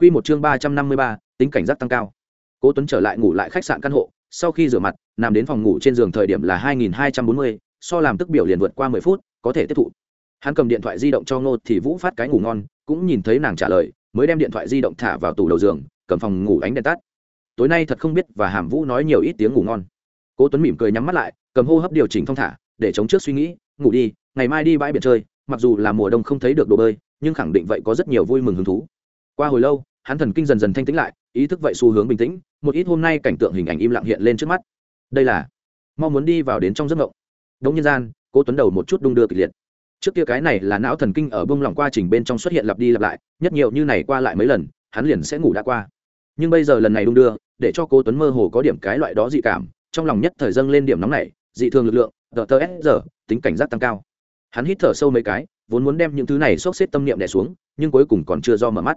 Quy một chương ba trăm năm mươi ba, tính cảnh giác tăng cao. Cố Tuấn trở lại ngủ lại khách sạn căn hộ, sau khi rửa mặt, nằm đến phòng ngủ trên giường thời điểm là hai nghìn hai trăm bốn mươi, so làm tức biểu liền vượt qua mười phút, có thể tiếp thụ. Hắn cầm điện thoại di động cho Ngô thì Vũ phát cái ngủ ngon, cũng nhìn thấy nàng trả lời, mới đem điện thoại di động thả vào tủ đầu giường, cầm phòng ngủ ánh đèn tắt. Tối nay thật không biết và Hàm Vũ nói nhiều ít tiếng ngủ ngon. Cố Tuấn mỉm cười nhắm mắt lại, cầm hô hấp điều chỉnh thông thả, để chống trước suy nghĩ, ngủ đi, ngày mai đi bãi biển chơi, mặc dù là mùa đông không thấy được đồ bơi, nhưng khẳng định vậy có rất nhiều vui mừng hứng thú. Qua hồi lâu, hắn thần kinh dần dần thanh tĩnh lại, ý thức vậy xu hướng bình tĩnh, một ít hôm nay cảnh tượng hình ảnh im lặng hiện lên trước mắt. Đây là mong muốn đi vào đến trong giấc mộng. Đống nhân gian, cố tuấn đầu một chút đung đưa kịch liệt. Trước kia cái này là não thần kinh ở bông lỏng qua trình bên trong xuất hiện lặp đi lặp lại, nhất nhiều như này qua lại mấy lần, hắn liền sẽ ngủ đã qua. Nhưng bây giờ lần này đung đưa, để cho cố tuấn mơ hồ có điểm cái loại đó dị cảm, trong lòng nhất thời dâng lên điểm nóng này, dị thường lực lượng, tờ tờ s giờ tính cảnh giác tăng cao. Hắn hít thở sâu mấy cái, vốn muốn đem những thứ này xốc xếp tâm niệm đè xuống, nhưng cuối cùng còn chưa do mở mắt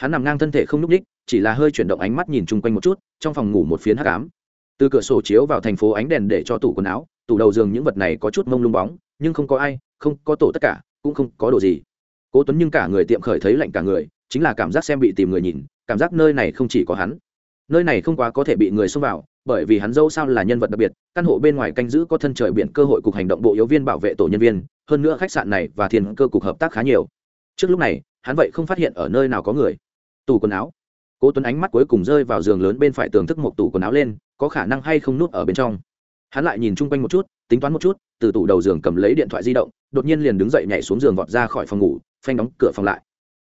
hắn nằm ngang thân thể không n ú c ních chỉ là hơi chuyển động ánh mắt nhìn chung quanh một chút, trong phòng ngủ một phiến hát cám từ cửa sổ chiếu vào thành phố ánh đèn để cho tủ quần áo, tủ đầu giường những vật này có chút mông lung bóng, nhưng không có ai, không có tổ tất cả, cũng không có đồ gì. Cố tuấn nhưng cả người tiệm khởi thấy lạnh cả người, chính là cảm giác xem bị tìm người nhìn, cảm giác nơi này không chỉ có hắn. Nơi này không quá có thể bị người xông vào, bởi vì hắn dâu sao là nhân vật đặc biệt, căn hộ bên ngoài canh giữ có thân trời biển cơ hội cục hành động bộ yếu viên bảo vệ tổ nhân viên, hơn nữa khách sạn này và thiên cơ cục hợp tác khá nhiều. Trước lúc này, hắn vậy không phát hiện ở nơi nào có người tủ quần áo. Cố tuấn ánh mắt cuối cùng rơi vào giường lớn bên phải tường thức một tủ quần áo lên, có khả năng hay không nút ở bên trong. Hắn lại nhìn chung quanh một chút, tính toán một chút, từ tủ đầu giường cầm lấy điện thoại di động, đột nhiên liền đứng dậy nhảy xuống giường vọt ra khỏi phòng ngủ, phanh đóng cửa phòng lại.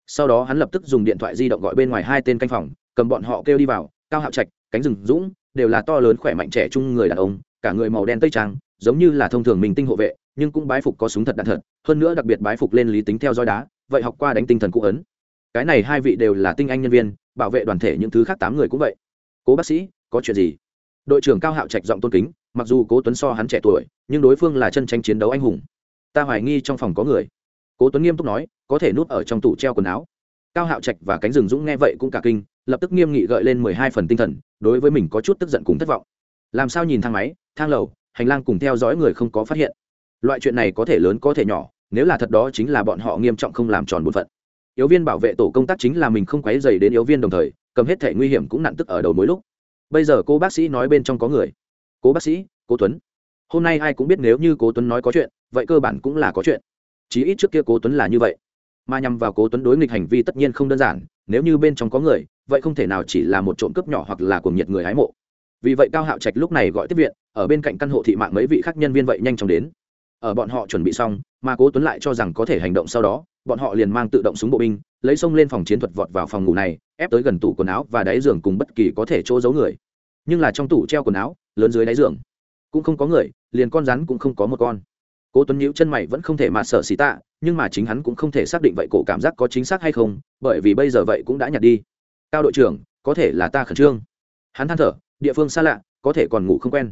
Sau đó hắn lập tức dùng điện thoại di động gọi bên ngoài hai tên canh phòng, cầm bọn họ kêu đi vào, cao hạo trạch, cánh rừng dũng, đều là to lớn khỏe mạnh trẻ trung người đàn ông, cả người màu đen tây trang, giống như là thông thường mình tinh hộ vệ, nhưng cũng bái phục có súng thật đạn thật, hơn nữa đặc biệt bái phục lên lý tính theo dõi đá, vậy học qua đánh tinh thần cụ ấn cái này hai vị đều là tinh anh nhân viên, bảo vệ đoàn thể những thứ khác tám người cũng vậy. Cố bác sĩ, có chuyện gì? Đội trưởng cao hạo trạch giọng tôn kính, mặc dù cố tuấn so hắn trẻ tuổi, nhưng đối phương là chân tranh chiến đấu anh hùng. Ta hoài nghi trong phòng có người. Cố tuấn nghiêm túc nói, có thể núp ở trong tủ treo quần áo. Cao hạo trạch và cánh rừng dũng nghe vậy cũng cả kinh, lập tức nghiêm nghị gợi lên mười hai phần tinh thần, đối với mình có chút tức giận cùng thất vọng. Làm sao nhìn thang máy, thang lầu, hành lang cùng theo dõi người không có phát hiện? Loại chuyện này có thể lớn có thể nhỏ, nếu là thật đó chính là bọn họ nghiêm trọng không làm tròn bổn phận yếu viên bảo vệ tổ công tác chính là mình không quấy dày đến yếu viên đồng thời, cầm hết thể nguy hiểm cũng nặng tức ở đầu mỗi lúc. Bây giờ cô bác sĩ nói bên trong có người. Cố bác sĩ, cố tuấn. Hôm nay ai cũng biết nếu như cố tuấn nói có chuyện, vậy cơ bản cũng là có chuyện. Chí ít trước kia cố tuấn là như vậy. Mà nhằm vào cố tuấn đối nghịch hành vi tất nhiên không đơn giản, nếu như bên trong có người, vậy không thể nào chỉ là một trộm cướp nhỏ hoặc là cuồng nhiệt người hái mộ. Vì vậy cao hạo trạch lúc này gọi tiếp viện, ở bên cạnh căn hộ thị mạng mấy vị khác nhân viên vậy nhanh chóng đến. Ở bọn họ chuẩn bị xong, mà cố tuấn lại cho rằng có thể hành động sau đó bọn họ liền mang tự động súng bộ binh, lấy xông lên phòng chiến thuật vọt vào phòng ngủ này, ép tới gần tủ quần áo và đáy giường cùng bất kỳ có thể chỗ giấu người. Nhưng là trong tủ treo quần áo, lớn dưới đáy giường, cũng không có người, liền con rắn cũng không có một con. Cố tuấn nhíu chân mày vẫn không thể mà sợ xì tạ, nhưng mà chính hắn cũng không thể xác định vậy cổ cảm giác có chính xác hay không, bởi vì bây giờ vậy cũng đã nhặt đi. Cao đội trưởng, có thể là ta khẩn trương. Hắn than thở, địa phương xa lạ, có thể còn ngủ không quen.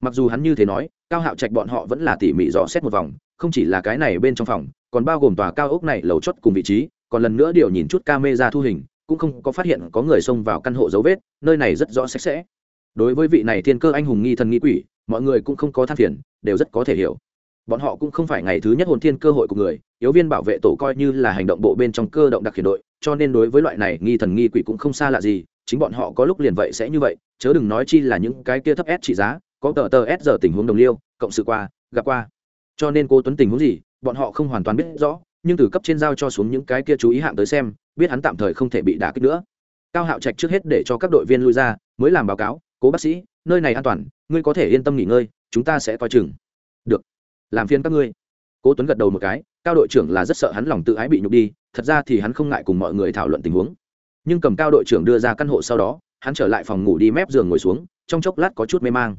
Mặc dù hắn như thế nói, cao hạo trạch bọn họ vẫn là tỉ mỉ dò xét một vòng, không chỉ là cái này bên trong phòng còn bao gồm tòa cao ốc này lầu chót cùng vị trí, còn lần nữa điều nhìn chút camera thu hình, cũng không có phát hiện có người xông vào căn hộ dấu vết, nơi này rất rõ sạch sẽ. Đối với vị này thiên cơ anh hùng nghi thần nghi quỷ, mọi người cũng không có than phiền, đều rất có thể hiểu. Bọn họ cũng không phải ngày thứ nhất hồn thiên cơ hội của người, yếu viên bảo vệ tổ coi như là hành động bộ bên trong cơ động đặc khiển đội, cho nên đối với loại này nghi thần nghi quỷ cũng không xa lạ gì, chính bọn họ có lúc liền vậy sẽ như vậy, chớ đừng nói chi là những cái kia thấp s trị giá, có tờ tờ s giờ tình huống đồng liêu, cộng sự qua, gặp qua. Cho nên cô tuấn tình huống gì bọn họ không hoàn toàn biết rõ, nhưng từ cấp trên giao cho xuống những cái kia chú ý hạng tới xem, biết hắn tạm thời không thể bị đả kích nữa. Cao hạo trạch trước hết để cho các đội viên lui ra, mới làm báo cáo, cố bác sĩ, nơi này an toàn, ngươi có thể yên tâm nghỉ ngơi, chúng ta sẽ coi chừng. Được, làm phiên các ngươi. Cố tuấn gật đầu một cái, cao đội trưởng là rất sợ hắn lòng tự ái bị nhục đi, thật ra thì hắn không ngại cùng mọi người thảo luận tình huống. Nhưng cầm cao đội trưởng đưa ra căn hộ sau đó, hắn trở lại phòng ngủ đi mép giường ngồi xuống, trong chốc lát có chút mê mang.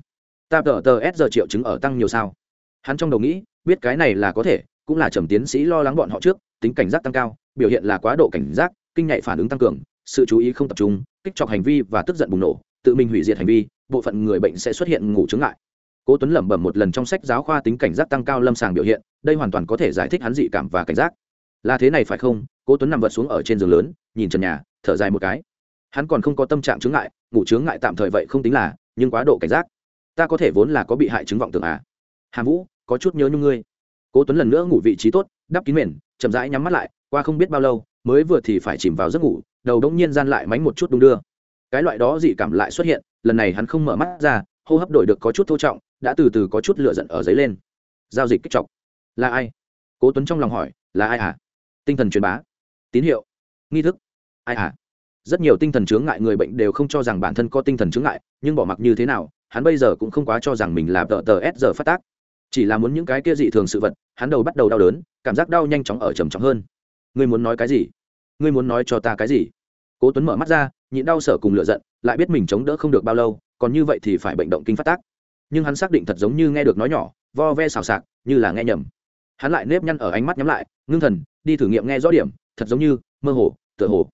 Ta tờ tờ s giờ triệu chứng ở tăng nhiều sao? Hắn trong đầu nghĩ, biết cái này là có thể cũng là trầm tiến sĩ lo lắng bọn họ trước, tính cảnh giác tăng cao, biểu hiện là quá độ cảnh giác, kinh nhạy phản ứng tăng cường, sự chú ý không tập trung, kích chọc hành vi và tức giận bùng nổ, tự mình hủy diệt hành vi, bộ phận người bệnh sẽ xuất hiện ngủ chứng lại cố tuấn lẩm bẩm một lần trong sách giáo khoa tính cảnh giác tăng cao lâm sàng biểu hiện, đây hoàn toàn có thể giải thích hắn dị cảm và cảnh giác. Là thế này phải không? Cố tuấn nằm vật xuống ở trên giường lớn, nhìn trần nhà, thở dài một cái. Hắn còn không có tâm trạng chứng ngại, ngủ chứng ngại tạm thời vậy không tính là, nhưng quá độ cảnh giác. Ta có thể vốn là có bị hại chứng vọng tưởng à? Hàm vũ, có chút nhớ nhung ngươi cố tuấn lần nữa ngủ vị trí tốt, đắp kín mền, chậm rãi nhắm mắt lại, qua không biết bao lâu, mới vừa thì phải chìm vào giấc ngủ, đầu đống nhiên gian lại mánh một chút đung đưa. Cái loại đó dị cảm lại xuất hiện, lần này hắn không mở mắt ra, hô hấp đổi được có chút thô trọng, đã từ từ có chút lựa giận ở giấy lên. Giao dịch kích chọc là ai? Cố tuấn trong lòng hỏi, là ai à tinh thần truyền bá. Tín hiệu. Nghi thức. Ai à rất nhiều tinh thần chướng ngại người bệnh đều không cho rằng bản thân có tinh thần chướng ngại, nhưng bỏ mặc như thế nào, hắn bây giờ cũng không quá cho rằng mình là tờ tờ s giờ phát tác chỉ là muốn những cái kia dị thường sự vật, hắn đầu bắt đầu đau đớn, cảm giác đau nhanh chóng ở trầm trọng hơn. Ngươi muốn nói cái gì? Ngươi muốn nói cho ta cái gì? Cố tuấn mở mắt ra, nhịn đau sở cùng lựa giận, lại biết mình chống đỡ không được bao lâu, còn như vậy thì phải bệnh động kinh phát tác. Nhưng hắn xác định thật giống như nghe được nói nhỏ, vo ve xào xạc, như là nghe nhầm. Hắn lại nếp nhăn ở ánh mắt nhắm lại, ngưng thần, đi thử nghiệm nghe rõ điểm, thật giống như, mơ hồ, tựa hồ.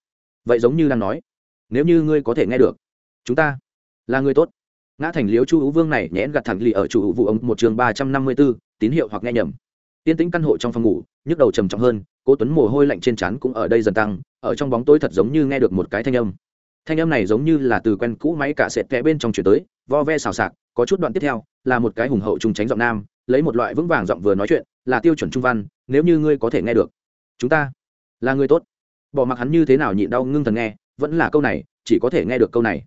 Vậy giống như đang nói, nếu như ngươi có thể nghe được, chúng ta là người tốt ngã thành liếu chu hữu vương này nhẽn gặt thẳng lì ở chủ vụ ông, một trường ba trăm năm mươi b ố tín hiệu hoặc nghe nhầm. Tiên tĩnh căn hộ trong phòng ngủ, nhức đầu trầm trọng hơn, cố tuấn mồ hôi lạnh trên trán cũng ở đây dần tăng, ở trong bóng tối thật giống như nghe được một cái thanh âm. Thanh âm này giống như là từ quen cũ máy cả sệt vẽ bên trong chuyển tới, vo ve xào xạc, có chút đoạn tiếp theo, là một cái hùng hậu trùng tránh giọng nam, lấy một loại vững vàng giọng vừa nói chuyện, là tiêu chuẩn trung văn, nếu như ngươi có thể nghe được. Chúng ta, là người tốt. Bỏ mặc hắn như thế nào nhịn đau ngưng thần nghe, vẫn là câu này, chỉ có thể nghe được câu này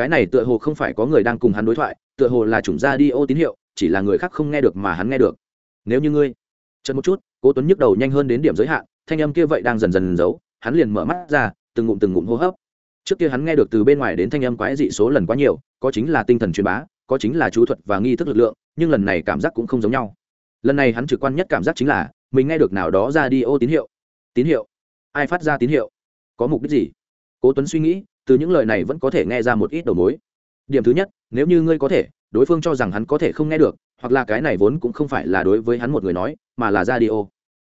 cái này tựa hồ không phải có người đang cùng hắn đối thoại, tựa hồ là chủng ra đi ô tín hiệu, chỉ là người khác không nghe được mà hắn nghe được. Nếu như ngươi chật một chút, cố tuấn nhức đầu nhanh hơn đến điểm giới hạn, thanh âm kia vậy đang dần dần giấu, hắn liền mở mắt ra, từng ngụm từng ngụm hô hấp. Trước kia hắn nghe được từ bên ngoài đến thanh âm quái dị số lần quá nhiều, có chính là tinh thần truyền bá, có chính là chú thuật và nghi thức lực lượng, nhưng lần này cảm giác cũng không giống nhau. Lần này hắn trực quan nhất cảm giác chính là, mình nghe được nào đó ra đi ô tín hiệu. Tín hiệu. Ai phát ra tín hiệu? Có mục đích gì? Cố tuấn suy nghĩ từ những lời này vẫn có thể nghe ra một ít đầu mối. Điểm thứ nhất, nếu như ngươi có thể, đối phương cho rằng hắn có thể không nghe được, hoặc là cái này vốn cũng không phải là đối với hắn một người nói, mà là ra đi ô.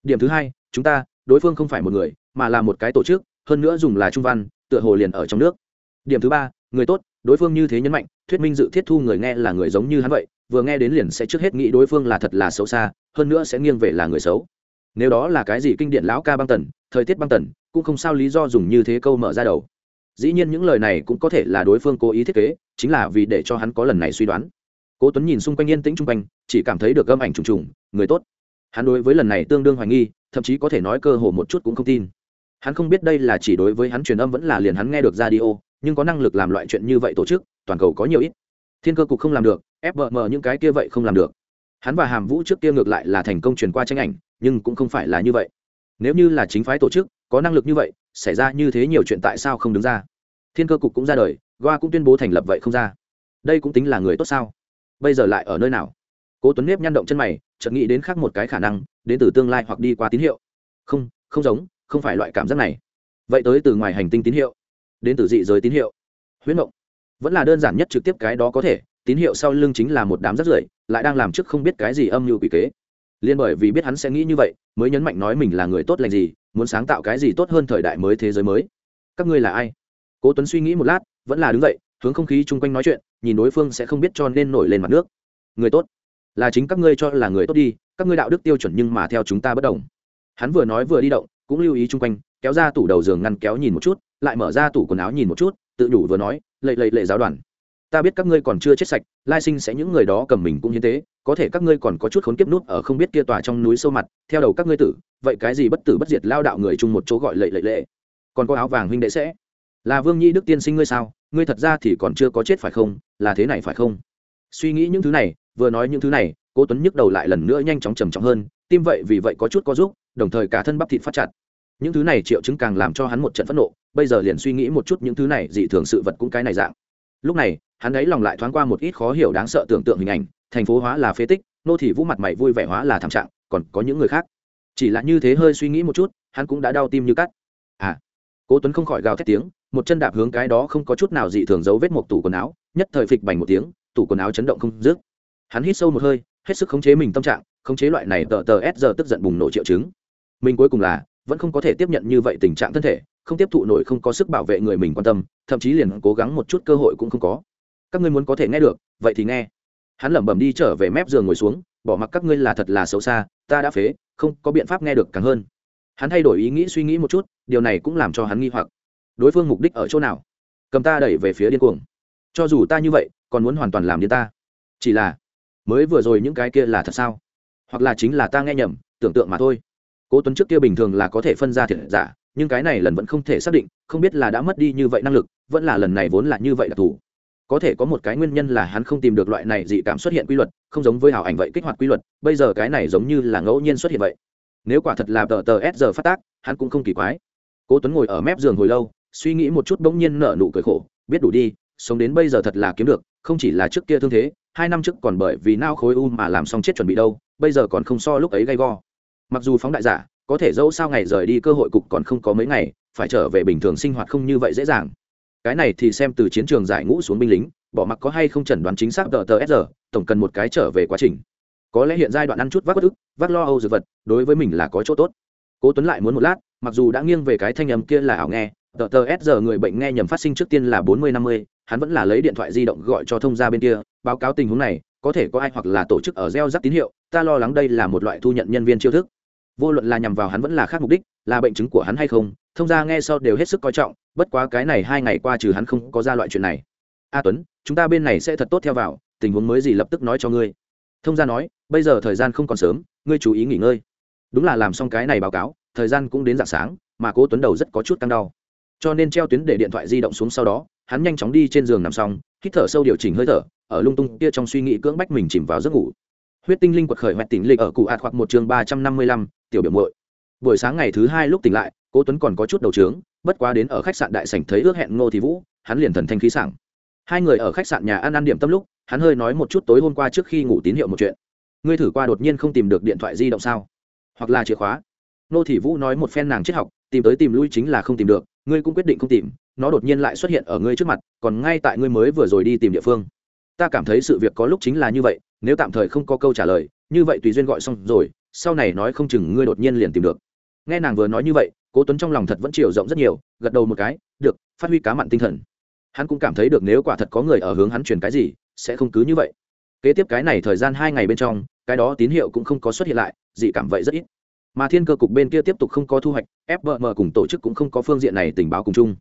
Điểm thứ hai, chúng ta, đối phương không phải một người, mà là một cái tổ chức, hơn nữa dùng là trung văn, tựa hồ liền ở trong nước. Điểm thứ ba, người tốt, đối phương như thế nhấn mạnh, thuyết minh dự thiết thu người nghe là người giống như hắn vậy, vừa nghe đến liền sẽ trước hết nghĩ đối phương là thật là xấu xa, hơn nữa sẽ nghiêng về là người xấu. Nếu đó là cái gì kinh điển lão ca băng tần, thời tiết băng tần, cũng không sao lý do dùng như thế câu mở ra đầu dĩ nhiên những lời này cũng có thể là đối phương cố ý thiết kế, chính là vì để cho hắn có lần này suy đoán. Cố tuấn nhìn xung quanh yên tĩnh chung quanh, chỉ cảm thấy được gâm ảnh trùng trùng, người tốt. Hắn đối với lần này tương đương hoài nghi, thậm chí có thể nói cơ hồ một chút cũng không tin. Hắn không biết đây là chỉ đối với hắn truyền âm vẫn là liền hắn nghe được radio, nhưng có năng lực làm loại chuyện như vậy tổ chức, toàn cầu có nhiều ít. Thiên cơ cục không làm được fbm những cái kia vậy không làm được. Hắn và hàm vũ trước kia ngược lại là thành công truyền qua tranh ảnh, nhưng cũng không phải là như vậy nếu như là chính phái tổ chức, có năng lực như vậy, xảy ra như thế nhiều chuyện tại sao không đứng ra? Thiên cơ cục cũng ra đời, goa cũng tuyên bố thành lập vậy không ra. Đây cũng tính là người tốt sao? Bây giờ lại ở nơi nào? Cố tuấn nếp nhăn động chân mày, chợt nghĩ đến khác một cái khả năng, đến từ tương lai hoặc đi qua tín hiệu. Không không giống, không phải loại cảm giác này. Vậy tới từ ngoài hành tinh tín hiệu, đến từ dị giới tín hiệu. Huyễn mộng. Vẫn là đơn giản nhất trực tiếp cái đó có thể, tín hiệu sau lưng chính là một đám rất rưởi, lại đang làm trước không biết cái gì âm mưu quỷ kế liên bởi vì biết hắn sẽ nghĩ như vậy, mới nhấn mạnh nói mình là người tốt lành gì, muốn sáng tạo cái gì tốt hơn thời đại mới thế giới mới. Các ngươi là ai? Cố tuấn suy nghĩ một lát, vẫn là đứng dậy, hướng không khí chung quanh nói chuyện, nhìn đối phương sẽ không biết cho nên nổi lên mặt nước. Người tốt. Là chính các ngươi cho là người tốt đi, các ngươi đạo đức tiêu chuẩn nhưng mà theo chúng ta bất đồng. Hắn vừa nói vừa đi động, cũng lưu ý chung quanh, kéo ra tủ đầu giường ngăn kéo nhìn một chút, lại mở ra tủ quần áo nhìn một chút, tự đủ vừa nói, lệ lệ lệ giáo đoàn. Ta biết các ngươi còn chưa chết sạch, lai sinh sẽ những người đó cầm mình cũng như thế có thể các ngươi còn có chút khốn kiếp nút ở không biết kia tòa trong núi sâu mặt, theo đầu các ngươi tử, vậy cái gì bất tử bất diệt lao đạo người chung một chỗ gọi lệ lệ lệ. Còn có áo vàng huynh đệ sẽ. Là vương nhi đức tiên sinh ngươi sao? Ngươi thật ra thì còn chưa có chết phải không? Là thế này phải không? Suy nghĩ những thứ này, vừa nói những thứ này, cố tuấn nhức đầu lại lần nữa nhanh chóng trầm trọng hơn, tim vậy vì vậy có chút có giúp đồng thời cả thân bắp thịt phát chặt. Những thứ này triệu chứng càng làm cho hắn một trận phẫn nộ, bây giờ liền suy nghĩ một chút những thứ này dị thường sự vật cũng cái này dạng. Lúc này, hắn ấy lòng lại thoáng qua một ít khó hiểu đáng sợ tưởng tượng hình ảnh thành phố hóa là phế tích, nô thị vũ mặt mày vui vẻ hóa là thảm trạng, còn có những người khác. Chỉ là như thế hơi suy nghĩ một chút, hắn cũng đã đau tim như cắt. À cố tuấn không khỏi gào thét tiếng, một chân đạp hướng cái đó không có chút nào dị thường dấu vết một tủ quần áo, nhất thời phịch bành một tiếng, tủ quần áo chấn động không dứt. Hắn hít sâu một hơi, hết sức khống chế mình tâm trạng, khống chế loại này tờ tờ s giờ tức giận bùng nổ triệu chứng. Mình cuối cùng là, vẫn không có thể tiếp nhận như vậy tình trạng thân thể, không tiếp thụ nổi không có sức bảo vệ người mình quan tâm, thậm chí liền cố gắng một chút cơ hội cũng không có. Các ngươi muốn có thể nghe được, vậy thì nghe hắn lẩm bẩm đi trở về mép giường ngồi xuống, bỏ mặc các ngươi là thật là xấu xa, ta đã phế, không có biện pháp nghe được càng hơn. Hắn thay đổi ý nghĩ suy nghĩ một chút, điều này cũng làm cho hắn nghi hoặc. Đối phương mục đích ở chỗ nào? Cầm ta đẩy về phía điên cuồng. Cho dù ta như vậy, còn muốn hoàn toàn làm như ta. Chỉ là, mới vừa rồi những cái kia là thật sao? Hoặc là chính là ta nghe nhầm, tưởng tượng mà thôi. Cố tuấn trước kia bình thường là có thể phân ra thiệt giả, nhưng cái này lần vẫn không thể xác định, không biết là đã mất đi như vậy năng lực, vẫn là lần này vốn là như vậy là thủ có thể có một cái nguyên nhân là hắn không tìm được loại này dị cảm xuất hiện quy luật, không giống với hảo ảnh vậy kích hoạt quy luật, bây giờ cái này giống như là ngẫu nhiên xuất hiện vậy. Nếu quả thật là tờ tờ s giờ phát tác, hắn cũng không kỳ quái. Cố tuấn ngồi ở mép giường hồi lâu, suy nghĩ một chút bỗng nhiên nở nụ cười khổ, biết đủ đi, sống đến bây giờ thật là kiếm được, không chỉ là trước kia thương thế, hai năm trước còn bởi vì nao khối u mà làm xong chết chuẩn bị đâu, bây giờ còn không so lúc ấy gay go. Mặc dù phóng đại giả, có thể dẫu sao ngày rời đi cơ hội cục còn không có mấy ngày, phải trở về bình thường sinh hoạt không như vậy dễ dàng cái này thì xem từ chiến trường giải ngũ xuống binh lính, bỏ mặc có hay không chẩn đoán chính xác tờ tờ sr tổng cần một cái trở về quá trình. Có lẽ hiện giai đoạn ăn chút vác bất ức, vác lo âu dược vật, đối với mình là có chỗ tốt. Cố tuấn lại muốn một lát, mặc dù đã nghiêng về cái thanh âm kia là ảo nghe, tờ tờ sr người bệnh nghe nhầm phát sinh trước tiên là bốn mươi năm mươi, hắn vẫn là lấy điện thoại di động gọi cho thông gia bên kia, báo cáo tình huống này, có thể có ai hoặc là tổ chức ở gieo rắc tín hiệu, ta lo lắng đây là một loại thu nhận nhân viên chiêu thức vô luận là nhằm vào hắn vẫn là khác mục đích, là bệnh chứng của hắn hay không, thông gia nghe sau đều hết sức coi trọng, bất quá cái này hai ngày qua trừ hắn không có ra loại chuyện này. A tuấn, chúng ta bên này sẽ thật tốt theo vào, tình huống mới gì lập tức nói cho ngươi. Thông gia nói, bây giờ thời gian không còn sớm, ngươi chú ý nghỉ ngơi. Đúng là làm xong cái này báo cáo, thời gian cũng đến dạng sáng, mà cố tuấn đầu rất có chút căng đau. Cho nên treo tuyến để điện thoại di động xuống sau đó, hắn nhanh chóng đi trên giường nằm xong, hít thở sâu điều chỉnh hơi thở, ở lung tung kia trong suy nghĩ cưỡng bách mình chìm vào giấc ngủ. Huyết tinh linh quật khởi hoẹt tỉnh lịch ở cụ ạt hoặc một chương ba trăm năm mươi lăm tiểu biểu muội. Buổi sáng ngày thứ hai lúc tỉnh lại, cố tuấn còn có chút đầu trướng, bất quá đến ở khách sạn đại sảnh thấy ước hẹn ngô thì vũ, hắn liền thần thanh khí sảng. Hai người ở khách sạn nhà ăn ăn điểm tâm lúc, hắn hơi nói một chút tối hôm qua trước khi ngủ tín hiệu một chuyện. Ngươi thử qua đột nhiên không tìm được điện thoại di động sao? Hoặc là chìa khóa? Nô thị vũ nói một phen nàng triết học, tìm tới tìm lui chính là không tìm được, ngươi cũng quyết định không tìm, nó đột nhiên lại xuất hiện ở ngươi trước mặt, còn ngay tại ngươi mới vừa rồi đi tìm địa phương. Ta cảm thấy sự việc có lúc chính là như vậy, nếu tạm thời không có câu trả lời, như vậy tùy duyên gọi xong rồi sau này nói không chừng ngươi đột nhiên liền tìm được. Nghe nàng vừa nói như vậy, cố tuấn trong lòng thật vẫn chiều rộng rất nhiều, gật đầu một cái, được, phát huy cá mặn tinh thần. Hắn cũng cảm thấy được nếu quả thật có người ở hướng hắn truyền cái gì, sẽ không cứ như vậy. Kế tiếp cái này thời gian hai ngày bên trong, cái đó tín hiệu cũng không có xuất hiện lại, dị cảm vậy rất ít. Mà thiên cơ cục bên kia tiếp tục không có thu hoạch fbm cùng tổ chức cũng không có phương diện này tình báo cùng chung.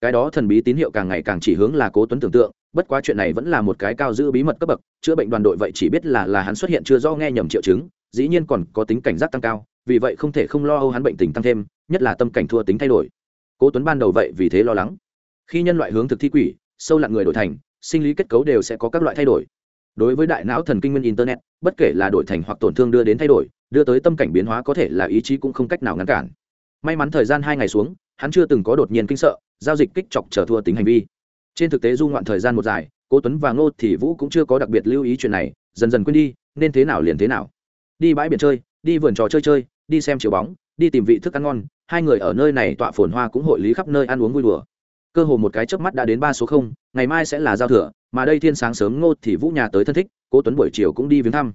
Cái đó thần bí tín hiệu càng ngày càng chỉ hướng là cố tuấn tưởng tượng, bất quá chuyện này vẫn là một cái cao giữ bí mật cấp bậc, chữa bệnh đoàn đội vậy chỉ biết là là hắn xuất hiện chưa do nghe nhầm triệu chứng dĩ nhiên còn có tính cảnh giác tăng cao, vì vậy không thể không lo âu hắn bệnh tình tăng thêm, nhất là tâm cảnh thua tính thay đổi. Cố tuấn ban đầu vậy vì thế lo lắng. Khi nhân loại hướng thực thi quỷ, sâu lặn người đổi thành, sinh lý kết cấu đều sẽ có các loại thay đổi. Đối với đại não thần kinh nguyên internet, bất kể là đổi thành hoặc tổn thương đưa đến thay đổi, đưa tới tâm cảnh biến hóa có thể là ý chí cũng không cách nào ngăn cản. May mắn thời gian hai ngày xuống, hắn chưa từng có đột nhiên kinh sợ, giao dịch kích chọc trở thua tính hành vi. Trên thực tế du ngoạn thời gian một dài, cố tuấn và ngô thì vũ cũng chưa có đặc biệt lưu ý chuyện này, dần dần quên đi, nên thế nào liền thế nào đi bãi biển chơi, đi vườn trò chơi chơi, đi xem chiếu bóng, đi tìm vị thức ăn ngon. Hai người ở nơi này tọa phồn hoa cũng hội lý khắp nơi ăn uống vui đùa. Cơ hồ một cái chớp mắt đã đến ba số không, ngày mai sẽ là giao thừa, mà đây thiên sáng sớm ngô thì vũ nhà tới thân thích, cố tuấn buổi chiều cũng đi viếng thăm.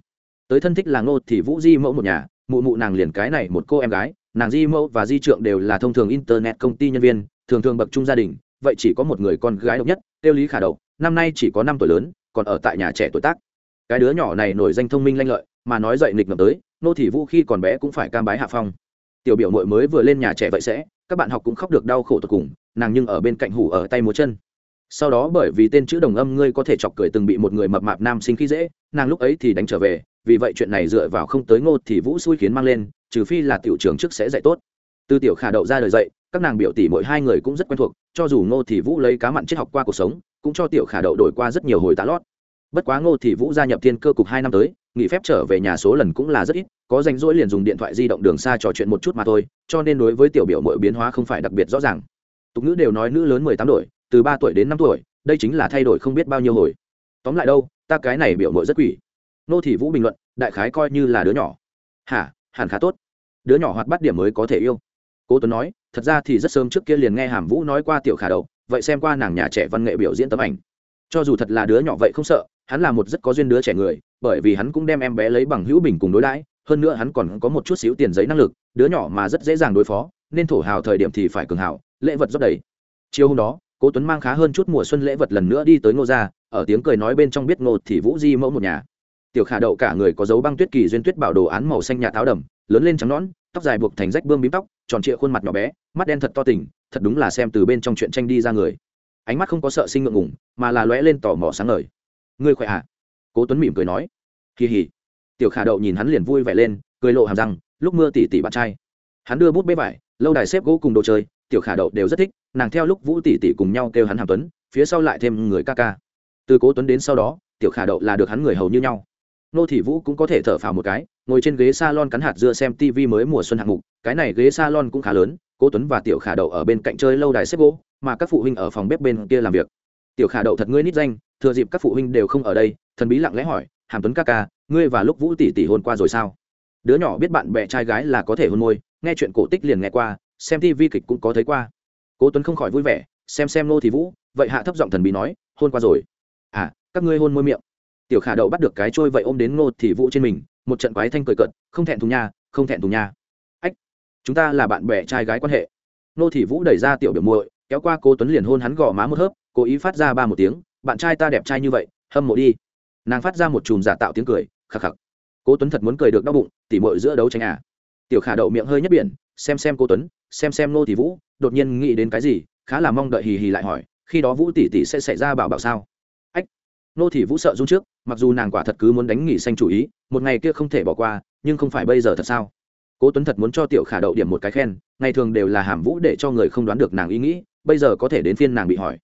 Tới thân thích là ngô thì vũ di mẫu một nhà, mụ mụ nàng liền cái này một cô em gái, nàng di mẫu và di trượng đều là thông thường internet công ty nhân viên, thường thường bậc trung gia đình, vậy chỉ có một người con gái độc nhất, tiêu lý khả đậu, năm nay chỉ có năm tuổi lớn, còn ở tại nhà trẻ tuổi tác. Cái đứa nhỏ này nổi danh thông minh lanh lợi mà nói dậy nghịch ngập tới, nô thị vũ khi còn bé cũng phải cam bái hạ phong. Tiểu biểu mội mới vừa lên nhà trẻ vậy sẽ, các bạn học cũng khóc được đau khổ tột cùng, nàng nhưng ở bên cạnh hủ ở tay múa chân. Sau đó bởi vì tên chữ đồng âm ngươi có thể chọc cười từng bị một người mập mạp nam sinh khi dễ, nàng lúc ấy thì đánh trở về, vì vậy chuyện này dựa vào không tới ngô thì vũ xui khiến mang lên, trừ phi là tiểu trường trước sẽ dạy tốt. Từ tiểu khả đậu ra đời dạy các nàng biểu tỷ mỗi hai người cũng rất quen thuộc, cho dù ngô thì vũ lấy cá mặn triết học qua cuộc sống, cũng cho tiểu khả đậu đổi qua rất nhiều hồi tá lót bất quá ngô thì vũ gia nhập thiên cơ cục hai năm tới, nghỉ phép trở về nhà số lần cũng là rất ít, có rảnh rỗi liền dùng điện thoại di động đường xa trò chuyện một chút mà thôi, cho nên đối với tiểu biểu mọi biến hóa không phải đặc biệt rõ ràng. Tục ngữ đều nói nữ lớn mười tám tuổi, từ ba tuổi đến năm tuổi, đây chính là thay đổi không biết bao nhiêu hồi. Tóm lại đâu, ta cái này biểu mội rất quỷ. Nô thị vũ bình luận, đại khái coi như là đứa nhỏ. Hả, hẳn khá tốt. Đứa nhỏ hoạt bắt điểm mới có thể yêu. Cố tuấn nói, thật ra thì rất sớm trước kia liền nghe hàm vũ nói qua tiểu khả đầu, vậy xem qua nàng nhà trẻ văn nghệ biểu diễn tấm ảnh. Cho dù thật là đứa nhỏ vậy không sợ hắn là một rất có duyên đứa trẻ người, bởi vì hắn cũng đem em bé lấy bằng hữu bình cùng đối đãi, hơn nữa hắn còn có một chút xíu tiền giấy năng lực, đứa nhỏ mà rất dễ dàng đối phó, nên thổ hào thời điểm thì phải cường hào, lễ vật rất đầy. Chiều hôm đó, cố tuấn mang khá hơn chút mùa xuân lễ vật lần nữa đi tới ngô gia, ở tiếng cười nói bên trong biết ngô thì vũ di mẫu một nhà. Tiểu khả đậu cả người có dấu băng tuyết kỳ duyên tuyết bảo đồ án màu xanh nhà tháo đầm, lớn lên trắng nõn, tóc dài buộc thành rách bươm bím tóc, tròn trịa khuôn mặt nhỏ bé, mắt đen thật to tỉnh thật đúng là xem từ bên trong chuyện tranh đi ra người. Ánh mắt không có sợ sinh ngượng ngùng, mà là lóe lên tò mò sáng ngời ngươi khỏe à? Cố tuấn mỉm cười nói. Kỳ hỉ tiểu khả đậu nhìn hắn liền vui vẻ lên, cười lộ hàm răng, lúc mưa tỉ tỉ bạn trai. Hắn đưa bút bế vải, lâu đài xếp gỗ cùng đồ chơi, tiểu khả đậu đều rất thích, nàng theo lúc vũ tỷ tỷ cùng nhau kêu hắn hàm tuấn, phía sau lại thêm người ca ca. Từ cố tuấn đến sau đó, tiểu khả đậu là được hắn người hầu như nhau. Nô thị vũ cũng có thể thở phào một cái, ngồi trên ghế salon cắn hạt dưa xem tv mới mùa xuân hạng mục. Cái này ghế salon cũng khá lớn, cố tuấn và tiểu khả đậu ở bên cạnh chơi lâu đài xếp gỗ, mà các phụ huynh ở phòng bếp bên kia làm việc tiểu khả đậu thật ngươi nít danh thừa dịp các phụ huynh đều không ở đây thần bí lặng lẽ hỏi hàm tuấn ca ca ngươi và lúc vũ tỷ tỷ hôn qua rồi sao? Đứa nhỏ biết bạn bè trai gái là có thể hôn môi nghe chuyện cổ tích liền nghe qua xem tv kịch cũng có thấy qua. Cố tuấn không khỏi vui vẻ xem xem nô thì vũ vậy hạ thấp giọng thần bí nói hôn qua rồi. À các ngươi hôn môi miệng. Tiểu khả đậu bắt được cái trôi vậy ôm đến ngô thì vũ trên mình một trận quái thanh cười cợt, không thẹn thùng nha không thẹn thùng nha. Ách chúng ta là bạn bè trai gái quan hệ. Nô thì vũ đẩy ra tiểu biểu muội kéo qua cố tuấn liền hôn hắn gò má một hớp cố ý phát ra ba một tiếng, bạn trai ta đẹp trai như vậy, hâm mộ đi. Nàng phát ra một chùm giả tạo tiếng cười, khắc khắc. Cố tuấn thật muốn cười được đau bụng, tỉ mội giữa đấu tranh à. Tiểu khả đậu miệng hơi nhất biển, xem xem cô tuấn, xem xem nô thì vũ, đột nhiên nghĩ đến cái gì, khá là mong đợi hì hì lại hỏi, khi đó vũ tỷ tỷ sẽ xảy ra bảo bảo sao? Ách nô thì vũ sợ run trước, mặc dù nàng quả thật cứ muốn đánh nghỉ xanh chủ ý, một ngày kia không thể bỏ qua, nhưng không phải bây giờ thật sao? Cố tuấn thật muốn cho tiểu khả đậu điểm một cái khen, ngày thường đều là hàm vũ để cho người không đoán được nàng ý nghĩ, bây giờ có thể đến phiên nàng bị hỏi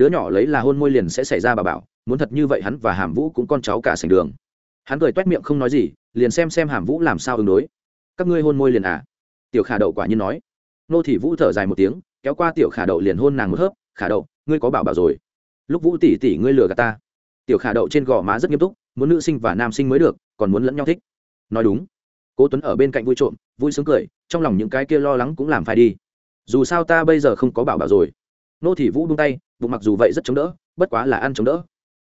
đứa nhỏ lấy là hôn môi liền sẽ xảy ra bà bảo, muốn thật như vậy hắn và hàm vũ cũng con cháu cả sành đường. Hắn cười toét miệng không nói gì, liền xem xem hàm vũ làm sao ứng đối. Các ngươi hôn môi liền à? Tiểu khả đậu quả nhiên nói. Nô thị vũ thở dài một tiếng, kéo qua tiểu khả đậu liền hôn nàng một hớp, khả đậu, ngươi có bảo bảo rồi. Lúc vũ tỷ tỷ ngươi lừa gạt ta. Tiểu khả đậu trên gò má rất nghiêm túc, muốn nữ sinh và nam sinh mới được, còn muốn lẫn nhau thích. Nói đúng. Cố tuấn ở bên cạnh vui trộm, vui sướng cười, trong lòng những cái kia lo lắng cũng làm phải đi. Dù sao ta bây giờ không có bảo bảo rồi. Nô thị vũ buông tay bụng mặc dù vậy rất chống đỡ, bất quá là ăn chống đỡ.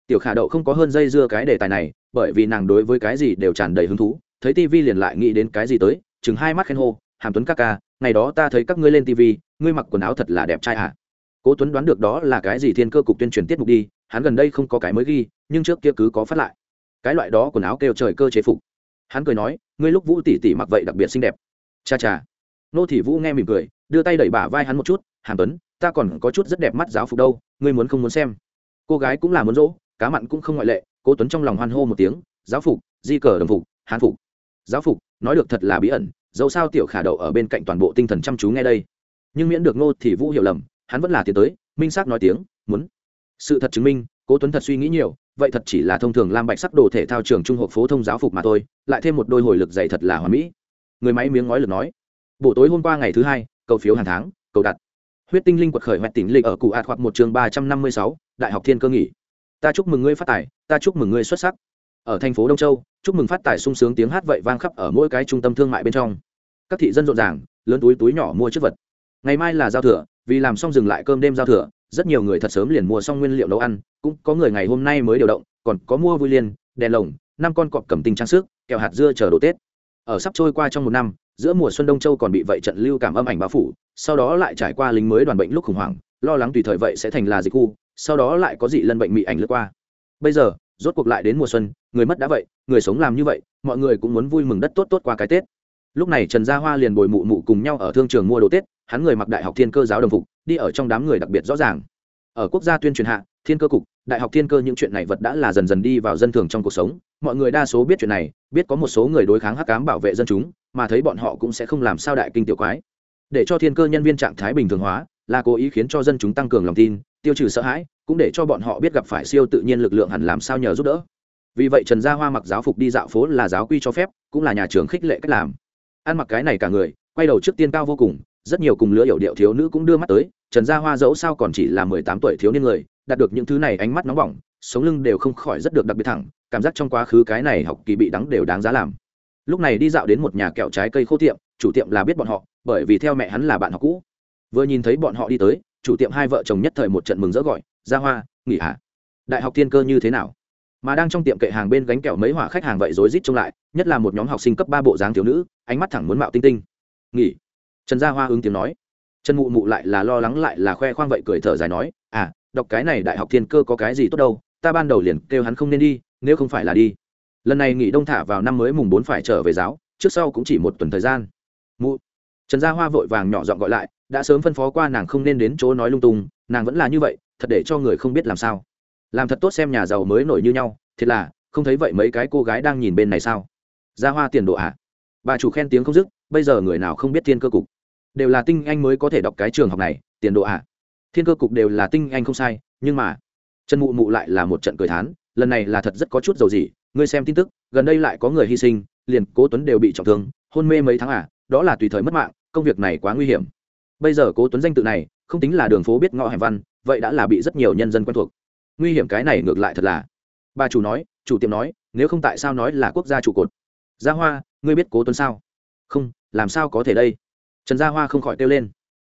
Tiểu khả đậu không có hơn dây dưa cái đề tài này, bởi vì nàng đối với cái gì đều tràn đầy hứng thú, thấy tivi liền lại nghĩ đến cái gì tới, chừng hai mắt khen hô, hàm tuấn ca ca, ngày đó ta thấy các ngươi lên tivi ngươi mặc quần áo thật là đẹp trai à? Cố tuấn đoán được đó là cái gì thiên cơ cục tuyên truyền tiết mục đi, hắn gần đây không có cái mới ghi, nhưng trước kia cứ có phát lại. Cái loại đó quần áo kêu trời cơ chế phục. Hắn cười nói, ngươi lúc vũ tỷ tỷ mặc vậy đặc biệt xinh đẹp. Cha cha. Nô thị vũ nghe mỉm cười, đưa tay đẩy bả vai hắn một chút, hàm tuấn ta còn có chút rất đẹp mắt giáo phục đâu ngươi muốn không muốn xem? Cô gái cũng là muốn rỗ, cá mặn cũng không ngoại lệ cố tuấn trong lòng hoan hô một tiếng giáo phục di cờ đồng phục hán phục. Giáo phục nói được thật là bí ẩn dẫu sao tiểu khả đậu ở bên cạnh toàn bộ tinh thần chăm chú nghe đây. Nhưng miễn được ngô thì vũ hiểu lầm hắn vẫn là tiến tới minh xác nói tiếng muốn. Sự thật chứng minh cố tuấn thật suy nghĩ nhiều vậy thật chỉ là thông thường lam bạch sắc đồ thể thao trường trung học phổ thông giáo phục mà thôi lại thêm một đôi hồi lực dày thật là hoàn mỹ. Người máy miếng ngói lực nói buổi tối hôm qua ngày thứ hai cầu phiếu hàng tháng cầu đặt huyết tinh linh quật khởi hoạch tỉnh lịch ở cụ ạt hoặc một trường ba trăm năm mươi sáu, đại học thiên cơ nghỉ. Ta chúc mừng ngươi phát tài, ta chúc mừng ngươi xuất sắc. Ở thành phố đông châu, chúc mừng phát tài sung sướng tiếng hát vậy vang khắp ở mỗi cái trung tâm thương mại bên trong. Các thị dân rộn ràng, lớn túi túi nhỏ mua chất vật. Ngày mai là giao thừa, vì làm xong dừng lại cơm đêm giao thừa, rất nhiều người thật sớm liền mua xong nguyên liệu nấu ăn, cũng có người ngày hôm nay mới điều động, còn có mua vui liên đèn lồng, năm con cọp cầm tinh trang sức, kẹo hạt dưa chờ đồ tết. Ở sắp trôi qua trong một năm giữa mùa xuân đông châu còn bị vậy trận lưu cảm âm ảnh bao phủ, sau đó lại trải qua lính mới đoàn bệnh lúc khủng hoảng, lo lắng tùy thời vậy sẽ thành là dịch khu sau đó lại có dị lân bệnh mị ảnh lướt qua. Bây giờ, rốt cuộc lại đến mùa xuân, người mất đã vậy, người sống làm như vậy, mọi người cũng muốn vui mừng đất tốt tốt qua cái tết. Lúc này trần gia hoa liền bồi mụ mụ cùng nhau ở thương trường mua đồ tết, hắn người mặc đại học thiên cơ giáo đồng phục, đi ở trong đám người đặc biệt rõ ràng. Ở quốc gia tuyên truyền hạ thiên cơ cục, đại học thiên cơ những chuyện này vật đã là dần dần đi vào dân thường trong cuộc sống. Mọi người đa số biết chuyện này, biết có một số người đối kháng hắc cám bảo vệ dân chúng, mà thấy bọn họ cũng sẽ không làm sao đại kinh tiểu quái. Để cho thiên cơ nhân viên trạng thái bình thường hóa, là cố ý khiến cho dân chúng tăng cường lòng tin, tiêu trừ sợ hãi, cũng để cho bọn họ biết gặp phải siêu tự nhiên lực lượng hẳn làm sao nhờ giúp đỡ. Vì vậy trần gia hoa mặc giáo phục đi dạo phố là giáo quy cho phép, cũng là nhà trường khích lệ cách làm. Ăn mặc cái này cả người, quay đầu trước tiên cao vô cùng rất nhiều cùng lứa hiểu điệu thiếu nữ cũng đưa mắt tới, trần gia hoa dẫu sao còn chỉ là mười tám tuổi thiếu niên người, đạt được những thứ này ánh mắt nóng bỏng, sống lưng đều không khỏi rất được đặc biệt thẳng, cảm giác trong quá khứ cái này học kỳ bị đắng đều đáng giá làm. Lúc này đi dạo đến một nhà kẹo trái cây khô tiệm, chủ tiệm là biết bọn họ, bởi vì theo mẹ hắn là bạn học cũ. Vừa nhìn thấy bọn họ đi tới, chủ tiệm hai vợ chồng nhất thời một trận mừng rỡ gọi ra hoa, nghỉ hả đại học thiên cơ như thế nào? Mà đang trong tiệm kệ hàng bên gánh kẹo mấy hỏa khách hàng vậy rối rít trông lại, nhất là một nhóm học sinh cấp ba bộ dáng thiếu nữ, ánh mắt thẳng muốn mạo tinh tinh. Nghỉ trần gia hoa ứng tiếng nói. Trần mụ mụ lại là lo lắng lại là khoe khoang vậy cười thở dài nói à đọc cái này đại học thiên cơ có cái gì tốt đâu, ta ban đầu liền kêu hắn không nên đi, nếu không phải là đi. Lần này nghỉ đông thả vào năm mới mùng bốn phải trở về giáo, trước sau cũng chỉ một tuần thời gian. Mụ. Trần gia hoa vội vàng nhỏ giọng gọi lại, đã sớm phân phó qua nàng không nên đến chỗ nói lung tung, nàng vẫn là như vậy, thật để cho người không biết làm sao. Làm thật tốt xem nhà giàu mới nổi như nhau, thiệt là, không thấy vậy mấy cái cô gái đang nhìn bên này sao? Gia hoa tiền độ ạ à? bà chủ khen tiếng không dứt bây giờ người nào không biết thiên cơ cục? Đều là tinh anh mới có thể đọc cái trường học này, tiền độ ạ à. thiên cơ cục đều là tinh anh không sai, nhưng mà trần mụ mụ lại là một trận cười thán, lần này là thật rất có chút dầu gì ngươi xem tin tức, gần đây lại có người hy sinh, liền cố tuấn đều bị trọng thương, hôn mê mấy tháng à đó là tùy thời mất mạng, công việc này quá nguy hiểm. Bây giờ cố tuấn danh tự này, không tính là đường phố biết ngõ hẻm văn, vậy đã là bị rất nhiều nhân dân quen thuộc. Nguy hiểm cái này ngược lại thật là. Bà chủ nói, chủ tiệm nói, nếu không tại sao nói là quốc gia trụ cột? Gia hoa, ngươi biết cố tuấn sao? Không làm sao có thể đây? Trần gia hoa không khỏi kêu lên.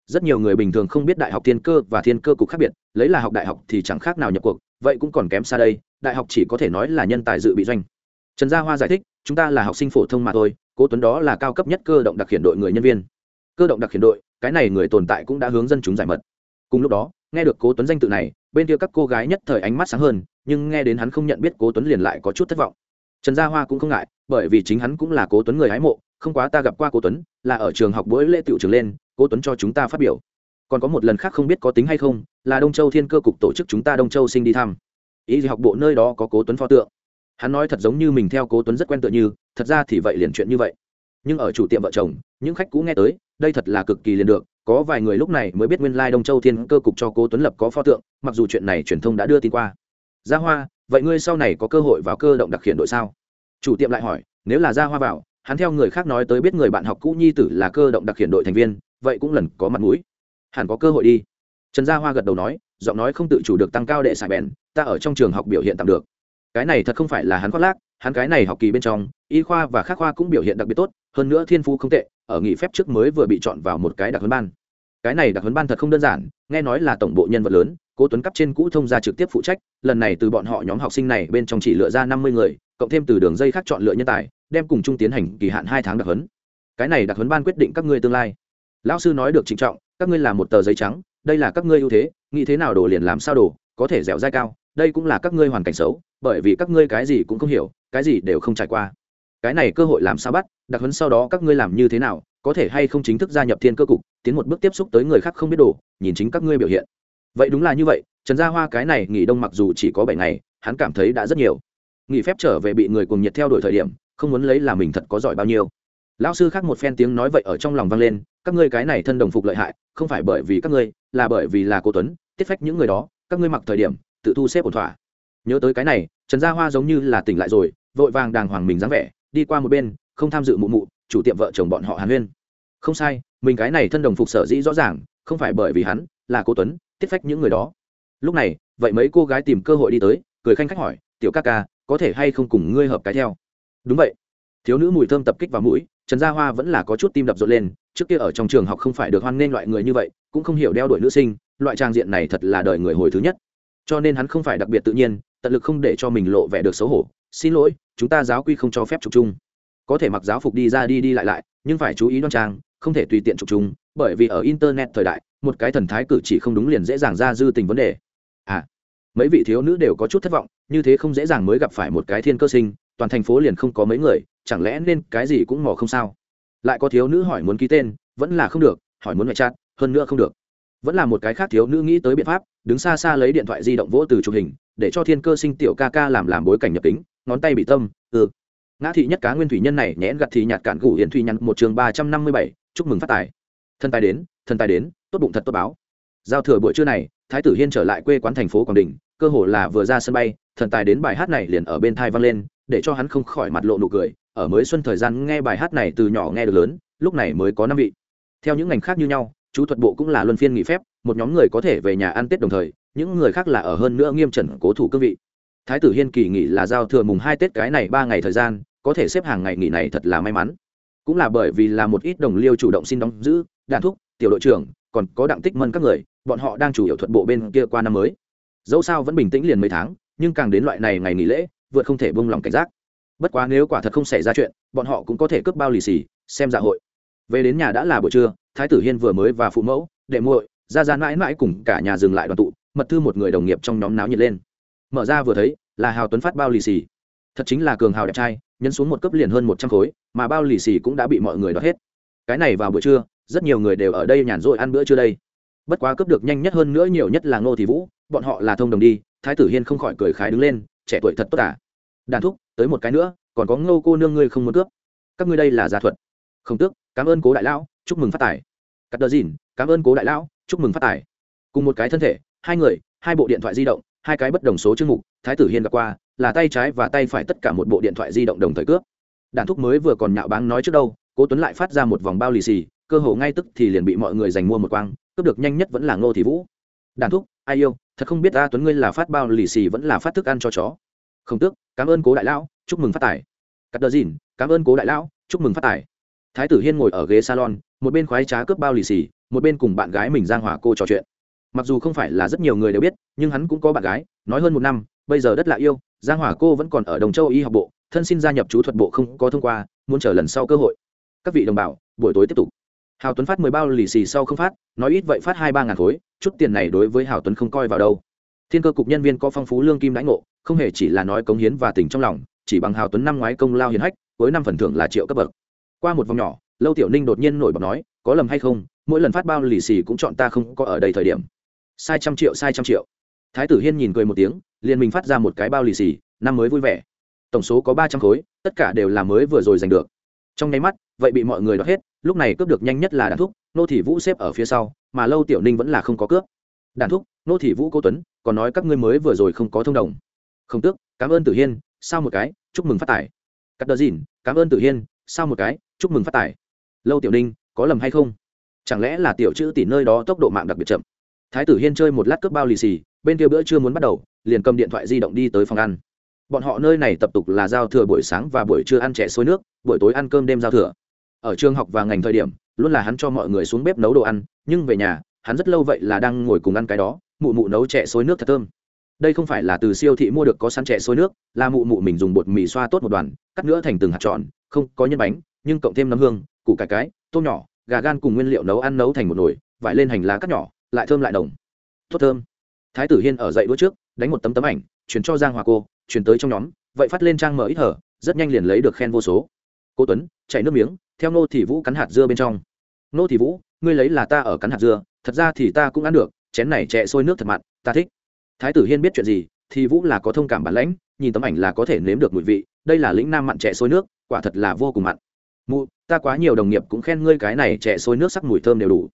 Rất nhiều người bình thường không biết đại học thiên cơ và thiên cơ cục khác biệt, lấy là học đại học thì chẳng khác nào nhập cuộc, vậy cũng còn kém xa đây, đại học chỉ có thể nói là nhân tài dự bị doanh. Trần gia hoa giải thích, chúng ta là học sinh phổ thông mà thôi, cố tuấn đó là cao cấp nhất cơ động đặc khiển đội người nhân viên. Cơ động đặc khiển đội, cái này người tồn tại cũng đã hướng dân chúng giải mật. Cùng lúc đó, nghe được cố tuấn danh tự này, bên kia các cô gái nhất thời ánh mắt sáng hơn, nhưng nghe đến hắn không nhận biết cố tuấn liền lại có chút thất vọng. Trần gia hoa cũng không ngại, bởi vì chính hắn cũng là cố tuấn người hái mộ không quá ta gặp qua cố tuấn, là ở trường học buổi lễ tiểu trường lên, cố tuấn cho chúng ta phát biểu. Còn có một lần khác không biết có tính hay không, là đông châu thiên cơ cục tổ chức chúng ta đông châu sinh đi thăm. Ý gì học bộ nơi đó có cố tuấn pho tượng. Hắn nói thật giống như mình theo cố tuấn rất quen tựa như, thật ra thì vậy liền chuyện như vậy. Nhưng ở chủ tiệm vợ chồng, những khách cũ nghe tới, đây thật là cực kỳ liền được, có vài người lúc này mới biết nguyên lai đông châu thiên cơ cục cho cố tuấn lập có pho tượng, mặc dù chuyện này truyền thông đã đưa tin qua. Gia hoa, vậy ngươi sau này có cơ hội vào cơ động đặc khiển đội sao? Chủ tiệm lại hỏi, nếu là gia hoa vào hắn theo người khác nói tới biết người bạn học cũ nhi tử là cơ động đặc hiện đội thành viên, vậy cũng lần có mặt mũi. Hẳn có cơ hội đi. Trần gia hoa gật đầu nói, giọng nói không tự chủ được tăng cao đệ xài bèn, ta ở trong trường học biểu hiện tạm được. Cái này thật không phải là hắn khoác lác, hắn cái này học kỳ bên trong, y khoa và khác khoa cũng biểu hiện đặc biệt tốt, hơn nữa thiên phú không tệ, ở nghỉ phép trước mới vừa bị chọn vào một cái đặc huấn ban. Cái này đặc huấn ban thật không đơn giản, nghe nói là tổng bộ nhân vật lớn, cố tuấn cấp trên cũ thông gia trực tiếp phụ trách, lần này từ bọn họ nhóm học sinh này bên trong chỉ lựa ra năm mươi người, cộng thêm từ đường dây khác chọn lựa nhân tài đem cùng chung tiến hành kỳ hạn hai tháng đặc huấn. Cái này đặc huấn ban quyết định các ngươi tương lai. Lão sư nói được trịnh trọng, các ngươi là một tờ giấy trắng, đây là các ngươi ưu thế, nghĩ thế nào đồ liền làm sao đồ, có thể dẻo dai cao, đây cũng là các ngươi hoàn cảnh xấu, bởi vì các ngươi cái gì cũng không hiểu, cái gì đều không trải qua. Cái này cơ hội làm sao bắt, đặc huấn sau đó các ngươi làm như thế nào, có thể hay không chính thức gia nhập thiên cơ cục, tiến một bước tiếp xúc tới người khác không biết đồ, nhìn chính các ngươi biểu hiện. Vậy đúng là như vậy, trần gia hoa cái này nghỉ đông mặc dù chỉ có bảy ngày, hắn cảm thấy đã rất nhiều. Nghỉ phép trở về bị người cùng nhiệt theo đuổi thời điểm không muốn lấy là mình thật có giỏi bao nhiêu. Lão sư khác một phen tiếng nói vậy ở trong lòng vang lên, các ngươi cái này thân đồng phục lợi hại, không phải bởi vì các ngươi, là bởi vì là cô tuấn, tiết phách những người đó, các ngươi mặc thời điểm, tự thu xếp ổn thỏa. Nhớ tới cái này, trần gia hoa giống như là tỉnh lại rồi, vội vàng đàng hoàng mình dáng vẻ, đi qua một bên, không tham dự mụ mụ, chủ tiệm vợ chồng bọn họ hàn huyên. Không sai, mình cái này thân đồng phục sở dĩ rõ ràng, không phải bởi vì hắn, là cô tuấn, tiết phách những người đó. Lúc này, vậy mấy cô gái tìm cơ hội đi tới, cười khanh khách hỏi, tiểu ca ca, có thể hay không cùng ngươi hợp cái theo? Đúng vậy. Thiếu nữ mùi thơm tập kích vào mũi, trần gia hoa vẫn là có chút tim đập rộn lên, trước kia ở trong trường học không phải được hoan nghênh loại người như vậy, cũng không hiểu đeo đuổi nữ sinh, loại trang diện này thật là đời người hồi thứ nhất. Cho nên hắn không phải đặc biệt tự nhiên, tận lực không để cho mình lộ vẻ được xấu hổ. Xin lỗi, chúng ta giáo quy không cho phép chụp chung. Có thể mặc giáo phục đi ra đi đi lại lại, nhưng phải chú ý đoan trang, không thể tùy tiện chụp chung, bởi vì ở internet thời đại, một cái thần thái cử chỉ không đúng liền dễ dàng ra dư tình vấn đề. À mấy vị thiếu nữ đều có chút thất vọng, như thế không dễ dàng mới gặp phải một cái thiên cơ sinh toàn thành phố liền không có mấy người, chẳng lẽ nên cái gì cũng mò không sao? Lại có thiếu nữ hỏi muốn ký tên, vẫn là không được, hỏi muốn ngoại chat, hơn nữa không được. Vẫn là một cái khác thiếu nữ nghĩ tới biện pháp, đứng xa xa lấy điện thoại di động vỗ từ chụp hình, để cho thiên cơ sinh tiểu ca ca làm làm bối cảnh nhập tính, ngón tay bị tâm ừ. Ngã thị nhất cá nguyên thủy nhân này nhẽn gặt thì nhạt cản gủ hiển thủy nhắn một trường ba trăm năm mươi bảy, chúc mừng phát tài. Thân tài đến thân tài đến, tốt bụng thật tốt báo. Giao thừa buổi trưa này, thái tử hiên trở lại quê quán thành phố quảng đình, cơ hồ là vừa ra sân bay, thần tài đến bài hát này liền ở bên thai vang lên để cho hắn không khỏi mặt lộ nụ cười. Ở mới xuân thời gian nghe bài hát này từ nhỏ nghe được lớn, lúc này mới có năm vị. Theo những ngành khác như nhau, chú thuật bộ cũng là luân phiên nghỉ phép, một nhóm người có thể về nhà ăn tết đồng thời, những người khác là ở hơn nữa nghiêm trần cố thủ cương vị. Thái tử hiên kỳ nghỉ là giao thừa mùng hai tết cái này ba ngày thời gian, có thể xếp hàng ngày nghỉ này thật là may mắn. Cũng là bởi vì là một ít đồng liêu chủ động xin đóng giữ đàn thúc, tiểu đội trưởng, còn có đặng tích mân các người, bọn họ đang chủ yếu thuật bộ bên kia qua năm mới. Dẫu sao vẫn bình tĩnh liền mấy tháng, nhưng càng đến loại này ngày nghỉ lễ vượt không thể bông lòng cảnh giác. Bất quá nếu quả thật không xảy ra chuyện, bọn họ cũng có thể cướp bao lì xì, xem dạ hội. Về đến nhà đã là buổi trưa, thái tử hiên vừa mới và phụ mẫu, đệ muội ra ra mãi mãi cùng cả nhà dừng lại đoàn tụ, mật thư một người đồng nghiệp trong nhóm náo nhiệt lên. Mở ra vừa thấy, là hào tuấn phát bao lì xì. Thật chính là cường hào đẹp trai, nhấn xuống một cấp liền hơn một trăm khối, mà bao lì xì cũng đã bị mọi người đót hết. Cái này vào buổi trưa, rất nhiều người đều ở đây nhàn rỗi ăn bữa trưa đây. Bất quá cướp được nhanh nhất hơn nữa nhiều nhất là ngô thị vũ, bọn họ là thông đồng đi, thái tử hiên không khỏi cười khái đứng lên trẻ tuổi thật tốt à? Đàn thúc, tới một cái nữa, còn có ngô cô nương ngươi không muốn cướp. Các ngươi đây là gia thuật. Không tước, cảm ơn cố đại lão, chúc mừng phát tài. Cắt đờ dìn, cảm ơn cố đại lão, chúc mừng phát tài. Cùng một cái thân thể, hai người, hai bộ điện thoại di động, hai cái bất đồng số chương mục, thái tử hiên gặp qua, là tay trái và tay phải tất cả một bộ điện thoại di động đồng thời cướp. Đàn thúc mới vừa còn nhạo báng nói trước đâu, cố tuấn lại phát ra một vòng bao lì xì, cơ hồ ngay tức thì liền bị mọi người giành mua một quang, cướp được nhanh nhất vẫn là ngô thị vũ. Đàn thúc, ai yêu? Thật không biết ta tuấn ngươi là phát bao lì xì vẫn là phát thức ăn cho chó. Không tước, cảm ơn cố đại lão, chúc mừng phát tài. Cắt đờ dìn, cảm ơn cố đại lão, chúc mừng phát tài. Thái tử hiên ngồi ở ghế salon, một bên khoái trá cướp bao lì xì, một bên cùng bạn gái mình giang hòa cô trò chuyện. Mặc dù không phải là rất nhiều người đều biết, nhưng hắn cũng có bạn gái, nói hơn một năm, bây giờ đất lạ yêu giang hòa cô vẫn còn ở đồng châu y học bộ, thân xin gia nhập chú thuật bộ không có thông qua, muốn chờ lần sau cơ hội. Các vị đồng bào, buổi tối tiếp tục hào tuấn phát mười bao lì xì sau không phát, nói ít vậy phát hai ba ngàn khối, chút tiền này đối với hào tuấn không coi vào đâu. Thiên cơ cục nhân viên có phong phú lương kim đãi ngộ, không hề chỉ là nói cống hiến và tình trong lòng, chỉ bằng hào tuấn năm ngoái công lao hiền hách với năm phần thưởng là triệu cấp bậc. Qua một vòng nhỏ, lâu tiểu ninh đột nhiên nổi bật nói, có lầm hay không, mỗi lần phát bao lì xì cũng chọn ta không có ở đây thời điểm. Sai trăm triệu, sai trăm triệu. Thái tử hiên nhìn cười một tiếng, liền mình phát ra một cái bao lì xì, năm mới vui vẻ. Tổng số có ba trăm khối, tất cả đều là mới vừa rồi giành được. Trong nháy mắt, vậy bị mọi người đ hết lúc này cướp được nhanh nhất là đàn thúc, nô thị vũ xếp ở phía sau, mà lâu tiểu ninh vẫn là không có cướp. Đàn thúc, nô thị vũ cô tuấn, còn nói các ngươi mới vừa rồi không có thông đồng. Không tước, cảm ơn tử hiên, sao một cái, chúc mừng phát tài. Cắt đờ dìn, cảm ơn tử hiên, sao một cái, chúc mừng phát tài. Lâu tiểu ninh, có lầm hay không? Chẳng lẽ là tiểu chữ tỷ nơi đó tốc độ mạng đặc biệt chậm? Thái tử hiên chơi một lát cướp bao lì xì, bên kia bữa chưa muốn bắt đầu, liền cầm điện thoại di động đi tới phòng ăn. Bọn họ nơi này tập tục là giao thừa buổi sáng và buổi trưa ăn trẻ xôi nước, buổi tối ăn cơm đêm giao thừa ở trường học và ngành thời điểm, luôn là hắn cho mọi người xuống bếp nấu đồ ăn, nhưng về nhà, hắn rất lâu vậy là đang ngồi cùng ăn cái đó, mụ mụ nấu chè xôi nước thật thơm. Đây không phải là từ siêu thị mua được có sẵn chè xôi nước, là mụ mụ mình dùng bột mì xoa tốt một đoàn, cắt nữa thành từng hạt tròn, không, có nhân bánh, nhưng cộng thêm nấm hương, củ cải cái, tôm nhỏ, gà gan cùng nguyên liệu nấu ăn nấu thành một nồi, vải lên hành lá cắt nhỏ, lại thơm lại đồng tốt thơm. Thái tử hiên ở dậy đũa trước, đánh một tấm tấm ảnh chuyển cho giang hòa cô chuyển tới trong nhóm, vậy phát lên trang mở ít hở rất nhanh liền lấy được khen vô số. Cô tuấn, chảy nước miếng theo nô thị vũ cắn hạt dưa bên trong. Nô thị vũ, ngươi lấy là ta ở cắn hạt dưa, thật ra thì ta cũng ăn được, chén này chẹ sôi nước thật mặn, ta thích. Thái tử hiên biết chuyện gì, thì vũ là có thông cảm bản lãnh, nhìn tấm ảnh là có thể nếm được mùi vị, đây là lĩnh nam mặn chẹ sôi nước, quả thật là vô cùng mặn. Mụ, ta quá nhiều đồng nghiệp cũng khen ngươi cái này chẹ sôi nước sắc mùi thơm đều đủ.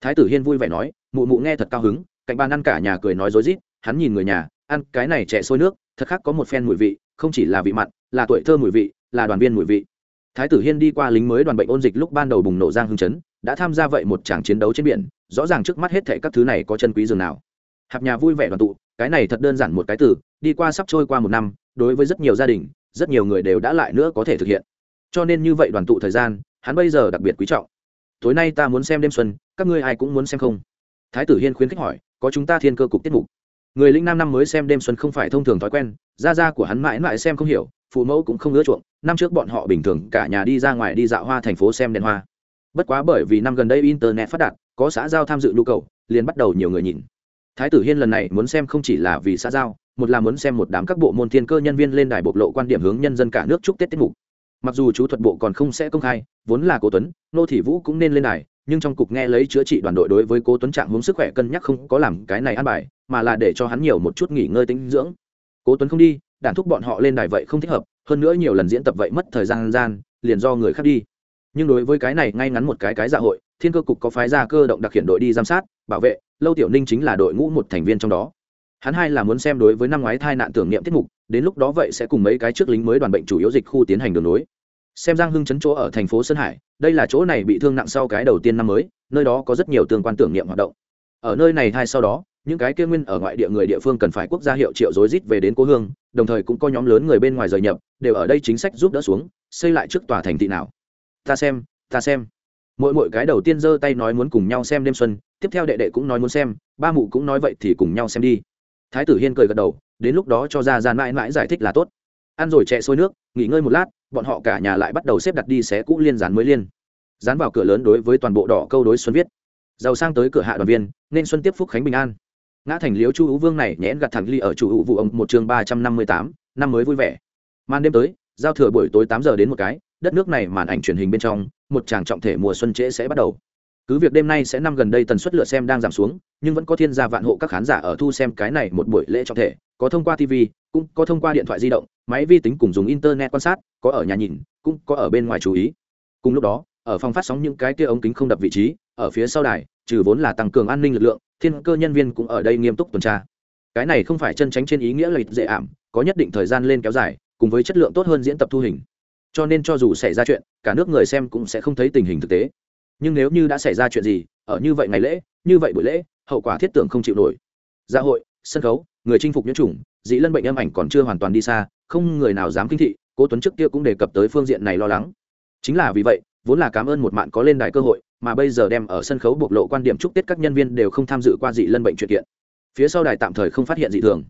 Thái tử hiên vui vẻ nói, mụ mụ nghe thật cao hứng, cạnh bàn ăn cả nhà cười nói rối rít, hắn nhìn người nhà, ăn cái này chẹ sôi nước, thật khác có một phen mùi vị, không chỉ là vị mặn, là tuổi thơ mùi vị, là đoàn viên mùi vị thái tử hiên đi qua lính mới đoàn bệnh ôn dịch lúc ban đầu bùng nổ giang hưng chấn, đã tham gia vậy một tràng chiến đấu trên biển, rõ ràng trước mắt hết thệ các thứ này có chân quý dường nào. Hạp nhà vui vẻ đoàn tụ, cái này thật đơn giản một cái từ, đi qua sắp trôi qua một năm, đối với rất nhiều gia đình, rất nhiều người đều đã lại nữa có thể thực hiện. Cho nên như vậy đoàn tụ thời gian, hắn bây giờ đặc biệt quý trọng. Tối nay ta muốn xem đêm xuân, các ngươi ai cũng muốn xem không? Thái tử hiên khuyến khích hỏi, có chúng ta thiên cơ cục tiết mục. Người linh nam năm mới xem đêm xuân không phải thông thường thói quen, gia gia của hắn mãi mãi xem không hiểu phụ mẫu cũng không ưa chuộng, năm trước bọn họ bình thường cả nhà đi ra ngoài đi dạo hoa thành phố xem đèn hoa. Bất quá bởi vì năm gần đây internet phát đạt, có xã giao tham dự nhu cầu, liền bắt đầu nhiều người nhìn. Thái tử hiên lần này muốn xem không chỉ là vì xã giao, một là muốn xem một đám các bộ môn thiên cơ nhân viên lên đài bộc lộ quan điểm hướng nhân dân cả nước chúc tết tiết mục. Mặc dù chú thuật bộ còn không sẽ công khai, vốn là cố tuấn, nô thị vũ cũng nên lên đài, nhưng trong cục nghe lấy chữa trị đoàn đội đối với cố tuấn trạng hướng sức khỏe cân nhắc không có làm cái này ăn bài, mà là để cho hắn nhiều một chút nghỉ ngơi tinh dưỡng. Cố tuấn không đi đản thúc bọn họ lên đài vậy không thích hợp, hơn nữa nhiều lần diễn tập vậy mất thời gian gian, liền do người khác đi. Nhưng đối với cái này ngay ngắn một cái cái dạ hội, thiên cơ cục có phái ra cơ động đặc hiện đội đi giám sát, bảo vệ, lâu tiểu ninh chính là đội ngũ một thành viên trong đó. Hắn hai là muốn xem đối với năm ngoái thai nạn tưởng niệm tiết mục, đến lúc đó vậy sẽ cùng mấy cái trước lính mới đoàn bệnh chủ yếu dịch khu tiến hành đường nối. Xem giang hưng chấn chỗ ở thành phố sơn hải, đây là chỗ này bị thương nặng sau cái đầu tiên năm mới, nơi đó có rất nhiều tương quan tưởng niệm hoạt động. Ở nơi này hai sau đó những cái kia nguyên ở ngoại địa người địa phương cần phải quốc gia hiệu triệu rối rít về đến cố hương, đồng thời cũng có nhóm lớn người bên ngoài rời nhập, đều ở đây chính sách giúp đỡ xuống, xây lại trước tòa thành thị nào. Ta xem ta xem. Mỗi mỗi cái đầu tiên giơ tay nói muốn cùng nhau xem đêm xuân, tiếp theo đệ đệ cũng nói muốn xem, ba mụ cũng nói vậy thì cùng nhau xem đi. Thái tử hiên cười gật đầu, đến lúc đó cho ra gian mãi mãi giải thích là tốt. Ăn rồi chạy sôi nước, nghỉ ngơi một lát, bọn họ cả nhà lại bắt đầu xếp đặt đi xé cũ liên dán mới liên. Dán vào cửa lớn đối với toàn bộ đỏ câu đối xuân viết. Giàu sang tới cửa hạ đoàn viên, nên xuân tiếp phúc khánh bình an ngã thành liếu chu hữu vương này nhẽn gặt thẳng ly ở chủ hữu vụ ông một chương ba trăm năm mươi tám, năm mới vui vẻ. Màn đêm tới, giao thừa buổi tối tám giờ đến một cái, đất nước này màn ảnh truyền hình bên trong, một tràng trọng thể mùa xuân trễ sẽ bắt đầu. Cứ việc đêm nay sẽ năm gần đây tần suất lựa xem đang giảm xuống, nhưng vẫn có thiên gia vạn hộ các khán giả ở thu xem cái này một buổi lễ trọng thể, có thông qua tv cũng có thông qua điện thoại di động, máy vi tính cùng dùng internet quan sát, có ở nhà nhìn, cũng có ở bên ngoài chú ý. Cùng lúc đó, ở phòng phát sóng những cái kia ống kính không đập vị trí, ở phía sau đài, trừ vốn là tăng cường an ninh lực lượng thiên cơ nhân viên cũng ở đây nghiêm túc tuần tra. Cái này không phải chân tránh trên ý nghĩa là dễ ảm, có nhất định thời gian lên kéo dài, cùng với chất lượng tốt hơn diễn tập thu hình. Cho nên cho dù xảy ra chuyện, cả nước người xem cũng sẽ không thấy tình hình thực tế. Nhưng nếu như đã xảy ra chuyện gì, ở như vậy ngày lễ, như vậy buổi lễ, hậu quả thiết tưởng không chịu nổi. Dạ hội, sân khấu, người chinh phục nhiễm chủng dĩ lân bệnh âm ảnh còn chưa hoàn toàn đi xa, không người nào dám kinh thị, cố tuấn trước kia cũng đề cập tới phương diện này lo lắng. Chính là vì vậy, vốn là cảm ơn một mạng có lên đài cơ hội mà bây giờ đem ở sân khấu bộc lộ quan điểm chúc tết các nhân viên đều không tham dự qua dị lân bệnh chuyện kiện. Phía sau đài tạm thời không phát hiện dị thường.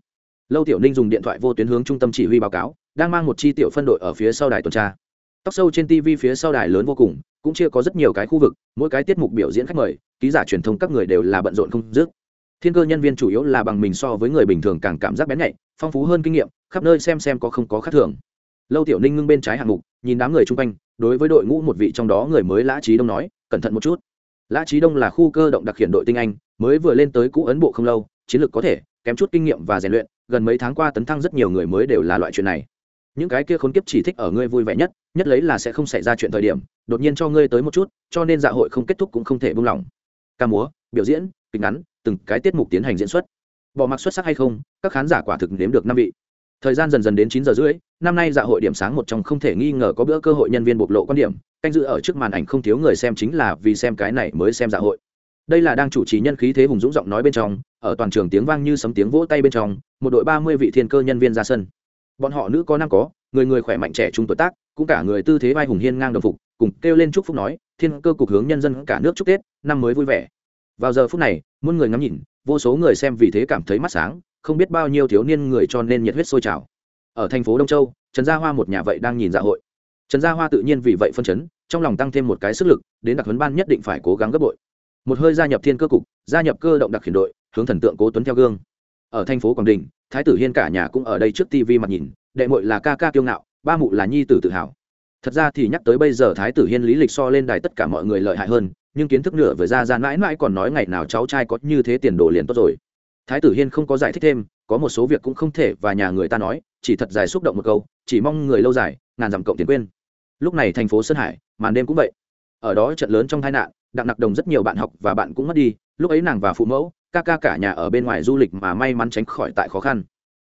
Lâu tiểu ninh dùng điện thoại vô tuyến hướng trung tâm chỉ huy báo cáo, đang mang một chi tiểu phân đội ở phía sau đài tuần tra. Tóc sâu trên tv phía sau đài lớn vô cùng, cũng chia có rất nhiều cái khu vực, mỗi cái tiết mục biểu diễn khách mời, ký giả truyền thông các người đều là bận rộn không dứt. Thiên cơ nhân viên chủ yếu là bằng mình so với người bình thường càng cảm giác bén nhạy, phong phú hơn kinh nghiệm, khắp nơi xem xem có không có khác thường. Lâu tiểu ninh ngưng bên trái hạng mục, nhìn đám người chung quanh, đối với đội ngũ một vị trong đó người mới lã trí đông nói cẩn thận một chút. Lã trí đông là khu cơ động đặc hiện đội tinh anh, mới vừa lên tới cũ ấn bộ không lâu, chiến lược có thể, kém chút kinh nghiệm và rèn luyện, gần mấy tháng qua tấn thăng rất nhiều người mới đều là loại chuyện này. Những cái kia khốn kiếp chỉ thích ở ngươi vui vẻ nhất nhất lấy là sẽ không xảy ra chuyện thời điểm, đột nhiên cho ngươi tới một chút, cho nên dạ hội không kết thúc cũng không thể buông lỏng. Ca múa, biểu diễn, kịch ngắn, từng cái tiết mục tiến hành diễn xuất. Bỏ mặc xuất sắc hay không, các khán giả quả thực nếm được năm vị thời gian dần dần đến chín giờ rưỡi, năm nay dạ hội điểm sáng một trong không thể nghi ngờ có bữa cơ hội nhân viên bộc lộ quan điểm, canh dự ở trước màn ảnh không thiếu người xem chính là vì xem cái này mới xem dạ hội. Đây là đang chủ trì nhân khí thế hùng dũng giọng nói bên trong, ở toàn trường tiếng vang như sấm tiếng vỗ tay bên trong, một đội ba mươi vị thiên cơ nhân viên ra sân. Bọn họ nữ có nam có, người người khỏe mạnh trẻ trung tuổi tác, cũng cả người tư thế vai hùng hiên ngang đồng phục, cùng kêu lên chúc phúc nói, thiên cơ cục hướng nhân dân cả nước chúc tết, năm mới vui vẻ. Vào giờ phút này, muôn người ngắm nhìn, vô số người xem vì thế cảm thấy mắt sáng không biết bao nhiêu thiếu niên người cho nên nhiệt huyết sôi trào. Ở thành phố đông châu, trần gia hoa một nhà vậy đang nhìn dạ hội. Trần gia hoa tự nhiên vì vậy phân chấn, trong lòng tăng thêm một cái sức lực, đến đặc huấn ban nhất định phải cố gắng gấp bội. Một hơi gia nhập thiên cơ cục, gia nhập cơ động đặc khiển đội, hướng thần tượng cố tuấn theo gương. Ở thành phố quảng đình, thái tử hiên cả nhà cũng ở đây trước tv mặt nhìn, đệ muội là ca ca kiêu ngạo, ba mụ là nhi tử tự hào. Thật ra thì nhắc tới bây giờ thái tử hiên lý lịch so lên đài tất cả mọi người lợi hại hơn, nhưng kiến thức nửa vừa ra ra mãi mãi còn nói ngày nào cháu trai có như thế tiền đồ liền tốt rồi thái tử hiên không có giải thích thêm, có một số việc cũng không thể và nhà người ta nói, chỉ thật dài xúc động một câu, chỉ mong người lâu dài, ngàn dặm cộng tiền quên. Lúc này thành phố sơn hải, màn đêm cũng vậy. Ở đó trận lớn trong tai nạn, đặng nặc đồng rất nhiều bạn học và bạn cũng mất đi, lúc ấy nàng và phụ mẫu, ca ca cả nhà ở bên ngoài du lịch mà may mắn tránh khỏi tại khó khăn.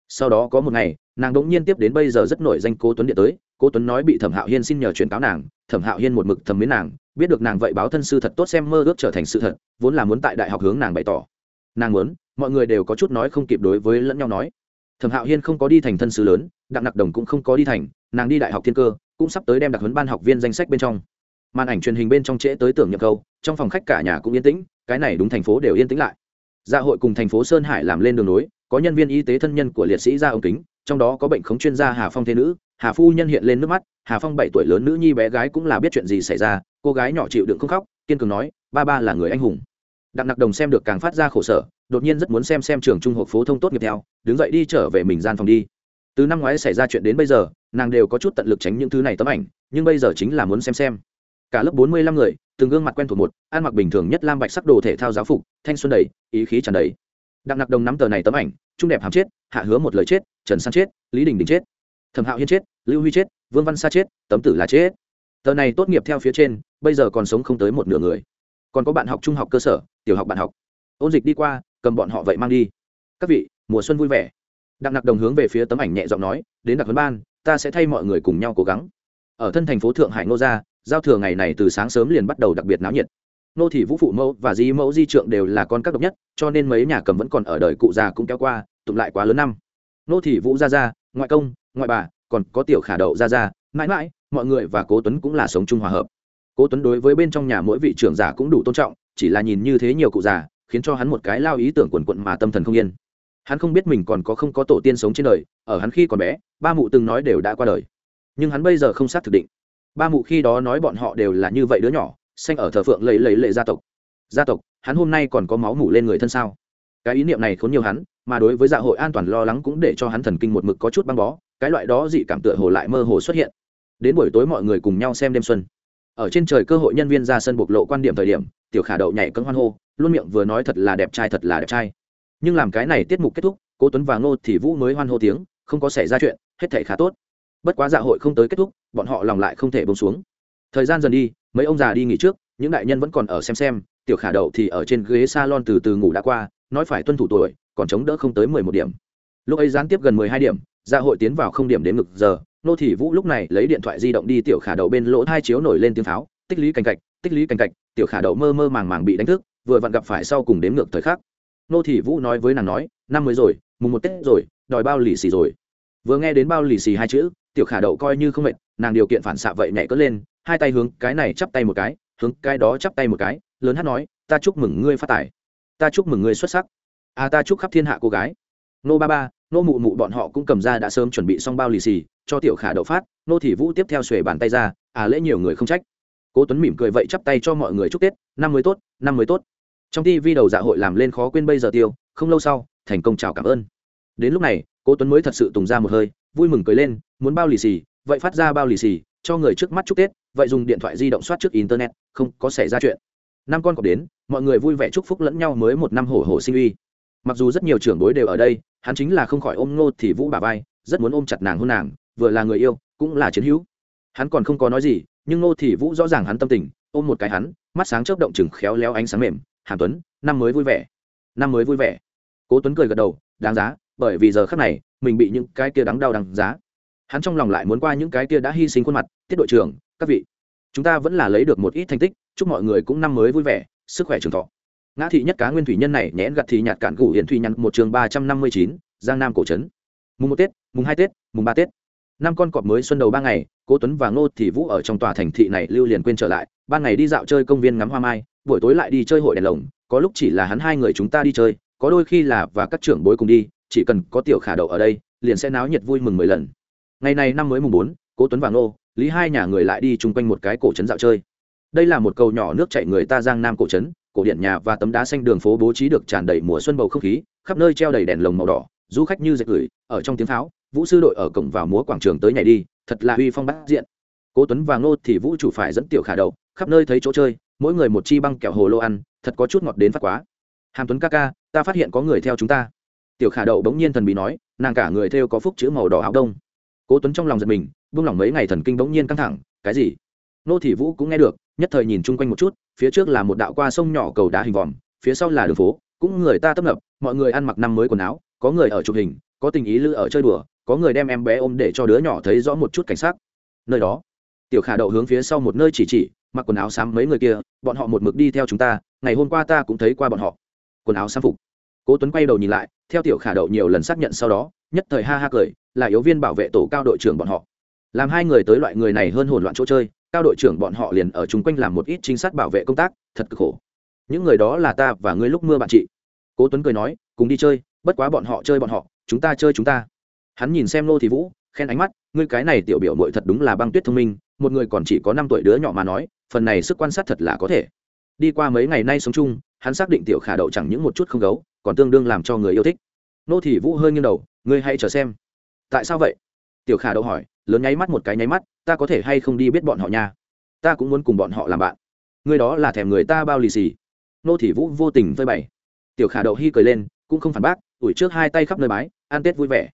Sau đó có một ngày, nàng đ ỗ n g nhiên tiếp đến bây giờ rất nổi danh cố tuấn điện tới, cố tuấn nói bị thẩm hạo hiên xin nhờ truyền cáo nàng, thẩm hạo hiên một mực thầm mến nàng, biết được nàng vậy báo thân sư thật tốt xem mơ ước trở thành sự thật, vốn là muốn tại đại học hướng nàng bày tỏ. Nàng muốn mọi người đều có chút nói không kịp đối với lẫn nhau nói. Thẩm hạo hiên không có đi thành thân sứ lớn, đặng nặc đồng cũng không có đi thành, nàng đi đại học thiên cơ, cũng sắp tới đem đặc huấn ban học viên danh sách bên trong. Màn ảnh truyền hình bên trong trễ tới tưởng nhập câu, trong phòng khách cả nhà cũng yên tĩnh, cái này đúng thành phố đều yên tĩnh lại. Dạ hội cùng thành phố sơn hải làm lên đường nối, có nhân viên y tế thân nhân của liệt sĩ ra ống kính, trong đó có bệnh khống chuyên gia hà phong thế nữ, hà phu nhân hiện lên nước mắt, hà phong bảy tuổi lớn nữ nhi bé gái cũng là biết chuyện gì xảy ra, cô gái nhỏ chịu đựng không khóc, kiên cường nói, ba ba là người anh hùng đặng nặc đồng xem được càng phát ra khổ sở, đột nhiên rất muốn xem xem trường trung học phổ thông tốt nghiệp theo, đứng dậy đi trở về mình gian phòng đi. Từ năm ngoái xảy ra chuyện đến bây giờ, nàng đều có chút tận lực tránh những thứ này tấm ảnh, nhưng bây giờ chính là muốn xem xem. Cả lớp bốn mươi lăm người, từng gương mặt quen thuộc một, ăn mặc bình thường nhất lam bạch sắc đồ thể thao giáo phục, thanh xuân đầy, ý khí tràn đầy. Đặng nặc đồng nắm tờ này tấm ảnh, trung đẹp hàm chết, hạ hứa một lời chết, trần san chết, lý đình đình chết, thẩm hạo hiên chết, lưu huy chết, vương văn sa chết, tấm tử là chết. Tờ này tốt nghiệp theo phía trên, bây giờ còn sống không tới một nửa người còn có bạn học trung học cơ sở tiểu học bạn học. Ôn dịch đi qua cầm bọn họ vậy mang đi. Các vị mùa xuân vui vẻ. Đặng nặc đồng hướng về phía tấm ảnh nhẹ giọng nói đến đặc huấn ban ta sẽ thay mọi người cùng nhau cố gắng. Ở thân thành phố thượng hải ngô gia giao thừa ngày này từ sáng sớm liền bắt đầu đặc biệt náo nhiệt. Nô thị vũ phụ mẫu và di mẫu di trượng đều là con các độc nhất cho nên mấy nhà cầm vẫn còn ở đời cụ già cũng kéo qua tụng lại quá lớn năm. Nô thị vũ gia gia, ngoại công ngoại bà còn có tiểu khả đậu gia gia. mãi mãi mọi người và cố tuấn cũng là sống chung hòa hợp cố tuấn đối với bên trong nhà mỗi vị trưởng giả cũng đủ tôn trọng, chỉ là nhìn như thế nhiều cụ già, khiến cho hắn một cái lao ý tưởng quần quận mà tâm thần không yên. Hắn không biết mình còn có không có tổ tiên sống trên đời, ở hắn khi còn bé, ba mụ từng nói đều đã qua đời. Nhưng hắn bây giờ không xác thực định. Ba mụ khi đó nói bọn họ đều là như vậy đứa nhỏ sinh ở thờ phượng lầy lầy lệ gia tộc. Gia tộc, hắn hôm nay còn có máu mủ lên người thân sao? Cái ý niệm này khốn nhiều hắn, mà đối với dạ hội an toàn lo lắng cũng để cho hắn thần kinh một mực có chút băng bó, cái loại đó dị cảm tựa hồ lại mơ hồ xuất hiện. Đến buổi tối mọi người cùng nhau xem đêm xuân ở trên trời cơ hội nhân viên ra sân bộc lộ quan điểm thời điểm, tiểu khả đậu nhảy cân hoan hô, luôn miệng vừa nói thật là đẹp trai thật là đẹp trai. Nhưng làm cái này tiết mục kết thúc, cố tuấn và ngô thì vũ mới hoan hô tiếng, không có xảy ra chuyện, hết thể khá tốt. Bất quá dạ hội không tới kết thúc, bọn họ lòng lại không thể bông xuống. Thời gian dần đi, mấy ông già đi nghỉ trước, những đại nhân vẫn còn ở xem xem, tiểu khả đậu thì ở trên ghế salon từ từ ngủ đã qua, nói phải tuân thủ tuổi, còn chống đỡ không tới mười một điểm. Lúc ấy gián tiếp gần mười hai điểm dạ hội tiến vào không điểm đến ngực giờ nô thị vũ lúc này lấy điện thoại di động đi tiểu khả đậu bên lỗ hai chiếu nổi lên tiếng pháo, tích lý cành cạch, tích lý cành cạch, tiểu khả đậu mơ mơ màng màng bị đánh thức, vừa vặn gặp phải sau cùng đến ngược thời khắc. Nô thị vũ nói với nàng nói, năm mới rồi, mùng một tết rồi, đòi bao lì xì rồi. Vừa nghe đến bao lì xì hai chữ, tiểu khả đậu coi như không mệt, nàng điều kiện phản xạ vậy nhảy cất lên, hai tay hướng cái này chắp tay một cái, hướng cái đó chắp tay một cái, lớn hát nói, ta chúc mừng ngươi phát tài, ta chúc mừng ngươi xuất sắc. À ta chúc khắp thiên hạ cô gái. Nô ba ba nô mụ mụ bọn họ cũng cầm ra đã sớm chuẩn bị xong bao lì xì, cho tiểu khả đậu phát, nô thị vũ tiếp theo xuề bàn tay ra à lễ nhiều người không trách. Cố tuấn mỉm cười vậy chắp tay cho mọi người chúc tết, năm mới tốt, năm mới tốt. Trong tv đầu dạ hội làm lên khó quên bây giờ tiêu, không lâu sau, thành công chào cảm ơn. Đến lúc này, cố tuấn mới thật sự tùng ra một hơi, vui mừng cười lên, muốn bao lì xì, vậy phát ra bao lì xì, cho người trước mắt chúc tết, vậy dùng điện thoại di động soát trước internet, không có xảy ra chuyện. Năm con cọp đến, mọi người vui vẻ chúc phúc lẫn nhau mới một năm hổ hổ sinh uy. Mặc dù rất nhiều trưởng bối đều ở đây hắn chính là không khỏi ôm ngô thì vũ bà vai, rất muốn ôm chặt nàng hôn nàng, vừa là người yêu, cũng là chiến hữu. Hắn còn không có nói gì, nhưng ngô thì vũ rõ ràng hắn tâm tình, ôm một cái hắn, mắt sáng chớp động chừng khéo léo ánh sáng mềm, hàm tuấn, năm mới vui vẻ. Năm mới vui vẻ. Cố tuấn cười gật đầu, đáng giá, bởi vì giờ khắc này, mình bị những cái kia đắng đau đáng giá. Hắn trong lòng lại muốn qua những cái kia đã hy sinh khuôn mặt, tiết đội trưởng, các vị, chúng ta vẫn là lấy được một ít thành tích, chúc mọi người cũng năm mới vui vẻ, sức khỏe trường thọ ngã thị nhất cá nguyên thủy nhân này nhẽn gặt thì nhạt cản cụ hiển thủy nhắn một trường ba trăm năm mươi chín, giang nam cổ trấn. Mùng một tết, mùng hai tết, mùng ba tết. Năm con cọp mới xuân đầu ba ngày, cố tuấn và ngô thì vũ ở trong tòa thành thị này lưu liền quên trở lại, ban ngày đi dạo chơi công viên ngắm hoa mai, buổi tối lại đi chơi hội đèn lồng, có lúc chỉ là hắn hai người chúng ta đi chơi, có đôi khi là và các trưởng bối cùng đi, chỉ cần có tiểu khả đậu ở đây, liền sẽ náo nhiệt vui mừng mười lần. Ngày này năm mới mùng bốn, cố tuấn và ngô, lý hai nhà người lại đi chung quanh một cái cổ trấn dạo chơi. Đây là một cầu nhỏ nước chảy người ta giang nam cổ trấn cổ điện nhà và tấm đá xanh đường phố bố trí được tràn đầy mùa xuân bầu không khí, khắp nơi treo đầy đèn lồng màu đỏ, du khách như dệt gửi ở trong tiếng pháo, vũ sư đội ở cổng vào múa quảng trường tới nhảy đi, thật là uy phong bát diện. Cố tuấn và ngô thì vũ chủ phải dẫn tiểu khả đầu, khắp nơi thấy chỗ chơi, mỗi người một chi băng kẹo hồ lô ăn, thật có chút ngọt đến phát quá. Hàm tuấn ca ca, ta phát hiện có người theo chúng ta. Tiểu khả đậu bỗng nhiên thần bí nói, nàng cả người theo có phúc chữ màu đỏ áo đông. Cố tuấn trong lòng giật mình, buông lỏng mấy ngày thần kinh bỗng nhiên căng thẳng, cái gì? Nô thị vũ cũng nghe được nhất thời nhìn chung quanh một chút, phía trước là một đạo qua sông nhỏ cầu đá hình vòm, phía sau là đường phố, cũng người ta tấp nập, mọi người ăn mặc năm mới quần áo, có người ở chụp hình, có tình ý lữ ở chơi đùa, có người đem em bé ôm để cho đứa nhỏ thấy rõ một chút cảnh sát nơi đó, tiểu khả đậu hướng phía sau một nơi chỉ chỉ, mặc quần áo xám mấy người kia, bọn họ một mực đi theo chúng ta, ngày hôm qua ta cũng thấy qua bọn họ. Quần áo xám phục. Cố tuấn quay đầu nhìn lại, theo tiểu khả đậu nhiều lần xác nhận sau đó, nhất thời ha ha cười, là yếu viên bảo vệ tổ cao đội trưởng bọn họ. Làm hai người tới loại người này hơn hồn loạn chỗ chơi cao đội trưởng bọn họ liền ở chung quanh làm một ít trinh sát bảo vệ công tác, thật cực khổ. Những người đó là ta và ngươi lúc mưa bạn chị. Cố tuấn cười nói, cùng đi chơi, bất quá bọn họ chơi bọn họ, chúng ta chơi chúng ta. Hắn nhìn xem nô thì vũ, khen ánh mắt, ngươi cái này tiểu biểu mội thật đúng là băng tuyết thông minh, một người còn chỉ có năm tuổi đứa nhỏ mà nói, phần này sức quan sát thật là có thể. Đi qua mấy ngày nay sống chung, hắn xác định tiểu khả đậu chẳng những một chút không gấu, còn tương đương làm cho người yêu thích. Nô thị vũ hơi nghiêng đầu, ngươi hãy chờ xem. Tại sao vậy? Tiểu khả đậu hỏi, lớn nháy mắt một cái nháy mắt ta có thể hay không đi biết bọn họ nha. Ta cũng muốn cùng bọn họ làm bạn. Người đó là thèm người ta bao lì xì. Nô thị vũ vô tình phơi bày. Tiểu khả đậu hy cười lên, cũng không phản bác, ủi trước hai tay khắp nơi bái, ăn tết vui vẻ.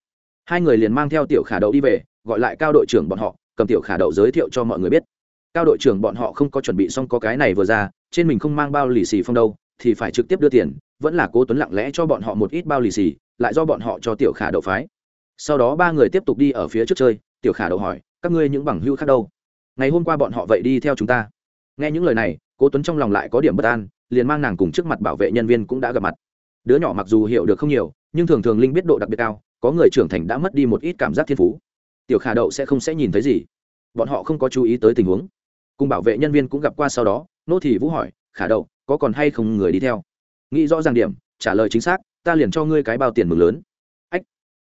Hai người liền mang theo tiểu khả đậu đi về, gọi lại cao đội trưởng bọn họ, cầm tiểu khả đậu giới thiệu cho mọi người biết. Cao đội trưởng bọn họ không có chuẩn bị xong có cái này vừa ra, trên mình không mang bao lì xì phong đâu, thì phải trực tiếp đưa tiền, vẫn là cố tuấn lặng lẽ cho bọn họ một ít bao lì xì, lại do bọn họ cho tiểu khả đậu phái. Sau đó ba người tiếp tục đi ở phía trước chơi, tiểu khả đậu hỏi các ngươi những bằng hữu khác đâu? Ngày hôm qua bọn họ vậy đi theo chúng ta. Nghe những lời này, cố tuấn trong lòng lại có điểm bất an, liền mang nàng cùng trước mặt bảo vệ nhân viên cũng đã gặp mặt. Đứa nhỏ mặc dù hiểu được không nhiều, nhưng thường thường linh biết độ đặc biệt cao, có người trưởng thành đã mất đi một ít cảm giác thiên phú. Tiểu khả đậu sẽ không sẽ nhìn thấy gì. Bọn họ không có chú ý tới tình huống. Cùng bảo vệ nhân viên cũng gặp qua sau đó, nô thì vũ hỏi, khả đậu, có còn hay không người đi theo? Nghĩ rõ ràng điểm, trả lời chính xác, ta liền cho ngươi cái bao tiền mừng lớn. Ách,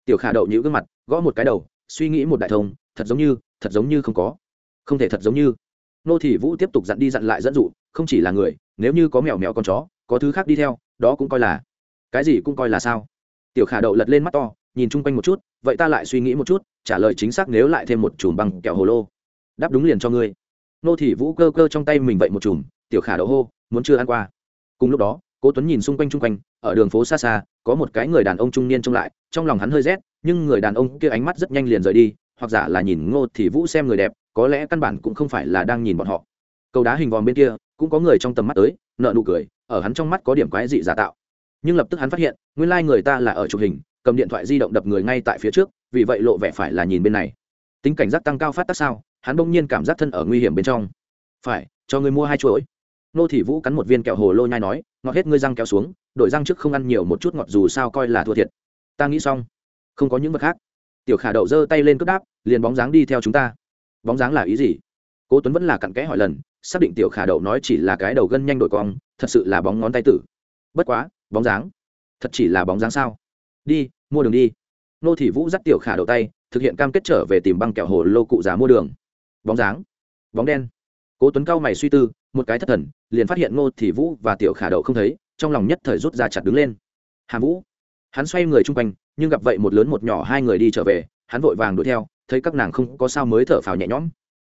tiểu khả đậu nhíu gương mặt, gõ một cái đầu, suy nghĩ một đại thông thật giống như, thật giống như không có. Không thể thật giống như. Nô thị vũ tiếp tục dặn đi dặn lại dẫn dụ, không chỉ là người, nếu như có mèo mèo con chó, có thứ khác đi theo, đó cũng coi là, cái gì cũng coi là sao. Tiểu khả đậu lật lên mắt to, nhìn chung quanh một chút, vậy ta lại suy nghĩ một chút, trả lời chính xác nếu lại thêm một chùm bằng kẹo hồ lô. Đáp đúng liền cho ngươi. Nô thị vũ cơ cơ trong tay mình vậy một chùm, tiểu khả đậu hô, muốn chưa ăn qua. Cùng lúc đó, cố tuấn nhìn xung quanh chung quanh, ở đường phố xa xa, có một cái người đàn ông trung niên trông lại, trong lòng hắn hơi rét, nhưng người đàn ông kia ánh mắt rất nhanh liền rời đi hoặc giả là nhìn ngô thì vũ xem người đẹp, có lẽ căn bản cũng không phải là đang nhìn bọn họ. Cầu đá hình vòm bên kia, cũng có người trong tầm mắt tới nợ nụ cười, ở hắn trong mắt có điểm quái dị giả tạo. Nhưng lập tức hắn phát hiện, nguyên lai、like、người ta là ở chụp hình, cầm điện thoại di động đập người ngay tại phía trước, vì vậy lộ vẻ phải là nhìn bên này. Tính cảnh giác tăng cao phát tác sao, hắn bỗng nhiên cảm giác thân ở nguy hiểm bên trong. Phải, cho người mua hai chuỗi. Nô thị vũ cắn một viên kẹo hồ lô nhai nói, ngọt hết ngươi răng kéo xuống đội răng trước không ăn nhiều một chút ngọt dù sao coi là thua thiệt. Ta nghĩ xong, không có những vật khác tiểu khả đậu giơ tay lên cướp đáp, liền bóng dáng đi theo chúng ta. Bóng dáng là ý gì? Cố tuấn vẫn là cặn kẽ hỏi lần, xác định tiểu khả đậu nói chỉ là cái đầu gân nhanh đổi cong, thật sự là bóng ngón tay tử. Bất quá, bóng dáng? Thật chỉ là bóng dáng sao? Đi, mua đường đi. Nô thị vũ dắt tiểu khả đậu tay, thực hiện cam kết trở về tìm băng kẹo hồ lô cụ già mua đường. Bóng dáng? Bóng đen. Cố tuấn cao mày suy tư, một cái thất thần, liền phát hiện ngô thị vũ và tiểu khả đậu không thấy, trong lòng nhất thời rút ra chặt đứng lên. Hàm vũ hắn xoay người chung quanh, nhưng gặp vậy một lớn một nhỏ hai người đi trở về, hắn vội vàng đuổi theo, thấy các nàng không có sao mới thở phào nhẹ nhõm.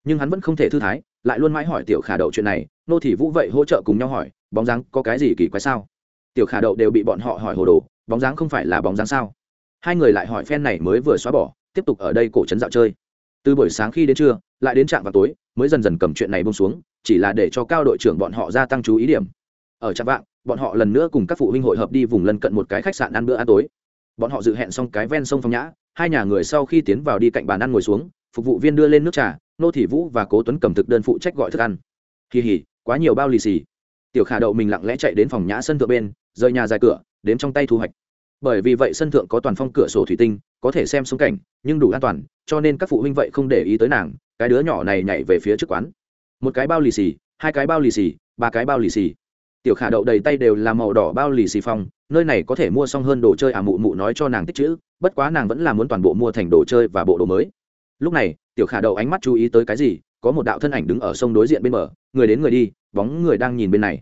Nhưng hắn vẫn không thể thư thái, lại luôn mãi hỏi tiểu khả đậu chuyện này, nô thị vũ vậy hỗ trợ cùng nhau hỏi, bóng dáng có cái gì kỳ quái sao? Tiểu khả đậu đều bị bọn họ hỏi hồ đồ, bóng dáng không phải là bóng dáng sao? Hai người lại hỏi phen này mới vừa xóa bỏ, tiếp tục ở đây cổ trấn dạo chơi. Từ buổi sáng khi đến trưa, lại đến trạm vào tối, mới dần dần cầm chuyện này bông xuống, chỉ là để cho cao đội trưởng bọn họ gia tăng chú ý điểm ở trạm vạng, bọn họ lần nữa cùng các phụ huynh hội hợp đi vùng lân cận một cái khách sạn ăn bữa ăn tối. Bọn họ dự hẹn xong cái ven sông phong nhã, hai nhà người sau khi tiến vào đi cạnh bàn ăn ngồi xuống, phục vụ viên đưa lên nước trà, nô thị vũ và cố tuấn cầm thực đơn phụ trách gọi thức ăn. Kỳ hỉ, quá nhiều bao lì xì. Tiểu khả đậu mình lặng lẽ chạy đến phòng nhã sân thượng bên, rời nhà dài cửa, đếm trong tay thu hoạch. Bởi vì vậy sân thượng có toàn phong cửa sổ thủy tinh, có thể xem xung cảnh, nhưng đủ an toàn, cho nên các phụ huynh vậy không để ý tới nàng, cái đứa nhỏ này nhảy về phía trước quán. Một cái bao lì xì, hai cái bao lì xì, ba cái bao lì xì tiểu khả đậu đầy tay đều là màu đỏ bao lì xì phong, nơi này có thể mua xong hơn đồ chơi à mụ mụ nói cho nàng tích chữ, bất quá nàng vẫn là muốn toàn bộ mua thành đồ chơi và bộ đồ mới. Lúc này, tiểu khả đậu ánh mắt chú ý tới cái gì, có một đạo thân ảnh đứng ở sông đối diện bên bờ, người đến người đi, bóng người đang nhìn bên này.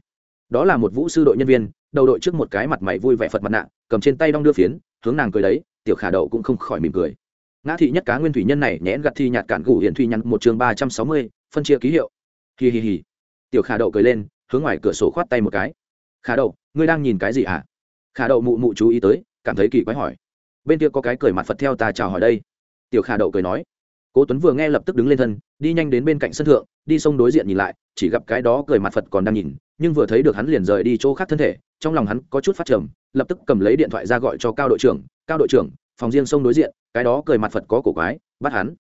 Đó là một vũ sư đội nhân viên, đầu đội trước một cái mặt mày vui vẻ phật mặt nạ, cầm trên tay đong đưa phiến, hướng nàng cười đấy, tiểu khả đậu cũng không khỏi mỉm cười. Ngã thị nhất cá nguyên thủy nhân này nhẽn gặt thi nhạt cản gủ hiện thủy nhắn một chương ba trăm sáu mươi, phân chia ký hiệu. Hì hì hì tiểu khả đậu cười lên hướng ngoài cửa sổ khoát tay một cái. Khả đậu, ngươi đang nhìn cái gì hả? Khả đậu mụ mụ chú ý tới, cảm thấy kỳ quái hỏi. Bên kia có cái cười mặt phật theo ta chào hỏi đây. Tiểu khả đậu cười nói. Cố tuấn vừa nghe lập tức đứng lên thân, đi nhanh đến bên cạnh sân thượng, đi sông đối diện nhìn lại, chỉ gặp cái đó cười mặt phật còn đang nhìn, nhưng vừa thấy được hắn liền rời đi chỗ khác thân thể, trong lòng hắn có chút phát trầm, lập tức cầm lấy điện thoại ra gọi cho cao đội trưởng, cao đội trưởng, phòng riêng sông đối diện, cái đó cười mặt phật có cổ quái, bắt hắn.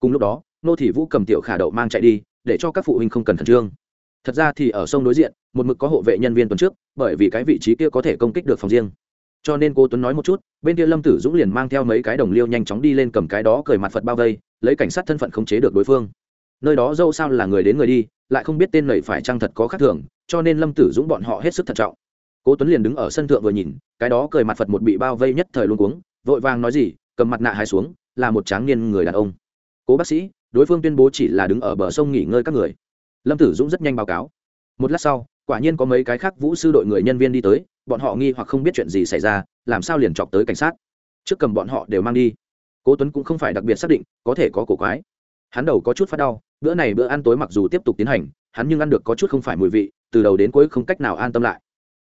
Cùng lúc đó, nô thị vũ cầm tiểu khả đậu mang chạy đi, để cho các phụ huynh không cần khẩn trương thật ra thì ở sông đối diện, một mực có hộ vệ nhân viên tuần trước, bởi vì cái vị trí kia có thể công kích được phòng riêng. Cho nên cô tuấn nói một chút, bên kia lâm tử dũng liền mang theo mấy cái đồng liêu nhanh chóng đi lên cầm cái đó cởi mặt phật bao vây, lấy cảnh sát thân phận khống chế được đối phương. Nơi đó dâu sao là người đến người đi, lại không biết tên lầy phải chăng thật có khác thường, cho nên lâm tử dũng bọn họ hết sức thận trọng. Cố tuấn liền đứng ở sân thượng vừa nhìn, cái đó cười mặt phật một bị bao vây nhất thời luôn cuống, vội vàng nói gì, cầm mặt nạ hai xuống, là một tráng niên người đàn ông. Cố bác sĩ, đối phương tuyên bố chỉ là đứng ở bờ sông nghỉ ngơi các người lâm tử dũng rất nhanh báo cáo. Một lát sau, quả nhiên có mấy cái khác vũ sư đội người nhân viên đi tới, bọn họ nghi hoặc không biết chuyện gì xảy ra, làm sao liền chọc tới cảnh sát. Trước cầm bọn họ đều mang đi. Cố tuấn cũng không phải đặc biệt xác định, có thể có cổ quái. Hắn đầu có chút phát đau, bữa này bữa ăn tối mặc dù tiếp tục tiến hành, hắn nhưng ăn được có chút không phải mùi vị, từ đầu đến cuối không cách nào an tâm lại.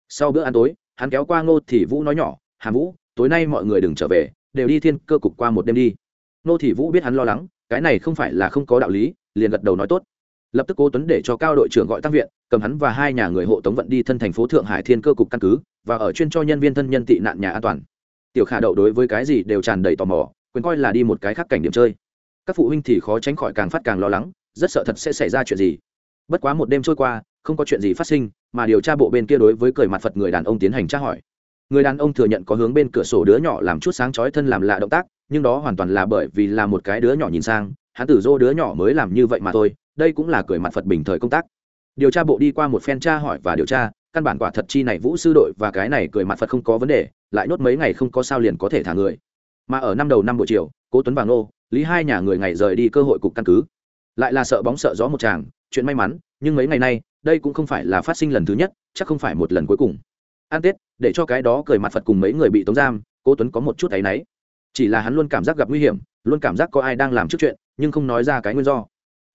Sau bữa ăn tối, hắn kéo qua ngô thì vũ nói nhỏ, hàm vũ, tối nay mọi người đừng trở về, đều đi thiên cơ cục qua một đêm đi. Ngô thì vũ biết hắn lo lắng, cái này không phải là không có đạo lý, liền gật đầu nói tốt lập tức cố tuấn để cho cao đội trưởng gọi tăng viện, cầm hắn và hai nhà người hộ tống vận đi thân thành phố thượng hải thiên cơ cục căn cứ, và ở chuyên cho nhân viên thân nhân tị nạn nhà an toàn. Tiểu khả đậu đối với cái gì đều tràn đầy tò mò, quyền coi là đi một cái khác cảnh điểm chơi. Các phụ huynh thì khó tránh khỏi càng phát càng lo lắng, rất sợ thật sẽ xảy ra chuyện gì. Bất quá một đêm trôi qua, không có chuyện gì phát sinh, mà điều tra bộ bên kia đối với cười mặt phật người đàn ông tiến hành tra hỏi. Người đàn ông thừa nhận có hướng bên cửa sổ đứa nhỏ làm chút sáng chói thân làm lạ động tác, nhưng đó hoàn toàn là bởi vì là một cái đứa nhỏ nhìn sang, hắn tử dô đứa nhỏ mới làm như vậy mà thôi đây cũng là cười mặt phật bình thời công tác. Điều tra bộ đi qua một phen tra hỏi và điều tra, căn bản quả thật chi này vũ sư đội và cái này cười mặt phật không có vấn đề, lại nốt mấy ngày không có sao liền có thể thả người. Mà ở năm đầu năm buổi chiều, cố tuấn và ngô, lý hai nhà người ngày rời đi cơ hội cục căn cứ. Lại là sợ bóng sợ gió một chàng chuyện may mắn, nhưng mấy ngày nay, đây cũng không phải là phát sinh lần thứ nhất, chắc không phải một lần cuối cùng. An tết, để cho cái đó cười mặt phật cùng mấy người bị tống giam, cố tuấn có một chút áy náy. Chỉ là hắn luôn cảm giác gặp nguy hiểm, luôn cảm giác có ai đang làm trước chuyện, nhưng không nói ra cái nguyên do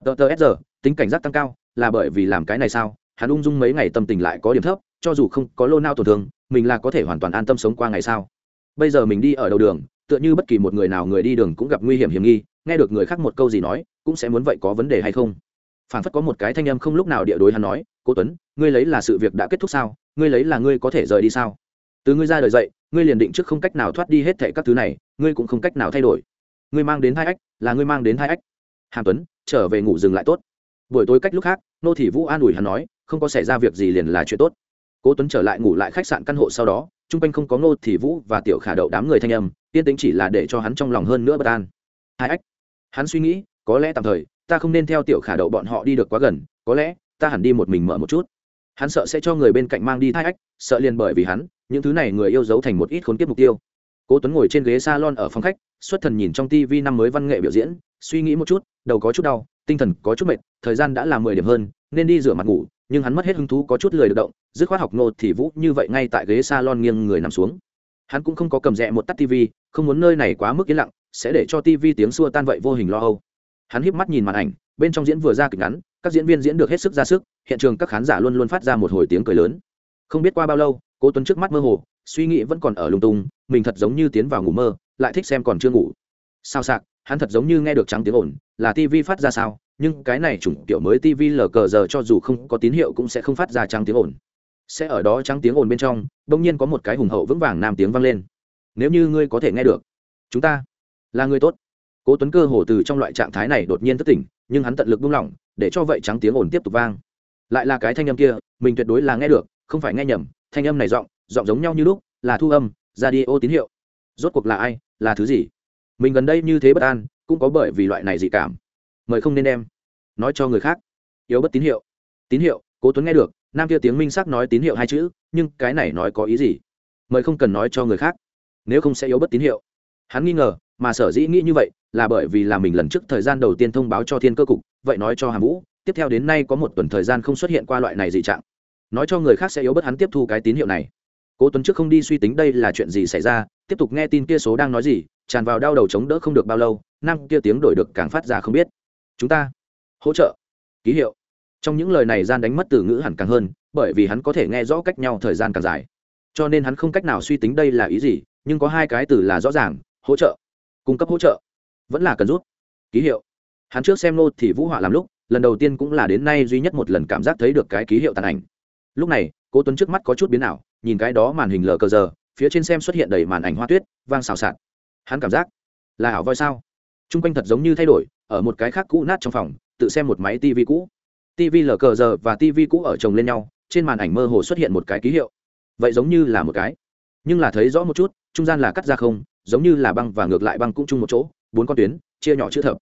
tờ tờ sr tính cảnh giác tăng cao, là bởi vì làm cái này sao? Hắn ung dung mấy ngày tâm tình lại có điểm thấp, cho dù không có lô nao tổn thương, mình là có thể hoàn toàn an tâm sống qua ngày sao bây giờ mình đi ở đầu đường, tựa như bất kỳ một người nào người đi đường cũng gặp nguy hiểm hiểm nghi, nghe được người khác một câu gì nói, cũng sẽ muốn vậy có vấn đề hay không? Phản phất có một cái thanh âm không lúc nào địa đối hắn nói cô tuấn, ngươi lấy là sự việc đã kết thúc sao? Ngươi lấy là ngươi có thể rời đi sao? Từ ngươi ra đời dậy, ngươi liền định trước không cách nào thoát đi hết thệ các thứ này, ngươi cũng không cách nào thay đổi. Ngươi mang đến hai ách, là ngươi mang đến hai ách. Hàm tuấn trở về ngủ dừng lại tốt. Buổi tối cách lúc khác, nô thị vũ an ủi hắn nói, không có xảy ra việc gì liền là chuyện tốt. Cố tuấn trở lại ngủ lại khách sạn căn hộ sau đó, chung quanh không có nô thị vũ và tiểu khả đậu đám người thanh âm, yên tĩnh chỉ là để cho hắn trong lòng hơn nữa bất an. Hai ách, hắn suy nghĩ, có lẽ tạm thời, ta không nên theo tiểu khả đậu bọn họ đi được quá gần, có lẽ, ta hẳn đi một mình mở một chút. Hắn sợ sẽ cho người bên cạnh mang đi thai ách, sợ liền bởi vì hắn, những thứ này người yêu giấu thành một ít khốn kiếp mục tiêu. Cố tuấn ngồi trên ghế salon ở phòng khách, xuất thần nhìn trong tv năm mới văn nghệ biểu diễn suy nghĩ một chút, đầu có chút đau, tinh thần có chút mệt, thời gian đã là mười điểm hơn, nên đi rửa mặt ngủ, nhưng hắn mất hết hứng thú có chút lười được động, dứt khoát học nô thì vũ như vậy ngay tại ghế salon nghiêng người nằm xuống. Hắn cũng không có cầm rẽ một tắt tv không muốn nơi này quá mức yên lặng, sẽ để cho tv tiếng xua tan vậy vô hình lo âu. Hắn híp mắt nhìn màn ảnh, bên trong diễn vừa ra kịch ngắn, các diễn viên diễn được hết sức ra sức, hiện trường các khán giả luôn luôn phát ra một hồi tiếng cười lớn. Không biết qua bao lâu, cố tuấn trước mắt mơ hồ, suy nghĩ vẫn còn ở lung tung, mình thật giống như tiến vào ngủ mơ, lại thích xem còn chưa ngủ. Sao sạc hắn thật giống như nghe được trắng tiếng ồn, là tv phát ra sao? Nhưng cái này chủng kiểu mới tv lờ cờ giờ cho dù không có tín hiệu cũng sẽ không phát ra trắng tiếng ồn. Sẽ ở đó trắng tiếng ồn bên trong, bỗng nhiên có một cái hùng hậu vững vàng nam tiếng vang lên. Nếu như ngươi có thể nghe được, chúng ta là người tốt. Cố tuấn cơ hồ từ trong loại trạng thái này đột nhiên thất tỉnh, nhưng hắn tận lực buông lỏng, để cho vậy trắng tiếng ồn tiếp tục vang. Lại là cái thanh âm kia, mình tuyệt đối là nghe được, không phải nghe nhầm, thanh âm này giọng giọng giống nhau như lúc, là thu âm ra đi ô tín hiệu. Rốt cuộc là ai, là thứ gì? Mình gần đây như thế bất an, cũng có bởi vì loại này dị cảm. Mời không nên đem. Nói cho người khác. Yếu bất tín hiệu. Tín hiệu, cố tuấn nghe được, nam kia tiếng minh sắc nói tín hiệu hai chữ, nhưng cái này nói có ý gì? Mời không cần nói cho người khác. Nếu không sẽ yếu bất tín hiệu. Hắn nghi ngờ, mà sở dĩ nghĩ như vậy là bởi vì là mình lần trước thời gian đầu tiên thông báo cho thiên cơ cục, vậy nói cho hàm vũ, tiếp theo đến nay có một tuần thời gian không xuất hiện qua loại này dị trạng. Nói cho người khác sẽ yếu bất hắn tiếp thu cái tín hiệu này. Cố tuấn trước không đi suy tính đây là chuyện gì xảy ra, tiếp tục nghe tin kia số đang nói gì tràn vào đau đầu chống đỡ không được bao lâu, nam kia tiếng đổi được càng phát ra không biết. Chúng ta, hỗ trợ, ký hiệu. Trong những lời này gian đánh mất từ ngữ hẳn càng hơn, bởi vì hắn có thể nghe rõ cách nhau thời gian càng dài. Cho nên hắn không cách nào suy tính đây là ý gì, nhưng có hai cái từ là rõ ràng, hỗ trợ, cung cấp hỗ trợ. Vẫn là cần rút, ký hiệu. Hắn trước xem nô thì vũ họa làm lúc, lần đầu tiên cũng là đến nay duy nhất một lần cảm giác thấy được cái ký hiệu tàn ảnh. Lúc này, cố tuấn trước mắt có chút biến ảo, nhìn cái đó màn hình lờ cờ giờ, phía trên xem xuất hiện đầy màn ảnh hoa tuyết, vang xào xạc hắn cảm giác là ảo voi sao? T r u n g quanh thật giống như thay đổi, ở một cái khác cũ nát trong phòng, tự xem một máy tv cũ. Tv lờ cờ giờ và tv cũ ở chồng lên nhau, trên màn ảnh mơ hồ xuất hiện một cái ký hiệu. Vậy giống như là một cái. Nhưng là thấy rõ một chút, trung gian là cắt ra không, giống như là băng và ngược lại băng cũng chung một chỗ, bốn con tuyến, chia nhỏ chữ thập.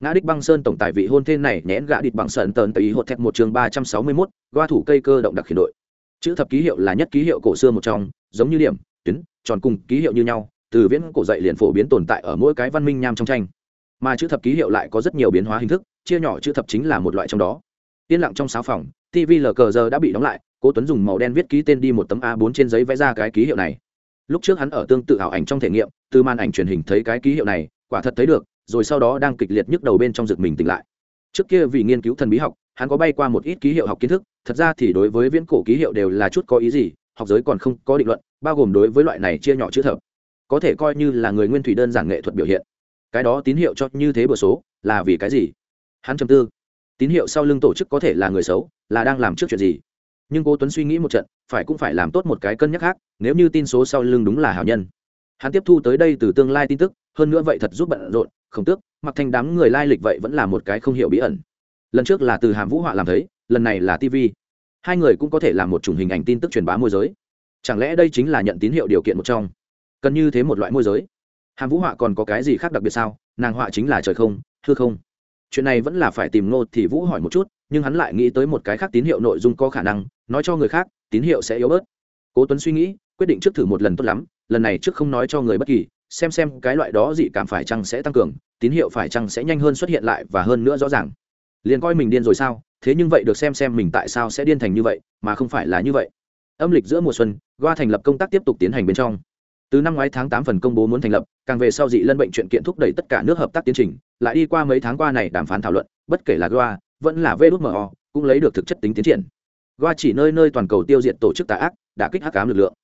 Ngã đích băng sơn tổng tài vị hôn thê này nhẽn gã địch bằng sơn tờn tây hột thẹt một trường ba trăm sáu mươi mốt goa thủ cây cơ động đặc khiển đội. Chữ thập ký hiệu là nhất ký hiệu cổ xưa một trong, giống như điểm, tuyến, tròn cùng ký hiệu như nhau từ viễn cổ dậy liền phổ biến tồn tại ở mỗi cái văn minh nham trong tranh. Mà chữ thập ký hiệu lại có rất nhiều biến hóa hình thức, chia nhỏ chữ thập chính là một loại trong đó. Yên lặng trong sáu phòng tv lờ cờ giờ đã bị đóng lại, cố tuấn dùng màu đen viết ký tên đi một tấm a 4 trên giấy vẽ ra cái ký hiệu này. Lúc trước hắn ở tương tự ảo ảnh trong thể nghiệm, từ màn ảnh truyền hình thấy cái ký hiệu này, quả thật thấy được, rồi sau đó đang kịch liệt nhức đầu bên trong rực mình tỉnh lại. Trước kia vì nghiên cứu thần bí học, hắn có bay qua một ít ký hiệu học kiến thức, thật ra thì đối với viễn cổ ký hiệu đều là chút có ý gì, học giới còn không có định luận, bao gồm đối với loại này chia nhỏ chữ thập có thể coi như là người nguyên thủy đơn giản nghệ thuật biểu hiện. Cái đó tín hiệu cho như thế bừa số là vì cái gì? Hắn chầm tư. Tín hiệu sau lưng tổ chức có thể là người xấu, là đang làm trước chuyện gì? Nhưng cố tuấn suy nghĩ một trận, phải cũng phải làm tốt một cái cân nhắc khác, nếu như tin số sau lưng đúng là hảo nhân. Hắn tiếp thu tới đây từ tương lai tin tức, hơn nữa vậy thật giúp bận rộn, không tước, mặc thành đám người lai lịch vậy vẫn là một cái không hiểu bí ẩn. Lần trước là từ hàm vũ họa làm thấy, lần này là tv hai người cũng có thể làm một chủng hình ảnh tin tức truyền bá môi giới. Chẳng lẽ đây chính là nhận tín hiệu điều kiện một trong? Cần như thế một loại môi giới. Hàm vũ họa còn có cái gì khác đặc biệt sao? Nàng họa chính là trời không, hư không. Chuyện này vẫn là phải tìm ngô thì vũ hỏi một chút, nhưng hắn lại nghĩ tới một cái khác tín hiệu nội dung có khả năng, nói cho người khác, tín hiệu sẽ yếu bớt. Cố tuấn suy nghĩ, quyết định trước thử một lần tốt lắm, lần này trước không nói cho người bất kỳ, xem xem cái loại đó dị cảm phải chăng sẽ tăng cường, tín hiệu phải chăng sẽ nhanh hơn xuất hiện lại và hơn nữa rõ ràng. Liền coi mình điên rồi sao, thế nhưng vậy được xem xem mình tại sao sẽ điên thành như vậy, mà không phải là như vậy. Âm lịch giữa mùa xuân, goa thành lập công tác tiếp tục tiến hành bên trong từ năm ngoái tháng tám phần công bố muốn thành lập, càng về sau dị lân bệnh chuyện kiện thúc đẩy tất cả nước hợp tác tiến trình, lại đi qua mấy tháng qua này đàm phán thảo luận, bất kể là goa, vẫn là vmo cũng lấy được thực chất tính tiến triển. Goa chỉ nơi nơi toàn cầu tiêu diệt tổ chức tà ác, đã kích hắc cám lực lượng.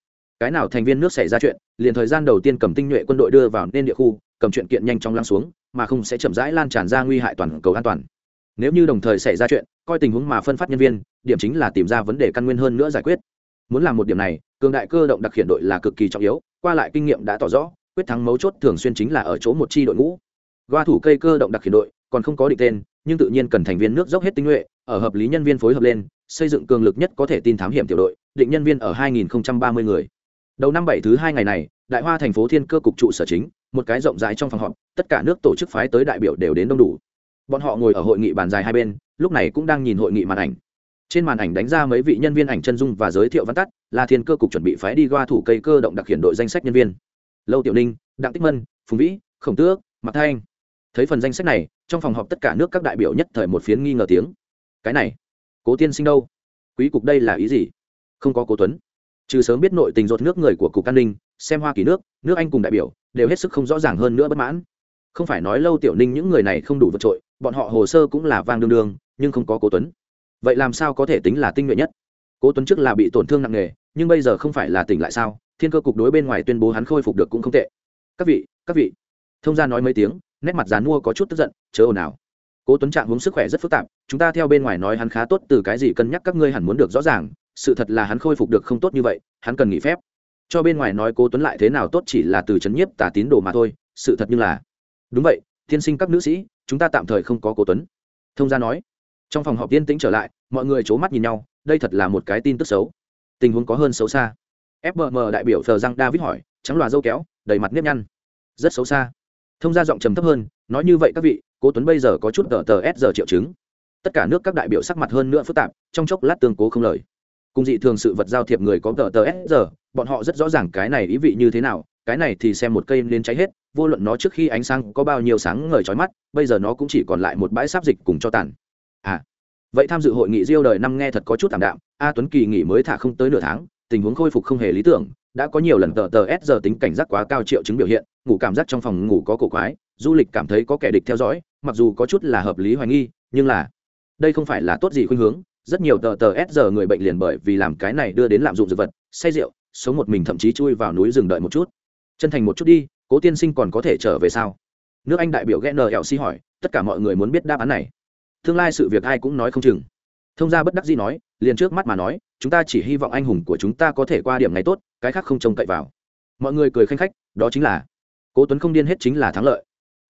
Cái nào thành viên nước xảy ra chuyện, liền thời gian đầu tiên cầm tinh nhuệ quân đội đưa vào nên địa khu, cầm chuyện kiện nhanh chóng lắng xuống, mà không sẽ chậm rãi lan tràn ra nguy hại toàn cầu an toàn. Nếu như đồng thời xảy ra chuyện, coi tình huống mà phân phát nhân viên, điểm chính là tìm ra vấn đề căn nguyên hơn nữa giải quyết. Muốn làm một điểm này, cường đại cơ động đặc hiện đội là cực kỳ trọng yếu qua lại kinh nghiệm đã tỏ rõ, quyết thắng mấu chốt thường xuyên chính là ở chỗ một chi đội ngũ. Goa thủ cây cơ động đặc khiển đội, còn không có định tên, nhưng tự nhiên cần thành viên nước dốc hết tinh nhuệ, ở hợp lý nhân viên phối hợp lên, xây dựng cường lực nhất có thể tin thám hiểm tiểu đội, định nhân viên ở 2030 người. Đầu năm bảy thứ hai ngày này, đại hoa thành phố thiên cơ cục trụ sở chính, một cái rộng rãi trong phòng họp, tất cả nước tổ chức phái tới đại biểu đều đến đông đủ. Bọn họ ngồi ở hội nghị bàn dài hai bên, lúc này cũng đang nhìn hội nghị màn ảnh trên màn ảnh đánh ra mấy vị nhân viên ảnh chân dung và giới thiệu văn tắt là thiên cơ cục chuẩn bị phái đi qua thủ cây cơ động đặc hiện đội danh sách nhân viên. Lâu tiểu ninh, đặng tích mân, phùng vĩ, khổng tước mặc thanh. Thấy phần danh sách này, trong phòng họp tất cả nước các đại biểu nhất thời một phiến nghi ngờ tiếng. Cái này, cố tiên sinh đâu? Quý cục đây là ý gì? Không có cố tuấn. Trừ sớm biết nội tình rột nước người của cục an ninh, xem hoa kỳ nước nước anh cùng đại biểu, đều hết sức không rõ ràng hơn nữa bất mãn. Không phải nói lâu tiểu ninh những người này không đủ vượt trội, bọn họ hồ sơ cũng là vang đương đương, nhưng không có cố tuấn vậy làm sao có thể tính là tinh nhuệ nhất? Cố tuấn trước là bị tổn thương nặng nề, nhưng bây giờ không phải là tỉnh lại sao? Thiên cơ cục đối bên ngoài tuyên bố hắn khôi phục được cũng không tệ. Các vị các vị. Thông gia nói mấy tiếng, nét mặt dán mua có chút tức giận, chớ ồn ào. Cố tuấn trạng hướng sức khỏe rất phức tạp, chúng ta theo bên ngoài nói hắn khá tốt, từ cái gì cân nhắc các ngươi hẳn muốn được rõ ràng, sự thật là hắn khôi phục được không tốt như vậy, hắn cần nghỉ phép. Cho bên ngoài nói cố tuấn lại thế nào tốt chỉ là từ chấn nhiếp tà tín đồ mà thôi, sự thật như là. Đúng vậy thiên sinh các nữ sĩ, chúng ta tạm thời không có cố tuấn. Thông gia nói trong phòng họp tiên tĩnh trở lại, mọi người c mắt nhìn nhau, đây thật là một cái tin tức xấu. Tình huống có hơn xấu xa. Fbm đại biểu thờ răng david hỏi, trắng loà dâu kéo, đầy mặt nếp nhăn. Rất xấu xa. Thông gia giọng trầm thấp hơn, nói như vậy các vị, cố tuấn bây giờ có chút tờ tờ s giờ triệu chứng. Tất cả nước các đại biểu sắc mặt hơn nữa phức tạp, trong chốc lát tương cố không lời. Cùng dị thường sự vật giao thiệp người có tờ tờ s giờ, bọn họ rất rõ ràng cái này ý vị như thế nào, cái này thì xem một cây nên cháy hết, vô luận nó trước khi ánh sáng có bao nhiêu sáng ngời trói mắt, bây giờ nó cũng chỉ còn lại một bãi sáp dịch cùng cho tàn à vậy tham dự hội nghị diêu đời năm nghe thật có chút thảm đạm, a tuấn kỳ nghỉ mới thả không tới nửa tháng, tình huống khôi phục không hề lý tưởng, đã có nhiều lần tờ tờ s giờ tính cảnh giác quá cao triệu chứng biểu hiện, ngủ cảm giác trong phòng ngủ có cổ quái, du lịch cảm thấy có kẻ địch theo dõi, mặc dù có chút là hợp lý hoài nghi, nhưng là đây không phải là tốt gì khuynh hướng. Rất nhiều tờ tờ s giờ người bệnh liền bởi vì làm cái này đưa đến lạm dụng dược vật, say rượu, sống một mình thậm chí chui vào núi rừng đợi một chút. Chân thành một chút đi, cố tiên sinh còn có thể trở về sao? Nước anh đại biểu ghé nlc hỏi, tất cả mọi người muốn biết đáp án này tương lai sự việc ai cũng nói không chừng. Thông gia bất đắc dĩ nói, liền trước mắt mà nói, chúng ta chỉ hy vọng anh hùng của chúng ta có thể qua điểm này tốt, cái khác không trông cậy vào. Mọi người cười khanh khách, đó chính là, cố tuấn không điên hết chính là thắng lợi.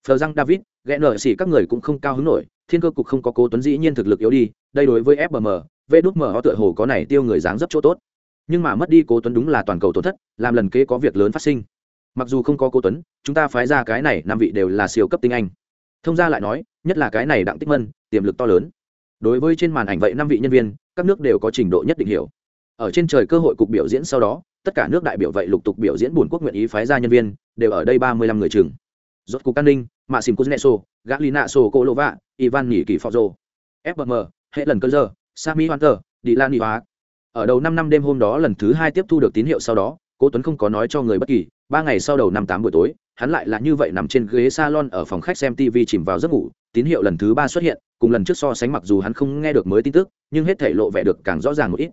Phờ răng david ghé nở xỉ các người cũng không cao hứng nổi, thiên cơ cục không có cố tuấn dĩ nhiên thực lực yếu đi, đây đối với fbm vê đút mở tựa hồ có này tiêu người dáng dấp chỗ tốt. Nhưng mà mất đi cố tuấn đúng là toàn cầu tổn thất, làm lần kế có việc lớn phát sinh. Mặc dù không có cố tuấn, chúng ta phái ra cái này năm vị đều là siêu cấp tinh anh thông gia lại nói, nhất là cái này đặng tích mân, tiềm lực to lớn. Đối với trên màn ảnh vậy năm vị nhân viên, các nước đều có trình độ nhất định hiểu. Ở trên trời cơ hội cục biểu diễn sau đó, tất cả nước đại biểu vậy lục tục biểu diễn buồn quốc nguyện ý phái ra nhân viên, đều ở đây ba mươi lăm người chừng. Rốt cục an ninh mạ xìm kuznetso gaglina sokolova ivan nghỉ kỳ phò rô fbm hệ lần cơ giờ sami hunter đi lan hóa ở đầu năm năm đêm hôm đó lần thứ hai tiếp thu được tín hiệu sau đó, cố tuấn không có nói cho người bất kỳ ba ngày sau đầu năm tám buổi tối, hắn lại là như vậy nằm trên ghế salon ở phòng khách xem tv chìm vào giấc ngủ, tín hiệu lần thứ ba xuất hiện, cùng lần trước so sánh mặc dù hắn không nghe được mới tin tức, nhưng hết thể lộ vẻ được càng rõ ràng một ít.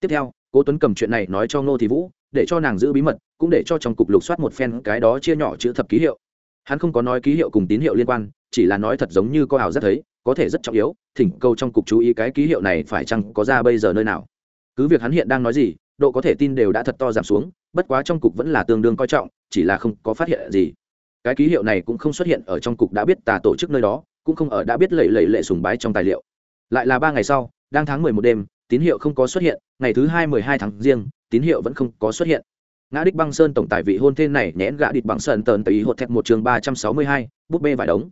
Tiếp theo, cố tuấn cầm chuyện này nói cho ngô thị vũ, để cho nàng giữ bí mật, cũng để cho trong cục lục soát một phen cái đó chia nhỏ chữ thập ký hiệu. Hắn không có nói ký hiệu cùng tín hiệu liên quan, chỉ là nói thật giống như có ảo rất thấy, có thể rất trọng yếu, thỉnh câu trong cục chú ý cái ký hiệu này phải chăng có ra bây giờ nơi nào. Cứ việc hắn hiện đang nói gì, độ có thể tin đều đã thật to giảm xuống bất quá trong cục vẫn là tương đương coi trọng, chỉ là không có phát hiện gì. Cái ký hiệu này cũng không xuất hiện ở trong cục đã biết tà tổ chức nơi đó, cũng không ở đã biết lẩy lẩy lệ sùng bái trong tài liệu. Lại là ba ngày sau, đang tháng mười một đêm, tín hiệu không có xuất hiện, ngày thứ hai mười hai tháng riêng, tín hiệu vẫn không có xuất hiện. Ngã đích băng sơn tổng tài vị hôn tên này nhẽn gã địch bằng sơn tờn tùy hột thẹt một trường ba trăm sáu mươi hai, búp bê vải đống.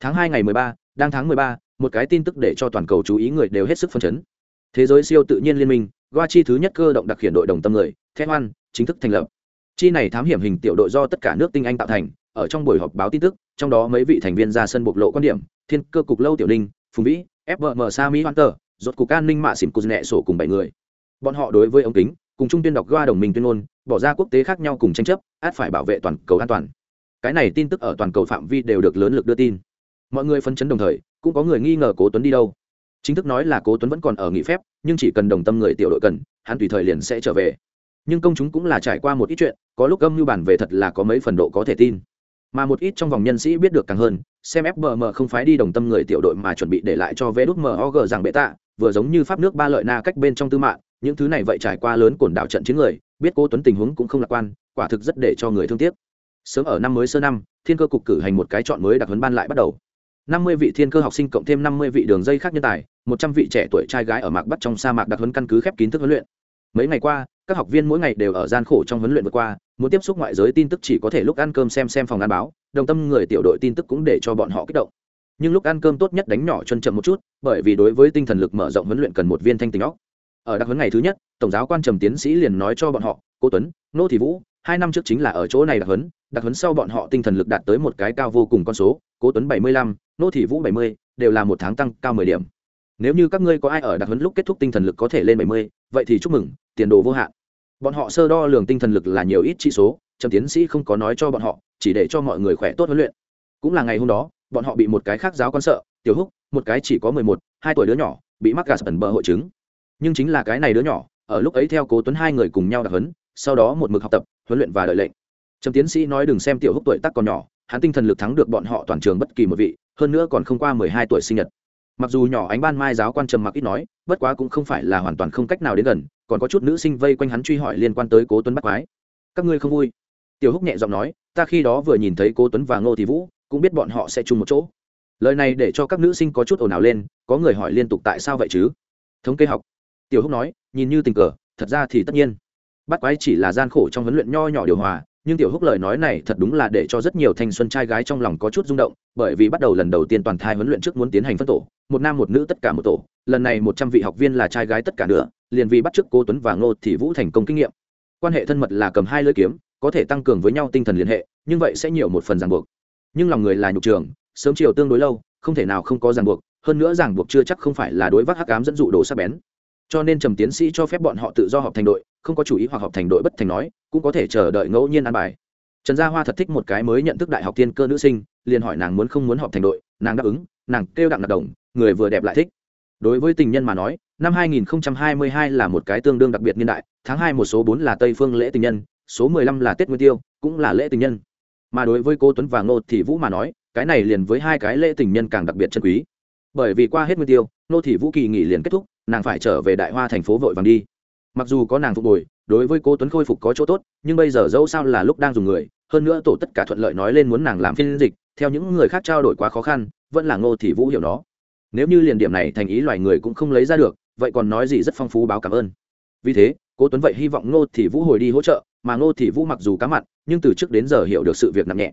Tháng hai ngày mười ba, đang tháng mười ba, một cái tin tức để cho toàn cầu chú ý người đều hết sức phấn chấn. Thế giới siêu tự nhiên liên minh goa chi thứ nhất cơ động đặc hiện đội đồng tâm người thép hoan, chính thức thành lập. Chi này thám hiểm hình tiểu đội do tất cả nước tinh anh tạo thành ở trong buổi họp báo tin tức trong đó mấy vị thành viên ra sân bộc lộ quan điểm thiên cơ cục lâu tiểu ninh phùng vĩ fbm sa mỹ hoan rốt cục an ninh mạ xỉm cùng nẹ sổ cùng bảy người. Bọn họ đối với ống kính cùng trung tuyên đọc goa đồng minh tuyên ngôn bỏ ra quốc tế khác nhau cùng tranh chấp át phải bảo vệ toàn cầu an toàn. Cái này tin tức ở toàn cầu phạm vi đều được lớn lực đưa tin. Mọi người phân chấn đồng thời cũng có người nghi ngờ cố tuấn đi đâu chính thức nói là cố tuấn vẫn còn ở nghỉ phép, nhưng chỉ cần đồng tâm người tiểu đội cần, hắn tùy thời liền sẽ trở về. Nhưng công chúng cũng là trải qua một ít chuyện, có lúc âm mưu bản về thật là có mấy phần độ có thể tin. Mà một ít trong vòng nhân sĩ biết được càng hơn, xem fbm không phái đi đồng tâm người tiểu đội mà chuẩn bị để lại cho vé đút mog rằng bệ tạ, vừa giống như pháp nước ba lợi na cách bên trong tư mạng, những thứ này vậy trải qua lớn cồn đảo trận chiến người, biết Cố tuấn tình huống cũng không lạc quan, quả thực rất để cho người thương tiếc. Sớm ở năm mới sơ năm, thiên cơ cục cử hành một cái chọn mới đặc huấn ban lại bắt đầu năm mươi vị thiên cơ học sinh cộng thêm năm mươi vị đường dây khác nhân tài, một trăm vị trẻ tuổi trai gái ở mạc bắt trong sa mạc đặc huấn căn cứ khép kín thức huấn luyện. Mấy ngày qua, các học viên mỗi ngày đều ở gian khổ trong huấn luyện vượt qua, muốn tiếp xúc ngoại giới tin tức chỉ có thể lúc ăn cơm xem xem phòng ăn báo, đồng tâm người tiểu đội tin tức cũng để cho bọn họ kích động. Nhưng lúc ăn cơm tốt nhất đánh nhỏ chân chậm một chút, bởi vì đối với tinh thần lực mở rộng huấn luyện cần một viên thanh tình óc. Ở đặc huấn ngày thứ nhất, tổng giáo quan trầm tiến sĩ liền nói cho bọn họ, cô tuấn, nô thị vũ, hai năm trước chính là ở chỗ này đặc huấn đặc huấn sau bọn họ tinh thần lực đạt tới một cái cao vô cùng con số cố tuấn bảy mươi lăm nô thị vũ bảy mươi, đều là một tháng tăng cao mười điểm. Nếu như các ngươi có ai ở đặc huấn lúc kết thúc tinh thần lực có thể lên bảy mươi, vậy thì chúc mừng, tiền đồ vô hạn. Bọn họ sơ đo lường tinh thần lực là nhiều ít trị số, trầm tiến sĩ không có nói cho bọn họ, chỉ để cho mọi người khỏe tốt huấn luyện. Cũng là ngày hôm đó, bọn họ bị một cái khác giáo quan sợ, tiểu húc, một cái chỉ có mười một, hai tuổi đứa nhỏ, bị mắc gà sẩn bờ hội chứng. Nhưng chính là cái này đứa nhỏ, ở lúc ấy theo cố tuấn hai người cùng nhau đặc huấn, sau đó một mực học tập, huấn luyện và đợi lệnh. Trầm tiến sĩ nói đừng xem tiểu húc tuổi tác còn nhỏ, hắn tinh thần lực thắng được bọn họ toàn trường bất kỳ một vị hơn nữa còn không qua mười hai tuổi sinh nhật. Mặc dù nhỏ ánh ban mai giáo quan trầm mặc ít nói, bất quá cũng không phải là hoàn toàn không cách nào đến gần, còn có chút nữ sinh vây quanh hắn truy hỏi liên quan tới cố tuấn bắt quái. Các ngươi không vui? Tiểu húc nhẹ giọng nói, ta khi đó vừa nhìn thấy cố tuấn và ngô thị vũ, cũng biết bọn họ sẽ chung một chỗ. Lời này để cho các nữ sinh có chút ồn ào lên, có người hỏi liên tục tại sao vậy chứ? Thống kê học. Tiểu húc nói, nhìn như tình cờ, thật ra thì tất nhiên. Bắt quái chỉ là gian khổ trong huấn luyện nho nhỏ điều hòa nhưng tiểu húc lời nói này thật đúng là để cho rất nhiều thanh xuân trai gái trong lòng có chút rung động, bởi vì bắt đầu lần đầu tiên toàn thai huấn luyện trước muốn tiến hành phân tổ, một nam một nữ tất cả một tổ, lần này một trăm vị học viên là trai gái tất cả nữa, liền vì bắt chước cô tuấn và ngô thì vũ thành công kinh nghiệm. Quan hệ thân mật là cầm hai lưỡi kiếm, có thể tăng cường với nhau tinh thần liên hệ, nhưng vậy sẽ nhiều một phần ràng buộc. Nhưng lòng người là nhục trường, sớm chiều tương đối lâu, không thể nào không có ràng buộc, hơn nữa ràng buộc chưa chắc không phải là đối vác hắc ám dẫn dụ đồ sắc bén cho nên trầm tiến sĩ cho phép bọn họ tự do họp thành đội, không có chủ ý hoặc họp thành đội bất thành nói, cũng có thể chờ đợi ngẫu nhiên ăn bài. Trần gia hoa thật thích một cái mới nhận thức đại học tiên cơ nữ sinh, liền hỏi nàng muốn không muốn họp thành đội, nàng đáp ứng, nàng kêu đặng nạp đồng, người vừa đẹp lại thích. Đối với tình nhân mà nói, năm 2022 là một cái tương đương đặc biệt niên đại, tháng hai một số bốn là tây phương lễ tình nhân, số 15 là tết nguyên tiêu, cũng là lễ tình nhân. Mà đối với cô tuấn và ngô Thị vũ mà nói, cái này liền với hai cái lễ tình nhân càng đặc biệt chân quý. Bởi vì qua hết nguyên tiêu, ngô Thị vũ kỳ nghỉ liền kết thúc nàng phải trở về đại hoa thành phố vội vàng đi. Mặc dù có nàng phục hồi, đối với cô tuấn khôi phục có chỗ tốt, nhưng bây giờ dẫu sao là lúc đang dùng người, hơn nữa tổ tất cả thuận lợi nói lên muốn nàng làm phiên dịch, theo những người khác trao đổi quá khó khăn, vẫn là ngô thì vũ hiểu nó. Nếu như liền điểm này thành ý loài người cũng không lấy ra được, vậy còn nói gì rất phong phú báo cảm ơn. Vì thế cô tuấn vậy hy vọng ngô thì vũ hồi đi hỗ trợ, mà ngô thì vũ mặc dù cá mặn, nhưng từ trước đến giờ hiểu được sự việc nặng nhẹ.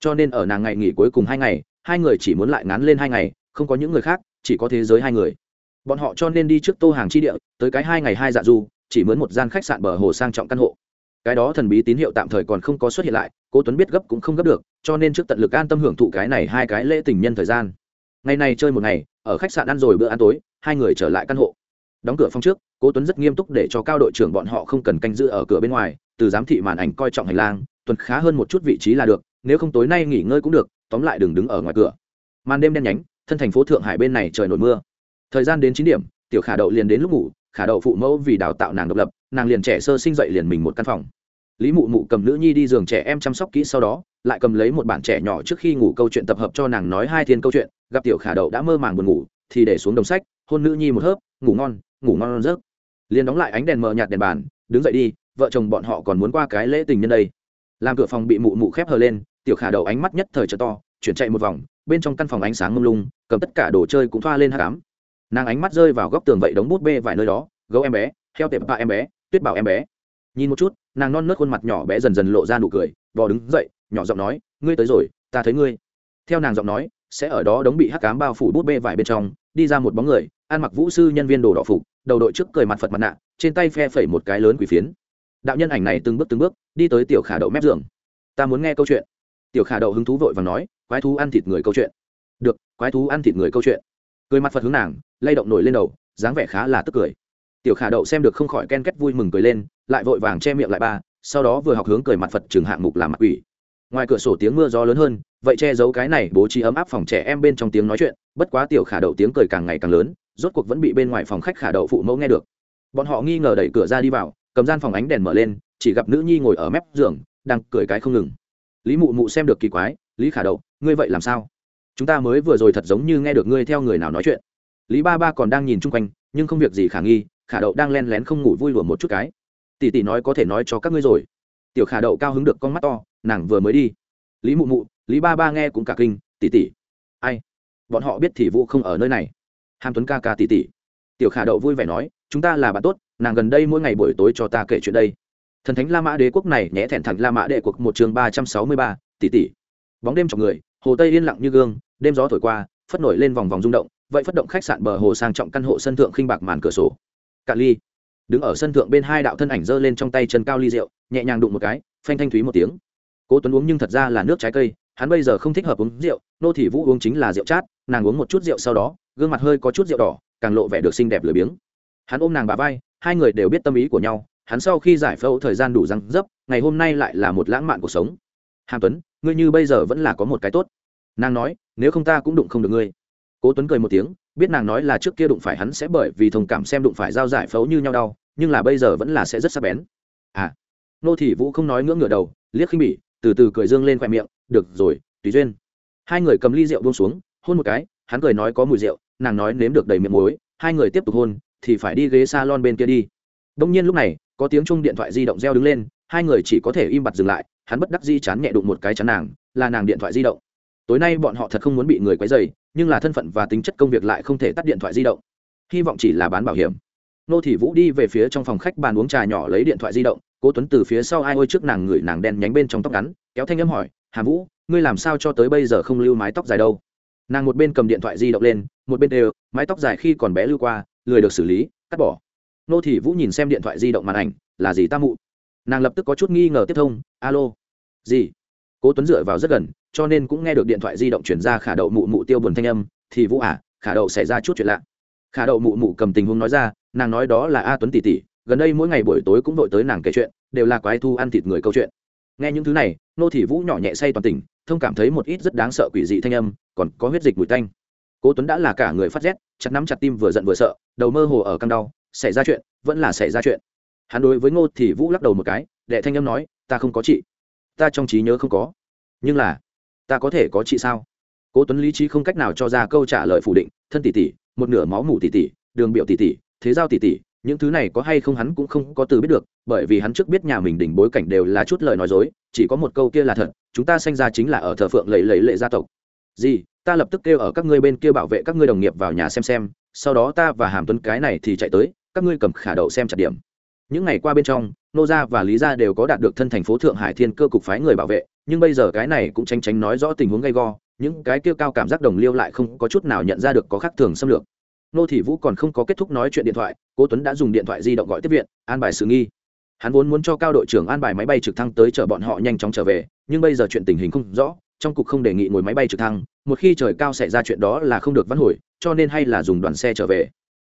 Cho nên ở nàng ngày nghỉ cuối cùng hai ngày, hai người chỉ muốn lại ngắn lên hai ngày, không có những người khác, chỉ có thế giới hai người bọn họ cho nên đi trước tô hàng chi địa, tới cái hai ngày hai dạ du, chỉ mướn một gian khách sạn bờ hồ sang trọng căn hộ. Cái đó thần bí tín hiệu tạm thời còn không có xuất hiện lại, cố tuấn biết gấp cũng không gấp được, cho nên trước tận lực an tâm hưởng thụ cái này hai cái lễ tình nhân thời gian. Ngày này chơi một ngày, ở khách sạn ăn rồi bữa ăn tối, hai người trở lại căn hộ. Đóng cửa phòng trước, cố tuấn rất nghiêm túc để cho cao đội trưởng bọn họ không cần canh giữ ở cửa bên ngoài, từ giám thị màn ảnh coi trọng hành lang, tuần khá hơn một chút vị trí là được, nếu không tối nay nghỉ ngơi cũng được, tóm lại đừng đứng ở ngoài cửa. Màn đêm đen nhánh, thân thành phố thượng hải bên này trời nổi mưa thời gian đến chín điểm, tiểu khả đậu liền đến lúc ngủ, khả đậu phụ mẫu vì đào tạo nàng độc lập, nàng liền trẻ sơ sinh dậy liền mình một căn phòng. Lý mụ mụ cầm nữ nhi đi giường trẻ em chăm sóc kỹ sau đó, lại cầm lấy một bản trẻ nhỏ trước khi ngủ câu chuyện tập hợp cho nàng nói hai thiên câu chuyện, gặp tiểu khả đậu đã mơ màng buồn ngủ, thì để xuống đồng sách, hôn nữ nhi một hớp, ngủ ngon ngủ ngon rớt liền đóng lại ánh đèn mờ nhạt đèn bàn, đứng dậy đi, vợ chồng bọn họ còn muốn qua cái lễ tình nhân đây. Làm cửa phòng bị mụ mụ khép hờ lên, tiểu khả đậu ánh mắt nhất thời trở to, chuyển chạy một vòng, bên trong căn phòng ánh sáng mông lung, cầm tất cả đồ chơi cũng thoa lên hạ cám nàng ánh mắt rơi vào góc tường vậy đống bút bê vài nơi đó, gấu em bé, heo tệp ba em bé, tuyết bảo em bé. Nhìn một chút, nàng non nớt khuôn mặt nhỏ bé dần dần lộ ra nụ cười bò đứng dậy, nhỏ giọng nói, ngươi tới rồi, ta thấy ngươi. Theo nàng giọng nói, sẽ ở đó đống bị hắc cám bao phủ bút bê vải bên trong, đi ra một bóng người, ăn mặc vũ sư nhân viên đồ đỏ phục, đầu đội trước cười mặt phật mặt nạ, trên tay phe phẩy một cái lớn quỷ phiến. Đạo nhân ảnh này từng bước từng bước, đi tới tiểu khả đậu mép giường. Ta muốn nghe câu chuyện. Tiểu khả đậu hứng thú vội và nói, quái thú ăn thịt người câu chuyện. Được, quái thú ăn thịt người câu chuyện cười mặt phật hướng nàng, lay động nổi lên đầu, dáng vẻ khá là tức cười. Tiểu khả đậu xem được không khỏi ken kết vui mừng cười lên, lại vội vàng che miệng lại ba, sau đó vừa học hướng cười mặt phật trường hạng mục làm mặt quỷ. Ngoài cửa sổ tiếng mưa gió lớn hơn, vậy che giấu cái này bố trí ấm áp phòng trẻ em bên trong tiếng nói chuyện, bất quá tiểu khả đậu tiếng cười càng ngày càng lớn, rốt cuộc vẫn bị bên ngoài phòng khách khả đậu phụ mẫu nghe được. Bọn họ nghi ngờ đẩy cửa ra đi vào, cầm gian phòng ánh đèn mở lên, chỉ gặp nữ nhi ngồi ở mép giường, đang cười cái không ngừng. Lý mụ mụ xem được kỳ quái, lý khả đậu, ngươi vậy làm sao? Chúng ta mới vừa rồi thật giống như nghe được ngươi theo người nào nói chuyện. Lý ba ba còn đang nhìn chung quanh, nhưng không việc gì khả nghi, khả đậu đang len lén không ngủ vui lùa một chút cái. Tỷ tỷ nói có thể nói cho các ngươi rồi. Tiểu khả đậu cao hứng được con mắt to, nàng vừa mới đi. Lý mụ mụ, lý ba ba nghe cũng cả kinh, tỷ tỷ, ai? Bọn họ biết thì vũ không ở nơi này. Hàm tuấn ca ca tỷ tỷ. Tiểu khả đậu vui vẻ nói, chúng ta là bạn tốt, nàng gần đây mỗi ngày buổi tối cho ta kể chuyện đây. Thần thánh la mã đế quốc này nhé thẹn thẳng la mã đệ quốc một chương ba trăm sáu mươi ba, tỷ tỷ. Bóng đêm chọc người, hồ tây yên lặng như gương đêm gió thổi qua, phất nổi lên vòng vòng rung động, vậy phất động khách sạn bờ hồ sang trọng căn hộ sân thượng khinh bạc màn cửa sổ. Cạn ly đứng ở sân thượng bên hai đạo thân ảnh giơ lên trong tay chân cao ly rượu, nhẹ nhàng đụng một cái, phanh thanh thúy một tiếng. Cố tuấn uống nhưng thật ra là nước trái cây, hắn bây giờ không thích hợp uống rượu, nô thị vũ uống chính là rượu chát, nàng uống một chút rượu sau đó, gương mặt hơi có chút rượu đỏ, càng lộ vẻ được xinh đẹp lười biếng. Hắn ôm nàng bà vai, hai người đều biết tâm ý của nhau, hắn sau khi giải phẫu thời gian đủ răng dấp, ngày hôm nay lại là một lãng mạn cuộc sống. Hàm tuấn, ngươi như bây giờ vẫn là có một cái tốt. Nàng nói nếu không ta cũng đụng không được ngươi. Cố tuấn cười một tiếng, biết nàng nói là trước kia đụng phải hắn sẽ bởi vì thông cảm xem đụng phải giao giải phẫu như nhau đau, nhưng là bây giờ vẫn là sẽ rất sắc bén. À nô thị vũ không nói ngưỡng ngửa đầu, liếc khinh bỉ, từ từ cười dương lên khoe miệng, được rồi, tùy duyên. Hai người cầm ly rượu buông xuống, hôn một cái, hắn cười nói có mùi rượu, nàng nói nếm được đầy miệng muối, hai người tiếp tục hôn, thì phải đi ghế salon bên kia đi. Đông nhiên lúc này, có tiếng chung điện thoại di động reo đứng lên, hai người chỉ có thể im bặt dừng lại, hắn bất đắc di chán nhẹ đụng một cái chán nàng, là nàng điện thoại di động tối nay bọn họ thật không muốn bị người quấy dày nhưng là thân phận và tính chất công việc lại không thể tắt điện thoại di động. Hy vọng chỉ là bán bảo hiểm. Nô thị vũ đi về phía trong phòng khách bàn uống trà nhỏ lấy điện thoại di động, cố tuấn từ phía sau ai ôi trước nàng ngửi nàng đen nhánh bên trong tóc ngắn, kéo thanh âm hỏi, hà vũ, ngươi làm sao cho tới bây giờ không lưu mái tóc dài đâu? Nàng một bên cầm điện thoại di động lên, một bên đều, mái tóc dài khi còn bé lưu qua, lười được xử lý, cắt bỏ. Nô thị vũ nhìn xem điện thoại di động màn ảnh, là gì ta mụ? Nàng lập tức có chút nghi ngờ tiếp thông, alo. Gì? Cố tuấn dựa vào rất gần, cho nên cũng nghe được điện thoại di động chuyển ra khả đậu mụ mụ tiêu buồn thanh âm, thì vũ à khả đậu xảy ra chút chuyện lạ. Khả đậu mụ mụ cầm tình huống nói ra, nàng nói đó là a tuấn tỷ tỷ, gần đây mỗi ngày buổi tối cũng đội tới nàng kể chuyện, đều là quái thu ăn thịt người câu chuyện. Nghe những thứ này, nô thị vũ nhỏ nhẹ say toàn tỉnh, thông cảm thấy một ít rất đáng sợ quỷ dị thanh âm, còn có huyết dịch mùi tanh. Cố tuấn đã là cả người phát rét, chặt nắm chặt tim vừa giận vừa sợ, đầu mơ hồ ở căng đau, xảy ra chuyện, vẫn là xảy ra chuyện. Hắn đối với ngô thị vũ lắc đầu một cái, đệ thanh âm nói, ta không có chị ta trong trí nhớ không có. Nhưng là, ta có thể có chị sao? Cố tuấn lý trí không cách nào cho ra câu trả lời phủ định, thân tỷ tỷ, một nửa máu mủ tỷ tỷ, đường biểu tỷ tỷ, thế giao tỷ tỷ, những thứ này có hay không hắn cũng không có từ biết được, bởi vì hắn trước biết nhà mình đỉnh bối cảnh đều là chút lời nói dối, chỉ có một câu kia là thật, chúng ta sanh ra chính là ở thờ phượng lầy lầy lệ gia tộc. Gì, ta lập tức kêu ở các ngươi bên kia bảo vệ các ngươi đồng nghiệp vào nhà xem xem, sau đó ta và hàm tuấn cái này thì chạy tới, các ngươi cầm khả đậu xem chặt điểm những ngày qua bên trong, nô gia và lý gia đều có đạt được thân thành phố thượng hải thiên cơ cục phái người bảo vệ, nhưng bây giờ cái này cũng tránh tránh nói rõ tình huống gay go, những cái kêu cao cảm giác đồng liêu lại không có chút nào nhận ra được có khác thường xâm lược. Nô thị vũ còn không có kết thúc nói chuyện điện thoại, cố tuấn đã dùng điện thoại di động gọi tiếp viện, an bài sự nghi. Hắn vốn muốn cho cao đội trưởng an bài máy bay trực thăng tới chở bọn họ nhanh chóng trở về, nhưng bây giờ chuyện tình hình không rõ, trong cục không đề nghị ngồi máy bay trực thăng, một khi trời cao xảy ra chuyện đó là không được vãn hồi, cho nên hay là dùng đoàn xe trở về.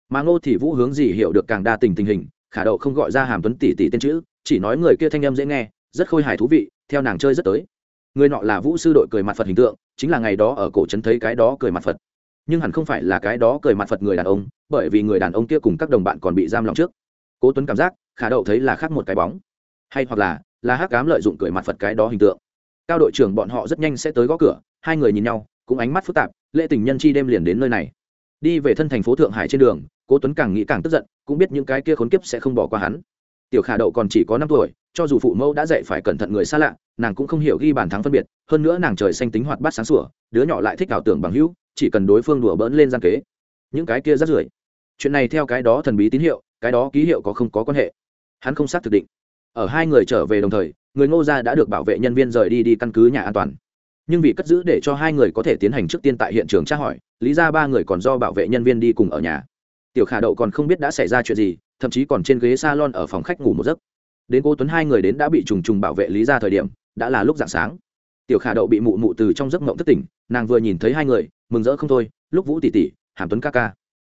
Mà ngô thị vũ hướng gì hiểu được càng đa tình tình hình khả đậu không gọi ra hàm tuấn tỷ tỷ tên chữ, chỉ nói người kia thanh âm dễ nghe, rất khôi hài thú vị, theo nàng chơi rất tới. Người nọ là vũ sư đội cười mặt phật hình tượng, chính là ngày đó ở cổ trấn thấy cái đó cười mặt phật. Nhưng hẳn không phải là cái đó cười mặt phật người đàn ông, bởi vì người đàn ông kia cùng các đồng bạn còn bị giam lòng trước. Cố tuấn cảm giác, khả đậu thấy là khác một cái bóng. Hay hoặc là là hắc cám lợi dụng cười mặt phật cái đó hình tượng. Cao đội trưởng bọn họ rất nhanh sẽ tới gõ cửa, hai người nhìn nhau, cũng ánh mắt phức tạp, lễ tình nhân chi đêm liền đến nơi này. Đi về thân thành phố thượng hải trên đường cố tuấn càng nghĩ càng tức giận, cũng biết những cái kia khốn kiếp sẽ không bỏ qua hắn. Tiểu khả đậu còn chỉ có năm tuổi, cho dù phụ mẫu đã dạy phải cẩn thận người xa lạ, nàng cũng không hiểu ghi bàn thắng phân biệt, hơn nữa nàng trời xanh tính hoạt bát sáng sủa, đứa nhỏ lại thích ảo tưởng bằng hữu, chỉ cần đối phương đùa bỡn lên gian kế. Những cái kia rất rưởi. Chuyện này theo cái đó thần bí tín hiệu, cái đó ký hiệu có không có quan hệ. Hắn không xác thực định. Ở hai người trở về đồng thời, người ngô gia đã được bảo vệ nhân viên rời đi đi căn cứ nhà an toàn. Nhưng vì cất giữ để cho hai người có thể tiến hành trước tiên tại hiện trường tra hỏi, lý ra ba người còn do bảo vệ nhân viên đi cùng ở nhà tiểu khả đậu còn không biết đã xảy ra chuyện gì, thậm chí còn trên ghế s a lon ở phòng khách ngủ một giấc. Đến cô tuấn hai người đến đã bị trùng trùng bảo vệ lý ra thời điểm, đã là lúc d ạ n g sáng. Tiểu khả đậu bị mụ mụ từ trong giấc mộng thất tỉnh, nàng vừa nhìn thấy hai người, mừng rỡ không thôi, lúc vũ tỷ tỷ, hàm tuấn ca ca.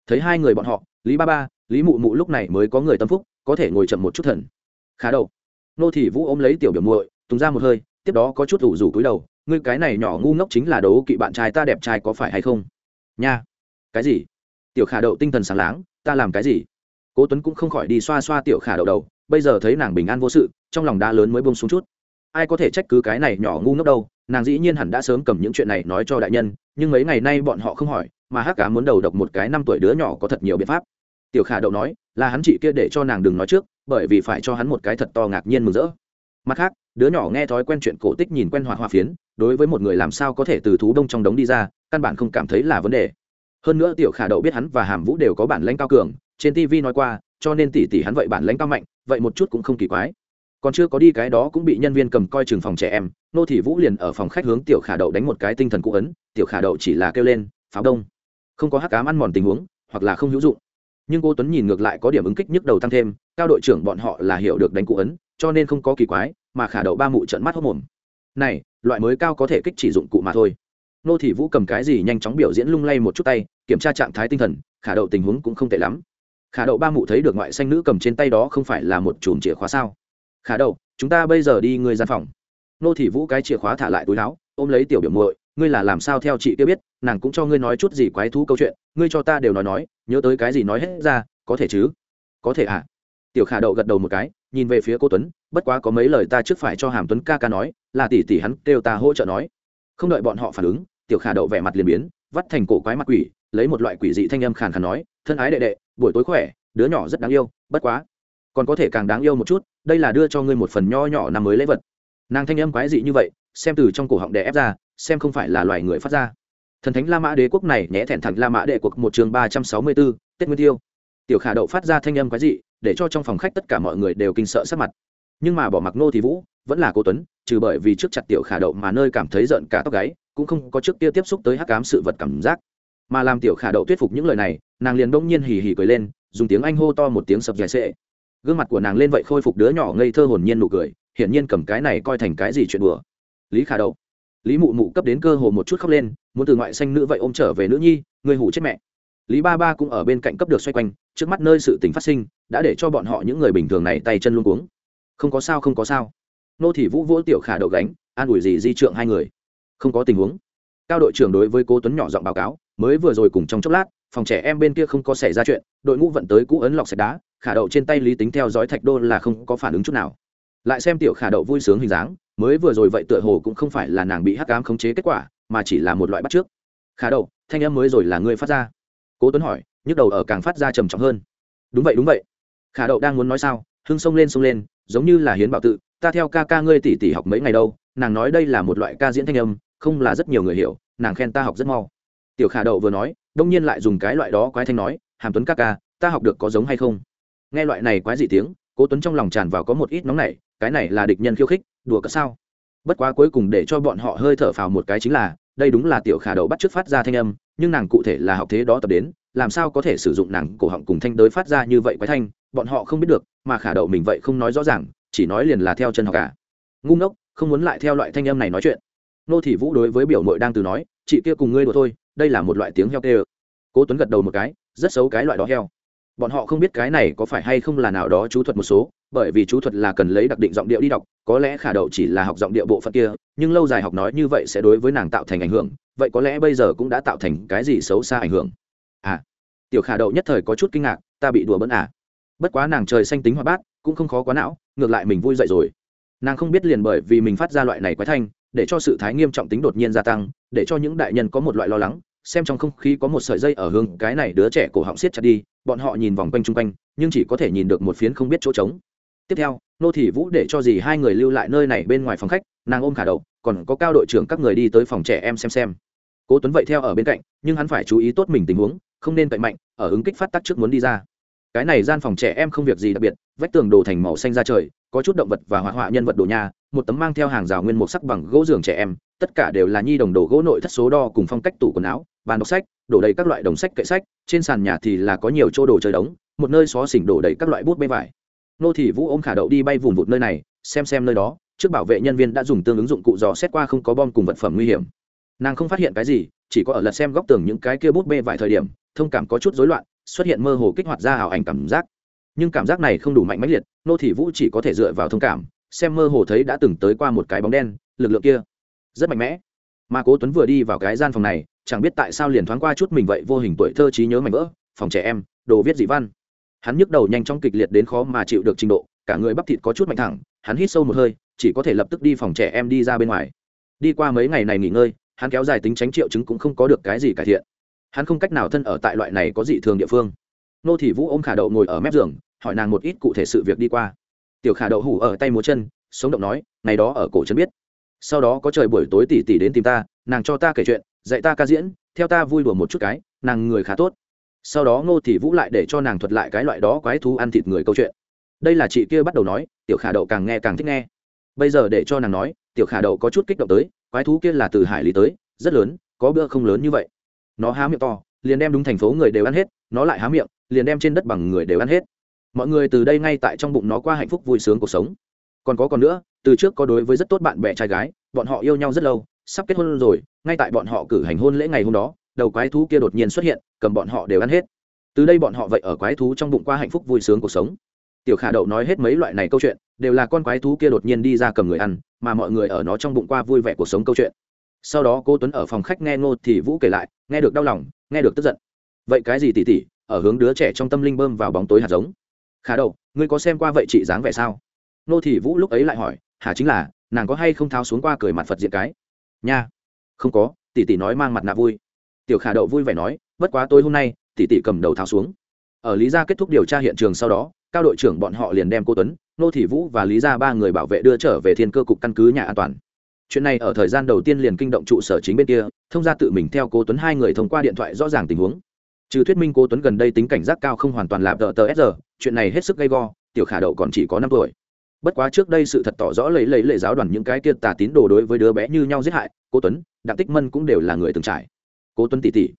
Thấy hai người bọn họ, lý ba ba, lý mụ mụ lúc này mới có người tâm phúc, có thể ngồi chậm một chút thần. Khả đậu. Nô thị vũ ôm lấy tiểu biểu muội, tùng ra một hơi, tiếp đó có chút ủ rủ cúi đầu, ngươi cái này nhỏ ngu ngốc chính là đấu kỵ bạn trai ta đẹp trai có phải hay không? Nha. Cái gì? Tiểu khả đậu tinh thần sáng láng, ta làm cái gì? Cố tuấn cũng không khỏi đi xoa xoa tiểu khả đậu đầu, bây giờ thấy nàng bình an vô sự, trong lòng đá lớn mới bông xuống chút. Ai có thể trách cứ cái này nhỏ ngu ngốc đâu, nàng dĩ nhiên hẳn đã sớm cầm những chuyện này nói cho đại nhân, nhưng mấy ngày nay bọn họ không hỏi, mà hắc cá muốn đầu độc một cái năm tuổi đứa nhỏ có thật nhiều biện pháp. Tiểu khả đậu nói, là hắn chị kia để cho nàng đừng nói trước, bởi vì phải cho hắn một cái thật to ngạc nhiên mừng rỡ. Mặt khác, đứa nhỏ nghe thói quen chuyện cổ tích nhìn quen hoạt hoa phiến, đối với một người làm sao có thể từ thú đông trong đống đi ra, căn bản không cảm thấy là vấn đề hơn nữa tiểu khả đậu biết hắn và hàm vũ đều có bản lãnh cao cường, trên tv nói qua, cho nên tỷ tỷ hắn vậy bản lãnh cao mạnh, vậy một chút cũng không kỳ quái. Còn chưa có đi cái đó cũng bị nhân viên cầm coi chừng phòng trẻ em, nô thị vũ liền ở phòng khách hướng tiểu khả đậu đánh một cái tinh thần cũ ấn, tiểu khả đậu chỉ là kêu lên, pháo đông. Không có hắc cám ăn mòn tình huống, hoặc là không hữu dụng. Nhưng cô tuấn nhìn ngược lại có điểm ứng kích nhức đầu tăng thêm, cao đội trưởng bọn họ là hiểu được đánh cụ ấn, cho nên không có kỳ quái, mà khả đậu ba mụ trận mắt hốc mồm. Này, loại mới cao có thể kích chỉ dụng cụ mà thôi nô thị vũ cầm cái gì nhanh chóng biểu diễn lung lay một chút tay, kiểm tra trạng thái tinh thần, khả đậu tình huống cũng không tệ lắm. Khả đậu ba mụ thấy được ngoại xanh nữ cầm trên tay đó không phải là một chùm chìa khóa sao? Khả đậu, chúng ta bây giờ đi người gian phòng. Nô thị vũ cái chìa khóa thả lại túi láo ôm lấy tiểu biểu muội, ngươi là làm sao theo chị kia biết, nàng cũng cho ngươi nói chút gì quái thú câu chuyện, ngươi cho ta đều nói nói, nhớ tới cái gì nói hết ra, có thể chứ? Có thể ạ à? tiểu khả đậu gật đầu một cái, nhìn về phía cô tuấn, bất quá có mấy lời ta trước phải cho hàm tuấn ca ca nói, là tỷ tỷ hắn kêu ta hỗ trợ nói. Không đợi bọn họ phản ứng tiểu khả đậu vẻ mặt liền biến, vắt thành cổ quái mặt quỷ, lấy một loại quỷ dị thanh âm khàn khàn nói, thân ái đệ đệ, buổi tối khỏe, đứa nhỏ rất đáng yêu, bất quá, còn có thể càng đáng yêu một chút, đây là đưa cho ngươi một phần nho nhỏ năm mới lễ vật. Nàng thanh âm quái dị như vậy, xem từ trong cổ họng đè ép ra, xem không phải là loài người phát ra. Thần thánh la mã đế quốc này nhẽ thẹn thẳng la mã đệ quốc một chương ba trăm sáu mươi bốn tết nguyên tiêu. Tiểu khả đậu phát ra thanh âm quái dị, để cho trong phòng khách tất cả mọi người đều kinh sợ sắc mặt. Nhưng mà bỏ mặc nô thì vũ, vẫn là cô tuấn, trừ bởi vì trước chặt tiểu khả đậu mà nơi cảm thấy giận cả tóc gáy cũng không có trước kia tiếp xúc tới hắc ám sự vật cảm giác. Mà làm tiểu khả đậu thuyết phục những lời này, nàng liền đông nhiên hì hì cười lên, dùng tiếng anh hô to một tiếng sập dài sệ. Gương mặt của nàng lên vậy khôi phục đứa nhỏ ngây thơ hồn nhiên nụ cười, hiển nhiên cầm cái này coi thành cái gì chuyện đùa. Lý khả đậu. Lý mụ mụ cấp đến cơ hồ một chút khóc lên, muốn từ ngoại xanh nữ vậy ôm trở về nữ nhi, người hủ chết mẹ. Lý ba ba cũng ở bên cạnh cấp được xoay quanh, trước mắt nơi sự tình phát sinh, đã để cho bọn họ những người bình thường này tay chân luôn cuống. Không có sao, không có sao. Nô thị vũ vỗ tiểu khả đậu gánh, an ủi gì di trượng hai người không có tình huống. Cao đội trưởng đối với cô tuấn nhỏ giọng báo cáo, mới vừa rồi cùng trong chốc lát, phòng trẻ em bên kia không có xảy ra chuyện, đội ngũ vận tới cũ ấn lọc sạch đá, khả đậu trên tay lý tính theo dõi thạch đô là không có phản ứng chút nào. Lại xem tiểu khả đậu vui sướng hình dáng, mới vừa rồi vậy tựa hồ cũng không phải là nàng bị hắc ám khống chế kết quả, mà chỉ là một loại bắt trước. Khả đậu, thanh em mới rồi là ngươi phát ra. Cố tuấn hỏi, nhức đầu ở càng phát ra trầm trọng hơn. Đúng vậy đúng vậy. Khả đậu đang muốn nói sao, hưng sông lên sông lên, giống như là hiến bảo tự, ta theo ca ca ngươi tỷ tỷ học mấy ngày đâu, nàng nói đây là một loại ca diễn thanh âm không là rất nhiều người hiểu, nàng khen ta học rất mau. Tiểu khả đậu vừa nói, đông nhiên lại dùng cái loại đó quái thanh nói, hàm tuấn ca ca, ta học được có giống hay không? Nghe loại này quái dị tiếng, cố tuấn trong lòng tràn vào có một ít nóng nảy, cái này là địch nhân khiêu khích, đùa cỡ sao? Bất quá cuối cùng để cho bọn họ hơi thở phào một cái chính là, đây đúng là tiểu khả đậu bắt chước phát ra thanh âm, nhưng nàng cụ thể là học thế đó tập đến, làm sao có thể sử dụng nàng cổ họng cùng thanh đới phát ra như vậy quái thanh, bọn họ không biết được, mà khả đậu mình vậy không nói rõ ràng, chỉ nói liền là theo chân họ cả à. ngu ngốc, không muốn lại theo loại thanh âm này nói chuyện nô thị vũ đối với biểu mội đang từ nói, chị kia cùng ngươi đùa thôi, đây là một loại tiếng heo tê cố tuấn gật đầu một cái, rất xấu cái loại đó heo. Bọn họ không biết cái này có phải hay không là nào đó chú thuật một số, bởi vì chú thuật là cần lấy đặc định giọng điệu đi đọc, có lẽ khả đậu chỉ là học giọng điệu bộ phận kia, nhưng lâu dài học nói như vậy sẽ đối với nàng tạo thành ảnh hưởng, vậy có lẽ bây giờ cũng đã tạo thành cái gì xấu xa ảnh hưởng? À tiểu khả đậu nhất thời có chút kinh ngạc, ta bị đùa bỡn à? Bất quá nàng trời xanh tính hoa bát, cũng không khó quá não, ngược lại mình vui dậy rồi. Nàng không biết liền bởi vì mình phát ra loại này quái thanh để cho sự thái nghiêm trọng tính đột nhiên gia tăng, để cho những đại nhân có một loại lo lắng, xem trong không khí có một sợi dây ở hương cái này đứa trẻ cổ họng siết chặt đi, bọn họ nhìn vòng quanh chung quanh, nhưng chỉ có thể nhìn được một phiến không biết chỗ trống. Tiếp theo, nô thị vũ để cho gì hai người lưu lại nơi này bên ngoài phòng khách, nàng ôm khả đầu, còn có cao đội trưởng các người đi tới phòng trẻ em xem xem. Cố tuấn vậy theo ở bên cạnh, nhưng hắn phải chú ý tốt mình tình huống, không nên cậy mạnh, ở ứng kích phát tác trước muốn đi ra. Cái này gian phòng trẻ em không việc gì đặc biệt, vách tường đồ thành màu xanh ra trời, có chút động vật và họa họa nhân vật đồ nhà một tấm mang theo hàng rào nguyên một sắc bằng gỗ giường trẻ em, tất cả đều là nhi đồng đồ gỗ nội thất số đo cùng phong cách tủ quần áo, bàn đọc sách, đổ đầy các loại đồng sách kệ sách, trên sàn nhà thì là có nhiều chỗ đồ chơi đống, một nơi xó xỉnh đổ đầy các loại bút bê vải. Nô thị vũ ôm khả đậu đi bay vùng vụt nơi này, xem xem nơi đó, trước bảo vệ nhân viên đã dùng tương ứng dụng cụ dò xét qua không có bom cùng vật phẩm nguy hiểm. Nàng không phát hiện cái gì, chỉ có ở lật xem góc tường những cái kia bút bê vài thời điểm, thông cảm có chút rối loạn, xuất hiện mơ hồ kích hoạt ra ảo ảnh cảm giác. Nhưng cảm giác này không đủ mạnh mẽ liệt, nô thị vũ chỉ có thể dựa vào thông cảm xem mơ hồ thấy đã từng tới qua một cái bóng đen, lực lượng kia rất mạnh mẽ. Mà cố tuấn vừa đi vào cái gian phòng này, chẳng biết tại sao liền thoáng qua chút mình vậy, vô hình tuổi thơ trí nhớ mảnh vỡ, phòng trẻ em, đồ viết dị văn. Hắn nhức đầu nhanh chóng kịch liệt đến khó mà chịu được trình độ, cả người bắp thịt có chút mạnh thẳng, hắn hít sâu một hơi, chỉ có thể lập tức đi phòng trẻ em đi ra bên ngoài. Đi qua mấy ngày này nghỉ ngơi, hắn kéo dài tính tránh triệu chứng cũng không có được cái gì cải thiện. Hắn không cách nào thân ở tại loại này có dị thường địa phương. Nô thị vũ ôm khả đậu ngồi ở mép giường, hỏi nàng một ít cụ thể sự việc đi qua tiểu khả đậu hủ ở tay múa chân, sống động nói, ngày đó ở cổ trấn biết. Sau đó có trời buổi tối tỉ tỉ đến tìm ta, nàng cho ta kể chuyện, dạy ta ca diễn, theo ta vui đùa một chút cái, nàng người khá tốt. Sau đó ngô thị vũ lại để cho nàng thuật lại cái loại đó quái thú ăn thịt người câu chuyện. Đây là chị kia bắt đầu nói, tiểu khả đậu càng nghe càng thích nghe. Bây giờ để cho nàng nói, tiểu khả đậu có chút kích động tới, quái thú kia là từ hải lý tới, rất lớn, có bữa không lớn như vậy. Nó há miệng to, liền đem đúng thành phố người đều ăn hết, nó lại há miệng, liền đem trên đất bằng người đều ăn hết mọi người từ đây ngay tại trong bụng nó qua hạnh phúc vui sướng cuộc sống. Còn có còn nữa, từ trước có đối với rất tốt bạn bè trai gái, bọn họ yêu nhau rất lâu, sắp kết hôn rồi, ngay tại bọn họ cử hành hôn lễ ngày hôm đó, đầu quái thú kia đột nhiên xuất hiện, cầm bọn họ đều ăn hết. Từ đây bọn họ vậy ở quái thú trong bụng qua hạnh phúc vui sướng cuộc sống. Tiểu khả đậu nói hết mấy loại này câu chuyện, đều là con quái thú kia đột nhiên đi ra cầm người ăn, mà mọi người ở nó trong bụng qua vui vẻ cuộc sống câu chuyện. Sau đó cô tuấn ở phòng khách nghe ngô thì vũ kể lại, nghe được đau lòng, nghe được tức giận. Vậy cái gì tỉ tỉ, ở hướng đứa trẻ trong tâm linh bơm vào bóng tối hạt giống khả đậu ngươi có xem qua vậy chị dáng vẻ sao? Nô thị vũ lúc ấy lại hỏi, hả chính là, nàng có hay không tháo xuống qua cười mặt phật diện cái? Nha. Không có, tỷ tỷ nói mang mặt nạ vui. Tiểu khả đậu vui vẻ nói, bất quá tôi hôm nay, tỷ tỷ cầm đầu tháo xuống. Ở lý gia kết thúc điều tra hiện trường sau đó, cao đội trưởng bọn họ liền đem cô tuấn, nô thị vũ và lý gia ba người bảo vệ đưa trở về thiên cơ cục căn cứ nhà an toàn. Chuyện này ở thời gian đầu tiên liền kinh động trụ sở chính bên kia, thông ra tự mình theo cô tuấn hai người thông qua điện thoại rõ ràng tình huống. Trừ thuyết minh cô tuấn gần đây tính cảnh giác cao không hoàn toàn lạp tờ tờ sr chuyện này hết sức gây go, tiểu khả đậu còn chỉ có năm tuổi. Bất quá trước đây sự thật tỏ rõ lấy lấy lệ giáo đoàn những cái kia tà tín đồ đối với đứa bé như nhau giết hại cô tuấn, đặng tích mân cũng đều là người từng trải. Cô tuấn tỷ tỷ,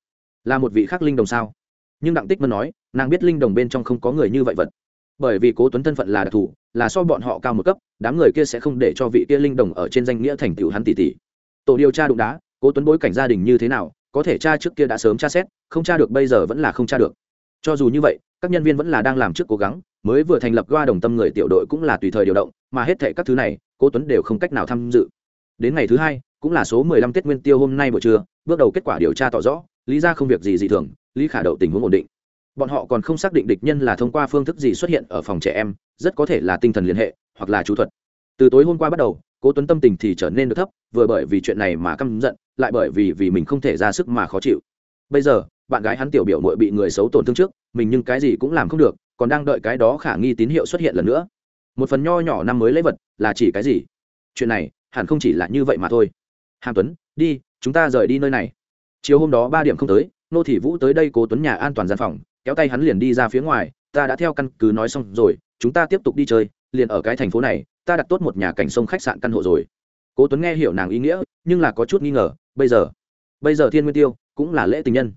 là một vị khác linh đồng sao? Nhưng đặng tích mân nói, nàng biết linh đồng bên trong không có người như vậy vật. Bởi vì cố tuấn thân phận là đặc thù, là so bọn họ cao một cấp, đám người kia sẽ không để cho vị kia linh đồng ở trên danh nghĩa thành tựu hắn tỷ tỷ. Tổ điều tra đụng đá, cố tuấn bối cảnh gia đình như thế nào, có thể cha trước kia đã sớm tra xét, không tra được bây giờ vẫn là không tra được. Cho dù như vậy các nhân viên vẫn là đang làm trước cố gắng, mới vừa thành lập qua đồng tâm người tiểu đội cũng là tùy thời điều động, mà hết thệ các thứ này cô tuấn đều không cách nào tham dự. Đến ngày thứ hai, cũng là số 15 tết nguyên tiêu hôm nay buổi trưa, bước đầu kết quả điều tra tỏ rõ, lý ra không việc gì dị thường, lý khả đậu tình huống ổn định. Bọn họ còn không xác định địch nhân là thông qua phương thức gì xuất hiện ở phòng trẻ em, rất có thể là tinh thần liên hệ, hoặc là chú thuật. Từ tối hôm qua bắt đầu, cố tuấn tâm tình thì trở nên được thấp, vừa bởi vì chuyện này mà căm giận, lại bởi vì vì mình không thể ra sức mà khó chịu. Bây giờ bạn gái hắn tiểu biểu muội bị người xấu tổn thương trước, mình nhưng cái gì cũng làm không được, còn đang đợi cái đó khả nghi tín hiệu xuất hiện lần nữa. Một phần nho nhỏ năm mới lấy vật là chỉ cái gì? Chuyện này hẳn không chỉ là như vậy mà thôi. Hàm tuấn, đi, chúng ta rời đi nơi này. Chiều hôm đó ba điểm không tới, nô thị vũ tới đây cố tuấn nhà an toàn gian phòng, kéo tay hắn liền đi ra phía ngoài, ta đã theo căn cứ nói xong rồi, chúng ta tiếp tục đi chơi, liền ở cái thành phố này, ta đặt tốt một nhà cảnh sông khách sạn căn hộ rồi. Cố tuấn nghe hiểu nàng ý nghĩa, nhưng là có chút nghi ngờ, bây giờ bây giờ thiên nguyên tiêu cũng là lễ tình nhân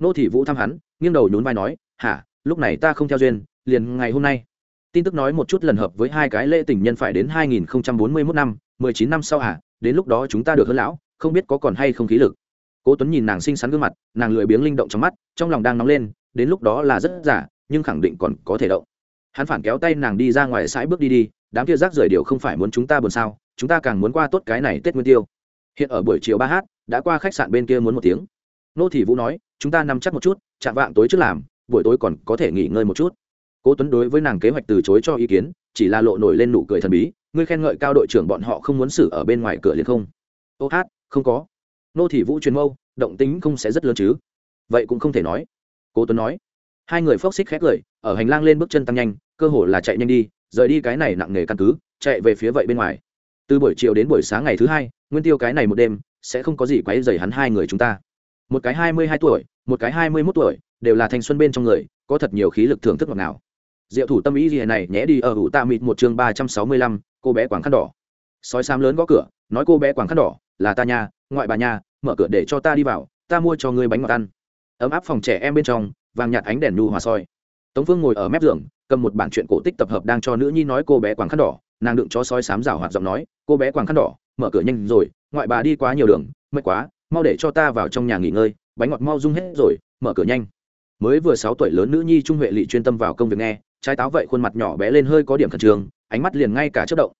nô thị vũ thăm hắn, nghiêng đầu nhún vai nói, hả, lúc này ta không theo duyên, liền ngày hôm nay. Tin tức nói một chút lần hợp với hai cái lễ tình nhân phải đến 2041 năm 19 năm sau hả? Đến lúc đó chúng ta được hơn lão, không biết có còn hay không khí lực. Cố tuấn nhìn nàng xinh xắn gương mặt, nàng lười biếng linh động trong mắt, trong lòng đang nóng lên, đến lúc đó là rất giả, nhưng khẳng định còn có thể động. Hắn phản kéo tay nàng đi ra ngoài sãi bước đi đi, đám kia rác rưởi điều không phải muốn chúng ta buồn sao, chúng ta càng muốn qua tốt cái này tết nguyên tiêu. Hiện ở buổi chiều ba h đã qua khách sạn bên kia muốn một tiếng nô thị vũ nói, chúng ta nằm chắc một chút, chạm vạng tối trước làm, buổi tối còn có thể nghỉ ngơi một chút. Cố tuấn đối với nàng kế hoạch từ chối cho ý kiến, chỉ là lộ nổi lên nụ cười thần bí, ngươi khen ngợi cao đội trưởng bọn họ không muốn xử ở bên ngoài cửa liền không? Ô hát, không có. Nô thị vũ truyền mâu, động tính không sẽ rất lớn chứ. Vậy cũng không thể nói. Cố tuấn nói. Hai người phốc xích khét lời ở hành lang lên bước chân tăng nhanh, cơ hồ là chạy nhanh đi, rời đi cái này nặng nề căn cứ, chạy về phía vậy bên ngoài. Từ buổi chiều đến buổi sáng ngày thứ hai, nguyên tiêu cái này một đêm, sẽ không có gì quấy rầy hắn hai người chúng ta một cái hai mươi hai tuổi, một cái hai mươi mốt tuổi, đều là thanh xuân bên trong người, có thật nhiều khí lực thưởng thức ngọt nào diệu thủ tâm ý gì này, nhé đi ở hữu tạ mịt một chương ba trăm sáu mươi lăm, cô bé quảng khăn đỏ. Sói xám lớn gõ cửa, nói cô bé quảng khăn đỏ, là ta nhà ngoại bà nhà mở cửa để cho ta đi vào, ta mua cho ngươi bánh ngọt ăn. Ấm áp phòng trẻ em bên trong, vàng nhạt ánh đèn nhu hòa soi. Tống phương ngồi ở mép giường, cầm một bản chuyện cổ tích tập hợp đang cho nữ nhi nói cô bé quàng khăn đỏ. Nàng đựng cho sói sám rào hoạt giọng nói, cô bé quàng khăn đỏ, mở cửa nhanh rồi, ngoại bà đi quá nhiều đường, mệt quá mau để cho ta vào trong nhà nghỉ ngơi, bánh ngọt mau rung hết rồi, mở cửa nhanh. Mới vừa sáu tuổi lớn nữ nhi trung huệ lị chuyên tâm vào công việc nghe, trái táo vậy khuôn mặt nhỏ bé lên hơi có điểm khẩn trương, ánh mắt liền ngay cả chất động.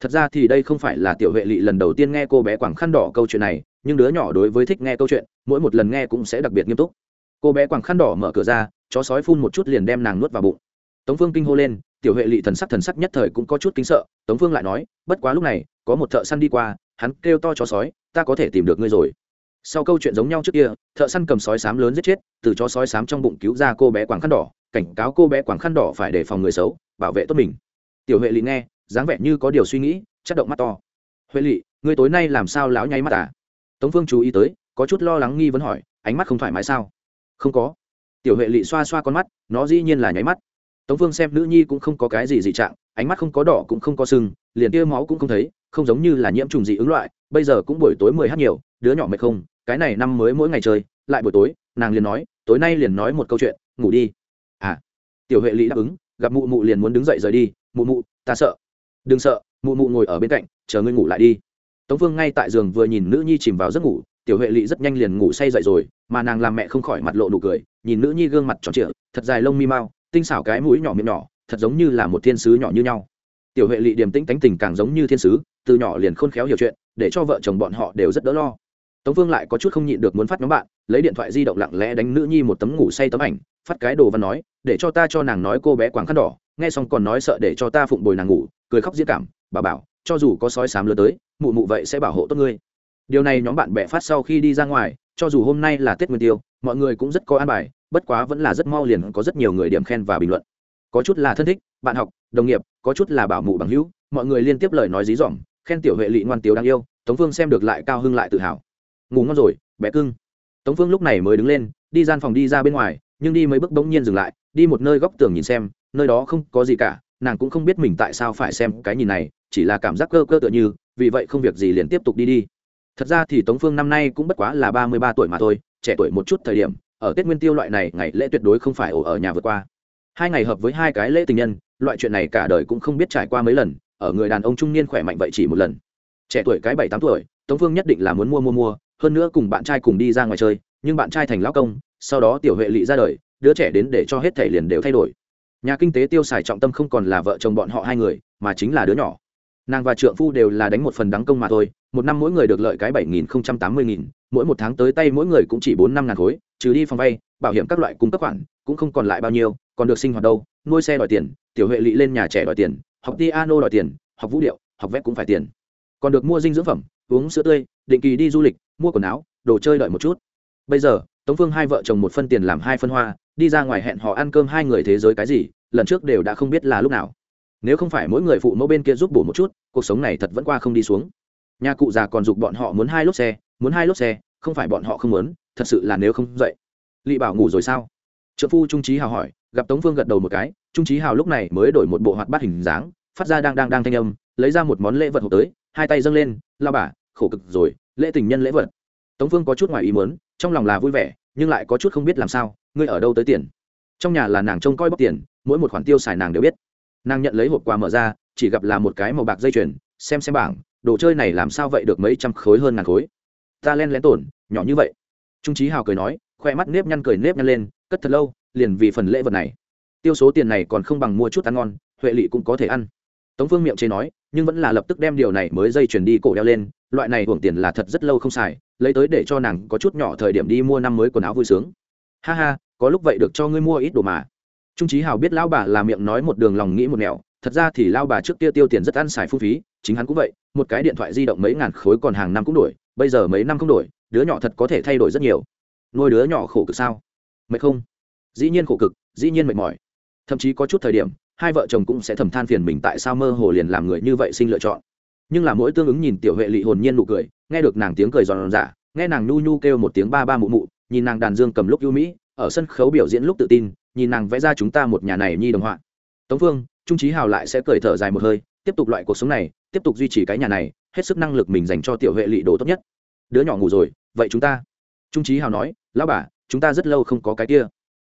Thật ra thì đây không phải là tiểu huệ lị lần đầu tiên nghe cô bé quảng khăn đỏ câu chuyện này, nhưng đứa nhỏ đối với thích nghe câu chuyện, mỗi một lần nghe cũng sẽ đặc biệt nghiêm túc. Cô bé quảng khăn đỏ mở cửa ra, chó sói phun một chút liền đem nàng nuốt vào bụng. Tống phương kinh hô lên, tiểu huệ lị thần sắc thần sắc nhất thời cũng có chút kính sợ. Tống phương lại nói, bất quá lúc này, có một thợ săn đi qua, hắn kêu to chó sói, ta có thể tìm được ngươi rồi sau câu chuyện giống nhau trước kia, thợ săn cầm sói sám lớn giết chết, từ chó sói sám trong bụng cứu ra cô bé quảng khăn đỏ, cảnh cáo cô bé quảng khăn đỏ phải đề phòng người xấu, bảo vệ tốt mình. Tiểu huệ lị nghe, dáng vẻ như có điều suy nghĩ, chất động mắt to. Huệ lị người tối nay làm sao láo nháy mắt à? Tống phương chú ý tới, có chút lo lắng nghi vấn hỏi, ánh mắt không thoải mái sao? Không có. Tiểu huệ lị xoa xoa con mắt, nó dĩ nhiên là nháy mắt. Tống phương xem nữ nhi cũng không có cái gì dị trạng, ánh mắt không có đỏ cũng không có sưng, liền tia máu cũng không thấy, không giống như là nhiễm trùng dị ứng loại, bây giờ cũng buổi tối mười h nhiều, đứa nhỏ mệt không? Cái này năm mới mỗi ngày chơi, lại buổi tối, nàng liền nói, tối nay liền nói một câu chuyện, ngủ đi. À tiểu huệ lý đáp ứng, gặp mụ mụ liền muốn đứng dậy rời đi, mụ mụ, ta sợ. Đừng sợ, mụ mụ ngồi ở bên cạnh, chờ ngươi ngủ lại đi. Tống phương ngay tại giường vừa nhìn nữ nhi chìm vào giấc ngủ, tiểu huệ lị rất nhanh liền ngủ say dậy rồi, mà nàng làm mẹ không khỏi mặt lộ nụ cười, nhìn nữ nhi gương mặt tròn trịa, thật dài lông mi mau, tinh xảo cái mũi nhỏ miệng nhỏ, thật giống như là một thiên sứ nhỏ như nhau. Tiểu huệ lị điềm tĩnh tánh tình càng giống như thiên sứ, từ nhỏ liền khôn khéo hiểu chuyện, để cho vợ chồng bọn họ đều rất đỡ lo tống phương lại có chút không nhịn được muốn phát nhóm bạn, lấy điện thoại di động lặng lẽ đánh nữ nhi một tấm ngủ say tấm ảnh, phát cái đồ văn nói, để cho ta cho nàng nói cô bé quảng khăn đỏ, nghe xong còn nói sợ để cho ta phụng bồi nàng ngủ, cười khóc diễn cảm, bà bảo, cho dù có sói sám lứa tới, mụ mụ vậy sẽ bảo hộ tốt ngươi. Điều này nhóm bạn bè phát sau khi đi ra ngoài, cho dù hôm nay là tết nguyên tiêu, mọi người cũng rất có an bài, bất quá vẫn là rất mau liền có rất nhiều người điểm khen và bình luận. Có chút là thân thích, bạn học, đồng nghiệp, có chút là bảo mụ bằng hữu, mọi người liên tiếp lời nói dí dỏm, khen tiểu huệ lị ngoan tiếu đáng yêu, tống Vương xem được lại cao hưng lại tự hào ngủ ngon rồi, bé cưng. Tống phương lúc này mới đứng lên, đi gian phòng đi ra bên ngoài, nhưng đi mấy bước bỗng nhiên dừng lại, đi một nơi góc tường nhìn xem, nơi đó không có gì cả, nàng cũng không biết mình tại sao phải xem cái nhìn này, chỉ là cảm giác cơ cơ tựa như, vì vậy không việc gì liền tiếp tục đi đi. Thật ra thì tống phương năm nay cũng bất quá là ba mươi ba tuổi mà thôi, trẻ tuổi một chút thời điểm, ở tết nguyên tiêu loại này, ngày lễ tuyệt đối không phải ổ ở nhà vượt qua. Hai ngày hợp với hai cái lễ tình nhân, loại chuyện này cả đời cũng không biết trải qua mấy lần, ở người đàn ông trung niên khỏe mạnh vậy chỉ một lần. Trẻ tuổi cái bảy tám tuổi, tống phương nhất định là muốn mua mua mua hơn nữa cùng bạn trai cùng đi ra ngoài chơi, nhưng bạn trai thành lão công, sau đó tiểu huệ lị ra đời, đứa trẻ đến để cho hết thể liền đều thay đổi. Nhà kinh tế tiêu xài trọng tâm không còn là vợ chồng bọn họ hai người, mà chính là đứa nhỏ. Nàng và trượng phu đều là đánh một phần đáng công mà thôi, một năm mỗi người được lợi cái bảy nghìn không trăm tám mươi nghìn, mỗi một tháng tới tay mỗi người cũng chỉ bốn năm ngàn khối, trừ đi phòng vay, bảo hiểm các loại cung cấp khoản, cũng không còn lại bao nhiêu, còn được sinh hoạt đâu, nuôi xe đòi tiền, tiểu huệ lị lên nhà trẻ đòi tiền, học piano đòi tiền, học vũ điệu, học vẽ cũng phải tiền. Còn được mua dinh dưỡng phẩm, uống sữa tươi định kỳ đi du lịch, mua quần áo, đồ chơi đợi một chút. Bây giờ, tống phương hai vợ chồng một phân tiền làm hai phân hoa, đi ra ngoài hẹn họ ăn cơm hai người thế giới cái gì, lần trước đều đã không biết là lúc nào. Nếu không phải mỗi người phụ mẫu bên kia giúp bổ một chút, cuộc sống này thật vẫn qua không đi xuống. Nhà cụ già còn giục bọn họ muốn hai lốp xe, muốn hai lốp xe, không phải bọn họ không muốn, thật sự là nếu không dậy. Lị bảo ngủ rồi sao? Trợ phu trung trí hào hỏi, gặp tống phương gật đầu một cái, trung trí hào lúc này mới đổi một bộ hoạt bát hình dáng, phát ra đang đang đang thanh âm, lấy ra một món lễ vật hộp tới, hai tay dâng lên lao bà khổ cực rồi, lễ tình nhân lễ vật. Tống phương có chút ngoài ý muốn, trong lòng là vui vẻ, nhưng lại có chút không biết làm sao, ngươi ở đâu tới tiền? Trong nhà là nàng trông coi bóc tiền, mỗi một khoản tiêu xài nàng đều biết. Nàng nhận lấy hộp quà mở ra, chỉ gặp là một cái màu bạc dây chuyền, xem xem bảng, đồ chơi này làm sao vậy được mấy trăm khối hơn ngàn khối? Ta len lén tổn, nhỏ như vậy. Trung trí hào cười nói, khoe mắt nếp nhăn cười nếp nhăn lên, cất thật lâu, liền vì phần lễ vật này. Tiêu số tiền này còn không bằng mua chút ăn ngon, huệ lị cũng có thể ăn. Tống phương miệng chế nói, nhưng vẫn là lập tức đem điều này mới dây chuyền đi cổ đeo lên loại này hưởng tiền là thật rất lâu không xài, lấy tới để cho nàng có chút nhỏ thời điểm đi mua năm mới quần áo vui sướng. Ha ha, có lúc vậy được cho ngươi mua ít đồ mà. Trung trí hào biết lão bà là miệng nói một đường lòng nghĩ một nẻo, thật ra thì lao bà trước kia tiêu tiền rất ăn xài phung phí, chính hắn cũng vậy, một cái điện thoại di động mấy ngàn khối còn hàng năm cũng đổi, bây giờ mấy năm không đổi, đứa nhỏ thật có thể thay đổi rất nhiều. Nuôi đứa nhỏ khổ cực sao? Mệt không? Dĩ nhiên khổ cực, dĩ nhiên mệt mỏi. Thậm chí có chút thời điểm, hai vợ chồng cũng sẽ thầm than phiền mình tại sao mơ hồ liền làm người như vậy sinh lựa chọn nhưng là mỗi tương ứng nhìn tiểu huệ lị hồn nhiên nụ cười, nghe được nàng tiếng cười giòn giả nghe nàng nhu nhu kêu một tiếng ba ba mụ mụ, nhìn nàng đàn dương cầm lúc ưu mỹ, ở sân khấu biểu diễn lúc tự tin, nhìn nàng vẽ ra chúng ta một nhà này nhi đồng họa. Tống phương, trung trí hào lại sẽ cười thở dài một hơi, tiếp tục loại cuộc sống này, tiếp tục duy trì cái nhà này, hết sức năng lực mình dành cho tiểu huệ lị đồ tốt nhất. Đứa nhỏ ngủ rồi, vậy chúng ta. Trung trí hào nói, lão bà, chúng ta rất lâu không có cái kia.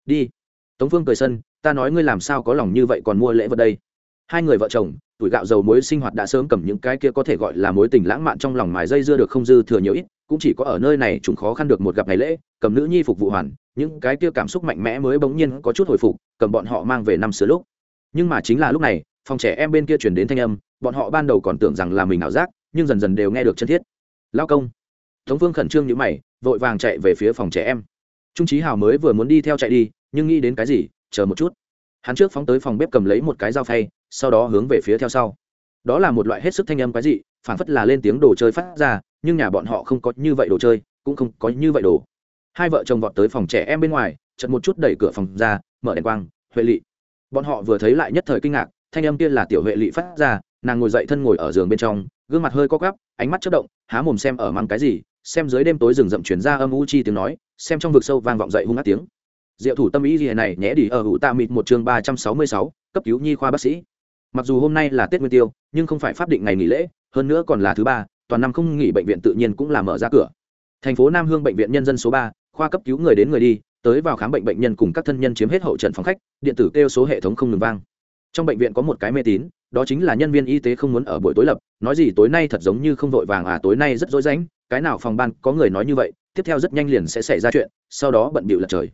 Đi. Tống phương cười sân, ta nói ngươi làm sao có lòng như vậy còn mua lễ vật đây? Hai người vợ chồng tuổi gạo dầu muối sinh hoạt đã sớm cầm những cái kia có thể gọi là mối tình lãng mạn trong lòng mài dây dưa được không dư thừa nhiều ít, cũng chỉ có ở nơi này chúng khó khăn được một gặp ngày lễ, cầm nữ nhi phục vụ hoàn, những cái kia cảm xúc mạnh mẽ mới bỗng nhiên có chút hồi phục, cầm bọn họ mang về năm xưa lúc. Nhưng mà chính là lúc này, phòng trẻ em bên kia chuyển đến thanh âm, bọn họ ban đầu còn tưởng rằng là mình ảo giác, nhưng dần dần đều nghe được chân thiết. Lao công. Tống vương khẩn trương nhữ mày, vội vàng chạy về phía phòng trẻ em. Trung trí hào mới vừa muốn đi theo chạy đi, nhưng nghĩ đến cái gì, chờ một chút hắn trước phóng tới phòng bếp cầm lấy một cái dao phay, sau đó hướng về phía theo sau. Đó là một loại hết sức thanh âm quái dị phản phất là lên tiếng đồ chơi phát ra, nhưng nhà bọn họ không có như vậy đồ chơi, cũng không có như vậy đồ. Hai vợ chồng vọt tới phòng trẻ em bên ngoài chật một chút đẩy cửa phòng ra, mở đèn quang, huệ lị. Bọn họ vừa thấy lại nhất thời kinh ngạc, thanh âm kia là tiểu huệ lị phát ra, nàng ngồi dậy thân ngồi ở giường bên trong, gương mặt hơi co gắp ánh mắt chất động, há mồm xem ở mắng cái gì, xem dưới đêm tối rừng rậm chuyển ra âm u chi tiếng nói, xem trong vực sâu vang vọng dậy hung ác tiếng diệu thủ tâm ý gì này, nhẽ đi ở hữu tạ mịt một chương ba trăm sáu mươi sáu, cấp cứu nhi khoa bác sĩ. Mặc dù hôm nay là tết nguyên tiêu, nhưng không phải pháp định ngày nghỉ lễ, hơn nữa còn là thứ ba, toàn năm không nghỉ bệnh viện tự nhiên cũng là mở ra cửa. Thành phố nam hương bệnh viện nhân dân số ba, khoa cấp cứu người đến người đi, tới vào khám bệnh bệnh nhân cùng các thân nhân chiếm hết hậu trận phòng khách, điện tử kêu số hệ thống không ngừng vang. Trong bệnh viện có một cái mê tín, đó chính là nhân viên y tế không muốn ở buổi tối lập, nói gì tối nay thật giống như không vội vàng à tối nay rất rối rãnh, cái nào phòng ban có người nói như vậy, tiếp theo rất nhanh liền sẽ xảy ra chuyện, sau đó bận bịu lật trời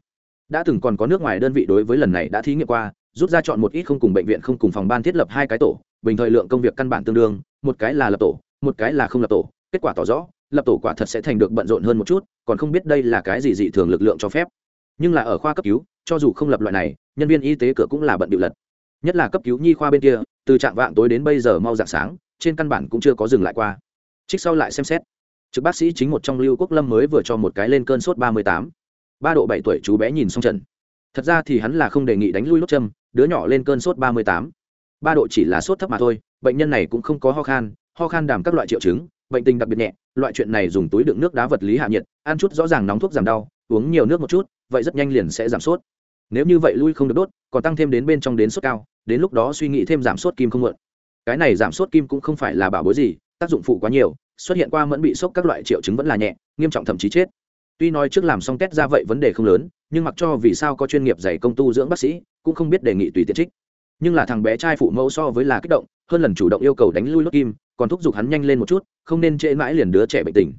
đã từng còn có nước ngoài đơn vị đối với lần này đã thí nghiệm qua, rút ra chọn một ít không cùng bệnh viện, không cùng phòng ban thiết lập hai cái tổ, bình thời lượng công việc căn bản tương đương, một cái là lập tổ, một cái là không lập tổ, kết quả tỏ rõ, lập tổ quả thật sẽ thành được bận rộn hơn một chút, còn không biết đây là cái gì dị thường lực lượng cho phép. Nhưng là ở khoa cấp cứu, cho dù không lập loại này, nhân viên y tế cửa cũng là bận điệu lật. Nhất là cấp cứu nhi khoa bên kia, từ trạng vạng tối đến bây giờ mau dạng sáng, trên căn bản cũng chưa có dừng lại qua. Trích sau lại xem xét. Trực bác sĩ chính một trong lưu quốc lâm mới vừa cho một cái lên cơn sốt ba mươi tám ba độ bảy tuổi chú bé nhìn xong trần thật ra thì hắn là không đề nghị đánh lui lốt châm, đứa nhỏ lên cơn sốt ba mươi tám. Ba độ chỉ là sốt thấp mà thôi, bệnh nhân này cũng không có ho khan ho khan đàm các loại triệu chứng, bệnh tình đặc biệt nhẹ, loại chuyện này dùng túi đựng nước đá vật lý hạ nhiệt, ăn chút rõ ràng nóng thuốc giảm đau, uống nhiều nước một chút, vậy rất nhanh liền sẽ giảm sốt. Nếu như vậy lui không được đốt, còn tăng thêm đến bên trong đến sốt cao, đến lúc đó suy nghĩ thêm giảm sốt kim không mượn. Cái này giảm sốt kim cũng không phải là bảo bối gì, tác dụng phụ quá nhiều, xuất hiện qua mẫn bị sốc các loại triệu chứng vẫn là nhẹ, nghiêm trọng thậm chí chết tuy nói trước làm xong test ra vậy vấn đề không lớn, nhưng mặc cho vì sao có chuyên nghiệp dạy công tu dưỡng bác sĩ, cũng không biết đề nghị tùy tiện trích. Nhưng là thằng bé trai phụ mẫu so với là kích động, hơn lần chủ động yêu cầu đánh lui lốt kim, còn thúc giục hắn nhanh lên một chút, không nên trễ mãi liền đứa trẻ bệnh tình.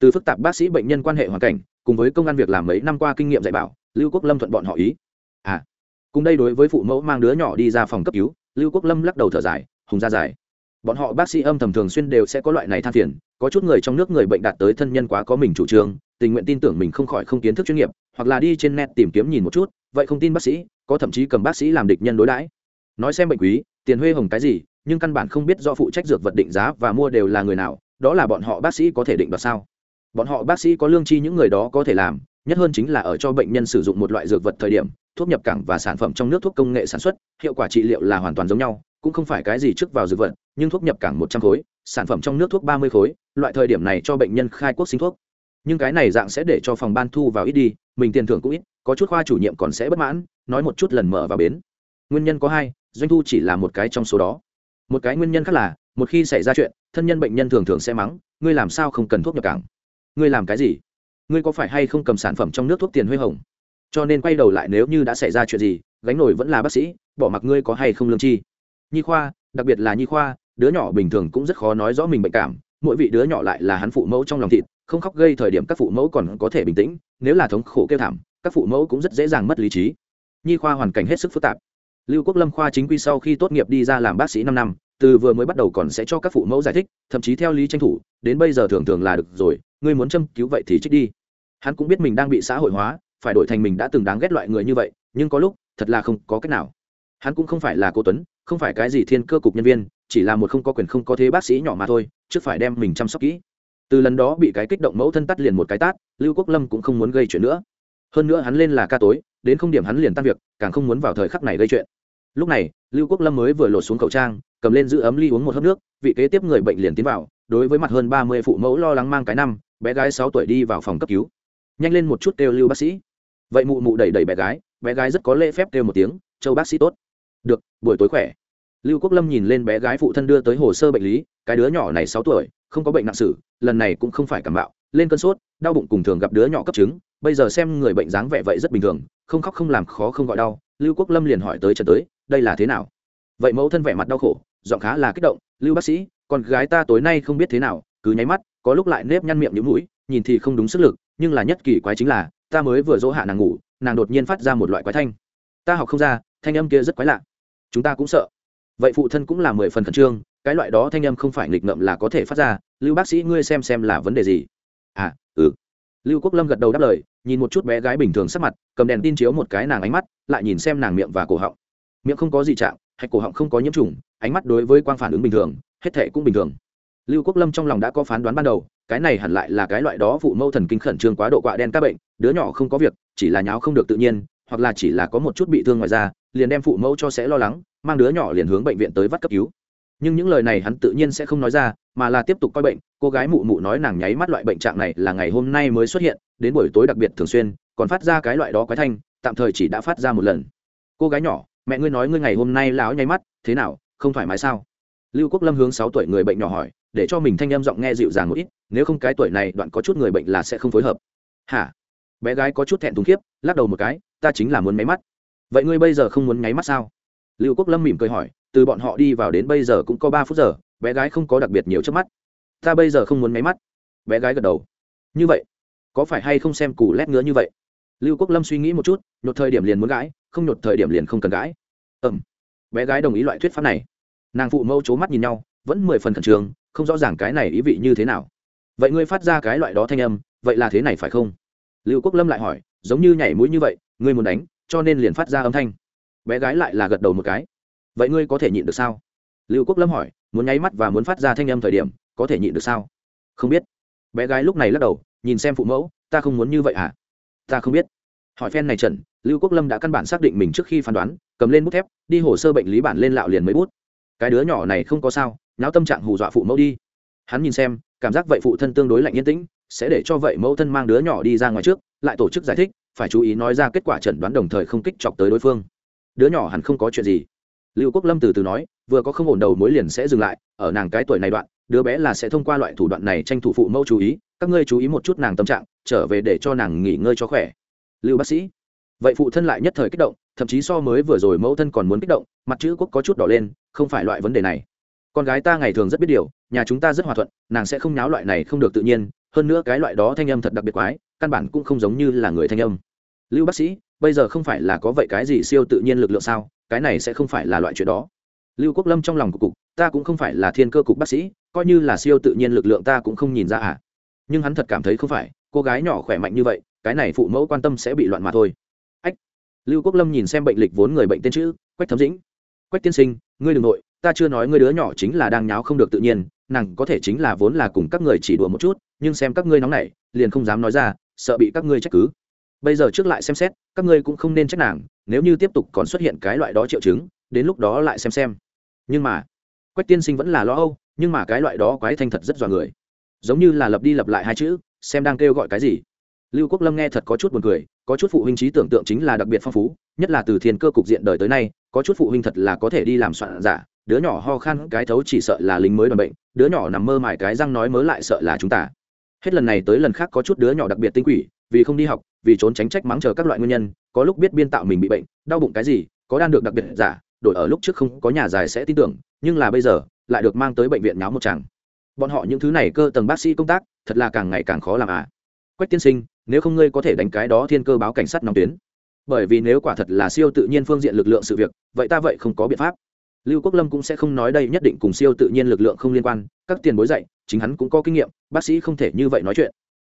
Từ phức tạp bác sĩ bệnh nhân quan hệ hoàn cảnh, cùng với công an việc làm mấy năm qua kinh nghiệm dạy bảo, lưu quốc lâm thuận bọn họ ý. À cùng đây đối với phụ mẫu mang đứa nhỏ đi ra phòng cấp cứu, lưu quốc lâm lắc đầu thở dài, hùng ra dài. Bọn họ bác sĩ âm thầm thường xuyên đều sẽ có loại này than phiền, có chút người trong nước người bệnh đạt tới thân nhân quá có mình chủ trương tình nguyện tin tưởng mình không khỏi không kiến thức chuyên nghiệp, hoặc là đi trên net tìm kiếm nhìn một chút, vậy không tin bác sĩ, có thậm chí cầm bác sĩ làm địch nhân đối đãi. Nói xem bệnh quý, tiền huê hồng cái gì, nhưng căn bản không biết do phụ trách dược vật định giá và mua đều là người nào, đó là bọn họ bác sĩ có thể định đoạt sao? Bọn họ bác sĩ có lương chi những người đó có thể làm, nhất hơn chính là ở cho bệnh nhân sử dụng một loại dược vật thời điểm, thuốc nhập cảng và sản phẩm trong nước thuốc công nghệ sản xuất, hiệu quả trị liệu là hoàn toàn giống nhau, cũng không phải cái gì trước vào dược vật, nhưng thuốc nhập cảng một trăm khối, sản phẩm trong nước thuốc ba mươi khối, loại thời điểm này cho bệnh nhân khai quốc sinh thuốc nhưng cái này dạng sẽ để cho phòng ban thu vào ít đi, mình tiền thưởng cũng ít, có chút khoa chủ nhiệm còn sẽ bất mãn, nói một chút lần mở vào bến. Nguyên nhân có hai, doanh thu chỉ là một cái trong số đó. Một cái nguyên nhân khác là, một khi xảy ra chuyện, thân nhân bệnh nhân thường thường sẽ mắng, ngươi làm sao không cần thuốc nhập cảng? Ngươi làm cái gì? Ngươi có phải hay không cầm sản phẩm trong nước thuốc tiền huê hồng? Cho nên quay đầu lại nếu như đã xảy ra chuyện gì, gánh nổi vẫn là bác sĩ, bỏ mặc ngươi có hay không lương chi? Nhi khoa, đặc biệt là nhi khoa, đứa nhỏ bình thường cũng rất khó nói rõ mình bệnh cảm mỗi vị đứa nhỏ lại là hắn phụ mẫu trong lòng thịt, không khóc gây thời điểm các phụ mẫu còn có thể bình tĩnh, nếu là thống khổ kêu thảm, các phụ mẫu cũng rất dễ dàng mất lý trí. Nhi khoa hoàn cảnh hết sức phức tạp. Lưu quốc lâm khoa chính quy sau khi tốt nghiệp đi ra làm bác sĩ năm năm, từ vừa mới bắt đầu còn sẽ cho các phụ mẫu giải thích, thậm chí theo lý tranh thủ, đến bây giờ thường thường là được rồi, ngươi muốn châm cứu vậy thì trích đi. Hắn cũng biết mình đang bị xã hội hóa, phải đổi thành mình đã từng đáng ghét loại người như vậy, nhưng có lúc, thật là không có cách nào. Hắn cũng không phải là cô tuấn, không phải cái gì thiên cơ cục nhân viên chỉ là một không có quyền không có thế bác sĩ nhỏ mà thôi, trước phải đem mình chăm sóc kỹ. Từ lần đó bị cái kích động mẫu thân tắt liền một cái tát, lưu quốc lâm cũng không muốn gây chuyện nữa. Hơn nữa hắn lên là ca tối, đến không điểm hắn liền tan việc, càng không muốn vào thời khắc này gây chuyện. Lúc này, lưu quốc lâm mới vừa lột xuống khẩu trang, cầm lên giữ ấm ly uống một hớp nước, vị kế tiếp người bệnh liền tiến vào, đối với mặt hơn ba mươi phụ mẫu lo lắng mang cái năm, bé gái sáu tuổi đi vào phòng cấp cứu. Nhanh lên một chút kêu lưu bác sĩ. Vậy mụ mụ đẩy đẩy bé gái bé gái rất có lễ phép kêu một tiếng, châu bác sĩ tốt. Được, buổi tối khỏe lưu quốc lâm nhìn lên bé gái phụ thân đưa tới hồ sơ bệnh lý, cái đứa nhỏ này sáu tuổi, không có bệnh nặng sử lần này cũng không phải cảm bạo lên cơn sốt, đau bụng cùng thường gặp đứa nhỏ cấp chứng, bây giờ xem người bệnh dáng vẻ vậy rất bình thường, không khóc không làm khó không gọi đau, lưu quốc lâm liền hỏi tới trần tới, đây là thế nào? Vậy mẫu thân vẻ mặt đau khổ, giọng khá là kích động, lưu bác sĩ, con gái ta tối nay không biết thế nào, cứ nháy mắt, có lúc lại nếp nhăn miệng nhíu mũi, nhìn thì không đúng sức lực, nhưng là nhất kỳ quái chính là, ta mới vừa dỗ hạ nàng ngủ, nàng đột nhiên phát ra một loại quái thanh. Ta học không ra, thanh âm kia rất quái lạ. Chúng ta cũng sợ vậy phụ thân cũng là mười phần khẩn trương, cái loại đó thanh âm không phải nghịch ngợm là có thể phát ra, lưu bác sĩ ngươi xem xem là vấn đề gì? À ừ. Lưu quốc lâm gật đầu đáp lời, nhìn một chút bé gái bình thường sắc mặt, cầm đèn tin chiếu một cái nàng ánh mắt, lại nhìn xem nàng miệng và cổ họng. Miệng không có gì trạng hạch cổ họng không có nhiễm trùng, ánh mắt đối với quang phản ứng bình thường, hết thệ cũng bình thường. Lưu quốc lâm trong lòng đã có phán đoán ban đầu, cái này hẳn lại là cái loại đó phụ mâu thần kinh khẩn trương quá độ quạ đen các bệnh, đứa nhỏ không có việc, chỉ là nháo không được tự nhiên, hoặc là chỉ là có một chút bị thương ngoài da liền đem phụ mẫu cho sẽ lo lắng, mang đứa nhỏ liền hướng bệnh viện tới vắt cấp cứu. Nhưng những lời này hắn tự nhiên sẽ không nói ra, mà là tiếp tục coi bệnh. Cô gái mụ mụ nói nàng nháy mắt loại bệnh trạng này là ngày hôm nay mới xuất hiện, đến buổi tối đặc biệt thường xuyên, còn phát ra cái loại đó quái thanh, tạm thời chỉ đã phát ra một lần. Cô gái nhỏ, mẹ ngươi nói ngươi ngày hôm nay láo nháy mắt, thế nào, không thoải mái sao? Lưu quốc lâm hướng sáu tuổi người bệnh nhỏ hỏi, để cho mình thanh em giọng nghe dịu dàng một ít, nếu không cái tuổi này đoạn có chút người bệnh là sẽ không phối hợp. Hả? Bé gái có chút thẹn thùng khiếp, lắc đầu một cái, ta chính là muốn máy mắt vậy ngươi bây giờ không muốn nháy mắt sao? Lưu quốc lâm mỉm cười hỏi, từ bọn họ đi vào đến bây giờ cũng có ba phút giờ, bé gái không có đặc biệt nhiều trước mắt. Ta bây giờ không muốn nháy mắt. Bé gái gật đầu. Như vậy, có phải hay không xem củ lét ngứa như vậy? Lưu quốc lâm suy nghĩ một chút, nhột thời điểm liền muốn gãi, không nhột thời điểm liền không cần gãi. Ẩm bé gái đồng ý loại thuyết pháp này. Nàng phụ mẫu c h ố mắt nhìn nhau, vẫn mười phần khẩn trương, không rõ ràng cái này ý vị như thế nào. Vậy ngươi phát ra cái loại đó thanh âm, vậy là thế này phải không? Lưu quốc lâm lại hỏi, giống như nhảy mũi như vậy, ngươi muốn đánh cho nên liền phát ra âm thanh. Bé gái lại là gật đầu một cái. Vậy ngươi có thể nhịn được sao? Lưu quốc lâm hỏi, muốn nháy mắt và muốn phát ra thanh âm thời điểm, có thể nhịn được sao? Không biết. Bé gái lúc này lắc đầu, nhìn xem phụ mẫu, ta không muốn như vậy hả ta không biết. Hỏi phen này trần, lưu quốc lâm đã căn bản xác định mình trước khi phán đoán, cầm lên bút thép, đi hồ sơ bệnh lý bản lên lạo liền mấy bút. Cái đứa nhỏ này không có sao não tâm trạng hù dọa phụ mẫu đi. Hắn nhìn xem, cảm giác vậy phụ thân tương đối lạnh yên tĩnh, sẽ để cho vậy mẫu thân mang đứa nhỏ đi ra ngoài trước, lại tổ chức giải thích phải chú ý nói ra kết quả chẩn đoán đồng thời không kích chọc tới đối phương. Đứa nhỏ hẳn không có chuyện gì. Lưu quốc lâm từ từ nói, vừa có không ổn đầu mối liền sẽ dừng lại, ở nàng cái tuổi này đoạn, đứa bé là sẽ thông qua loại thủ đoạn này tranh thủ phụ mẫu chú ý, các ngươi chú ý một chút nàng tâm trạng, trở về để cho nàng nghỉ ngơi cho khỏe. Lưu bác sĩ, vậy phụ thân lại nhất thời kích động, thậm chí so mới vừa rồi mẫu thân còn muốn kích động, mặt chữ quốc có chút đỏ lên, không phải loại vấn đề này. Con gái ta ngày thường rất biết điều, nhà chúng ta rất hòa thuận, nàng sẽ không nháo loại này không được tự nhiên, hơn nữa cái loại đó thanh âm thật đặc biệt quái căn bản cũng không giống như là người thanh âm. Lưu bác sĩ, bây giờ không phải là có vậy cái gì siêu tự nhiên lực lượng sao? Cái này sẽ không phải là loại chuyện đó. Lưu quốc lâm trong lòng của cục, ta cũng không phải là thiên cơ cục bác sĩ, coi như là siêu tự nhiên lực lượng ta cũng không nhìn ra à. Nhưng hắn thật cảm thấy không phải, cô gái nhỏ khỏe mạnh như vậy, cái này phụ mẫu quan tâm sẽ bị loạn mà thôi. Ách. Lưu quốc lâm nhìn xem bệnh lịch vốn người bệnh tên chữ, quách thấm dĩnh. Quách tiên sinh, ngươi đ ừ n g nội, ta chưa nói ngươi đứa nhỏ chính là đang nháo không được tự nhiên, nàng có thể chính là vốn là cùng các người chỉ đùa một chút, nhưng xem các ngươi nóng này liền không dám nói ra sợ bị các ngươi trách cứ. Bây giờ trước lại xem xét, các ngươi cũng không nên trách nàng, nếu như tiếp tục còn xuất hiện cái loại đó triệu chứng, đến lúc đó lại xem xem. Nhưng mà, quách tiên sinh vẫn là lo âu, nhưng mà cái loại đó quái thanh thật rất dọa người. Giống như là lập đi lập lại hai chữ, xem đang kêu gọi cái gì. Lưu quốc lâm nghe thật có chút buồn cười, có chút phụ huynh trí tưởng tượng chính là đặc biệt phong phú, nhất là từ thiên cơ cục diện đời tới nay, có chút phụ huynh thật là có thể đi làm soạn giả, đứa nhỏ ho khan cái thấu chỉ sợ là lính mới đoàn bệnh, đứa nhỏ nằm mơ mải cái răng nói mớ lại sợ là chúng ta hết lần này tới lần khác có chút đứa nhỏ đặc biệt tinh quỷ, vì không đi học, vì trốn tránh trách mắng chờ các loại nguyên nhân, có lúc biết biên tạo mình bị bệnh, đau bụng cái gì, có đan được đặc biệt giả, đổi ở lúc trước không có nhà dài sẽ tin tưởng, nhưng là bây giờ, lại được mang tới bệnh viện nháo một chàng. Bọn họ những thứ này cơ tầng bác sĩ công tác, thật là càng ngày càng khó làm à. Quách tiên sinh, nếu không ngươi có thể đánh cái đó thiên cơ báo cảnh sát nóng tuyến. Bởi vì nếu quả thật là siêu tự nhiên phương diện lực lượng sự việc, vậy ta vậy không có biện pháp lưu quốc lâm cũng sẽ không nói đây nhất định cùng siêu tự nhiên lực lượng không liên quan, các tiền bối dạy, chính hắn cũng có kinh nghiệm, bác sĩ không thể như vậy nói chuyện.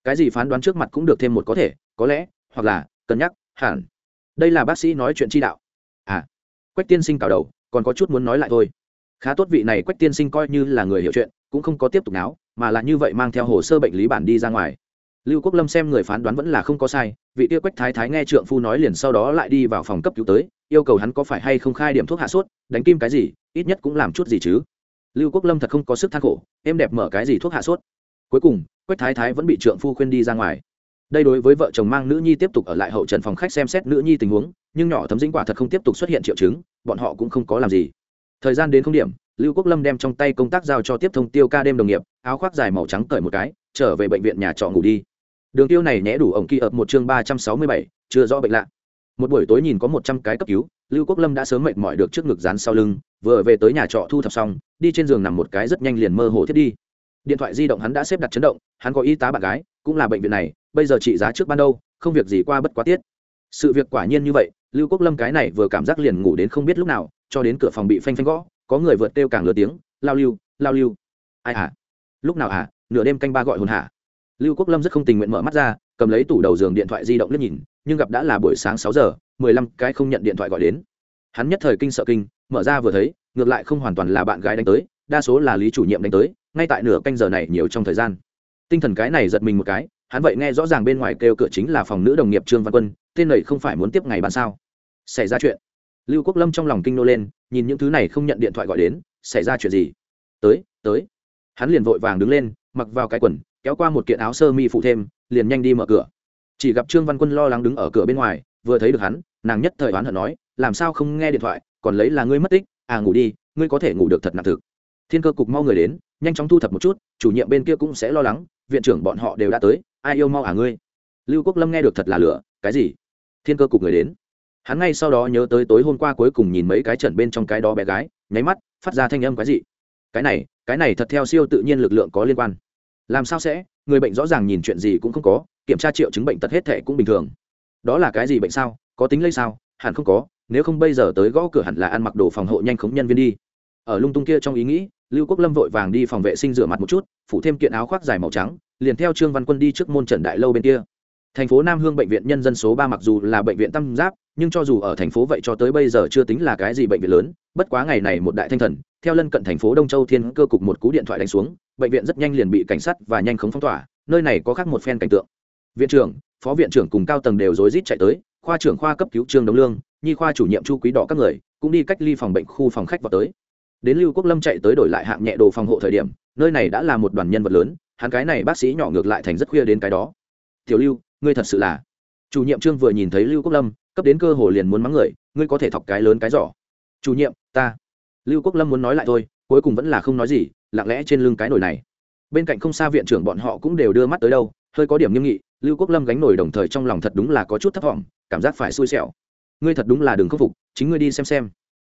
Cái gì phán đoán trước mặt cũng được thêm một có thể, có lẽ, hoặc là, cân nhắc, hẳn. Đây là bác sĩ nói chuyện chi đạo. À quách tiên sinh cào đầu, còn có chút muốn nói lại thôi. Khá tốt vị này quách tiên sinh coi như là người hiểu chuyện, cũng không có tiếp tục náo, mà là như vậy mang theo hồ sơ bệnh lý bản đi ra ngoài lưu quốc lâm xem người phán đoán vẫn là không có sai, vị tiêu quách thái thái nghe trượng phu nói liền sau đó lại đi vào phòng cấp cứu tới, yêu cầu hắn có phải hay không khai điểm thuốc hạ sốt, đánh kim cái gì, ít nhất cũng làm chút gì chứ. Lưu quốc lâm thật không có sức than khổ em đẹp mở cái gì thuốc hạ sốt. Cuối cùng, quách thái thái vẫn bị trượng phu khuyên đi ra ngoài. Đây đối với vợ chồng mang nữ nhi tiếp tục ở lại hậu trần phòng khách xem xét nữ nhi tình huống, nhưng nhỏ thấm dính quả thật không tiếp tục xuất hiện triệu chứng, bọn họ cũng không có làm gì. Thời gian đến không điểm, lưu quốc lâm đem trong tay công tác giao cho tiếp thông tiêu ca đêm đồng nghiệp, áo khoác dài màu trắng cởi một cái, trở về bệnh viện nhà trọ ngủ đi đường tiêu này nhẽ đủ ổng kỳ ập một chương ba trăm sáu mươi bảy, chưa rõ bệnh lạ. Một buổi tối nhìn có một trăm cái cấp cứu, lưu quốc lâm đã sớm mệt mỏi được trước ngực dán sau lưng, vừa về tới nhà trọ thu thập xong, đi trên giường nằm một cái rất nhanh liền mơ hồ thiết đi. Điện thoại di động hắn đã xếp đặt chấn động, hắn có y tá bạn gái, cũng là bệnh viện này, bây giờ trị giá trước ban đâu không việc gì qua bất quá tiết. Sự việc quả nhiên như vậy, lưu quốc lâm cái này vừa cảm giác liền ngủ đến không biết lúc nào, cho đến cửa phòng bị phanh phanh gõ, có người vượt kêu càng lừa tiếng, lao lưu lao lưu. Ai hả lúc nào hả nửa đêm canh ba gọi hồn hả? Lưu quốc lâm rất không tình nguyện mở mắt ra, cầm lấy tủ đầu giường điện thoại di động liếc nhìn, nhưng gặp đã là buổi sáng sáu giờ, mười lăm cái không nhận điện thoại gọi đến. Hắn nhất thời kinh sợ kinh, mở ra vừa thấy, ngược lại không hoàn toàn là bạn gái đánh tới, đa số là lý chủ nhiệm đánh tới, ngay tại nửa canh giờ này nhiều trong thời gian. Tinh thần cái này giật mình một cái, hắn vậy nghe rõ ràng bên ngoài kêu cửa chính là phòng nữ đồng nghiệp trương văn quân, tên này không phải muốn tiếp ngày bàn sao? Xảy ra chuyện. Lưu quốc lâm trong lòng kinh nô lên, nhìn những thứ này không nhận điện thoại gọi đến, xảy ra chuyện gì? Tới tới. Hắn liền vội vàng đứng lên, mặc vào cái quần kéo qua một kiện áo sơ mi phụ thêm, liền nhanh đi mở cửa. Chỉ gặp trương văn quân lo lắng đứng ở cửa bên ngoài, vừa thấy được hắn, nàng nhất thời oán hận nói, làm sao không nghe điện thoại, còn lấy là ngươi mất tích à ngủ đi, ngươi có thể ngủ được thật nặng thực. Thiên cơ cục mau người đến, nhanh chóng thu thập một chút, chủ nhiệm bên kia cũng sẽ lo lắng, viện trưởng bọn họ đều đã tới, ai yêu mau à ngươi? Lưu quốc lâm nghe được thật là lửa, cái gì? Thiên cơ cục người đến. Hắn ngay sau đó nhớ tới tối hôm qua cuối cùng nhìn mấy cái trận bên trong cái đó bé gái, nháy mắt, phát ra thanh âm cái gì cái này cái này thật theo siêu tự nhiên lực lượng có liên quan làm sao sẽ? Người bệnh rõ ràng nhìn chuyện gì cũng không có, kiểm tra triệu chứng bệnh tật hết thệ cũng bình thường. Đó là cái gì bệnh sao? Có tính lây sao? Hẳn không có, nếu không bây giờ tới gõ cửa hẳn là ăn mặc đồ phòng hộ nhanh khống nhân viên đi. Ở lung tung kia trong ý nghĩ, lưu quốc lâm vội vàng đi phòng vệ sinh rửa mặt một chút, phủ thêm kiện áo khoác dài màu trắng, liền theo trương văn quân đi trước môn trần đại lâu bên kia. Thành phố nam hương bệnh viện nhân dân số ba mặc dù là bệnh viện tam giáp, nhưng cho dù ở thành phố vậy cho tới bây giờ chưa tính là cái gì bệnh viện lớn, bất quá ngày này một đại thanh thần theo lân cận thành phố đông châu thiên cơ cục một cú điện thoại đánh xuống, bệnh viện rất nhanh liền bị cảnh sát và nhanh khống phong tỏa, nơi này có khác một phen cảnh tượng. Viện trưởng, phó viện trưởng cùng cao tầng đều rối rít chạy tới, khoa trưởng khoa cấp cứu trương đống lương, nhi khoa chủ nhiệm chu quý đỏ các người, cũng đi cách ly phòng bệnh khu phòng khách vào tới. Đến lưu quốc lâm chạy tới đổi lại hạng nhẹ đồ phòng hộ thời điểm, nơi này đã là một đoàn nhân vật lớn, hắn cái này bác sĩ nhỏ ngược lại thành rất khuya đến cái đó. Tiểu lưu, ngươi thật sự là chủ nhiệm trương vừa nhìn thấy lưu quốc lâm, cấp đến cơ hồ liền muốn mắng người, ngươi có thể thọc cái lớn cái giỏ. Chủ nhiệm, ta lưu quốc lâm muốn nói lại thôi cuối cùng vẫn là không nói gì lặng lẽ trên lưng cái nồi này. Bên cạnh không xa viện trưởng bọn họ cũng đều đưa mắt tới đâu hơi có điểm nghiêm nghị lưu quốc lâm gánh nổi đồng thời trong lòng thật đúng là có chút thấp vọng, cảm giác phải xui xẻo. Ngươi thật đúng là đừng khắc phục chính ngươi đi xem xem.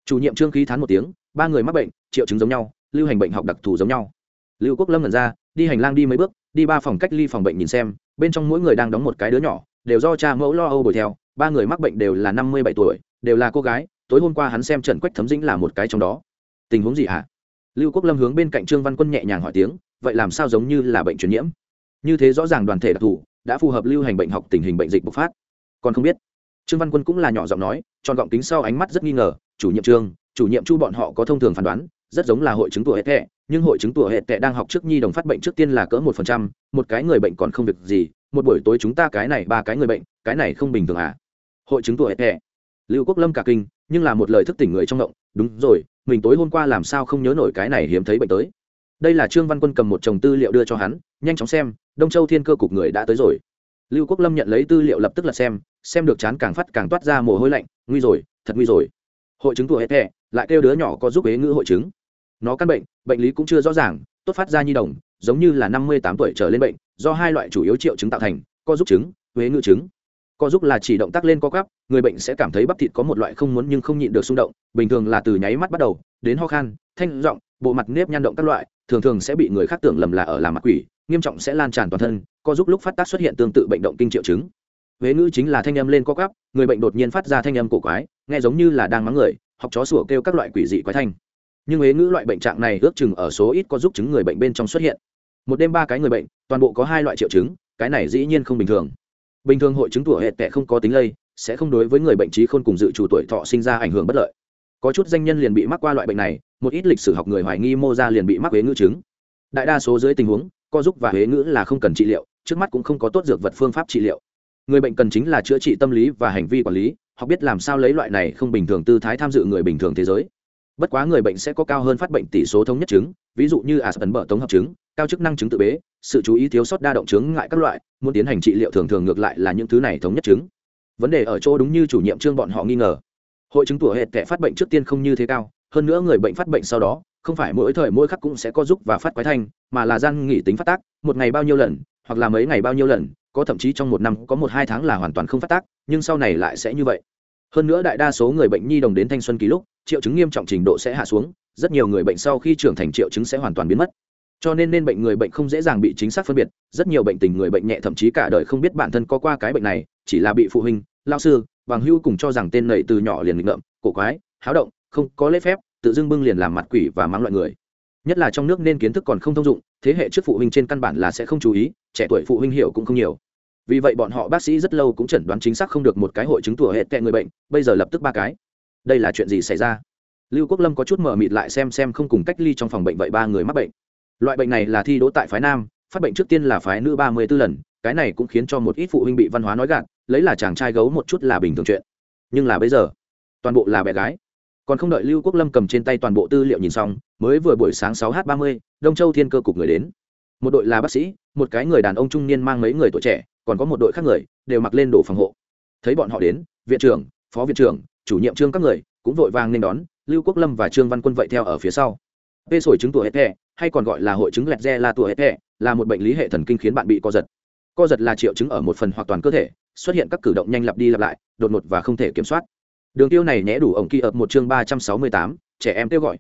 Chủ nhiệm trương khí thán một tiếng ba người mắc bệnh triệu chứng giống nhau lưu hành bệnh học đặc thù giống nhau. Lưu quốc lâm lần ra đi hành lang đi mấy bước đi ba phòng cách ly phòng bệnh nhìn xem bên trong mỗi người đang đóng một cái đứa nhỏ đều do cha mẫu lo âu bồi theo ba người mắc bệnh đều là năm mươi bảy tuổi đều là cô gái tối hôm qua hắn xem trần quách thấm dĩnh là một cái trong đó. Tình huống gì hả? Lưu quốc lâm hướng bên cạnh trương văn quân nhẹ nhàng hỏi tiếng, vậy làm sao giống như là bệnh truyền nhiễm? Như thế rõ ràng đoàn thể đặc thù đã phù hợp lưu hành bệnh học tình hình bệnh dịch bộc phát. Còn không biết. Trương văn quân cũng là nhỏ giọng nói, tròn gọng kính sau ánh mắt rất nghi ngờ, chủ nhiệm trương chủ nhiệm chu bọn họ có thông thường phán đoán, rất giống là hội chứng tuổi hệ tệ, nhưng hội chứng tuổi hệ tệ đang học trước nhi đồng phát bệnh trước tiên là cỡ một phần trăm, một cái người bệnh còn không việc gì, một buổi tối chúng ta cái này ba cái người bệnh, cái này không bình thường à? Hội chứng tuổi hệ tệ. Lưu quốc lâm cả kinh nhưng là một lời thức tỉnh người trong động đúng rồi, mình tối hôm qua làm sao không nhớ nổi cái này hiếm thấy bệnh tới? Đây là trương văn quân cầm một chồng tư liệu đưa cho hắn, nhanh chóng xem, đông châu thiên cơ cục người đã tới rồi. Lưu quốc lâm nhận lấy tư liệu lập tức là xem xem được chán càng phát càng toát ra mồ hôi lạnh, nguy rồi, thật nguy rồi. Hội chứng tụ hệ lại kêu đứa nhỏ có giúp ế ngữ hội chứng. Nó căn bệnh bệnh lý cũng chưa rõ ràng, tốt phát ra nhi đồng, giống như là năm mươi tám tuổi trở lên bệnh, do hai loại chủ yếu triệu chứng tạo thành, co giúp chứng huế ngữ chứng co giúp là chỉ động tác lên co quắp, người bệnh sẽ cảm thấy bắp thịt có một loại không muốn nhưng không nhịn được xung động, bình thường là từ nháy mắt bắt đầu, đến ho khan, thanh giọng, bộ mặt nếp nhăn động các loại, thường thường sẽ bị người khác tưởng lầm là ở làm mặt quỷ, nghiêm trọng sẽ lan tràn toàn thân co giúp lúc phát tác xuất hiện tương tự bệnh động kinh triệu chứng. Huế ngữ chính là thanh âm lên co quắp, người bệnh đột nhiên phát ra thanh âm cổ quái, nghe giống như là đang mắng người, học chó sủa kêu các loại quỷ dị quái thanh. Nhưng huế ngữ loại bệnh trạng này ước chừng ở số ít có giúp chứng người bệnh bên trong xuất hiện. Một đêm ba cái người bệnh, toàn bộ có hai loại triệu chứng, cái này dĩ nhiên không bình thường bình thường hội chứng tuổi hệ tệ không có tính lây, sẽ không đối với người bệnh trí khôn cùng dự chủ tuổi thọ sinh ra ảnh hưởng bất lợi. Có chút danh nhân liền bị mắc qua loại bệnh này, một ít lịch sử học người hoài nghi mô ra liền bị mắc huế ngữ chứng. Đại đa số dưới tình huống, co giúp và huế ngữ là không cần trị liệu, trước mắt cũng không có tốt dược vật phương pháp trị liệu. Người bệnh cần chính là chữa trị tâm lý và hành vi quản lý họ biết làm sao lấy loại này không bình thường tư thái tham dự người bình thường thế giới. Bất quá người bệnh sẽ có cao hơn phát bệnh tỷ số thống nhất chứng, ví dụ như aspen bở tống hợp chứng cao chức năng chứng tự bế, sự chú ý thiếu sót đa động chứng ngại các loại, muốn tiến hành trị liệu thường thường ngược lại là những thứ này thống nhất chứng. Vấn đề ở chỗ đúng như chủ nhiệm trương bọn họ nghi ngờ. Hội chứng tuổi hệ kẻ phát bệnh trước tiên không như thế cao, hơn nữa người bệnh phát bệnh sau đó, không phải mỗi thời mỗi khắc cũng sẽ có giúp và phát quái thanh, mà là gian nghỉ tính phát tác, một ngày bao nhiêu lần, hoặc là mấy ngày bao nhiêu lần, có thậm chí trong một năm, có một hai tháng là hoàn toàn không phát tác, nhưng sau này lại sẽ như vậy. Hơn nữa đại đa số người bệnh nhi đồng đến thanh xuân kỳ lúc, triệu chứng nghiêm trọng trình độ sẽ hạ xuống, rất nhiều người bệnh sau khi trưởng thành triệu chứng sẽ hoàn toàn biến mất cho nên nên bệnh người bệnh không dễ dàng bị chính xác phân biệt. Rất nhiều bệnh tình người bệnh nhẹ thậm chí cả đời không biết bản thân có qua cái bệnh này, chỉ là bị phụ huynh, lao sư, bằng hưu cùng cho rằng tên nầy từ nhỏ liền nghịch ngợm, cổ quái, háo động, không có lễ phép, tự dưng bưng liền làm mặt quỷ và mang loại người. Nhất là trong nước nên kiến thức còn không thông dụng, thế hệ trước phụ huynh trên căn bản là sẽ không chú ý, trẻ tuổi phụ huynh hiểu cũng không nhiều. Vì vậy bọn họ bác sĩ rất lâu cũng chẩn đoán chính xác không được một cái hội chứng tuổi hệ tệ người bệnh, bây giờ lập tức ba cái. Đây là chuyện gì xảy ra? Lưu quốc lâm có chút mở mịt lại xem xem không cùng cách ly trong phòng bệnh vậy ba người mắc bệnh loại bệnh này là thi đỗ tại phái nam, phát bệnh trước tiên là phái nữ ba mươi b ố lần, cái này cũng khiến cho một ít phụ huynh bị văn hóa nói gạt, lấy là chàng trai gấu một chút là bình thường chuyện. Nhưng là bây giờ, toàn bộ là bé gái. Còn không đợi lưu quốc lâm cầm trên tay toàn bộ tư liệu nhìn xong, mới vừa buổi sáng sáu h ba mươi, đông châu thiên cơ cục người đến. Một đội là bác sĩ, một cái người đàn ông trung niên mang mấy người tuổi trẻ, còn có một đội khác người, đều mặc lên đồ phòng hộ. Thấy bọn họ đến, viện trưởng, phó viện trưởng, chủ nhiệm trương các người, cũng vội vàng nên đón, lưu quốc lâm và trương văn quân vậy theo ở phía sau. Vê sổi chứng tuổi hết thẻ hay còn gọi là hội chứng lẹt re là tuổi hệ là một bệnh lý hệ thần kinh khiến bạn bị co giật. Co giật là triệu chứng ở một phần hoặc toàn cơ thể, xuất hiện các cử động nhanh lặp đi lặp lại, đột ngột và không thể kiểm soát. Đường tiêu này nhẽ đủ ổng kỳ ập một chương ba trăm sáu mươi tám, trẻ em kêu gọi.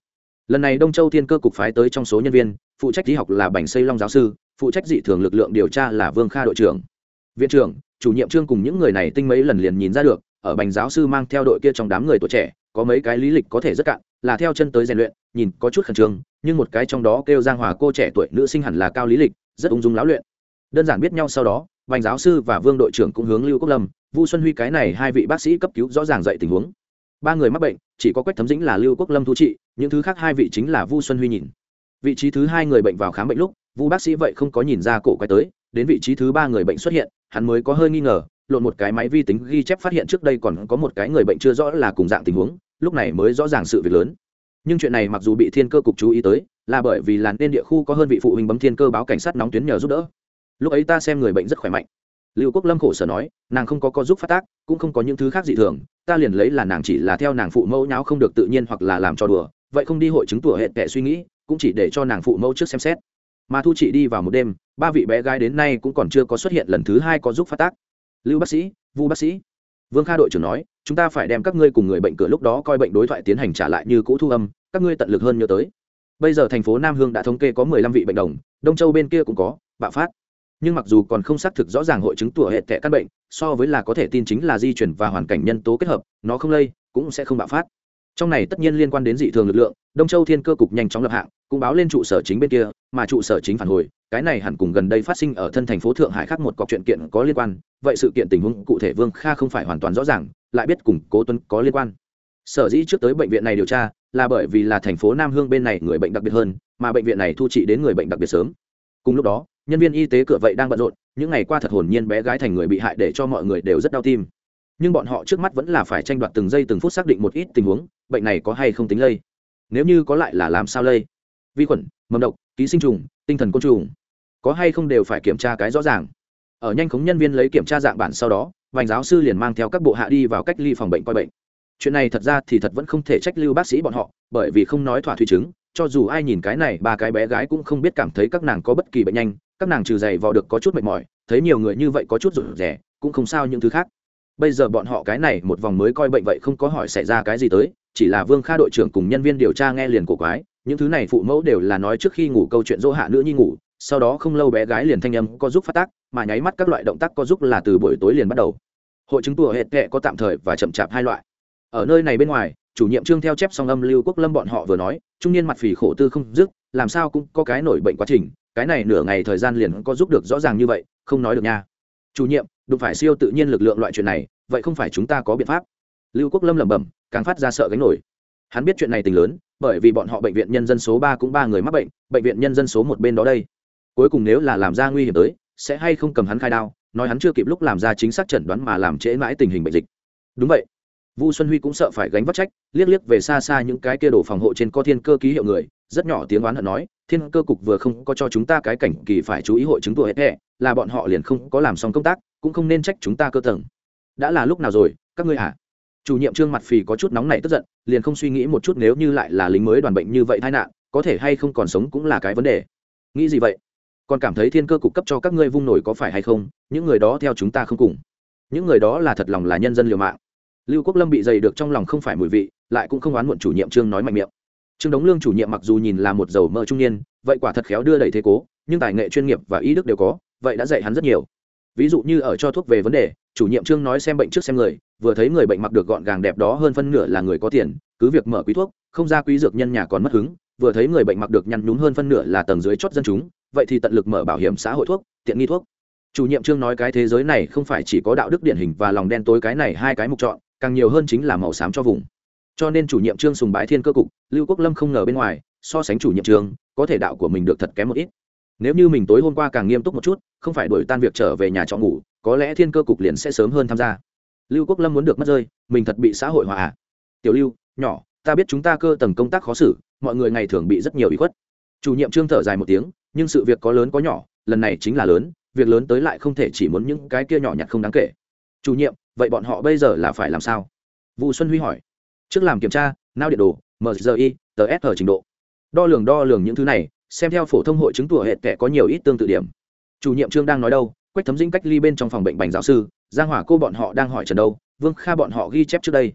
Lần này đông châu thiên cơ cục phái tới trong số nhân viên, phụ trách lý học là bành xây long giáo sư, phụ trách dị thường lực lượng điều tra là vương kha đội trưởng. Viện trưởng, chủ nhiệm trương cùng những người này tinh mấy lần liền nhìn ra được, ở bành giáo sư mang theo đội kia trong đám người tuổi trẻ, có mấy cái lý lịch có thể rất cạn là theo chân tới rèn luyện, nhìn có chút khẩn trương, nhưng một cái trong đó kêu giang hòa cô trẻ tuổi nữ sinh hẳn là cao lý lịch, rất ung dung lão luyện. Đơn giản biết nhau sau đó, bành giáo sư và vương đội trưởng cũng hướng lưu quốc lâm, vu xuân huy cái này hai vị bác sĩ cấp cứu rõ ràng dạy tình huống. Ba người mắc bệnh, chỉ có quách thấm dĩnh là lưu quốc lâm thu trị, những thứ khác hai vị chính là vu xuân huy nhìn. Vị trí thứ hai người bệnh vào khám bệnh lúc, vu bác sĩ vậy không có nhìn ra cổ quay tới, đến vị trí thứ ba người bệnh xuất hiện, hắn mới có hơi nghi ngờ, lộn một cái máy vi tính ghi chép phát hiện trước đây còn có một cái người bệnh chưa rõ là cùng dạng tình huống lúc này mới rõ ràng sự việc lớn. Nhưng chuyện này mặc dù bị thiên cơ cục chú ý tới, là bởi vì làn tên địa khu có hơn vị phụ huynh bấm thiên cơ báo cảnh sát nóng tuyến nhờ giúp đỡ. Lúc ấy ta xem người bệnh rất khỏe mạnh. Lưu quốc lâm khổ sở nói, nàng không có có giúp phát tác, cũng không có những thứ khác dị thường, ta liền lấy là nàng chỉ là theo nàng phụ mẫu nháo không được tự nhiên hoặc là làm cho đùa, vậy không đi hội chứng tủa hệ tệ suy nghĩ, cũng chỉ để cho nàng phụ mẫu trước xem xét. Mà thu chị đi vào một đêm, ba vị bé gái đến nay cũng còn chưa có xuất hiện lần thứ hai có giúp phát tác. Lưu bác sĩ, vu bác sĩ vương kha đội trưởng nói, chúng ta phải đem các ngươi cùng người bệnh cửa lúc đó coi bệnh đối thoại tiến hành trả lại như cũ thu âm, các ngươi tận lực hơn nhớ tới. Bây giờ thành phố nam hương đã thống kê có mười lăm vị bệnh đồng, đông châu bên kia cũng có, bạo phát. Nhưng mặc dù còn không xác thực rõ ràng hội chứng tủa hệ tệ căn bệnh, so với là có thể tin chính là di chuyển và hoàn cảnh nhân tố kết hợp, nó không lây, cũng sẽ không bạo phát. Trong này tất nhiên liên quan đến dị thường lực lượng, đông châu thiên cơ cục nhanh chóng lập hạng, cũng báo lên trụ sở chính bên kia, mà trụ sở chính phản hồi cái này hẳn cùng gần đây phát sinh ở thân thành phố thượng hải khác một cọc chuyện kiện có liên quan, vậy sự kiện tình huống cụ thể vương kha không phải hoàn toàn rõ ràng, lại biết cùng cố tuấn có liên quan. Sở dĩ trước tới bệnh viện này điều tra, là bởi vì là thành phố nam hương bên này người bệnh đặc biệt hơn, mà bệnh viện này thu trị đến người bệnh đặc biệt sớm. Cùng lúc đó, nhân viên y tế cửa vậy đang bận rộn, những ngày qua thật hồn nhiên bé gái thành người bị hại để cho mọi người đều rất đau tim. Nhưng bọn họ trước mắt vẫn là phải tranh đoạt từng giây từng phút xác định một ít tình huống, bệnh này có hay không tính lây? Nếu như có lại là làm sao lây? Vi khuẩn, mầm độc, ký sinh trùng, tinh thần côn trùng có hay không đều phải kiểm tra cái rõ ràng. Ở nhanh khống nhân viên lấy kiểm tra dạng bản sau đó, vành giáo sư liền mang theo các bộ hạ đi vào cách ly phòng bệnh coi bệnh. Chuyện này thật ra thì thật vẫn không thể trách lưu bác sĩ bọn họ, bởi vì không nói thỏa thuy chứng, cho dù ai nhìn cái này, ba cái bé gái cũng không biết cảm thấy các nàng có bất kỳ bệnh nhanh, các nàng trừ dày vò được có chút mệt mỏi, thấy nhiều người như vậy có chút rủi rẻ cũng không sao những thứ khác. Bây giờ bọn họ cái này một vòng mới coi bệnh vậy không có hỏi xảy ra cái gì tới, chỉ là vương kha đội trưởng cùng nhân viên điều tra nghe liền cổ quái, những thứ này phụ mẫu đều là nói trước khi ngủ câu chuyện dỗ hạ nữ nhi ngủ sau đó không lâu bé gái liền thanh âm có giúp phát tác, mà nháy mắt các loại động tác có giúp là từ buổi tối liền bắt đầu. Hội chứng tùa hệ kệ có tạm thời và chậm chạp hai loại. Ở nơi này bên ngoài, chủ nhiệm trương theo chép song âm lưu quốc lâm bọn họ vừa nói, trung niên mặt phì khổ tư không dứt, làm sao cũng có cái nổi bệnh quá trình, cái này nửa ngày thời gian liền có giúp được rõ ràng như vậy, không nói được nha. Chủ nhiệm, đụng phải siêu tự nhiên lực lượng loại chuyện này, vậy không phải chúng ta có biện pháp? Lưu quốc lâm lẩm bẩm, càng phát ra sợ gánh nổi. Hắn biết chuyện này tình lớn, bởi vì bọn họ bệnh viện nhân dân số ba cũng ba người mắc bệnh bệnh viện nhân dân số một bên đó đây cuối cùng nếu là làm ra nguy hiểm tới, sẽ hay không cầm hắn khai đao, nói hắn chưa kịp lúc làm ra chính xác chẩn đoán mà làm trễ mãi tình hình bệnh dịch. Đúng vậy. Vu xuân huy cũng sợ phải gánh vắt trách, liếc liếc về xa xa những cái kia đổ phòng hộ trên co thiên cơ ký hiệu người, rất nhỏ tiếng oán hận nói, thiên cơ cục vừa không có cho chúng ta cái cảnh kỳ phải chú ý hội chứng tuổi hết là bọn họ liền không có làm xong công tác, cũng không nên trách chúng ta cơ tầng. Đã là lúc nào rồi, các ngươi hả? chủ nhiệm trương mặt phì có chút nóng nảy tức giận, liền không suy nghĩ một chút nếu như lại là lính mới đoàn bệnh như vậy tai nạn, có thể hay không còn sống cũng là cái vấn đề. Nghĩ gì vậy? Còn cảm thấy thiên cơ cục cấp cho các ngươi vung nổi có phải hay không, những người đó theo chúng ta không cùng. Những người đó là thật lòng là nhân dân liều mạng. Lưu quốc lâm bị dày được trong lòng không phải mùi vị, lại cũng không oán muộn chủ nhiệm trương nói mạnh miệng. Trương đống lương chủ nhiệm mặc dù nhìn là một dầu mơ trung niên, vậy quả thật khéo đưa đẩy thế cố, nhưng tài nghệ chuyên nghiệp và ý đức đều có, vậy đã dạy hắn rất nhiều. Ví dụ như ở cho thuốc về vấn đề, chủ nhiệm trương nói xem bệnh trước xem người, vừa thấy người bệnh mặc được gọn gàng đẹp đó hơn phân nửa là người có tiền, cứ việc mở quý thuốc, không ra quý dược nhân nhà còn mất hứng, vừa thấy người bệnh mặc được nhăn nhún hơn phân nửa là tầng dưới chót dân chúng vậy thì tận lực mở bảo hiểm xã hội thuốc, tiện nghi thuốc. Chủ nhiệm trương nói cái thế giới này không phải chỉ có đạo đức điển hình và lòng đen tối cái này hai cái mục chọn, càng nhiều hơn chính là màu xám cho vùng. Cho nên chủ nhiệm trương sùng bái thiên cơ cục, lưu quốc lâm không ngờ bên ngoài, so sánh chủ nhiệm trương, có thể đạo của mình được thật kém một ít. Nếu như mình tối hôm qua càng nghiêm túc một chút, không phải đổi tan việc trở về nhà trọ ngủ, có lẽ thiên cơ cục liền sẽ sớm hơn tham gia. Lưu quốc lâm muốn được mất rơi, mình thật bị xã hội hòa à? Tiểu lưu, nhỏ, ta biết chúng ta cơ tầng công tác khó xử, mọi người ngày thường bị rất nhiều bị khuất. Chủ nhiệm trương thở dài một tiếng nhưng sự việc có lớn có nhỏ, lần này chính là lớn, việc lớn tới lại không thể chỉ muốn những cái kia nhỏ nhặt không đáng kể. Chủ nhiệm, vậy bọn họ bây giờ là phải làm sao? Vũ xuân huy hỏi. Trước làm kiểm tra, nao điện đồ mgi tờ s ở trình độ. Đo lường đo lường những thứ này, xem theo phổ thông hội chứng tủa hệ kẻ có nhiều ít tương tự điểm. Chủ nhiệm trương đang nói đâu, quách thấm dinh cách ly bên trong phòng bệnh bành giáo sư, giang hỏa cô bọn họ đang hỏi trần đâu, vương kha bọn họ ghi chép trước đây.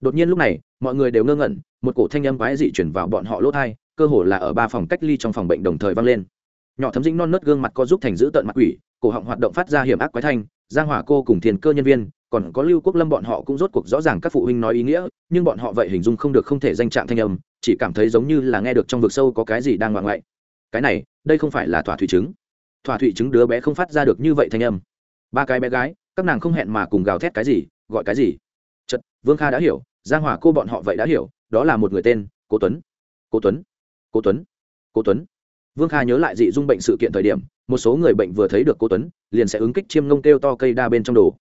Đột nhiên lúc này, mọi người đều ngơ ngẩn, một cổ thanh âm quái dị chuyển vào bọn họ lỗ thai cơ hồ là ở ba phòng cách ly trong phòng bệnh đồng thời vang lên nhỏ thấm dĩnh non nớt gương mặt có giúp thành giữ tận mặt quỷ, cổ họng hoạt động phát ra hiểm ác quái thanh, giang hỏa cô cùng thiền cơ nhân viên, còn có lưu quốc lâm bọn họ cũng rốt cuộc rõ ràng các phụ huynh nói ý nghĩa, nhưng bọn họ vậy hình dung không được không thể danh trạng thanh âm, chỉ cảm thấy giống như là nghe được trong vực sâu có cái gì đang ngoạn ngoại. Cái này, đây không phải là thỏa thủy chứng thỏa thủy chứng đứa bé không phát ra được như vậy thanh âm. Ba cái bé gái, các nàng không hẹn mà cùng gào thét cái gì, gọi cái gì? Chật, vương kha đã hiểu, giang hỏa cô bọn họ vậy đã hiểu, đó là một người tên, cố tuấn. Cố tuấn. Cố tuấn. Cố tuấn vương kha nhớ lại dị dung bệnh sự kiện thời điểm, một số người bệnh vừa thấy được cố tuấn, liền sẽ ứng kích chiêm ngông kêu to cây đa bên trong đồ.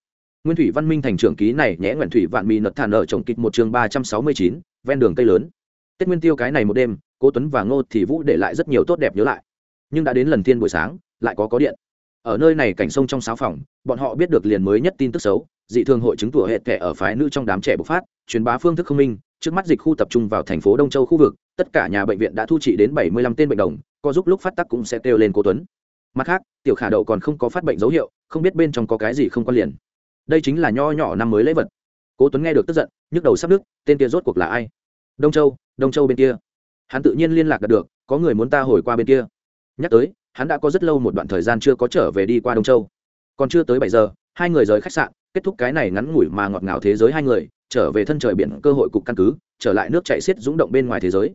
Nguyên thủy văn minh thành trưởng ký này nhẽ nguyện thủy vạn mì nật thản ở trồng kịch một chương ba trăm sáu mươi chín, ven đường cây lớn. Tết nguyên tiêu cái này một đêm, cố tuấn và ngô thì vũ để lại rất nhiều tốt đẹp nhớ lại. Nhưng đã đến lần thiên buổi sáng, lại có có điện. Ở nơi này cảnh sông trong sáu phòng, bọn họ biết được liền mới nhất tin tức xấu, dị thường hội chứng tủa hệ kẻ ở phái nữ trong đám trẻ bộc phát, truyền bá phương thức không minh, trước mắt dịch khu tập trung vào thành phố đông châu khu vực, tất cả nhà bệnh viện đã thu trị đến bảy mươi lăm tên bệnh đồng có giúp lúc phát tắc cũng sẽ kêu lên cô tuấn. Mặt khác, tiểu khả đậu còn không có phát bệnh dấu hiệu, không biết bên trong có cái gì không quan liền. Đây chính là nho nhỏ năm mới lễ vật. Cố tuấn nghe được tức giận, nhức đầu sắp đứt. tên kia rốt cuộc là ai? Đông châu đông châu bên kia. Hắn tự nhiên liên lạc được, có người muốn ta hồi qua bên kia. Nhắc tới, hắn đã có rất lâu một đoạn thời gian chưa có trở về đi qua đông châu. Còn chưa tới bảy giờ, hai người rời khách sạn, kết thúc cái này ngắn ngủi mà ngọt ngào thế giới hai người, trở về thân trời biển, cơ hội cục căn cứ, trở lại nước chạy xiết rúng động bên ngoài thế giới.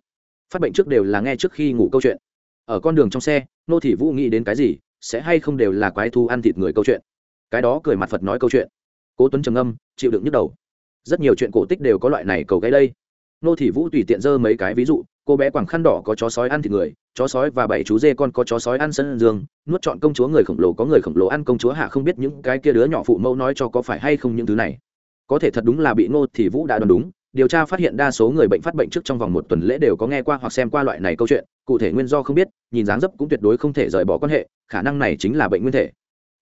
Phát bệnh trước đều là nghe trước khi ngủ câu chuyện ở con đường trong xe, nô thị vũ nghĩ đến cái gì, sẽ hay không đều là quái thu ăn thịt người câu chuyện. Cái đó cười mặt phật nói câu chuyện. Cố tuấn trầm âm chịu đựng nhức đầu. Rất nhiều chuyện cổ tích đều có loại này cầu gây đây. Nô thị vũ tùy tiện dơ mấy cái ví dụ, cô bé quảng khăn đỏ có chó sói ăn thịt người, chó sói và bảy chú dê con có chó sói ăn sân dương nuốt chọn công chúa người khổng lồ có người khổng lồ ăn công chúa hạ không biết những cái kia đứa nhỏ phụ mẫu nói cho có phải hay không những thứ này. Có thể thật đúng là bị nô thị vũ đã đoán đúng điều tra phát hiện đa số người bệnh phát bệnh trước trong vòng một tuần lễ đều có nghe qua hoặc xem qua loại này câu chuyện, cụ thể nguyên do không biết, nhìn dáng dấp cũng tuyệt đối không thể rời bỏ quan hệ, khả năng này chính là bệnh nguyên thể.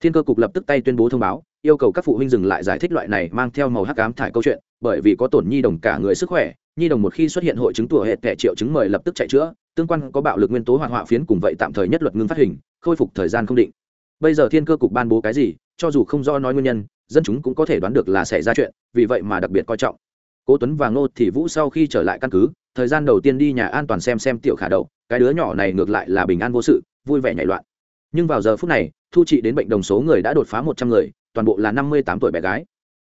Thiên cơ cục lập tức tay tuyên bố thông báo, yêu cầu các phụ huynh dừng lại giải thích loại này mang theo màu hắc ám thải câu chuyện, bởi vì có tổn nhi đồng cả người sức khỏe, nhi đồng một khi xuất hiện hội chứng tủa hệ kẻ triệu chứng mời lập tức chạy chữa, tương quan có bạo lực nguyên tố hoạt họa phiến cùng vậy tạm thời nhất luật ngưng phát hình, khôi phục thời gian không định. Bây giờ thiên cơ cục ban bố cái gì, cho dù không do nói nguyên nhân, dân chúng cũng có thể đoán được là xảy ra chuyện, vì vậy mà đặc biệt coi trọng cố tuấn và ngô thì vũ sau khi trở lại căn cứ, thời gian đầu tiên đi nhà an toàn xem xem tiểu khả đậu, cái đứa nhỏ này ngược lại là bình an vô sự, vui vẻ nhảy loạn. Nhưng vào giờ phút này, thu trị đến bệnh đồng số người đã đột phá một trăm người, toàn bộ là năm mươi tám tuổi bé gái.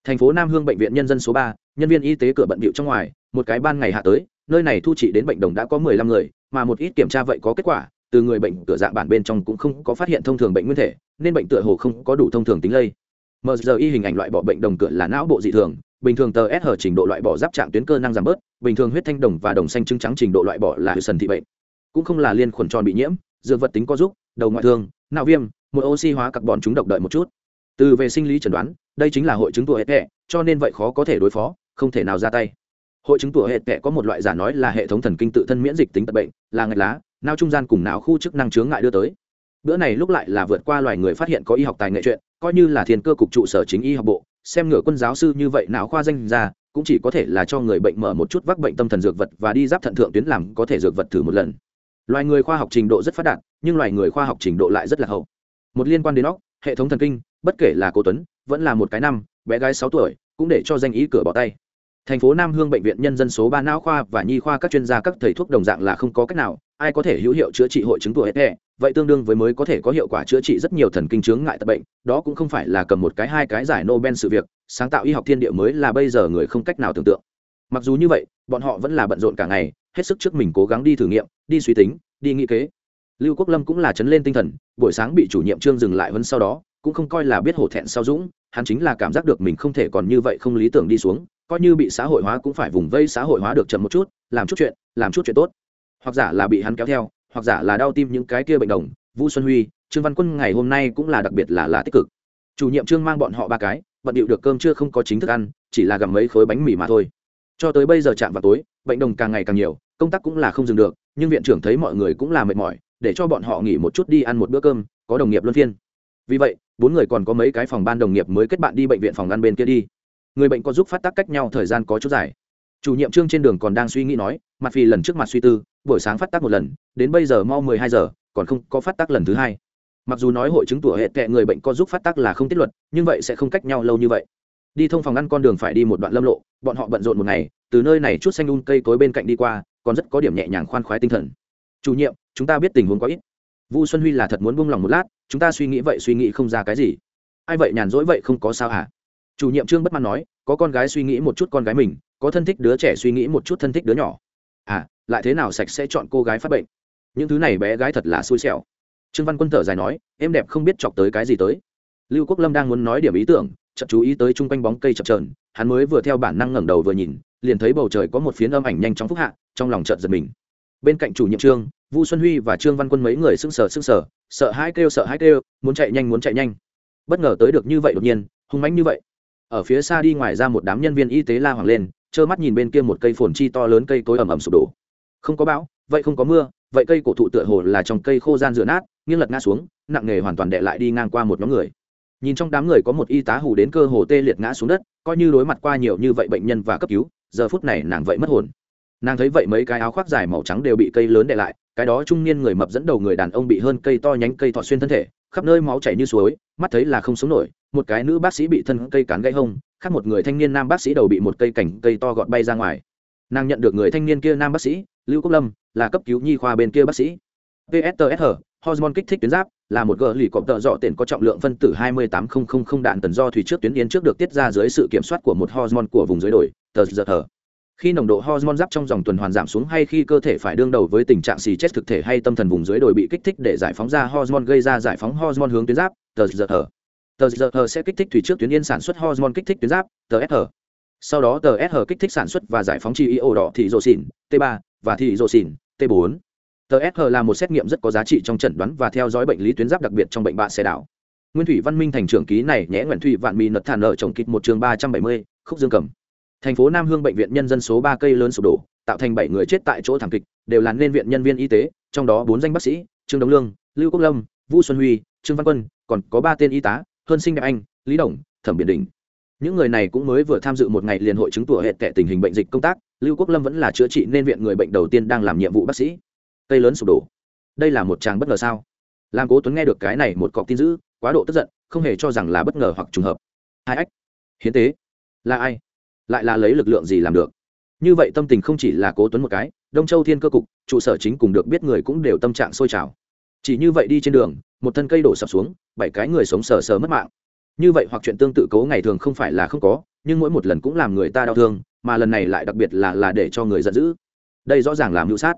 Thành phố nam hương bệnh viện nhân dân số ba, nhân viên y tế cửa bận bịu trong ngoài, một cái ban ngày hạ tới, nơi này thu trị đến bệnh đồng đã có mười lăm người, mà một ít kiểm tra vậy có kết quả, từ người bệnh cửa dạng bản bên trong cũng không có phát hiện thông thường bệnh nguyên thể, nên bệnh tựa hồ không có đủ thông thường tính lây. Mở giờ y hình ảnh loại bỏ bệnh đồng cửa là não bộ dị thường bình thường tờ s trình độ loại bỏ giáp trạng tuyến cơ năng giảm bớt, bình thường huyết thanh đồng và đồng xanh trứng trắng trình độ loại bỏ là sần thị bệnh. Cũng không là liên khuẩn tròn bị nhiễm, dược vật tính có giúp, đầu ngoại thương, não viêm, một oxy hóa các bọn chúng độc đợi một chút. Từ về sinh lý chẩn đoán, đây chính là hội chứng tuổi hệ cho nên vậy khó có thể đối phó, không thể nào ra tay. Hội chứng tuổi hệ có một loại giả nói là hệ thống thần kinh tự thân miễn dịch tính tật bệnh, là ngạch lá, não trung gian cùng não khu chức năng chướng ngại đưa tới. Bữa này lúc lại là vượt qua loài người phát hiện có y học tài nghệ chuyện, coi như là thiên cơ cục trụ sở chính y học bộ xem ngựa quân giáo sư như vậy não khoa danh ra, cũng chỉ có thể là cho người bệnh mở một chút vắc bệnh tâm thần dược vật và đi giáp thận thượng tuyến làm có thể dược vật thử một lần. Loài người khoa học trình độ rất phát đạt, nhưng loài người khoa học trình độ lại rất là hậu. Một liên quan đến óc, hệ thống thần kinh, bất kể là cô tuấn, vẫn là một cái năm, bé gái sáu tuổi, cũng để cho danh ý cửa bỏ tay. Thành phố nam hương bệnh viện nhân dân số ba não khoa và nhi khoa các chuyên gia các thầy thuốc đồng dạng là không có cách nào, ai có thể hữu hiệu chữa trị hội chứng tuổi hệ vậy tương đương với mới có thể có hiệu quả chữa trị rất nhiều thần kinh chướng ngại tật bệnh, đó cũng không phải là cầm một cái hai cái giải nobel sự việc, sáng tạo y học thiên địa mới là bây giờ người không cách nào tưởng tượng. Mặc dù như vậy, bọn họ vẫn là bận rộn cả ngày, hết sức trước mình cố gắng đi thử nghiệm, đi suy tính, đi nghĩ kế. Lưu quốc lâm cũng là chấn lên tinh thần, buổi sáng bị chủ nhiệm trương dừng lại hơn sau đó, cũng không coi là biết hổ thẹn sau dũng, hắn chính là cảm giác được mình không thể còn như vậy không lý tưởng đi xuống, coi như bị xã hội hóa cũng phải vùng vây xã hội hóa được chậm một chút, làm chút chuyện, làm chút chuyện tốt. Hoặc giả là bị hắn kéo theo hoặc giả là đau tim những cái kia bệnh đồng vũ xuân huy, trương văn quân ngày hôm nay cũng là đặc biệt là là tích cực. Chủ nhiệm trương mang bọn họ ba cái, bận điệu được cơm chưa không có chính thức ăn, chỉ là gặm mấy khối bánh mì mà thôi. Cho tới bây giờ chạm vào tối, bệnh đồng càng ngày càng nhiều, công tác cũng là không dừng được, nhưng viện trưởng thấy mọi người cũng là mệt mỏi, để cho bọn họ nghỉ một chút đi ăn một bữa cơm, có đồng nghiệp luân phiên. Vì vậy, bốn người còn có mấy cái phòng ban đồng nghiệp mới kết bạn đi bệnh viện phòng ăn bên kia đi. Người bệnh có giúp phát tác cách nhau thời gian có chút dài. Chủ nhiệm trương trên đường còn đang suy nghĩ nói, mặt vì lần trước mặt suy tư buổi sáng phát tác một lần, đến bây giờ mau mười hai giờ, còn không có phát tác lần thứ hai. Mặc dù nói hội chứng tủa hệ tệ người bệnh có giúp phát tác là không tiết luật, nhưng vậy sẽ không cách nhau lâu như vậy. Đi thông phòng ăn con đường phải đi một đoạn lâm lộ, bọn họ bận rộn một ngày, từ nơi này chút xanh đun cây cối bên cạnh đi qua, còn rất có điểm nhẹ nhàng khoan khoái tinh thần. Chủ nhiệm, chúng ta biết tình huống có ít. Vu xuân huy là thật muốn buông lòng một lát, chúng ta suy nghĩ vậy suy nghĩ không ra cái gì. Ai vậy nhàn rỗi vậy không có sao hả? Chủ nhiệm trương bất mãn nói, có con gái suy nghĩ một chút con gái mình, có thân thích đứa trẻ suy nghĩ một chút thân thích đứa nhỏ à lại thế nào sạch sẽ chọn cô gái phát bệnh? Những thứ này bé gái thật là xui xẻo. Trương văn quân thở dài nói, em đẹp không biết chọc tới cái gì tới. Lưu quốc lâm đang muốn nói điểm ý tưởng chậm chú ý tới chung quanh bóng cây chập trờn hắn mới vừa theo bản năng ngẩng đầu vừa nhìn, liền thấy bầu trời có một phiến âm ảnh nhanh chóng phúc hạ, trong lòng chợt giật mình. Bên cạnh chủ nhiệm trương, vu xuân huy và trương văn quân mấy người sững sờ sững sờ, sợ hãi kêu, sợ hãi kêu, muốn chạy nhanh, muốn chạy nhanh. Bất ngờ tới được như vậy đột nhiên, hung mãnh như vậy. Ở phía xa đi ngoài ra một đám nhân viên y tế la hoàng lên trơ mắt nhìn bên kia một cây phồn chi to lớn cây cối ẩm ẩm sụp đổ. Không có bão, vậy không có mưa, vậy cây cổ thụ tựa hồ là trong cây khô gian dựa nát, nghiêng lật ngã xuống, nặng nghề hoàn toàn đệ lại đi ngang qua một nhóm người. Nhìn trong đám người có một y tá hù đến cơ hồ tê liệt ngã xuống đất, coi như đối mặt qua nhiều như vậy bệnh nhân và cấp cứu, giờ phút này nàng vậy mất hồn. Nàng thấy vậy mấy cái áo khoác dài màu trắng đều bị cây lớn đệ lại, cái đó trung niên người mập dẫn đầu người đàn ông bị hơn cây to nhánh cây thọ xuyên thân thể, khắp nơi máu chảy như suối, mắt thấy là không sống nổi, một cái nữ bác sĩ bị thân cây cán gãy hông khác một người thanh niên nam bác sĩ đầu bị một cây cảnh cây to gọt bay ra ngoài. Nàng nhận được người thanh niên kia nam bác sĩ, lưu quốc lâm, là cấp cứu nhi khoa bên kia bác sĩ. Pstsr hormone kích thích tuyến giáp, là một gờ lì cọp tợ dọ tiền có trọng lượng phân tử 28000 đạn tần do thủy trước tuyến yến trước được tiết ra dưới sự kiểm soát của một hormone của vùng dưới đổi, tờ giờ thở khi nồng độ hormone giáp trong dòng tuần hoàn giảm xuống hay khi cơ thể phải đương đầu với tình trạng xì chết thực thể hay tâm thần vùng dưới đồi bị kích thích để giải phóng ra hormone gây ra giải phóng hormone hướng tuyến giáp, tờ giờ thở tờ giờ sẽ kích thích thủy trước tuyến yên sản xuất hormone kích thích tuyến giáp, tờ s sau đó tờ s kích thích sản xuất và giải phóng chi iô đỏ thị rổ xỉn, t 3 và thị rổ xỉn, t 4 tờ s là một xét nghiệm rất có giá trị trong chẩn đoán và theo dõi bệnh lý tuyến giáp đặc biệt trong bệnh bạ xe đảo. Nguyên thủy văn minh thành trưởng ký này nhẽ nguyện thủy vạn mì nật thản ở trồng kịch một chương ba trăm bảy mươi, khúc dương cầm. Thành phố nam hương bệnh viện nhân dân số ba cây lớn sụp đổ, tạo thành bảy người chết tại chỗ thảm kịch, đều là nên viện nhân viên y tế, trong đó bốn danh bác sĩ, trương đống lương, lưu quốc lâm, vũ xuân huy, trương văn quân, còn có ba tên y tá hơn sinh đẹp anh, lý đồng, thẩm biển đình. Những người này cũng mới vừa tham dự một ngày liền hội chứng tủa hệ tệ tình hình bệnh dịch công tác, lưu quốc lâm vẫn là chữa trị nên viện người bệnh đầu tiên đang làm nhiệm vụ bác sĩ. Cây lớn sụp đổ. Đây là một tràng bất ngờ sao? Làm cố tuấn nghe được cái này một cọc tin dữ, quá độ tức giận, không hề cho rằng là bất ngờ hoặc trùng hợp. Hai ách. Hiến tế. Là ai? Lại là lấy lực lượng gì làm được? Như vậy tâm tình không chỉ là cố tuấn một cái, đông châu thiên cơ cục, trụ sở chính cùng được biết người cũng đều tâm trạng sôi trào. Chỉ như vậy đi trên đường, một thân cây đổ sập xuống bảy cái người sống sờ sờ mất mạng. Như vậy hoặc chuyện tương tự cố ngày thường không phải là không có, nhưng mỗi một lần cũng làm người ta đau thương, mà lần này lại đặc biệt là là để cho người giận dữ. Đây rõ ràng là mưu sát.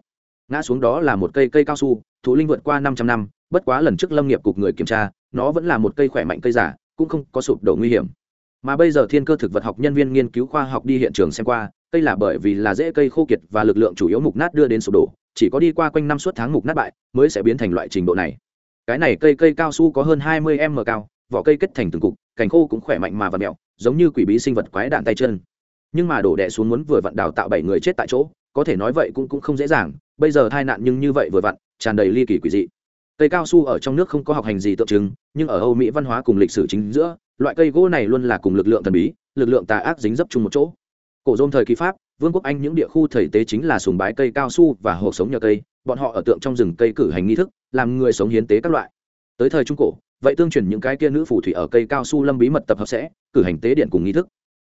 Ngã xuống đó là một cây cây cao su, thụ linh vượt qua 500 năm, bất quá lần trước lâm nghiệp cục người kiểm tra, nó vẫn là một cây khỏe mạnh cây giả, cũng không có sụp đổ nguy hiểm. Mà bây giờ thiên cơ thực vật học nhân viên nghiên cứu khoa học đi hiện trường xem qua, cây là bởi vì là dễ cây khô kiệt và lực lượng chủ yếu mục nát đưa đến sụp đổ, chỉ có đi qua quanh năm suốt tháng mục nát bại, mới sẽ biến thành loại trình độ này cái này cây cây cao su có hơn 20 m cao, vỏ cây kết thành từng cục, cành khô cũng khỏe mạnh mà và mẹo giống như quỷ bí sinh vật quái đạn tay chân. Nhưng mà đổ đẻ xuống muốn vừa vặn đào tạo bảy người chết tại chỗ, có thể nói vậy cũng cũng không dễ dàng, bây giờ tai nạn nhưng như vậy vừa vặn, tràn đầy ly kỳ quỷ dị. Cây cao su ở trong nước không có học hành gì tượng trưng, nhưng ở âu mỹ văn hóa cùng lịch sử chính giữa, loại cây gỗ này luôn là cùng lực lượng thần bí, lực lượng tà ác dính dấp chung một chỗ. Cổ dôm thời kỳ pháp, vương quốc anh những địa khu thời tế chính là sùng bái cây cao su và hộp sống nhờ cây bọn họ ở tượng trong rừng cây cử hành nghi thức, làm người sống hiến tế các loại. Tới thời trung cổ, vậy tương truyền những cái kia nữ phù thủy ở cây cao su lâm bí mật tập hợp sẽ, cử hành tế điện cùng nghi thức.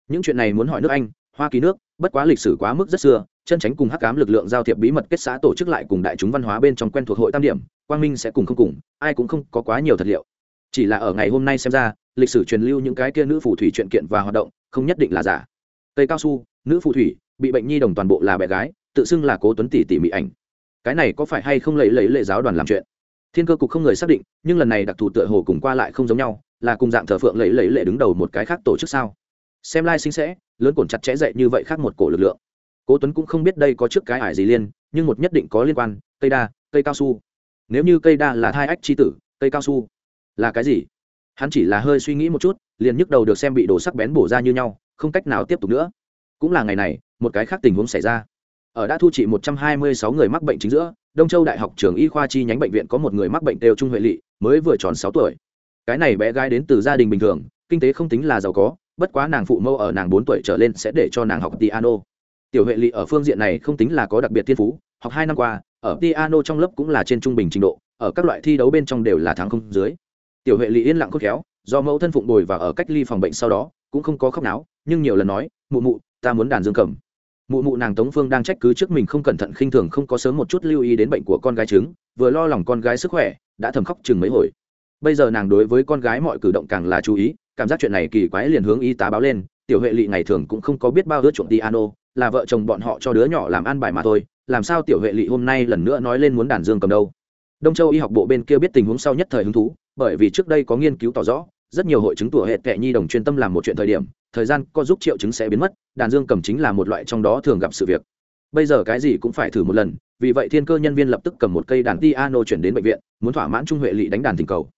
Những chuyện này muốn hỏi nước anh, hoa kỳ nước, bất quá lịch sử quá mức rất xưa, chân tránh cùng hắc cám lực lượng giao thiệp bí mật kết xã tổ chức lại cùng đại chúng văn hóa bên trong quen thuộc hội tam điểm, quang minh sẽ cùng không cùng, ai cũng không có quá nhiều thật liệu. Chỉ là ở ngày hôm nay xem ra, lịch sử truyền lưu những cái kia nữ phù thủy chuyện kiện và hoạt động, không nhất định là giả. Cây cao su, nữ phù thủy, bị bệnh nhi đồng toàn bộ là bé gái, tự xưng là cố tuấn tỷ tỷ mỹ ảnh cái này có phải hay không lấy lấy lệ giáo đoàn làm chuyện? Thiên cơ cục không người xác định, nhưng lần này đặc thù tựa hồ cùng qua lại không giống nhau, là cùng dạng thờ phượng lấy lấy lệ đứng đầu một cái khác tổ chức sao? Xem lai、like、sinh sẽ, lớn cổn chặt chẽ dậy như vậy khác một cổ lực lượng. Cố tuấn cũng không biết đây có trước cái ải gì liên, nhưng một nhất định có liên quan, cây đa, cây cao su. Nếu như cây đa là thai ách chi tử, cây cao su là cái gì? Hắn chỉ là hơi suy nghĩ một chút, liền nhức đầu được xem bị đồ sắc bén bổ ra như nhau, không cách nào tiếp tục nữa. Cũng là ngày này, một cái khác tình huống xảy ra ở đã thu trị 126 người mắc bệnh chính giữa đông châu đại học trường y khoa chi nhánh bệnh viện có một người mắc bệnh đều trung huệ lị, mới vừa tròn 6 tuổi. Cái này bé gái đến từ gia đình bình thường kinh tế không tính là giàu có bất quá nàng phụ mẫu ở nàng 4 tuổi trở lên sẽ để cho nàng học piano. Tiểu huệ lị ở phương diện này không tính là có đặc biệt thiên phú học hai năm qua ở piano trong lớp cũng là trên trung bình trình độ ở các loại thi đấu bên trong đều là thắng không dưới. Tiểu huệ lị yên lặng cốt khéo do mẫu thân phụng bồi và ở cách ly phòng bệnh sau đó cũng không có khóc náo nhưng nhiều lần nói mụ mụ ta muốn đàn dương cầm mụ mụ nàng tống phương đang trách cứ trước mình không cẩn thận khinh thường không có sớm một chút lưu ý đến bệnh của con gái trứng, vừa lo lòng con gái sức khỏe, đã thầm khóc chừng mấy hồi. Bây giờ nàng đối với con gái mọi cử động càng là chú ý, cảm giác chuyện này kỳ quái liền hướng y tá báo lên, tiểu huệ lị ngày thường cũng không có biết bao ước chuộng piano là vợ chồng bọn họ cho đứa nhỏ làm ăn bài mà thôi, làm sao tiểu huệ lị hôm nay lần nữa nói lên muốn đàn dương cầm đâu. Đông châu y học bộ bên kia biết tình huống sau nhất thời hứng thú, bởi vì trước đây có nghiên cứu tỏ rõ, rất nhiều hội chứng tủa hệ tệ nhi đồng chuyên tâm làm một chuyện thời điểm thời gian có giúp triệu chứng sẽ biến mất, đàn dương cầm chính là một loại trong đó thường gặp sự việc. Bây giờ cái gì cũng phải thử một lần, vì vậy thiên cơ nhân viên lập tức cầm một cây đàn piano chuyển đến bệnh viện, muốn thỏa mãn trung huệ lị đánh đàn tình cầu.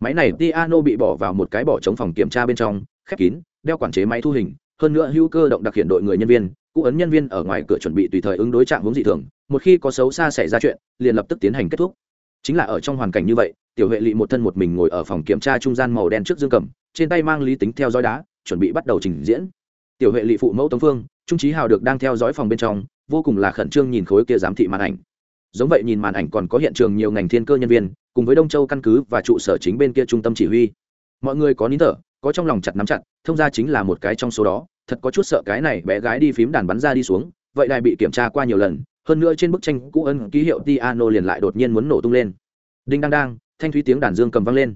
Máy này piano bị bỏ vào một cái bỏ chống phòng kiểm tra bên trong, khép kín, đeo quản chế máy thu hình, hơn nữa hữu cơ động đặc hiện đội người nhân viên, cụ ấn nhân viên ở ngoài cửa chuẩn bị tùy thời ứng đối trạng hướng dị thường, một khi có xấu xa xảy ra chuyện, liền lập tức tiến hành kết thúc. Chính là ở trong hoàn cảnh như vậy, tiểu huệ lị một thân một mình ngồi ở phòng kiểm tra trung gian màu đen trước dương cầm, trên tay mang lý tính theo dõi đá chuẩn bị bắt đầu trình diễn. Tiểu huệ lỵ phụ mẫu tống phương, trung trí hào được đang theo dõi phòng bên trong, vô cùng là khẩn trương nhìn khối kia giám thị màn ảnh. Giống vậy nhìn màn ảnh còn có hiện trường nhiều ngành thiên cơ nhân viên, cùng với đông châu căn cứ và trụ sở chính bên kia trung tâm chỉ huy. Mọi người có nín thở, có trong lòng chặt nắm chặt, thông ra chính là một cái trong số đó, thật có chút sợ cái này bé gái đi phím đàn bắn ra đi xuống, vậy đài bị kiểm tra qua nhiều lần, hơn nữa trên bức tranh cũ ân ký hiệu tiano liền lại đột nhiên muốn nổ tung lên. Đinh đang đang thanh thúy tiếng đàn dương cầm vang lên.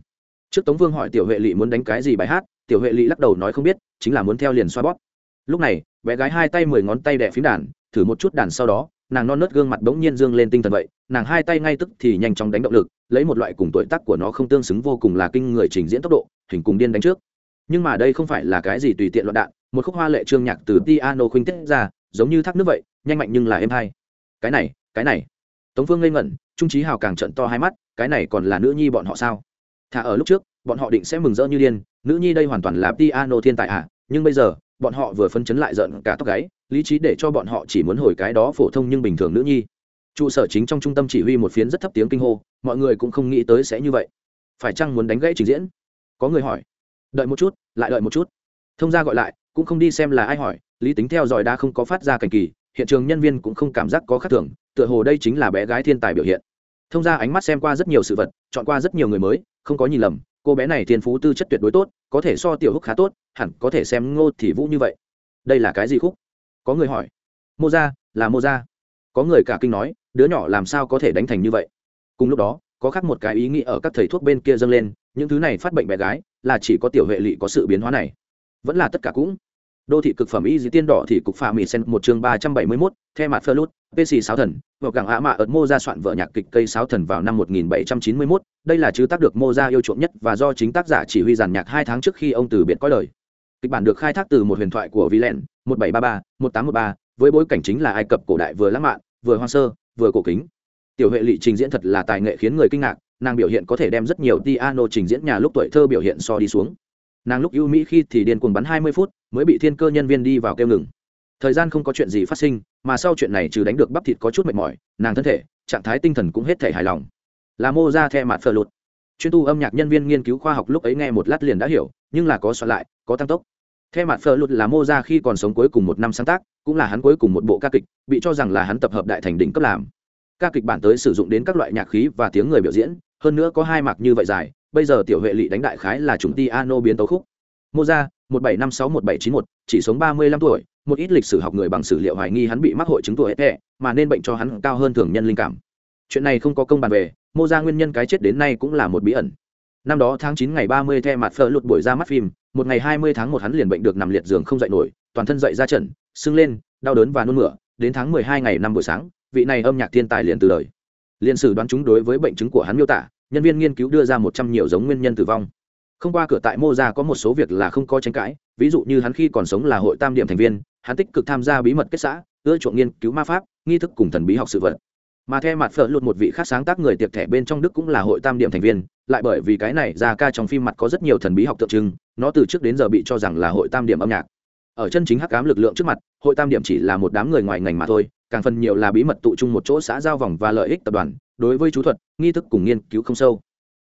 Trước tống vương hỏi tiểu huệ lỵ muốn đánh cái gì bài hát tiểu huệ lỵ lắc đầu nói không biết, chính là muốn theo liền xoa bóp. Lúc này, bé gái hai tay mười ngón tay đẻ phím đàn, thử một chút đàn sau đó, nàng non nớt gương mặt bỗng nhiên dương lên tinh thần vậy, nàng hai tay ngay tức thì nhanh chóng đánh động lực, lấy một loại cùng tuổi tác của nó không tương xứng vô cùng là kinh người trình diễn tốc độ, hình cùng điên đánh trước. Nhưng mà đây không phải là cái gì tùy tiện loạn đạn, một khúc hoa lệ trương nhạc từ piano khuynh tiết ra, giống như thác nước vậy, nhanh mạnh nhưng là êm hay. Cái này cái này. Tống phương ngây ngẩn, trung trí hào càng trận to hai mắt, cái này còn là nữ nhi bọn họ sao? Thà ở lúc trước, bọn họ định sẽ mừng rỡ như điên nữ nhi đây hoàn toàn là piano thiên tài à nhưng bây giờ, bọn họ vừa phân chấn lại giận cả tóc gáy, lý trí để cho bọn họ chỉ muốn hồi cái đó phổ thông nhưng bình thường nữ nhi. Trụ sở chính trong trung tâm chỉ huy một phiến rất thấp tiếng kinh hô, mọi người cũng không nghĩ tới sẽ như vậy. Phải chăng muốn đánh gãy trình diễn? Có người hỏi. Đợi một chút, lại đợi một chút. Thông gia gọi lại, cũng không đi xem là ai hỏi, lý tính theo dõi đã không có phát ra cảnh kỳ, hiện trường nhân viên cũng không cảm giác có khác thường, tựa hồ đây chính là bé gái thiên tài biểu hiện. Thông gia ánh mắt xem qua rất nhiều sự vật, chọn qua rất nhiều người mới, không có nhìn lầm cô bé này thiên phú tư chất tuyệt đối tốt, có thể so tiểu húc khá tốt, hẳn có thể xem ngô thì vũ như vậy. Đây là cái gì khúc? Có người hỏi. Mô ra là mô ra có người cả kinh nói, đứa nhỏ làm sao có thể đánh thành như vậy? Cùng lúc đó, có khác một cái ý nghĩ ở các thầy thuốc bên kia dâng lên, những thứ này phát bệnh bé gái, là chỉ có tiểu huệ lỵ có sự biến hóa này. Vẫn là tất cả cũng đô thị cực phẩm y dĩ tiên đỏ thì cục phà mỹ sen một chương ba trăm bảy mươi mốt, the mặt phơ lút pc sáu thần vào cảng ạ mạ ợt mô ra soạn vợ nhạc kịch cây sáu thần vào năm một nghìn bảy trăm chín mươi mốt. Đây là chứ tác được mô ra yêu chuộng nhất và do chính tác giả chỉ huy giàn nhạc hai tháng trước khi ông từ biệt có lời. kịch bản được khai thác từ một huyền thoại của vilen một bảy ba ba, một tám một ba, với bối cảnh chính là ai cập cổ đại vừa lãng mạn, vừa hoang sơ, vừa cổ kính. Tiểu huệ lị trình diễn thật là tài nghệ khiến người kinh ngạc, nàng biểu hiện có thể đem rất nhiều piano trình diễn nhà lúc tuổi thơ biểu hiện so đi xuống nàng lúc ưu mỹ khi thì điên cuồng bắn hai mươi phút mới bị thiên cơ nhân viên đi vào kêu ngừng. Thời gian không có chuyện gì phát sinh, mà sau chuyện này trừ đánh được bắp thịt có chút mệt mỏi, nàng thân thể, trạng thái tinh thần cũng hết thể hài lòng. Là mô ra the mặt phờ lụt. Chuyên tu âm nhạc nhân viên nghiên cứu khoa học lúc ấy nghe một lát liền đã hiểu, nhưng là có soạn lại, có tăng tốc. The mặt phờ lụt là mô ra khi còn sống cuối cùng một năm sáng tác, cũng là hắn cuối cùng một bộ ca kịch, bị cho rằng là hắn tập hợp đại thành đỉnh cấp làm. Ca kịch bản tới sử dụng đến các loại nhạc khí và tiếng người biểu diễn, hơn nữa có hai mạc như vậy dài bây giờ tiểu huệ lị đánh đại khái là chủng ti ano biến tấu khúc. Mô ra một bảy năm sáu một bảy chín một chỉ sống ba mươi lăm tuổi một ít lịch sử học người bằng sử liệu hoài nghi hắn bị mắc hội chứng tuổi hệ mà nên bệnh cho hắn cao hơn thường nhân linh cảm. Chuyện này không có công bàn về mô ra nguyên nhân cái chết đến nay cũng là một bí ẩn. Năm đó tháng chín ngày ba mươi the mặt phở lụt buổi ra mắt phim một ngày hai mươi tháng một hắn liền bệnh được nằm liệt giường không dậy nổi toàn thân dậy ra trận sưng lên đau đớn và nôn mửa đến tháng mười hai ngày năm buổi sáng vị này âm nhạc thiên tài liền từ lời, liên sử đoán chúng đối với bệnh chứng của hắn miêu tả nhân viên nghiên cứu đưa ra một trăm nhiều giống nguyên nhân tử vong. Không qua cửa tại mô ra có một số việc là không có tranh cãi, ví dụ như hắn khi còn sống là hội tam điểm thành viên, hắn tích cực tham gia bí mật kết xã, ưa chuộng nghiên cứu ma pháp, nghi thức cùng thần bí học sự vật. Mà theo mặt phở lụt một vị khác sáng tác người tiệc thẻ bên trong đức cũng là hội tam điểm thành viên, lại bởi vì cái này ra ca trong phim mặt có rất nhiều thần bí học tượng trưng, nó từ trước đến giờ bị cho rằng là hội tam điểm âm nhạc. Ở chân chính hắc cám lực lượng trước mặt, hội tam điểm chỉ là một đám người ngoài ngành mà thôi, càng phần nhiều là bí mật tụ chung một chỗ xã giao vòng và lợi ích tập đoàn đối với chú thuật, nghi thức cùng nghiên cứu không sâu.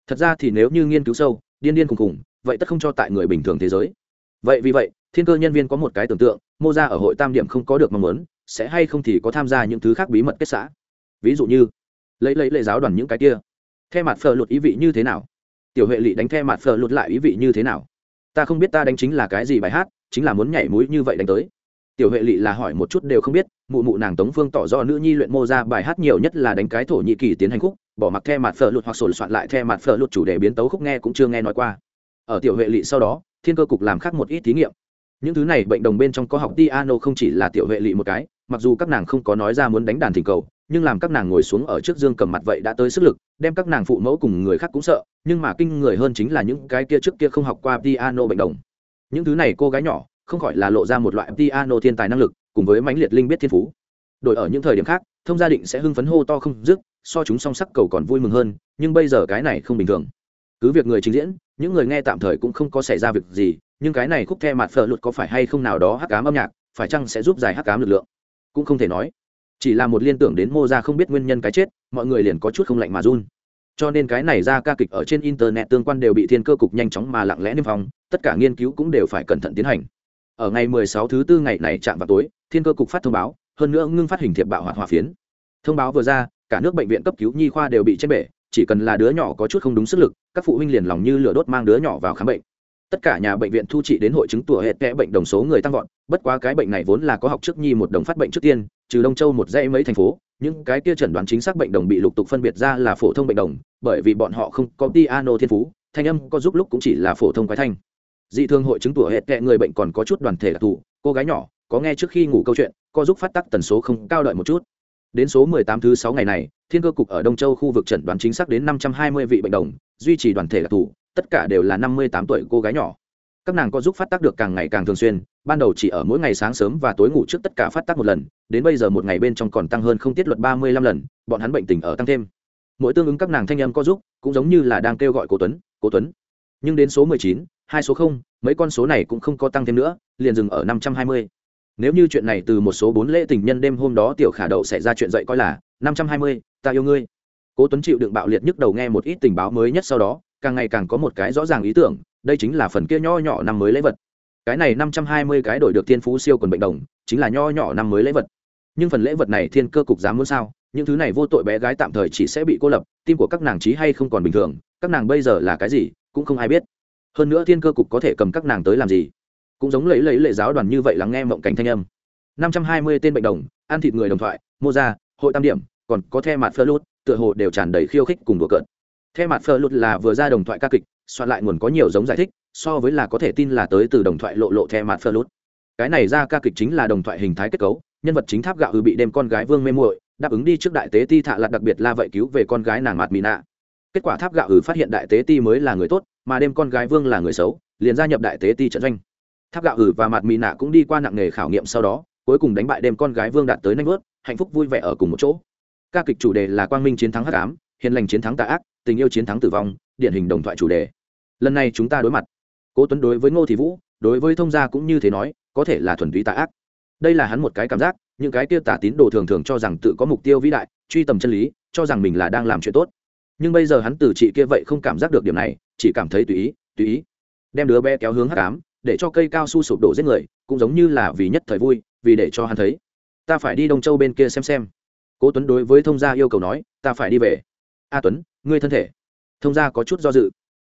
Thật ra thì nếu như nghiên cứu sâu, điên điên cùng cùng vậy tất không cho tại người bình thường thế giới. Vậy vì vậy, thiên cơ nhân viên có một cái tưởng tượng, mô ra ở hội tam điểm không có được mong muốn, sẽ hay không thì có tham gia những thứ khác bí mật kết xã ví dụ như, lấy lấy lệ giáo đoàn những cái kia. The mặt phờ lụt ý vị như thế nào? Tiểu huệ lị đánh the mặt phờ lụt lại ý vị như thế nào? Ta không biết ta đánh chính là cái gì bài hát, chính là muốn nhảy mũi như vậy đánh tới tiểu huệ lị là hỏi một chút đều không biết, mụ mụ nàng tống phương tỏ do nữ nhi luyện mô ra bài hát nhiều nhất là đánh cái thổ nhị kỳ tiến hành khúc, bỏ mặc the mặt phở lụt hoặc sổ soạn lại the mặt phở lụt chủ đề biến tấu khúc nghe cũng chưa nghe nói qua. Ở tiểu huệ lị sau đó, thiên cơ cục làm khác một ít thí nghiệm. Những thứ này bệnh đồng bên trong có học piano không chỉ là tiểu huệ lị một cái, mặc dù các nàng không có nói ra muốn đánh đàn thỉnh cầu, nhưng làm các nàng ngồi xuống ở trước dương cầm mặt vậy đã tới sức lực, đem các nàng phụ mẫu cùng người khác cũng sợ, nhưng mà kinh người hơn chính là những cái kia trước kia không học qua piano bệnh đồng. Những thứ này cô gái nhỏ không khỏi là lộ ra một loại piano thiên tài năng lực, cùng với mãnh liệt linh biết thiên phú. Đổi ở những thời điểm khác, thông gia định sẽ hưng phấn hô to không dứt, so chúng song sắc cầu còn vui mừng hơn, nhưng bây giờ cái này không bình thường. Cứ việc người trình diễn, những người nghe tạm thời cũng không có xảy ra việc gì, nhưng cái này khúc the mặt phở luật có phải hay không nào đó hắc cám âm nhạc, phải chăng sẽ giúp giải hắc cám lực lượng? Cũng không thể nói. Chỉ là một liên tưởng đến mô ra không biết nguyên nhân cái chết, mọi người liền có chút không lạnh mà run. Cho nên cái này ra ca kịch ở trên internet tương quan đều bị thiên cơ cục nhanh chóng mà lặng lẽ niêm phong, tất cả nghiên cứu cũng đều phải cẩn thận tiến hành ở ngày 16 thứ tư ngày này chạm vào tối, thiên cơ cục phát thông báo, hơn nữa ngưng phát hình thiệp bạo hoạt hỏa phiến. Thông báo vừa ra, cả nước bệnh viện cấp cứu nhi khoa đều bị chết bể, chỉ cần là đứa nhỏ có chút không đúng sức lực, các phụ huynh liền lòng như lửa đốt mang đứa nhỏ vào khám bệnh. Tất cả nhà bệnh viện thu trị đến hội chứng tủa hệ kẽ bệnh đồng số người tăng vọt, bất quá cái bệnh này vốn là có học trước nhi một đồng phát bệnh trước tiên, trừ đông châu một dãy mấy thành phố, những cái kia chẩn đoán chính xác bệnh đồng bị lục tục phân biệt ra là phổ thông bệnh đồng, bởi vì bọn họ không có piano thiên phú, thanh âm có giúp lúc cũng chỉ là phổ thông quái thanh dị thường hội chứng tủa hệ tệ người bệnh còn có chút đoàn thể đặc thù cô gái nhỏ có nghe trước khi ngủ câu chuyện có giúp phát tắc tần số không cao đợi một chút. Đến số 18 thứ 6 ngày này thiên cơ cục ở đông châu khu vực chẩn đoán chính xác đến 520 vị bệnh đồng duy trì đoàn thể đặc thù tất cả đều là 58 tuổi cô gái nhỏ. Các nàng có giúp phát tác được càng ngày càng thường xuyên ban đầu chỉ ở mỗi ngày sáng sớm và tối ngủ trước tất cả phát tác một lần đến bây giờ một ngày bên trong còn tăng hơn không tiết luật 35 lần bọn hắn bệnh tình ở tăng thêm. Mỗi tương ứng các nàng thanh âm có giúp cũng giống như là đang kêu gọi cố tuấn cố tuấn. Nhưng đến số 19, hai số không, mấy con số này cũng không có tăng thêm nữa, liền dừng ở 520 nếu như chuyện này từ một số bốn lễ tình nhân đêm hôm đó tiểu khả đậu xảy ra chuyện dậy coi là, năm trăm hai mươi, ta yêu ngươi. Cố tuấn chịu đựng bạo liệt nhức đầu nghe một ít tình báo mới nhất sau đó, càng ngày càng có một cái rõ ràng ý tưởng, đây chính là phần kia nho nhỏ năm mới lễ vật. Cái này năm trăm hai mươi cái đổi được thiên phú siêu quần bệnh đồng, chính là nho nhỏ năm mới lễ vật. Nhưng phần lễ vật này thiên cơ cục dám muốn sao? Những thứ này vô tội bé gái tạm thời chỉ sẽ bị cô lập, tim của các nàng trí hay không còn bình thường, các nàng bây giờ là cái gì, cũng không ai biết hơn nữa thiên cơ cục có thể cầm các nàng tới làm gì? Cũng giống lấy lấy lệ giáo đoàn như vậy lắng nghe mộng cảnh thanh âm. Năm trăm hai mươi tên bệnh đồng, ăn thịt người đồng thoại, mô gia hội tam điểm, còn có the mặt phơ lút tựa hồ đều tràn đầy khiêu khích cùng đùa cợt. The mặt phơ lút là vừa ra đồng thoại ca kịch, soạn lại nguồn có nhiều giống giải thích, so với là có thể tin là tới từ đồng thoại lộ lộ the mặt phơ lút cái này ra ca kịch chính là đồng thoại hình thái kết cấu, nhân vật chính tháp gạo ư bị đem con gái vương mê muội đáp ứng đi trước đại tế ti thạ lặt đặc biệt là vậy cứu về con gái nàng mạt mỹ nạ. Kết quả tháp gạo ư phát hiện đại tế ti mới là người tốt mà đêm con gái vương là người xấu, liền gia nhập đại tế ti trận doanh. Tháp gạo ử và mặt mỹ nạ cũng đi qua nặng nghề khảo nghiệm sau đó, cuối cùng đánh bại đêm con gái vương đạt tới nanh vớt, hạnh phúc vui vẻ ở cùng một chỗ. Ca kịch chủ đề là quang minh chiến thắng hắc ám, hiền lành chiến thắng tà ác, tình yêu chiến thắng tử vong, điển hình đồng thoại chủ đề. Lần này chúng ta đối mặt. Cố tuấn đối với ngô thị vũ, đối với thông gia cũng như thế nói, có thể là thuần túy tà ác. Đây là hắn một cái cảm giác, những cái kia tà tín đồ thường thường cho rằng tự có mục tiêu vĩ đại, truy tầm chân lý, cho rằng mình là đang làm chuyện tốt. Nhưng bây giờ hắn từ chị kia vậy không cảm giác được điểm này chỉ cảm thấy tùy ý tùy ý. Đem đứa bé kéo hướng hắc ám, để cho cây cao su sụp đổ giết người, cũng giống như là vì nhất thời vui, vì để cho hắn thấy. Ta phải đi đông châu bên kia xem xem. Cố tuấn đối với thông gia yêu cầu nói, ta phải đi về. A tuấn, ngươi thân thể. Thông gia có chút do dự.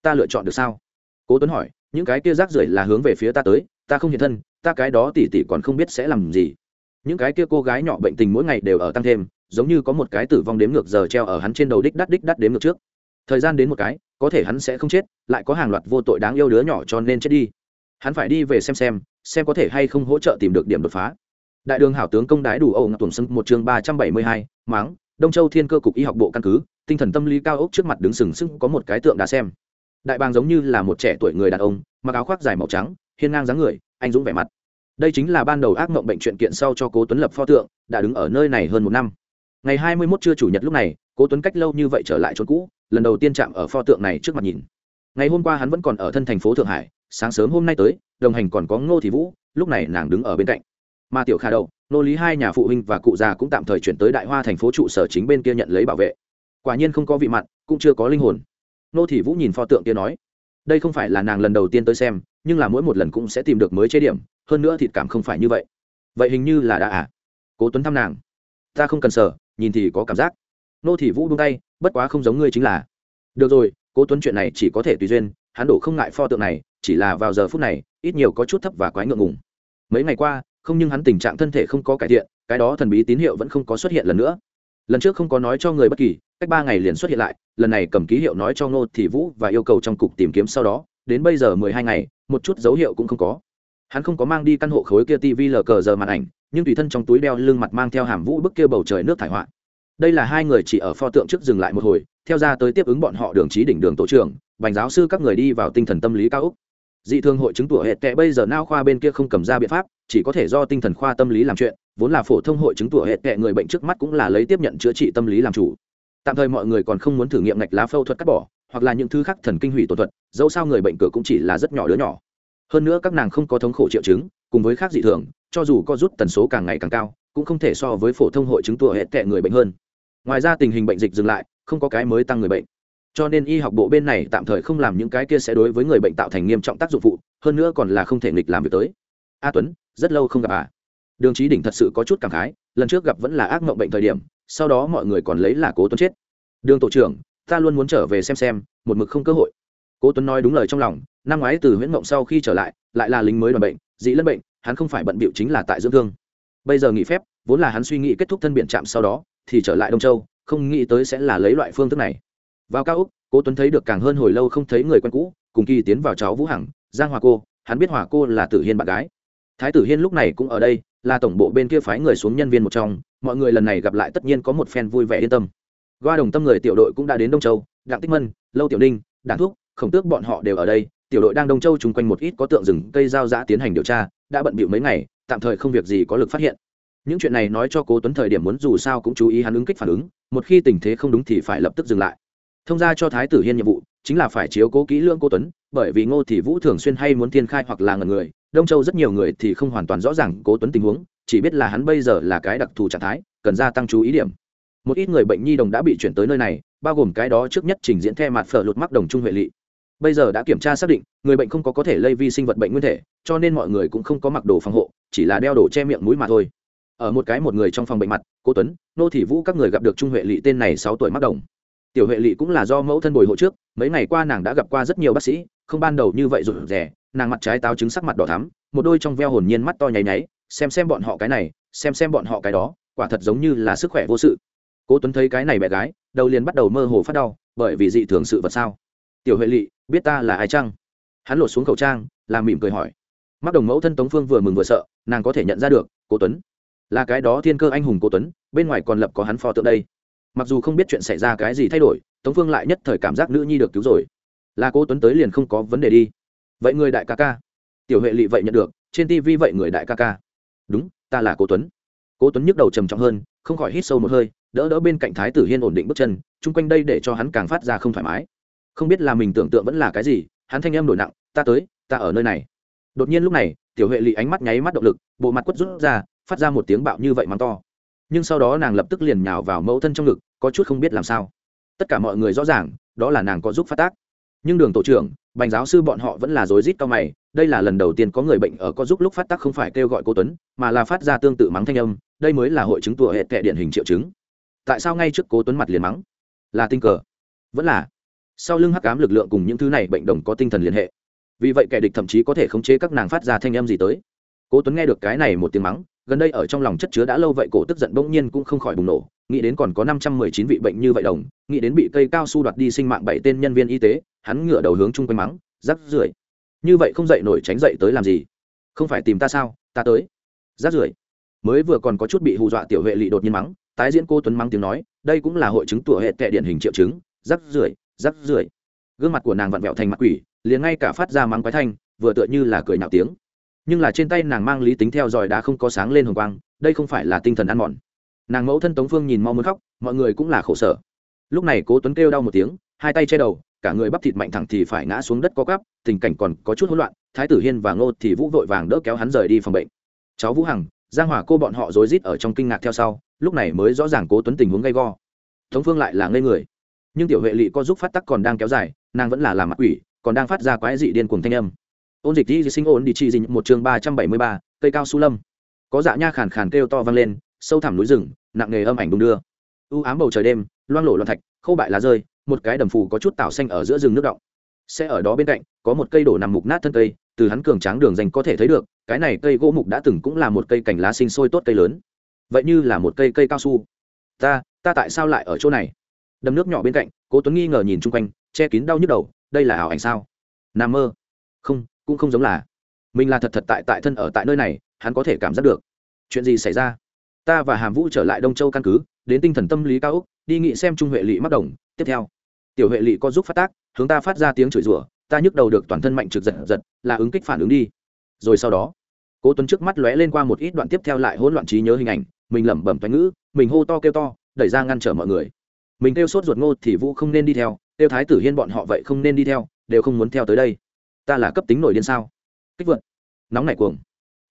Ta lựa chọn được sao? Cố tuấn hỏi, những cái kia rác rưởi là hướng về phía ta tới, ta không hiện thân, ta cái đó tỉ tỉ còn không biết sẽ làm gì. Những cái kia cô gái nhỏ bệnh tình mỗi ngày đều ở tăng thêm, giống như có một cái tử vong đếm ngược giờ treo ở hắn trên đầu đích đắt đích đắt đếm ngược trước. Thời gian đến một cái có thể hắn sẽ không chết, lại có hàng loạt vô tội đáng yêu đứa nhỏ cho nên chết đi. Hắn phải đi về xem xem xem có thể hay không hỗ trợ tìm được điểm đột phá. Đại đường hảo tướng công đái đủ âu ngọc tuần sưng một chương ba trăm bảy mươi hai, máng, đông châu thiên cơ cục y học bộ căn cứ, tinh thần tâm lý cao ốc trước mặt đứng sừng sững có một cái tượng đá xem. Đại bàng giống như là một trẻ tuổi người đàn ông, mặc áo khoác dài màu trắng, hiên ngang dáng người, anh dũng vẻ mặt. Đây chính là ban đầu ác mộng bệnh chuyện kiện sau cho cố tuấn lập pho tượng, đã đứng ở nơi này hơn một năm. Ngày hai mươi mốt trưa chủ nhật lúc này, cố tuấn cách lâu như vậy trở lại chốn cũ lần đầu tiên chạm ở pho tượng này trước mặt nhìn. Ngày hôm qua hắn vẫn còn ở thân thành phố thượng hải sáng sớm hôm nay tới đồng hành còn có ngô thị vũ lúc này nàng đứng ở bên cạnh. Mà tiểu kha đâu, nô lý hai nhà phụ huynh và cụ già cũng tạm thời chuyển tới đại hoa thành phố trụ sở chính bên kia nhận lấy bảo vệ. Quả nhiên không có vị mặn cũng chưa có linh hồn. Nô thị vũ nhìn pho tượng kia nói đây không phải là nàng lần đầu tiên tới xem nhưng là mỗi một lần cũng sẽ tìm được mới chế điểm hơn nữa thịt cảm không phải như vậy. Vậy hình như là đã à? Cố tuấn thăm nàng. Ta không cần sở nhìn thì có cảm giác. Nô thị vũ buông tay bất quá không giống ngươi chính là. Được rồi, cố tuấn chuyện này chỉ có thể tùy duyên, hắn đổ không ngại pho tượng này, chỉ là vào giờ phút này, ít nhiều có chút thấp và quái ngượng ngùng. Mấy ngày qua, không nhưng hắn tình trạng thân thể không có cải thiện, cái đó thần bí tín hiệu vẫn không có xuất hiện lần nữa. Lần trước không có nói cho người bất kỳ, cách ba ngày liền xuất hiện lại, lần này cầm ký hiệu nói cho ngô thị vũ và yêu cầu trong cục tìm kiếm sau đó, đến bây giờ mười hai ngày, một chút dấu hiệu cũng không có. Hắn không có mang đi căn hộ khối kia tv lờ cờ giờ màn ảnh, nhưng tùy thân trong túi đeo lưng mặt mang theo hàm vũ bức kia bầu trời nước thải họa đây là hai người chỉ ở pho tượng trước dừng lại một hồi, theo ra tới tiếp ứng bọn họ đường trí đỉnh đường tổ trưởng, bành giáo sư các người đi vào tinh thần tâm lý cao úc dị thường hội chứng tủa hệ tệ bây giờ nao khoa bên kia không cầm ra biện pháp, chỉ có thể do tinh thần khoa tâm lý làm chuyện, vốn là phổ thông hội chứng tủa hệ tệ người bệnh trước mắt cũng là lấy tiếp nhận chữa trị tâm lý làm chủ. Tạm thời mọi người còn không muốn thử nghiệm ngạch lá phẫu thuật cắt bỏ, hoặc là những thứ khác thần kinh hủy tổ thuật, dẫu sao người bệnh cửa cũng chỉ là rất nhỏ đứa nhỏ. Hơn nữa các nàng không có thống khổ triệu chứng, cùng với khác dị thường, cho dù có rút tần số càng ngày càng cao, cũng không thể so với phổ thông hội chứng tủa hệ tệ người bệnh hơn ngoài ra tình hình bệnh dịch dừng lại, không có cái mới tăng người bệnh. Cho nên y học bộ bên này tạm thời không làm những cái kia sẽ đối với người bệnh tạo thành nghiêm trọng tác dụng phụ, hơn nữa còn là không thể nghịch làm việc tới. A tuấn, rất lâu không gặp à? Đường trí đỉnh thật sự có chút cảm khái, lần trước gặp vẫn là ác mộng bệnh thời điểm, sau đó mọi người còn lấy là cố tuấn chết. Đường tổ trưởng, ta luôn muốn trở về xem xem, một mực không cơ hội. Cố tuấn nói đúng lời trong lòng, năm ngoái từ huyễn mộng sau khi trở lại lại là lính mới đoàn bệnh, dị lẫn bệnh, hắn không phải bận bịu chính là tại dưỡng thương. Bây giờ nghỉ phép, vốn là hắn suy nghĩ kết thúc thân biển trạm sau đó thì trở lại đông châu, không nghĩ tới sẽ là lấy loại phương thức này. Vào cao úc cố tuấn thấy được càng hơn hồi lâu không thấy người quen cũ, cùng kỳ tiến vào cháu vũ hằng, giang hòa cô, hắn biết hòa cô là tử hiên bạn gái. Thái tử hiên lúc này cũng ở đây, là tổng bộ bên kia phái người xuống nhân viên một trong, mọi người lần này gặp lại tất nhiên có một phen vui vẻ yên tâm. Goa đồng tâm người tiểu đội cũng đã đến đông châu, đặng tích mân, lâu tiểu ninh đảng thuốc khổng tước bọn họ đều ở đây, tiểu đội đang đông châu chung quanh một ít có tượng rừng cây giao giã tiến hành điều tra, đã bận bịu mấy ngày, tạm thời không việc gì có lực phát hiện những chuyện này nói cho cố tuấn thời điểm muốn dù sao cũng chú ý hắn ứng kích phản ứng, một khi tình thế không đúng thì phải lập tức dừng lại. Thông ra cho thái tử hiên nhiệm vụ chính là phải chiếu cố kỹ lưỡng cố tuấn, bởi vì ngô thì vũ thường xuyên hay muốn thiên khai hoặc là ngần người, đông châu rất nhiều người thì không hoàn toàn rõ ràng cố tuấn tình huống, chỉ biết là hắn bây giờ là cái đặc thù trạng thái, cần gia tăng chú ý điểm. Một ít người bệnh nhi đồng đã bị chuyển tới nơi này, bao gồm cái đó trước nhất trình diễn the mặt phở lụt mắc đồng trung huệ lị. Bây giờ đã kiểm tra xác định, người bệnh không có có thể lây vi sinh vật bệnh nguyên thể, cho nên mọi người cũng không có mặc đồ phòng hộ, chỉ là đeo đồ che miệng mũi mà thôi ở một cái một người trong phòng bệnh mặt, cô tuấn, nô thị vũ các người gặp được trung huệ lị tên này sáu tuổi mắc đồng. Tiểu huệ lị cũng là do mẫu thân bồi hộ trước, mấy ngày qua nàng đã gặp qua rất nhiều bác sĩ, không ban đầu như vậy rụt rè, nàng mặt trái táo trứng sắc mặt đỏ thắm, một đôi trong veo hồn nhiên mắt to nháy nháy, xem xem bọn họ cái này, xem xem bọn họ cái đó, quả thật giống như là sức khỏe vô sự. Cố tuấn thấy cái này bé gái, đầu liền bắt đầu mơ hồ phát đau, bởi vì dị thường sự vật sao? Tiểu huệ lị, biết ta là ai chăng? Hắn lột xuống khẩu trang, làm mỉm cười hỏi. Mắt đồng mẫu thân tống phương vừa mừng vừa sợ, nàng có thể nhận ra được cố tuấn là cái đó thiên cơ anh hùng cô tuấn, bên ngoài còn lập có hắn pho tượng đây. Mặc dù không biết chuyện xảy ra cái gì thay đổi, tống phương lại nhất thời cảm giác nữ nhi được cứu rồi. Là cô tuấn tới liền không có vấn đề đi. Vậy người đại ca ca. Tiểu huệ lị vậy nhận được, trên tv vậy người đại ca ca. Đúng, ta là cô tuấn. Cô tuấn nhức đầu trầm trọng hơn, không khỏi hít sâu một hơi, đỡ đỡ bên cạnh thái tử hiên ổn định bước chân, chung quanh đây để cho hắn càng phát ra không thoải mái. Không biết là mình tưởng tượng vẫn là cái gì, hắn thanh âm đổi nặng, ta tới, ta ở nơi này. Đột nhiên lúc này tiểu huệ lị ánh mắt nháy mắt động lực, bộ mặt quất rút ra, phát ra một tiếng bạo như vậy mắng to. Nhưng sau đó nàng lập tức liền nhào vào mẫu thân trong ngực, có chút không biết làm sao. Tất cả mọi người rõ ràng, đó là nàng có giúp phát tác. Nhưng đường tổ trưởng, bành giáo sư bọn họ vẫn là rối rít cao mày, đây là lần đầu tiên có người bệnh ở có giúp lúc phát tác không phải kêu gọi cô tuấn, mà là phát ra tương tự mắng thanh âm, đây mới là hội chứng tụa hệ tệ điển hình triệu chứng. Tại sao ngay trước cố tuấn mặt liền mắng? Là tinh cờ. Vẫn là. Sau lưng hắc cám lực lượng cùng những thứ này bệnh đồng có tinh thần liên hệ vì vậy kẻ địch thậm chí có thể khống chế các nàng phát ra thanh âm gì tới. Cố tuấn nghe được cái này một tiếng mắng, gần đây ở trong lòng chất chứa đã lâu vậy cổ tức giận bỗng nhiên cũng không khỏi bùng nổ, nghĩ đến còn có năm trăm mười chín vị bệnh như vậy đồng, nghĩ đến bị cây cao su đoạt đi sinh mạng bảy tên nhân viên y tế, hắn ngửa đầu hướng chung quanh mắng, rắc rưởi. Như vậy không dậy nổi tránh dậy tới làm gì? Không phải tìm ta sao? Ta tới. Rắc rưởi. Mới vừa còn có chút bị hù dọa tiểu huệ lị đột nhiên mắng, tái diễn cô tuấn mắng tiếng nói, đây cũng là hội chứng tủa hệ tệ điển hình triệu chứng, rắc rưởi rắc rưởi. Gương mặt của nàng vặn vẹo thành mặt quỷ liền ngay cả phát ra mắng quái thanh, vừa tựa như là cười nhạo tiếng. Nhưng là trên tay nàng mang lý tính theo dõi đã không có sáng lên hồng quang, đây không phải là tinh thần ăn mòn. Nàng mẫu thân tống phương nhìn mau muốn khóc, mọi người cũng là khổ sở. Lúc này cố tuấn kêu đau một tiếng, hai tay che đầu, cả người bắp thịt mạnh thẳng thì phải ngã xuống đất có cắp tình cảnh còn có chút hỗn loạn, thái tử hiên và ngô thì vũ vội vàng đỡ kéo hắn rời đi phòng bệnh. Cháu vũ hằng, giang hòa cô bọn họ rối rít ở trong kinh ngạc theo sau, lúc này mới rõ ràng cố tuấn tình huống gay go. Tống phương lại là ngây người. Nhưng tiểu huệ lỵ có giúp phát tắc còn đang kéo dài, nàng vẫn là làm mặt quỷ còn đang phát ra quái dị điên cuồng thanh âm. Ôn dịch đi sinh ôn đi chi dinh một chương ba trăm bảy mươi ba, cây cao su lâm. Có dạ nha khàn khàn kêu to vang lên, sâu thẳm núi rừng, nặng nề âm ảnh đung đưa. U ám bầu trời đêm, loang lổ loạn thạch khâu bại lá rơi, một cái đầm phù có chút tảo xanh ở giữa rừng nước động. Sẽ ở đó bên cạnh, có một cây đổ nằm mục nát thân cây, từ hắn cường tráng đường dành có thể thấy được, cái này cây gỗ mục đã từng cũng là một cây cành lá sinh sôi tốt cây lớn. Vậy như là một cây cây cao su. Ta ta tại sao lại ở chỗ này? Đầm nước nhỏ bên cạnh, cố tuấn nghi ngờ nhìn chung quanh, che kín đau nhức đầu đây là ảo ảnh sao? Nam mơ. Không, cũng không giống là. Mình là thật thật tại tại thân ở tại nơi này, hắn có thể cảm giác được. Chuyện gì xảy ra? Ta và hàm vũ trở lại đông châu căn cứ, đến tinh thần tâm lý cao úc đi nghị xem trung huệ lỵ mắc đồng. Tiếp theo, tiểu huệ lỵ có giúp phát tác, hướng ta phát ra tiếng chửi rủa, ta nhức đầu được toàn thân mạnh trực giật giật, là ứng kích phản ứng đi. Rồi sau đó, cố tuấn trước mắt lóe lên qua một ít đoạn tiếp theo lại hỗn loạn trí nhớ hình ảnh, mình lẩm bẩm toán ngữ, mình hô to kêu to, đẩy ra ngăn trở mọi người. Mình kêu sốt ruột ngô thì vũ không nên đi theo tiêu thái tử hiên bọn họ vậy không nên đi theo, đều không muốn theo tới đây. Ta là cấp tính nổi điên sao? Kích vượt. Nóng nảy cuồng.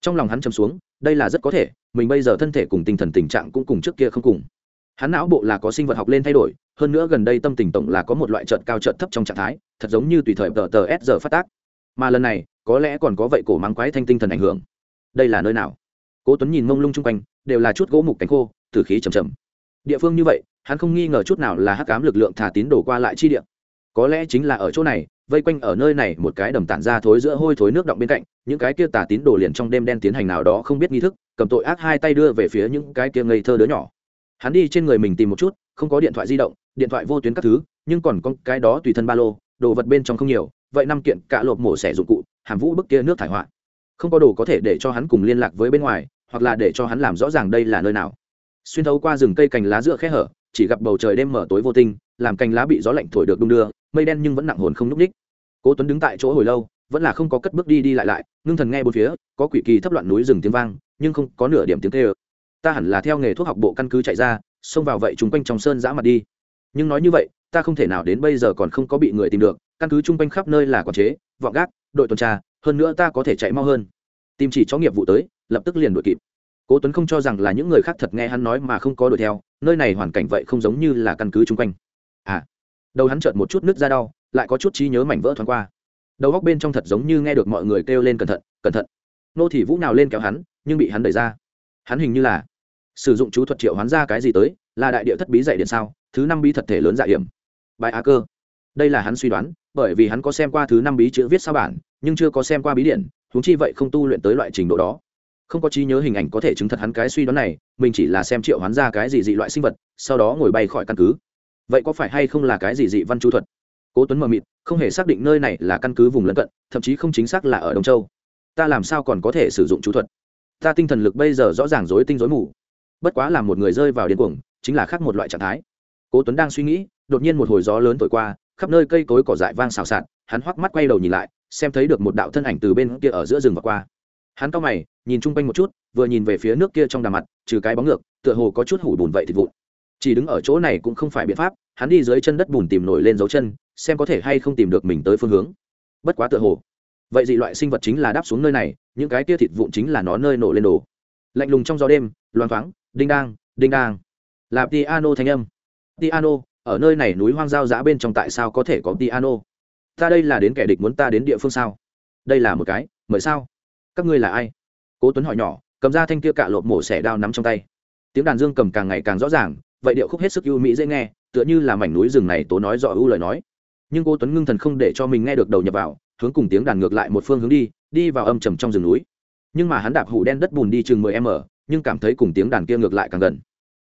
Trong lòng hắn chầm xuống, đây là rất có thể, mình bây giờ thân thể cùng tinh thần tình trạng cũng cùng trước kia không cùng. Hắn não bộ là có sinh vật học lên thay đổi, hơn nữa gần đây tâm tình tổng là có một loại trợt cao trợt thấp trong trạng thái, thật giống như tùy thời tờ tờ s giờ phát tác. Mà lần này, có lẽ còn có vậy cổ mang quái thanh tinh thần ảnh hưởng. Đây là nơi nào? Cố tuấn nhìn mông lung chung quanh, đều là chút gỗ mục cánh khô, tử khí trầm trầm. Địa phương như vậy hắn không nghi ngờ chút nào là hắc ám lực lượng thả tín đổ qua lại chi địa. Có lẽ chính là ở chỗ này, vây quanh ở nơi này một cái đầm tản ra thối giữa hôi thối nước động bên cạnh, những cái kia tà tín đổ liền trong đêm đen tiến hành nào đó không biết nghi thức, cầm tội ác hai tay đưa về phía những cái kia ngây thơ đứa nhỏ. Hắn đi trên người mình tìm một chút, không có điện thoại di động, điện thoại vô tuyến các thứ, nhưng còn có cái đó tùy thân ba lô, đồ vật bên trong không nhiều, vậy năm kiện cạ lộp mổ xẻ dụng cụ, hàm vũ bức kia nước thải họa. Không có đồ có thể để cho hắn cùng liên lạc với bên ngoài, hoặc là để cho hắn làm rõ ràng đây là nơi nào. Xuyên thấu qua rừng cây cành lá dựa khe hở chỉ gặp bầu trời đêm mở tối vô tinh, làm cành lá bị gió lạnh thổi được đung đưa, mây đen nhưng vẫn nặng hồn không n ú c ních. Cố tuấn đứng tại chỗ hồi lâu, vẫn là không có cất bước đi đi lại lại, ngưng thần nghe bốn phía, có quỷ kỳ thấp loạn núi rừng tiếng vang, nhưng không có nửa điểm tiếng tê ơ ta hẳn là theo nghề thuốc học bộ căn cứ chạy ra, xông vào vậy chung quanh trong sơn giã mặt đi. Nhưng nói như vậy, ta không thể nào đến bây giờ còn không có bị người tìm được, căn cứ chung quanh khắp nơi là quản chế, vọng gác, đội tuần tra, hơn nữa ta có thể chạy mau hơn. Tìm chỉ cho nghiệp vụ tới, lập tức liền đuổi kịp cố tuấn không cho rằng là những người khác thật nghe hắn nói mà không có đuổi theo, nơi này hoàn cảnh vậy không giống như là căn cứ chung quanh. À đầu hắn chợt một chút nước ra đau, lại có chút trí nhớ mảnh vỡ thoáng qua. Đầu góc bên trong thật giống như nghe được mọi người kêu lên cẩn thận cẩn thận. Nô thị vũ nào lên kéo hắn, nhưng bị hắn đẩy ra. Hắn hình như là sử dụng chú thuật triệu hoán ra cái gì tới, là đại địa thất bí dạy điện sao, thứ năm bí thật thể lớn dạ hiểm. Bài a cơ. Đây là hắn suy đoán, bởi vì hắn có xem qua thứ năm bí chữ viết sao bản, nhưng chưa có xem qua bí điện huống chi vậy không tu luyện tới loại trình độ đó không có trí nhớ hình ảnh có thể chứng thật hắn cái suy đoán này, mình chỉ là xem triệu hoán ra cái gì dị loại sinh vật, sau đó ngồi bay khỏi căn cứ. Vậy có phải hay không là cái gì dị văn chú thuật? Cố tuấn mờ mịt, không hề xác định nơi này là căn cứ vùng lân cận, thậm chí không chính xác là ở đông châu. Ta làm sao còn có thể sử dụng chú thuật? Ta tinh thần lực bây giờ rõ ràng rối tinh rối mù. Bất quá là một người rơi vào điên cuồng, chính là khác một loại trạng thái. Cố tuấn đang suy nghĩ, đột nhiên một hồi gió lớn thổi qua, khắp nơi cây cối cỏ dại vang xào xạc, hắn hoắc mắt quay đầu nhìn lại, xem thấy được một đạo thân ảnh từ bên kia ở giữa rừng và qua hắn cao mày, nhìn chung quanh một chút, vừa nhìn về phía nước kia trong đàm mặt, trừ cái bóng ngược, tựa hồ có chút hủ bùn vậy thịt vụn. Chỉ đứng ở chỗ này cũng không phải biện pháp, hắn đi dưới chân đất bùn tìm nổi lên dấu chân, xem có thể hay không tìm được mình tới phương hướng. Bất quá tựa hồ, vậy dị loại sinh vật chính là đáp xuống nơi này, những cái kia thịt vụn chính là nó nơi nổ lên đồ. Lạnh lùng trong gió đêm, loang thoáng, đinh đang đinh đang. Là piano thanh âm. Piano, ở nơi này núi hoang giao giã bên trong tại sao có thể có piano? Ta đây là đến kẻ địch muốn ta đến địa phương sao? Đây là một cái, mời sao? Các ngươi là ai? Cố tuấn hỏi nhỏ, cầm ra thanh kia cạ lộp mổ xẻ đao nắm trong tay. Tiếng đàn dương cầm càng ngày càng rõ ràng, vậy điệu khúc hết sức ưu mỹ dễ nghe, tựa như là mảnh núi rừng này tố nói rõ ưu lời nói. Nhưng Cố tuấn ngưng thần không để cho mình nghe được đầu nhập vào, hướng cùng tiếng đàn ngược lại một phương hướng đi đi vào âm trầm trong rừng núi. Nhưng mà hắn đạp hủ đen đất bùn đi chừng mười m, nhưng cảm thấy cùng tiếng đàn kia ngược lại càng gần.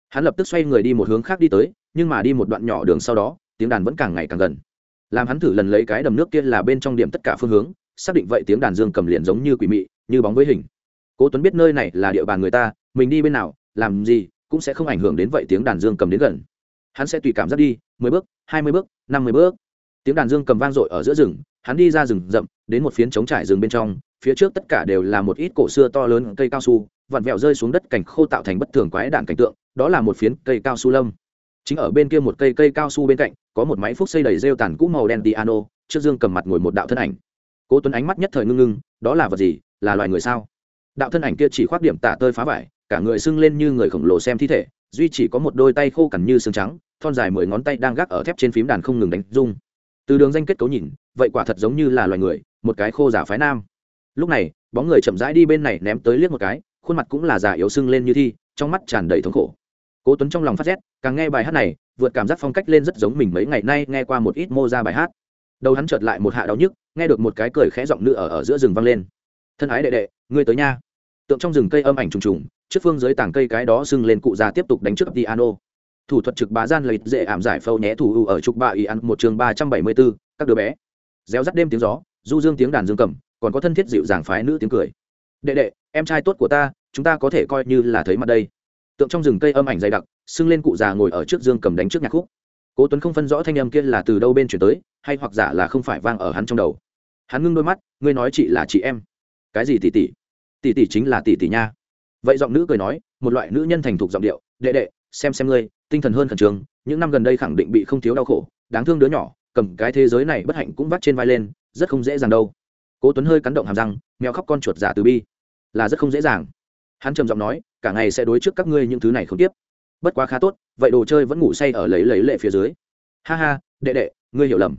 Hắn lập tức xoay người đi một hướng khác đi tới, nhưng mà đi một đoạn nhỏ đường sau đó, tiếng đàn vẫn càng ngày càng gần. Làm hắn thử lần lấy cái đầm nước kia là bên trong điểm tất cả phương hướng xác định vậy tiếng đàn dương cầm liền giống như quỷ mị, như bóng với hình. Cố tuấn biết nơi này là địa bàn người ta, mình đi bên nào, làm gì, cũng sẽ không ảnh hưởng đến vậy tiếng đàn dương cầm đến gần. Hắn sẽ tùy cảm giác đi, mười bước, hai mươi bước, năm mươi bước. Tiếng đàn dương cầm vang dội ở giữa rừng, hắn đi ra rừng rậm, đến một phiến trống trải rừng bên trong, phía trước tất cả đều là một ít cổ xưa to lớn cây cao su, vặn vẹo rơi xuống đất cảnh khô tạo thành bất thường quái đạn cảnh tượng, đó là một phiến cây cao su lâm. Chính ở bên kia một cây cây cao su bên cạnh, có một máy phúc xây đầy rêu tàn cũ màu đen piano, trước dương cầm mặt ngồi một đạo thân ảnh cố tuấn ánh mắt nhất thời ngưng ngưng, đó là vật gì, là loài người sao? Đạo thân ảnh kia chỉ khoác điểm tả tơi phá vải, cả người sưng lên như người khổng lồ xem thi thể, duy chỉ có một đôi tay khô cằn như xương trắng, thon dài mười ngón tay đang gác ở thép trên phím đàn không ngừng đánh rung. Từ đường danh kết cấu nhìn, vậy quả thật giống như là loài người, một cái khô giả phái nam. Lúc này, bóng người chậm rãi đi bên này ném tới liếc một cái, khuôn mặt cũng là già yếu sưng lên như thi, trong mắt tràn đầy thống khổ. Cố tuấn trong lòng phát rét, càng nghe bài hát này, vượt cảm giác phong cách lên rất giống mình mấy ngày nay nghe qua một ít mô ra bài hát. Đầu hắn chợt lại một hạ đau nhức nghe được một cái cười khẽ giọng nữ ở ở giữa rừng vang lên. Thân ái đệ đệ, ngươi tới nha. Tượng trong rừng cây âm ảnh trùng trùng, trước phương dưới tảng cây cái đó sưng lên cụ già tiếp tục đánh trước piano. Thủ thuật trực bá gian lợi dễ ảm giải phâu nhé thủ ở trục ba y ăn một chương ba trăm bảy mươi bốn các đứa bé. Réo rắt đêm tiếng gió, du dương tiếng đàn dương cầm, còn có thân thiết dịu dàng phái nữ tiếng cười. Đệ đệ, em trai tốt của ta, chúng ta có thể coi như là thấy mặt đây. Tượng trong rừng cây âm ảnh dày đặc, sưng lên cụ già ngồi ở trước dương cầm đánh trước nhạc khúc. Cố tuấn không phân rõ thanh âm kia là từ đâu bên chuyển tới, hay hoặc giả là không phải vang ở hắn trong đầu hắn ngưng đôi mắt, ngươi nói chị là chị em. Cái gì tỷ tỷ? Tỷ tỷ chính là tỷ tỷ nha. Vậy giọng nữ cười nói, một loại nữ nhân thành thục giọng điệu, đệ đệ, xem xem ngươi, tinh thần hơn khẩn trương, những năm gần đây khẳng định bị không thiếu đau khổ, đáng thương đứa nhỏ, cầm cái thế giới này bất hạnh cũng vắt trên vai lên, rất không dễ dàng đâu. Cố tuấn hơi cắn động hàm răng, mèo khóc con chuột giả từ bi. Là rất không dễ dàng. Hắn trầm giọng nói, cả ngày sẽ đối trước các ngươi những thứ này không tiếp. Bất quá khá tốt, vậy đồ chơi vẫn ngủ say ở lấy lấy lệ phía dưới. Ha ha, đệ đệ, ngươi hiểu lầm.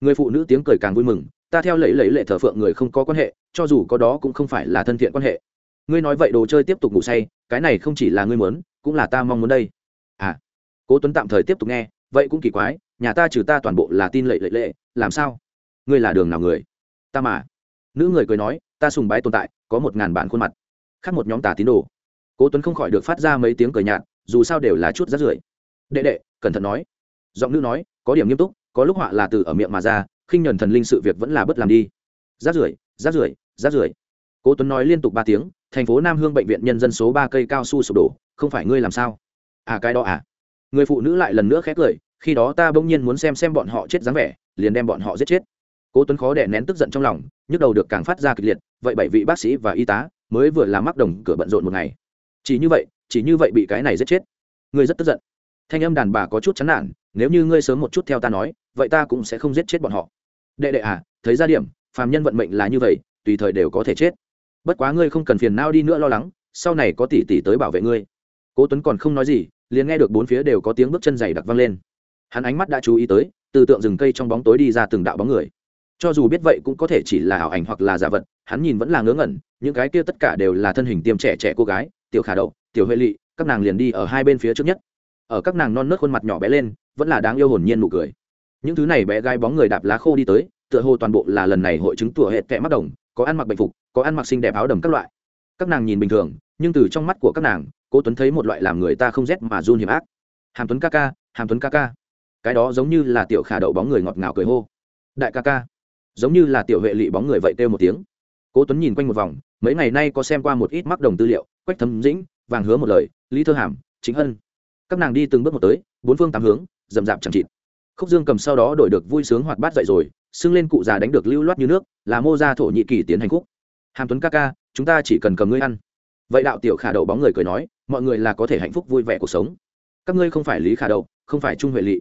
Người phụ nữ tiếng cười càng vui mừng ta theo lấy lấy lệ thờ phượng người không có quan hệ, cho dù có đó cũng không phải là thân thiện quan hệ. Ngươi nói vậy đồ chơi tiếp tục ngủ say, cái này không chỉ là ngươi muốn, cũng là ta mong muốn đây. À cố tuấn tạm thời tiếp tục nghe, vậy cũng kỳ quái, nhà ta trừ ta toàn bộ là tin lệ lệ lệ, làm sao? Ngươi là đường nào người? Ta mà. Nữ người cười nói, ta sùng bái tồn tại, có một ngàn bản khuôn mặt. Khác một nhóm tà tín đồ. Cố tuấn không khỏi được phát ra mấy tiếng cười nhạt, dù sao đều là chút rát rưởi. Đệ đệ, cẩn thận nói. Giọng nữ nói, có điểm nghiêm túc, có lúc họa là từ ở miệng mà ra khinh nhẫn thần linh sự việc vẫn là bất làm đi. Rát rưởi rát rưởi rát rưởi. Cố tuấn nói liên tục ba tiếng, thành phố nam hương bệnh viện nhân dân số ba cây cao su sụp đổ, không phải ngươi làm sao? À cái đó à? Người phụ nữ lại lần nữa khét cười, khi đó ta bỗng nhiên muốn xem xem bọn họ chết dáng vẻ, liền đem bọn họ giết chết. Cố tuấn khó đè nén tức giận trong lòng, nhức đầu được càng phát ra kịch liệt, vậy bảy vị bác sĩ và y tá mới vừa làm mắc đồng cửa bận rộn một ngày. Chỉ như vậy, chỉ như vậy bị cái này giết chết. Ngươi rất tức giận. Thanh âm đàn bà có chút chán nản, nếu như ngươi sớm một chút theo ta nói, vậy ta cũng sẽ không giết chết bọn họ đệ đệ à thấy ra điểm, phàm nhân vận mệnh là như vậy, tùy thời đều có thể chết. Bất quá ngươi không cần phiền nao đi nữa lo lắng, sau này có tỷ tỷ tới bảo vệ ngươi. Cố tuấn còn không nói gì, liền nghe được bốn phía đều có tiếng bước chân dày đặc vang lên. Hắn ánh mắt đã chú ý tới, từ tượng rừng cây trong bóng tối đi ra từng đạo bóng người. Cho dù biết vậy cũng có thể chỉ là ảo ảnh hoặc là giả vật, hắn nhìn vẫn là ngớ ngẩn, những cái kia tất cả đều là thân hình tiêm trẻ trẻ cô gái, tiểu khả đậu, tiểu huệ lị, các nàng liền đi ở hai bên phía trước nhất. Ở các nàng non nớt khuôn mặt nhỏ bé lên, vẫn là đáng yêu hồn nhiên nụ cười những thứ này bé gái bóng người đạp lá khô đi tới, tựa hồ toàn bộ là lần này hội chứng tủa hệ kẹ mắt đồng, có ăn mặc bệnh phục, có ăn mặc xinh đẹp áo đầm các loại. Các nàng nhìn bình thường, nhưng từ trong mắt của các nàng cô tuấn thấy một loại làm người ta không rét mà run hiểm ác. Hàm tuấn ca ca, hàm tuấn ca ca. Cái đó giống như là tiểu khả đậu bóng người ngọt ngào cười hô. Đại ca ca. Giống như là tiểu huệ lị bóng người vậy kêu một tiếng. Cố tuấn nhìn quanh một vòng, mấy ngày nay có xem qua một ít mắc đồng tư liệu, quách thấm dĩnh, vàng hứa một lời, lý thơ hàm, chính hân. Các nàng đi từng bước một tới, bốn phương tám hướng rầm rạp chẳng chịt khúc dương cầm sau đó đổi được vui sướng hoạt bát dậy rồi xưng lên cụ già đánh được lưu loát như nước, là mô ra thổ nhị kỳ tiến hành khúc. Hàm tuấn ca ca, chúng ta chỉ cần cầm ngươi ăn. Vậy đạo tiểu khả đậu bóng người cười nói, mọi người là có thể hạnh phúc vui vẻ cuộc sống. Các ngươi không phải lý khả đậu, không phải trung huệ lị.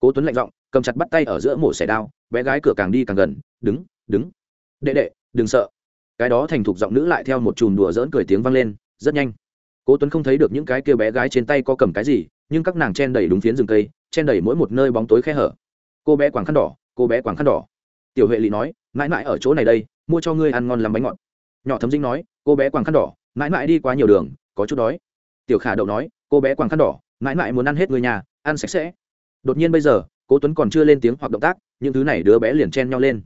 Cố tuấn lạnh giọng, cầm chặt bắt tay ở giữa mổ xẻ đao, bé gái cửa càng đi càng gần, đứng đứng. Đệ đệ, đừng sợ. Cái đó thành thục giọng nữ lại theo một chùm đùa dỡn cười tiếng vang lên, rất nhanh. Cố tuấn không thấy được những cái kia bé gái trên tay có cầm cái gì, nhưng các nàng chen đầy đúng phiến rừng cây chen đầy mỗi một nơi bóng tối khe hở. Cô bé quàng khăn đỏ, cô bé quàng khăn đỏ. Tiểu huệ lị nói, mãi mãi ở chỗ này đây, mua cho ngươi ăn ngon làm bánh ngọt. Nhỏ thấm dinh nói, cô bé quàng khăn đỏ, mãi mãi đi quá nhiều đường, có chút đói. Tiểu khả đậu nói, cô bé quàng khăn đỏ, mãi mãi muốn ăn hết người nhà, ăn sạch sẽ. Đột nhiên bây giờ, cố tuấn còn chưa lên tiếng hoặc động tác, những thứ này đứa bé liền chen nhau lên.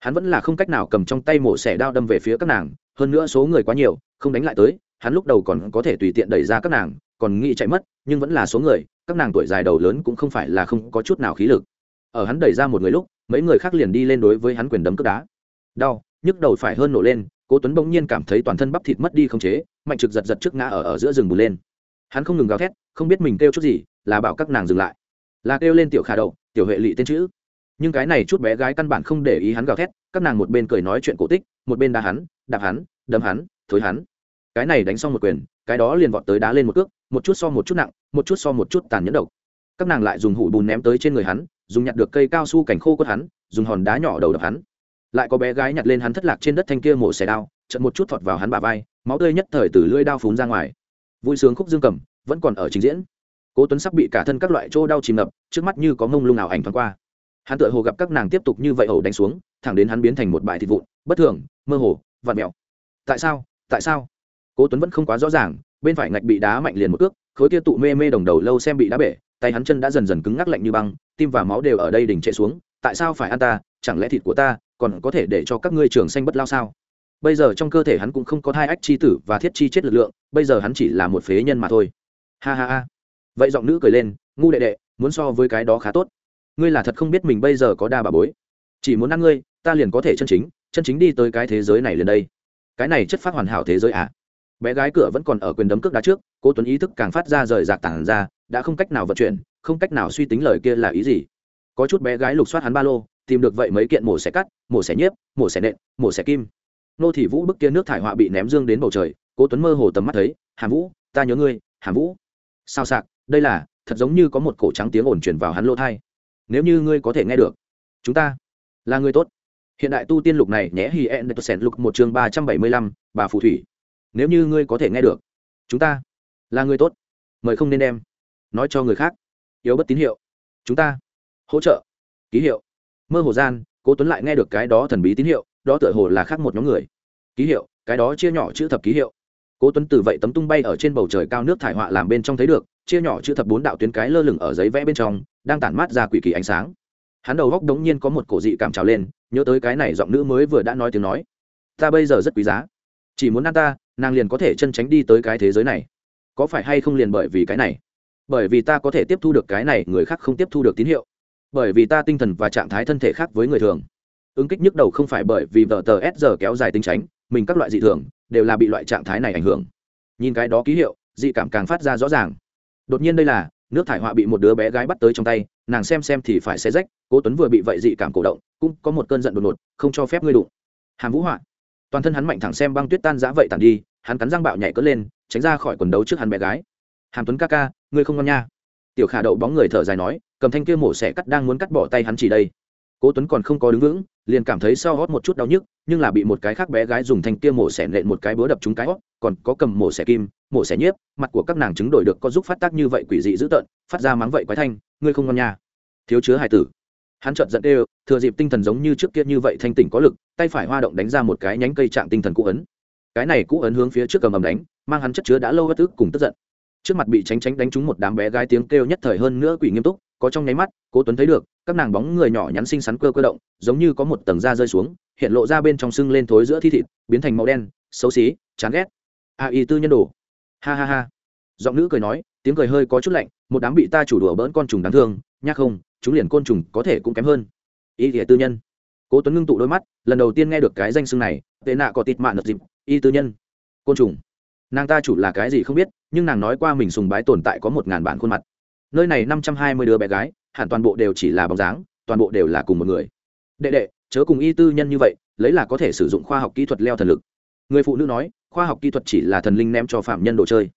Hắn vẫn là không cách nào cầm trong tay mổ xẻ đao đâm về phía các nàng, hơn nữa số người quá nhiều, không đánh lại tới, hắn lúc đầu còn có thể tùy tiện đẩy ra các nàng còn nghĩ chạy mất, nhưng vẫn là số người, các nàng tuổi dài đầu lớn cũng không phải là không có chút nào khí lực. Ở hắn đẩy ra một người lúc, mấy người khác liền đi lên đối với hắn quyền đấm cướp đá. Đau, nhức đầu phải hơn nổ lên, cố tuấn bỗng nhiên cảm thấy toàn thân bắp thịt mất đi không chế, mạnh trực giật giật trước ngã ở ở giữa rừng bù lên. Hắn không ngừng gào thét, không biết mình kêu chút gì, là bảo các nàng dừng lại. Là kêu lên tiểu khả đầu tiểu huệ lị tên chữ. Nhưng cái này chút bé gái căn bản không để ý hắn gào thét, các nàng một bên cười nói chuyện cổ tích, một bên đá hắn, đạp hắn, đấm hắn, thối hắn. Cái này đánh xong một quyền, cái đó liền vọt tới đá lên một cước một chút so một chút nặng, một chút so một chút tàn nhẫn độc. Các nàng lại dùng hủ bùn ném tới trên người hắn, dùng nhặt được cây cao su cảnh khô quất hắn, dùng hòn đá nhỏ đầu đập hắn. Lại có bé gái nhặt lên hắn thất lạc trên đất thanh kia mổ xẻ đao trận một chút thọt vào hắn bà vai, máu tươi nhất thời từ lưỡi đao phún ra ngoài. Vui sướng khúc dương cầm, vẫn còn ở trình diễn. Cố tuấn sắp bị cả thân các loại chỗ đau chìm ngập, trước mắt như có mông lung nào ảnh thoáng qua. Hắn tựa hồ gặp các nàng tiếp tục như vậy ẩu đánh xuống, thẳng đến hắn biến thành một bài thịt vụn, bất thường, mơ hồ, vặn mẹo tại sao? Tại sao? Cố tuấn vẫn không quá rõ ràng bên phải ngạch bị đá mạnh liền một cước, khối kia tụ mê mê đồng đầu lâu xem bị đá bể, tay hắn chân đã dần dần cứng ngắc lạnh như băng, tim và máu đều ở đây đỉnh chạy xuống, tại sao phải ăn ta, chẳng lẽ thịt của ta còn có thể để cho các ngươi trường xanh bất lao sao? Bây giờ trong cơ thể hắn cũng không có hai ách chi tử và thiết chi chết lực lượng, bây giờ hắn chỉ là một phế nhân mà thôi. Ha ha ha. Vậy giọng nữ cười lên, ngu đệ đệ, muốn so với cái đó khá tốt. Ngươi là thật không biết mình bây giờ có đa bà bối. Chỉ muốn ăn ngươi, ta liền có thể chân chính chân chính đi tới cái thế giới này liền đây. Cái này chất phát hoàn hảo thế giới à? Bé gái cửa vẫn còn ở quyền đấm cước đá trước, cố tuấn ý thức càng phát ra rời rạc tản ra, đã không cách nào vận chuyển, không cách nào suy tính lời kia là ý gì. Có chút bé gái lục soát hắn ba lô, tìm được vậy mấy kiện mổ xẻ cắt, mổ xẻ nhiếp, mổ xẻ nện, mổ xẻ kim. Nô thị vũ bức kia nước thải họa bị ném dương đến bầu trời, cố tuấn mơ hồ tầm mắt thấy, hàm vũ, ta nhớ ngươi, hàm vũ. Sao sạc, đây là, thật giống như có một cổ trắng tiếng ồn truyền vào hắn lỗ thai. Nếu như ngươi có thể nghe được, chúng ta là người tốt. Hiện đại tu tiên lục này nhé hi en đất sẻn lục một chương ba trăm bảy mươi lăm, bà phù thủy nếu như ngươi có thể nghe được, chúng ta là người tốt, mời không nên đem nói cho người khác. Yếu bất tín hiệu, chúng ta hỗ trợ, ký hiệu. Mơ hồ gian, cố tuấn lại nghe được cái đó thần bí tín hiệu, đó tựa hồ là khác một nhóm người. Ký hiệu, cái đó chia nhỏ chữ thập ký hiệu. Cố tuấn từ vậy tấm tung bay ở trên bầu trời cao nước thải họa làm bên trong thấy được, chia nhỏ chữ thập bốn đạo tuyến cái lơ lửng ở giấy vẽ bên trong, đang tản mát ra quỷ kỳ ánh sáng. Hắn đầu góc đống nhiên có một cổ dị cảm trào lên, nhớ tới cái này giọng nữ mới vừa đã nói tiếng nói. Ta bây giờ rất quý giá chỉ muốn ăn ta, nàng liền có thể chân tránh đi tới cái thế giới này. Có phải hay không liền bởi vì cái này? Bởi vì ta có thể tiếp thu được cái này, người khác không tiếp thu được tín hiệu. Bởi vì ta tinh thần và trạng thái thân thể khác với người thường. Ứng kích nhức đầu không phải bởi vì vợ tờ s giờ kéo dài tính tránh, mình các loại dị thường, đều là bị loại trạng thái này ảnh hưởng. Nhìn cái đó ký hiệu, dị cảm càng phát ra rõ ràng. Đột nhiên đây là, nước thải họa bị một đứa bé gái bắt tới trong tay, nàng xem xem thì phải xe rách, cố tuấn vừa bị vậy dị cảm cổ động, cũng có một cơn giận đột ngột, không cho phép ngươi đụng. Hàm vũ họa toàn thân hắn mạnh thẳng xem băng tuyết tan giã vậy tàn đi, hắn cắn răng bạo nhảy cỡ lên, tránh ra khỏi quần đấu trước hắn bé gái. Hàm tuấn ca ca, ngươi không ngon nha. Tiểu khả đậu bóng người thở dài nói, cầm thanh kia mổ xẻ cắt đang muốn cắt bỏ tay hắn chỉ đây. Cố tuấn còn không có đứng vững, liền cảm thấy sau hót một chút đau nhức, nhưng là bị một cái khác bé gái dùng thanh kia mổ xẻ nện một cái búa đập trúng cái hót còn có cầm mổ xẻ kim, mổ xẻ nhiếp, mặt của các nàng chứng đổi được có giúp phát tác như vậy quỷ dị dữ tợn, phát ra mắng vậy quái thanh, ngươi không ngon nha. Thiếu chứa hài tử hắn chợt giận đều thừa dịp tinh thần giống như trước kia như vậy thanh tỉnh có lực, tay phải hoa động đánh ra một cái nhánh cây trạng tinh thần cũ ấn. Cái này cũ ấn hướng phía trước cầm ầm đánh, mang hắn chất chứa đã lâu bất tức cùng tức giận. Trước mặt bị tránh tránh đánh trúng một đám bé gái tiếng kêu nhất thời hơn nữa quỷ nghiêm túc, có trong nháy mắt, cố tuấn thấy được, các nàng bóng người nhỏ nhắn xinh xắn cơ cơ động, giống như có một tầng da rơi xuống, hiện lộ ra bên trong sưng lên thối giữa thi thịt, biến thành màu đen, xấu xí, chán ghét. A y tư nhân đồ. Ha ha ha. Giọng nữ cười nói, tiếng cười hơi có chút lạnh, một đám bị ta chủ đùa bỡn con trùng đáng thương nhắc không, chúng liền côn trùng có thể cũng kém hơn. Y thể tư nhân. Cố tuấn ngưng tụ đôi mắt, lần đầu tiên nghe được cái danh xưng này, tệ nạ có tịt mạn nật dịp, y tư nhân. Côn trùng. Nàng ta chủ là cái gì không biết, nhưng nàng nói qua mình sùng bái tồn tại có một ngàn bản khuôn mặt. Nơi này năm trăm hai mươi đứa bé gái, hẳn toàn bộ đều chỉ là bóng dáng, toàn bộ đều là cùng một người. Đệ đệ, chớ cùng y tư nhân như vậy, lấy là có thể sử dụng khoa học kỹ thuật leo thần lực. Người phụ nữ nói, khoa học kỹ thuật chỉ là thần linh ném cho phạm nhân đồ chơi.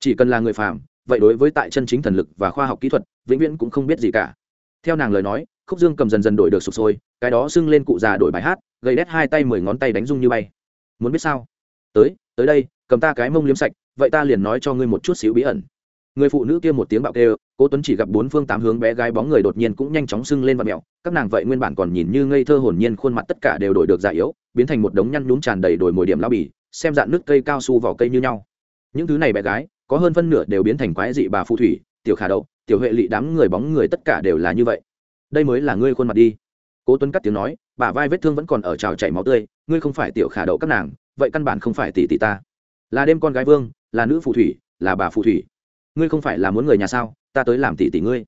Chỉ cần là người phạm vậy đối với tại chân chính thần lực và khoa học kỹ thuật, vĩnh viễn cũng không biết gì cả. Theo nàng lời nói, khúc dương cầm dần dần đổi được sụp sôi, cái đó sưng lên cụ già đổi bài hát gây đét hai tay mười ngón tay đánh rung như bay. Muốn biết sao? Tới tới đây, cầm ta cái mông liếm sạch, vậy ta liền nói cho ngươi một chút xíu bí ẩn. Người phụ nữ kia một tiếng bạo kêu, cố tuấn chỉ gặp bốn phương tám hướng bé gái bóng người đột nhiên cũng nhanh chóng sưng lên và mẹo, các nàng vậy nguyên bản còn nhìn như ngây thơ hồn nhiên khuôn mặt tất cả đều đổi được già yếu, biến thành một đống nhăn nhúm tràn đầy đổi mồi điểm lao bì, xem dạng nước cây cao su vào cây như nhau. Những thứ này bé gái có hơn phân nửa đều biến thành quái dị bà phù thủy, tiểu khả đậu, tiểu huệ lị đám người bóng người tất cả đều là như vậy. Đây mới là ngươi khuôn mặt đi. Cố tuấn cắt tiếng nói, bà vai vết thương vẫn còn ở trào chảy máu tươi, ngươi không phải tiểu khả đậu các nàng, vậy căn bản không phải tỷ tỷ ta. Là đêm con gái vương, là nữ phù thủy, là bà phù thủy. Ngươi không phải là muốn người nhà sao, ta tới làm tỷ tỷ ngươi.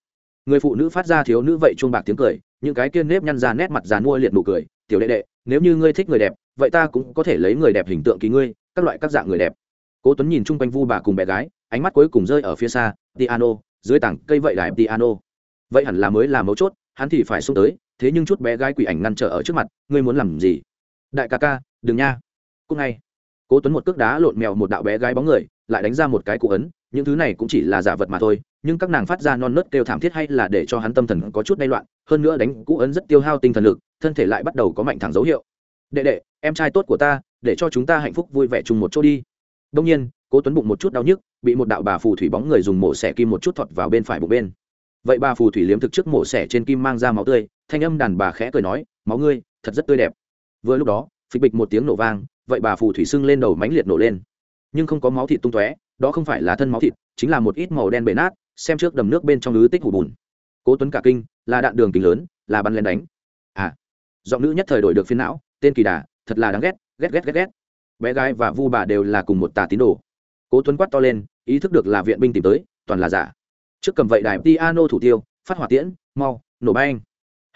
Người phụ nữ phát ra thiếu nữ vậy chuông bạc tiếng cười, những cái kia nếp nhăn ra nét mặt dàn mua liệt nụ cười, tiểu đệ đệ, nếu như ngươi thích người đẹp, vậy ta cũng có thể lấy người đẹp hình tượng ký ngươi, các loại các dạng người đẹp cố tuấn nhìn chung quanh vu bà cùng bé gái, ánh mắt cuối cùng rơi ở phía xa piano dưới tảng cây vậy đài piano vậy hẳn là mới là mấu chốt, hắn thì phải xuống tới, thế nhưng chút bé gái quỷ ảnh ngăn trở ở trước mặt, ngươi muốn làm gì? Đại ca ca, đừng nha. Cúc ngay, cố tuấn một cước đá lộn mèo một đạo bé gái bóng người, lại đánh ra một cái cụ ấn, những thứ này cũng chỉ là giả vật mà thôi, nhưng các nàng phát ra non nớt kêu thảm thiết hay là để cho hắn tâm thần có chút đay loạn, hơn nữa đánh cụ ấn rất tiêu hao tinh thần lực, thân thể lại bắt đầu có mạnh thẳng dấu hiệu. Đệ đệ, em trai tốt của ta, để cho chúng ta hạnh phúc vui vẻ chung một chỗ đi đông nhiên, cố tuấn bụng một chút đau nhức, bị một đạo bà phù thủy bóng người dùng mổ xẻ kim một chút thọt vào bên phải bụng bên. Vậy bà phù thủy liếm thực trước mổ xẻ trên kim mang ra máu tươi, thanh âm đàn bà khẽ cười nói, máu ngươi, thật rất tươi đẹp. Vừa lúc đó, phịch bịch một tiếng nổ vang, vậy bà phù thủy sưng lên đầu mánh liệt nổ lên. Nhưng không có máu thịt tung tóe, đó không phải là thân máu thịt, chính là một ít màu đen bể nát, xem trước đầm nước bên trong lứ tích hủ bùn. Cố tuấn cả kinh, là đạn đường kính lớn, là bắn lên đánh. À giọng nữ nhất thời đổi được phiền não, tên kỳ đà, thật là đáng ghét ghét ghét ghét ghét bé gái và vu bà đều là cùng một tà tín đồ. Cố tuấn quát to lên, ý thức được là viện binh tìm tới, toàn là giả. Trước cầm vậy đài piano thủ tiêu, phát hỏa tiễn, mau, nổ bang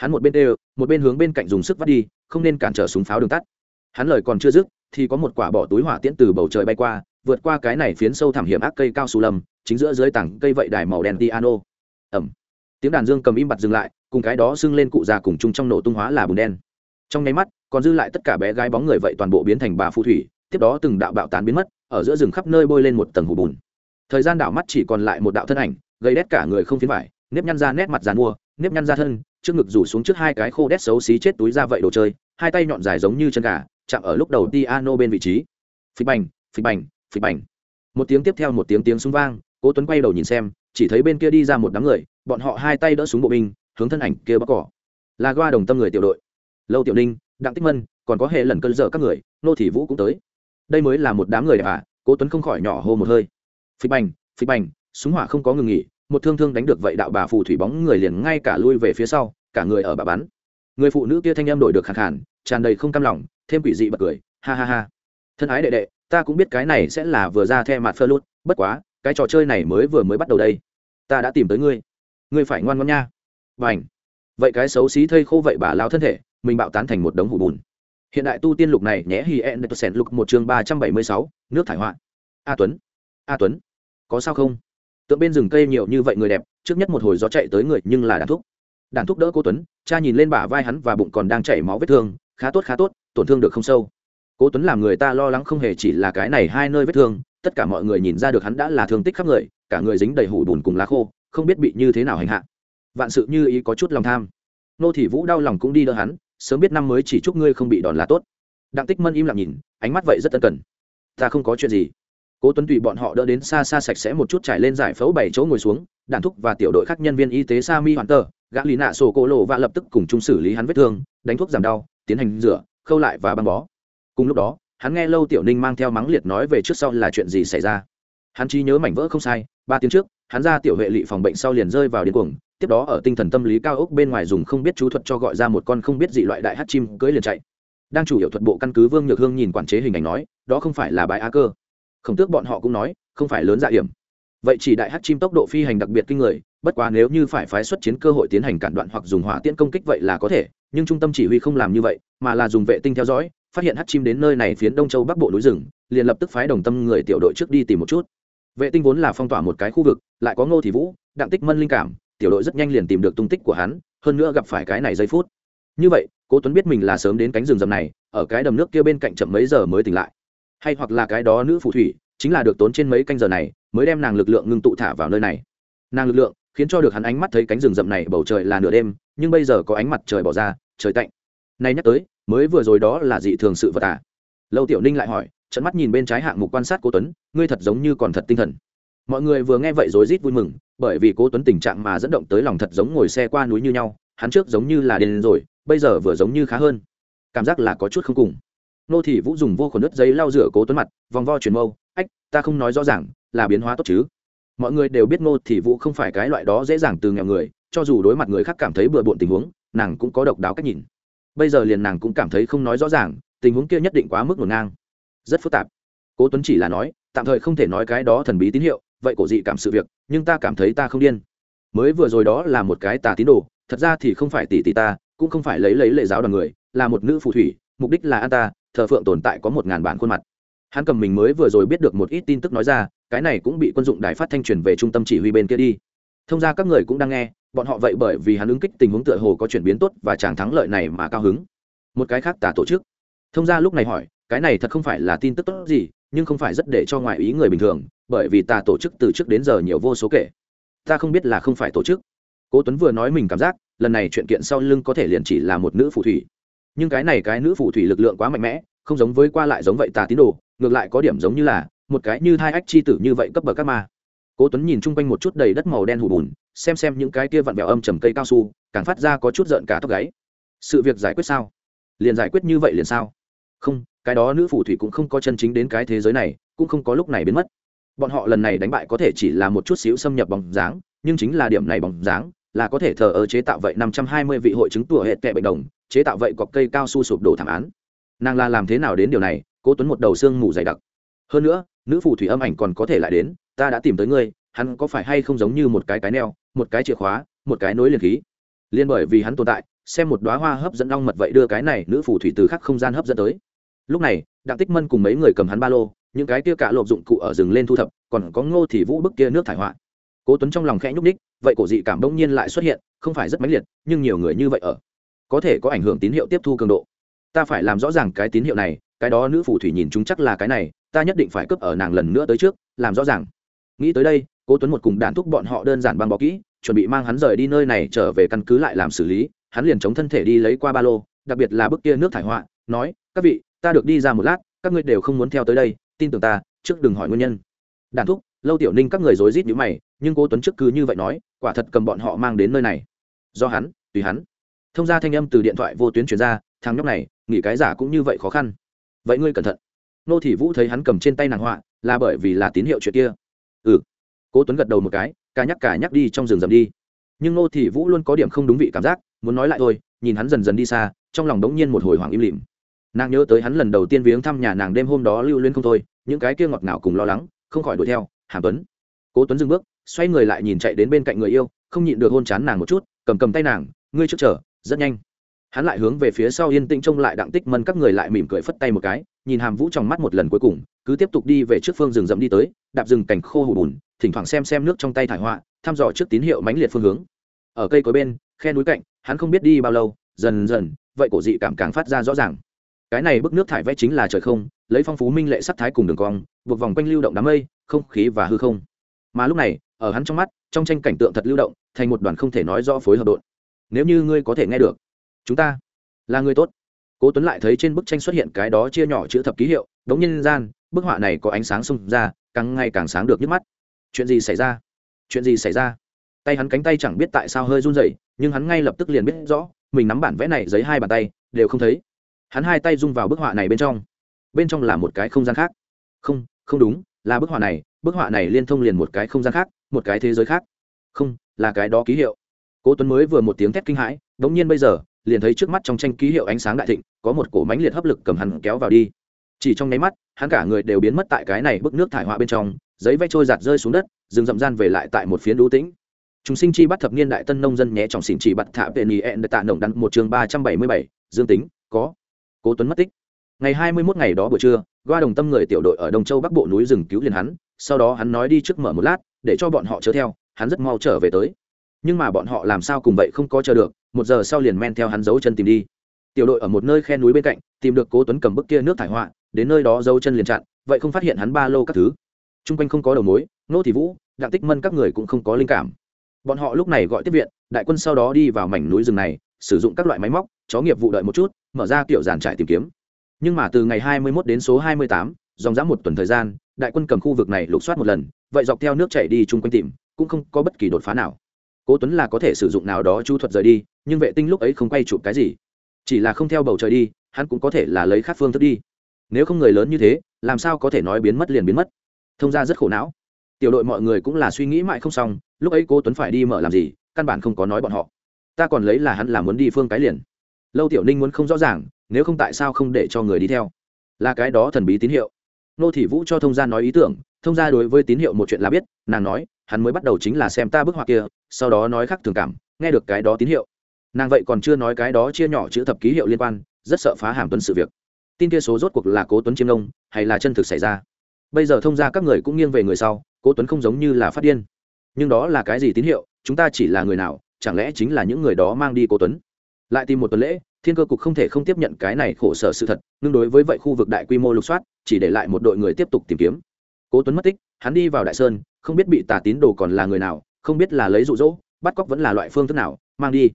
hắn một bên đều, một bên hướng bên cạnh dùng sức vắt đi, không nên cản trở súng pháo đường tắt. Hắn lời còn chưa dứt, thì có một quả bỏ túi hỏa tiễn từ bầu trời bay qua, vượt qua cái này phiến sâu thẳm hiểm ác cây cao su lầm, chính giữa dưới tảng cây vậy đài màu đen piano. Ẩm tiếng đàn dương cầm im bặt dừng lại, cùng cái đó xưng lên cụ già cùng chung trong nổ tung hóa là bùn đen trong nháy mắt, còn dư lại tất cả bé gái bóng người vậy toàn bộ biến thành bà phù thủy, tiếp đó từng đạo bạo tán biến mất, ở giữa rừng khắp nơi bôi lên một tầng hủ bùn. Thời gian đảo mắt chỉ còn lại một đạo thân ảnh, gây đét cả người không phiến vải, nếp nhăn ra nét mặt dàn mua, nếp nhăn ra thân, trước ngực rủ xuống trước hai cái khô đét xấu xí chết túi ra vậy đồ chơi, hai tay nhọn dài giống như chân gà, chạm ở lúc đầu piano bên vị trí. Phịch bành phịch bành phịch bành. Một tiếng tiếp theo một tiếng tiếng súng vang, cố tuấn quay đầu nhìn xem, chỉ thấy bên kia đi ra một đám người, bọn họ hai tay đỡ súng bộ binh, hướng thân ảnh kia bắc cỏ. Là goa đồng tâm người tiểu đội lâu tiểu ninh đặng tích mân còn có hệ lần cơn dở các người nô thị vũ cũng tới đây mới là một đám người đẹp à cố tuấn không khỏi nhỏ hô một hơi. phịch bành phịch bành, súng hỏa không có ngừng nghỉ, một thương thương đánh được vậy đạo bà phù thủy bóng người liền ngay cả lui về phía sau, cả người ở bà bắn. người phụ nữ kia thanh em đổi được khẳng hẳn tràn đầy không cam lòng, thêm quỷ dị bật cười, ha ha ha. thân ái đệ đệ, ta cũng biết cái này sẽ là vừa ra the mặt phơ lút, bất quá, cái trò chơi này mới vừa mới bắt đầu đây. ta đã tìm tới ngươi ngươi phải ngoan ngoan nha. vành vậy cái xấu xí thây khô vậy bà lao thân thể mình bạo tán thành một đống hụ bùn. Hiện đại tu tiên lục này nhé hi en sen lục một chương ba trăm bảy mươi sáu, nước thải họa. A tuấn a tuấn, có sao không? Tượng bên rừng cây nhiều như vậy người đẹp, trước nhất một hồi gió chạy tới người nhưng là đàn thúc. Đàn thúc đỡ cô tuấn, cha nhìn lên bả vai hắn và bụng còn đang chảy máu vết thương, khá tốt khá tốt, tổn thương được không sâu. Cố tuấn làm người ta lo lắng không hề chỉ là cái này hai nơi vết thương, tất cả mọi người nhìn ra được hắn đã là thương tích khắp người, cả người dính đầy hủ bùn cùng lá khô, không biết bị như thế nào hành hạ. Vạn sự như ý có chút lòng tham. Nô thị vũ đau lòng cũng đi đỡ hắn sớm biết năm mới chỉ chúc ngươi không bị đòn là tốt. Đặng tích mân im lặng nhìn, ánh mắt vậy rất tân cần. Ta không có chuyện gì. Cố tuấn tùy bọn họ đỡ đến xa xa sạch sẽ một chút trải lên giải phẫu bảy chỗ ngồi xuống đàn thúc và tiểu đội khác nhân viên y tế sa mi hoàn tờ gã lì nạ sổ cổ lộ và lập tức cùng chung xử lý hắn vết thương, đánh thuốc giảm đau, tiến hành rửa, khâu lại và băng bó. Cùng lúc đó, hắn nghe lâu tiểu ninh mang theo mắng liệt nói về trước sau là chuyện gì xảy ra hắn chỉ nhớ mảnh vỡ không sai, ba tiếng trước, hắn ra tiểu vệ lị phòng bệnh sau liền rơi vào điên cuồng, tiếp đó ở tinh thần tâm lý cao ốc bên ngoài dùng không biết chú thuật cho gọi ra một con không biết dị loại đại hát chim cưỡi liền chạy. Đang chủ yếu thuật bộ căn cứ vương nhược hương nhìn quản chế hình ảnh nói, đó không phải là bãi á cơ. Khổng tước bọn họ cũng nói, không phải lớn dạ hiểm. Vậy chỉ đại hát chim tốc độ phi hành đặc biệt kinh người, bất quá nếu như phải phái xuất chiến cơ hội tiến hành cản đoạn hoặc dùng hỏa tiễn công kích vậy là có thể, nhưng trung tâm chỉ huy không làm như vậy, mà là dùng vệ tinh theo dõi, phát hiện hát chim đến nơi này phiến đông châu bắc bộ núi rừng, liền lập tức phái đồng tâm người tiểu đội trước đi tìm một chút vệ tinh vốn là phong tỏa một cái khu vực, lại có ngô thị vũ, đặng tích mân linh cảm, tiểu đội rất nhanh liền tìm được tung tích của hắn, hơn nữa gặp phải cái này giây phút. Như vậy, cố tuấn biết mình là sớm đến cánh rừng rầm này, ở cái đầm nước kia bên cạnh chậm mấy giờ mới tỉnh lại. Hay hoặc là cái đó nữ phù thủy, chính là được tốn trên mấy canh giờ này, mới đem nàng lực lượng ngưng tụ thả vào nơi này. Nàng lực lượng, khiến cho được hắn ánh mắt thấy cánh rừng rậm này bầu trời là nửa đêm, nhưng bây giờ có ánh mặt trời bỏ ra, trời tạnh. Nay nhắc tới, mới vừa rồi đó là dị thường sự vật à? Lâu tiểu ninh lại hỏi trận mắt nhìn bên trái hạng mục quan sát cố tuấn, ngươi thật giống như còn thật tinh thần. Mọi người vừa nghe vậy rối rít vui mừng, bởi vì cố tuấn tình trạng mà dẫn động tới lòng thật giống ngồi xe qua núi như nhau, hắn trước giống như là điên rồi, bây giờ vừa giống như khá hơn. Cảm giác là có chút không cùng. Nô thị vũ dùng vô khuẩn nước giấy lau rửa cố tuấn mặt, vòng vo chuyển mâu, ách, ta không nói rõ ràng, là biến hóa tốt chứ? Mọi người đều biết nô thị vũ không phải cái loại đó dễ dàng từ nghèo người, cho dù đối mặt người khác cảm thấy bừa bộn tình huống, nàng cũng có độc đáo cách nhìn. Bây giờ liền nàng cũng cảm thấy không nói rõ ràng, tình huống kia nhất định quá mức ngổn ngang rất phức tạp. Cố tuấn chỉ là nói, tạm thời không thể nói cái đó thần bí tín hiệu, vậy cổ dị cảm sự việc, nhưng ta cảm thấy ta không điên. Mới vừa rồi đó là một cái tà tín đồ, thật ra thì không phải tỷ tỷ ta, cũng không phải lấy lấy lệ giáo đoàn người, là một nữ phù thủy, mục đích là an ta, thờ phượng tồn tại có một ngàn bản khuôn mặt. Hắn cầm mình mới vừa rồi biết được một ít tin tức nói ra, cái này cũng bị quân dụng đài phát thanh truyền về trung tâm chỉ huy bên kia đi. Thông ra các người cũng đang nghe, bọn họ vậy bởi vì hắn ứng kích tình huống tựa hồ có chuyển biến tốt và chàng thắng lợi này mà cao hứng. Một cái khác tả tổ chức. Thông ra lúc này hỏi cái này thật không phải là tin tức tốt gì, nhưng không phải rất để cho ngoại ý người bình thường, bởi vì ta tổ chức từ trước đến giờ nhiều vô số kể. Ta không biết là không phải tổ chức. Cố tuấn vừa nói mình cảm giác, lần này chuyện kiện sau lưng có thể liền chỉ là một nữ phù thủy. Nhưng cái này cái nữ phù thủy lực lượng quá mạnh mẽ, không giống với qua lại giống vậy tà tín đồ, ngược lại có điểm giống như là, một cái như hai ách chi tử như vậy cấp bậc các ma. Cố tuấn nhìn chung quanh một chút đầy đất màu đen hủ bùn, xem xem những cái kia vặn vẹo âm trầm cây cao su, càng phát ra có chút giận cả tóc gáy. Sự việc giải quyết sao? Liền giải quyết như vậy liền sao? Không cái đó nữ phù thủy cũng không có chân chính đến cái thế giới này, cũng không có lúc này biến mất. Bọn họ lần này đánh bại có thể chỉ là một chút xíu xâm nhập bóng dáng, nhưng chính là điểm này bóng dáng, là có thể thờ ơ chế tạo vậy năm trăm hai mươi vị hội chứng tủa hệ tệ bệnh đồng, chế tạo vậy cọc cây cao su sụp đổ thảm án. Nàng là làm thế nào đến điều này, cố tuấn một đầu xương mù dày đặc. Hơn nữa, nữ phù thủy âm ảnh còn có thể lại đến, ta đã tìm tới ngươi, hắn có phải hay không giống như một cái cái neo, một cái chìa khóa, một cái nối liền khí? Liên bởi vì hắn tồn tại, xem một đóa hoa hấp dẫn long mật vậy đưa cái này nữ phù thủy từ khắc không gian hấp dẫn tới lúc này, đặng tích mân cùng mấy người cầm hắn ba lô, những cái kia cả lộp dụng cụ ở rừng lên thu thập, còn có ngô thì vũ bức kia nước thải họa. Cố tuấn trong lòng khẽ nhúc ních vậy cổ dị cảm đông nhiên lại xuất hiện, không phải rất mãnh liệt, nhưng nhiều người như vậy ở. Có thể có ảnh hưởng tín hiệu tiếp thu cường độ. Ta phải làm rõ ràng cái tín hiệu này, cái đó nữ phù thủy nhìn chúng chắc là cái này, ta nhất định phải cướp ở nàng lần nữa tới trước, làm rõ ràng. Nghĩ tới đây, cố tuấn một cùng đạn thúc bọn họ đơn giản băng bó kỹ, chuẩn bị mang hắn rời đi nơi này trở về căn cứ lại làm xử lý, hắn liền chống thân thể đi lấy qua ba lô, đặc biệt là bức kia nước thải họa, nói, các vị ta được đi ra một lát, các ngươi đều không muốn theo tới đây, tin tưởng ta, trước đừng hỏi nguyên nhân. Đàn thúc, lâu tiểu ninh các người rối rít nhữ mày, nhưng cố tuấn trước cứ như vậy nói, quả thật cầm bọn họ mang đến nơi này. Do hắn, tùy hắn. Thông ra thanh âm từ điện thoại vô tuyến truyền ra, thằng nhóc này nghĩ cái giả cũng như vậy khó khăn. Vậy ngươi cẩn thận. Nô thị vũ thấy hắn cầm trên tay nàng họa, là bởi vì là tín hiệu chuyện kia. Ừ. Cố tuấn gật đầu một cái cả nhắc cả nhắc đi trong rừng dầm đi. Nhưng nô thị vũ luôn có điểm không đúng vị cảm giác, muốn nói lại thôi, nhìn hắn dần dần đi xa, trong lòng đống nhiên một hồi hoảng im lìm nàng nhớ tới hắn lần đầu tiên viếng thăm nhà nàng đêm hôm đó lưu luyến không thôi, những cái kia ngọt ngào cùng lo lắng, không khỏi đuổi theo, hàm tuấn. Cố tuấn dừng bước, xoay người lại nhìn chạy đến bên cạnh người yêu, không nhịn được hôn chán nàng một chút, cầm cầm tay nàng, ngươi trước chờ, rất nhanh. Hắn lại hướng về phía sau yên tĩnh trông lại đặng tích mân, các người lại mỉm cười phất tay một cái, nhìn hàm vũ trong mắt một lần cuối cùng, cứ tiếp tục đi về trước phương rừng rậm đi tới, đạp rừng cảnh khô hủ bùn, thỉnh thoảng xem xem nước trong tay thải họa, thăm dò trước tín hiệu mãnh liệt phương hướng. Ở cây cối bên, khe núi cạnh, hắn không biết đi bao lâu, dần dần, vậy cổ dị cảm càng phát ra rõ ràng cái này bức nước thải vẽ chính là trời không, lấy phong phú minh lệ sắc thái cùng đường cong, buộc vòng quanh lưu động đám mây, không khí và hư không. Mà lúc này, ở hắn trong mắt, trong tranh cảnh tượng thật lưu động, thành một đoàn không thể nói rõ phối hợp đột nếu như ngươi có thể nghe được, chúng ta là người tốt. Cố tuấn lại thấy trên bức tranh xuất hiện cái đó chia nhỏ chữ thập ký hiệu, đống nhân gian, bức họa này có ánh sáng xông ra, càng ngày càng sáng được nhức mắt. Chuyện gì xảy ra? Chuyện gì xảy ra? Tay hắn cánh tay chẳng biết tại sao hơi run rẩy, nhưng hắn ngay lập tức liền biết rõ, mình nắm bản vẽ này giấy hai bàn tay, đều không thấy hắn hai tay rung vào bức họa này bên trong. Bên trong là một cái không gian khác. Không không đúng, là bức họa này. Bức họa này liên thông liền một cái không gian khác, một cái thế giới khác. Không, là cái đó ký hiệu. Cố tuấn mới vừa một tiếng thét kinh hãi, đống nhiên bây giờ, liền thấy trước mắt trong tranh ký hiệu ánh sáng đại thịnh, có một cổ mánh liệt hấp lực cầm hắn kéo vào đi. Chỉ trong nháy mắt, hắn cả người đều biến mất tại cái này bức nước thải họa bên trong, giấy vay trôi giạt rơi xuống đất, rừng rậm gian về lại tại một phiến đũ tĩnh. Chúng sinh chi bắt thập niên đại tân nông dân nhé trọng xỉn chỉ bắt thả về nì ẹn tạ nồng đắn một chương ba trăm bảy mươi bảy, dương tính, có cố tuấn mất tích. Ngày hai mươi 21 ngày đó buổi trưa, goa đồng tâm người tiểu đội ở đông châu bắc bộ núi rừng cứu liền hắn, sau đó hắn nói đi trước mở một lát, để cho bọn họ chớ theo, hắn rất mau trở về tới. Nhưng mà bọn họ làm sao cùng vậy không có chờ được, một giờ sau liền men theo hắn dấu chân tìm đi. Tiểu đội ở một nơi khe núi bên cạnh, tìm được cố tuấn cầm bức kia nước thải họa, đến nơi đó dấu chân liền chặn, vậy không phát hiện hắn ba lô các thứ. Chung quanh không có đầu mối nô thị vũ, đặng tích mân các người cũng không có linh cảm. Bọn họ lúc này gọi tiếp viện, đại quân sau đó đi vào mảnh núi rừng này, sử dụng các loại máy móc, chó nghiệp vụ đợi một chút mở ra kiểu giàn trải tìm kiếm. Nhưng mà từ ngày 21 đến số 28, dòng dã một tuần thời gian đại quân cầm khu vực này lục soát một lần vậy dọc theo nước chảy đi chung quanh tìm cũng không có bất kỳ đột phá nào. Cố tuấn là có thể sử dụng nào đó chu thuật rời đi nhưng vệ tinh lúc ấy không quay chụp cái gì. Chỉ là không theo bầu trời đi hắn cũng có thể là lấy khác phương thức đi. Nếu không người lớn như thế làm sao có thể nói biến mất liền biến mất? Thông ra rất khổ não. Tiểu đội mọi người cũng là suy nghĩ mãi không xong lúc ấy cố tuấn phải đi mở làm gì căn bản không có nói bọn họ. Ta còn lấy là hắn là muốn đi phương cái liền lâu tiểu ninh muốn không rõ ràng, nếu không tại sao không để cho người đi theo? Là cái đó thần bí tín hiệu. Nô thị vũ cho thông gia nói ý tưởng, thông gia đối với tín hiệu một chuyện là biết, nàng nói, hắn mới bắt đầu chính là xem ta bức họa kia, sau đó nói khác thường cảm, nghe được cái đó tín hiệu. Nàng vậy còn chưa nói cái đó chia nhỏ chữ thập ký hiệu liên quan, rất sợ phá hàm tuấn sự việc. Tin kia số rốt cuộc là cố tuấn chiêm nông, hay là chân thực xảy ra? Bây giờ thông ra các người cũng nghiêng về người sau, cố tuấn không giống như là phát điên. Nhưng đó là cái gì tín hiệu, chúng ta chỉ là người nào, chẳng lẽ chính là những người đó mang đi cố tuấn? Lại tìm một tuần lễ, thiên cơ cục không thể không tiếp nhận cái này khổ sở sự thật, nhưng đối với vậy khu vực đại quy mô lục soát, chỉ để lại một đội người tiếp tục tìm kiếm. Cố tuấn mất tích, hắn đi vào đại sơn, không biết bị tà tín đồ còn là người nào, không biết là lấy rụ rỗ bắt cóc vẫn là loại phương thức nào, mang đi.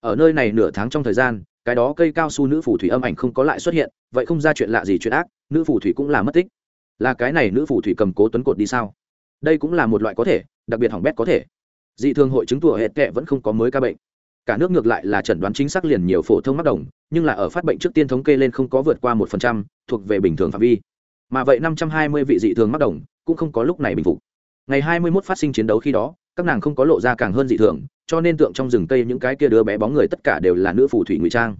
Ở nơi này nửa tháng trong thời gian, cái đó cây cao su nữ phù thủy âm ảnh không có lại xuất hiện, vậy không ra chuyện lạ gì chuyện ác, nữ phù thủy cũng là mất tích. Là cái này nữ phù thủy cầm cố tuấn cột đi sao? Đây cũng là một loại có thể, đặc biệt hỏng bét có thể. Dị thường hội chứng tủa hệt kệ vẫn không có mới ca bệnh cả nước ngược lại là chẩn đoán chính xác liền nhiều phổ thông mắc đồng, nhưng là ở phát bệnh trước tiên thống kê lên không có vượt qua một phần trăm, thuộc về bình thường phạm vi. Mà vậy năm trăm hai mươi vị dị thường mắc đồng cũng không có lúc này bình phục. Ngày hai mươi 21 phát sinh chiến đấu khi đó, các nàng không có lộ ra càng hơn dị thường, cho nên tượng trong rừng cây những cái kia đứa bé bóng người tất cả đều là nữ phù thủy ngụy trang.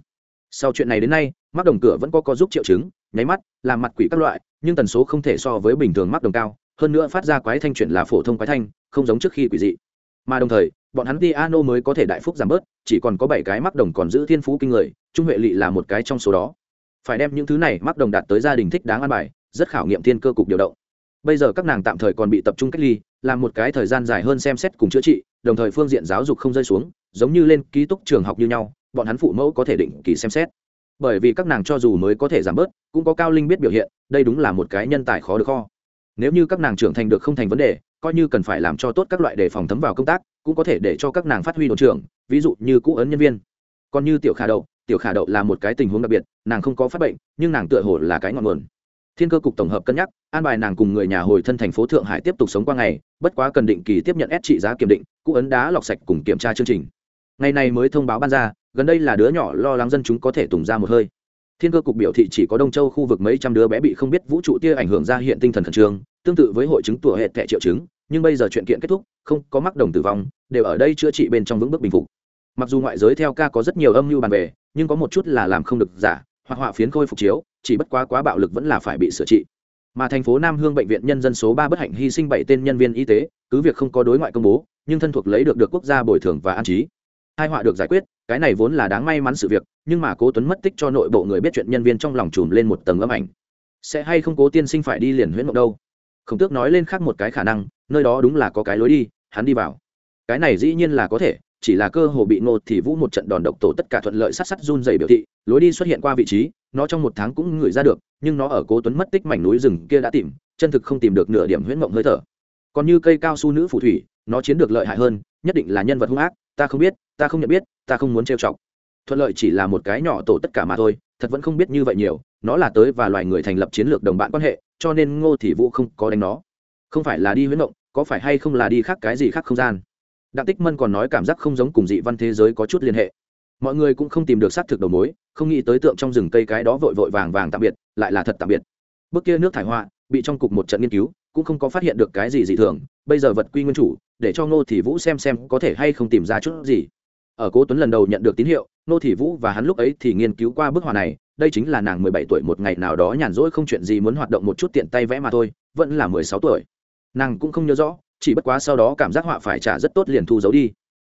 Sau chuyện này đến nay mắc đồng cửa vẫn có có giúp triệu chứng, nháy mắt, làm mặt quỷ các loại, nhưng tần số không thể so với bình thường mắc đồng cao, hơn nữa phát ra quái thanh chuyển là phổ thông quái thanh, không giống trước khi quỷ dị. Mà đồng thời bọn hắn Tiano mới có thể đại phúc giảm bớt, chỉ còn có bảy cái mắc đồng còn giữ thiên phú kinh người, trung huệ Lệ là một cái trong số đó. Phải đem những thứ này mắc đồng đạt tới gia đình thích đáng an bài, rất khảo nghiệm thiên cơ cục điều động. Bây giờ các nàng tạm thời còn bị tập trung cách ly, làm một cái thời gian dài hơn xem xét cùng chữa trị, đồng thời phương diện giáo dục không rơi xuống, giống như lên ký túc trường học như nhau, bọn hắn phụ mẫu có thể định kỳ xem xét. Bởi vì các nàng cho dù mới có thể giảm bớt, cũng có cao linh biết biểu hiện, đây đúng là một cái nhân tài khó được kho. Nếu như các nàng trưởng thành được không thành vấn đề coi như cần phải làm cho tốt các loại đề phòng thấm vào công tác, cũng có thể để cho các nàng phát huy đồn trưởng, ví dụ như cũ ấn nhân viên. Còn như tiểu khả đậu, tiểu khả đậu là một cái tình huống đặc biệt, nàng không có phát bệnh, nhưng nàng tựa hồ là cái ngọn nguồn. Thiên cơ cục tổng hợp cân nhắc, an bài nàng cùng người nhà hồi thân thành phố thượng hải tiếp tục sống qua ngày, bất quá cần định kỳ tiếp nhận ép trị giá kiểm định, cũ ấn đá lọc sạch cùng kiểm tra chương trình. Ngày này mới thông báo ban ra, gần đây là đứa nhỏ lo lắng dân chúng có thể tùng ra một hơi thiên cơ cục biểu thị chỉ có đông châu khu vực mấy trăm đứa bé bị không biết vũ trụ tia ảnh hưởng ra hiện tinh thần khẩn trương, tương tự với hội chứng tủa hệ thẻ triệu chứng, nhưng bây giờ chuyện kiện kết thúc, không có mắc đồng tử vong, đều ở đây chữa trị bên trong vững bước bình phục. Mặc dù ngoại giới theo ca có rất nhiều âm mưu bàn về, nhưng có một chút là làm không được giả, hoặc họa phiến khôi phục chiếu, chỉ bất quá quá bạo lực vẫn là phải bị sửa trị. Mà thành phố nam hương bệnh viện nhân dân số ba bất hạnh hy sinh bảy tên nhân viên y tế, cứ việc không có đối ngoại công bố, nhưng thân thuộc lấy được được quốc gia bồi thường và an trí hai họa được giải quyết, cái này vốn là đáng may mắn sự việc, nhưng mà cố tuấn mất tích cho nội bộ người biết chuyện nhân viên trong lòng trùm lên một tầng âm ảnh. Sẽ hay không cố tiên sinh phải đi liền huyễn mộng đâu? Khổng tước nói lên khác một cái khả năng, nơi đó đúng là có cái lối đi, hắn đi vào. Cái này dĩ nhiên là có thể, chỉ là cơ hồ bị ngô thì vũ một trận đòn độc tổ tất cả thuận lợi sát sát run dày biểu thị, lối đi xuất hiện qua vị trí, nó trong một tháng cũng ngửi ra được, nhưng nó ở cố tuấn mất tích mảnh núi rừng kia đã tìm, chân thực không tìm được nửa điểm huyễn mộng hơi thở. Còn như cây cao su nữ phù thủy, nó chiến được lợi hại hơn, nhất định là nhân vật hung ác, ta không biết ta không nhận biết, ta không muốn trêu chọc. Thuận lợi chỉ là một cái nhỏ tổ tất cả mà thôi, thật vẫn không biết như vậy nhiều, nó là tới và loài người thành lập chiến lược đồng bạn quan hệ, cho nên ngô thì vũ không có đánh nó. Không phải là đi huyễn động, có phải hay không là đi khác cái gì khác không gian? Đặng tích mân còn nói cảm giác không giống cùng dị văn thế giới có chút liên hệ. Mọi người cũng không tìm được xác thực đầu mối, không nghĩ tới tượng trong rừng cây cái đó vội vội vàng vàng tạm biệt, lại là thật tạm biệt. Bước kia nước thải họa, bị trong cục một trận nghiên cứu, cũng không có phát hiện được cái gì dị thường, bây giờ vật quy nguyên chủ, để cho ngô thì vũ xem xem có thể hay không tìm ra chút gì ở cố tuấn lần đầu nhận được tín hiệu, Nô Thị vũ và hắn lúc ấy thì nghiên cứu qua bức họa này, đây chính là nàng mười bảy tuổi một ngày nào đó nhàn rỗi không chuyện gì muốn hoạt động một chút tiện tay vẽ mà thôi, vẫn là mười sáu tuổi. Nàng cũng không nhớ rõ, chỉ bất quá sau đó cảm giác họa phải trả rất tốt liền thu giấu đi.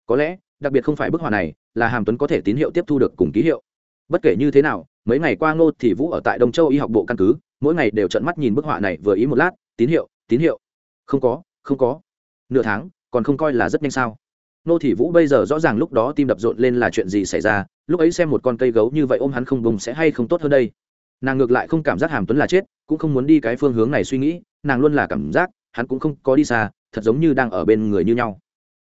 Có lẽ, đặc biệt không phải bức họa này, là hàm tuấn có thể tín hiệu tiếp thu được cùng ký hiệu. Bất kể như thế nào, mấy ngày qua ngô thì vũ ở tại đông châu y học bộ căn cứ, mỗi ngày đều trận mắt nhìn bức họa này vừa ý một lát, tín hiệu tín hiệu. Không có không có. Nửa tháng, còn không coi là rất nhanh sao nô thị vũ bây giờ rõ ràng lúc đó tim đập rộn lên là chuyện gì xảy ra, lúc ấy xem một con cây gấu như vậy ôm hắn không bùng sẽ hay không tốt hơn đây. Nàng ngược lại không cảm giác hàm tuấn là chết, cũng không muốn đi cái phương hướng này suy nghĩ, nàng luôn là cảm giác hắn cũng không có đi xa, thật giống như đang ở bên người như nhau.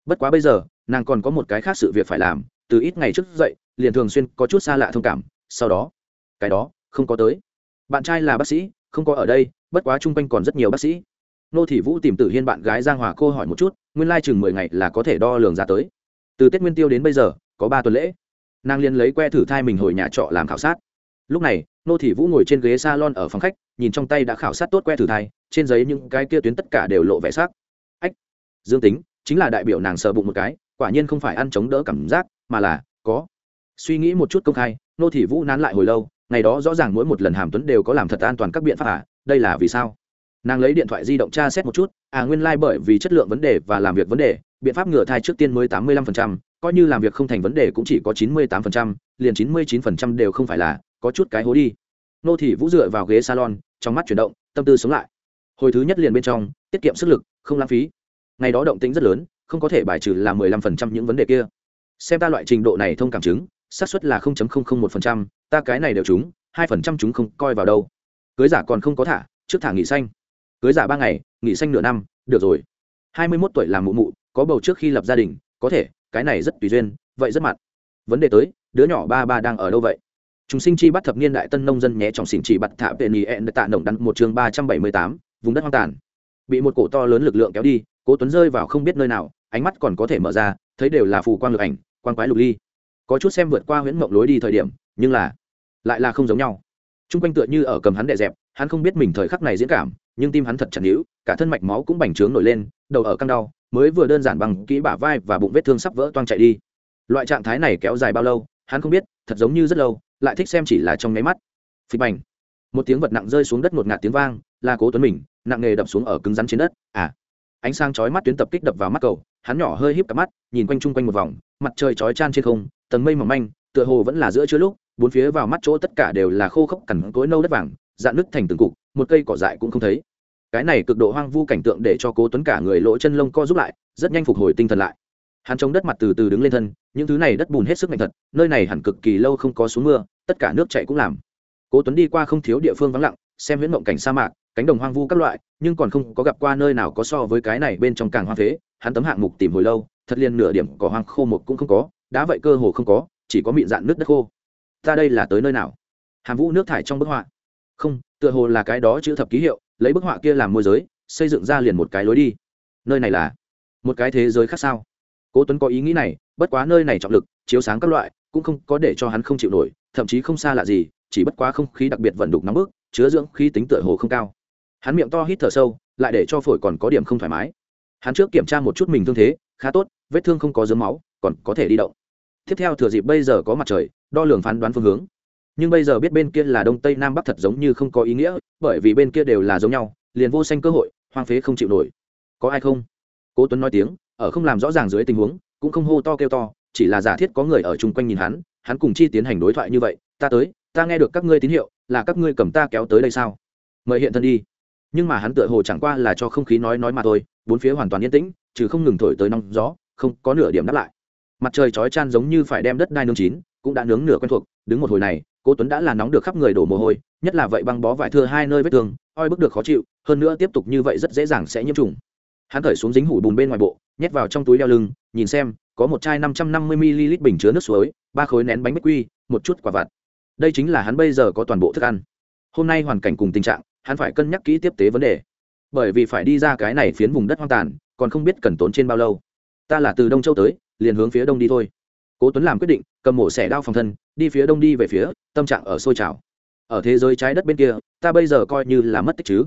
Bất quá bây giờ, nàng còn có một cái khác sự việc phải làm, từ ít ngày trước dậy, liền thường xuyên có chút xa lạ thông cảm, sau đó, cái đó, không có tới. Bạn trai là bác sĩ, không có ở đây, bất quá chung quanh còn rất nhiều bác sĩ. Nô thị vũ tìm tử hiên bạn gái giang hòa cô hỏi một chút nguyên lai chừng mười ngày là có thể đo lường ra tới. Từ tết nguyên tiêu đến bây giờ, có ba tuần lễ. Nàng liên lấy que thử thai mình hồi nhà trọ làm khảo sát. Lúc này, nô thị vũ ngồi trên ghế s a lon ở phòng khách, nhìn trong tay đã khảo sát tốt que thử thai, trên giấy những cái kia tuyến tất cả đều lộ vẻ sắc. Ách, dương tính, chính là đại biểu nàng sờ bụng một cái, quả nhiên không phải ăn chống đỡ cảm giác, mà là, có. Suy nghĩ một chút công khai, nô thị vũ nán lại hồi lâu, ngày đó rõ ràng mỗi một lần hàm tuấn đều có làm thật an toàn các biện pháp à đây là vì sao? Nàng lấy điện thoại di động tra xét một chút à nguyên lai、like、bởi vì chất lượng vấn đề và làm việc vấn đề, biện pháp ngừa thai trước tiên mới tám mươi lăm phần trăm, coi như làm việc không thành vấn đề cũng chỉ có chín mươi tám phần trăm, liền chín mươi chín phần trăm đều không phải là, có chút cái hố đi. Nô thị vũ dựa vào ghế salon, trong mắt chuyển động, tâm tư sống lại. Hồi thứ nhất liền bên trong, tiết kiệm sức lực, không lãng phí. Ngày đó động tính rất lớn, không có thể bài trừ là mười lăm phần trăm những vấn đề kia. Xem ta loại trình độ này thông cảm chứng, xác suất là một phần trăm, ta cái này đều trúng, hai phần trăm chúng không coi vào đâu. Cưới giả còn không có thả, trước thả nghỉ xanh cưới giả ba ngày, nghỉ xanh nửa năm, được rồi. Hai mươi mốt tuổi làm mụ mụ, có bầu trước khi lập gia đình, có thể, cái này rất tùy duyên, vậy rất mặn. Vấn đề tới, đứa nhỏ ba ba đang ở đâu vậy? Chúng sinh chi bắt thập niên đại tân nông dân nhé trong xỉn chỉ bắt thả về nì ẹn tạ nồng đắn một chương ba trăm bảy mươi tám, vùng đất hoang tàn. Bị một cổ to lớn lực lượng kéo đi, cố tuấn rơi vào không biết nơi nào, ánh mắt còn có thể mở ra, thấy đều là phù quang lực ảnh, quang quái lục ly. Có chút xem vượt qua huyễn mộng lối đi thời điểm, nhưng là, lại là không giống nhau. T r u n g quanh tựa như ở cầm hắn đè dẹp, hắn không biết mình thời khắc này diễn cảm nhưng tim hắn thật chặt hữu cả thân mạch máu cũng bành trướng nổi lên, đầu ở căng đau, mới vừa đơn giản bằng kỹ bả vai và bụng vết thương sắp vỡ toang chạy đi. Loại trạng thái này kéo dài bao lâu, hắn không biết, thật giống như rất lâu, lại thích xem chỉ là trong nháy mắt. Phịch bành. Một tiếng vật nặng rơi xuống đất một ngạt tiếng vang là cố tuấn mình, nặng nghề đập xuống ở cứng rắn trên đất. À. Ánh sáng chói mắt tuyến tập kích đập vào mắt cầu hắn nhỏ hơi híp cả mắt, nhìn quanh chung quanh một vòng, mặt trời chói chan trên không, tầng mây mỏng manh, tựa hồ vẫn là giữa chưa lúc, bốn phía vào mắt chỗ tất cả đều là khô khốc cằn cối nâu đất vàng dạn nứt thành từng cục, một cây cỏ dại cũng không thấy. Cái này cực độ hoang vu cảnh tượng để cho cố tuấn cả người lỗ chân lông co rút lại, rất nhanh phục hồi tinh thần lại. Hắn chống đất mặt từ từ đứng lên thân, những thứ này đất bùn hết sức mạnh thật, nơi này hẳn cực kỳ lâu không có xuống mưa, tất cả nước chảy cũng làm. Cố tuấn đi qua không thiếu địa phương vắng lặng, xem huyễn mộng cảnh sa mạc, cánh đồng hoang vu các loại, nhưng còn không có gặp qua nơi nào có so với cái này bên trong càng hoang phế, hắn tấm hạng mục tìm hồi lâu, thật liền nửa điểm cỏ hoang khô một cũng không có, đá vậy cơ hồ không có, chỉ có mịn dạn nước đất khô. Ta đây là tới nơi nào? Hàm vũ nước thải trong bức họa không, tựa hồ là cái đó chữ thập ký hiệu, lấy bức họa kia làm môi giới, xây dựng ra liền một cái lối đi. Nơi này là một cái thế giới khác sao? Cố tuấn có ý nghĩ này, bất quá nơi này trọng lực, chiếu sáng các loại, cũng không có để cho hắn không chịu nổi, thậm chí không xa lạ gì, chỉ bất quá không khí đặc biệt vận đục nóng bức, chứa dưỡng khí tính tựa hồ không cao. Hắn miệng to hít thở sâu, lại để cho phổi còn có điểm không thoải mái. Hắn trước kiểm tra một chút mình thương thế, khá tốt, vết thương không có dướng máu, còn có thể đi động. Tiếp theo thừa dịp bây giờ có mặt trời, đo lường phán đoán phương hướng nhưng bây giờ biết bên kia là đông tây nam bắc thật giống như không có ý nghĩa, bởi vì bên kia đều là giống nhau, liền vô sanh cơ hội, hoang phế không chịu nổi. Có ai không? Cố tuấn nói tiếng, ở không làm rõ ràng dưới tình huống, cũng không hô to kêu to, chỉ là giả thiết có người ở chung quanh nhìn hắn hắn cùng chi tiến hành đối thoại như vậy, ta tới, ta nghe được các ngươi tín hiệu, là các ngươi cầm ta kéo tới đây sao? Mời hiện thân đi. Nhưng mà hắn tựa hồ chẳng qua là cho không khí nói nói mà thôi, bốn phía hoàn toàn yên tĩnh chứ không ngừng thổi tới nóng gió, không có nửa điểm đáp lại. Mặt trời chói chan giống như phải đem đất đai nướng chín, cũng đã nướng nửa quen thuộc, đứng một hồi này Cố tuấn đã là nóng được khắp người đổ mồ hôi, nhất là vậy băng bó vải thưa hai nơi vết thương, oi bức được khó chịu, hơn nữa tiếp tục như vậy rất dễ dàng sẽ nhiễm trùng. Hắn thởi xuống dính hủ bùn bên ngoài bộ, nhét vào trong túi đeo lưng, nhìn xem, có một chai năm trăm năm mươi ml bình chứa nước suối, ba khối nén bánh bích quy, một chút quả vặt. Đây chính là hắn bây giờ có toàn bộ thức ăn. Hôm nay hoàn cảnh cùng tình trạng, hắn phải cân nhắc kỹ tiếp tế vấn đề. Bởi vì phải đi ra cái này phiến vùng đất hoang tàn, còn không biết cần tốn trên bao lâu. Ta là từ đông châu tới, liền hướng phía đông đi thôi. Cố tuấn làm quyết định cầm mổ xẻ đao phòng thân, đi phía đông đi về phía, tâm trạng ở sôi trào. Ở thế giới trái đất bên kia, ta bây giờ coi như là mất tích chứ.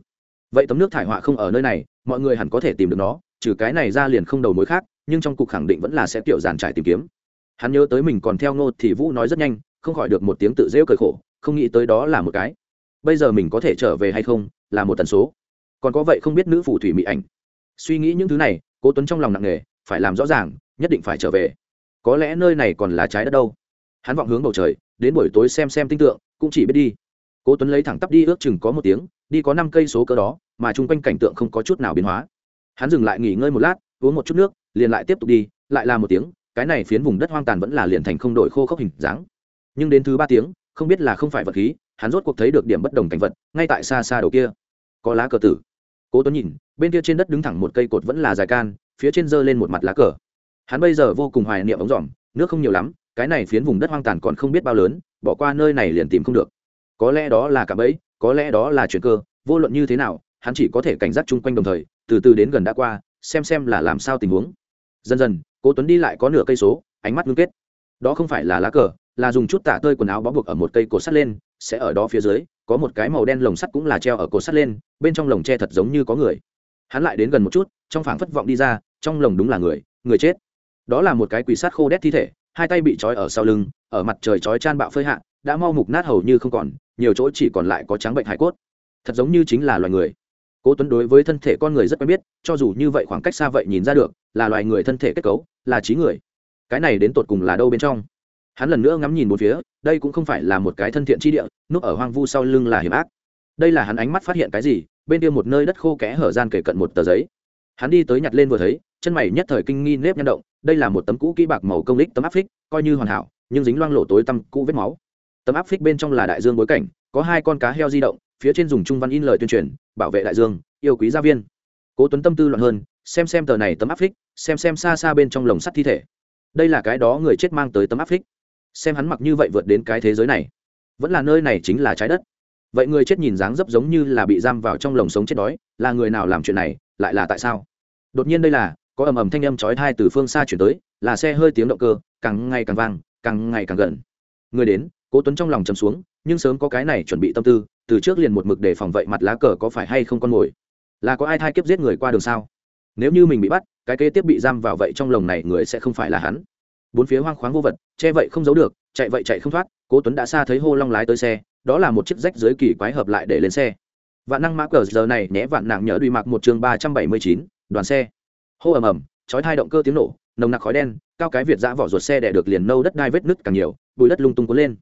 Vậy tấm nước thải họa không ở nơi này, mọi người hẳn có thể tìm được nó, trừ cái này ra liền không đầu mối khác, nhưng trong cục khẳng định vẫn là sẽ tiểu giàn trải tìm kiếm. Hắn nhớ tới mình còn theo ngô thì vũ nói rất nhanh, không khỏi được một tiếng tự rêu cười khổ, không nghĩ tới đó là một cái. Bây giờ mình có thể trở về hay không, là một tần số. Còn có vậy không biết nữ phù thủy mỹ ảnh. Suy nghĩ những thứ này, cố tuấn trong lòng nặng nề, phải làm rõ ràng, nhất định phải trở về có lẽ nơi này còn là trái đất đâu. Hắn vọng hướng bầu trời, đến buổi tối xem xem tinh tượng, cũng chỉ biết đi. Cố tuấn lấy thẳng tắp đi, ước chừng có một tiếng, đi có năm cây số cỡ đó, mà chung quanh cảnh tượng không có chút nào biến hóa. Hắn dừng lại nghỉ ngơi một lát, uống một chút nước, liền lại tiếp tục đi, lại là một tiếng, cái này phiến vùng đất hoang tàn vẫn là liền thành không đổi khô khốc hình dáng. Nhưng đến thứ ba tiếng, không biết là không phải vật khí, hắn rốt cuộc thấy được điểm bất đồng cảnh vật, ngay tại xa xa đầu kia. Có lá cờ tử. Cố tuấn nhìn, bên kia trên đất đứng thẳng một cây cột vẫn là dài can, phía trên giơ lên một mặt lá cờ hắn bây giờ vô cùng hoài niệm ống dòm, nước không nhiều lắm, cái này phiến vùng đất hoang tàn còn không biết bao lớn, bỏ qua nơi này liền tìm không được. Có lẽ đó là cả bẫy, có lẽ đó là chuyện cơ, vô luận như thế nào, hắn chỉ có thể cảnh giác chung quanh đồng thời, từ từ đến gần đã qua, xem xem là làm sao tình huống. Dần dần, cố tuấn đi lại có nửa cây số, ánh mắt ngưng kết. Đó không phải là lá cờ, là dùng chút tả tơi quần áo bó buộc ở một cây cột sắt lên, sẽ ở đó phía dưới, có một cái màu đen lồng sắt cũng là treo ở cột sắt lên, bên trong lồng tre thật giống như có người. Hắn lại đến gần một chút, trong phảng phất vọng đi ra, trong lồng đúng là người người chết đó là một cái quỷ sát khô đét thi thể, hai tay bị trói ở sau lưng, ở mặt trời trói chan bạo phơi hạ, đã mau mục nát hầu như không còn, nhiều chỗ chỉ còn lại có trắng bệnh hải cốt. Thật giống như chính là loài người. Cố tuấn đối với thân thể con người rất quen biết, cho dù như vậy khoảng cách xa vậy nhìn ra được, là loài người thân thể kết cấu, là trí người. Cái này đến tột cùng là đâu bên trong? Hắn lần nữa ngắm nhìn một phía, đây cũng không phải là một cái thân thiện chi địa, núp ở hoang vu sau lưng là hiểm ác. Đây là hắn ánh mắt phát hiện cái gì, bên kia một nơi đất khô kẽ hở gian kể cận một tờ giấy. Hắn đi tới nhặt lên vừa thấy, chân mày nhất thời kinh nghi nếp nhăn động đây là một tấm cũ kỹ bạc màu công lích tấm áp phích, coi như hoàn hảo, nhưng dính loang lộ tối tăm, cũ vết máu. Tấm áp phích bên trong là đại dương bối cảnh, có hai con cá heo di động, phía trên dùng trung văn in lời tuyên truyền, bảo vệ đại dương, yêu quý gia viên. Cố tuấn tâm tư loạn hơn, xem xem tờ này tấm áp phích, xem xem xa xa bên trong lồng sắt thi thể. Đây là cái đó người chết mang tới tấm áp phích. Xem hắn mặc như vậy vượt đến cái thế giới này. Vẫn là nơi này chính là trái đất. Vậy người chết nhìn dáng dấp giống như là bị giam vào trong lồng sống chết đói, là người nào làm chuyện này, lại là tại sao? Đột nhiên đây là có ầm ầm thanh âm chói tai từ phương xa chuyển tới, là xe hơi tiếng động cơ, càng ngày càng vang, càng ngày càng gần. Người đến, cố tuấn trong lòng trầm xuống, nhưng sớm có cái này chuẩn bị tâm tư, từ trước liền một mực để phòng vậy mặt lá cờ có phải hay không con mồi? Là có ai thai kiếp giết người qua đường sao? Nếu như mình bị bắt, cái kế tiếp bị giam vào vậy trong lồng này người sẽ không phải là hắn. Bốn phía hoang khoáng vô vật, che vậy không giấu được, chạy vậy chạy không thoát, cố tuấn đã xa thấy hô long lái tới xe, đó là một chiếc rách dưới kỳ quái hợp lại để lên xe. Vạn năng mã cờ giờ này nhé vạn nặng nhớ đuôi mặc một chương ba trăm bảy mươi chín, đoàn xe hô ầm ầm, chói thai động cơ tiếng nổ, nồng nặc khói đen, cao cái việt giã vỏ ruột xe đẻ được liền nâu đất đai vết nứt càng nhiều bụi đất lung tung cuốn lên.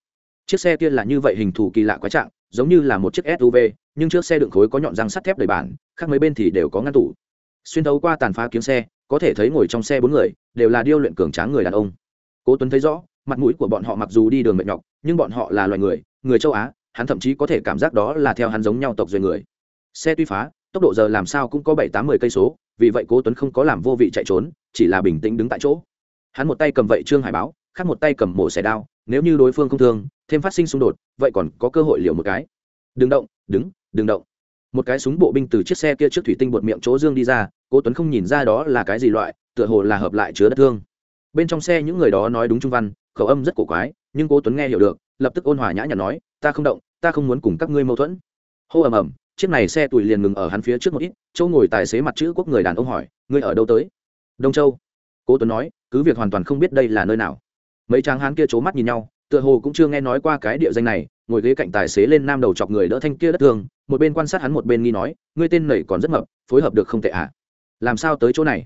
Chiếc xe kia là như vậy hình thù kỳ lạ quái trạng, giống như là một chiếc suv nhưng trước xe đựng khối có nhọn răng sắt thép đầy bản, khác mấy bên thì đều có ngăn tủ. Xuyên thấu qua tàn phá kiếm xe, có thể thấy ngồi trong xe bốn người, đều là điêu luyện cường tráng người đàn ông. Cố tuấn thấy rõ, mặt mũi của bọn họ mặc dù đi đường mệt nhọc, nhưng bọn họ là loài người người châu á, hắn thậm chí có thể cảm giác đó là theo hắn giống nhau tộc duy người. Xe tuy phá tốc độ giờ làm sao cũng có bảy tám mươi cây số, vì vậy cố tuấn không có làm vô vị chạy trốn, chỉ là bình tĩnh đứng tại chỗ. Hắn một tay cầm vậy trương hải báo, khác một tay cầm mổ xẻ đao, nếu như đối phương không thương, thêm phát sinh xung đột, vậy còn có cơ hội liều một cái. Đừng động, đứng, đừng động. Một cái súng bộ binh từ chiếc xe kia trước thủy tinh bột miệng chỗ dương đi ra, cố tuấn không nhìn ra đó là cái gì loại, tựa hồ là hợp lại chứa đất thương. Bên trong xe những người đó nói đúng trung văn, khẩu âm rất cổ quái, nhưng cố tuấn nghe hiểu được, lập tức ôn hòa nhã nhặn nói, ta không động, ta không muốn cùng các ngươi mâu thuẫn. Hô ầm ầm chiếc này xe tùy liền ngừng ở hắn phía trước một ít châu ngồi tài xế mặt chữ quốc người đàn ông hỏi ngươi ở đâu tới? Đông châu. Cố tuấn nói cứ việc hoàn toàn không biết đây là nơi nào. Mấy tráng hán kia c mắt nhìn nhau tựa hồ cũng chưa nghe nói qua cái địa danh này ngồi ghế cạnh tài xế lên nam đầu chọc người đỡ thanh kia đất thường, một bên quan sát hắn một bên nghi nói ngươi tên nảy còn rất mập phối hợp được không tệ ạ. À? làm sao tới chỗ này?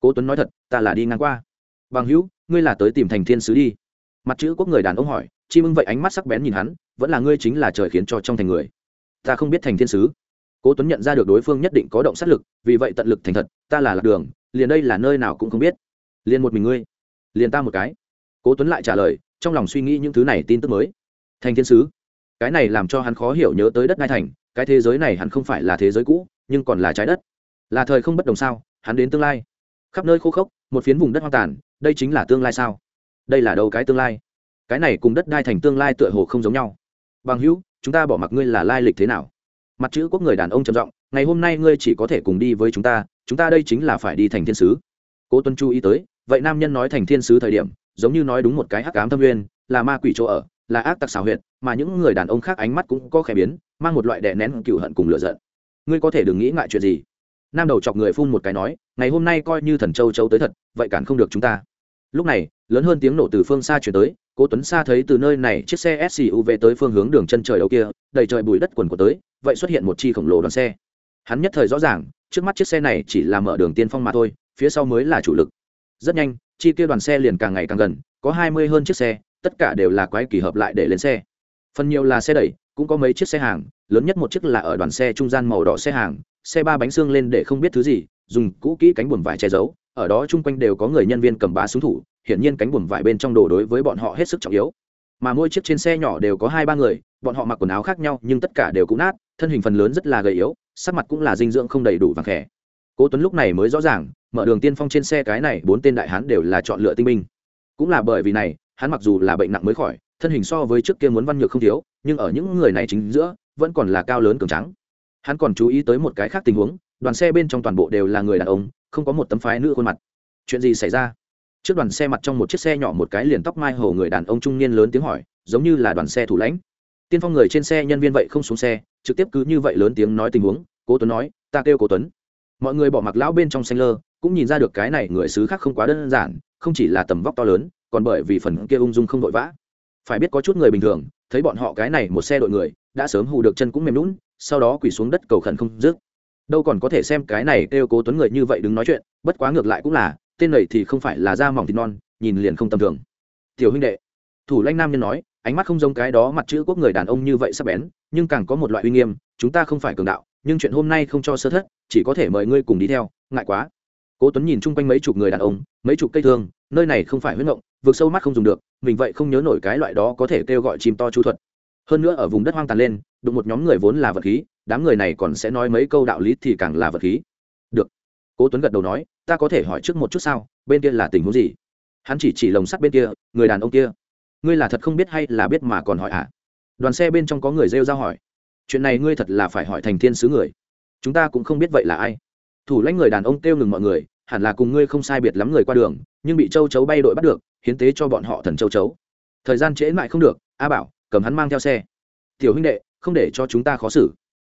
Cố tuấn nói thật ta là đi ngang qua. Bằng hữu ngươi là tới tìm thành thiên sứ đi. Mặt chữ quốc người đàn ông hỏi chi mưng vậy ánh mắt sắc bén nhìn hắn vẫn là ngươi chính là trời khiến cho trong thành người ta không biết thành thiên sứ. Cố tuấn nhận ra được đối phương nhất định có động sát lực, vì vậy tận lực thành thật, ta là lạc đường, liền đây là nơi nào cũng không biết. Liền một mình ngươi, liền ta một cái. Cố tuấn lại trả lời, trong lòng suy nghĩ những thứ này tin tức mới. Thành thiên sứ, cái này làm cho hắn khó hiểu nhớ tới đất ngai thành, cái thế giới này hắn không phải là thế giới cũ, nhưng còn là trái đất. Là thời không bất đồng sao, hắn đến tương lai. Khắp nơi khô khốc, một phiến vùng đất hoang tàn, đây chính là tương lai sao? Đây là đâu cái tương lai? Cái này cùng đất đai thành tương lai tựa hồ không giống nhau. Bằng hữu chúng ta bỏ mặc ngươi là lai lịch thế nào? Mặt chữ quốc người đàn ông trầm giọng, ngày hôm nay ngươi chỉ có thể cùng đi với chúng ta chúng ta đây chính là phải đi thành thiên sứ. Cố tuân chú ý tới, vậy nam nhân nói thành thiên sứ thời điểm, giống như nói đúng một cái hắc ám thâm nguyên, là ma quỷ chỗ ở, là ác tặc xảo huyệt, mà những người đàn ông khác ánh mắt cũng có khẽ biến, mang một loại đè nén cựu hận cùng lựa giận. Ngươi có thể đừng nghĩ ngại chuyện gì. Nam đầu chọc người phun một cái nói, ngày hôm nay coi như thần châu châu tới thật, vậy cản không được chúng ta. Lúc này, lớn hơn tiếng nổ từ phương xa chuyển tới cố tuấn xa thấy từ nơi này chiếc xe suv tới phương hướng đường chân trời đầu kia, đầy trời bụi đất quần của tới, vậy xuất hiện một chi khổng lồ đoàn xe. Hắn nhất thời rõ ràng, trước mắt chiếc xe này chỉ là mở đường tiên phong mà thôi, phía sau mới là chủ lực. Rất nhanh, chi kia đoàn xe liền càng ngày càng gần, có hai mươi hơn chiếc xe, tất cả đều là quái kỳ hợp lại để lên xe. Phần nhiều là xe đẩy, cũng có mấy chiếc xe hàng, lớn nhất một chiếc là ở đoàn xe trung gian màu đỏ xe hàng, xe ba bánh xương lên để không biết thứ gì, dùng cũ kỹ cánh buồm vải che giấu, ở đó chung quanh đều có người nhân viên cầm bá súng thủ hiển nhiên cánh buồm vải bên trong đồ đối với bọn họ hết sức trọng yếu. Mà mỗi chiếc trên xe nhỏ đều có hai ba người, bọn họ mặc quần áo khác nhau, nhưng tất cả đều cũ nát, thân hình phần lớn rất là gầy yếu, sắc mặt cũng là dinh dưỡng không đầy đủ vàng khẽ. Cố tuấn lúc này mới rõ ràng, mở đường tiên phong trên xe cái này bốn tên đại hán đều là chọn lựa tinh binh. Cũng là bởi vì này, hắn mặc dù là bệnh nặng mới khỏi, thân hình so với trước kia muốn văn nhược không thiếu, nhưng ở những người này chính giữa, vẫn còn là cao lớn cường trắng hắn còn chú ý tới một cái khác tình huống, đoàn xe bên trong toàn bộ đều là người đàn ông, không có một tấm phái nữ khuôn mặt. Chuyện gì xảy ra? Trước đoàn xe mặt trong một chiếc xe nhỏ một cái liền tóc mai hầu người đàn ông trung niên lớn tiếng hỏi, giống như là đoàn xe thủ lãnh. Tiên phong người trên xe nhân viên vậy không xuống xe, trực tiếp cứ như vậy lớn tiếng nói tình huống, cố tuấn nói, ta kêu cố tuấn. Mọi người bỏ mặc lão bên trong xanh lơ, cũng nhìn ra được cái này người xứ khác không quá đơn giản, không chỉ là tầm vóc to lớn, còn bởi vì phần kia ung dung không vội vã. Phải biết có chút người bình thường, thấy bọn họ cái này một xe đội người, đã sớm hù được chân cũng mềm lún sau đó quỳ xuống đất cầu khẩn không dứt. Đâu còn có thể xem cái này kêu cố tuấn người như vậy đứng nói chuyện, bất quá ngược lại cũng là tên này thì không phải là da mỏng thịt non, nhìn liền không tầm thường. Tiểu huynh đệ, thủ lãnh nam nhân nói, ánh mắt không giống cái đó mặt chữ quốc người đàn ông như vậy sắp bén, nhưng càng có một loại uy nghiêm, chúng ta không phải cường đạo, nhưng chuyện hôm nay không cho sơ thất, chỉ có thể mời ngươi cùng đi theo, ngại quá. Cố tuấn nhìn chung quanh mấy chục người đàn ông, mấy chục cây thương, nơi này không phải huyết ngộng vượt sâu mắt không dùng được, mình vậy không nhớ nổi cái loại đó có thể kêu gọi chim to chu thuật. Hơn nữa ở vùng đất hoang tàn lên, đụng một nhóm người vốn là vật khí, đám người này còn sẽ nói mấy câu đạo lý thì càng là vật khí. Được. Cố tuấn gật đầu nói ta có thể hỏi trước một chút sao, bên kia là tình huống gì? Hắn chỉ chỉ lồng sắt bên kia, người đàn ông kia. Ngươi là thật không biết hay là biết mà còn hỏi à? Đoàn xe bên trong có người rêu ra hỏi. Chuyện này ngươi thật là phải hỏi thành thiên sứ người. Chúng ta cũng không biết vậy là ai. Thủ lãnh người đàn ông kêu ngừng mọi người, hẳn là cùng ngươi không sai biệt lắm người qua đường, nhưng bị châu chấu bay đội bắt được, hiến tế cho bọn họ thần châu chấu. Thời gian trễ mãi không được, a bảo, cầm hắn mang theo xe. Tiểu huynh đệ, không để cho chúng ta khó xử.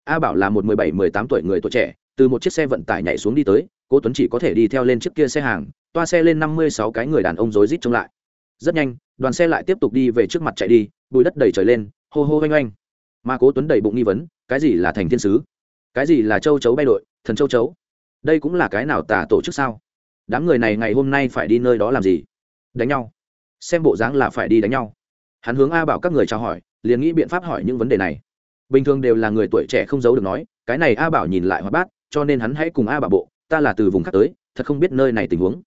A bảo là một mười bảy, mười tám tuổi người tuổi trẻ, từ một chiếc xe vận tải nhảy xuống đi tới cô tuấn chỉ có thể đi theo lên chiếc kia xe hàng, toa xe lên năm mươi sáu cái người đàn ông rối rít trông lại. Rất nhanh, đoàn xe lại tiếp tục đi về trước mặt chạy đi bụi đất đầy trời lên, hô hô oanh oanh. Mà cố tuấn đầy bụng nghi vấn, cái gì là thành thiên sứ? Cái gì là châu chấu bay đội, thần châu chấu? Đây cũng là cái nào tả tổ chức sao? Đám người này ngày hôm nay phải đi nơi đó làm gì? Đánh nhau. Xem bộ dáng là phải đi đánh nhau. Hắn hướng a bảo các người chào hỏi, liền nghĩ biện pháp hỏi những vấn đề này. Bình thường đều là người tuổi trẻ không giấu được nói, cái này a bảo nhìn lại hoa bát, cho nên hắn hãy cùng a bảo bộ ta là từ vùng khác tới, thật không biết nơi này tình huống.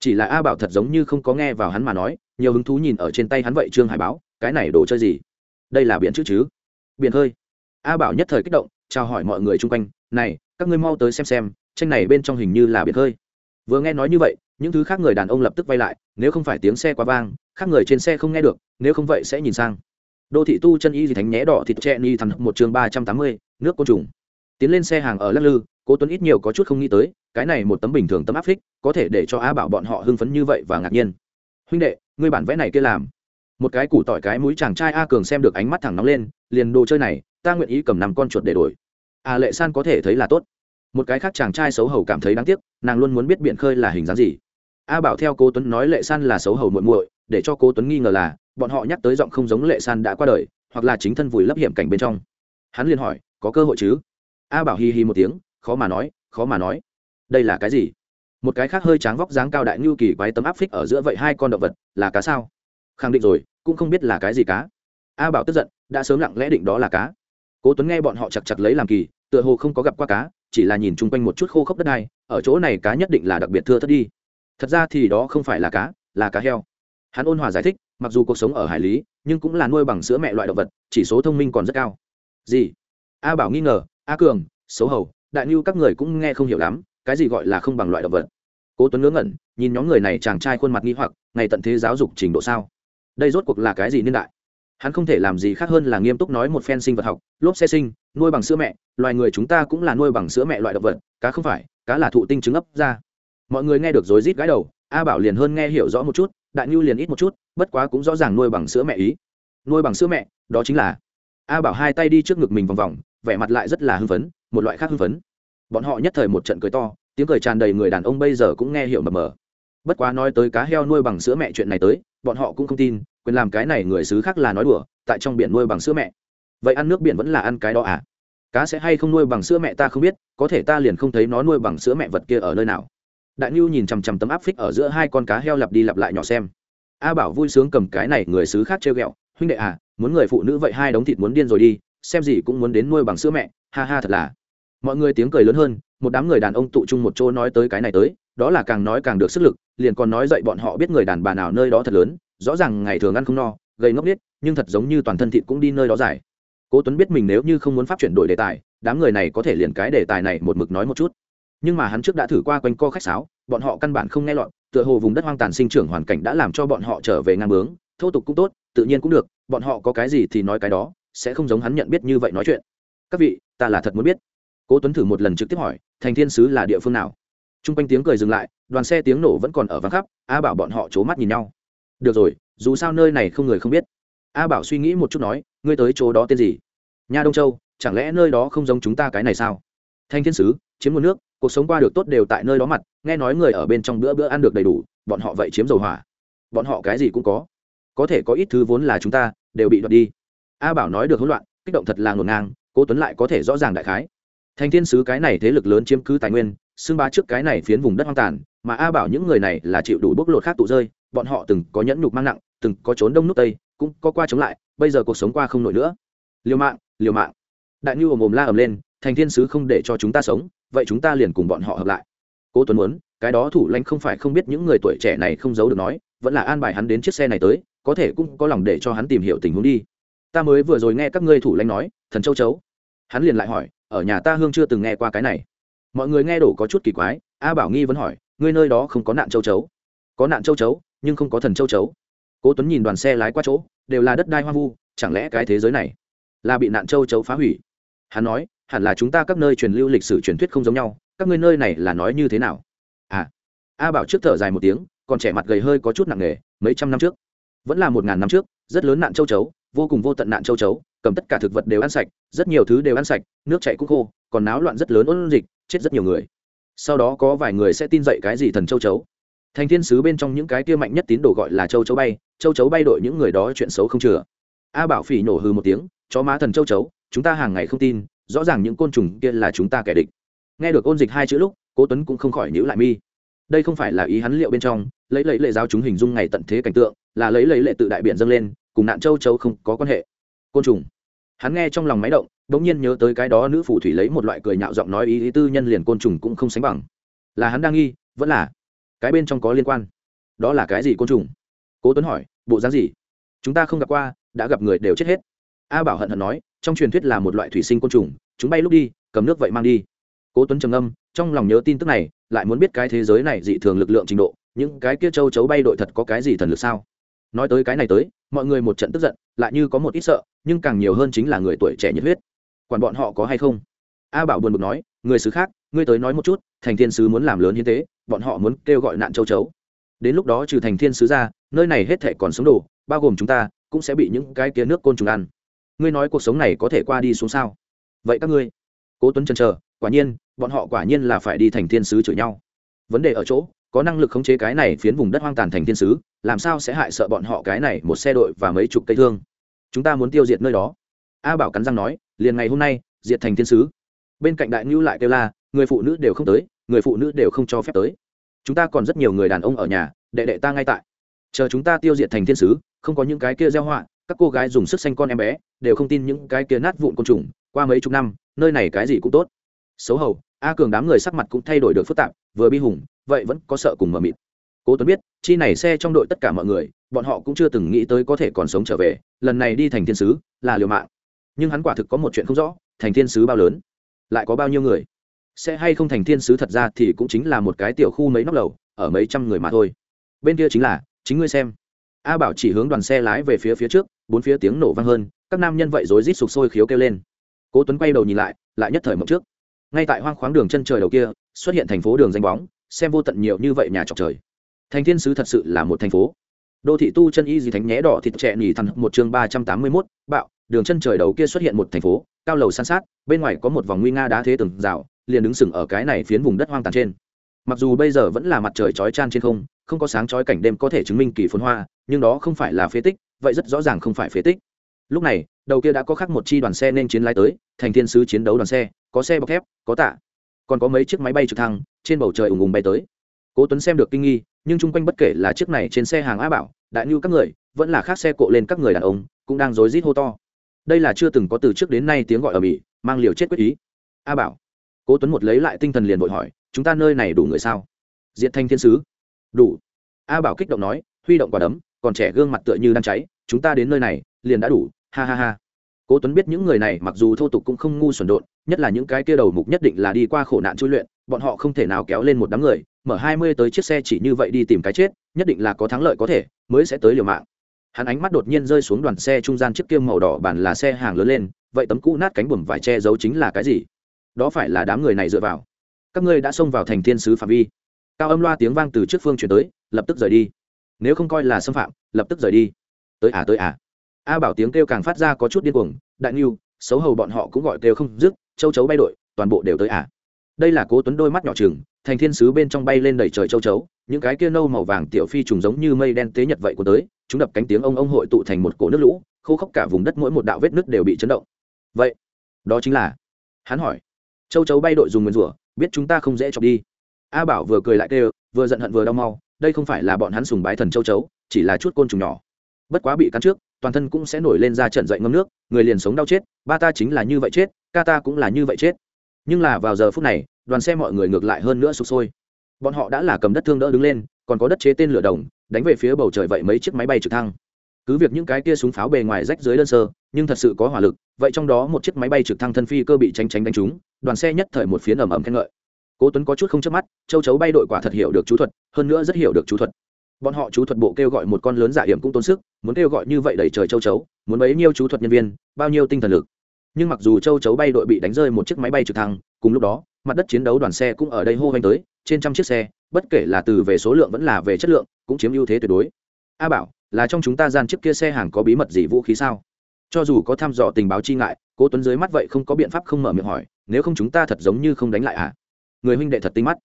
Chỉ là a bảo thật giống như không có nghe vào hắn mà nói, nhiều hứng thú nhìn ở trên tay hắn vậy trương hải báo, cái này đồ chơi gì? Đây là biển chữ chứ? Biển hơi. A bảo nhất thời kích động, chào hỏi mọi người chung quanh, này, các ngươi mau tới xem xem, tranh này bên trong hình như là biển hơi. Vừa nghe nói như vậy, những thứ khác người đàn ông lập tức vay lại, nếu không phải tiếng xe quá vang, khác người trên xe không nghe được, nếu không vậy sẽ nhìn sang. Đô thị tu chân y gì thánh nhé đỏ thịt tre ni thằng một chương ba trăm tám mươi, nước côn trùng. Tiến lên xe hàng ở lắc lư, cố tuấn ít nhiều có chút không nghĩ tới cái này một tấm bình thường tấm áp phích, có thể để cho a bảo bọn họ hưng phấn như vậy và ngạc nhiên. Huynh đệ, ngươi bản vẽ này kia làm. Một cái củ tỏi cái mũi chàng trai a cường xem được ánh mắt thẳng nóng lên, liền đồ chơi này, ta nguyện ý cầm năm con chuột để đổi. A lệ san có thể thấy là tốt. Một cái khác chàng trai xấu hầu cảm thấy đáng tiếc, nàng luôn muốn biết biện khơi là hình dáng gì. A bảo theo cố tuấn nói lệ san là xấu hầu muội muội, để cho cố tuấn nghi ngờ là, bọn họ nhắc tới giọng không giống lệ san đã qua đời, hoặc là chính thân vùi lấp hiểm cảnh bên trong. Hắn liền hỏi, có cơ hội chứ? A bảo hi hi một tiếng, khó mà nói, khó mà nói đây là cái gì? Một cái khác hơi tráng vóc dáng cao đại ngưu kỳ quái tấm áp phích ở giữa vậy hai con động vật, là cá sao? Khẳng định rồi, cũng không biết là cái gì cá. A bảo tức giận, đã sớm lặng lẽ định đó là cá. Cố tuấn nghe bọn họ chặt chặt lấy làm kỳ, tựa hồ không có gặp qua cá, chỉ là nhìn chung quanh một chút khô khốc đất này ở chỗ này cá nhất định là đặc biệt thưa thất đi. Thật ra thì đó không phải là cá là cá heo. Hắn ôn hòa giải thích, mặc dù cuộc sống ở hải lý, nhưng cũng là nuôi bằng sữa mẹ loại động vật, chỉ số thông minh còn rất cao. Gì? A bảo nghi ngờ, a cường, xấu hầu, đại nhu các người cũng nghe không hiểu lắm cái gì gọi là không bằng loại động vật? Cố tuấn ngớ ngẩn, nhìn nhóm người này chàng trai khuôn mặt nghi hoặc, ngày tận thế giáo dục trình độ sao? Đây rốt cuộc là cái gì niên đại? Hắn không thể làm gì khác hơn là nghiêm túc nói một phen sinh vật học, lốp xe sinh, nuôi bằng sữa mẹ, loài người chúng ta cũng là nuôi bằng sữa mẹ loại động vật, cá không phải, cá là thụ tinh trứng ấp ra. Mọi người nghe được rối rít gái đầu, a bảo liền hơn nghe hiểu rõ một chút, đại nhu liền ít một chút, bất quá cũng rõ ràng nuôi bằng sữa mẹ ý. Nuôi bằng sữa mẹ, đó chính là a bảo hai tay đi trước ngực mình vòng vòng, vẻ mặt lại rất là hưng phấn, một loại khác hưng phấn bọn họ nhất thời một trận cười to, tiếng cười tràn đầy người đàn ông bây giờ cũng nghe hiểu mờ mờ. Bất quá nói tới cá heo nuôi bằng sữa mẹ chuyện này tới, bọn họ cũng không tin, quyền làm cái này người xứ khác là nói đùa, tại trong biển nuôi bằng sữa mẹ. Vậy ăn nước biển vẫn là ăn cái đó à? Cá sẽ hay không nuôi bằng sữa mẹ ta không biết, có thể ta liền không thấy nó nuôi bằng sữa mẹ vật kia ở nơi nào. Đại ngưu nhìn chằm chằm tấm áp phích ở giữa hai con cá heo lặp đi lặp lại nhỏ xem. A bảo vui sướng cầm cái này người xứ khác trêu ghẹo, huynh đệ à muốn người phụ nữ vậy hai đống thịt muốn điên rồi đi, xem gì cũng muốn đến nuôi bằng sữa mẹ, ha ha thật là mọi người tiếng cười lớn hơn, một đám người đàn ông tụ chung một chỗ nói tới cái này tới, đó là càng nói càng được sức lực, liền còn nói dậy bọn họ biết người đàn bà nào nơi đó thật lớn, rõ ràng ngày thường ăn không no gây ngốc biết nhưng thật giống như toàn thân thịt cũng đi nơi đó dài. Cố tuấn biết mình nếu như không muốn pháp chuyển đổi đề tài, đám người này có thể liền cái đề tài này một mực nói một chút. Nhưng mà hắn trước đã thử qua quanh co khách sáo, bọn họ căn bản không nghe lọt, tựa hồ vùng đất hoang tàn sinh trưởng hoàn cảnh đã làm cho bọn họ trở về ngang bướng, thô tục cũng tốt, tự nhiên cũng được, bọn họ có cái gì thì nói cái đó, sẽ không giống hắn nhận biết như vậy nói chuyện. Các vị, ta là thật muốn biết cố tuấn thử một lần trực tiếp hỏi, thành thiên sứ là địa phương nào? Chung quanh tiếng cười dừng lại, đoàn xe tiếng nổ vẫn còn ở vắng khắp, a bảo bọn họ c mắt nhìn nhau. Được rồi, dù sao nơi này không người không biết. A bảo suy nghĩ một chút nói, ngươi tới chỗ đó tên gì? Nha đông châu, chẳng lẽ nơi đó không giống chúng ta cái này sao? Thanh thiên sứ, chiếm nguồn nước, cuộc sống qua được tốt đều tại nơi đó mặt, nghe nói người ở bên trong bữa bữa ăn được đầy đủ, bọn họ vậy chiếm dầu hỏa. Bọn họ cái gì cũng có. Có thể có ít thứ vốn là chúng ta, đều bị đoạt đi. A bảo nói được hỗn loạn, kích động thật là ngổn ngang, cố tuấn lại có thể rõ ràng đại khái thành thiên sứ cái này thế lực lớn chiếm cứ tài nguyên, xưng bá trước cái này phiến vùng đất hoang tàn, mà a bảo những người này là chịu đủ bốc lột khác tụ rơi, bọn họ từng có nhẫn nhục mang nặng, từng có trốn đông nút tây, cũng có qua chống lại, bây giờ cuộc sống qua không nổi nữa. Liều mạng liều mạng. Đại nhu ồm ồm la ầm lên, thành thiên sứ không để cho chúng ta sống, vậy chúng ta liền cùng bọn họ hợp lại. Cố tuấn muốn, cái đó thủ lãnh không phải không biết những người tuổi trẻ này không giấu được nói, vẫn là an bài hắn đến chiếc xe này tới, có thể cũng có lòng để cho hắn tìm hiểu tình huống đi. Ta mới vừa rồi nghe các ngươi thủ lãnh nói, thần châu chấu. Hắn liền lại hỏi ở nhà ta hương chưa từng nghe qua cái này. Mọi người nghe đổ có chút kỳ quái, a bảo nghi vẫn hỏi, ngươi nơi đó không có nạn châu chấu? Có nạn châu chấu, nhưng không có thần châu chấu. Cố tuấn nhìn đoàn xe lái qua chỗ, đều là đất đai hoang vu, chẳng lẽ cái thế giới này là bị nạn châu chấu phá hủy? Hắn nói, hẳn là chúng ta các nơi truyền lưu lịch sử truyền thuyết không giống nhau, các ngươi nơi này là nói như thế nào? À. A bảo trước thở dài một tiếng, còn trẻ mặt gầy hơi có chút nặng nề, mấy trăm năm trước, vẫn là một ngàn năm trước, rất lớn nạn châu chấu, vô cùng vô tận nạn châu chấu cầm tất cả thực vật đều ăn sạch, rất nhiều thứ đều ăn sạch, nước chảy cũng khô, còn náo loạn rất lớn ôn dịch, chết rất nhiều người. Sau đó có vài người sẽ tin dậy cái gì thần châu chấu. Thành thiên sứ bên trong những cái kia mạnh nhất tín đồ gọi là châu chấu bay, châu chấu bay đội những người đó chuyện xấu không chừa. A bảo phỉ nổ hư một tiếng, chó má thần châu chấu, chúng ta hàng ngày không tin, rõ ràng những côn trùng kia là chúng ta kẻ địch. Nghe được ôn dịch hai chữ lúc, cố tuấn cũng không khỏi nhíu lại mi. Đây không phải là ý hắn liệu bên trong, lấy lấy lệ giáo chúng hình dung ngày tận thế cảnh tượng, là lấy lấy lệ tự đại biển dâng lên, cùng nạn châu chấu không có quan hệ côn trùng. Hắn nghe trong lòng máy động bỗng nhiên nhớ tới cái đó nữ phù thủy lấy một loại cười nhạo giọng nói ý, ý tư nhân liền côn trùng cũng không sánh bằng. Là hắn đang nghi vẫn là cái bên trong có liên quan. Đó là cái gì côn trùng? Cố tuấn hỏi bộ dáng gì? Chúng ta không gặp qua đã gặp người đều chết hết. A bảo hận hận nói trong truyền thuyết là một loại thủy sinh côn trùng chúng bay lúc đi cầm nước vậy mang đi. Cố tuấn trầm âm trong lòng nhớ tin tức này lại muốn biết cái thế giới này dị thường lực lượng trình độ những cái kia châu chấu bay đội thật có cái gì thần lực sao? Nói tới cái này tới mọi người một trận tức giận, lại như có một ít sợ, nhưng càng nhiều hơn chính là người tuổi trẻ nhiệt huyết. Quản bọn họ có hay không? A bảo buồn bực nói, người xứ khác, ngươi tới nói một chút, thành thiên sứ muốn làm lớn hiến tế, bọn họ muốn kêu gọi nạn châu chấu. Đến lúc đó trừ thành thiên sứ ra, nơi này hết thể còn sống đồ bao gồm chúng ta, cũng sẽ bị những cái kia nước côn trùng ăn. Ngươi nói cuộc sống này có thể qua đi xuống sao? Vậy các ngươi, cố tuấn chân chờ, quả nhiên, bọn họ quả nhiên là phải đi thành thiên sứ chửi nhau. Vấn đề ở chỗ có năng lực khống chế cái này phiến vùng đất hoang tàn thành thiên sứ, làm sao sẽ hại sợ bọn họ cái này một xe đội và mấy chục cây thương? Chúng ta muốn tiêu diệt nơi đó. A bảo cắn răng nói, liền ngày hôm nay, diệt thành thiên sứ. Bên cạnh đại ngưu lại kêu la, người phụ nữ đều không tới, người phụ nữ đều không cho phép tới. Chúng ta còn rất nhiều người đàn ông ở nhà, đệ đệ ta ngay tại. Chờ chúng ta tiêu diệt thành thiên sứ, không có những cái kia gieo họa, các cô gái dùng sức xanh con em bé, đều không tin những cái kia nát vụn côn trùng, qua mấy chục năm, nơi này cái gì cũng tốt. Xấu hầu a cường đám người sắc mặt cũng thay đổi được phức tạp, vừa bi hùng vậy vẫn có sợ cùng mờ mịt. Cố tuấn biết, chi này xe trong đội tất cả mọi người, bọn họ cũng chưa từng nghĩ tới có thể còn sống trở về, lần này đi thành thiên sứ là liều mạng. Nhưng hắn quả thực có một chuyện không rõ, thành thiên sứ bao lớn? Lại có bao nhiêu người? Sẽ hay không thành thiên sứ thật ra thì cũng chính là một cái tiểu khu mấy nóc lầu, ở mấy trăm người mà thôi. Bên kia chính là, chính ngươi xem. A bảo chỉ hướng đoàn xe lái về phía phía trước, bốn phía tiếng nổ vang hơn, các nam nhân vậy rối rít sục sôi khiếu kêu lên. Cố tuấn quay đầu nhìn lại lại nhất thời mộng trước. Ngay tại hoang khoáng đường chân trời đầu kia, xuất hiện thành phố đường danh bóng xem vô tận nhiều như vậy nhà trọc trời. Thành thiên sứ thật sự là một thành phố. Đô thị tu chân y gì thánh nhé đỏ thịt trẻ nhì thằng, một chương ba trăm tám mươi mốt, bạo, đường chân trời đầu kia xuất hiện một thành phố, cao lầu san sát, bên ngoài có một vòng nguy nga đá thế từng rào, liền đứng sừng ở cái này phiến vùng đất hoang tàn trên. Mặc dù bây giờ vẫn là mặt trời chói chan trên không không có sáng chói cảnh đêm có thể chứng minh kỳ phồn hoa, nhưng đó không phải là phế tích, vậy rất rõ ràng không phải phế tích. Lúc này, đầu kia đã có khác một chi đoàn xe nên chiến lái tới, thành thiên sứ chiến đấu đoàn xe, có xe bọc thép, có tạ. Còn có mấy chiếc máy bay trực thăng trên bầu trời ùng ùng bay tới. Cố tuấn xem được kinh nghi, nhưng chung quanh bất kể là chiếc này trên xe hàng á bảo, đại nhu các người, vẫn là khác xe cộ lên các người đàn ông, cũng đang rối rít hô to. Đây là chưa từng có từ trước đến nay tiếng gọi ở mỹ, mang liều chết quyết ý. A bảo. Cố tuấn một lấy lại tinh thần liền vội hỏi, chúng ta nơi này đủ người sao? Diệt thanh thiên sứ. Đủ. A bảo kích động nói, huy động quả đấm, còn trẻ gương mặt tựa như đang cháy, chúng ta đến nơi này, liền đã đủ, ha ha ha cố tuấn biết những người này mặc dù thô tục cũng không ngu xuẩn độn, nhất là những cái kia đầu mục nhất định là đi qua khổ nạn chui luyện, bọn họ không thể nào kéo lên một đám người, mở hai mươi tới chiếc xe chỉ như vậy đi tìm cái chết, nhất định là có thắng lợi có thể, mới sẽ tới liều mạng. Hắn ánh mắt đột nhiên rơi xuống đoàn xe trung gian chiếc kia màu đỏ bản là xe hàng lớn lên, vậy tấm cũ nát cánh buồm vải che giấu chính là cái gì? Đó phải là đám người này dựa vào. Các ngươi đã xông vào thành thiên sứ phạm vi. Cao âm loa tiếng vang từ trước phương chuyển tới, lập tức rời đi. Nếu không coi là xâm phạm, lập tức rời đi. Tới à tới à a bảo tiếng kêu càng phát ra có chút điên cuồng, đại niu xấu hầu bọn họ cũng gọi kêu không dứt, châu chấu bay đội, toàn bộ đều tới à. Đây là cố tuấn đôi mắt nhỏ chừng thành thiên sứ bên trong bay lên đầy trời châu chấu, những cái kia nâu màu vàng tiểu phi trùng giống như mây đen tế nhật vậy của tới, chúng đập cánh tiếng ông ông hội tụ thành một cổ nước lũ, khô khốc cả vùng đất mỗi một đạo vết nước đều bị chấn động. Vậy, đó chính là, hắn hỏi, châu chấu bay đội dùng nguyên rủa, biết chúng ta không dễ chọc đi. A bảo vừa cười lại kêu, vừa giận hận vừa đau mau, đây không phải là bọn hắn sùng bái thần châu chấu, chỉ là chút côn trùng nhỏ. Bất quá bị cắn trước toàn thân cũng sẽ nổi lên ra trận dậy ngâm nước, người liền sống đau chết, ba ta chính là như vậy chết, ca ta cũng là như vậy chết. Nhưng là vào giờ phút này, đoàn xe mọi người ngược lại hơn nữa sụp sôi. Bọn họ đã là cầm đất thương đỡ đứng lên, còn có đất chế tên lửa đồng, đánh về phía bầu trời vậy mấy chiếc máy bay trực thăng. Cứ việc những cái kia súng pháo bề ngoài rách dưới đơn sơ, nhưng thật sự có hỏa lực, vậy trong đó một chiếc máy bay trực thăng thân phi cơ bị tránh tránh đánh trúng, đoàn xe nhất thời một phiến ầm ầm khen ngợi. Cố tuấn có chút không chớp mắt, châu chấu bay đội quả thật hiểu được chú thuật, hơn nữa rất hiểu được chú thuật bọn họ chú thuật bộ kêu gọi một con lớn giả hiểm cũng tốn sức, muốn kêu gọi như vậy đẩy trời châu chấu, muốn bấy nhiêu chú thuật nhân viên, bao nhiêu tinh thần lực. Nhưng mặc dù châu chấu bay đội bị đánh rơi một chiếc máy bay trực thăng, cùng lúc đó, mặt đất chiến đấu đoàn xe cũng ở đây hô hoành tới, trên trăm chiếc xe, bất kể là từ về số lượng vẫn là về chất lượng, cũng chiếm ưu thế tuyệt đối. A bảo, là trong chúng ta gian chiếc kia xe hàng có bí mật gì vũ khí sao? Cho dù có thăm dò tình báo chi ngại, cố tuấn dưới mắt vậy không có biện pháp không mở miệng hỏi, nếu không chúng ta thật giống như không đánh lại à? Người huynh đệ thật tinh mắt.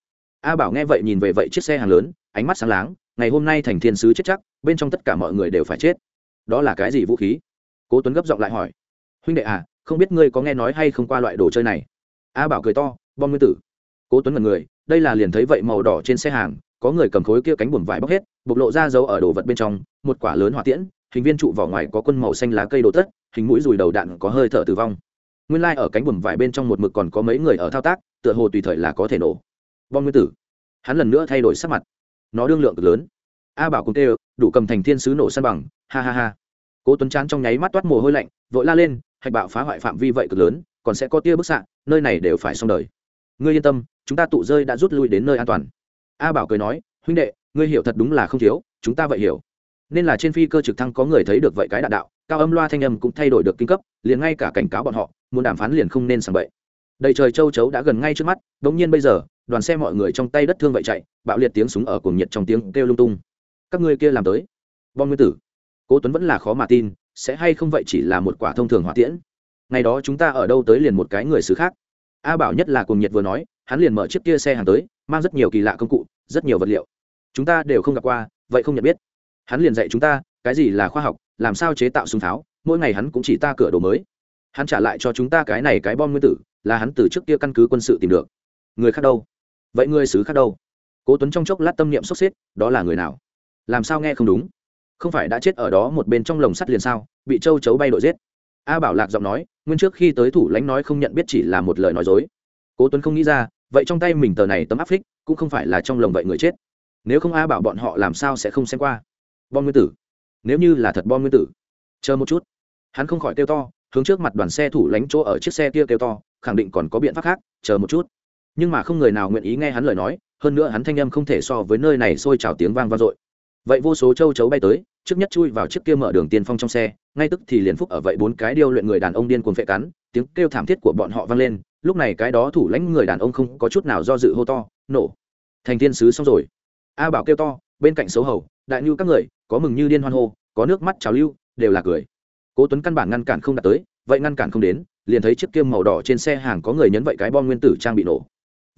A bảo nghe vậy nhìn về vậy chiếc xe hàng lớn, ánh mắt sáng láng ngày hôm nay thành thiên sứ chết chắc, bên trong tất cả mọi người đều phải chết. Đó là cái gì vũ khí? Cố tuấn gấp giọng lại hỏi. Huynh đệ à không biết ngươi có nghe nói hay không qua loại đồ chơi này? A bảo cười to, bom nguyên tử. Cố tuấn ngần người, đây là liền thấy vậy màu đỏ trên xe hàng, có người cầm khối kia cánh buồm vải bóc hết, bộc lộ ra dấu ở đồ vật bên trong, một quả lớn hỏa tiễn, hình viên trụ vỏ ngoài có quân màu xanh lá cây đồ tất, hình mũi dùi đầu đạn có hơi thở tử vong. Nguyên lai ở cánh buồm vải bên trong một mực còn có mấy người ở thao tác, tựa hồ tùy thời là có thể nổ. Bom nguyên tử. Hắn lần nữa thay đổi sắc mặt nó đương lượng cực lớn. A bảo cùng tê đủ cầm thành thiên sứ nổ săn bằng, ha ha ha. Cố tuấn chán trong nháy mắt toát mồ hôi lạnh, vội la lên, hạch bạo phá hoại phạm vi vậy cực lớn, còn sẽ có tia bức xạ, nơi này đều phải xong đời. Ngươi yên tâm, chúng ta tụ rơi đã rút lui đến nơi an toàn. A bảo cười nói, huynh đệ, ngươi hiểu thật đúng là không thiếu, chúng ta vậy hiểu. Nên là trên phi cơ trực thăng có người thấy được vậy cái đạn đạo, cao âm loa thanh âm cũng thay đổi được kinh cấp, liền ngay cả cảnh cáo bọn họ, muốn đàm phán liền không nên sàng bậy. Đầy trời châu chấu đã gần ngay trước mắt đ ỗ n g nhiên bây giờ đoàn xe mọi người trong tay đất thương vậy chạy, bạo liệt tiếng súng ở cuồng nhiệt trong tiếng kêu lung tung. Các ngươi kia làm tới. Bom nguyên tử. Cố tuấn vẫn là khó mà tin, sẽ hay không vậy chỉ là một quả thông thường hỏa tiễn. Ngày đó chúng ta ở đâu tới liền một cái người xứ khác. A bảo nhất là cuồng nhiệt vừa nói, hắn liền mở chiếc kia xe hàng tới, mang rất nhiều kỳ lạ công cụ, rất nhiều vật liệu. Chúng ta đều không gặp qua, vậy không nhận biết. Hắn liền dạy chúng ta, cái gì là khoa học, làm sao chế tạo súng tháo mỗi ngày hắn cũng chỉ ta cửa đồ mới. Hắn trả lại cho chúng ta cái này cái bom nguyên tử, là hắn từ trước kia căn cứ quân sự tìm được. Người khác đâu? Vậy ngươi xứ khác đâu? Cố tuấn trong chốc lát tâm niệm sốc xếp, đó là người nào? Làm sao nghe không đúng? Không phải đã chết ở đó một bên trong lồng sắt liền sao, bị châu chấu bay đội giết? A bảo lạc giọng nói, nguyên trước khi tới thủ lãnh nói không nhận biết chỉ là một lời nói dối. Cố tuấn không nghĩ ra, vậy trong tay mình tờ này tấm áp phích, cũng không phải là trong lồng vậy người chết. Nếu không a bảo bọn họ làm sao sẽ không xem qua? Bom nguyên tử. Nếu như là thật bom nguyên tử. Chờ một chút. Hắn không khỏi kêu to, hướng trước mặt đoàn xe thủ lánh chỗ ở chiếc xe kia kêu to, khẳng định còn có biện pháp khác, chờ một chút nhưng mà không người nào nguyện ý nghe hắn lời nói, hơn nữa hắn thanh âm không thể so với nơi này sôi trào tiếng vang vang dội. Vậy vô số châu chấu bay tới, trước nhất chui vào chiếc kia mở đường tiên phong trong xe, ngay tức thì liền phúc ở vậy bốn cái điêu luyện người đàn ông điên cuồng phệ cắn, tiếng kêu thảm thiết của bọn họ vang lên, lúc này cái đó thủ lãnh người đàn ông không có chút nào do dự hô to, nổ! Thành thiên sứ xong rồi. A bảo kêu to, bên cạnh xấu hầu đại nhu các người, có mừng như điên hoan hô, có nước mắt trào lưu, đều là cười. Cố tuấn căn bản ngăn cản không đạt tới, vậy ngăn cản không đến, liền thấy chiếc kiêm màu đỏ trên xe hàng có người nhấn vậy cái bom nguyên tử trang bị nổ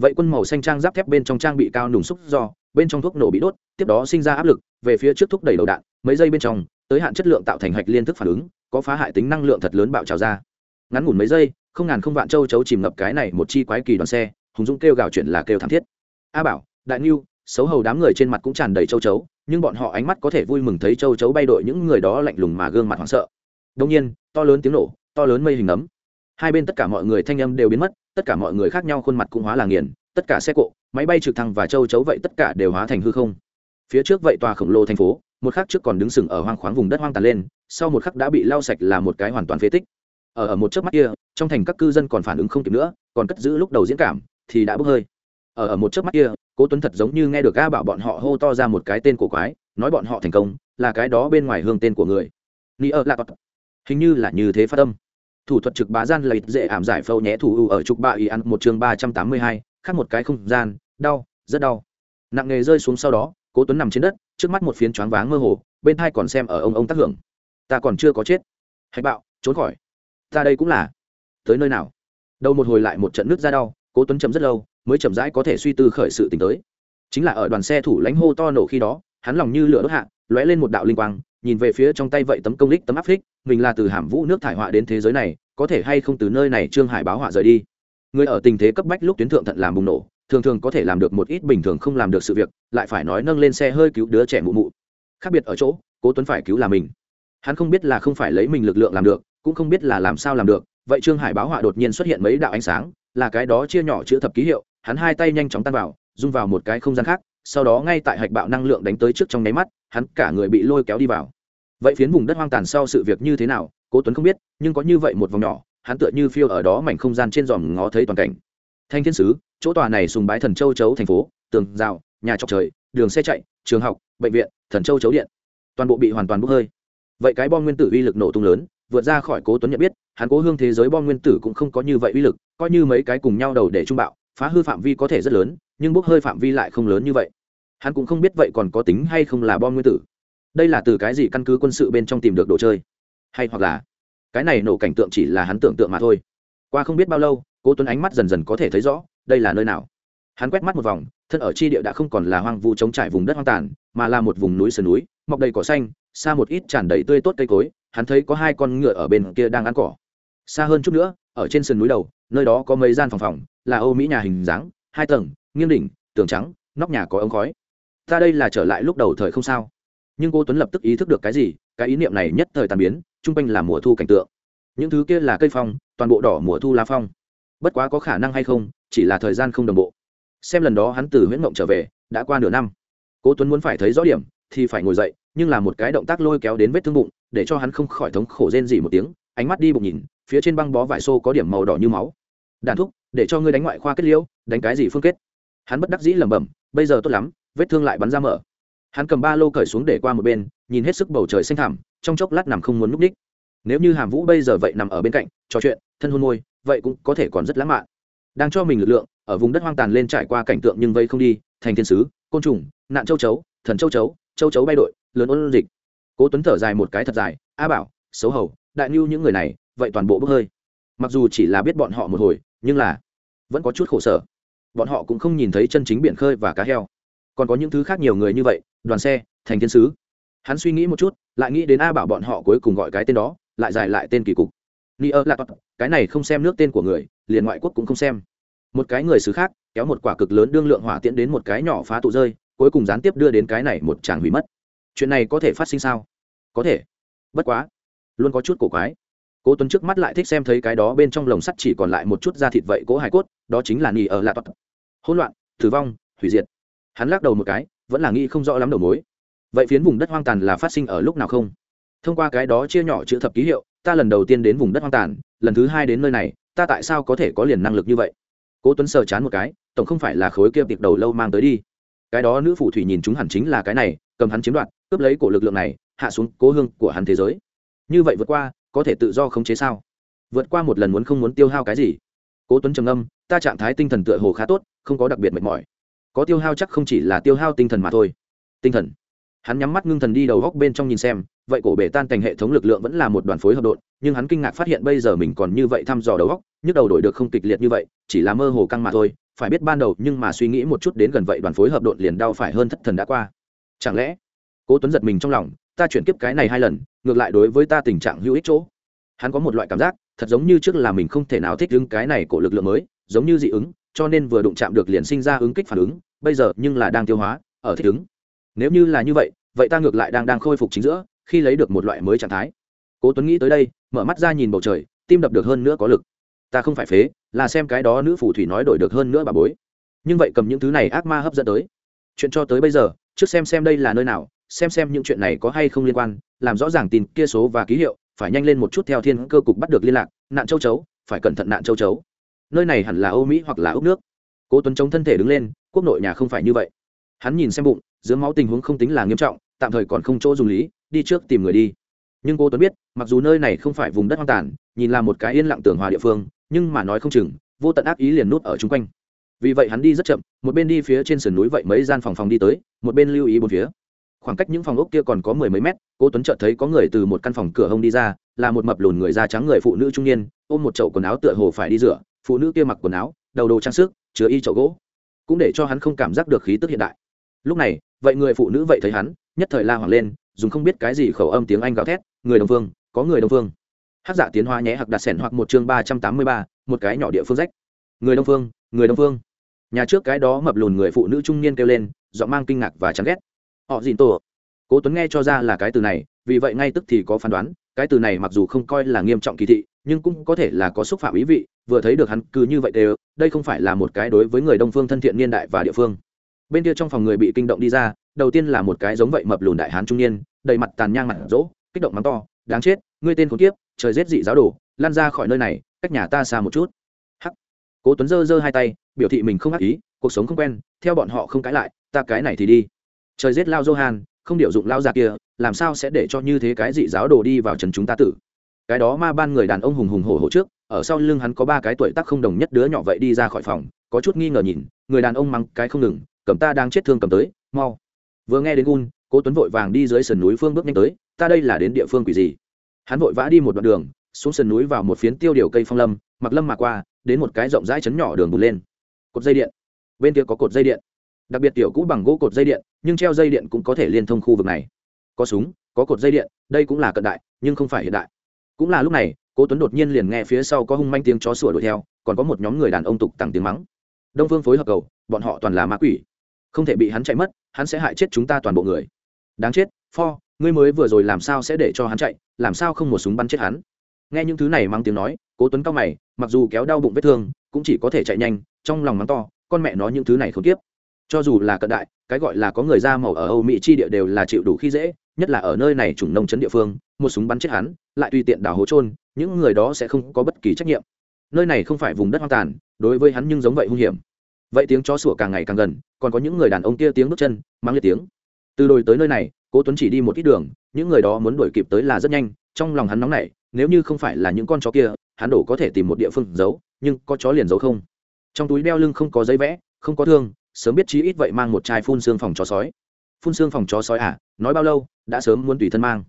vậy quân màu xanh trang giáp thép bên trong trang bị cao nùng xúc do, bên trong thuốc nổ bị đốt, tiếp đó sinh ra áp lực, về phía trước thúc đẩy đầu đạn, mấy giây bên trong, tới hạn chất lượng tạo thành hạch liên thức phản ứng, có phá hại tính năng lượng thật lớn bạo trào ra. Ngắn ngủn mấy giây, không ngàn không vạn châu chấu chìm ngập cái này một chi quái kỳ đoàn xe, hùng dũng kêu gào chuyện là kêu thảm thiết. A bảo, đại niu xấu hầu đám người trên mặt cũng tràn đầy châu chấu, nhưng bọn họ ánh mắt có thể vui mừng thấy châu chấu bay đội những người đó lạnh lùng mà gương mặt hoảng sợ. Đông nhiên, to lớn tiếng nổ, to lớn mây hình ấm. Hai bên tất cả mọi người thanh âm đều biến mất tất cả mọi người khác nhau khuôn mặt cũng hóa là nghiền, tất cả xe cộ, máy bay trực thăng và châu chấu vậy tất cả đều hóa thành hư không. Phía trước vậy tòa khổng lồ thành phố, một khắc trước còn đứng sừng ở hoang khoáng vùng đất hoang tàn lên, sau một khắc đã bị lau sạch là một cái hoàn toàn phế tích. Ở ở một chớp mắt kia, trong thành các cư dân còn phản ứng không kịp nữa, còn cất giữ lúc đầu diễn cảm, thì đã bốc hơi. Ở ở một chớp mắt kia, cố tuấn thật giống như nghe được ga bảo bọn họ hô to ra một cái tên của quái, nói bọn họ thành công, là cái đó bên ngoài hương tên của người. Ni ơ lạc hình như là như thế phát âm thủ thuật trực bá gian lợi dễ ảm giải phâu nhé thủ ưu ở trục ba y ăn một chương ba trăm tám mươi hai, khác một cái không gian, đau, rất đau. Nặng nghề rơi xuống sau đó, cố tuấn nằm trên đất, trước mắt một phiến choáng váng mơ hồ, bên thai còn xem ở ông ông tác hưởng. Ta còn chưa có chết. Hạch bạo, trốn khỏi. Ta đây cũng là. Tới nơi nào? Đầu một hồi lại một trận nước ra đau, cố tuấn chậm rất lâu, mới chậm rãi có thể suy tư khởi sự tình tới. Chính là ở đoàn xe thủ lãnh hô to nổ khi đó, hắn lòng như lửa đốt hạ, lóe lên một đạo linh quang nhìn về phía trong tay vậy tấm công lích tấm áp phích, mình là từ hàm vũ nước thải họa đến thế giới này, có thể hay không từ nơi này trương hải báo họa rời đi? Người ở tình thế cấp bách lúc tuyến thượng thận làm bùng nổ, thường thường có thể làm được một ít bình thường không làm được sự việc, lại phải nói nâng lên xe hơi cứu đứa trẻ mụ mụ. Khác biệt ở chỗ, cố tuấn phải cứu là mình. Hắn không biết là không phải lấy mình lực lượng làm được, cũng không biết là làm sao làm được, vậy trương hải báo họa đột nhiên xuất hiện mấy đạo ánh sáng, là cái đó chia nhỏ chữ thập ký hiệu, hắn hai tay nhanh chóng tan vào, dung vào một cái không gian khác, sau đó ngay tại hạch bạo năng lượng đánh tới trước trong nháy mắt, hắn cả người bị lôi kéo đi vào vậy phiến vùng đất hoang tàn sau sự việc như thế nào, cố tuấn không biết, nhưng có như vậy một vòng nhỏ, hắn tựa như phiêu ở đó mảnh không gian trên dòm ngó thấy toàn cảnh. Thanh thiên sứ, chỗ tòa này sùng bái thần châu chấu thành phố, tường, rào, nhà trọc trời, đường xe chạy, trường học, bệnh viện, thần châu chấu điện. Toàn bộ bị hoàn toàn bốc hơi. Vậy cái bom nguyên tử uy lực nổ tung lớn, vượt ra khỏi cố tuấn nhận biết, hắn cố hương thế giới bom nguyên tử cũng không có như vậy uy lực, coi như mấy cái cùng nhau đầu để trung bạo, phá hư phạm vi có thể rất lớn, nhưng bốc hơi phạm vi lại không lớn như vậy. Hắn cũng không biết vậy còn có tính hay không là bom nguyên tử đây là từ cái gì căn cứ quân sự bên trong tìm được đồ chơi? Hay hoặc là, cái này nổ cảnh tượng chỉ là hắn tưởng tượng mà thôi. Qua không biết bao lâu, cố tuấn ánh mắt dần dần có thể thấy rõ, đây là nơi nào. Hắn quét mắt một vòng, thân ở chi địa đã không còn là hoang vu trống trải vùng đất hoang tàn, mà là một vùng núi sườn núi, mọc đầy cỏ xanh, xa một ít tràn đầy tươi tốt cây cối, hắn thấy có hai con ngựa ở bên kia đang ăn cỏ. Xa hơn chút nữa, ở trên sườn núi đầu, nơi đó có mấy gian phòng phòng, là âu mỹ nhà hình dáng, hai tầng, nghiêng đỉnh, tường trắng, nóc nhà có ống khói. Ta đây là trở lại lúc đầu thời không sao nhưng cô tuấn lập tức ý thức được cái gì, cái ý niệm này nhất thời tàn biến, chung quanh là mùa thu cảnh tượng. Những thứ kia là cây phong, toàn bộ đỏ mùa thu lá phong. Bất quá có khả năng hay không, chỉ là thời gian không đồng bộ. Xem lần đó hắn từ huyễn mộng trở về, đã qua nửa năm. Cố tuấn muốn phải thấy rõ điểm, thì phải ngồi dậy, nhưng là một cái động tác lôi kéo đến vết thương bụng, để cho hắn không khỏi thống khổ rên dỉ một tiếng, ánh mắt đi bụng nhìn, phía trên băng bó vải xô có điểm màu đỏ như máu. Đàn thúc, để cho ngươi đánh ngoại khoa kết liễu, đánh cái gì phương kết? Hắn bất đắc dĩ lẩm bẩm, bây giờ tốt lắm, vết thương lại bắn ra mở hắn cầm ba lô cởi xuống để qua một bên, nhìn hết sức bầu trời xanh thẳm, trong chốc lát nằm không muốn núp ních nếu như hàm vũ bây giờ vậy nằm ở bên cạnh, trò chuyện, thân hôn môi, vậy cũng có thể còn rất lãng mạn. Đang cho mình lực lượng, ở vùng đất hoang tàn lên trải qua cảnh tượng nhưng vây không đi, thành thiên sứ, côn trùng, nạn châu chấu, thần châu chấu châu chấu bay đội, lớn ôn dịch. Cố tuấn thở dài một cái thật dài, a bảo, xấu hầu, đại nhu những người này, vậy toàn bộ bốc hơi. Mặc dù chỉ là biết bọn họ một hồi, nhưng là vẫn có chút khổ sở. Bọn họ cũng không nhìn thấy chân chính biển khơi và cá heo. Còn có những thứ khác nhiều người như vậy đoàn xe, thành thiên sứ. Hắn suy nghĩ một chút, lại nghĩ đến a bảo bọn họ cuối cùng gọi cái tên đó, lại dài lại tên kỳ cục. Ni ơ là cái này không xem nước tên của người, liền ngoại quốc cũng không xem. Một cái người xứ khác, kéo một quả cực lớn đương lượng hỏa tiễn đến một cái nhỏ phá tụ rơi, cuối cùng gián tiếp đưa đến cái này một chàng hủy mất. Chuyện này có thể phát sinh sao? Có thể. Bất quá, luôn có chút cổ quái. Cố tuấn trước mắt lại thích xem thấy cái đó bên trong lồng sắt chỉ còn lại một chút da thịt vậy cố hải cốt, đó chính là nỉ ở lạ toát hỗn loạn, tử vong, hủy diệt. Hắn lắc đầu một cái vẫn là nghĩ không rõ lắm đầu mối. Vậy phiến vùng đất hoang tàn là phát sinh ở lúc nào không? Thông qua cái đó chia nhỏ chữ thập ký hiệu, ta lần đầu tiên đến vùng đất hoang tàn, lần thứ hai đến nơi này, ta tại sao có thể có liền năng lực như vậy? Cố tuấn sờ chán một cái, tổng không phải là khối kia tiệc đầu lâu mang tới đi. Cái đó nữ phù thủy nhìn chúng hẳn chính là cái này, cầm hắn chiếm đoạt, cướp lấy cổ lực lượng này, hạ xuống cố hương của hắn thế giới. Như vậy vượt qua, có thể tự do khống chế sao? Vượt qua một lần muốn không muốn tiêu hao cái gì? Cố tuấn trầm âm ta trạng thái tinh thần tựa hồ khá tốt, không có đặc biệt mệt mỏi có tiêu hao chắc không chỉ là tiêu hao tinh thần mà thôi. Tinh thần. Hắn nhắm mắt ngưng thần đi đầu góc bên trong nhìn xem, vậy cổ bể tan thành hệ thống lực lượng vẫn là một đoàn phối hợp đột nhưng hắn kinh ngạc phát hiện bây giờ mình còn như vậy thăm dò đầu góc, nhức đầu đổi được không kịch liệt như vậy, chỉ là mơ hồ căng mà thôi, phải biết ban đầu nhưng mà suy nghĩ một chút đến gần vậy đoàn phối hợp đột liền đau phải hơn thất thần đã qua. Chẳng lẽ, cố tuấn giật mình trong lòng, ta chuyển kiếp cái này hai lần, ngược lại đối với ta tình trạng hữu ích chỗ. Hắn có một loại cảm giác, thật giống như trước là mình không thể nào thích ứng cái này của lực lượng mới, giống như dị ứng, cho nên vừa đụng chạm được liền sinh ra ứng kích phản ứng bây giờ nhưng là đang tiêu hóa, ở thích ứng. Nếu như là như vậy vậy ta ngược lại đang đang khôi phục chính giữa, khi lấy được một loại mới trạng thái. Cố tuấn nghĩ tới đây, mở mắt ra nhìn bầu trời, tim đập được hơn nữa có lực. Ta không phải phế, là xem cái đó nữ phù thủy nói đổi được hơn nữa bà bối. Nhưng vậy cầm những thứ này ác ma hấp dẫn tới. Chuyện cho tới bây giờ, trước xem xem đây là nơi nào, xem xem những chuyện này có hay không liên quan, làm rõ ràng tin kia số và ký hiệu, phải nhanh lên một chút theo thiên cơ cục bắt được liên lạc, nạn châu chấu, phải cẩn thận nạn châu chấu. Nơi này hẳn là âu mỹ hoặc là ốc nước cố tuấn chống thân thể đứng lên, quốc nội nhà không phải như vậy. Hắn nhìn xem bụng giữa máu tình huống không tính là nghiêm trọng, tạm thời còn không chỗ dùng lý, đi trước tìm người đi. Nhưng cố tuấn biết, mặc dù nơi này không phải vùng đất hoang tàn, nhìn là một cái yên lặng tường hòa địa phương, nhưng mà nói không chừng, vô tận ác ý liền nút ở chung quanh. Vì vậy hắn đi rất chậm, một bên đi phía trên sườn núi vậy mấy gian phòng phòng đi tới, một bên lưu ý bốn phía. Khoảng cách những phòng ốc kia còn có mười mấy mét cô tuấn chợt thấy có người từ một căn phòng cửa hông đi ra, là một mập lùn người da trắng người phụ nữ trung niên, ôm một chậu quần áo tựa hồ phải đi rửa, phụ nữ kia mặc quần áo, đầu đồ trang sức chứa y chậu gỗ, cũng để cho hắn không cảm giác được khí tức hiện đại. Lúc này, vậy người phụ nữ vậy thấy hắn, nhất thời la hoảng lên, dùng không biết cái gì khẩu âm tiếng anh gào thét, người đồng phương có người đồng phương hát giả tiến hóa nhé, hoặc đặt sẻn hoặc một chương ba trăm tám mươi ba, một cái nhỏ địa phương rách. Người đông phương người đông phương nhà trước cái đó mập lùn người phụ nữ trung niên kêu lên, giọng mang kinh ngạc và chán ghét. Họ dìn tổ. Cố tuấn nghe cho ra là cái từ này, vì vậy ngay tức thì có phán đoán, cái từ này mặc dù không coi là nghiêm trọng kỳ thị, nhưng cũng có thể là có xúc phạm ý vị vừa thấy được hắn cứ như vậy đều, đây không phải là một cái đối với người đông phương thân thiện niên đại và địa phương. Bên kia trong phòng người bị kinh động đi ra, đầu tiên là một cái giống vậy mập lùn đại hán trung niên, đầy mặt tàn nhang mặt rỗ, kích động mắng to, đáng chết, ngươi tên khốn kiếp, trời giết dị giáo đồ, lan ra khỏi nơi này, cách nhà ta xa một chút. Hắc. Cố tuấn giơ giơ hai tay, biểu thị mình không ác ý, cuộc sống không quen, theo bọn họ không cãi lại, ta cái này thì đi. Trời giết lao johan, không điều dụng lao già kia, làm sao sẽ để cho như thế cái dị giáo đồ đi vào trần chúng ta tử? Cái đó ma ban người đàn ông hùng hùng hổ hổ trước ở sau lưng hắn có ba cái tuổi tác không đồng nhất đứa nhỏ vậy đi ra khỏi phòng, có chút nghi ngờ nhìn, người đàn ông mắng cái không ngừng, cầm ta đang chết thương cầm tới, mau. Vừa nghe đến gun, cố tuấn vội vàng đi dưới sườn núi phương bước nhanh tới, ta đây là đến địa phương quỷ gì? Hắn vội vã đi một đoạn đường, xuống sườn núi vào một phiến tiêu điều cây phong lâm, mặc lâm mà qua, đến một cái rộng rãi chấn nhỏ đường bùn lên. Cột dây điện. Bên kia có cột dây điện. Đặc biệt tiểu cũ bằng gỗ cột dây điện, nhưng treo dây điện cũng có thể liên thông khu vực này. Có súng, có cột dây điện, đây cũng là cận đại, nhưng không phải hiện đại. Cũng là lúc này cố tuấn đột nhiên liền nghe phía sau có hung manh tiếng chó sủa đuổi theo, còn có một nhóm người đàn ông tục tặng tiếng mắng. Đông phương phối hợp cầu, bọn họ toàn là ma quỷ. Không thể bị hắn chạy mất, hắn sẽ hại chết chúng ta toàn bộ người. Đáng chết, pho, ngươi mới vừa rồi làm sao sẽ để cho hắn chạy, làm sao không một súng bắn chết hắn? Nghe những thứ này mang tiếng nói, cố tuấn cao mày, mặc dù kéo đau bụng vết thương, cũng chỉ có thể chạy nhanh, trong lòng mắng to, con mẹ nó những thứ này không tiếp. Cho dù là cận đại, cái gọi là có người da màu ở âu mỹ chi địa đều là chịu đủ khi dễ, nhất là ở nơi này chủng nông chấn địa phương, một súng bắn chết hắn, lại tùy tiện đào hố trôn những người đó sẽ không có bất kỳ trách nhiệm. Nơi này không phải vùng đất hoang tàn, đối với hắn nhưng giống vậy hung hiểm. Vậy tiếng chó sủa càng ngày càng gần, còn có những người đàn ông kia tiếng bước chân mang liệt tiếng. Từ đồi tới nơi này, cố tuấn chỉ đi một ít đường, những người đó muốn đuổi kịp tới là rất nhanh, trong lòng hắn nóng nảy, nếu như không phải là những con chó kia, hắn đổ có thể tìm một địa phương giấu, nhưng có chó liền giấu không. Trong túi đeo lưng không có giấy vẽ, không có thương, sớm biết chí ít vậy mang một chai phun xương phòng chó sói. Phun xương phòng chó sói à nói bao lâu, đã sớm muốn tùy thân mang.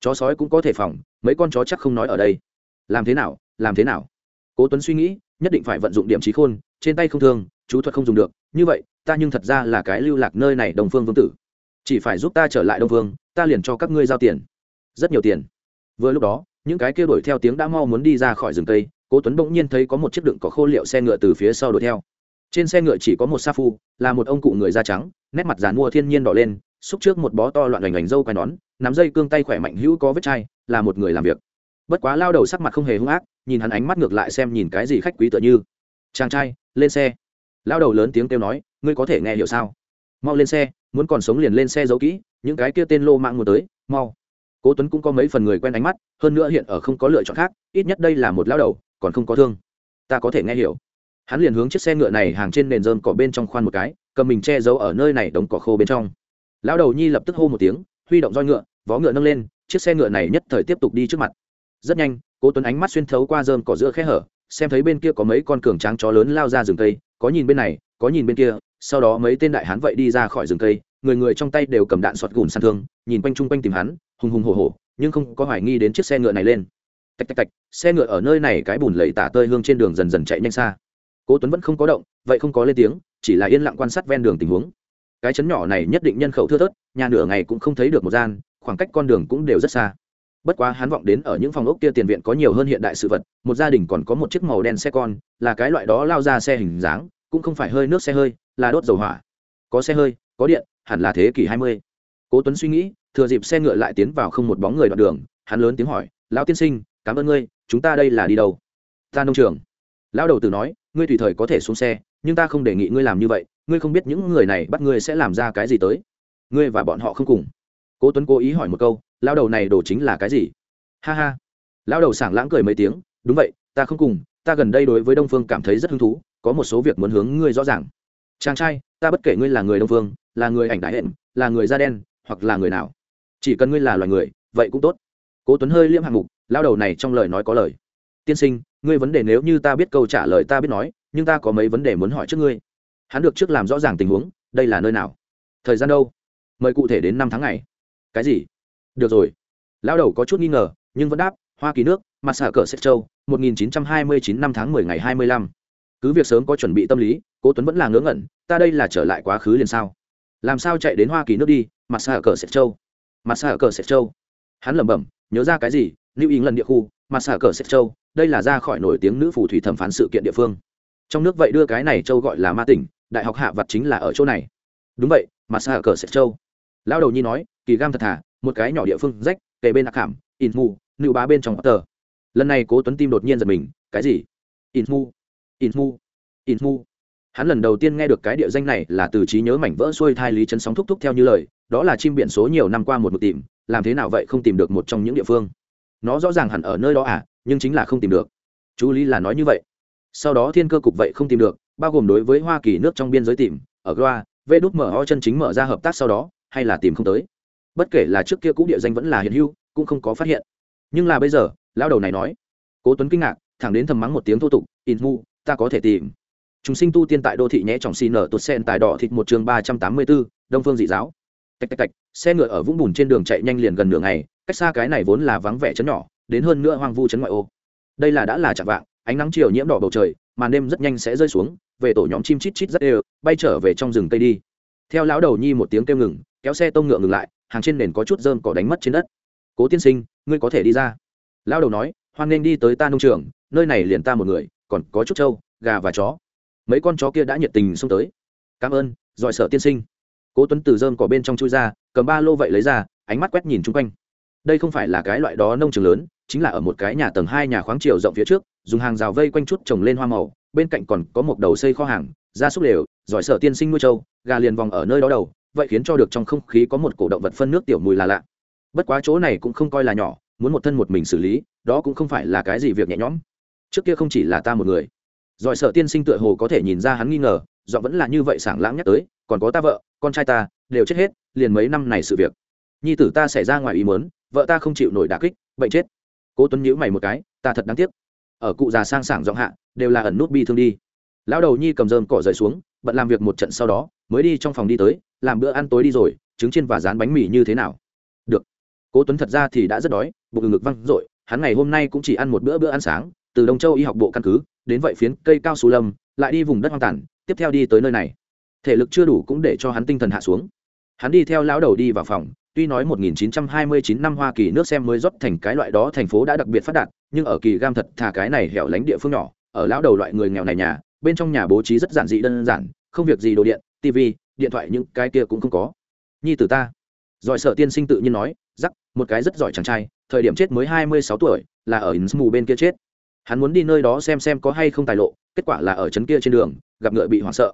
Chó sói cũng có thể phòng, mấy con chó chắc không nói ở đây làm thế nào, làm thế nào? Cố tuấn suy nghĩ, nhất định phải vận dụng điểm trí khôn, trên tay không thương, chú thuật không dùng được, như vậy, ta nhưng thật ra là cái lưu lạc nơi này đồng phương vương tử. Chỉ phải giúp ta trở lại đông phương, ta liền cho các ngươi giao tiền. Rất nhiều tiền. Vừa lúc đó, những cái kia đuổi theo tiếng đã mau muốn đi ra khỏi rừng cây, cố tuấn bỗng nhiên thấy có một chiếc đựng có khô liệu xe ngựa từ phía sau đuổi theo. Trên xe ngựa chỉ có một sa phu, là một ông cụ người da trắng, nét mặt dàn mua thiên nhiên đỏ lên, xúc trước một bó to loạn lành lành dâu quai nón, nắm dây cương tay khỏe mạnh hữu có vết chai, là một người làm việc bất quá lao đầu sắc mặt không hề hung ác, nhìn hắn ánh mắt ngược lại xem nhìn cái gì khách quý tựa như. Chàng trai, lên xe. Lao đầu lớn tiếng kêu nói, ngươi có thể nghe hiểu sao? Mau lên xe, muốn còn sống liền lên xe giấu kỹ, những cái kia tên lô mạng muốn tới, mau. Cố tuấn cũng có mấy phần người quen ánh mắt, hơn nữa hiện ở không có lựa chọn khác, ít nhất đây là một lao đầu, còn không có thương. Ta có thể nghe hiểu. Hắn liền hướng chiếc xe ngựa này hàng trên nền rơm cỏ bên trong khoan một cái, cầm mình che giấu ở nơi này đống cỏ khô bên trong. Lão đầu nhi lập tức hô một tiếng, huy động roi ngựa, vó ngựa nâng lên, chiếc xe ngựa này nhất thời tiếp tục đi trước mặt rất nhanh, cố tuấn ánh mắt xuyên thấu qua rơm cỏ giữa khe hở, xem thấy bên kia có mấy con cường tráng chó lớn lao ra rừng cây, có nhìn bên này, có nhìn bên kia, sau đó mấy tên đại hán vậy đi ra khỏi rừng cây, người người trong tay đều cầm đạn sọt gùn săn thương, nhìn quanh chung quanh tìm hắn, hùng hùng hổ hổ, nhưng không có hoài nghi đến chiếc xe ngựa này lên. Tạch tạch tạch, xe ngựa ở nơi này cái bùn lầy tả tơi hương trên đường dần dần chạy nhanh xa. Cố tuấn vẫn không có động, vậy không có lên tiếng, chỉ là yên lặng quan sát ven đường tình huống. Cái chấn nhỏ này nhất định nhân khẩu thưa thớt, nhà nửa ngày cũng không thấy được một gian, khoảng cách con đường cũng đều rất xa bất quá hắn vọng đến ở những phòng ốc kia tiền viện có nhiều hơn hiện đại sự vật, một gia đình còn có một chiếc màu đen xe con, là cái loại đó lao ra xe hình dáng, cũng không phải hơi nước xe hơi, là đốt dầu hỏa. Có xe hơi, có điện, hẳn là thế kỷ hai mươi. Cố tuấn suy nghĩ, thừa dịp xe ngựa lại tiến vào không một bóng người đoạn đường, hắn lớn tiếng hỏi, lão tiên sinh, cảm ơn ngươi, chúng ta đây là đi đâu? Ta nông trường. Lão đầu tử nói, ngươi tùy thời có thể xuống xe, nhưng ta không đề nghị ngươi làm như vậy, ngươi không biết những người này bắt ngươi sẽ làm ra cái gì tới. Ngươi và bọn họ không cùng cố tuấn cố ý hỏi một câu, lão đầu này đồ chính là cái gì? Ha ha. Lão đầu sảng lãng cười mấy tiếng, đúng vậy, ta không cùng, ta gần đây đối với đông phương cảm thấy rất hứng thú, có một số việc muốn hướng ngươi rõ ràng. Chàng trai, ta bất kể ngươi là người đông phương, là người ảnh đại hẹn là người da đen, hoặc là người nào, chỉ cần ngươi là loài người, vậy cũng tốt. Cố tuấn hơi liêm hạng mục lao đầu này trong lời nói có lời. Tiên sinh, ngươi vấn đề nếu như ta biết câu trả lời ta biết nói, nhưng ta có mấy vấn đề muốn hỏi trước ngươi. Hắn được trước làm rõ ràng tình huống, đây là nơi nào? Thời gian đâu? Mời cụ thể đến năm tháng ngày cái gì? Được rồi. Lão đầu có chút nghi ngờ, nhưng vẫn đáp, hoa kỳ nước mặt xả cờ sét châu 1929 năm tháng 10 ngày 25. cứ việc sớm có chuẩn bị tâm lý, cố tuấn vẫn là ngớ ngẩn, ta đây là trở lại quá khứ liền sao? Làm sao chạy đến hoa kỳ nước đi mặt xả cờ sét châu mặt xả cờ sét châu hắn lẩm bẩm, nhớ ra cái gì? Lưu ý lần địa khu mặt xả cờ sét châu đây là ra khỏi nổi tiếng nữ phù thủy thẩm phán sự kiện địa phương. Trong nước vậy đưa cái này châu gọi là ma tỉnh, đại học hạ vật chính là ở chỗ này. Đúng vậy mặt xả cờ sét châu lão đầu nhi nói, kỳ gam thật thà, một cái nhỏ địa phương rách, kề bên ạc khảm in mu nữ bá bên trong tờ lần này cố tuấn tim đột nhiên giật mình, cái gì? In mu in mu in mu hắn lần đầu tiên nghe được cái địa danh này là từ trí nhớ mảnh vỡ xuôi thai lý chấn sóng thúc thúc theo như lời, đó là chim biển số nhiều năm qua một mực tìm, làm thế nào vậy không tìm được một trong những địa phương? Nó rõ ràng hẳn ở nơi đó à nhưng chính là không tìm được. Chú lý là nói như vậy. Sau đó thiên cơ cục vậy không tìm được, bao gồm đối với hoa kỳ nước trong biên giới tìm, ở goa, vê đút mở ho chân chính mở ra hợp tác sau đó hay là tìm không tới. Bất kể là trước kia cũ địa danh vẫn là hiện hữu cũng không có phát hiện. Nhưng là bây giờ lao đầu này nói. Cố tuấn kinh ngạc thẳng đến thầm mắng một tiếng thô tục in mu ta có thể tìm. Chúng sinh tu tiên tại đô thị nhé trọng xì nở tuột sen tài đỏ thịt một chương ba trăm tám mươi 384, đông phương dị giáo. Tạch tạch tạch xe ngựa ở vũng bùn trên đường chạy nhanh liền gần nửa ngày cách xa cái này vốn là vắng vẻ chấn nhỏ đến hơn nữa hoang vu chấn ngoại ô. Đây là đã là chạm vạng ánh nắng chiều nhiễm đỏ bầu trời màn đêm rất nhanh sẽ rơi xuống về tổ nhóm chim chít chít rất đều bay trở về trong rừng cây đi. Theo lão đầu nhi một tiếng kêu ngừng kéo xe tông ngựa ngừng lại, hàng trên nền có chút rơm cỏ đánh mất trên đất. Cố tiên sinh, ngươi có thể đi ra. Lão đầu nói, hoan nghênh đi tới ta nông trường, nơi này liền ta một người, còn có chút trâu, gà và chó. Mấy con chó kia đã nhiệt tình xông tới. Cảm ơn, giỏi sở tiên sinh. Cố tuấn từ rơm cỏ bên trong chui ra, cầm ba lô vậy lấy ra, ánh mắt quét nhìn chung quanh. Đây không phải là cái loại đó nông trường lớn, chính là ở một cái nhà tầng hai nhà khoáng chiều rộng phía trước, dùng hàng rào vây quanh chút trồng lên hoa màu, bên cạnh còn có một đầu xây kho hàng, gia súc lều, giỏi sở tiên sinh nuôi trâu, gà liền vòng ở nơi đó đầu vậy khiến cho được trong không khí có một cổ động vật phân nước tiểu mùi là lạ. Bất quá chỗ này cũng không coi là nhỏ, muốn một thân một mình xử lý, đó cũng không phải là cái gì việc nhẹ nhõm. Trước kia không chỉ là ta một người. Giỏi sợ tiên sinh tựa hồ có thể nhìn ra hắn nghi ngờ dọ vẫn là như vậy sảng lãng nhắc tới, còn có ta vợ, con trai ta, đều chết hết, liền mấy năm này sự việc. Nhi tử ta xảy ra ngoài ý mớn vợ ta không chịu nổi đà kích, bệnh chết. Cố tuấn nhíu mày một cái, ta thật đáng tiếc. Ở cụ già sang sảng giọng hạ, đều là ẩn nút bi thương đi. Lão đầu nhi cầm rơm cỏ rời xuống bận làm việc một trận sau đó, mới đi trong phòng đi tới, làm bữa ăn tối đi rồi, trứng chiên và rán bánh mì như thế nào? Được. Cố tuấn thật ra thì đã rất đói, bụng ngực văng rồi hắn ngày hôm nay cũng chỉ ăn một bữa bữa ăn sáng, từ đông châu y học bộ căn cứ, đến vậy phiến cây cao su lâm, lại đi vùng đất hoang tàn, tiếp theo đi tới nơi này. Thể lực chưa đủ cũng để cho hắn tinh thần hạ xuống. Hắn đi theo lão đầu đi vào phòng, tuy nói 1929 năm hoa kỳ nước xem mới rót thành cái loại đó thành phố đã đặc biệt phát đạt, nhưng ở kỳ gam thật thà cái này hẻo lánh địa phương nhỏ, ở lão đầu loại người nghèo này nhà bên trong nhà bố trí rất giản dị đơn giản, không việc gì đồ điện tv điện thoại những cái kia cũng không có. Nhi tử ta. Giỏi sợ tiên sinh tự nhiên nói, rắc, một cái rất giỏi chàng trai, thời điểm chết mới hai mươi sáu tuổi, là ở mù bên kia chết. Hắn muốn đi nơi đó xem xem có hay không tài lộ, kết quả là ở trấn kia trên đường, gặp ngựa bị hoảng sợ.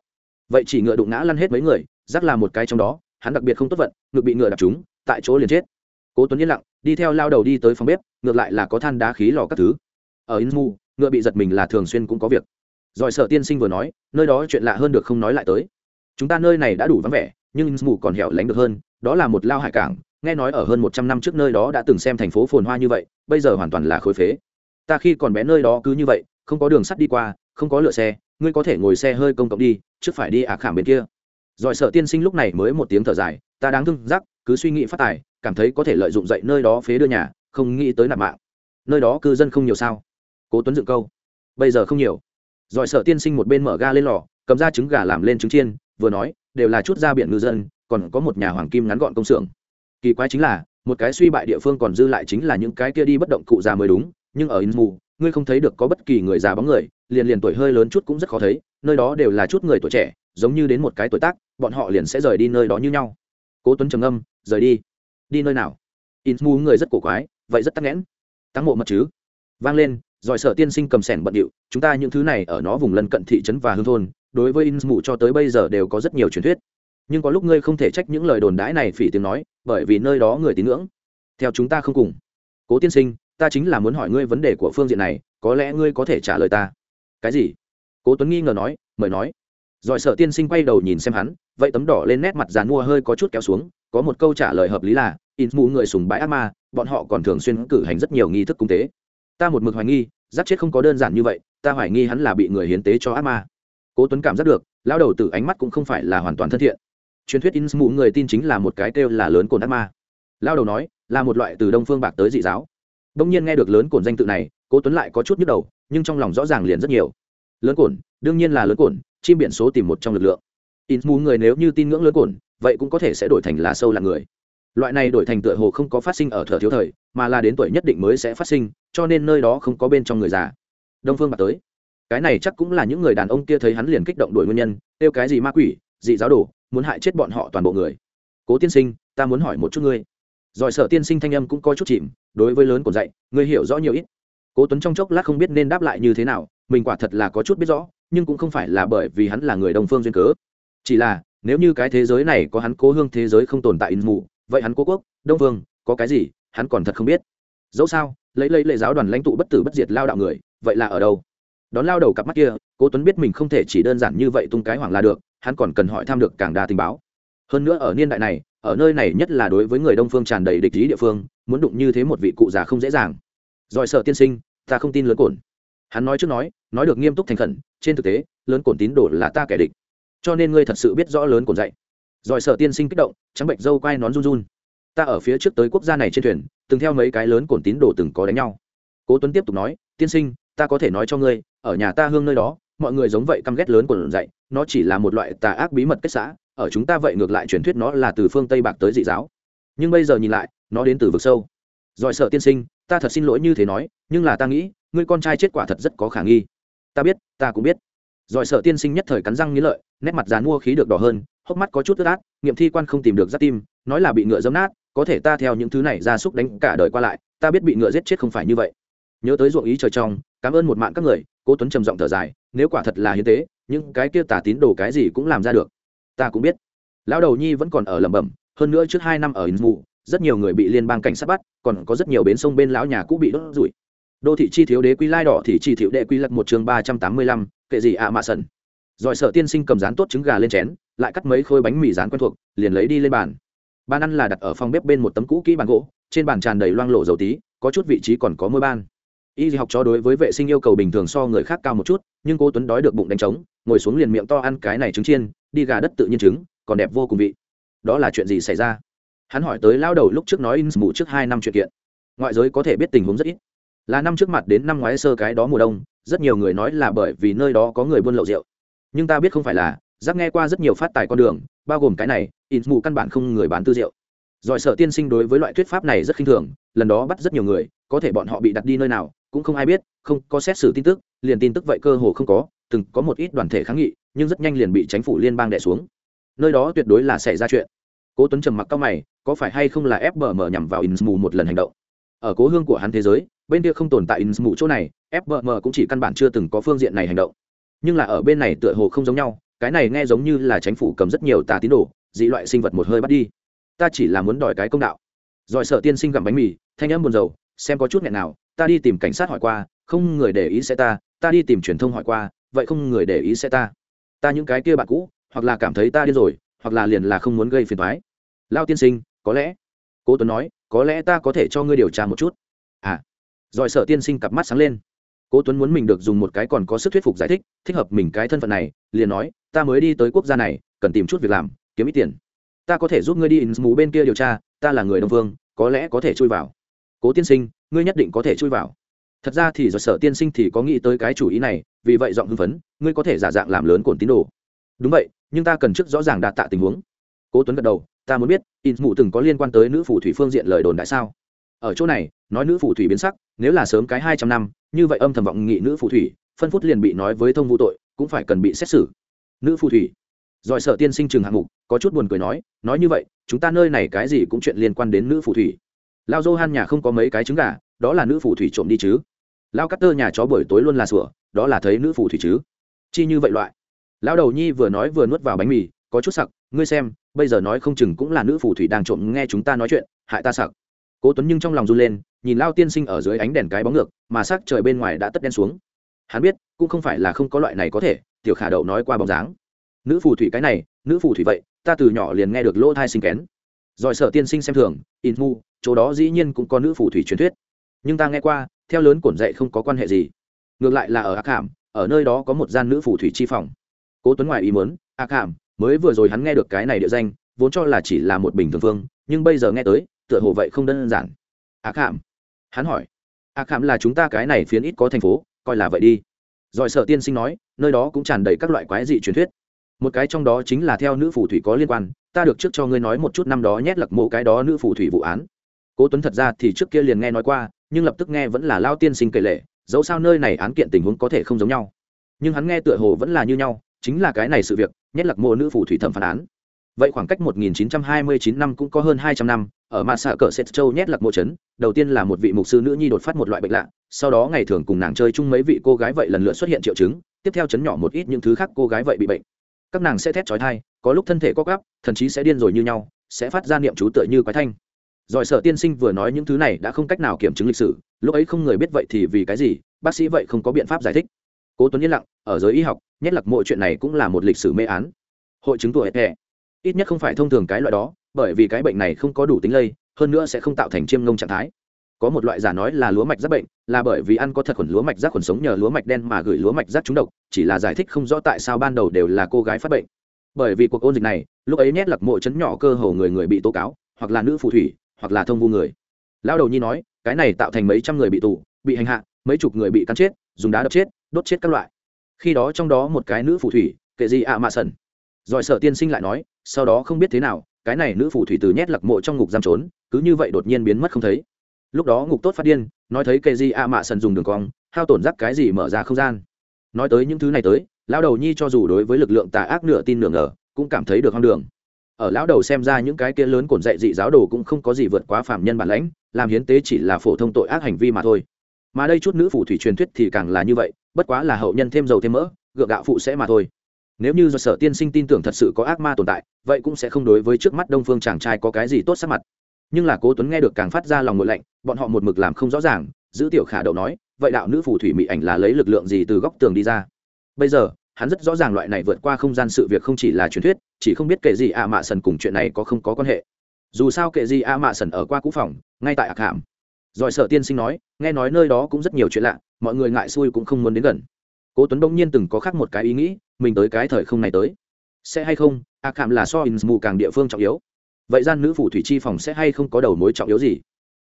Vậy chỉ ngựa đụng ngã lăn hết mấy người, rắc là một cái trong đó, hắn đặc biệt không tốt vận, ngựa bị ngựa đạp trúng, tại chỗ liền chết. Cố tuấn yên lặng, đi theo lao đầu đi tới phòng bếp, ngược lại là có than đá khí lò các thứ. Ở mù, ngựa bị giật mình là thường xuyên cũng có việc giỏi sợ tiên sinh vừa nói, nơi đó chuyện lạ hơn được không nói lại tới. Chúng ta nơi này đã đủ vắng vẻ, nhưng mù còn hẻo lánh được hơn, đó là một lao hải cảng, nghe nói ở hơn một trăm năm trước nơi đó đã từng xem thành phố phồn hoa như vậy, bây giờ hoàn toàn là khối phế. Ta khi còn bé nơi đó cứ như vậy, không có đường sắt đi qua, không có lựa xe, ngươi có thể ngồi xe hơi công cộng đi, trước phải đi ả khảm bên kia. Giỏi sợ tiên sinh lúc này mới một tiếng thở dài, ta đáng thương rắc, cứ suy nghĩ phát tài, cảm thấy có thể lợi dụng dậy nơi đó phế đưa nhà, không nghĩ tới nạp mạng. Nơi đó cư dân không nhiều sao? Cố tuấn dựng câu. Bây giờ không nhiều giỏi sợ tiên sinh một bên mở ga lên lò, cầm ra trứng gà làm lên trứng chiên, vừa nói, đều là chút ra biển ngư dân, còn có một nhà hoàng kim ngắn gọn công xưởng. Kỳ quái chính là, một cái suy bại địa phương còn dư lại chính là những cái kia đi bất động cụ già mới đúng, nhưng ở in mù ngươi không thấy được có bất kỳ người già bóng người, liền liền tuổi hơi lớn chút cũng rất khó thấy, nơi đó đều là chút người tuổi trẻ, giống như đến một cái tuổi tác, bọn họ liền sẽ rời đi nơi đó như nhau. Cố tuấn trầm âm rời đi. Đi nơi nào? In mù người rất cổ quái, vậy rất tắc nghẽn. Tăng mộ mật chứ? Vang lên giỏi sở tiên sinh cầm sẻn bận điệu, chúng ta những thứ này ở nó vùng lân cận thị trấn và hương thôn, đối với in mù cho tới bây giờ đều có rất nhiều truyền thuyết. Nhưng có lúc ngươi không thể trách những lời đồn đãi này phỉ tiếng nói, bởi vì nơi đó người tín ngưỡng. Theo chúng ta không cùng. Cố tiên sinh, ta chính là muốn hỏi ngươi vấn đề của phương diện này, có lẽ ngươi có thể trả lời ta. Cái gì? Cố tuấn nghi ngờ nói, mời nói. Giỏi sợ tiên sinh quay đầu nhìn xem hắn, vậy tấm đỏ lên nét mặt dàn mua hơi có chút kéo xuống, có một câu trả lời hợp lý là in mù người sùng bãi ác ma, bọn họ còn thường xuyên cử hành rất nhiều nghi thức cung tế ta một mực hoài nghi, giáp chết không có đơn giản như vậy, ta hoài nghi hắn là bị người hiến tế cho ác ma. Cố tuấn cảm giác được lao đầu từ ánh mắt cũng không phải là hoàn toàn thân thiện. Truyền thuyết in mù người tin chính là một cái kêu là lớn cồn ác ma. Lao đầu nói, là một loại từ đông phương bạc tới dị giáo. Đông nhiên nghe được lớn cồn danh tự này, cố tuấn lại có chút nhức đầu, nhưng trong lòng rõ ràng liền rất nhiều. Lớn cồn, đương nhiên là lớn cồn, chim biển số tìm một trong lực lượng. In mù người nếu như tin ngưỡng lớn cồn, vậy cũng có thể sẽ đổi thành là sâu là người loại này đổi thành tựa hồ không có phát sinh ở thở thiếu thời, mà là đến tuổi nhất định mới sẽ phát sinh, cho nên nơi đó không có bên trong người già. Đông phương bạc tới. Cái này chắc cũng là những người đàn ông kia thấy hắn liền kích động đổi nguyên nhân, kêu cái gì ma quỷ, dị giáo đồ, muốn hại chết bọn họ toàn bộ người. Cố tiên sinh, ta muốn hỏi một chút ngươi. Giỏi sợ tiên sinh thanh âm cũng có chút chìm, đối với lớn còn dạy, ngươi hiểu rõ nhiều ít. Cố tuấn trong chốc lát không biết nên đáp lại như thế nào, mình quả thật là có chút biết rõ, nhưng cũng không phải là bởi vì hắn là người đồng phương duyên cớ. Chỉ là, nếu như cái thế giới này có hắn cố hương thế giới không tồn tại in mù vậy hắn cố quốc, đông vương, có cái gì, hắn còn thật không biết. Dẫu sao, lấy lấy lệ giáo đoàn lãnh tụ bất tử bất diệt lao đạo người, vậy là ở đâu? Đón lao đầu cặp mắt kia, cố tuấn biết mình không thể chỉ đơn giản như vậy tung cái hoảng là được, hắn còn cần hỏi tham được càng đa tình báo. Hơn nữa ở niên đại này, ở nơi này nhất là đối với người đông phương tràn đầy địch ý địa phương, muốn đụng như thế một vị cụ già không dễ dàng. Giỏi sợ tiên sinh, ta không tin lớn cổn. Hắn nói trước nói nói được nghiêm túc thành khẩn, trên thực tế, lớn cổn tín đồ là ta kẻ địch. Cho nên ngươi thật sự biết rõ lớn cổn dạy giỏi sợ tiên sinh kích động, trắng bệnh dâu quai nón run run. Ta ở phía trước tới quốc gia này trên thuyền, từng theo mấy cái lớn cổn tín đồ từng có đánh nhau. Cố tuấn tiếp tục nói, tiên sinh, ta có thể nói cho ngươi, ở nhà ta hương nơi đó, mọi người giống vậy căm ghét lớn cổn dạy nó chỉ là một loại tà ác bí mật kết xã ở chúng ta vậy ngược lại truyền thuyết nó là từ phương tây bạc tới dị giáo. Nhưng bây giờ nhìn lại, nó đến từ vực sâu. Giỏi sợ tiên sinh, ta thật xin lỗi như thế nói, nhưng là ta nghĩ, ngươi con trai chết quả thật rất có khả nghi. Ta biết, ta cũng biết. Giỏi sợ tiên sinh nhất thời cắn răng nghĩ lợi nét mặt dàn mua khí được đỏ hơn, hốc mắt có chút ướt át, nghiệm thi quan không tìm được giáp tim, nói là bị ngựa dấm nát, có thể ta theo những thứ này ra súc đánh cả đời qua lại, ta biết bị ngựa giết chết không phải như vậy. Nhớ tới ruộng ý trời trong, cảm ơn một mạng các người, cố tuấn trầm giọng thở dài, nếu quả thật là hiến tế, những cái kia tà tín đồ cái gì cũng làm ra được. Ta cũng biết. Lão đầu nhi vẫn còn ở lẩm bẩm, hơn nữa trước hai năm ở in mù rất nhiều người bị liên bang cảnh sát bắt, còn có rất nhiều bến sông bên lão nhà cũ bị đốt rủi đô thị chi thiếu đế quy lai đỏ thì chi thiếu đệ quy lật một chương ba trăm tám mươi lăm, kệ gì ạ à mạ sần rồi sợ tiên sinh cầm rán tốt trứng gà lên chén, lại cắt mấy khối bánh mì rán quen thuộc, liền lấy đi lên bàn. Bàn ăn là đặt ở phòng bếp bên một tấm cũ kỹ bàn gỗ, trên bàn tràn đầy loang lộ dầu tí, có chút vị trí còn có môi ban. Y học cho đối với vệ sinh yêu cầu bình thường so người khác cao một chút, nhưng cô tuấn đói được bụng đánh trống, ngồi xuống liền miệng to ăn cái này trứng chiên, đi gà đất tự nhiên trứng, còn đẹp vô cùng vị. Đó là chuyện gì xảy ra? Hắn hỏi tới lao đầu lúc trước nói in mù trước hai năm chuyện kiện. Ngoại giới có thể biết tình huống rất ít. Là năm trước mặt đến năm ngoái sơ cái đó mùa đông, rất nhiều người nói là bởi vì nơi đó có người buôn lậu rượu nhưng ta biết không phải là, giác nghe qua rất nhiều phát tài con đường, bao gồm cái này, in mù căn bản không người bán tư rượu giỏi sợ tiên sinh đối với loại thuyết pháp này rất khinh thường, lần đó bắt rất nhiều người, có thể bọn họ bị đặt đi nơi nào, cũng không ai biết, không, có xét xử tin tức, liền tin tức vậy cơ hồ không có, từng có một ít đoàn thể kháng nghị, nhưng rất nhanh liền bị chính phủ liên bang đẻ xuống. Nơi đó tuyệt đối là xảy ra chuyện. Cố tuấn trầm mặc cao mày, có phải hay không là fbm nhằm vào insmu một lần hành động? Ở cố hương của hắn thế giới, bên kia không tồn tại insmu chỗ này fbm cũng chỉ căn bản chưa từng có phương diện này hành động nhưng là ở bên này tựa hồ không giống nhau, cái này nghe giống như là chính phủ cầm rất nhiều tà tín đồ, dị loại sinh vật một hơi bắt đi. Ta chỉ là muốn đòi cái công đạo. Giỏi sợ tiên sinh gặm bánh mì, thanh âm buồn rầu, xem có chút nghẹn nào, ta đi tìm cảnh sát hỏi qua, không người để ý sẽ ta ta đi tìm truyền thông hỏi qua, vậy không người để ý sẽ ta. Ta những cái kia bạn cũ, hoặc là cảm thấy ta điên rồi, hoặc là liền là không muốn gây phiền thoái lao tiên sinh, có lẽ, cố tuấn nói, có lẽ ta có thể cho ngươi điều tra một chút. À rồi sợ tiên sinh cặp mắt sáng lên cố tuấn muốn mình được dùng một cái còn có sức thuyết phục giải thích thích hợp mình cái thân phận này, liền nói, ta mới đi tới quốc gia này, cần tìm chút việc làm, kiếm ít tiền. Ta có thể giúp ngươi đi in mù bên kia điều tra, ta là người đông vương, có lẽ có thể chui vào. Cố tiên sinh, ngươi nhất định có thể chui vào. Thật ra thì do sở tiên sinh thì có nghĩ tới cái chủ ý này, vì vậy giọng hưng phấn, ngươi có thể giả dạng làm lớn cổn tín đồ. Đúng vậy, nhưng ta cần trước rõ ràng đạt tạ tình huống. Cố tuấn gật đầu, ta muốn biết in mù từng có liên quan tới nữ phù thủy phương diện lời đồn đại sao? Ở chỗ này, nói nữ phù thủy biến sắc, nếu là sớm cái hai trăm năm, như vậy âm thầm vọng nghị nữ phù thủy, phân phút liền bị nói với thông vụ tội, cũng phải cần bị xét xử. Nữ phù thủy. Giỏi sợ tiên sinh trường hạng mục, có chút buồn cười nói nói như vậy, chúng ta nơi này cái gì cũng chuyện liên quan đến nữ phù thủy. Lao dô han nhà không có mấy cái trứng gà, đó là nữ phù thủy trộm đi chứ. Lao cắt tơ nhà chó buổi tối luôn là sủa, đó là thấy nữ phù thủy chứ. Chi như vậy loại. Lao đầu nhi vừa nói vừa nuốt vào bánh mì, có chút sặc, ngươi xem, bây giờ nói không chừng cũng là nữ phù thủy đang trộm nghe chúng ta nói chuyện, hại ta sặc cố tuấn nhưng trong lòng run lên, nhìn lao tiên sinh ở dưới ánh đèn cái bóng ngược, mà sắc trời bên ngoài đã tất đen xuống. Hắn biết, cũng không phải là không có loại này có thể, tiểu khả đậu nói qua bóng dáng. Nữ phù thủy cái này, nữ phù thủy vậy, ta từ nhỏ liền nghe được lỗ thai sinh kén. Giỏi sợ tiên sinh xem thường, in mu, chỗ đó dĩ nhiên cũng có nữ phù thủy truyền thuyết. Nhưng ta nghe qua, theo lớn cổn dạy không có quan hệ gì. Ngược lại là ở ác hàm ở nơi đó có một gian nữ phù thủy chi phòng. Cố tuấn ngoài ý muốn ác hàm mới vừa rồi hắn nghe được cái này địa danh, vốn cho là chỉ là một bình thường phương nhưng bây giờ nghe tới tựa hồ vậy không đơn giản. Ác hàm hắn hỏi. Ác hàm là chúng ta cái này phiến ít có thành phố, coi là vậy đi. Giỏi sợ tiên sinh nói, nơi đó cũng tràn đầy các loại quái dị truyền thuyết. Một cái trong đó chính là theo nữ phù thủy có liên quan, ta được trước cho ngươi nói một chút năm đó nhét lặc mộ cái đó nữ phù thủy vụ án. Cố tuấn thật ra thì trước kia liền nghe nói qua, nhưng lập tức nghe vẫn là lao tiên sinh kể lệ dẫu sao nơi này án kiện tình huống có thể không giống nhau. Nhưng hắn nghe tựa hồ vẫn là như nhau, chính là cái này sự việc, nhét lặc mộ nữ phù thủy thẩm phán án. Vậy khoảng cách 1929 năm cũng có hơn 200 năm ở mặt xạ cờ sét châu nhét lặc mộ trấn đầu tiên là một vị mục sư nữ nhi đột phát một loại bệnh lạ, sau đó ngày thường cùng nàng chơi chung mấy vị cô gái vậy lần lượt xuất hiện triệu chứng, tiếp theo chấn nhỏ một ít những thứ khác cô gái vậy bị bệnh. Các nàng sẽ thét trói thai có lúc thân thể co gắp thậm chí sẽ điên rồi như nhau, sẽ phát ra niệm chú tựa như quái thanh. Giỏi sợ tiên sinh vừa nói những thứ này đã không cách nào kiểm chứng lịch sử, lúc ấy không người biết vậy thì vì cái gì, bác sĩ vậy không có biện pháp giải thích. Cố tuấn yên lặng, ở giới y học, nhét lặc mộ chuyện này cũng là một lịch sử mê án. Hội chứng tuổi hệ ít nhất không phải thông thường cái loại đó bởi vì cái bệnh này không có đủ tính lây, hơn nữa sẽ không tạo thành chiêm ngông trạng thái. Có một loại giả nói là lúa mạch rác bệnh, là bởi vì ăn có thật khuẩn lúa mạch rác khuẩn sống nhờ lúa mạch đen mà gửi lúa mạch rác trúng độc, chỉ là giải thích không rõ tại sao ban đầu đều là cô gái phát bệnh. Bởi vì cuộc ôn dịch này, lúc ấy nhét lặc mộ chấn nhỏ cơ hồ người người bị tố cáo, hoặc là nữ phù thủy, hoặc là thông vu người. Lão đầu nhi nói, cái này tạo thành mấy trăm người bị tù, bị hành hạ, mấy chục người bị cắn chết, dùng đá đập chết, đốt chết các loại. Khi đó trong đó một cái nữ phù thủy, kệ gì ạ à mạ sần giỏi sợ tiên sinh lại nói, sau đó không biết thế nào cái này nữ phù thủy từ nhét lặc mộ trong ngục giam trốn, cứ như vậy đột nhiên biến mất không thấy. Lúc đó ngục tốt phát điên, nói thấy kệ di a mạ sần dùng đường cong, hao tổn rắc cái gì mở ra không gian. Nói tới những thứ này tới, lão đầu nhi cho dù đối với lực lượng tà ác nửa tin nửa ngờ, cũng cảm thấy được hoang đường. Ở lão đầu xem ra những cái kia lớn cổn dạy dị giáo đồ cũng không có gì vượt quá phạm nhân bản lãnh, làm hiến tế chỉ là phổ thông tội ác hành vi mà thôi. Mà đây chút nữ phù thủy truyền thuyết thì càng là như vậy, bất quá là hậu nhân thêm dầu thêm mỡ, gượng gạo phụ sẽ mà thôi nếu như do sở tiên sinh tin tưởng thật sự có ác ma tồn tại, vậy cũng sẽ không đối với trước mắt đông phương chàng trai có cái gì tốt sắc mặt. Nhưng là cố tuấn nghe được càng phát ra lòng ngội lạnh, bọn họ một mực làm không rõ ràng, giữ tiểu khả đậu nói, vậy đạo nữ phù thủy mỹ ảnh là lấy lực lượng gì từ góc tường đi ra? Bây giờ, hắn rất rõ ràng loại này vượt qua không gian sự việc không chỉ là truyền thuyết, chỉ không biết kệ gì a mạ sần cùng chuyện này có không có quan hệ. Dù sao kệ gì a mạ sần ở qua cũ phòng, ngay tại ạc hàm rồi sở tiên sinh nói, nghe nói nơi đó cũng rất nhiều chuyện lạ, mọi người ngại xui cũng không muốn đến gần cố tuấn bỗng nhiên từng có khác một cái ý nghĩ, mình tới cái thời không này tới. Sẽ hay không? A cảm là so in mù càng địa phương trọng yếu. Vậy gian nữ phù thủy chi phòng sẽ hay không có đầu mối trọng yếu gì?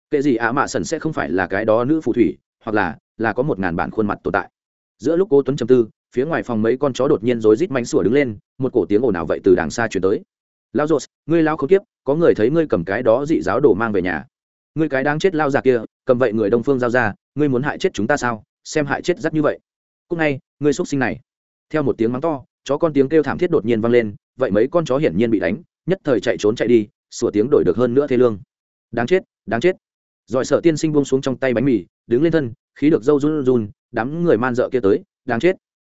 Kệ gì ạ mạ sần sẽ không phải là cái đó nữ phù thủy, hoặc là là có một ngàn bản khuôn mặt tồn tại. Giữa lúc cố tuấn trầm tư, phía ngoài phòng mấy con chó đột nhiên rối rít mánh sủa đứng lên, một cổ tiếng ồn ào vậy từ đàng xa chuyển tới. Lao dột ngươi lao không tiếp, có người thấy ngươi cầm cái đó dị giáo đồ mang về nhà. Ngươi cái đang chết lao già kia, cầm vậy người đông phương giao ra, ngươi muốn hại chết chúng ta sao? Xem hại chết rất như vậy cúc ngay, ngươi x sinh này. Theo một tiếng mắng to, chó con tiếng kêu thảm thiết đột nhiên vang lên, vậy mấy con chó hiển nhiên bị đánh, nhất thời chạy trốn chạy đi, sủa tiếng đổi được hơn nữa thế lương. Đáng chết đáng chết. Rồi sợ tiên sinh buông xuống trong tay bánh mì, đứng lên thân, khí được dâu run run, đám người man dợ kia tới, đáng chết.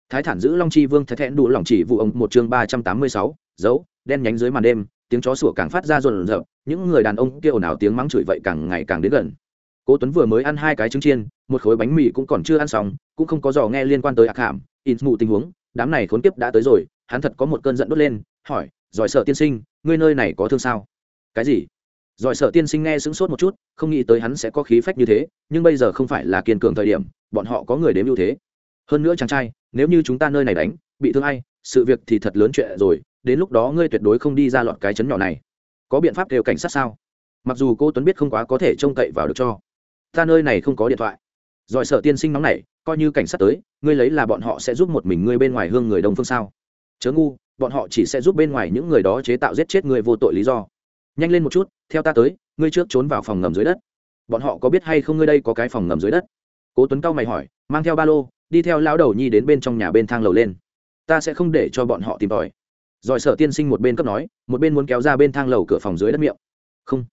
Thái thản giữ long chi vương thái thẹn đủ lòng chỉ vụ ông, một chương ba trăm tám mươi sáu, dấu, đen nhánh dưới màn đêm, tiếng chó sủa càng phát ra rộn rợn, những người đàn ông kia ồn ào tiếng mắng chửi vậy càng ngày càng đến gần cố tuấn vừa mới ăn hai cái trứng chiên, một khối bánh mì cũng còn chưa ăn xong, cũng không có dò nghe liên quan tới ác hàm in mù tình huống, đám này khốn kiếp đã tới rồi, hắn thật có một cơn giận đốt lên, hỏi, giỏi sợ tiên sinh, ngươi nơi này có thương sao? Cái gì? Giỏi sợ tiên sinh nghe sững sốt một chút, không nghĩ tới hắn sẽ có khí phách như thế, nhưng bây giờ không phải là kiên cường thời điểm, bọn họ có người đếm ưu thế. Hơn nữa chàng trai, nếu như chúng ta nơi này đánh, bị thương ai, sự việc thì thật lớn chuyện rồi, đến lúc đó ngươi tuyệt đối không đi ra lọt cái chấn nhỏ này. Có biện pháp đều cảnh sát sao? Mặc dù cô tuấn biết không quá có thể trông cậy vào được cho ta nơi này không có điện thoại. Giỏi sợ tiên sinh nóng này coi như cảnh sát tới, ngươi lấy là bọn họ sẽ giúp một mình ngươi bên ngoài hương người đông phương sao? Chớ ngu, bọn họ chỉ sẽ giúp bên ngoài những người đó chế tạo giết chết người vô tội lý do. Nhanh lên một chút, theo ta tới, ngươi trước trốn vào phòng ngầm dưới đất. Bọn họ có biết hay không ngươi đây có cái phòng ngầm dưới đất? Cố tuấn cao mày hỏi, mang theo ba lô, đi theo lão đầu nhi đến bên trong nhà bên thang lầu lên. Ta sẽ không để cho bọn họ tìm tòi. Giỏi sở tiên sinh một bên cấp nói, một bên muốn kéo ra bên thang lầu cửa phòng dưới đất miệng. Không.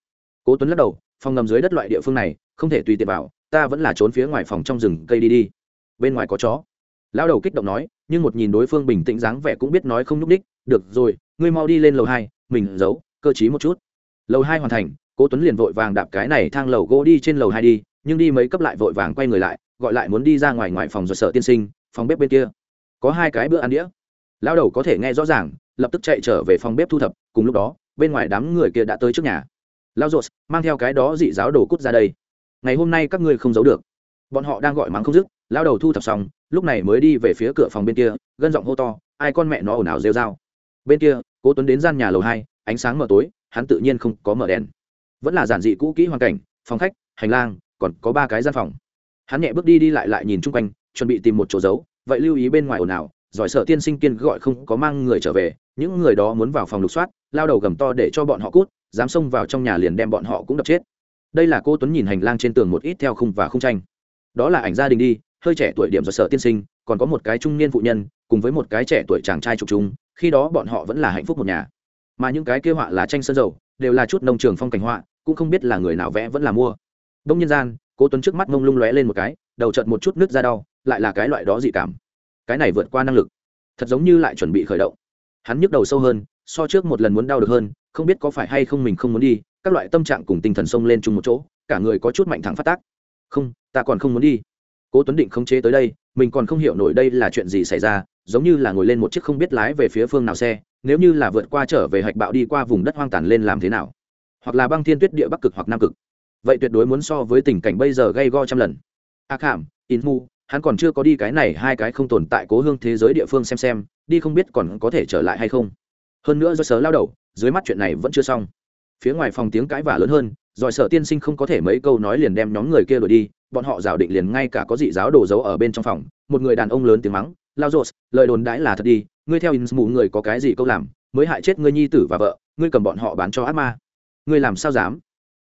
Cố tuấn lắc đầu, phòng ngầm dưới đất loại địa phương này không thể tùy tiện vào, ta vẫn là trốn phía ngoài phòng trong rừng cây đi đi. Bên ngoài có chó. Lão đầu kích động nói, nhưng một nhìn đối phương bình tĩnh dáng vẻ cũng biết nói không nhúc đích được rồi, ngươi mau đi lên lầu hai, mình giấu, cơ t một chút. Lầu hai hoàn thành, cố tuấn liền vội vàng đạp cái này thang lầu gỗ đi trên lầu hai đi, nhưng đi mấy cấp lại vội vàng quay người lại, gọi lại muốn đi ra ngoài ngoài phòng rồi sợ tiên sinh, phòng bếp bên kia. Có hai cái bữa ăn đĩa. Lao đầu có thể nghe rõ ràng, lập tức chạy trở về phòng bếp thu thập, cùng lúc đó, bên ngoài đám người kia đã tới trước nhà. Lao dột mang theo cái đó dị giáo đồ cút ra đây ngày hôm nay các ngươi không giấu được. Bọn họ đang gọi mắng không dứt lao đầu thu thập xong, lúc này mới đi về phía cửa phòng bên kia, gân giọng hô to, ai con mẹ nó ồn ào rêu dao bên kia, cố tuấn đến gian nhà lầu hai, ánh sáng mờ tối, hắn tự nhiên không có mở đèn. Vẫn là giản dị cũ kỹ hoàn cảnh, phòng khách, hành lang, còn có ba cái gian phòng. Hắn nhẹ bước đi đi lại lại nhìn chung quanh, chuẩn bị tìm một chỗ giấu, vậy lưu ý bên ngoài ồn ào, giỏi sợ tiên sinh kiên gọi không có mang người trở về, những người đó muốn vào phòng lục soát, lao đầu gầm to để cho bọn họ cút, dám xông vào trong nhà liền đem bọn họ cũng đập chết đây là cô tuấn nhìn hành lang trên tường một ít theo khung và khung tranh. Đó là ảnh gia đình đi, hơi trẻ tuổi điểm do sợ tiên sinh, còn có một cái trung niên phụ nhân, cùng với một cái trẻ tuổi chàng trai trục trung. khi đó bọn họ vẫn là hạnh phúc một nhà. Mà những cái kia họa là tranh sơn dầu, đều là chút nông trường phong cảnh họa, cũng không biết là người nào vẽ vẫn là mua. Đông nhân gian, cô tuấn trước mắt mông lung lóe lên một cái, đầu chợt một chút nước ra đau, lại là cái loại đó dị cảm. Cái này vượt qua năng lực, thật giống như lại chuẩn bị khởi động. Hắn nhức đầu sâu hơn, so trước một lần muốn đau được hơn, không biết có phải hay không mình không muốn đi các loại tâm trạng cùng tinh thần sông lên chung một chỗ, cả người có chút mạnh thẳng phát tác. Không, ta còn không muốn đi. Cố tuấn định không chế tới đây, mình còn không hiểu nổi đây là chuyện gì xảy ra, giống như là ngồi lên một chiếc không biết lái về phía phương nào xe, nếu như là vượt qua trở về hạch bạo đi qua vùng đất hoang tàn lên làm thế nào? Hoặc là băng thiên tuyết địa bắc cực hoặc nam cực. Vậy tuyệt đối muốn so với tình cảnh bây giờ gây go trăm lần. A khảm, in mu, hắn còn chưa có đi cái này, hai cái không tồn tại cố hương thế giới địa phương xem xem, đi không biết còn có thể trở lại hay không. Hơn nữa do sớ lao đầu, dưới mắt chuyện này vẫn chưa xong phía ngoài phòng tiếng cãi vả lớn hơn giỏi sở tiên sinh không có thể mấy câu nói liền đem nhóm người kia đuổi đi, bọn họ rào định liền ngay cả có dị giáo đồ giấu ở bên trong phòng, một người đàn ông lớn tiếng mắng, lao rột lời đồn đãi là thật đi, ngươi theo in mù người có cái gì câu làm, mới hại chết ngươi nhi tử và vợ, ngươi cầm bọn họ bán cho ác ma. Ngươi làm sao dám?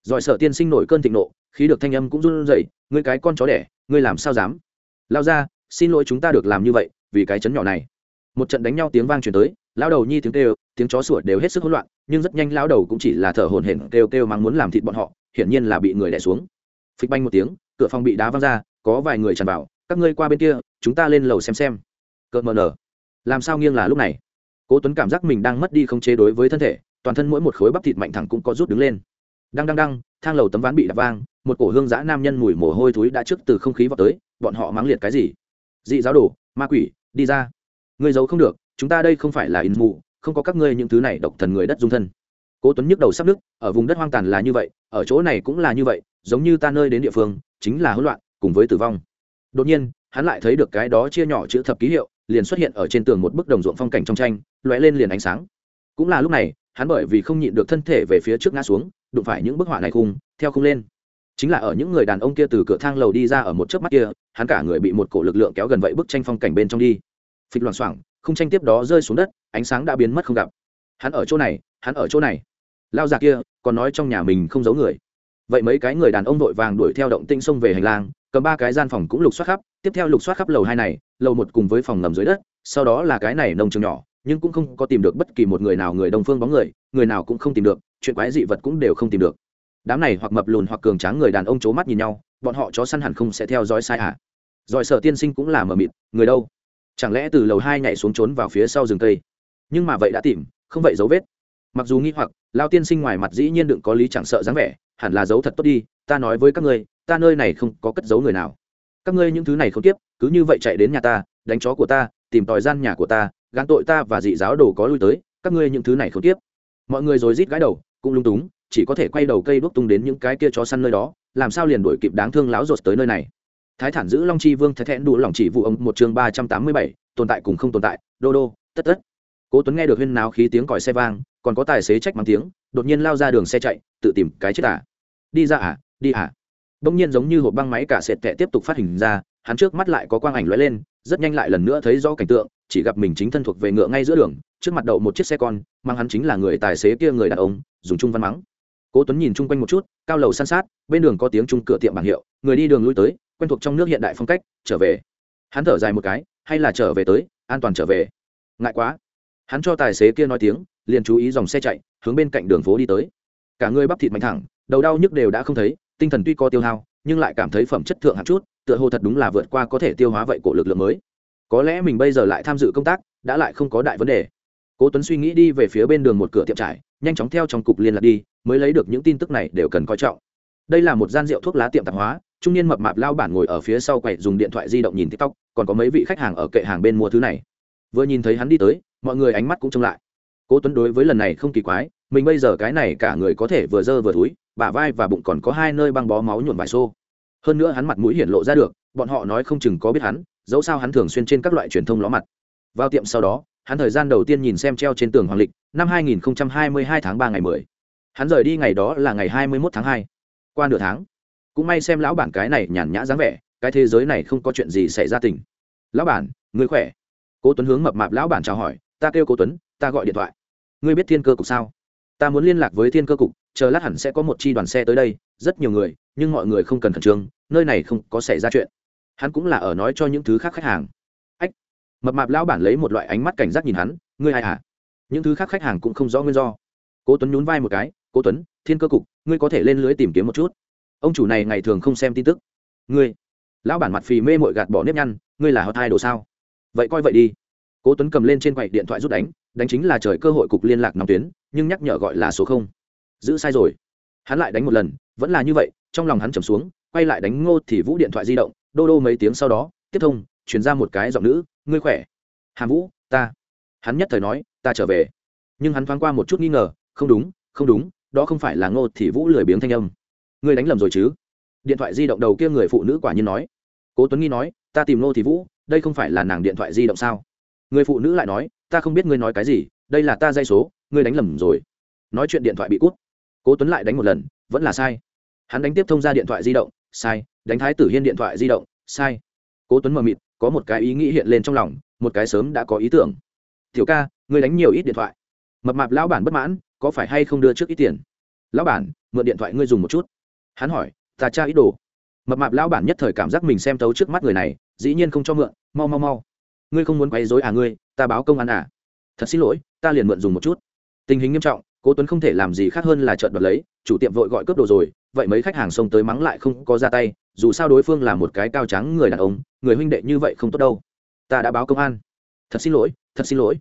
Giỏi sở tiên sinh nổi cơn thịnh nộ, khí được thanh âm cũng run rẩy, ngươi cái con chó đẻ, ngươi làm sao dám? Lao ra, xin lỗi chúng ta được làm như vậy, vì cái chấn nhỏ này. Một trận đánh nhau tiếng vang truyền tới lao đầu nhi tiếng kêu, tiếng chó sủa đều hết sức hỗn loạn, nhưng rất nhanh lao đầu cũng chỉ là thở hổn hển kêu kêu mang muốn làm thịt bọn họ, hiển nhiên là bị người đè xuống. Phịch banh một tiếng, cửa phòng bị đá văng ra, có vài người tràn vào, các ngươi qua bên kia, chúng ta lên lầu xem xem. Cợt mờ nở. Làm sao nghiêng là lúc này? Cố tuấn cảm giác mình đang mất đi không chế đối với thân thể, toàn thân mỗi một khối bắp thịt mạnh thẳng cũng có rút đứng lên. Đang đang đang thang lầu tấm ván bị đập vang, một cổ hương dã nam nhân mùi mồ hôi thối đã trước từ không khí vào tới, bọn họ mắng liệt cái gì? Dị giáo đồ, ma quỷ, đi ra. Ngươi giấu không được chúng ta đây không phải là in mù, không có các ngươi những thứ này độc thần người đất dung thân. Cố tuấn nhức đầu sắp nước ở vùng đất hoang tàn là như vậy, ở chỗ này cũng là như vậy, giống như ta nơi đến địa phương, chính là hỗn loạn, cùng với tử vong. Đột nhiên, hắn lại thấy được cái đó chia nhỏ chữ thập ký hiệu, liền xuất hiện ở trên tường một bức đồng ruộng phong cảnh trong tranh, lóe lên liền ánh sáng. Cũng là lúc này, hắn bởi vì không nhịn được thân thể về phía trước ngã xuống, đụng phải những bức họa này khung, theo khung lên. Chính là ở những người đàn ông kia từ cửa thang lầu đi ra ở một chớp mắt kia, hắn cả người bị một cổ lực lượng kéo gần vậy bức tranh phong cảnh bên trong đi. Phịch loảng xoảng không tranh tiếp đó rơi xuống đất, ánh sáng đã biến mất không gặp. Hắn ở chỗ này, hắn ở chỗ này. Lao già kia, còn nói trong nhà mình không giấu người. Vậy mấy cái người đàn ông vội vàng đuổi theo động tinh xông về hành lang, cầm ba cái gian phòng cũng lục soát khắp, tiếp theo lục soát khắp lầu hai này, lầu một cùng với phòng ngầm dưới đất, sau đó là cái này nông trường nhỏ, nhưng cũng không có tìm được bất kỳ một người nào người đồng phương bóng người người nào cũng không tìm được, chuyện quái dị vật cũng đều không tìm được. Đám này hoặc mập lùn hoặc cường tráng người đàn ông c mắt nhìn nhau, bọn họ chó săn hẳn không sẽ theo dõi sai à? Giỏi sở tiên sinh cũng là mờ mịt, người đâu? Chẳng lẽ từ lầu hai nhảy xuống trốn vào phía sau rừng cây? Nhưng mà vậy đã tìm, không vậy dấu vết. Mặc dù nghi hoặc, lao tiên sinh ngoài mặt dĩ nhiên đựng có lý chẳng sợ dáng vẻ, hẳn là dấu thật tốt đi, ta nói với các ngươi, ta nơi này không có cất giấu người nào. Các ngươi những thứ này không tiếp, cứ như vậy chạy đến nhà ta, đánh chó của ta, tìm tòi gian nhà của ta, gán tội ta và dị giáo đồ có lui tới, các ngươi những thứ này không tiếp. Mọi người rồi rít gái đầu, cũng lung túng, chỉ có thể quay đầu cây đuốc tung đến những cái kia chó săn nơi đó, làm sao liền đuổi kịp đáng thương láo rột tới nơi này? Thái thản giữ long chi vương thái thẹn đủ lòng chỉ vụ ông một chương ba trăm tám mươi bảy, tồn tại cùng không tồn tại, đô đô, tất tất. Cố tuấn nghe được huyên náo khí tiếng còi xe vang, còn có tài xế trách mắng tiếng, đột nhiên lao ra đường xe chạy, tự tìm cái chết à. Đi ra à đi à. Bỗng nhiên giống như hộp băng máy cả sệt tệ tiếp tục phát hình ra, hắn trước mắt lại có quang ảnh lóe lên, rất nhanh lại lần nữa thấy rõ cảnh tượng, chỉ gặp mình chính thân thuộc về ngựa ngay giữa đường, trước mặt đậu một chiếc xe con, mang hắn chính là người tài xế kia người đàn ông, dùng trung văn mắng. Cố tuấn nhìn chung quanh một chút, cao lầu san sát, bên đường có tiếng chung cửa tiệm bảng hiệu, người đi đường lui tới quen thuộc trong nước hiện đại phong cách, trở về. Hắn thở dài một cái, hay là trở về tới, an toàn trở về. Ngại quá. Hắn cho tài xế kia nói tiếng, liền chú ý dòng xe chạy, hướng bên cạnh đường phố đi tới. Cả người bắp thịt mạnh thẳng, đầu đau nhức đều đã không thấy, tinh thần tuy có tiêu hao, nhưng lại cảm thấy phẩm chất thượng hạng chút, tựa hồ thật đúng là vượt qua có thể tiêu hóa vậy của lực lượng mới. Có lẽ mình bây giờ lại tham dự công tác, đã lại không có đại vấn đề. Cố tuấn suy nghĩ đi về phía bên đường một cửa tiệm trải, nhanh chóng theo trong cục liên lạc đi, mới lấy được những tin tức này đều cần coi trọng đây là một gian rượu thuốc lá tiệm tạp hóa, trung niên mập mạp lao bản ngồi ở phía sau quầy dùng điện thoại di động nhìn tiktok, còn có mấy vị khách hàng ở kệ hàng bên mua thứ này vừa nhìn thấy hắn đi tới, mọi người ánh mắt cũng trông lại cố tuấn đối với lần này không kỳ quái, mình bây giờ cái này cả người có thể vừa dơ vừa túi bả vai và bụng còn có hai nơi băng bó máu nhuộm vài xô hơn nữa hắn mặt mũi hiển lộ ra được, bọn họ nói không chừng có biết hắn, dẫu sao hắn thường xuyên trên các loại truyền thông ló mặt vào tiệm sau đó, hắn thời gian đầu tiên nhìn xem treo trên tường hoàng lịch, năm 2022 tháng 3 ngày 10. hắn rời đi ngày đó là ngày 21 tháng 2 qua nửa tháng, cũng may xem lão bản cái này nhàn nhã dáng vẻ, cái thế giới này không có chuyện gì xảy ra tình. Lão bản, người khỏe? Cố tuấn hướng mập mạp lão bản chào hỏi, ta kêu cố tuấn, ta gọi điện thoại. Ngươi biết thiên cơ cục sao? Ta muốn liên lạc với thiên cơ cục, chờ lát hẳn sẽ có một chi đoàn xe tới đây, rất nhiều người, nhưng mọi người không cần khẩn trương, nơi này không có xảy ra chuyện. Hắn cũng là ở nói cho những thứ khác khách hàng. Ách. Mập mạp lão bản lấy một loại ánh mắt cảnh giác nhìn hắn, ngươi ai à? Những thứ khác khách hàng cũng không rõ nguyên do. Cố tuấn nhún vai một cái, cố tuấn thiên cơ cục, ngươi có thể lên lưới tìm kiếm một chút. Ông chủ này ngày thường không xem tin tức. Ngươi, lão bản mặt phì mê mội gạt bỏ nếp nhăn, ngươi là hot hai đồ sao? Vậy coi vậy đi. Cố tuấn cầm lên trên quầy điện thoại rút đánh đánh chính là trời cơ hội cục liên lạc nòng tuyến, nhưng nhắc nhở gọi là số không. Giữ sai rồi. Hắn lại đánh một lần, vẫn là như vậy, trong lòng hắn trầm xuống, quay lại đánh ngô thì vũ điện thoại di động, đô đô mấy tiếng sau đó, tiếp thông chuyển ra một cái giọng nữ, ngươi khỏe? Hàm vũ, ta. Hắn nhất thời nói, ta trở về. Nhưng hắn thoáng qua một chút nghi ngờ, không đúng không đúng đó không phải là ngô thì vũ lười biếng thanh âm. Ngươi đánh lầm rồi chứ? Điện thoại di động đầu kia người phụ nữ quả nhiên nói. Cố tuấn nghi nói, ta tìm ngô thì vũ, đây không phải là nàng điện thoại di động sao? Người phụ nữ lại nói, ta không biết ngươi nói cái gì, đây là ta dây số, ngươi đánh lầm rồi. Nói chuyện điện thoại bị cút. Cố tuấn lại đánh một lần, vẫn là sai. Hắn đánh tiếp thông ra điện thoại di động, sai. Đánh thái tử hiên điện thoại di động, sai. Cố tuấn mờ mịt, có một cái ý nghĩ hiện lên trong lòng, một cái sớm đã có ý tưởng. Tiểu ca, ngươi đánh nhiều ít điện thoại mập mạp lão bản bất mãn, có phải hay không đưa trước ít tiền? Lão bản, mượn điện thoại ngươi dùng một chút. Hắn hỏi, ta tra ít đồ. Mập mạp lão bản nhất thời cảm giác mình xem tấu trước mắt người này, dĩ nhiên không cho mượn, mau mau mau. Ngươi không muốn quấy dối à ngươi, ta báo công an à. Thật xin lỗi, ta liền mượn dùng một chút. Tình hình nghiêm trọng, cố tuấn không thể làm gì khác hơn là trợn đoạt lấy, chủ tiệm vội gọi cướp đồ rồi, vậy mấy khách hàng xông tới mắng lại không có ra tay, dù sao đối phương là một cái cao trắng người đàn ông, người huynh đệ như vậy không tốt đâu. Ta đã báo công an. Thật xin lỗi, thật xin lỗi.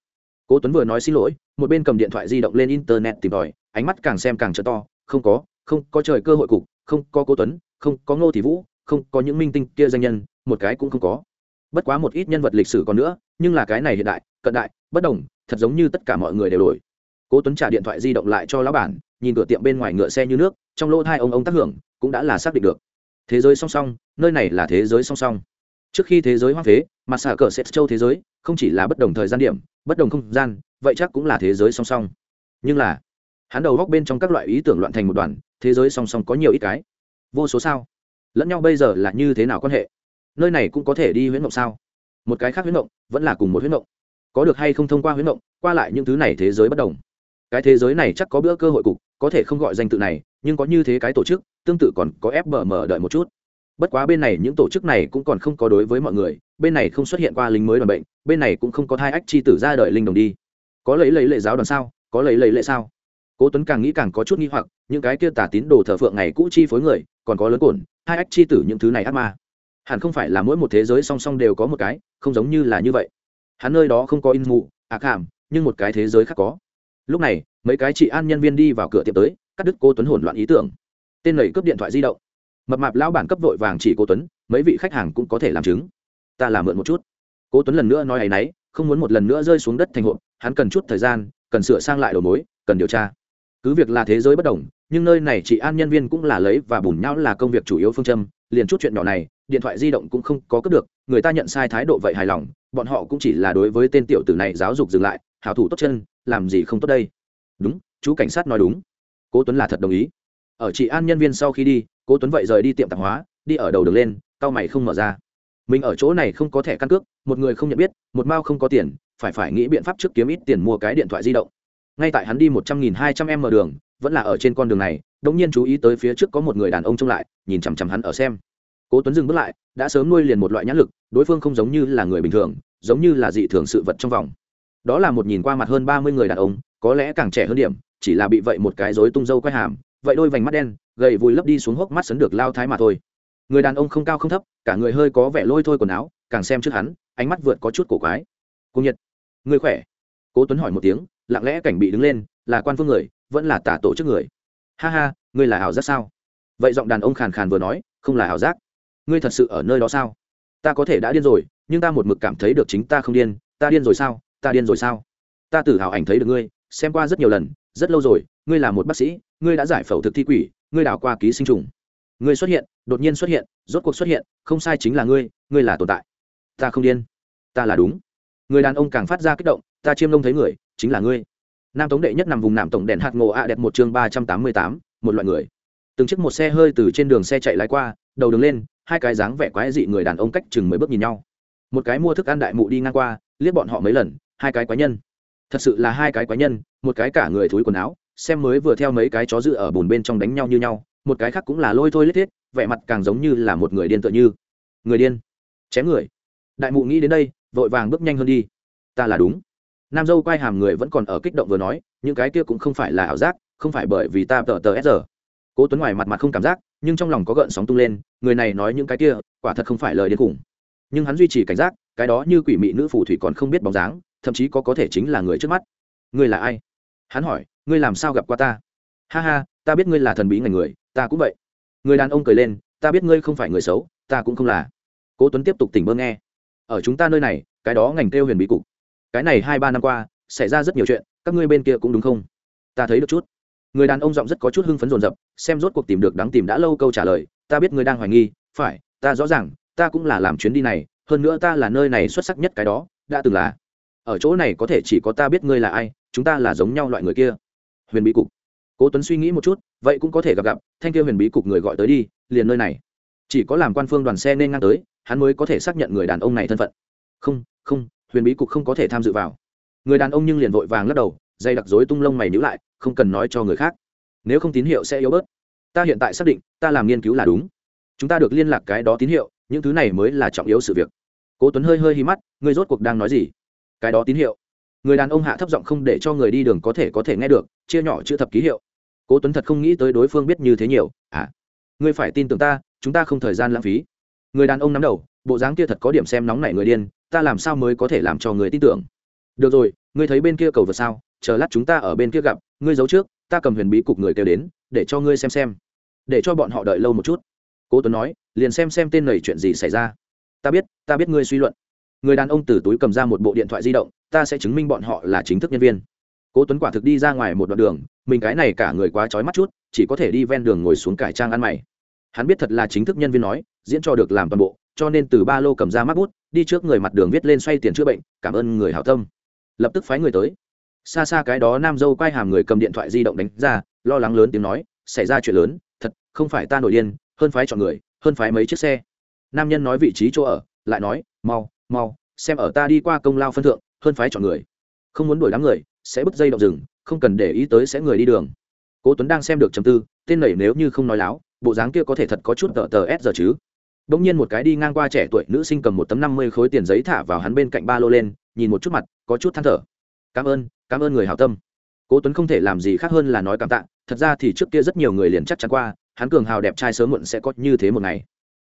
Cố tuấn vừa nói xin lỗi một bên cầm điện thoại di động lên internet tìm tòi, ánh mắt càng xem càng trở to, không có không có trời cơ hội cục, không có cố tuấn, không có ngô thị vũ, không có những minh tinh kia danh nhân, một cái cũng không có. Bất quá một ít nhân vật lịch sử còn nữa, nhưng là cái này hiện đại, cận đại, bất đồng, thật giống như tất cả mọi người đều đổi. Cố tuấn trả điện thoại di động lại cho lão bản, nhìn cửa tiệm bên ngoài ngựa xe như nước, trong lỗ hai ông ông tác hưởng, cũng đã là xác định được. Thế giới song song, nơi này là thế giới song song. Trước khi thế giới hoang phế, mà xả cờ sẽ châu thế giới, không chỉ là bất đồng thời gian điểm, bất đồng không gian vậy chắc cũng là thế giới song song. Nhưng là, hắn đầu góc bên trong các loại ý tưởng loạn thành một đoàn, thế giới song song có nhiều ít cái. Vô số sao. Lẫn nhau bây giờ là như thế nào quan hệ? Nơi này cũng có thể đi huyễn mộng sao? Một cái khác huyễn mộng, vẫn là cùng một huyễn mộng. Có được hay không thông qua huyễn mộng, qua lại những thứ này thế giới bất đồng. Cái thế giới này chắc có bữa cơ hội cục, có thể không gọi danh tự này, nhưng có như thế cái tổ chức, tương tự còn có fbm đợi một chút. Bất quá bên này những tổ chức này cũng còn không có đối với mọi người, bên này không xuất hiện qua lính mới đoàn bệnh, bên này cũng không có thai ách chi tử ra đợi linh đồng đi có lấy lấy lệ giáo đoàn sao, có lấy lấy lệ sao? Cố tuấn càng nghĩ càng có chút nghi hoặc, những cái kia tà tín đồ thờ phượng ngày cũ chi phối người, còn có lớn cổn hai ách chi tử những thứ này ác ma. Hẳn không phải là mỗi một thế giới song song đều có một cái, không giống như là như vậy. Hắn nơi đó không có in mụ ác à hàm nhưng một cái thế giới khác có. Lúc này, mấy cái chị an nhân viên đi vào cửa tiệm tới, cắt đứt cô tuấn hỗn loạn ý tưởng. Tên lầy cướp điện thoại di động. Mập mạp lão bản cấp vội vàng chỉ cô tuấn, mấy vị khách hàng cũng có thể làm chứng. Ta làm mượn một chút. Cô tuấn lần nữa nói ấy nấy không muốn một lần nữa rơi xuống đất thành hộp, hắn cần chút thời gian, cần sửa sang lại đầu mối, cần điều tra. Cứ việc là thế giới bất đồng, nhưng nơi này chị an nhân viên cũng là lấy và bùn nhau là công việc chủ yếu phương châm, liền chút chuyện nhỏ này, điện thoại di động cũng không có cướp được, người ta nhận sai thái độ vậy hài lòng, bọn họ cũng chỉ là đối với tên tiểu tử này giáo dục dừng lại, hảo thủ tốt chân, làm gì không tốt đây? Đúng, chú cảnh sát nói đúng. Cố tuấn là thật đồng ý. Ở chị an nhân viên sau khi đi, cố tuấn vậy rời đi tiệm tạp hóa, đi ở đầu đường lên cao mày không mở ra mình ở chỗ này không có thẻ căn cước, một người không nhận biết, một mao không có tiền, phải phải nghĩ biện pháp trước kiếm ít tiền mua cái điện thoại di động. Ngay tại hắn đi một trăm nghìn hai trăm em mở đường, vẫn là ở trên con đường này đột nhiên chú ý tới phía trước có một người đàn ông trông lại, nhìn chằm chằm hắn ở xem. Cố tuấn dừng bước lại, đã sớm nuôi liền một loại nhãn lực, đối phương không giống như là người bình thường, giống như là dị thường sự vật trong vòng. Đó là một nhìn qua mặt hơn ba mươi người đàn ông, có lẽ càng trẻ hơn điểm, chỉ là bị vậy một cái rối tung dâu quay hàm, vậy đôi vành mắt đen, gầy vùi lấp đi xuống hốc mắt sấn được lao thái mà thôi người đàn ông không cao không thấp, cả người hơi có vẻ lôi thôi quần áo, càng xem trước hắn, ánh mắt vượt có chút cổ quái. Cung nhật, người khỏe? Cố tuấn hỏi một tiếng, lặng lẽ cảnh bị đứng lên, là quan phương người, vẫn là tả tổ chức người. Ha ha, ngươi là ảo giác sao? Vậy giọng đàn ông khàn khàn vừa nói, không là ảo giác. Ngươi thật sự ở nơi đó sao? Ta có thể đã điên rồi, nhưng ta một mực cảm thấy được chính ta không điên. Ta điên rồi sao? Ta điên rồi sao? Ta tự hào ảnh thấy được ngươi, xem qua rất nhiều lần, rất lâu rồi, ngươi là một bác sĩ, ngươi đã giải phẫu thực thi quỷ, ngươi đào qua ký sinh trùng. Ngươi xuất hiện đột nhiên xuất hiện, rốt cuộc xuất hiện, không sai chính là ngươi ngươi là tồn tại. Ta không điên. Ta là đúng. Người đàn ông càng phát ra kích động, ta chiêm lông thấy người, chính là ngươi. Nam tống đệ nhất nằm vùng nạm tổng đèn hạt ngộ ạ đẹp một chương ba trăm tám mươi tám, một loại người. Từng chiếc một xe hơi từ trên đường xe chạy lái qua, đầu đường lên, hai cái dáng vẻ quái dị người đàn ông cách chừng mấy bước nhìn nhau. Một cái mua thức ăn đại mụ đi ngang qua, liếc bọn họ mấy lần, hai cái quái nhân. Thật sự là hai cái quái nhân, một cái cả người thúi quần áo, xem mới vừa theo mấy cái chó dự ở bùn bên trong đánh nhau như nhau, một cái khác cũng là lôi thôi lết thiết vẻ mặt càng giống như là một người điên tựa như. Người điên? Chém người. Đại mụ nghĩ đến đây, vội vàng bước nhanh hơn đi. Ta là đúng. Nam dâu quay hàm người vẫn còn ở kích động vừa nói, những cái kia cũng không phải là ảo giác, không phải bởi vì ta tờ tờ s giờ. Cố tuấn ngoài mặt mặt không cảm giác, nhưng trong lòng có gợn sóng tung lên, người này nói những cái kia, quả thật không phải lời điên khủng. Nhưng hắn duy trì cảnh giác, cái đó như quỷ mị nữ phù thủy còn không biết bóng dáng, thậm chí có có thể chính là người trước mắt. Ngươi là ai? Hắn hỏi, ngươi làm sao gặp qua ta? Ha ha, ta biết ngươi là thần bí ngành người, ta cũng vậy người đàn ông cười lên, ta biết ngươi không phải người xấu, ta cũng không là. Cố tuấn tiếp tục tỉnh bơ nghe. Ở chúng ta nơi này, cái đó ngành kêu huyền bí cục. Cái này hai ba năm qua, xảy ra rất nhiều chuyện, các ngươi bên kia cũng đúng không? Ta thấy được chút. Người đàn ông giọng rất có chút hưng phấn rồn rập xem rốt cuộc tìm được đáng tìm đã lâu câu trả lời, ta biết ngươi đang hoài nghi, phải, ta rõ ràng, ta cũng là làm chuyến đi này, hơn nữa ta là nơi này xuất sắc nhất cái đó, đã từng là. Ở chỗ này có thể chỉ có ta biết ngươi là ai, chúng ta là giống nhau loại người kia. Huyền bí cục cố tuấn suy nghĩ một chút, vậy cũng có thể gặp gặp, thanh kia huyền bí cục người gọi tới đi, liền nơi này. Chỉ có làm quan phương đoàn xe nên ngang tới, hắn mới có thể xác nhận người đàn ông này thân phận. Không không, huyền bí cục không có thể tham dự vào. Người đàn ông nhưng liền vội vàng lắc đầu, dây đặc dối tung lông mày nhữ lại, không cần nói cho người khác. Nếu không tín hiệu sẽ yếu bớt. Ta hiện tại xác định, ta làm nghiên cứu là đúng. Chúng ta được liên lạc cái đó tín hiệu, những thứ này mới là trọng yếu sự việc. Cố tuấn hơi hơi hí mắt người rốt cuộc đang nói gì? Cái đó tín hiệu. Người đàn ông hạ thấp giọng không để cho người đi đường có thể có thể nghe được, chia nhỏ chữ thập ký hiệu cố tuấn thật không nghĩ tới đối phương biết như thế nhiều. À ngươi phải tin tưởng ta, chúng ta không thời gian lãng phí. Người đàn ông nắm đầu, bộ dáng kia thật có điểm xem nóng nảy người điên, ta làm sao mới có thể làm cho người tin tưởng? Được rồi, ngươi thấy bên kia cầu vượt sao? Chờ lát chúng ta ở bên kia gặp, ngươi giấu trước, ta cầm huyền bí cục người kêu đến, để cho ngươi xem xem. Để cho bọn họ đợi lâu một chút. Cố tuấn nói, liền xem xem tên nầy chuyện gì xảy ra. Ta biết ta biết ngươi suy luận. Người đàn ông từ túi cầm ra một bộ điện thoại di động, ta sẽ chứng minh bọn họ là chính thức nhân viên cố tuấn quả thực đi ra ngoài một đoạn đường, mình cái này cả người quá trói mắt chút, chỉ có thể đi ven đường ngồi xuống cải trang ăn mày. Hắn biết thật là chính thức nhân viên nói, diễn cho được làm toàn bộ, cho nên từ ba lô cầm ra mắt bút, đi trước người mặt đường viết lên xoay tiền chữa bệnh, cảm ơn người hảo tâm. Lập tức phái người tới. Xa xa cái đó nam dâu quay hàm người cầm điện thoại di động đánh ra, lo lắng lớn tiếng nói, xảy ra chuyện lớn, thật, không phải ta nổi điên, hơn phái chọn người, hơn phái mấy chiếc xe. Nam nhân nói vị trí chỗ ở, lại nói, mau mau, xem ở ta đi qua công lao phân thượng, hơn phái chọn người. Không muốn đuổi đám người sẽ bứt dây động rừng không cần để ý tới sẽ người đi đường cố tuấn đang xem được chấm tư tên nảy nếu như không nói láo bộ dáng kia có thể thật có chút tờ tờ s giờ chứ bỗng nhiên một cái đi ngang qua trẻ tuổi nữ sinh cầm một tấm năm mươi khối tiền giấy thả vào hắn bên cạnh ba lô lên, nhìn một chút mặt, có chút than thở. "Cảm ơn, cảm ơn người hảo tâm." Cố Tuấn không thể làm gì khác hơn là nói cảm tạ, thật ra thì trước kia rất nhiều người liền chắc chắn qua, hắn cường hào đẹp trai sớm muộn sẽ có như thế một ngày.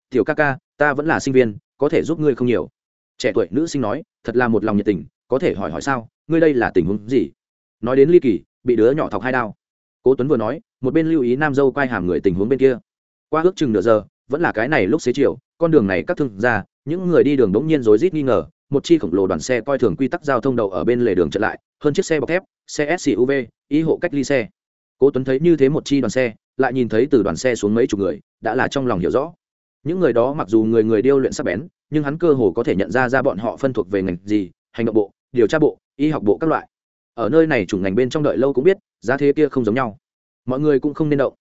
"Tiểu ca ca, ta vẫn là sinh viên, có thể giúp ngươi không nhiều." Trẻ tuổi nữ sinh nói, thật là một lòng nhiệt tình, có thể hỏi hỏi sao, ngươi đây là tình huống gì? Nói đến ly kỳ, bị đứa nhỏ thọc hai đao. Cố Tuấn vừa nói, một bên lưu ý nam dâu quay hàm người tình huống bên kia. Qua ước chừng nửa giờ, vẫn là cái này lúc xế chiều con đường này các thương gia những người đi đường đống nhiên rối rít nghi ngờ một chi khổng lồ đoàn xe coi thường quy tắc giao thông đầu ở bên lề đường trở lại hơn chiếc xe bọc thép xe suv ý hộ cách ly xe cố tuấn thấy như thế một chi đoàn xe lại nhìn thấy từ đoàn xe xuống mấy chục người đã là trong lòng hiểu rõ những người đó mặc dù người người điêu luyện sắc bén nhưng hắn cơ hồ có thể nhận ra ra bọn họ phân thuộc về ngành gì hành động bộ điều tra bộ, y học bộ các loại. Ở nơi này chủ ngành bên trong đợi lâu cũng biết, giá thế kia không giống nhau. Mọi người cũng không nên động.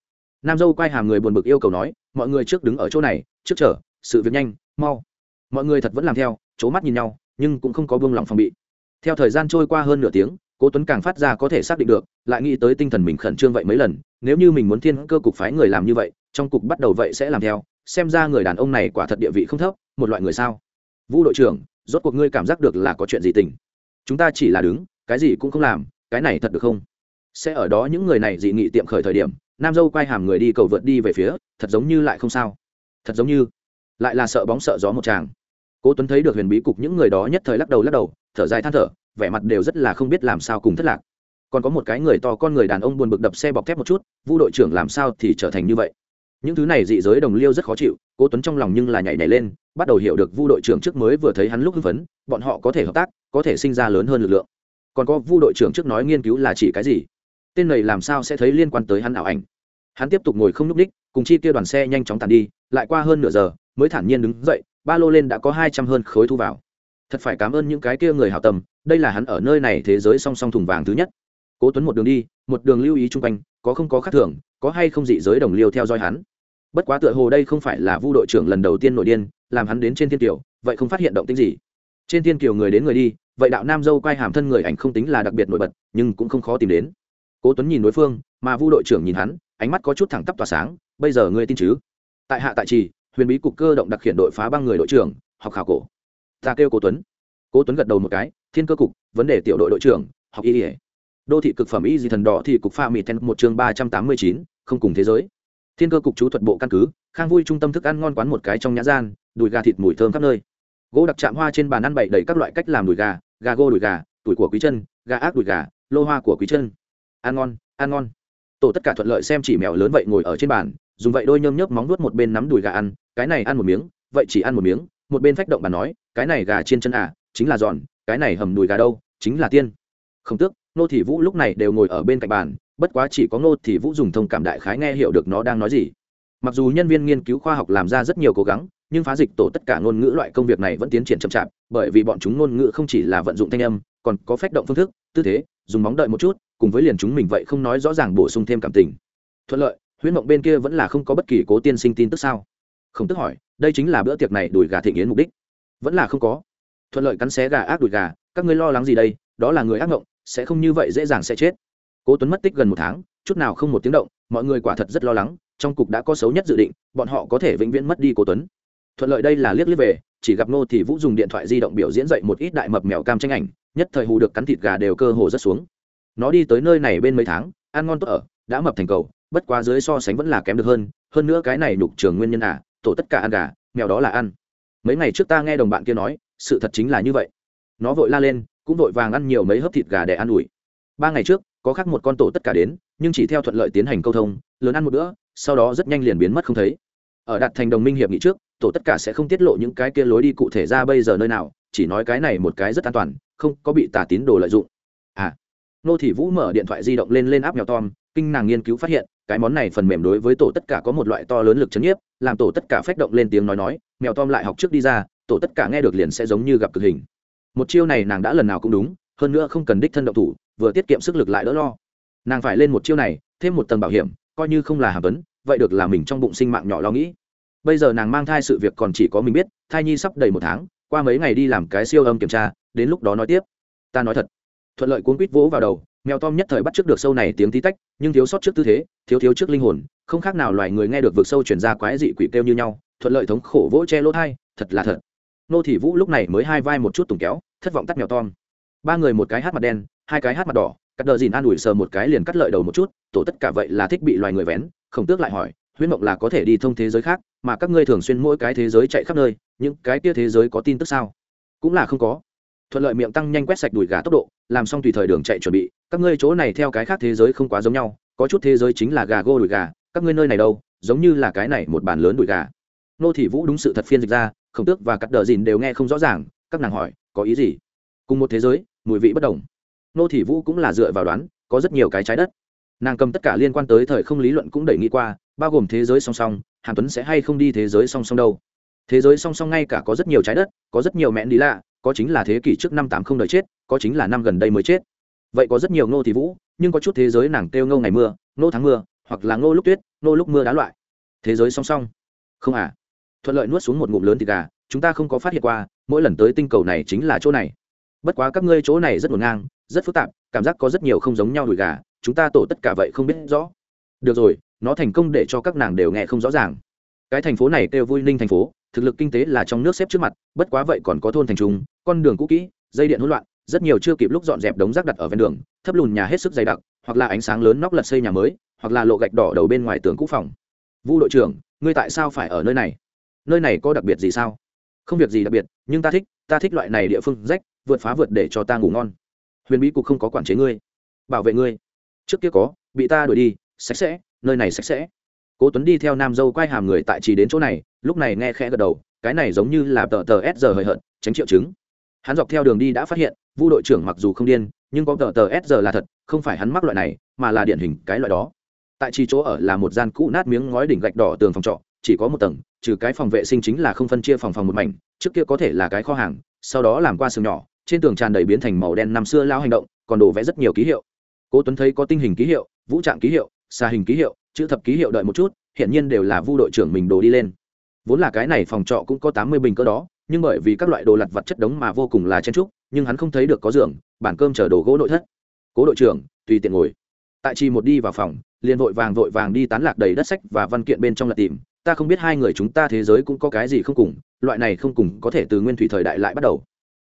Nam dâu quay hàm người buồn bực yêu cầu nói, mọi người trước đứng ở chỗ này, trước chờ, sự việc nhanh, mau. Mọi người thật vẫn làm theo, c h ố mắt nhìn nhau, nhưng cũng không có buông lỏng phòng bị. Theo thời gian trôi qua hơn nửa tiếng, cố tuấn càng phát ra có thể xác định được, lại nghĩ tới tinh thần mình khẩn trương vậy mấy lần, nếu như mình muốn thiên cơ cục phái người làm như vậy, trong cục bắt đầu vậy sẽ làm theo. Xem ra người đàn ông này quả thật địa vị không thấp, một loại người sao? Vũ đội trưởng, rốt cuộc ngươi cảm giác được là có chuyện gì tình? Chúng ta chỉ là đứng, cái gì cũng không làm, cái này thật được không? Sẽ ở đó những người này dị nghị tiệm khởi thời điểm, nam dâu quay hàm người đi cầu vượt đi về phía, thật giống như lại không sao. Thật giống như, lại là sợ bóng sợ gió một chàng cố tuấn thấy được huyền bí cục những người đó nhất thời lắc đầu lắc đầu, thở dài than thở, vẻ mặt đều rất là không biết làm sao cùng thất lạc. Còn có một cái người to con người đàn ông buồn bực đập xe bọc thép một chút vu đội trưởng làm sao thì trở thành như vậy? Những thứ này dị giới đồng liêu rất khó chịu, cố tuấn trong lòng nhưng là nhảy nhảy lên bắt đầu hiểu được vu đội trưởng trước mới vừa thấy hắn lúc hưng phấn, bọn họ có thể hợp tác, có thể sinh ra lớn hơn lực lượng. Còn có vu đội trưởng trước nói nghiên cứu là chỉ cái gì? Tên này làm sao sẽ thấy liên quan tới hắn ảo ảnh? Hắn tiếp tục ngồi không n ú c đích, cùng chi kia đoàn xe nhanh chóng tàn đi, lại qua hơn nửa giờ, mới thản nhiên đứng dậy, ba lô lên đã có hai trăm hơn khối thu vào. Thật phải cảm ơn những cái kia người hào tâm, đây là hắn ở nơi này thế giới song song thùng vàng thứ nhất. Cố tuấn một đường đi, một đường lưu ý chung quanh, có không có khác thường, có hay không dị giới đồng liêu theo dõi hắn bất quá tựa hồ đây không phải là vu đội trưởng lần đầu tiên nổi điên, làm hắn đến trên thiên kiều, vậy không phát hiện động tính gì. Trên thiên kiều người đến người đi, vậy đạo nam dâu quay hàm thân người ảnh không tính là đặc biệt nổi bật, nhưng cũng không khó tìm đến. Cố tuấn nhìn đối phương, mà vu đội trưởng nhìn hắn, ánh mắt có chút thẳng tắp tỏa sáng, bây giờ ngươi tin chứ? Tại hạ tại trì, huyền bí cục cơ động đặc khiển đội phá băng người đội trưởng, học khảo cổ. Ta kêu cố tuấn. Cố tuấn gật đầu một cái, thiên cơ cục, vấn đề tiểu đội đội trưởng, học y đô thị cực phẩm y di thần đỏ thì cục pha mỹ ten một chương ba trăm tám mươi chín, không cùng thế giới thiên cơ cục chú thuật bộ căn cứ, khang vui trung tâm thức ăn ngon quán một cái trong nhã gian, đùi gà thịt mùi thơm khắp nơi. Gỗ đặc chạm hoa trên bàn ăn bậy đầy các loại cách làm đùi gà gà gô đùi gà, tuổi của quý chân, gà ác đùi gà, lô hoa của quý chân. Ăn ngon ăn ngon. Tổ tất cả thuận lợi xem chỉ mèo lớn vậy ngồi ở trên bàn, dùng vậy đôi nhơm nhớp móng nuốt một bên nắm đùi gà ăn, cái này ăn một miếng, vậy chỉ ăn một miếng, một bên phách động bà nói, cái này gà chiên chân à chính là giòn, cái này hầm đùi gà đâu, chính là tiên. Không tước nô thị vũ lúc này đều ngồi ở bên cạnh bàn, bất quá chỉ có nô thị vũ dùng thông cảm đại khái nghe hiểu được nó đang nói gì. Mặc dù nhân viên nghiên cứu khoa học làm ra rất nhiều cố gắng, nhưng phá dịch tổ tất cả ngôn ngữ loại công việc này vẫn tiến triển chậm chạp, bởi vì bọn chúng ngôn ngữ không chỉ là vận dụng thanh âm, còn có phách động phương thức, tư thế, dùng móng đợi một chút, cùng với liền chúng mình vậy không nói rõ ràng bổ sung thêm cảm tình. Thuận lợi, huyễn mộng bên kia vẫn là không có bất kỳ cố tiên sinh tin tức sao? Không tức hỏi, đây chính là bữa tiệc này đùi gà thịnh yến mục đích. Vẫn là không có. Thuận lợi cắn xé gà ác đùi gà, các ngươi lo lắng gì đây? Đó là người ác mộng sẽ không như vậy dễ dàng sẽ chết. Cố tuấn mất tích gần một tháng, chút nào không một tiếng động, mọi người quả thật rất lo lắng, trong cục đã có xấu nhất dự định, bọn họ có thể vĩnh viễn mất đi cố tuấn. Thuận lợi đây là liếc liếc về, chỉ gặp nô thì vũ dùng điện thoại di động biểu diễn dậy một ít đại mập mèo cam tranh ảnh, nhất thời hù được cắn thịt gà đều cơ hồ rất xuống. Nó đi tới nơi này bên mấy tháng, ăn ngon tốt ở, đã mập thành cầu, bất quá dưới so sánh vẫn là kém được hơn hơn nữa cái này nhục trường nguyên nhân à tổ tất cả ăn gà, mèo đó là ăn. Mấy ngày trước ta nghe đồng bạn kia nói, sự thật chính là như vậy. Nó vội la lên cũng vội vàng ăn nhiều mấy hớp thịt gà để ăn ủi. Ba ngày trước, có khác một con tổ tất cả đến, nhưng chỉ theo thuận lợi tiến hành câu thông, lớn ăn một bữa, sau đó rất nhanh liền biến mất không thấy. Ở đạt thành đồng minh hiệp nghị trước, tổ tất cả sẽ không tiết lộ những cái kia lối đi cụ thể ra bây giờ nơi nào, chỉ nói cái này một cái rất an toàn, không có bị tà tín đồ lợi dụng. À nô thị vũ mở điện thoại di động lên lên áp nhỏ tom, kinh nàng nghiên cứu phát hiện, cái món này phần mềm đối với tổ tất cả có một loại to lớn lực chấn nhiếp, làm tổ tất cả phách động lên tiếng nói nói, mèo tom lại học trước đi ra, tổ tất cả nghe được liền sẽ giống như gặp cực hình một chiêu này nàng đã lần nào cũng đúng, hơn nữa không cần đích thân động thủ, vừa tiết kiệm sức lực lại đỡ lo. Nàng phải lên một chiêu này, thêm một tầng bảo hiểm, coi như không là hàm vấn vậy được là mình trong bụng sinh mạng nhỏ lo nghĩ. Bây giờ nàng mang thai sự việc còn chỉ có mình biết, thai nhi sắp đầy một tháng, qua mấy ngày đi làm cái siêu âm kiểm tra, đến lúc đó nói tiếp. Ta nói thật. Thuận lợi cuốn quýt vỗ vào đầu, mèo tom nhất thời bắt trước được sâu này tiếng tí tách, nhưng thiếu sót trước tư thế, thiếu thiếu trước linh hồn, không khác nào loài người nghe được vực sâu chuyển ra quái dị quỷ kêu như nhau, thuận lợi thống khổ vỗ che lỗ thai, thật là thật nô thị vũ lúc này mới hai vai một chút tùng kéo, thất vọng tắt mèo tom. Ba người một cái hát mặt đen, hai cái hát mặt đỏ, cắt đờ dìn an ủi sờ một cái liền cắt lợi đầu một chút, tổ tất cả vậy là thích bị loài người vén, không tước lại hỏi, huyễn mộng là có thể đi thông thế giới khác, mà các ngươi thường xuyên mỗi cái thế giới chạy khắp nơi, những cái kia thế giới có tin tức sao? Cũng là không có. Thuận lợi miệng tăng nhanh quét sạch đùi gà tốc độ, làm xong tùy thời đường chạy chuẩn bị, các ngươi chỗ này theo cái khác thế giới không quá giống nhau, có chút thế giới chính là gà gô đùi gà, các ngươi nơi này đâu, giống như là cái này một bàn lớn đùi gà. Nô thị vũ đúng sự thật phiên dịch ra khổng tước và cắt đờ dìn đều nghe không rõ ràng, các nàng hỏi, có ý gì? Cùng một thế giới, mùi vị bất đồng. Nô thị vũ cũng là dựa vào đoán, có rất nhiều cái trái đất. Nàng cầm tất cả liên quan tới thời không lý luận cũng đẩy nghĩ qua, bao gồm thế giới song song, hàn tuấn sẽ hay không đi thế giới song song đâu? Thế giới song song ngay cả có rất nhiều trái đất, có rất nhiều mẹn đi lạ, có chính là thế kỷ trước năm tám không đời chết, có chính là năm gần đây mới chết. Vậy có rất nhiều ngô thị vũ, nhưng có chút thế giới nàng kêu ngô ngày mưa, ngô tháng mưa, hoặc là ngô lúc tuyết, ngô lúc mưa đá loại. Thế giới song song. Không à thuận lợi nuốt xuống một ngụm lớn thịt gà, chúng ta không có phát hiện qua, mỗi lần tới tinh cầu này chính là chỗ này. Bất quá các ngươi chỗ này rất ngổn ngang, rất phức tạp, cảm giác có rất nhiều không giống nhau đùi gà, chúng ta tổ tất cả vậy không biết rõ. Được rồi, nó thành công để cho các nàng đều nghe không rõ ràng. Cái thành phố này kêu vui ninh thành phố, thực lực kinh tế là trong nước xếp trước mặt, bất quá vậy còn có thôn thành trung con đường cũ kỹ, dây điện hỗn loạn, rất nhiều chưa kịp lúc dọn dẹp đống rác đặt ở ven đường, thấp lùn nhà hết sức dày đặc, hoặc là ánh sáng lớn nóc lật xây nhà mới, hoặc là lộ gạch đỏ đầu bên ngoài tường cũ phòng. Vu đội trưởng, ngươi tại sao phải ở nơi này? Nơi này có đặc biệt gì sao? Không việc gì đặc biệt, nhưng ta thích ta thích loại này địa phương rách, vượt phá vượt để cho ta ngủ ngon. Huyền bí cục không có quản chế ngươi, bảo vệ ngươi. Trước kia có, bị ta đuổi đi, sạch sẽ, nơi này sạch sẽ. Cố tuấn đi theo nam dâu quay hàm người tại chỉ đến chỗ này, lúc này nghe khẽ gật đầu, cái này giống như là tờ tờ s giờ hời hợt, tránh triệu chứng. Hắn dọc theo đường đi đã phát hiện, vu đội trưởng mặc dù không điên, nhưng có tờ tờ s giờ là thật, không phải hắn mắc loại này, mà là điển hình cái loại đó. Tại chi chỗ ở là một gian cũ nát miếng ngói đỉnh gạch đỏ tường phòng trọ, chỉ có một tầng trừ cái phòng vệ sinh chính là không phân chia phòng phòng một mảnh, trước kia có thể là cái kho hàng, sau đó làm qua sừng nhỏ, trên tường tràn đầy biến thành màu đen năm xưa lao hành động, còn đổ vẽ rất nhiều ký hiệu. Cố tuấn thấy có tinh hình ký hiệu, vũ trạng ký hiệu xa hình ký hiệu, chữ thập ký hiệu đợi một chút hiện nhiên đều là vu đội trưởng mình đồ đi lên. Vốn là cái này phòng trọ cũng có tám mươi bình cỡ đó, nhưng bởi vì các loại đồ lặt vặt chất đống mà vô cùng là chen trúc nhưng hắn không thấy được có giường bản cơm chở đồ gỗ nội thất. Cố đội trưởng, tùy tiện ngồi. Tại chi một đi vào phòng, liền vội vàng vội vàng đi tán lạc đầy đất sách và văn kiện bên trong là tìm ta không biết hai người chúng ta thế giới cũng có cái gì không cùng, loại này không cùng có thể từ nguyên thủy thời đại lại bắt đầu.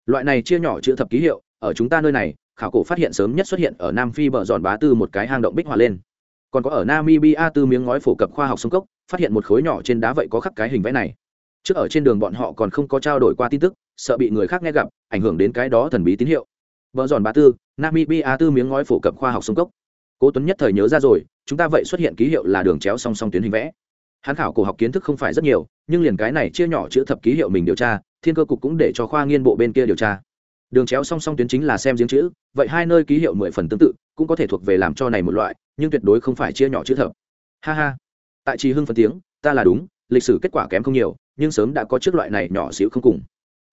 Loại này chia nhỏ chữ thập ký hiệu, ở chúng ta nơi này, khảo cổ phát hiện sớm nhất xuất hiện ở nam phi bờ giòn bá tư một cái hang động bích hòa lên. Còn có ở namibia tư miếng ngói phổ cập khoa học sông cốc, phát hiện một khối nhỏ trên đá vậy có khắc cái hình vẽ này. Trước ở trên đường bọn họ còn không có trao đổi qua tin tức, sợ bị người khác nghe gặp, ảnh hưởng đến cái đó thần bí tín hiệu. Bờ giòn bá tư, namibia tư miếng ngói phổ cập khoa học sông cốc. Cố tuấn nhất thời nhớ ra rồi, chúng ta vậy xuất hiện ký hiệu là đường chéo song song tuyến hình vẽ hắn khảo cổ học kiến thức không phải rất nhiều, nhưng liền cái này chia nhỏ chữ thập ký hiệu mình điều tra, thiên cơ cục cũng để cho khoa nghiên bộ bên kia điều tra. Đường chéo song song tuyến chính là xem giếng chữ, vậy hai nơi ký hiệu mười phần tương tự, cũng có thể thuộc về làm cho này một loại, nhưng tuyệt đối không phải chia nhỏ chữ thập. Ha ha. Tại trì hưng phân tiếng, ta là đúng, lịch sử kết quả kém không nhiều, nhưng sớm đã có trước loại này nhỏ xíu không cùng.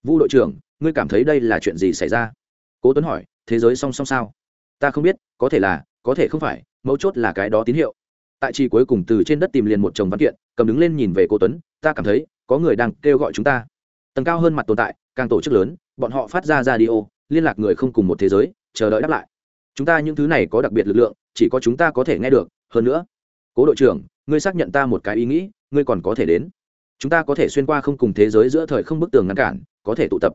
Vu đội trưởng, ngươi cảm thấy đây là chuyện gì xảy ra? Cố tuấn hỏi, thế giới song song sao? Ta không biết, có thể là, có thể không phải, mấu chốt là cái đó tín hiệu tại trì cuối cùng từ trên đất tìm liền một chồng văn kiện, cầm đứng lên nhìn về cô tuấn, ta cảm thấy, có người đang kêu gọi chúng ta. Tầng cao hơn mặt tồn tại, càng tổ chức lớn, bọn họ phát ra radio, liên lạc người không cùng một thế giới, chờ đợi đáp lại. Chúng ta những thứ này có đặc biệt lực lượng, chỉ có chúng ta có thể nghe được, hơn nữa. Cố đội trưởng, ngươi xác nhận ta một cái ý nghĩ, ngươi còn có thể đến. Chúng ta có thể xuyên qua không cùng thế giới giữa thời không bức tường ngăn cản, có thể tụ tập.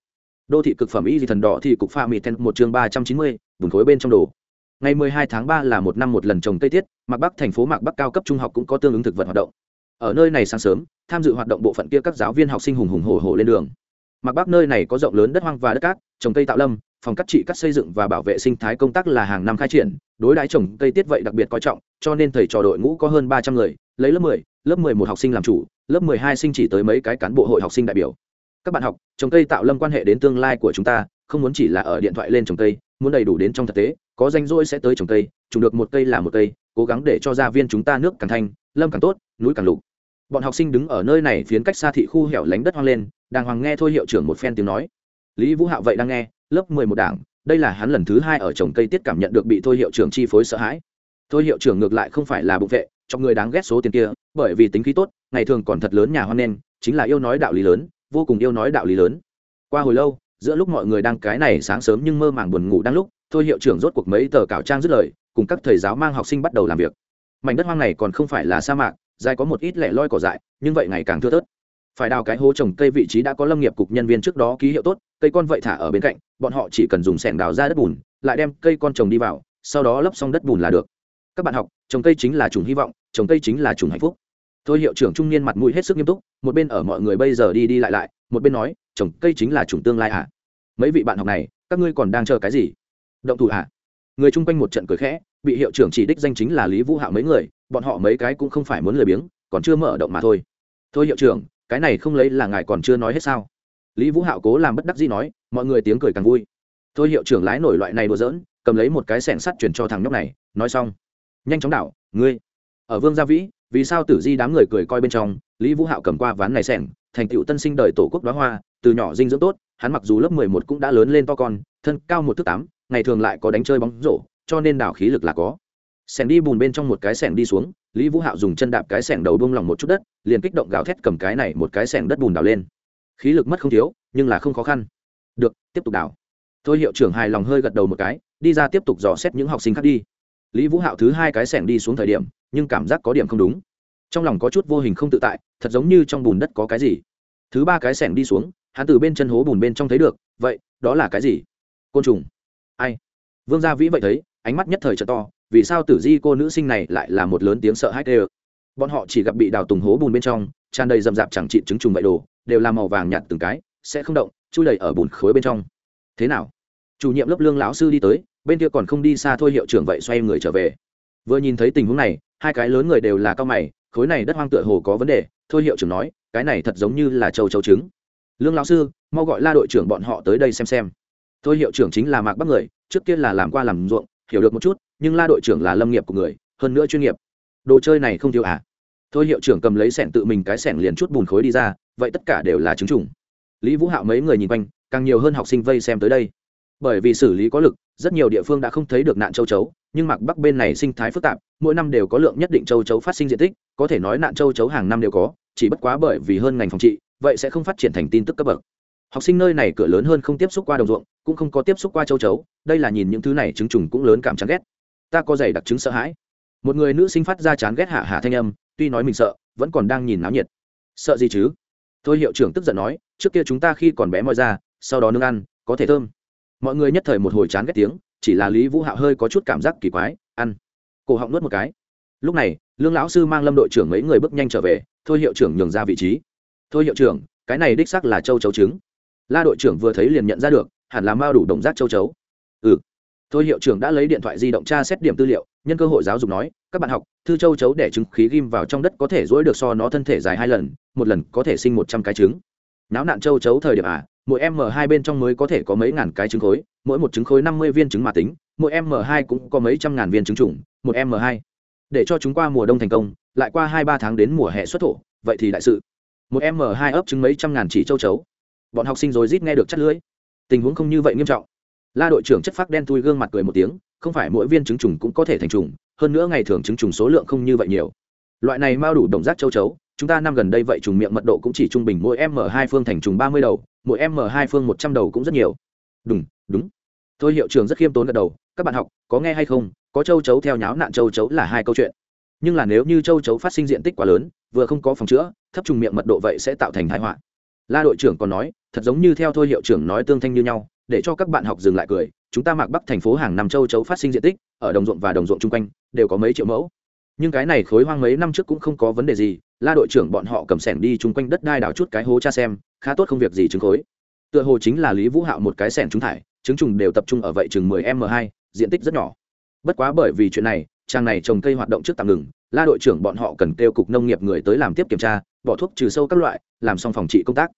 Đô thị cực phẩm y di thần đỏ thì cục pha mì ten một chương ba trăm chín mươi vùng khối bên trong đồ ngày mười hai tháng 3 là một năm một lần trồng cây tiết, mạc bắc thành phố mạc bắc cao cấp trung học cũng có tương ứng thực vật hoạt động. Ở nơi này sáng sớm, tham dự hoạt động bộ phận kia các giáo viên học sinh hùng hùng hổ hổ lên đường. Mạc bắc nơi này có rộng lớn đất hoang và đất cát, trồng cây tạo lâm, phòng cắt trị, cắt xây dựng và bảo vệ sinh thái công tác là hàng năm khai triển, đối đãi trồng cây tiết vậy đặc biệt coi trọng, cho nên thầy trò đội ngũ có hơn ba trăm người, lấy lớp mười lớp mười một học sinh làm chủ, lớp mười hai sinh chỉ tới mấy cái cán bộ hội học sinh đại biểu. Các bạn học, trồng cây tạo lâm quan hệ đến tương lai của chúng ta, không muốn chỉ là ở điện thoại lên trồng cây, muốn đầy đủ đến trong thực tế có danh rỗi sẽ tới trồng cây trồng được một cây là một cây, cố gắng để cho gia viên chúng ta nước càng thanh, lâm càng tốt, núi càng lục. Bọn học sinh đứng ở nơi này phiến cách xa thị khu hẻo lánh đất hoang lên, đàng hoàng nghe thôi hiệu trưởng một phen tiếng nói. Lý vũ hạo vậy đang nghe, lớp mười một đảng, đây là hắn lần thứ hai ở trồng cây tiết cảm nhận được bị thôi hiệu trưởng chi phối sợ hãi. Thôi hiệu trưởng ngược lại không phải là bụng vệ, cho người đáng ghét số tiền kia, bởi vì tính khí tốt, ngày thường còn thật lớn nhà hoan nen chính là yêu nói đạo lý lớn, vô cùng yêu nói đạo lý lớn. Qua hồi lâu, giữa lúc mọi người đang cái này sáng sớm nhưng mơ màng buồn ngủ đang lúc thôi hiệu trưởng rốt cuộc mấy tờ cảo trang dứt lời, cùng các thầy giáo mang học sinh bắt đầu làm việc. Mảnh đất hoang này còn không phải là sa mạc, dài có một ít lẻ loi cỏ dại, nhưng vậy ngày càng thưa thớt. Phải đào cái hố trồng cây vị trí đã có lâm nghiệp cục nhân viên trước đó ký hiệu tốt, cây con vậy thả ở bên cạnh, bọn họ chỉ cần dùng sẻng đào ra đất bùn, lại đem cây con trồng đi vào, sau đó lấp xong đất bùn là được. Các bạn học, trồng cây chính là chủng hy vọng, trồng cây chính là chủng hạnh phúc. Thôi hiệu trưởng trung niên mặt mũi hết sức nghiêm túc, một bên ở mọi người bây giờ đi đi lại lại, một bên nói, trồng cây chính là chủng tương lai à? mấy vị bạn học này, các ngươi còn đang chờ cái gì? Động thủ ạ à? người chung quanh một trận cười khẽ, bị hiệu trưởng chỉ đích danh chính là lý vũ hạo mấy người, bọn họ mấy cái cũng không phải muốn lười biếng, còn chưa mở động mà thôi. Thôi hiệu trưởng, cái này không lấy là ngài còn chưa nói hết sao? Lý vũ hạo cố làm bất đắc dĩ nói, mọi người tiếng cười càng vui. Thôi hiệu trưởng lái nổi loại này đùa giỡn, cầm lấy một cái sẻng sắt chuyển cho thằng nhóc này, nói xong. Nhanh chóng đảo, ngươi. Ở vương gia vĩ, vì sao tử di đám người cười coi bên trong, lý vũ hạo cầm qua ván này sẻng, thành tựu tân sinh đời tổ quốc đoá hoa, từ nhỏ dinh dưỡng tốt, hắn mặc dù lớp mười một cũng đã lớn lên to con, thân cao một thước tám ngày thường lại có đánh chơi bóng rổ, cho nên đảo khí lực là có. Sẻng đi bùn bên trong một cái sẻng đi xuống, lý vũ hạo dùng chân đạp cái sẻng đầu bông lỏng một chút đất, liền kích động gào thét cầm cái này một cái sẻng đất bùn đào lên. Khí lực mất không thiếu, nhưng là không khó khăn. Được, tiếp tục đào. Thôi hiệu trưởng hài lòng hơi gật đầu một cái, đi ra tiếp tục dò xét những học sinh khác đi. Lý vũ hạo thứ hai cái sẻng đi xuống thời điểm, nhưng cảm giác có điểm không đúng. Trong lòng có chút vô hình không tự tại, thật giống như trong bùn đất có cái gì. Thứ ba cái sẻng đi xuống, hắn từ bên chân hố bùn bên trong thấy được, vậy, đó là cái gì? Côn trùng ai? Vương gia vĩ vậy thấy, ánh mắt nhất thời trợ to, vì sao tử di cô nữ sinh này lại là một lớn tiếng sợ hãi tê bọn họ chỉ gặp bị đào tùng hố bùn bên trong, tràn đầy rậm rạp chẳng trị trứng trùng vậy đồ, đều là màu vàng nhạt từng cái, sẽ không động, chui đầy ở bùn khối bên trong. Thế nào? Chủ nhiệm lớp lương lão sư đi tới, bên kia còn không đi xa thôi hiệu trưởng vậy xoay người trở về. Vừa nhìn thấy tình huống này, hai cái lớn người đều là cao mày, khối này đất hoang tựa hồ có vấn đề, thôi hiệu trưởng nói, cái này thật giống như là châu châu trứng. Lương lão sư, mau gọi la đội trưởng bọn họ tới đây xem xem thôi hiệu trưởng chính là mạc bắc người, trước kia là làm qua làm ruộng, hiểu được một chút, nhưng la đội trưởng là lâm nghiệp của người, hơn nữa chuyên nghiệp. Đồ chơi này không thiếu à? Thôi hiệu trưởng cầm lấy sẻng tự mình cái sẻng liền chút bùn khối đi ra, vậy tất cả đều là chứng trùng. Lý vũ hạo mấy người nhìn quanh, càng nhiều hơn học sinh vây xem tới đây. Bởi vì xử lý có lực, rất nhiều địa phương đã không thấy được nạn châu chấu, nhưng mặc bắc bên này sinh thái phức tạp, mỗi năm đều có lượng nhất định châu chấu phát sinh diện tích, có thể nói nạn châu chấu hàng năm đều có, chỉ bất quá bởi vì hơn ngành phòng trị, vậy sẽ không phát triển thành tin tức cấp bậc học sinh nơi này cửa lớn hơn không tiếp xúc qua đồng ruộng, cũng không có tiếp xúc qua châu chấu, đây là nhìn những thứ này chứng trùng cũng lớn cảm chán ghét. Ta có giày đặc chứng sợ hãi. Một người nữ sinh phát ra chán ghét hạ hạ thanh âm, tuy nói mình sợ, vẫn còn đang nhìn náo nhiệt. Sợ gì chứ? Thôi hiệu trưởng tức giận nói, trước kia chúng ta khi còn bé moi ra, sau đó nương ăn, có thể thơm. Mọi người nhất thời một hồi chán ghét tiếng, chỉ là lý vũ hạo hơi có chút cảm giác kỳ quái, ăn. Cổ họng nuốt một cái. Lúc này, lương lão sư mang lâm đội trưởng mấy người bước nhanh trở về, thôi hiệu trưởng nhường ra vị trí. Thôi hiệu trưởng, cái này đích xác là châu chấu trứng la đội trưởng vừa thấy liền nhận ra được, hẳn là mao đủ động giác châu chấu. Ừ. Thôi hiệu trưởng đã lấy điện thoại di động tra xét điểm tư liệu, nhân cơ hội giáo dục nói, các bạn học, thư châu chấu để trứng khí ghim vào trong đất có thể dỗi được so nó thân thể dài hai lần, một lần có thể sinh một trăm cái trứng. Náo nạn châu chấu thời điểm à mỗi m hai bên trong mới có thể có mấy ngàn cái trứng khối, mỗi một trứng khối năm mươi viên trứng mà tính, mỗi m hai cũng có mấy trăm ngàn viên trứng trùng, một m hai. Để cho chúng qua mùa đông thành công, lại qua hai ba tháng đến mùa hè xuất thổ, vậy thì đại sự. Một m hai ấp trứng mấy trăm ngàn chỉ châu chấu bọn học sinh rồi rít nghe được chất lưỡi. Tình huống không như vậy nghiêm trọng. La đội trưởng chất phác đen thui gương mặt cười một tiếng, không phải mỗi viên trứng trùng cũng có thể thành trùng, hơn nữa ngày thường trứng trùng số lượng không như vậy nhiều. Loại này mao đủ động giác châu chấu, chúng ta năm gần đây vậy trùng miệng mật độ cũng chỉ trung bình mỗi m hai phương thành trùng ba mươi đầu, mỗi m hai phương một trăm đầu cũng rất nhiều. Đúng đúng. Thôi hiệu trưởng rất khiêm tốn gật đầu, các bạn học, có nghe hay không? Có châu chấu theo nháo nạn châu chấu là hai câu chuyện. Nhưng là nếu như châu chấu phát sinh diện tích quá lớn, vừa không có phòng chữa, thấp trùng miệng mật độ vậy sẽ tạo thành thái họa la đội trưởng còn nói, thật giống như theo thôi hiệu trưởng nói tương thanh như nhau, để cho các bạn học dừng lại cười, chúng ta mạc bắc thành phố hàng năm châu chấu phát sinh diện tích, ở đồng ruộng và đồng ruộng chung quanh, đều có mấy triệu mẫu. Nhưng cái này khối hoang mấy năm trước cũng không có vấn đề gì, la đội trưởng bọn họ cầm sẻng đi chung quanh đất đai đào chút cái hố cha xem, khá tốt không việc gì chứng khối. Tựa hồ chính là lý vũ hạo một cái sẻng trúng thải, trứng trùng đều tập trung ở vậy chừng 10 m 2 diện tích rất nhỏ. Bất quá bởi vì chuyện này trang này trồng cây hoạt động trước tạm ngừng la đội trưởng bọn họ cần kêu cục nông nghiệp người tới làm tiếp kiểm tra, bỏ thuốc trừ sâu các loại, làm xong phòng trị công tác.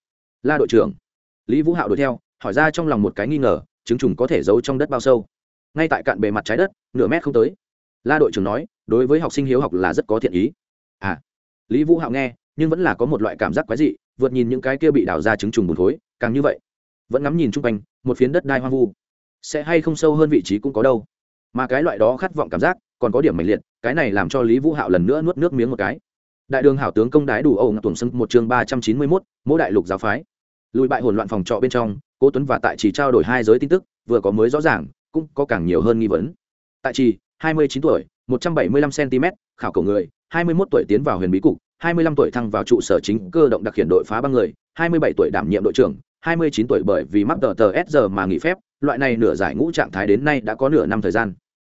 La đội trưởng. Lý vũ hạo đuổi theo, hỏi ra trong lòng một cái nghi ngờ, trứng trùng có thể giấu trong đất bao sâu. Ngay tại cạn bề mặt trái đất, nửa mét không tới. La đội trưởng nói, đối với học sinh hiếu học là rất có thiện ý. À. Lý vũ hạo nghe, nhưng vẫn là có một loại cảm giác quái dị, vượt nhìn những cái kia bị đào ra trứng trùng bùn thối, càng như vậy. Vẫn ngắm nhìn chung quanh, một phiến đất đai hoang vu. Sẽ hay không sâu hơn vị trí cũng có đâu. Mà cái loại đó khát vọng cảm giác, còn có điểm mạnh liệt cái này làm cho lý vũ hạo lần nữa nuốt nước miếng một cái. Đại đường hảo tướng công đái đủ âu ngọc tuồng sân một chương ba trăm chín mươi mốt mỗi đại lục giáo phái. Lùi bại hỗn loạn phòng trọ bên trong, cố tuấn và tại chỉ trao đổi hai giới tin tức, vừa có mới rõ ràng, cũng có càng nhiều hơn nghi vấn. Tại trì, hai mươi chín tuổi, một trăm bảy mươi lăm cm khảo cổ người, hai mươi 21 tuổi tiến vào huyền bí cục, hai mươi lăm tuổi thăng vào trụ sở chính cơ động đặc hiện đội phá băng người, hai mươi bảy tuổi đảm nhiệm đội trưởng, hai mươi chín tuổi bởi vì mắc tờ tờ s giờ mà nghỉ phép, loại này nửa giải ngũ trạng thái đến nay đã có nửa năm thời gian.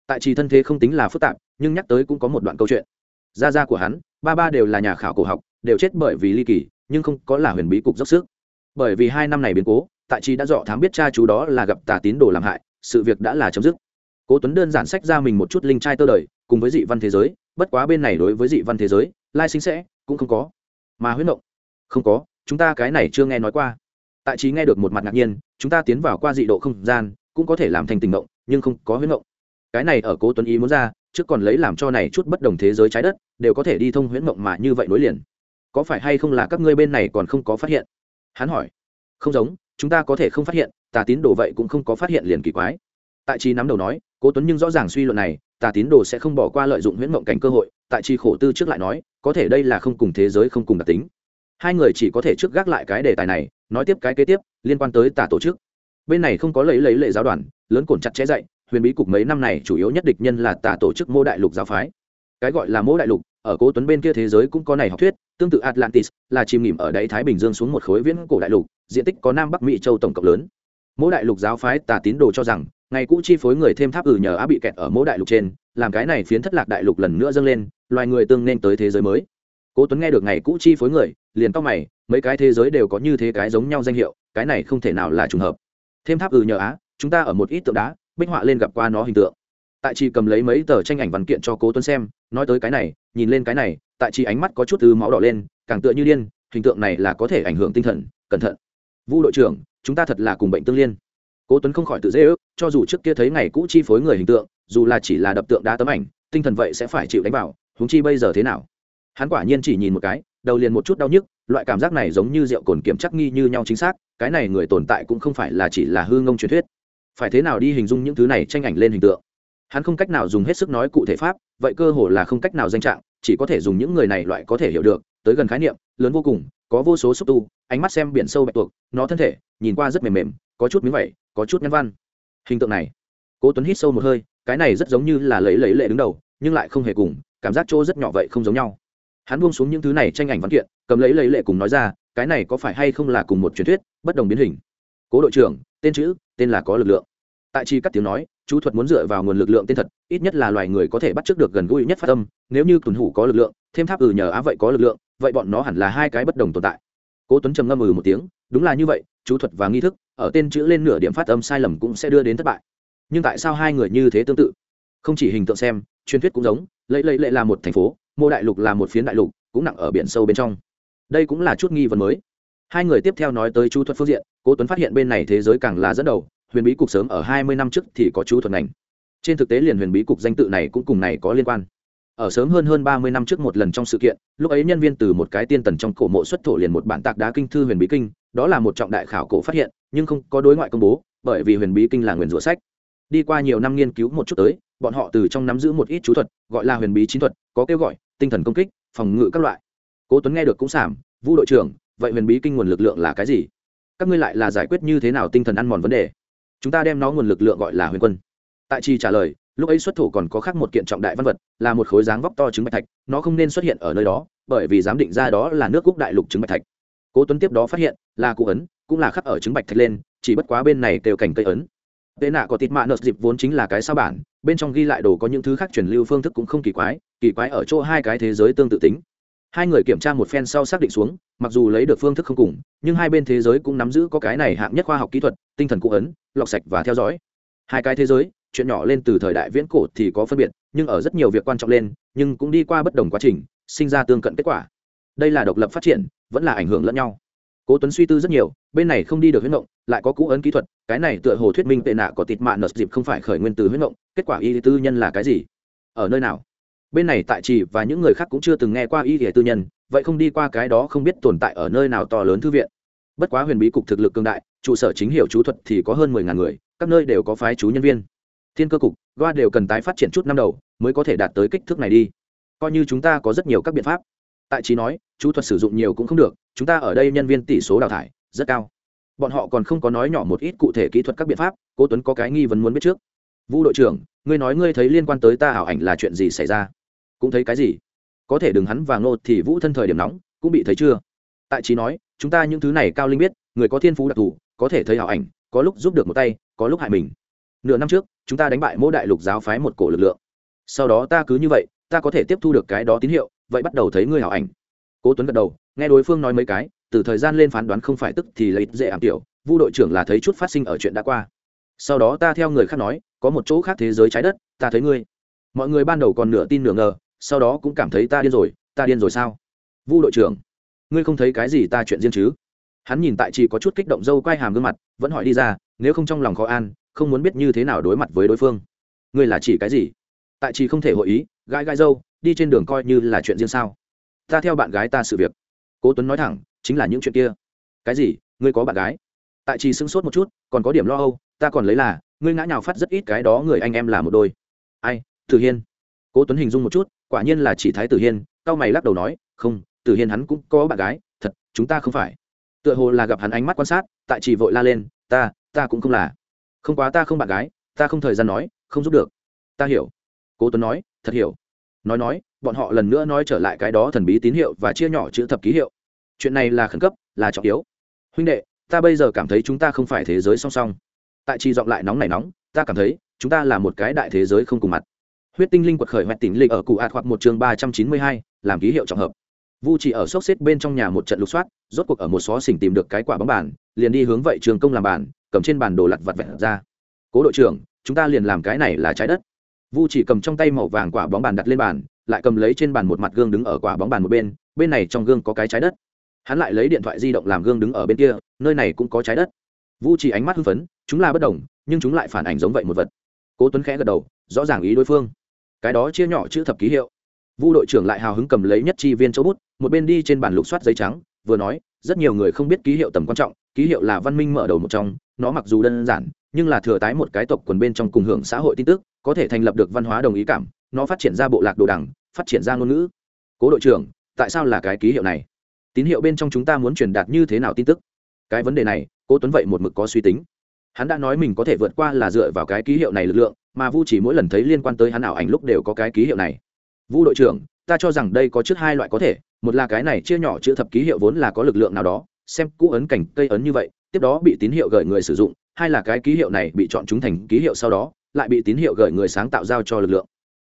Tại trì thân thế không tính là phức tạp nhưng nhắc tới cũng có một đoạn câu chuyện. Gia gia của hắn, ba ba đều là nhà khảo cổ học, đều chết bởi vì ly kỳ, nhưng không có là huyền bí cục dốc sức. Bởi vì hai năm này biến cố, tại chi đã dọ thám biết cha chú đó là gặp tà tín đồ làm hại, sự việc đã là chấm dứt. Cố tuấn đơn giản sách ra mình một chút linh trai tơ đời, cùng với dị văn thế giới, bất quá bên này đối với dị văn thế giới, lai sinh sẽ, cũng không có. Mà huyết động không có, chúng ta cái này chưa nghe nói qua. Tại trí nghe được một mặt ngạc nhiên, chúng ta tiến vào qua dị độ không gian, cũng có thể làm thành tình động nhưng không có huyết động cái này ở cố tuấn ý muốn ra trước còn lấy làm cho này chút bất đồng thế giới trái đất, đều có thể đi thông huyễn mộng mà như vậy nối liền. Có phải hay không là các ngươi bên này còn không có phát hiện? Hắn hỏi. Không giống, chúng ta có thể không phát hiện, tà tín đồ vậy cũng không có phát hiện liền kỳ quái. Tại chi nắm đầu nói, cố tuấn nhưng rõ ràng suy luận này, tà tín đồ sẽ không bỏ qua lợi dụng huyễn mộng cảnh cơ hội, tại chi khổ tư trước lại nói, có thể đây là không cùng thế giới, không cùng đặc tính. Hai người chỉ có thể trước gác lại cái đề tài này, nói tiếp cái kế tiếp, liên quan tới tà tổ chức. Bên này không có lấy lấy lệ giáo đoàn, lớn cổn chặt chẽ dậy huyền bí cục mấy năm này chủ yếu nhất địch nhân là tà tổ chức mô đại lục giáo phái. Cái gọi là mô đại lục, ở cố tuấn bên kia thế giới cũng có này học thuyết, tương tự atlantis, là chìm nghỉm ở đáy thái bình dương xuống một khối viễn cổ đại lục, diện tích có nam bắc mỹ châu tổng cộng lớn. Mô đại lục giáo phái tà tín đồ cho rằng, ngày cũ chi phối người thêm tháp ừ nhờ á bị kẹt ở mô đại lục trên, làm cái này phiến thất lạc đại lục lần nữa dâng lên, loài người tương nên tới thế giới mới. Cố tuấn nghe được ngày cũ chi phối người, liền tóc mày, mấy cái thế giới đều có như thế cái giống nhau danh hiệu, cái này không thể nào là trùng hợp. Thêm tháp ừ nhờ á, chúng ta ở một ít tượng đá bích họa lên gặp qua nó hình tượng. Tại chi cầm lấy mấy tờ tranh ảnh văn kiện cho cố tuấn xem, nói tới cái này, nhìn lên cái này, tại chi ánh mắt có chút từ máu đỏ lên, càng tựa như điên, hình tượng này là có thể ảnh hưởng tinh thần, cẩn thận. Vu đội trưởng, chúng ta thật là cùng bệnh tương liên. Cố tuấn không khỏi tự dễ ước, cho dù trước kia thấy ngày cũ chi phối người hình tượng, dù là chỉ là đập tượng đá tấm ảnh, tinh thần vậy sẽ phải chịu đánh vào, huống chi bây giờ thế nào? Hắn quả nhiên chỉ nhìn một cái, đầu liền một chút đau nhức, loại cảm giác này giống như rượu cồn kiểm chắc nghi như nhau chính xác, cái này người tồn tại cũng không phải là chỉ là hư ngông truyền thuyết phải thế nào đi hình dung những thứ này tranh ảnh lên hình tượng? Hắn không cách nào dùng hết sức nói cụ thể pháp, vậy cơ hồ là không cách nào danh trạng, chỉ có thể dùng những người này loại có thể hiểu được, tới gần khái niệm, lớn vô cùng, có vô số xúc tu, ánh mắt xem biển sâu bạch tuộc, nó thân thể, nhìn qua rất mềm mềm, có chút miếng vẩy có chút nhân văn. Hình tượng này, cố tuấn hít sâu một hơi, cái này rất giống như là lấy lấy lệ đứng đầu, nhưng lại không hề cùng, cảm giác chỗ rất nhỏ vậy không giống nhau. Hắn buông xuống những thứ này tranh ảnh văn kiện, cầm lấy lấy lệ cùng nói ra, cái này có phải hay không là cùng một truyền thuyết, bất đồng biến hình. Cố đội trưởng tên chữ, tên là có lực lượng. Tại chi cắt tiếng nói, chú thuật muốn dựa vào nguồn lực lượng tên thật, ít nhất là loài người có thể bắt trước được gần gũi nhất phát tâm nếu như tuần hủ có lực lượng, thêm tháp ừ nhờ á vậy có lực lượng, vậy bọn nó hẳn là hai cái bất đồng tồn tại. Cố tuấn trầm ngâm ừ một tiếng, đúng là như vậy, chú thuật và nghi thức, ở tên chữ lên nửa điểm phát âm sai lầm cũng sẽ đưa đến thất bại. Nhưng tại sao hai người như thế tương tự? Không chỉ hình tượng xem, truyền thuyết cũng giống lấy lấy lệ là một thành phố mô đại lục là một phiến đại lục, cũng nặng ở biển sâu bên trong. Đây cũng là chút nghi vấn mới hai người tiếp theo nói tới chú thuật phương diện, cố tuấn phát hiện bên này thế giới càng là dẫn đầu, huyền bí cục sớm ở hai mươi năm trước thì có chú thuật ngành. Trên thực tế liền huyền bí cục danh tự này cũng cùng này có liên quan. Ở sớm hơn hơn ba mươi năm trước một lần trong sự kiện, lúc ấy nhân viên từ một cái tiên tần trong cổ mộ xuất thổ liền một bản tạc đá kinh thư huyền bí kinh, đó là một trọng đại khảo cổ phát hiện, nhưng không có đối ngoại công bố, bởi vì huyền bí kinh là nguyền rủa sách. Đi qua nhiều năm nghiên cứu một chút tới, bọn họ từ trong nắm giữ một ít chú thuật, gọi là huyền bí chín thuật, có kêu gọi, tinh thần công kích, phòng ngự các loại. Cố tuấn nghe được cũng sảm vũ đội trưởng vậy huyền bí kinh nguồn lực lượng là cái gì? Các ngươi lại là giải quyết như thế nào tinh thần ăn mòn vấn đề? Chúng ta đem nó nguồn lực lượng gọi là huyền quân. Tại chi trả lời, lúc ấy xuất thủ còn có khác một kiện trọng đại văn vật, là một khối dáng vóc to trứng bạch thạch, nó không nên xuất hiện ở nơi đó, bởi vì giám định ra đó là nước cúc đại lục trứng bạch thạch. Cố tuấn tiếp đó phát hiện, là cụ ấn, cũng là khắc ở trứng bạch thạch lên, chỉ bất quá bên này kêu cảnh cây ấn. Tệ nạ có tịt mạ nợ dịp vốn chính là cái sao bản, bên trong ghi lại đồ có những thứ khác truyền lưu phương thức cũng không kỳ quái kỳ quái ở chỗ hai cái thế giới tương tự tính hai người kiểm tra một phen sau xác định xuống, mặc dù lấy được phương thức không cùng, nhưng hai bên thế giới cũng nắm giữ có cái này hạng nhất khoa học kỹ thuật, tinh thần cụ ấn, lọc sạch và theo dõi. Hai cái thế giới, chuyện nhỏ lên từ thời đại viễn cổ thì có phân biệt, nhưng ở rất nhiều việc quan trọng lên, nhưng cũng đi qua bất đồng quá trình, sinh ra tương cận kết quả. Đây là độc lập phát triển, vẫn là ảnh hưởng lẫn nhau. Cố tuấn suy tư rất nhiều, bên này không đi được huyết động lại có cũ ấn kỹ thuật, cái này tựa hồ thuyết minh tệ nạ có tịt mạ nợ dịp không phải khởi nguyên từ huyết động kết quả y tư nhân là cái gì? Ở nơi nào? Bên này tại trì và những người khác cũng chưa từng nghe qua y tư nhân, vậy không đi qua cái đó không biết tồn tại ở nơi nào to lớn thư viện. Bất quá huyền bí cục thực lực cương đại, trụ sở chính hiệu chú thuật thì có hơn mười ngàn người, các nơi đều có phái chú nhân viên. Thiên cơ cục, goa đều cần tái phát triển chút năm đầu, mới có thể đạt tới kích thước này đi. Coi như chúng ta có rất nhiều các biện pháp. Tại trí nói, chú thuật sử dụng nhiều cũng không được, chúng ta ở đây nhân viên tỷ số đào thải, rất cao. Bọn họ còn không có nói nhỏ một ít cụ thể kỹ thuật các biện pháp, cố tuấn có cái nghi vấn muốn biết trước. Vũ đội trưởng, ngươi nói ngươi thấy liên quan tới ta ảo ảnh là chuyện gì xảy ra? Cũng thấy cái gì? Có thể đừng hắn và ngô thì vũ thân thời điểm nóng, cũng bị thấy chưa? Tại trí nói, chúng ta những thứ này cao linh biết, người có thiên phú đặc thù, có thể thấy hảo ảnh, có lúc giúp được một tay, có lúc hại mình. Nửa năm trước, chúng ta đánh bại mỗi đại lục giáo phái một cổ lực lượng. Sau đó ta cứ như vậy, ta có thể tiếp thu được cái đó tín hiệu, vậy bắt đầu thấy ngươi hảo ảnh. Cố tuấn gật đầu, nghe đối phương nói mấy cái, từ thời gian lên phán đoán không phải tức thì lấy dễ ảm tiểu, vu đội trưởng là thấy chút phát sinh ở chuyện đã qua. Sau đó ta theo người khác nói, có một chỗ khác thế giới trái đất, ta thấy ngươi. Mọi người ban đầu còn nửa tin nửa ngờ sau đó cũng cảm thấy ta điên rồi, ta điên rồi sao? Vu đội trưởng, ngươi không thấy cái gì ta chuyện riêng chứ? Hắn nhìn tại chỉ có chút kích động dâu quay hàm gương mặt, vẫn hỏi đi ra, nếu không trong lòng khó an, không muốn biết như thế nào đối mặt với đối phương. Ngươi là chỉ cái gì? Tại chỉ không thể hội ý, gãi gãi dâu, đi trên đường coi như là chuyện riêng sao? Ta theo bạn gái ta sự việc. Cố tuấn nói thẳng, chính là những chuyện kia. Cái gì? Ngươi có bạn gái? Tại chỉ sững sốt một chút, còn có điểm lo âu, ta còn lấy là, ngươi ngã nhào phát rất ít cái đó người anh em là một đôi. Ai? Thử hiên cố tuấn hình dung một chút, quả nhiên là chỉ thái tử hiên, cao mày lắc đầu nói, không, tử hiên hắn cũng có bạn gái, thật, chúng ta không phải. Tựa hồ là gặp hắn ánh mắt quan sát, tại chỉ vội la lên, ta ta cũng không là. Không quá ta không bạn gái, ta không thời gian nói, không giúp được. Ta hiểu. Cố tuấn nói, thật hiểu. Nói nói, bọn họ lần nữa nói trở lại cái đó thần bí tín hiệu và chia nhỏ chữ thập ký hiệu. Chuyện này là khẩn cấp, là trọng yếu. Huynh đệ, ta bây giờ cảm thấy chúng ta không phải thế giới song song. Tại chi giọng lại nóng này nóng, ta cảm thấy chúng ta là một cái đại thế giới không cùng mặt huyết tinh linh quật khởi hoẹt tỉnh lịch ở cụ ạt hoặc một chương ba trăm chín mươi hai, làm ký hiệu trọng hợp. Vu chỉ ở sốc xếp bên trong nhà một trận lục soát, rốt cuộc ở một xó xỉnh tìm được cái quả bóng bàn, liền đi hướng vậy trường công làm bàn, cầm trên bàn đồ lặt vặt vẹt ra. Cố đội trưởng, chúng ta liền làm cái này là trái đất. Vu chỉ cầm trong tay màu vàng quả bóng bàn đặt lên bàn, lại cầm lấy trên bàn một mặt gương đứng ở quả bóng bàn một bên bên này trong gương có cái trái đất. Hắn lại lấy điện thoại di động làm gương đứng ở bên kia, nơi này cũng có trái đất. Vu chỉ ánh mắt hưng phấn, chúng là bất đồng, nhưng chúng lại phản ảnh giống vậy một vật. Cố tuấn khẽ gật đầu, rõ ràng ý đối phương cái đó chia nhỏ chữ thập ký hiệu. Vu đội trưởng lại hào hứng cầm lấy nhất chi viên châu bút, một bên đi trên bản lục soát giấy trắng, vừa nói, rất nhiều người không biết ký hiệu tầm quan trọng, ký hiệu là văn minh mở đầu một trong, nó mặc dù đơn giản, nhưng là thừa tái một cái tộc quần bên trong cùng hưởng xã hội tin tức, có thể thành lập được văn hóa đồng ý cảm, nó phát triển ra bộ lạc đồ đẳng phát triển ra ngôn ngữ. Cố đội trưởng, tại sao là cái ký hiệu này? Tín hiệu bên trong chúng ta muốn truyền đạt như thế nào tin tức? Cái vấn đề này, cố tuấn vậy một mực có suy tính. Hắn đã nói mình có thể vượt qua là dựa vào cái ký hiệu này lực lượng mà vu chỉ mỗi lần thấy liên quan tới hắn ảo ảnh lúc đều có cái ký hiệu này. Vu đội trưởng, ta cho rằng đây có trước hai loại có thể, một là cái này chia nhỏ chữ thập ký hiệu vốn là có lực lượng nào đó, xem cũ ấn cảnh cây ấn như vậy, tiếp đó bị tín hiệu gửi người sử dụng, hai là cái ký hiệu này bị chọn chúng thành ký hiệu sau đó, lại bị tín hiệu gửi người sáng tạo giao cho lực lượng.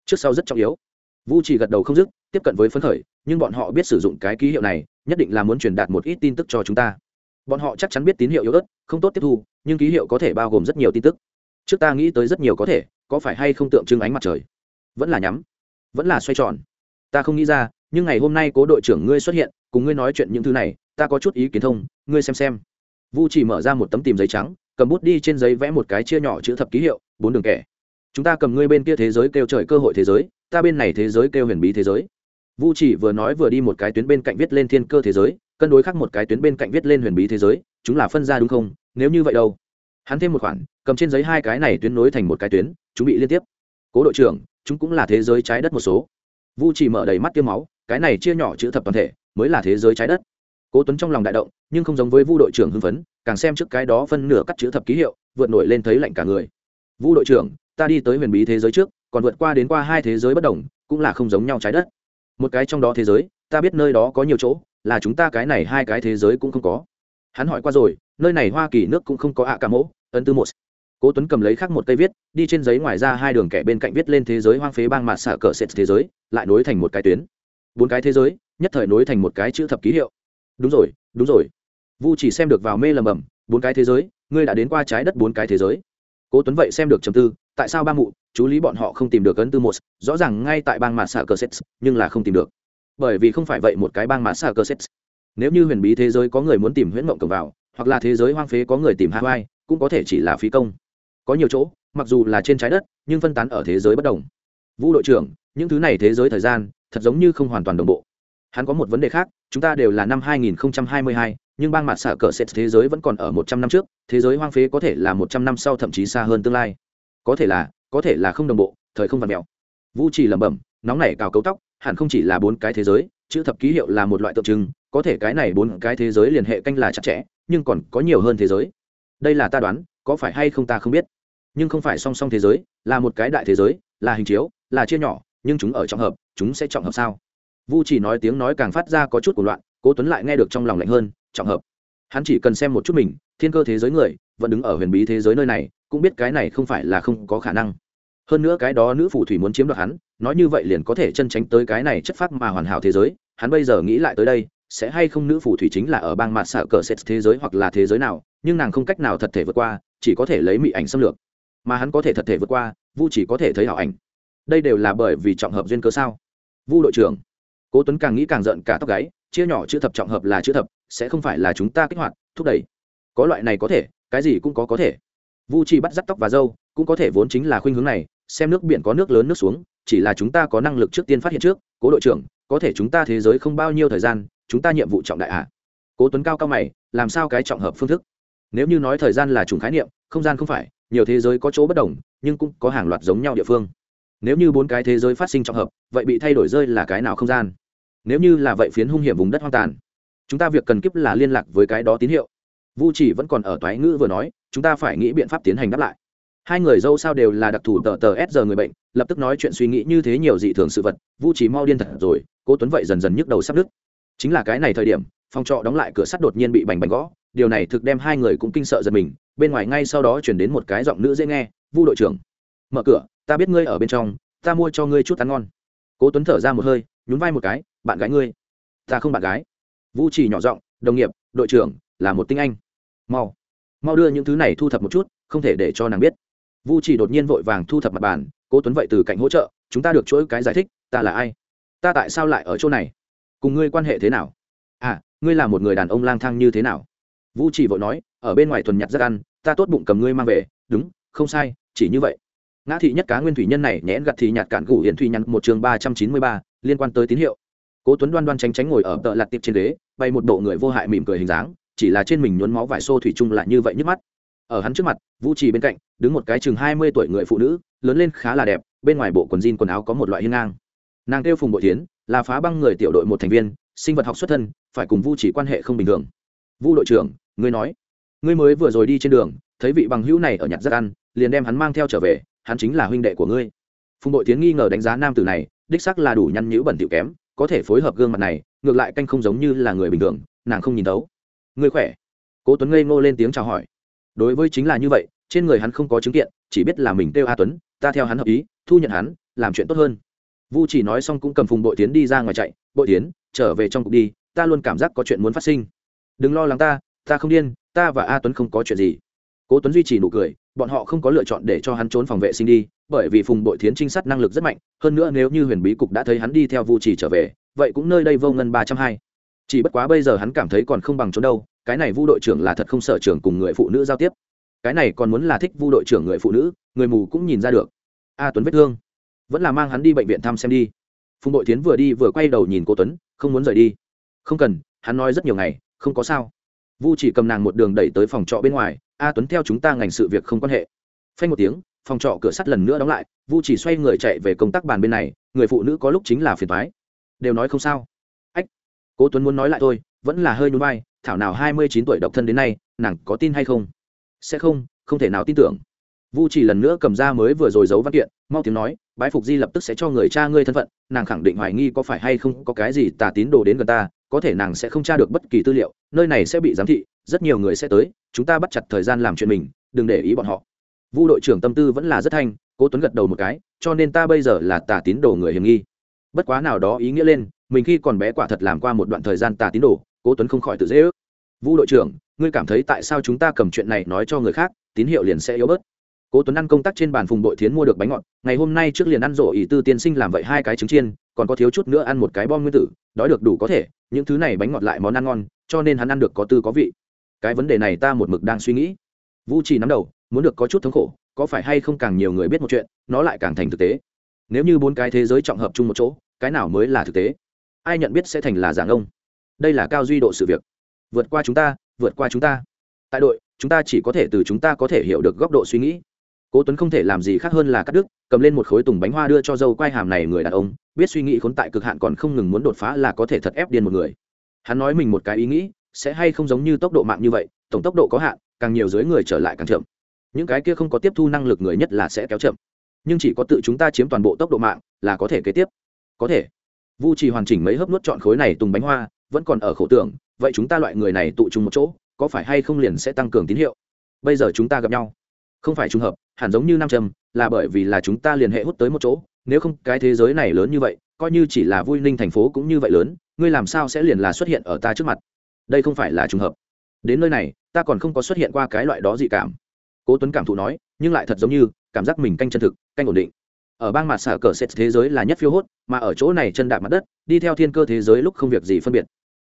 Trước sau rất trọng yếu. Vu chỉ gật đầu không dứt, tiếp cận với phấn khởi, nhưng bọn họ biết sử dụng cái ký hiệu này, nhất định là muốn truyền đạt một ít tin tức cho chúng ta. Bọn họ chắc chắn biết tín hiệu yếu ớt, không tốt tiếp thu, nhưng ký hiệu có thể bao gồm rất nhiều tin tức. Trước ta nghĩ tới rất nhiều có thể có phải hay không tượng trưng ánh mặt trời? Vẫn là nhắm, vẫn là xoay tròn. Ta không nghĩ ra, nhưng ngày hôm nay cố đội trưởng ngươi xuất hiện, cùng ngươi nói chuyện những thứ này, ta có chút ý kiến thông, ngươi xem xem. Vu chỉ mở ra một tấm tìm giấy trắng, cầm bút đi trên giấy vẽ một cái chia nhỏ chữ thập ký hiệu, bốn đường kẻ. Chúng ta cầm ngươi bên kia thế giới kêu trời cơ hội thế giới, ta bên này thế giới kêu huyền bí thế giới. Vu chỉ vừa nói vừa đi một cái tuyến bên cạnh viết lên thiên cơ thế giới, cân đối khác một cái tuyến bên cạnh viết lên huyền bí thế giới, chúng là phân ra đúng không? Nếu như vậy đâu? Hắn thêm một khoản cầm trên giấy hai cái này tuyến nối thành một cái tuyến chúng bị liên tiếp. Cố đội trưởng chúng cũng là thế giới trái đất một số. Vu chỉ mở đầy mắt tiêm máu cái này chia nhỏ chữ thập toàn thể mới là thế giới trái đất. Cố tuấn trong lòng đại động nhưng không giống với vu đội trưởng hưng phấn càng xem trước cái đó phân nửa cắt chữ thập ký hiệu vượt nổi lên thấy lạnh cả người. Vu đội trưởng ta đi tới huyền bí thế giới trước còn vượt qua đến qua hai thế giới bất đồng cũng là không giống nhau trái đất. Một cái trong đó thế giới ta biết nơi đó có nhiều chỗ là chúng ta cái này hai cái thế giới cũng không có. Hắn hỏi qua rồi nơi này hoa kỳ nước cũng không có ạ cả mẫu, ấn tư một cố tuấn cầm lấy khác một cây viết, đi trên giấy ngoài ra hai đường kẻ bên cạnh viết lên thế giới hoang phế bang mạt xạ cờ sệt thế giới, lại nối thành một cái tuyến. Bốn cái thế giới, nhất thời nối thành một cái chữ thập ký hiệu. Đúng rồi đúng rồi. Vu chỉ xem được vào mê lầm bầm bốn cái thế giới, ngươi đã đến qua trái đất bốn cái thế giới. Cố tuấn vậy xem được trầm tư, tại sao ba mụ, chú lý bọn họ không tìm được ấn tư một, rõ ràng ngay tại bang mạt xạ cờ sệt nhưng là không tìm được. Bởi vì không phải vậy một cái bang mạt xạ cờ sệt nếu như huyền bí thế giới có người muốn tìm huyễn mộng cầm vào, hoặc là thế giới hoang phế có người tìm hawaii, cũng có thể chỉ là phí công có nhiều chỗ mặc dù là trên trái đất nhưng phân tán ở thế giới bất đồng. Vũ đội trưởng những thứ này thế giới thời gian thật giống như không hoàn toàn đồng bộ. Hắn có một vấn đề khác chúng ta đều là năm 2022, nhưng bang mặt xả cờ xét thế giới vẫn còn ở một trăm năm trước thế giới hoang phế có thể là một trăm năm sau thậm chí xa hơn tương lai. Có thể là có thể là không đồng bộ thời không vặt mèo. Vũ chỉ lẩm bẩm nóng nảy cào cấu tóc hẳn không chỉ là bốn cái thế giới chữ thập ký hiệu là một loại tượng trưng có thể cái này bốn cái thế giới liên hệ canh là chặt chẽ nhưng còn có nhiều hơn thế giới. Đây là ta đoán có phải hay không ta không biết nhưng không phải song song thế giới, là một cái đại thế giới, là hình chiếu, là chia nhỏ, nhưng chúng ở trọng hợp, chúng sẽ trọng hợp sao? Vu chỉ nói tiếng nói càng phát ra có chút cuộc loạn, cố tuấn lại nghe được trong lòng lạnh hơn, trọng hợp. Hắn chỉ cần xem một chút mình, thiên cơ thế giới người, vẫn đứng ở huyền bí thế giới nơi này, cũng biết cái này không phải là không có khả năng. Hơn nữa cái đó nữ phù thủy muốn chiếm đoạt hắn, nói như vậy liền có thể chân tránh tới cái này chất phát mà hoàn hảo thế giới, hắn bây giờ nghĩ lại tới đây, sẽ hay không nữ phù thủy chính là ở bang mặt sợ cờ xét thế giới hoặc là thế giới nào, nhưng nàng không cách nào thật thể vượt qua, chỉ có thể lấy mị ảnh xâm lược mà hắn có thể thật thể vượt qua, vu chỉ có thể thấy hảo ảnh. Đây đều là bởi vì trọng hợp duyên cơ sao? Vu đội trưởng, cố tuấn càng nghĩ càng giận cả tóc gáy, chia nhỏ chữ thập trọng hợp là chữ thập, sẽ không phải là chúng ta kích hoạt, thúc đẩy. Có loại này có thể, cái gì cũng có có thể. Vu chỉ bắt dắt tóc và dâu cũng có thể vốn chính là khuynh hướng này, xem nước biển có nước lớn nước xuống, chỉ là chúng ta có năng lực trước tiên phát hiện trước. Cố đội trưởng, có thể chúng ta thế giới không bao nhiêu thời gian, chúng ta nhiệm vụ trọng đại ạ à? cố tuấn cao cao mày, làm sao cái trọng hợp phương thức? Nếu như nói thời gian là chủng khái niệm, không gian không phải nhiều thế giới có chỗ bất đồng, nhưng cũng có hàng loạt giống nhau địa phương. Nếu như bốn cái thế giới phát sinh trọng hợp, vậy bị thay đổi rơi là cái nào không gian? Nếu như là vậy phiến hung hiểm vùng đất hoang tàn. Chúng ta việc cần kiếp là liên lạc với cái đó tín hiệu. Vu chỉ vẫn còn ở toái ngữ vừa nói, chúng ta phải nghĩ biện pháp tiến hành đáp lại. Hai người dâu sao đều là đặc thù tờ tờ s giờ người bệnh, lập tức nói chuyện suy nghĩ như thế nhiều dị thường sự vật, vu chỉ mau điên thật rồi, cố tuấn vậy dần dần nhức đầu sắp đứt. Chính là cái này thời điểm, phòng trọ đóng lại cửa sắt đột nhiên bị bành bành gõ điều này thực đem hai người cũng kinh sợ giật mình, bên ngoài ngay sau đó chuyển đến một cái giọng nữ dễ nghe, vu đội trưởng, mở cửa, ta biết ngươi ở bên trong, ta mua cho ngươi chút ăn ngon. Cố tuấn thở ra một hơi, nhún vai một cái, bạn gái ngươi? Ta không bạn gái. Vu chỉ nhỏ giọng, đồng nghiệp, đội trưởng, là một tinh anh. Mau mau đưa những thứ này thu thập một chút, không thể để cho nàng biết. Vu chỉ đột nhiên vội vàng thu thập mặt bàn, cố tuấn vậy từ cạnh hỗ trợ, chúng ta được chuỗi cái giải thích, ta là ai? Ta tại sao lại ở chỗ này? Cùng ngươi quan hệ thế nào? À ngươi là một người đàn ông lang thang như thế nào? Vũ chỉ vội nói, ở bên ngoài thuần nhặt rất ăn, ta tốt bụng cầm ngươi mang về. Đúng, không sai, chỉ như vậy. Ngã thị nhất cá nguyên thủy nhân này nhẽn gặt thì nhạt cản gủ hiển thủy nhắn một chương ba trăm chín mươi ba, liên quan tới tín hiệu. Cố tuấn đoan đoan tránh tránh ngồi ở tợ lặt tiệp trên ghế, bay một bộ người vô hại mỉm cười hình dáng, chỉ là trên mình nhuốm máu vải xô thủy chung lại như vậy nhức mắt. Ở hắn trước mặt, vũ trì bên cạnh, đứng một cái chừng hai mươi tuổi người phụ nữ, lớn lên khá là đẹp, bên ngoài bộ quần jean quần áo có một loại hiên ngang. Nàng kêu phùng bội tiến là phá băng người tiểu đội một thành viên, sinh vật học xuất thân, phải cùng vu chỉ quan hệ không bình thường vu đội trưởng, ngươi nói. Ngươi mới vừa rồi đi trên đường, thấy vị bằng hữu này ở nhặt rất ăn, liền đem hắn mang theo trở về, hắn chính là huynh đệ của ngươi. Phùng đội tiến nghi ngờ đánh giá nam tử này, đích sắc là đủ nhăn nhữ bẩn tiểu kém, có thể phối hợp gương mặt này, ngược lại canh không giống như là người bình thường, nàng không nhìn thấu. ngươi khỏe? Cố tuấn ngây ngô lên tiếng chào hỏi. Đối với chính là như vậy, trên người hắn không có chứng kiện, chỉ biết là mình kêu a tuấn, ta theo hắn hợp ý, thu nhận hắn, làm chuyện tốt hơn. Vu chỉ nói xong cũng cầm phùng bội tiến đi ra ngoài chạy bội tiến, trở về trong cục đi, ta luôn cảm giác có chuyện muốn phát sinh đừng lo lắng ta ta không điên, ta và a tuấn không có chuyện gì. Cố tuấn duy trì nụ cười, bọn họ không có lựa chọn để cho hắn trốn phòng vệ sinh đi, bởi vì phùng bội thiến trinh sát năng lực rất mạnh, hơn nữa nếu như huyền bí cục đã thấy hắn đi theo vu trì trở về, vậy cũng nơi đây vô ngân ba trăm hai. Chỉ bất quá bây giờ hắn cảm thấy còn không bằng trốn đâu, cái này vu đội trưởng là thật không sở trường cùng người phụ nữ giao tiếp. Cái này còn muốn là thích vu đội trưởng người phụ nữ, người mù cũng nhìn ra được. A tuấn vết thương. Vẫn là mang hắn đi bệnh viện thăm xem đi. Phùng bội tiến vừa đi vừa quay đầu nhìn cô tuấn, không muốn rời đi. Không cần, hắn nói rất nhiều ngày không có sao. Vu chỉ cầm nàng một đường đẩy tới phòng trọ bên ngoài, a tuấn, theo chúng ta ngành sự việc không quan hệ. Phanh một tiếng, phòng trọ cửa sắt lần nữa đóng lại, vu chỉ xoay người chạy về công tác bàn bên này, người phụ nữ có lúc chính là phiền thoái đều nói không sao. Ách, cố tuấn muốn nói lại thôi, vẫn là hơi nhún vai, thảo nào hai mươi chín tuổi độc thân đến nay, nàng có tin hay không? Sẽ không không thể nào tin tưởng. Vu chỉ lần nữa cầm ra mới vừa rồi giấu văn kiện, mau tiếng nói, bái phục di lập tức sẽ cho người cha ngươi thân phận, nàng khẳng định hoài nghi có phải hay không có cái gì tà tín đồ đến gần ta có thể nàng sẽ không tra được bất kỳ tư liệu, nơi này sẽ bị giám thị, rất nhiều người sẽ tới, chúng ta bắt chặt thời gian làm chuyện mình, đừng để ý bọn họ. Vu đội trưởng tâm tư vẫn là rất thanh, cố tuấn gật đầu một cái, cho nên ta bây giờ là tà tín đồ người hiểm nghi. Bất quá nào đó ý nghĩa lên, mình khi còn bé quả thật làm qua một đoạn thời gian tà tín đồ, cố tuấn không khỏi tự dễ ước. Vu đội trưởng, ngươi cảm thấy tại sao chúng ta cầm chuyện này nói cho người khác, tín hiệu liền sẽ yếu bớt. Cố tuấn ăn công tác trên bàn phùng bội thiến mua được bánh ngọt, ngày hôm nay trước liền ăn rổ ỷ tư tiên sinh làm vậy hai cái trứng chiên, còn có thiếu chút nữa ăn một cái bom nguyên tử đói được đủ có thể, những thứ này bánh ngọt lại món ăn ngon, cho nên hắn ăn được có tư có vị. Cái vấn đề này ta một mực đang suy nghĩ. Vũ trì nắm đầu, muốn được có chút thống khổ, có phải hay không càng nhiều người biết một chuyện, nó lại càng thành thực tế. Nếu như bốn cái thế giới trọng hợp chung một chỗ, cái nào mới là thực tế? Ai nhận biết sẽ thành là giảng ông? Đây là cao duy độ sự việc. Vượt qua chúng ta, vượt qua chúng ta. Tại đội, chúng ta chỉ có thể từ chúng ta có thể hiểu được góc độ suy nghĩ cố tuấn không thể làm gì khác hơn là cắt đứt, cầm lên một khối tùng bánh hoa đưa cho dâu quai hàm này người đàn ông, biết suy nghĩ khốn tại cực hạn còn không ngừng muốn đột phá là có thể thật ép điên một người. Hắn nói mình một cái ý nghĩ, sẽ hay không giống như tốc độ mạng như vậy, tổng tốc độ có hạn, càng nhiều dưới người trở lại càng chậm. Những cái kia không có tiếp thu năng lực người nhất là sẽ kéo chậm. Nhưng chỉ có tự chúng ta chiếm toàn bộ tốc độ mạng là có thể kế tiếp. Có thể. Vu trì hoàn chỉnh mấy hớp nuốt chọn khối này tùng bánh hoa, vẫn còn ở khổ tưởng, vậy chúng ta loại người này tụ chung một chỗ, có phải hay không liền sẽ tăng cường tín hiệu? Bây giờ chúng ta gặp nhau. Không phải trùng hợp hẳn giống như nam châm, là bởi vì là chúng ta liên hệ hút tới một chỗ, nếu không cái thế giới này lớn như vậy, coi như chỉ là vui ninh thành phố cũng như vậy lớn, ngươi làm sao sẽ liền là xuất hiện ở ta trước mặt? Đây không phải là trùng hợp. Đến nơi này, ta còn không có xuất hiện qua cái loại đó dị cảm. Cố tuấn cảm thụ nói, nhưng lại thật giống như, cảm giác mình canh chân thực, canh ổn định. Ở bang mặt xả cờ xét thế giới là nhất phiêu hốt, mà ở chỗ này chân đạp mặt đất, đi theo thiên cơ thế giới lúc không việc gì phân biệt.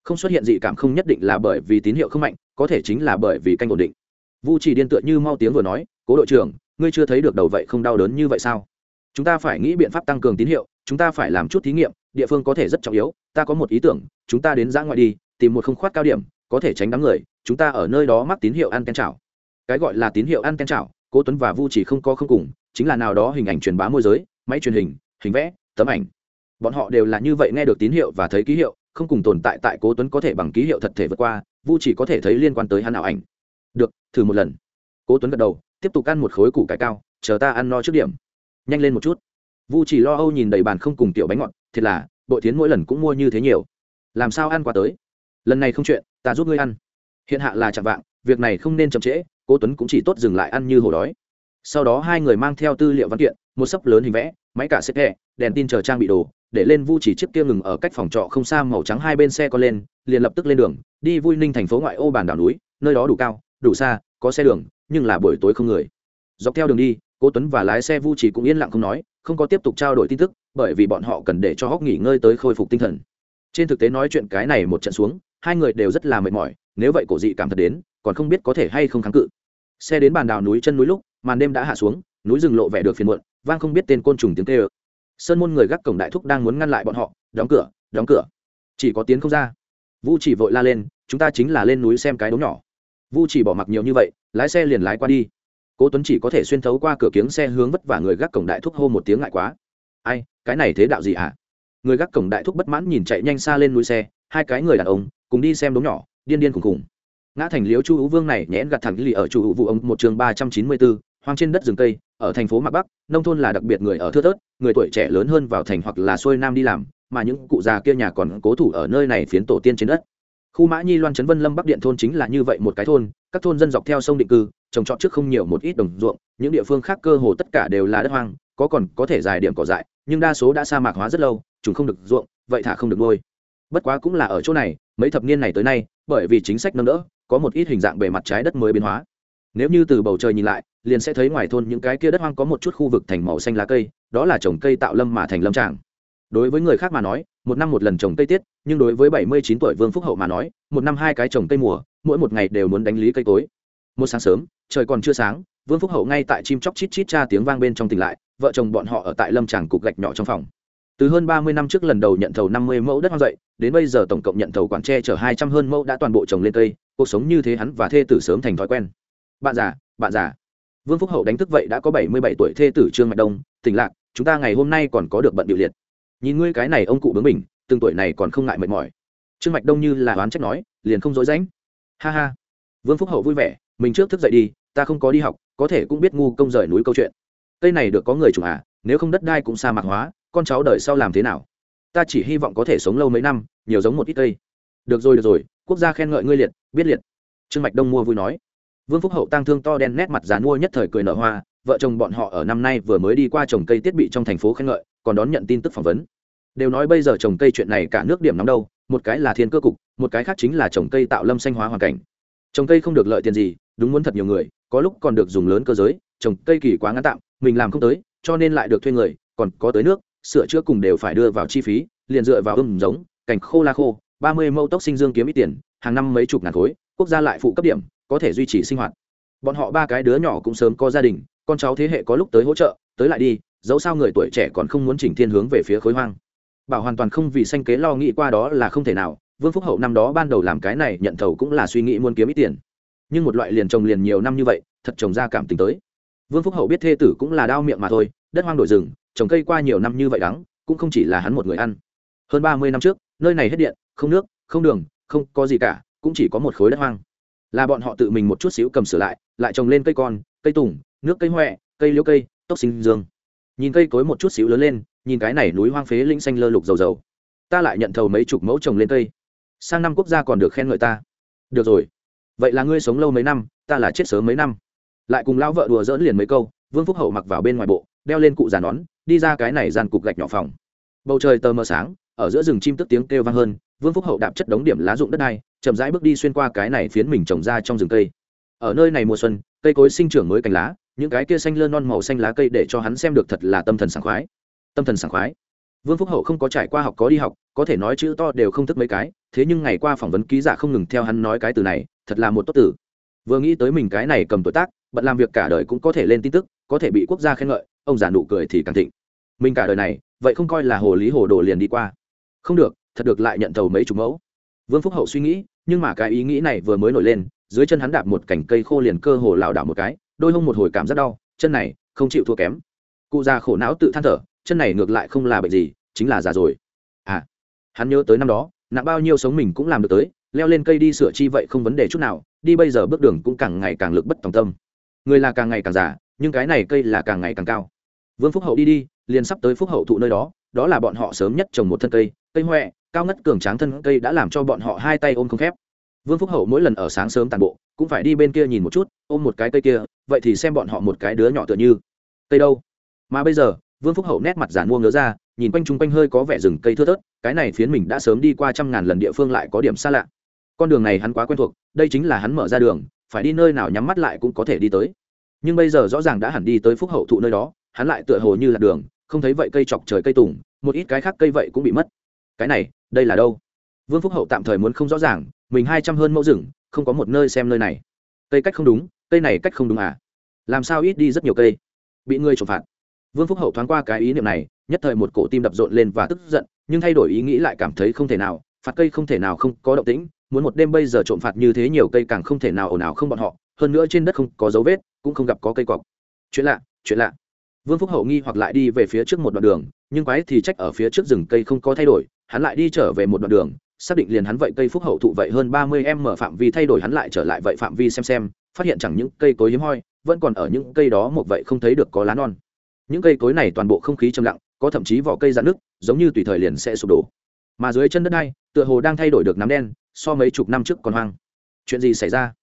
Không xuất hiện dị cảm không nhất định là bởi vì tín hiệu không mạnh, có thể chính là bởi vì canh ổn định. Vu chỉ điên tựa như mau tiếng vừa nói, cố đội trưởng ngươi chưa thấy được đầu vậy không đau đớn như vậy sao? Chúng ta phải nghĩ biện pháp tăng cường tín hiệu, chúng ta phải làm chút thí nghiệm, địa phương có thể rất trọng yếu, ta có một ý tưởng, chúng ta đến ra ngoại đi, tìm một không khoát cao điểm, có thể tránh đám người, chúng ta ở nơi đó mắc tín hiệu ăn ken chảo. Cái gọi là tín hiệu ăn ken chảo, cố tuấn và vu chỉ không có không cùng, chính là nào đó hình ảnh truyền bá môi giới, máy truyền hình hình vẽ, tấm ảnh. Bọn họ đều là như vậy nghe được tín hiệu và thấy ký hiệu, không cùng tồn tại tại cố tuấn có thể bằng ký hiệu thật thể vượt qua, vu chỉ có thể thấy liên quan tới hắn ảo ảnh. Được, thử một lần. Cố tuấn gật đầu tiếp tục ăn một khối củ cải cao, chờ ta ăn no trước điểm. Nhanh lên một chút. Vu chỉ lo âu nhìn đầy bàn không cùng tiểu bánh ngọt, thiệt là, bội tiến mỗi lần cũng mua như thế nhiều. Làm sao ăn qua tới? Lần này không chuyện, ta giúp ngươi ăn. Hiện hạ là chạm vạng, việc này không nên chậm trễ, cố tuấn cũng chỉ tốt dừng lại ăn như hổ đói. Sau đó hai người mang theo tư liệu văn kiện, một sấp lớn hình vẽ, máy cả xếp hẹ, đèn tin chờ trang bị đồ, để lên vu chỉ chiếc kia ngừng ở cách phòng trọ không xa màu trắng hai bên xe con lên, liền lập tức lên đường, đi vui ninh thành phố ngoại ô bản đảo núi, nơi đó đủ cao, đủ xa, có xe đường nhưng là buổi tối không người. Dọc theo đường đi, cố tuấn và lái xe vu chỉ cũng yên lặng không nói, không có tiếp tục trao đổi tin tức, bởi vì bọn họ cần để cho hóc nghỉ ngơi tới khôi phục tinh thần. Trên thực tế nói chuyện cái này một trận xuống, hai người đều rất là mệt mỏi, nếu vậy cổ dị cảm thật đến, còn không biết có thể hay không kháng cự. Xe đến bàn đào núi chân núi lúc, màn đêm đã hạ xuống, núi rừng lộ vẻ được phiền muộn, vang không biết tên côn trùng tiếng tê ơ sơn môn người gác cổng đại thúc đang muốn ngăn lại bọn họ, đóng cửa đóng cửa. Chỉ có tiếng không ra. Vu chỉ vội la lên, chúng ta chính là lên núi xem cái đống nhỏ. Vu chỉ bỏ mặc nhiều như vậy lái xe liền lái qua đi. Cố tuấn chỉ có thể xuyên thấu qua cửa kiếng xe hướng vất vả người gác cổng đại thúc hô một tiếng ngại quá. Ai, cái này thế đạo gì hả? Người gác cổng đại thúc bất mãn nhìn chạy nhanh xa lên núi xe, hai cái người đàn ông, cùng đi xem đống nhỏ, điên điên cùng cùng. ngã thành liếu chu hữu vương này nhẽn gặt thẳng lì ở chủ hữu vụ ông, một trường ba trăm chín mươi bốn hoang trên đất rừng cây, ở thành phố mạc bắc, nông thôn là đặc biệt người ở thưa thớt, người tuổi trẻ lớn hơn vào thành hoặc là xuôi nam đi làm, mà những cụ già kia nhà còn cố thủ ở nơi này phiến tổ tiên trên đất. Khu mã nhi loan trấn vân lâm bắc điện thôn chính là như vậy một cái thôn các thôn dân dọc theo sông định cư, trồng trọt trước không nhiều một ít đồng ruộng, những địa phương khác cơ hồ tất cả đều là đất hoang, có còn có thể dài điểm cỏ dại, nhưng đa số đã sa mạc hóa rất lâu chúng không được ruộng, vậy thả không được nuôi. Bất quá cũng là ở chỗ này, mấy thập niên này tới nay, bởi vì chính sách nâng đỡ, có một ít hình dạng bề mặt trái đất mới biến hóa. Nếu như từ bầu trời nhìn lại, liền sẽ thấy ngoài thôn những cái kia đất hoang có một chút khu vực thành màu xanh lá cây, đó là trồng cây tạo lâm mà thành lâm tràng. Đối với người khác mà nói, một năm một lần trồng cây tiết, nhưng đối với bảy mươi chín tuổi vương phúc hậu mà nói, một năm hai cái trồng cây mùa mỗi một ngày đều muốn đánh lý cây cối. Một sáng sớm, trời còn chưa sáng, vương phúc hậu ngay tại chim chóc chít chít cha tiếng vang bên trong tỉnh lại, vợ chồng bọn họ ở tại lâm tràng cục gạch nhỏ trong phòng. Từ hơn ba mươi năm trước lần đầu nhận thầu năm mươi mẫu đất hoang dậy, đến bây giờ tổng cộng nhận thầu quản tre chở hai trăm hơn mẫu đã toàn bộ trồng lên cây, cuộc sống như thế hắn và thê tử sớm thành thói quen. Bạn già bạn già. Vương phúc hậu đánh thức vậy đã có bảy mươi bảy tuổi thê tử trương mạch đông, tỉnh lạc, chúng ta ngày hôm nay còn có được bận điệu liệt. Nhìn ngươi cái này ông cụ bướng mình từng tuổi này còn không ngại mệt mỏi. Trương mạch đông như là oán trách nói, liền không dối rãnh ha ha. Vương phúc hậu vui vẻ, mình trước thức dậy đi, ta không có đi học, có thể cũng biết ngu công rời núi câu chuyện. Cây này được có người chủ à nếu không đất đai cũng sa mạc hóa, con cháu đời sau làm thế nào? Ta chỉ hy vọng có thể sống lâu mấy năm, nhiều giống một ít cây. Được rồi được rồi, quốc gia khen ngợi ngươi liệt, biết liệt. Trương mạch đông mua vui nói. Vương phúc hậu tăng thương to đen nét mặt dán mua nhất thời cười nở hoa, vợ chồng bọn họ ở năm nay vừa mới đi qua trồng cây thiết bị trong thành phố khen ngợi, còn đón nhận tin tức phỏng vấn đều nói bây giờ trồng cây chuyện này cả nước điểm nóng đâu, một cái là thiên cơ cục, một cái khác chính là trồng cây tạo lâm xanh hóa hoàn cảnh. Trồng cây không được lợi tiền gì, đúng muốn thật nhiều người, có lúc còn được dùng lớn cơ giới, trồng cây kỳ quá ngắn tạm, mình làm không tới, cho nên lại được thuê người, còn có tới nước, sửa chữa cùng đều phải đưa vào chi phí, liền dựa vào ươm giống cảnh khô la khô, ba mươi mẫu tốc sinh dương kiếm ít tiền, hàng năm mấy chục ngàn khối, quốc gia lại phụ cấp điểm, có thể duy trì sinh hoạt. Bọn họ ba cái đứa nhỏ cũng sớm có gia đình, con cháu thế hệ có lúc tới hỗ trợ, tới lại đi, dẫu sao người tuổi trẻ còn không muốn chỉnh thiên hướng về phía khối hoang bảo hoàn toàn không vì sanh kế lo nghĩ qua đó là không thể nào, vương phúc hậu năm đó ban đầu làm cái này nhận thầu cũng là suy nghĩ muốn kiếm ít tiền. Nhưng một loại liền trồng liền nhiều năm như vậy, thật trồng ra cảm tình tới. Vương phúc hậu biết thê tử cũng là đau miệng mà thôi, đất hoang đổi rừng, trồng cây qua nhiều năm như vậy đắng, cũng không chỉ là hắn một người ăn. Hơn ba mươi năm trước, nơi này hết điện, không nước, không đường, không có gì cả, cũng chỉ có một khối đất hoang. Là bọn họ tự mình một chút xíu cầm sửa lại lại trồng lên cây con, cây tùng, nước cây huệ cây liễu cây, tốc sinh dương. Nhìn cây cối một chút xíu lớn lên nhìn cái này núi hoang phế linh xanh lơ lục dầu dầu. Ta lại nhận thầu mấy chục mẫu trồng lên cây. Sang năm quốc gia còn được khen ngợi ta. Được rồi. Vậy là ngươi sống lâu mấy năm, ta là chết sớm mấy năm. Lại cùng lão vợ đùa dỡn liền mấy câu, vương phúc hậu mặc vào bên ngoài bộ, đeo lên cụ giàn nón, đi ra cái này dàn cục gạch nhỏ phòng. Bầu trời tờ mờ sáng, ở giữa rừng chim tức tiếng kêu vang hơn, vương phúc hậu đạp chất đống điểm lá dụng đất này chậm rãi bước đi xuyên qua cái này phiến mình trồng ra trong rừng cây. Ở nơi này mùa xuân, cây cối sinh trưởng mới cành lá, những cái kia xanh lơ non màu xanh lá cây để cho hắn xem được thật là tâm thần sảng khoái tâm thần sảng khoái. Vương phúc hậu không có trải qua học có đi học, có thể nói chữ to đều không thức mấy cái, thế nhưng ngày qua phỏng vấn ký giả không ngừng theo hắn nói cái từ này, thật là một tốt tử vừa nghĩ tới mình cái này cầm tuổi tác, bận làm việc cả đời cũng có thể lên tin tức, có thể bị quốc gia khen ngợi, ông già nụ cười thì càng thịnh. Mình cả đời này, vậy không coi là hồ lý hồ đồ liền đi qua. Không được, thật được lại nhận thầu mấy chục mẫu. Vương phúc hậu suy nghĩ, nhưng mà cái ý nghĩ này vừa mới nổi lên, dưới chân hắn đạp một cành cây khô liền cơ hồ lảo đảo một cái, đôi hông một hồi cảm rất đau, chân này, không chịu thua kém. Cụ già khổ não tự than thở chân này ngược lại không là bệnh gì, chính là già rồi. À hắn nhớ tới năm đó, nặng bao nhiêu sống mình cũng làm được tới, leo lên cây đi sửa chi vậy không vấn đề chút nào, đi bây giờ bước đường cũng càng ngày càng lực bất tòng tâm. Người là càng ngày càng già, nhưng cái này cây là càng ngày càng cao. Vương phúc hậu đi đi, liền sắp tới phúc hậu thụ nơi đó đó là bọn họ sớm nhất trồng một thân cây cây huệ cao ngất cường tráng thân cây đã làm cho bọn họ hai tay ôm không khép. Vương phúc hậu mỗi lần ở sáng sớm tàn bộ, cũng phải đi bên kia nhìn một chút, ôm một cái cây kia, vậy thì xem bọn họ một cái đứa nhỏ tựa như. Cây đâu? Mà bây giờ vương phúc hậu nét mặt giản mua ngớ ra, nhìn quanh chung quanh hơi có vẻ rừng cây thưa thớt, cái này phiến mình đã sớm đi qua trăm ngàn lần địa phương lại có điểm xa lạ. Con đường này hắn quá quen thuộc, đây chính là hắn mở ra đường, phải đi nơi nào nhắm mắt lại cũng có thể đi tới. Nhưng bây giờ rõ ràng đã hẳn đi tới phúc hậu thụ nơi đó, hắn lại tựa hồ như là đường, không thấy vậy cây chọc trời cây tùng, một ít cái khác cây vậy cũng bị mất. Cái này, đây là đâu? Vương phúc hậu tạm thời muốn không rõ ràng, mình hai trăm hơn mẫu rừng, không có một nơi xem nơi này. Cây cách không đúng, cây này cách không đúng à? Làm sao ít đi rất nhiều cây? Bị ngươi trộm phạt vương phúc hậu thoáng qua cái ý niệm này, nhất thời một cổ tim đập rộn lên và tức giận, nhưng thay đổi ý nghĩ lại cảm thấy không thể nào, phạt cây không thể nào không có động tĩnh, muốn một đêm bây giờ trộm phạt như thế nhiều cây càng không thể nào ồn ào không bọn họ, hơn nữa trên đất không có dấu vết, cũng không gặp có cây cọp chuyện lạ chuyện lạ. Vương phúc hậu nghi hoặc lại đi về phía trước một đoạn đường, nhưng quái thì trách ở phía trước rừng cây không có thay đổi, hắn lại đi trở về một đoạn đường, xác định liền hắn vậy cây phúc hậu thụ vậy hơn ba mươi em mở phạm vi thay đổi hắn lại trở lại vậy phạm vi xem xem, phát hiện chẳng những cây cối hiếm hoi, vẫn còn ở những cây đó một vậy không thấy được có lá non những cây cối này toàn bộ không khí trầm lặng, có thậm chí vỏ cây dạn nước giống như tùy thời liền sẽ sụp đổ. Mà dưới chân đất này tựa hồ đang thay đổi được nắm đen, so mấy chục năm trước còn hoang. Chuyện gì xảy ra?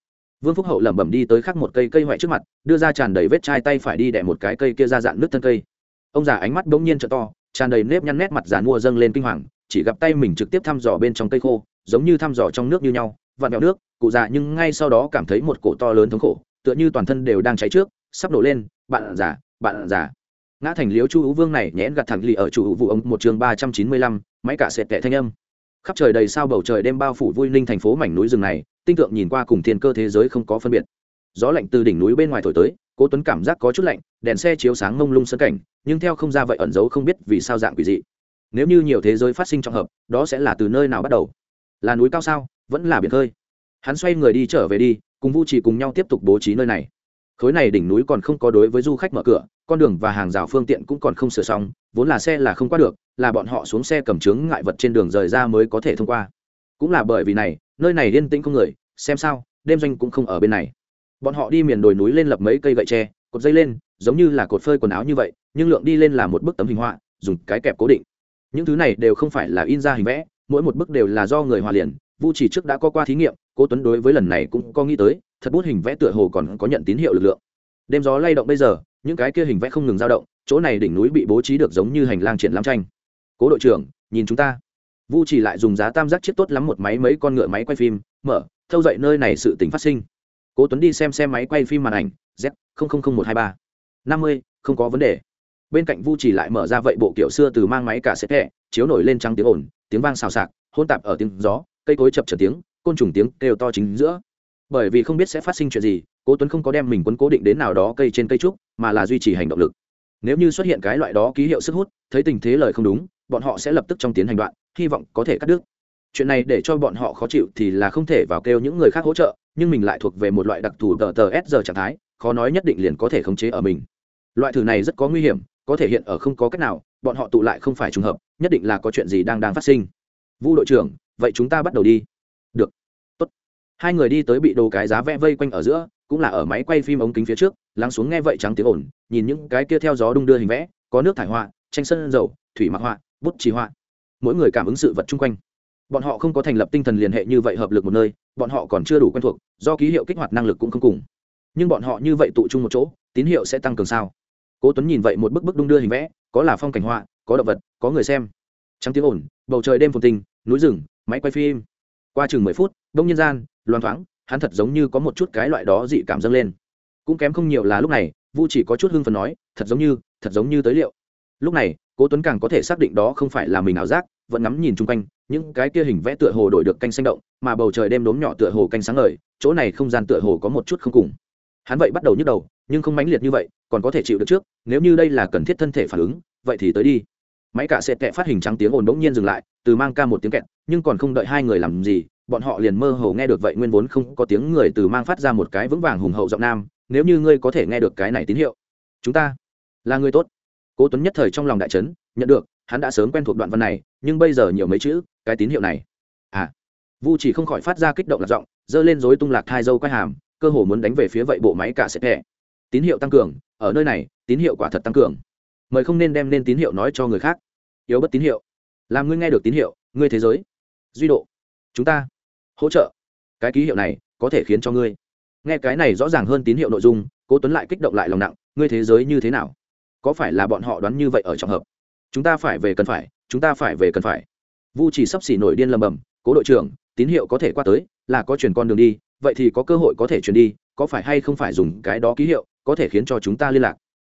Vương phúc hậu lẩm bẩm đi tới khắc một cây cây hoại trước mặt, đưa ra tràn đầy vết chai tay phải đi đẻ một cái cây kia ra dạn nước thân cây. Ông già ánh mắt bỗng nhiên trợ to, tràn đầy nếp nhăn nét mặt giàn mua dâng lên kinh hoàng, chỉ gặp tay mình trực tiếp thăm dò bên trong cây khô, giống như thăm dò trong nước như nhau, vặn vẹo nước, cụ già nhưng ngay sau đó cảm thấy một cổ to lớn thống khổ, tựa như toàn thân đều đang cháy trước, sắp nổ lên, bạn già bạn già ngã thành liếu chu hữu vương này nhẽn gặt thẳng lì ở chủ hữu vụ ông một chương ba trăm chín mươi lăm, máy cả sệt tệ thanh âm. Khắp trời đầy sao bầu trời đêm bao phủ vui ninh thành phố mảnh núi rừng này, tinh tượng nhìn qua cùng thiên cơ thế giới không có phân biệt. Gió lạnh từ đỉnh núi bên ngoài thổi tới, cố tuấn cảm giác có chút lạnh, đèn xe chiếu sáng mông lung sân cảnh, nhưng theo không ra vậy ẩn giấu không biết vì sao dạng quỷ dị. Nếu như nhiều thế giới phát sinh trong hợp, đó sẽ là từ nơi nào bắt đầu? Là núi cao sao? Vẫn là biển khơi? Hắn xoay người đi trở về đi, cùng vu chỉ cùng nhau tiếp tục bố trí nơi này. Khối này đỉnh núi còn không có đối với du khách mở cửa con đường và hàng rào phương tiện cũng còn không sửa xong, vốn là xe là không qua được, là bọn họ xuống xe cầm chướng ngại vật trên đường rời ra mới có thể thông qua. Cũng là bởi vì này, nơi này yên tĩnh không người, xem sao, đêm doanh cũng không ở bên này. Bọn họ đi miền đồi núi lên lập mấy cây gậy tre, cột dây lên, giống như là cột phơi quần áo như vậy, nhưng lượng đi lên là một bức tấm hình họa, dùng cái kẹp cố định. Những thứ này đều không phải là in ra hình vẽ, mỗi một bức đều là do người hòa liền, vu chỉ trước đã có qua thí nghiệm, cố tuấn đối với lần này cũng có nghĩ tới, thật bút hình vẽ tựa hồ còn có nhận tín hiệu lực lượng. Đêm gió lay động bây giờ những cái kia hình vẽ không ngừng dao động, chỗ này đỉnh núi bị bố trí được giống như hành lang triển lãm tranh. Cố đội trưởng, nhìn chúng ta. Vu chỉ lại dùng giá tam giác chiếc tốt lắm một máy mấy con ngựa máy quay phim, mở, thâu dậy nơi này sự tình phát sinh. Cố tuấn đi xem xem máy quay phim màn ảnh, z một hai ba. Năm mươi, không có vấn đề. Bên cạnh vu chỉ lại mở ra vậy bộ kiểu xưa từ mang máy cả xếp hẹ, chiếu nổi lên trắng tiếng ồn, tiếng vang xào xạc hôn tạp ở tiếng gió, cây cối chập trở tiếng, côn trùng tiếng kêu to chính giữa. Bởi vì không biết sẽ phát sinh chuyện gì, cố tuấn không có đem mình quấn cố định đến nào đó cây trên cây trúc mà là duy trì hành động lực. Nếu như xuất hiện cái loại đó ký hiệu sức hút, thấy tình thế lời không đúng, bọn họ sẽ lập tức trong tiến hành đoạn, hy vọng có thể cắt đứt. Chuyện này để cho bọn họ khó chịu thì là không thể vào kêu những người khác hỗ trợ, nhưng mình lại thuộc về một loại đặc thù tờ tờ s giờ trạng thái, khó nói nhất định liền có thể khống chế ở mình. Loại thử này rất có nguy hiểm, có thể hiện ở không có cách nào, bọn họ tụ lại không phải trùng hợp, nhất định là có chuyện gì đang đang phát sinh. Vu đội trưởng, vậy chúng ta bắt đầu đi. Được hai người đi tới bị đồ cái giá vẽ vây quanh ở giữa, cũng là ở máy quay phim ống kính phía trước, lắng xuống nghe vậy trắng tiếng ồn, nhìn những cái kia theo gió đung đưa hình vẽ, có nước thải họa, tranh sân dầu, thủy mặc họa, bút trì họa. Mỗi người cảm ứng sự vật chung quanh. Bọn họ không có thành lập tinh thần liên hệ như vậy hợp lực một nơi, bọn họ còn chưa đủ quen thuộc, do ký hiệu kích hoạt năng lực cũng không cùng. Nhưng bọn họ như vậy tụ chung một chỗ, tín hiệu sẽ tăng cường sao? Cố tuấn nhìn vậy một bức bức đung đưa hình vẽ, có là phong cảnh họa, có động vật, có người xem. Trắng tiếng ồn, bầu trời đêm phồn tình núi rừng, máy quay phim. Qua chừng mười phút, đông nhân gian loan thoáng, hắn thật giống như có một chút cái loại đó dị cảm dâng lên. Cũng kém không nhiều là lúc này, vu chỉ có chút hưng phần nói, thật giống như, thật giống như tới liệu. Lúc này, cố tuấn càng có thể xác định đó không phải là mình ảo giác, vẫn ngắm nhìn chung quanh, những cái kia hình vẽ tựa hồ đổi được canh xanh động, mà bầu trời đêm đốm nhỏ tựa hồ canh sáng ngời, chỗ này không gian tựa hồ có một chút không cùng. Hắn vậy bắt đầu nhức đầu, nhưng không mãnh liệt như vậy, còn có thể chịu được trước, nếu như đây là cần thiết thân thể phản ứng, vậy thì tới đi. Máy cả sẽ kẹt phát hình trắng tiếng ồn bỗng nhiên dừng lại, từ mang ca một tiếng kẹt, nhưng còn không đợi hai người làm gì bọn họ liền mơ hồ nghe được vậy nguyên vốn không có tiếng người từ mang phát ra một cái vững vàng hùng hậu giọng nam, nếu như ngươi có thể nghe được cái này tín hiệu. Chúng ta là người tốt. Cố tuấn nhất thời trong lòng đại trấn nhận được, hắn đã sớm quen thuộc đoạn văn này, nhưng bây giờ nhiều mấy chữ, cái tín hiệu này. À. Vu chỉ không khỏi phát ra kích động lạc giọng, giơ lên rối tung lạc thai dâu quay hàm, cơ hồ muốn đánh về phía vậy bộ máy cả sẽ thẻ tín hiệu tăng cường, ở nơi này, tín hiệu quả thật tăng cường. Mời không nên đem nên tín hiệu nói cho người khác. Yếu bất tín hiệu. Làm ngươi nghe được tín hiệu, ngươi thế giới. Duy độ. Chúng ta hỗ trợ. Cái ký hiệu này có thể khiến cho ngươi. Nghe cái này rõ ràng hơn tín hiệu nội dung, cố tuấn lại kích động lại lòng nặng, ngươi thế giới như thế nào? Có phải là bọn họ đoán như vậy ở trọng hợp? Chúng ta phải về cần phải, chúng ta phải về cần phải. Vu chỉ sắp xỉ nổi điên lầm bầm, cố đội trưởng, tín hiệu có thể qua tới, là có chuyển con đường đi, vậy thì có cơ hội có thể chuyển đi, có phải hay không phải dùng cái đó ký hiệu có thể khiến cho chúng ta liên lạc?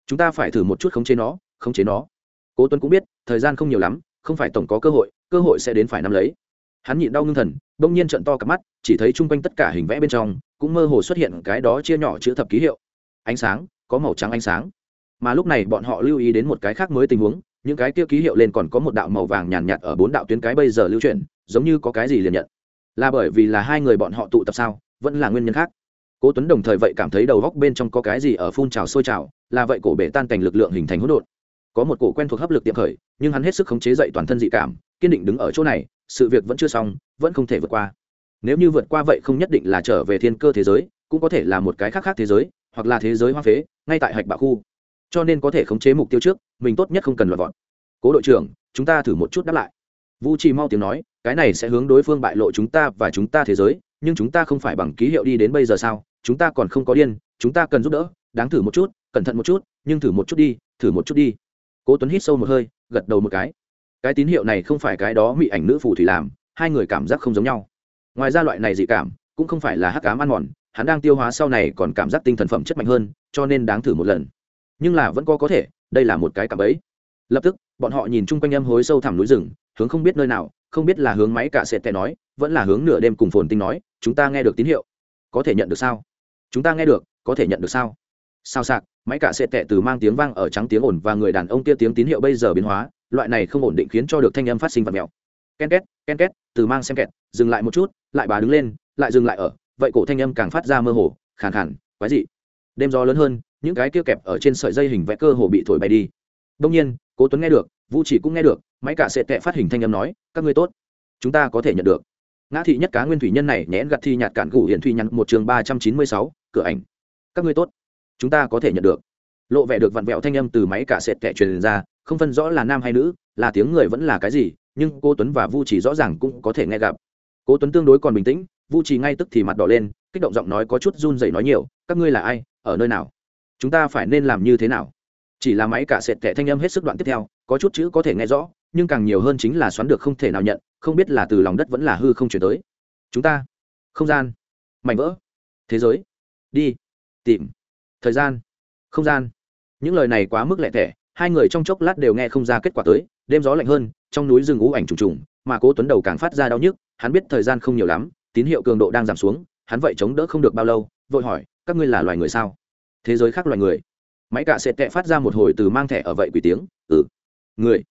Chúng ta phải thử một chút khống chế nó, khống chế nó. Cố tuấn cũng biết, thời gian không nhiều lắm, không phải tổng có cơ hội cơ hội sẽ đến phải nắm lấy. Hắn nhịn đau ngưng thần đông nhiên trận to cặp mắt chỉ thấy chung quanh tất cả hình vẽ bên trong cũng mơ hồ xuất hiện cái đó chia nhỏ chữ thập ký hiệu. Ánh sáng có màu trắng ánh sáng. Mà lúc này bọn họ lưu ý đến một cái khác mới tình huống những cái kia ký hiệu lên còn có một đạo màu vàng nhàn nhạt, nhạt ở bốn đạo tuyến cái bây giờ lưu chuyển giống như có cái gì liền nhận. Là bởi vì là hai người bọn họ tụ tập sao vẫn là nguyên nhân khác. Cố tuấn đồng thời vậy cảm thấy đầu góc bên trong có cái gì ở phun trào sôi trào là vậy cổ bể tan cảnh lực lượng hình thành hỗn độn. Có một cổ quen thuộc hấp lực tiệm khởi nhưng hắn hết sức khống chế dậy toàn thân dị cảm kiên định đứng ở chỗ này sự việc vẫn chưa xong, vẫn không thể vượt qua. Nếu như vượt qua vậy không nhất định là trở về thiên cơ thế giới, cũng có thể là một cái khác khác thế giới, hoặc là thế giới hoa phế, ngay tại hạch bạo khu. Cho nên có thể khống chế mục tiêu trước, mình tốt nhất không cần loạt vọt. Cố đội trưởng, chúng ta thử một chút đáp lại. Vu trì mau tiếng nói, cái này sẽ hướng đối phương bại lộ chúng ta và chúng ta thế giới, nhưng chúng ta không phải bằng ký hiệu đi đến bây giờ sao? Chúng ta còn không có điên, chúng ta cần giúp đỡ, đáng thử một chút, cẩn thận một chút, nhưng thử một chút đi, thử một chút đi. Cố tuấn hít sâu một hơi, gật đầu một cái cái tín hiệu này không phải cái đó mị ảnh nữ phù thủy làm, hai người cảm giác không giống nhau. Ngoài ra loại này dị cảm, cũng không phải là hắc cám ăn mòn, hắn đang tiêu hóa sau này còn cảm giác tinh thần phẩm chất mạnh hơn, cho nên đáng thử một lần. Nhưng là vẫn có có thể, đây là một cái cảm ấy lập tức, bọn họ nhìn chung quanh âm hối sâu thẳm núi rừng, hướng không biết nơi nào, không biết là hướng máy cả sệt tệ nói, vẫn là hướng nửa đêm cùng phồn tinh nói, chúng ta nghe được tín hiệu. Có thể nhận được sao? Chúng ta nghe được, có thể nhận được sao? Sao sạc, máy cả sệt tệ từ mang tiếng vang ở trắng tiếng ồn và người đàn ông kia tiếng tín hiệu bây giờ biến hóa loại này không ổn định khiến cho được thanh âm phát sinh vật mèo. Ken két ken két, từ mang xem kẹt, dừng lại một chút, lại bà đứng lên, lại dừng lại ở, vậy cổ thanh âm càng phát ra mơ hồ, khàn khàn, quái dị. Đêm gió lớn hơn, những cái kia kẹp ở trên sợi dây hình vẽ cơ hồ bị thổi bay đi. Đông nhiên, cố tuấn nghe được, vũ chỉ cũng nghe được, máy cả sẽ tệ phát hình thanh âm nói, các ngươi tốt, chúng ta có thể nhận được. Ngã thị nhất cá nguyên thủy nhân này nhẽn gặt thi nhạt cản cụ hiển thủy nhắn một chương ba trăm chín mươi sáu, cửa ảnh. Các ngươi tốt, chúng ta có thể nhận được. Lộ vẻ được vặn vẹo thanh âm từ máy cả sệt tệ truyền ra không phân rõ là nam hay nữ, là tiếng người vẫn là cái gì, nhưng cô tuấn và vu chỉ rõ ràng cũng có thể nghe gặp. Cô tuấn tương đối còn bình tĩnh, vu chỉ ngay tức thì mặt đỏ lên, kích động giọng nói có chút run rẩy nói nhiều, các ngươi là ai, ở nơi nào? Chúng ta phải nên làm như thế nào? Chỉ là máy cả sệt tệ thanh âm hết sức đoạn tiếp theo, có chút chữ có thể nghe rõ, nhưng càng nhiều hơn chính là xoắn được không thể nào nhận, không biết là từ lòng đất vẫn là hư không chuyển tới. Chúng ta, không gian, mảnh vỡ, thế giới, đi, tìm, thời gian, không gian. Những lời này quá mức lẹ tẻ hai người trong chốc lát đều nghe không ra kết quả tới, đêm gió lạnh hơn, trong núi rừng ú ảnh trùng trùng, mà cố tuấn đầu càng phát ra đau nhức, hắn biết thời gian không nhiều lắm, tín hiệu cường độ đang giảm xuống, hắn vậy chống đỡ không được bao lâu, vội hỏi, các ngươi là loài người sao? Thế giới khác loài người. Máy cạ sệt tệ phát ra một hồi từ mang thẻ ở vậy quỷ tiếng ừ. Người,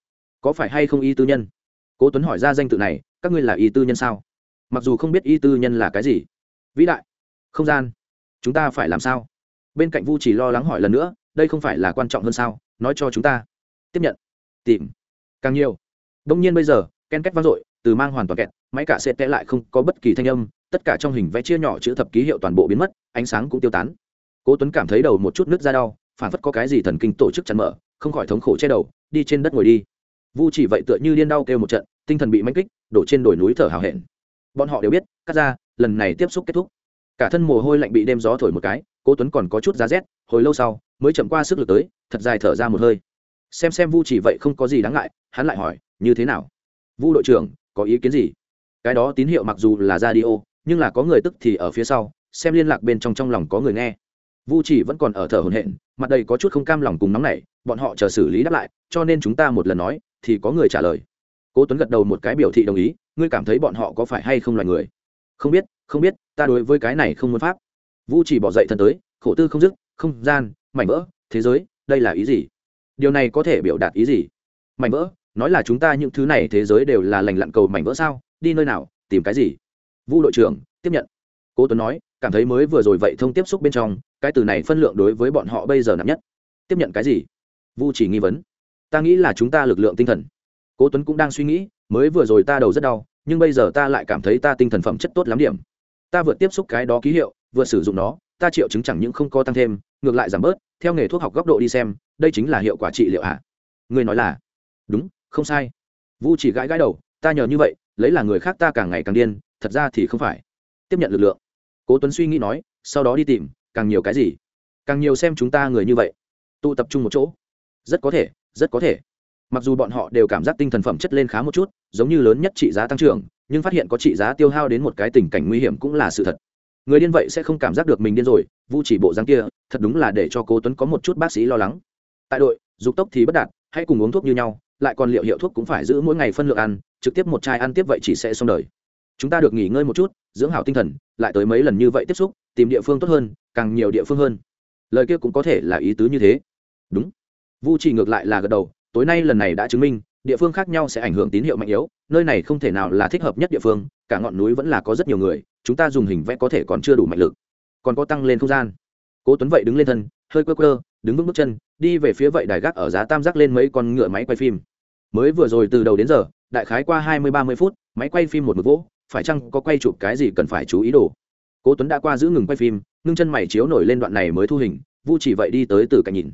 có phải hay không y tư nhân? Cố tuấn hỏi ra danh tự này, các ngươi là y tư nhân sao? Mặc dù không biết y tư nhân là cái gì. Vĩ đại, không gian, chúng ta phải làm sao? Bên cạnh vu chỉ lo lắng hỏi lần nữa đây không phải là quan trọng hơn sao? Nói cho chúng ta. Tiếp nhận. Tìm. Càng nhiều. Đông nhiên bây giờ, ken két vang dội, từ mang hoàn toàn kẹt, máy cả sẽ té lại không có bất kỳ thanh âm, tất cả trong hình vẽ chia nhỏ chữ thập ký hiệu toàn bộ biến mất, ánh sáng cũng tiêu tán. Cố tuấn cảm thấy đầu một chút nước ra đau, phản phất có cái gì thần kinh tổ chức chắn mở, không khỏi thống khổ che đầu, đi trên đất ngồi đi. Vu chỉ vậy tựa như điên đau kêu một trận, tinh thần bị manh kích, đổ trên đồi núi thở hào hẹn. Bọn họ đều biết, cắt ra, lần này tiếp xúc kết thúc. Cả thân mồ hôi lạnh bị đêm gió thổi một cái, cố tuấn còn có chút giá rét, hồi lâu sau mới chậm qua sức lực tới, thật dài thở ra một hơi. Xem xem vu chỉ vậy không có gì đáng ngại, hắn lại hỏi, như thế nào? Vu đội trưởng, có ý kiến gì? Cái đó tín hiệu mặc dù là radio, nhưng là có người tức thì ở phía sau, xem liên lạc bên trong trong lòng có người nghe. Vu chỉ vẫn còn ở thở hổn hển, mặt đầy có chút không cam lòng cùng nóng nảy, bọn họ chờ xử lý đáp lại, cho nên chúng ta một lần nói, thì có người trả lời. Cố tuấn gật đầu một cái biểu thị đồng ý, ngươi cảm thấy bọn họ có phải hay không loài người? Không biết không biết, ta đối với cái này không muốn pháp. Vu chỉ bỏ dậy thân tới, khổ tư không dứt, không gian mảnh vỡ, thế giới, đây là ý gì? Điều này có thể biểu đạt ý gì? Mảnh vỡ, nói là chúng ta những thứ này thế giới đều là lành lặn cầu mảnh vỡ sao? Đi nơi nào? Tìm cái gì? Vu đội trưởng, tiếp nhận. Cố tuấn nói, cảm thấy mới vừa rồi vậy thông tiếp xúc bên trong, cái từ này phân lượng đối với bọn họ bây giờ nặng nhất. Tiếp nhận cái gì? Vu chỉ nghi vấn. Ta nghĩ là chúng ta lực lượng tinh thần. Cố tuấn cũng đang suy nghĩ, mới vừa rồi ta đầu rất đau, nhưng bây giờ ta lại cảm thấy ta tinh thần phẩm chất tốt lắm điểm. Ta vượt tiếp xúc cái đó ký hiệu vượt sử dụng nó ta triệu chứng chẳng những không có tăng thêm, ngược lại giảm bớt, theo nghề thuốc học góc độ đi xem, đây chính là hiệu quả trị liệu ạ. À? người nói là, đúng, không sai. Vu chỉ gãi gãi đầu, ta nhờ như vậy, lấy là người khác ta càng ngày càng điên, thật ra thì không phải. Tiếp nhận lực lượng, cố tuấn suy nghĩ nói, sau đó đi tìm, càng nhiều cái gì? Càng nhiều xem chúng ta người như vậy, tụ tập trung một chỗ. Rất có thể, rất có thể. Mặc dù bọn họ đều cảm giác tinh thần phẩm chất lên khá một chút, giống như lớn nhất trị giá tăng trưởng, nhưng phát hiện có trị giá tiêu hao đến một cái tình cảnh nguy hiểm cũng là sự thật người điên vậy sẽ không cảm giác được mình điên rồi, vu chỉ bộ dáng kia, thật đúng là để cho cố tuấn có một chút bác sĩ lo lắng. Tại đội, dục tốc thì bất đạt, hãy cùng uống thuốc như nhau, lại còn liệu hiệu thuốc cũng phải giữ mỗi ngày phân lượng ăn, trực tiếp một chai ăn tiếp vậy chỉ sẽ xong đời. Chúng ta được nghỉ ngơi một chút, dưỡng hảo tinh thần, lại tới mấy lần như vậy tiếp xúc, tìm địa phương tốt hơn, càng nhiều địa phương hơn. Lời kia cũng có thể là ý tứ như thế. Đúng. Vu chỉ ngược lại là gật đầu, tối nay lần này đã chứng minh địa phương khác nhau sẽ ảnh hưởng tín hiệu mạnh yếu, nơi này không thể nào là thích hợp nhất địa phương, cả ngọn núi vẫn là có rất nhiều người, chúng ta dùng hình vẽ có thể còn chưa đủ mạnh lực. Còn có tăng lên không gian. Cố tuấn vậy đứng lên thân, hơi quơ quơ, đứng vững bước chân, đi về phía vậy đài gác ở giá tam giác lên mấy con ngựa máy quay phim. Mới vừa rồi từ đầu đến giờ, đại khái qua hai mươi, ba mươi phút, máy quay phim một mực vỗ, phải chăng có quay chụp cái gì cần phải chú ý đồ? Cố tuấn đã qua giữ ngừng quay phim, ngưng chân mày chiếu nổi lên đoạn này mới thu hình, vu chỉ vậy đi tới từ cạnh nhìn.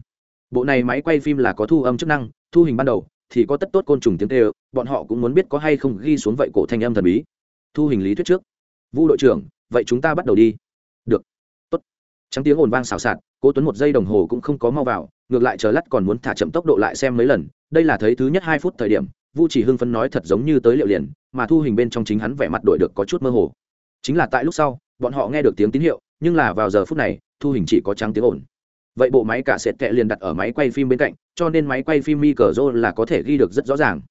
Bộ này máy quay phim là có thu âm chức năng, thu hình ban đầu thì có tất tốt côn trùng tiếng tê bọn họ cũng muốn biết có hay không ghi xuống vậy cổ thanh âm thần bí. Thu hình lý thuyết trước. Vu đội trưởng, vậy chúng ta bắt đầu đi. Được. Tốt. Trắng tiếng ồn vang xào xạc, cố tuấn một giây đồng hồ cũng không có mau vào, ngược lại chờ lắt còn muốn thả chậm tốc độ lại xem mấy lần, đây là thấy thứ nhất hai phút thời điểm, vu chỉ hưng phấn nói thật giống như tới liệu liền, mà thu hình bên trong chính hắn vẻ mặt đổi được có chút mơ hồ. Chính là tại lúc sau, bọn họ nghe được tiếng tín hiệu, nhưng là vào giờ phút này, thu hình chỉ có trắng tiếng ồn vậy bộ máy cả sệt kẹ liền đặt ở máy quay phim bên cạnh, cho nên máy quay phim micro là có thể ghi được rất rõ ràng.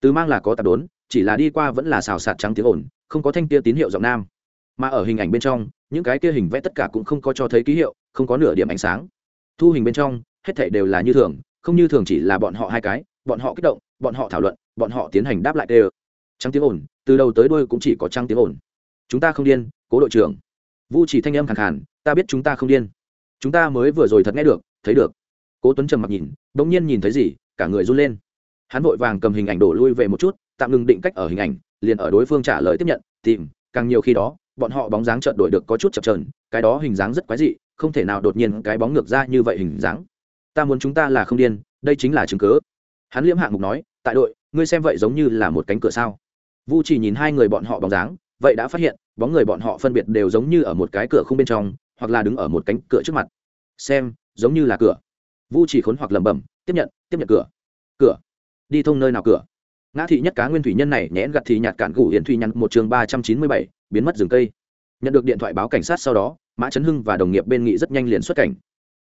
Từ mang là có tạp đốn, chỉ là đi qua vẫn là xào sạt trắng tiếng ồn, không có thanh tia tín hiệu giọng nam. Mà ở hình ảnh bên trong, những cái kia hình vẽ tất cả cũng không có cho thấy ký hiệu, không có nửa điểm ánh sáng. Thu hình bên trong, hết thảy đều là như thường, không như thường chỉ là bọn họ hai cái, bọn họ kích động, bọn họ thảo luận, bọn họ tiến hành đáp lại đều. Trắng tiếng ồn, từ đầu tới đuôi cũng chỉ có trắng tiếng ồn. Chúng ta không điên, cố đội trưởng. Vu chỉ thanh âm khẳng khàn, ta biết chúng ta không điên chúng ta mới vừa rồi thật nghe được, thấy được. Cố tuấn trầm mặc nhìn đ ỗ n g nhiên nhìn thấy gì, cả người run lên. Hắn vội vàng cầm hình ảnh đổ lui về một chút, tạm ngừng định cách ở hình ảnh, liền ở đối phương trả lời tiếp nhận, tìm, càng nhiều khi đó, bọn họ bóng dáng trợn đổi được có chút chập trờn cái đó hình dáng rất quái dị, không thể nào đột nhiên cái bóng ngược ra như vậy hình dáng. Ta muốn chúng ta là không điên, đây chính là chứng cớ hắn liễm hạng mục nói, tại đội, ngươi xem vậy giống như là một cánh cửa sao. Vu chỉ nhìn hai người bọn họ bóng dáng, vậy đã phát hiện, bóng người bọn họ phân biệt đều giống như ở một cái cửa không bên trong hoặc là đứng ở một cánh cửa trước mặt. Xem, giống như là cửa. Vu chỉ khốn hoặc lẩm bẩm, tiếp nhận tiếp nhận cửa. Cửa. Đi thông nơi nào cửa? Ngã thị nhất cá nguyên thủy nhân này nhẽn gặt thì nhạt cản gủ hiển thủy nhắn một chương ba trăm chín mươi bảy, biến mất rừng cây. Nhận được điện thoại báo cảnh sát sau đó, mã trấn hưng và đồng nghiệp bên nghị rất nhanh liền xuất cảnh.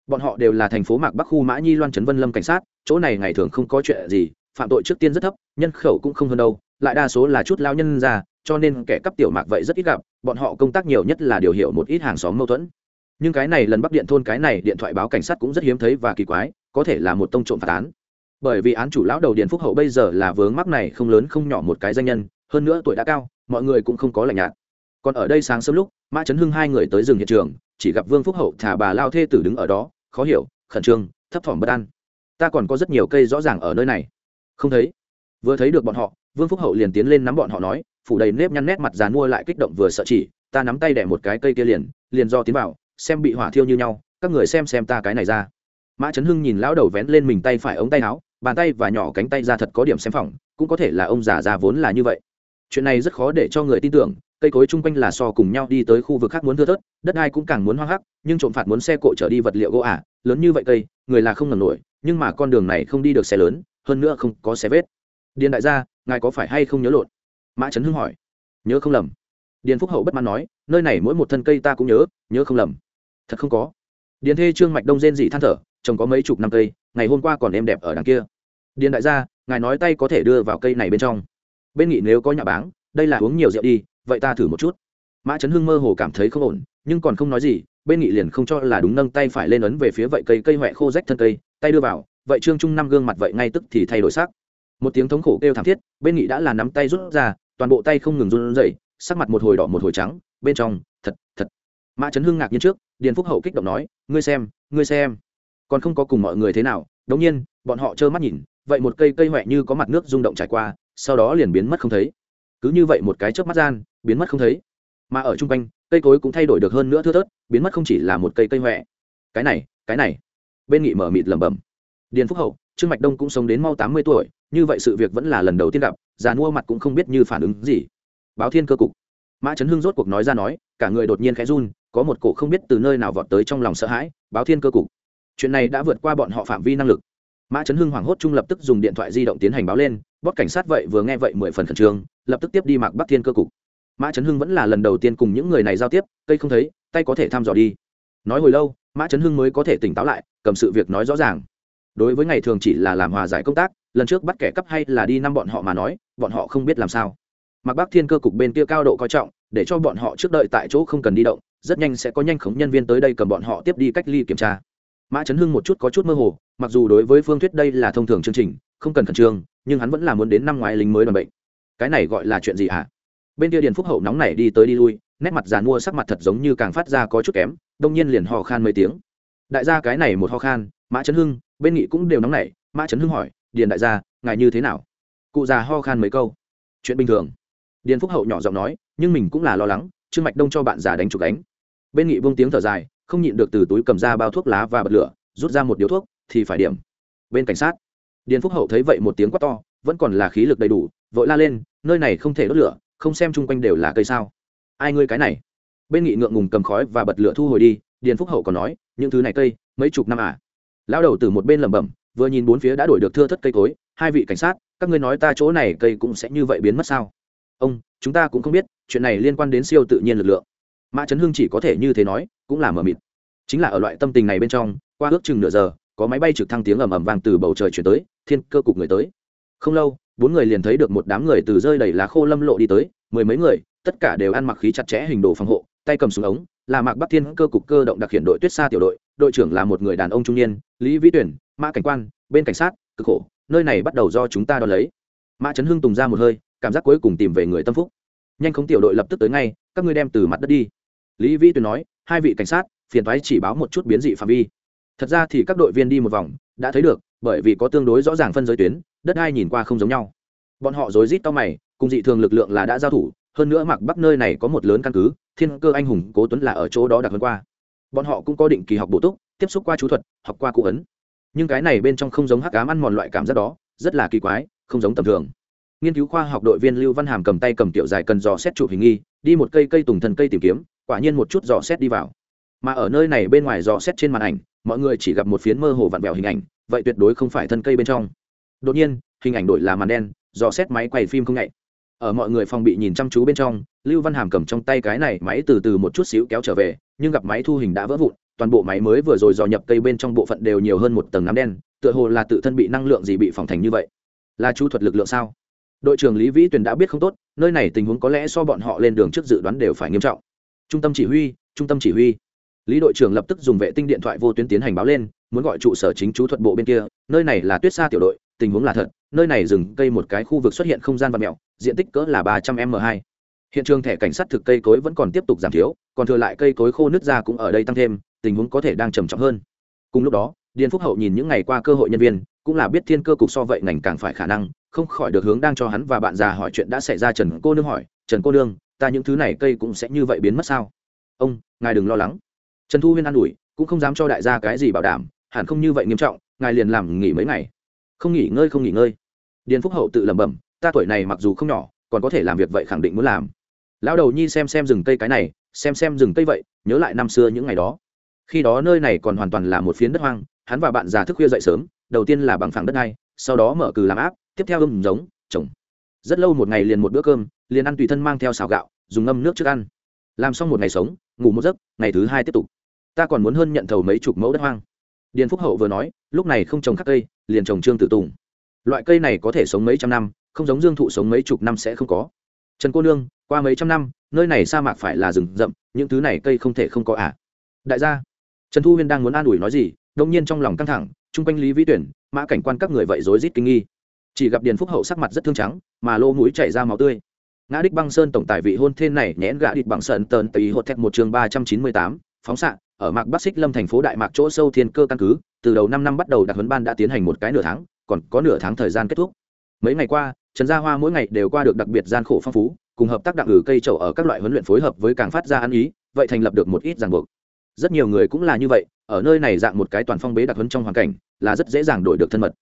Bọn họ đều là thành phố mạc bắc khu mã nhi loan trấn vân lâm cảnh sát, chỗ này ngày thường không có chuyện gì, phạm tội trước tiên rất thấp, nhân khẩu cũng không hơn đâu, lại đa số là chút lao nhân ra, cho nên kẻ cắp tiểu mạc vậy rất ít gặp, bọn họ công tác nhiều nhất là điều hiểu một ít hàng xóm mâu thuẫn nhưng cái này lần bắc điện thôn cái này điện thoại báo cảnh sát cũng rất hiếm thấy và kỳ quái, có thể là một tông trộm phạt án. Bởi vì án chủ lão đầu điện phúc hậu bây giờ là vướng mắc này không lớn không nhỏ một cái danh nhân, hơn nữa tuổi đã cao, mọi người cũng không có lạnh nhạt. Còn ở đây sáng sớm lúc, mã trấn hưng hai người tới rừng hiện trường, chỉ gặp vương phúc hậu thả bà lao thê tử đứng ở đó, khó hiểu, khẩn trương, thấp thỏm bất an. Ta còn có rất nhiều cây rõ ràng ở nơi này. Không thấy. Vừa thấy được bọn họ, vương phúc hậu liền tiến lên nắm bọn họ nói, phủ đầy nếp nhăn nét mặt dàn mua lại kích động vừa sợ chỉ, ta nắm tay đẻ một cái cây kia liền liền do tiến vào xem bị hỏa thiêu như nhau, các người xem xem ta cái này ra. Mã trấn hưng nhìn lão đầu vén lên mình tay phải ống tay áo, bàn tay và nhỏ cánh tay ra thật có điểm xem phỏng, cũng có thể là ông già già vốn là như vậy. Chuyện này rất khó để cho người tin tưởng, cây cối chung quanh là so cùng nhau đi tới khu vực khác muốn thưa thớt, đất ai cũng càng muốn hoang hắc, nhưng trộm phạt muốn xe cộ trở đi vật liệu gỗ ả lớn như vậy cây, người là không ngần nổi, nhưng mà con đường này không đi được xe lớn, hơn nữa không có xe vết. Điền đại gia, ngài có phải hay không nhớ lộn? Mã trấn hưng hỏi. Nhớ không lầm. Điền phúc hậu bất mãn nói, nơi này mỗi một thân cây ta cũng nhớ nhớ không lầm thật không có. Điền thê trương mạch đông rên dị than thở trồng có mấy chục năm cây, ngày hôm qua còn êm đẹp ở đằng kia. Điền đại gia, ngài nói tay có thể đưa vào cây này bên trong. Bên nghị nếu có nhà báng, đây là uống nhiều rượu đi, vậy ta thử một chút. Mã trấn hưng mơ hồ cảm thấy không ổn, nhưng còn không nói gì, bên nghị liền không cho là đúng nâng tay phải lên ấn về phía vậy cây cây huệ khô rách thân cây, tay đưa vào, vậy trương trung năm gương mặt vậy ngay tức thì thay đổi sắc. Một tiếng thống khổ kêu thảm thiết, bên nghị đã là nắm tay rút ra, toàn bộ tay không ngừng run rẩy, sắc mặt một hồi đỏ một hồi trắng, bên trong, thật thật. Mã trấn hưng ngạc nhiên trước điền phúc hậu kích động nói, ngươi xem ngươi xem. Còn không có cùng mọi người thế nào. Đống nhiên, bọn họ trơ mắt nhìn, vậy một cây cây huệ như có mặt nước rung động trải qua, sau đó liền biến mất không thấy. Cứ như vậy một cái chớp mắt gian, biến mất không thấy. Mà ở trung quanh, cây cối cũng thay đổi được hơn nữa thưa thớt, biến mất không chỉ là một cây cây huệ cái này cái này. Bên nghị mở mịt lẩm bẩm. Điền phúc hậu, trương mạch đông cũng sống đến mau tám mươi tuổi, như vậy sự việc vẫn là lần đầu tiên gặp, già mua mặt cũng không biết như phản ứng gì. Báo thiên cơ cục. Mã trấn hưng rốt cuộc nói ra nói, cả người đột nhiên khẽ run có một cổ không biết từ nơi nào vọt tới trong lòng sợ hãi, báo thiên cơ cục. Chuyện này đã vượt qua bọn họ phạm vi năng lực. Mã trấn hưng hoảng hốt trung lập tức dùng điện thoại di động tiến hành báo lên bót cảnh sát vậy vừa nghe vậy mười phần khẩn trương, lập tức tiếp đi mặc bắc thiên cơ cục. Mã trấn hưng vẫn là lần đầu tiên cùng những người này giao tiếp, cây không thấy, tay có thể thăm dò đi. Nói hồi lâu, mã trấn hưng mới có thể tỉnh táo lại, cầm sự việc nói rõ ràng. Đối với ngày thường chỉ là làm hòa giải công tác, lần trước bắt kẻ cắp hay là đi năm bọn họ mà nói, bọn họ không biết làm sao. Mặc bác thiên cơ cục bên kia cao độ coi trọng, để cho bọn họ trước đợi tại chỗ không cần đi động rất nhanh sẽ có nhanh khống nhân viên tới đây cầm bọn họ tiếp đi cách ly kiểm tra. Mã chấn hưng một chút có chút mơ hồ, mặc dù đối với phương thuyết đây là thông thường chương trình, không cần khẩn trương, nhưng hắn vẫn là muốn đến năm ngoái lính mới đoàn bệnh. Cái này gọi là chuyện gì hả? Bên kia điền phúc hậu nóng này đi tới đi lui, nét mặt giàn mua sắc mặt thật giống như càng phát ra có chút kém, đông nhiên liền ho khan mấy tiếng. Đại gia cái này một ho khan, mã trấn hưng, bên nghị cũng đều nóng nảy, mã trấn hưng hỏi, điền đại gia, ngài như thế nào? Cụ già ho khan mấy câu. Chuyện bình thường. Điền phúc hậu nhỏ giọng nói, nhưng mình cũng là lo lắng, trương mạch đông cho bạn già đánh trục đánh bên nghị vương tiếng thở dài, không nhịn được từ túi cầm ra bao thuốc lá và bật lửa, rút ra một điếu thuốc, thì phải điểm. Bên cảnh sát, điền phúc hậu thấy vậy một tiếng quát to, vẫn còn là khí lực đầy đủ, vội la lên, nơi này không thể đốt lửa, không xem chung quanh đều là cây sao. Ai ngươi cái này? Bên nghị ngượng ngùng cầm khói và bật lửa thu hồi đi, điền phúc hậu còn nói, những thứ này cây, mấy chục năm à? Lão đầu từ một bên lẩm bẩm, vừa nhìn bốn phía đã đổi được thưa thất cây cối, hai vị cảnh sát, các ngươi nói ta chỗ này cây cũng sẽ như vậy biến mất sao? Ông, chúng ta cũng không biết, chuyện này liên quan đến siêu tự nhiên lực lượng mã trấn hưng chỉ có thể như thế nói, cũng là mờ mịt. Chính là ở loại tâm tình này bên trong, qua ước chừng nửa giờ, có máy bay trực thăng tiếng ầm ầm vang từ bầu trời chuyển tới, thiên cơ cục người tới. Không lâu, bốn người liền thấy được một đám người từ rơi đầy lá khô lâm lộ đi tới, mười mấy người, tất cả đều ăn mặc khí chặt chẽ hình đồ phòng hộ, tay cầm súng ống, là mạc bắc thiên cơ cục cơ động đặc hiện đội tuyết xa tiểu đội đội trưởng là một người đàn ông trung niên, lý vĩ tuyển, mã cảnh quan, bên cảnh sát, cực khổ, nơi này bắt đầu do chúng ta đo lấy. Mã trấn hưng tùng ra một hơi, cảm giác cuối cùng tìm về người tâm phúc. Nhanh khống tiểu đội lập tức tới ngay, các ngươi đem từ mặt đất đi lý vĩ tuyền nói, hai vị cảnh sát, phiền thoái chỉ báo một chút biến dị phạm vi. Thật ra thì các đội viên đi một vòng, đã thấy được, bởi vì có tương đối rõ ràng phân giới tuyến, đất ai nhìn qua không giống nhau. Bọn họ rối rít to mày, cùng dị thường lực lượng là đã giao thủ, hơn nữa mặc bắc nơi này có một lớn căn cứ, thiên cơ anh hùng cố tuấn là ở chỗ đó đặc hơn qua. Bọn họ cũng có định kỳ học bổ túc, tiếp xúc qua chú thuật, học qua cụ ấn. Nhưng cái này bên trong không giống hắc ám ăn mòn loại cảm giác đó, rất là kỳ quái, không giống tầm thường. Nghiên cứu khoa học đội viên lưu văn hàm cầm tay cầm tiểu dài cần dò xét chụp hình nghi đi một cây cây tùng thần cây tìm kiếm, quả nhiên một chút dò xét đi vào. Mà ở nơi này bên ngoài dò xét trên màn ảnh, mọi người chỉ gặp một phiến mơ hồ vặn vẹo hình ảnh, vậy tuyệt đối không phải thân cây bên trong. Đột nhiên, hình ảnh đổi là màn đen, dò xét máy quay phim không nhạy. Ở mọi người phòng bị nhìn chăm chú bên trong, lưu văn hàm cầm trong tay cái này máy từ từ một chút xíu kéo trở về, nhưng gặp máy thu hình đã vỡ vụn, toàn bộ máy mới vừa rồi dò nhập cây bên trong bộ phận đều nhiều hơn một tầng nám đen, tựa hồ là tự thân bị năng lượng gì bị phòng thành như vậy. Là chú thuật lực lượng sao? Đội trưởng lý vĩ tuyền đã biết không tốt, nơi này tình huống có lẽ so bọn họ lên đường trước dự đoán đều phải nghiêm trọng. Trung tâm chỉ huy, trung tâm chỉ huy. Lý đội trưởng lập tức dùng vệ tinh điện thoại vô tuyến tiến hành báo lên, muốn gọi trụ sở chính chú thuật bộ bên kia, nơi này là tuyết xa tiểu đội, tình huống là thật, nơi này rừng cây một cái khu vực xuất hiện không gian vật mèo, diện tích cỡ là ba trăm m hai. Hiện trường thẻ cảnh sát thực cây cối vẫn còn tiếp tục giảm thiếu, còn thừa lại cây cối khô nứt ra cũng ở đây tăng thêm, tình huống có thể đang trầm trọng hơn. Cùng lúc đó, điền phúc hậu nhìn những ngày qua cơ hội nhân viên cũng là biết thiên cơ cục so vậy ngành càng phải khả năng, không khỏi được hướng đang cho hắn và bạn già hỏi chuyện đã xảy ra trần cô nương hỏi, trần cô nương, ta những thứ này cây cũng sẽ như vậy biến mất sao? Ông, ngài đừng lo lắng. Trần thu huyên an ủi, cũng không dám cho đại gia cái gì bảo đảm, hẳn không như vậy nghiêm trọng, ngài liền làm nghỉ mấy ngày. Không nghỉ ngơi, không nghỉ ngơi. Điền phúc hậu tự lẩm bẩm, ta tuổi này mặc dù không nhỏ, còn có thể làm việc vậy khẳng định muốn làm. Lão đầu nhi xem xem rừng cây cái này, xem xem rừng cây vậy, nhớ lại năm xưa những ngày đó. Khi đó nơi này còn hoàn toàn là một phiến đất hoang, hắn và bạn già thức khuya dậy sớm đầu tiên là bằng phẳng đất này sau đó mở cừ làm áp, tiếp theo ươm giống, trồng. Rất lâu một ngày liền một bữa cơm, liền ăn tùy thân mang theo xào gạo, dùng ngâm nước trước ăn. Làm xong một ngày sống, ngủ một giấc, ngày thứ hai tiếp tục. Ta còn muốn hơn nhận thầu mấy chục mẫu đất hoang. Điền phúc hậu vừa nói, lúc này không trồng các cây, liền trồng trương tử tùng. Loại cây này có thể sống mấy trăm năm, không giống dương thụ sống mấy chục năm sẽ không có. Trần cô nương, qua mấy trăm năm, nơi này sa mạc phải là rừng rậm, những thứ này cây không thể không có ả à. đại gia, trần thu huyên đang muốn an ủi nói gì đông nhiên trong lòng căng thẳng chung quanh lý vĩ tuyển, mã cảnh quan các người vậy rối rít kinh nghi. Chỉ gặp điền phúc hậu sắc mặt rất thương trắng, mà lô mũi chảy ra máu tươi. Ngã đích băng sơn tổng tài vị hôn thên này nhẽn gã địch bằng sơn tờn tùy hột thẹt một chương ba trăm chín mươi tám, phóng xạ, ở mạc bắc xích lâm thành phố đại mạc chỗ sâu thiên cơ căn cứ, từ đầu năm năm bắt đầu đặc huấn ban đã tiến hành một cái nửa tháng, còn có nửa tháng thời gian kết thúc. Mấy ngày qua, trần gia hoa mỗi ngày đều qua được đặc biệt gian khổ phong phú, cùng hợp tác đặng ử cây trầu ở các loại huấn luyện phối hợp với càng phát ra ăn ý, vậy thành lập được một ít ràng buộc rất nhiều người cũng là như vậy, ở nơi này dạng một cái toàn phong bế đặc huấn trong hoàn cảnh, là rất dễ dàng đổi được thân mật.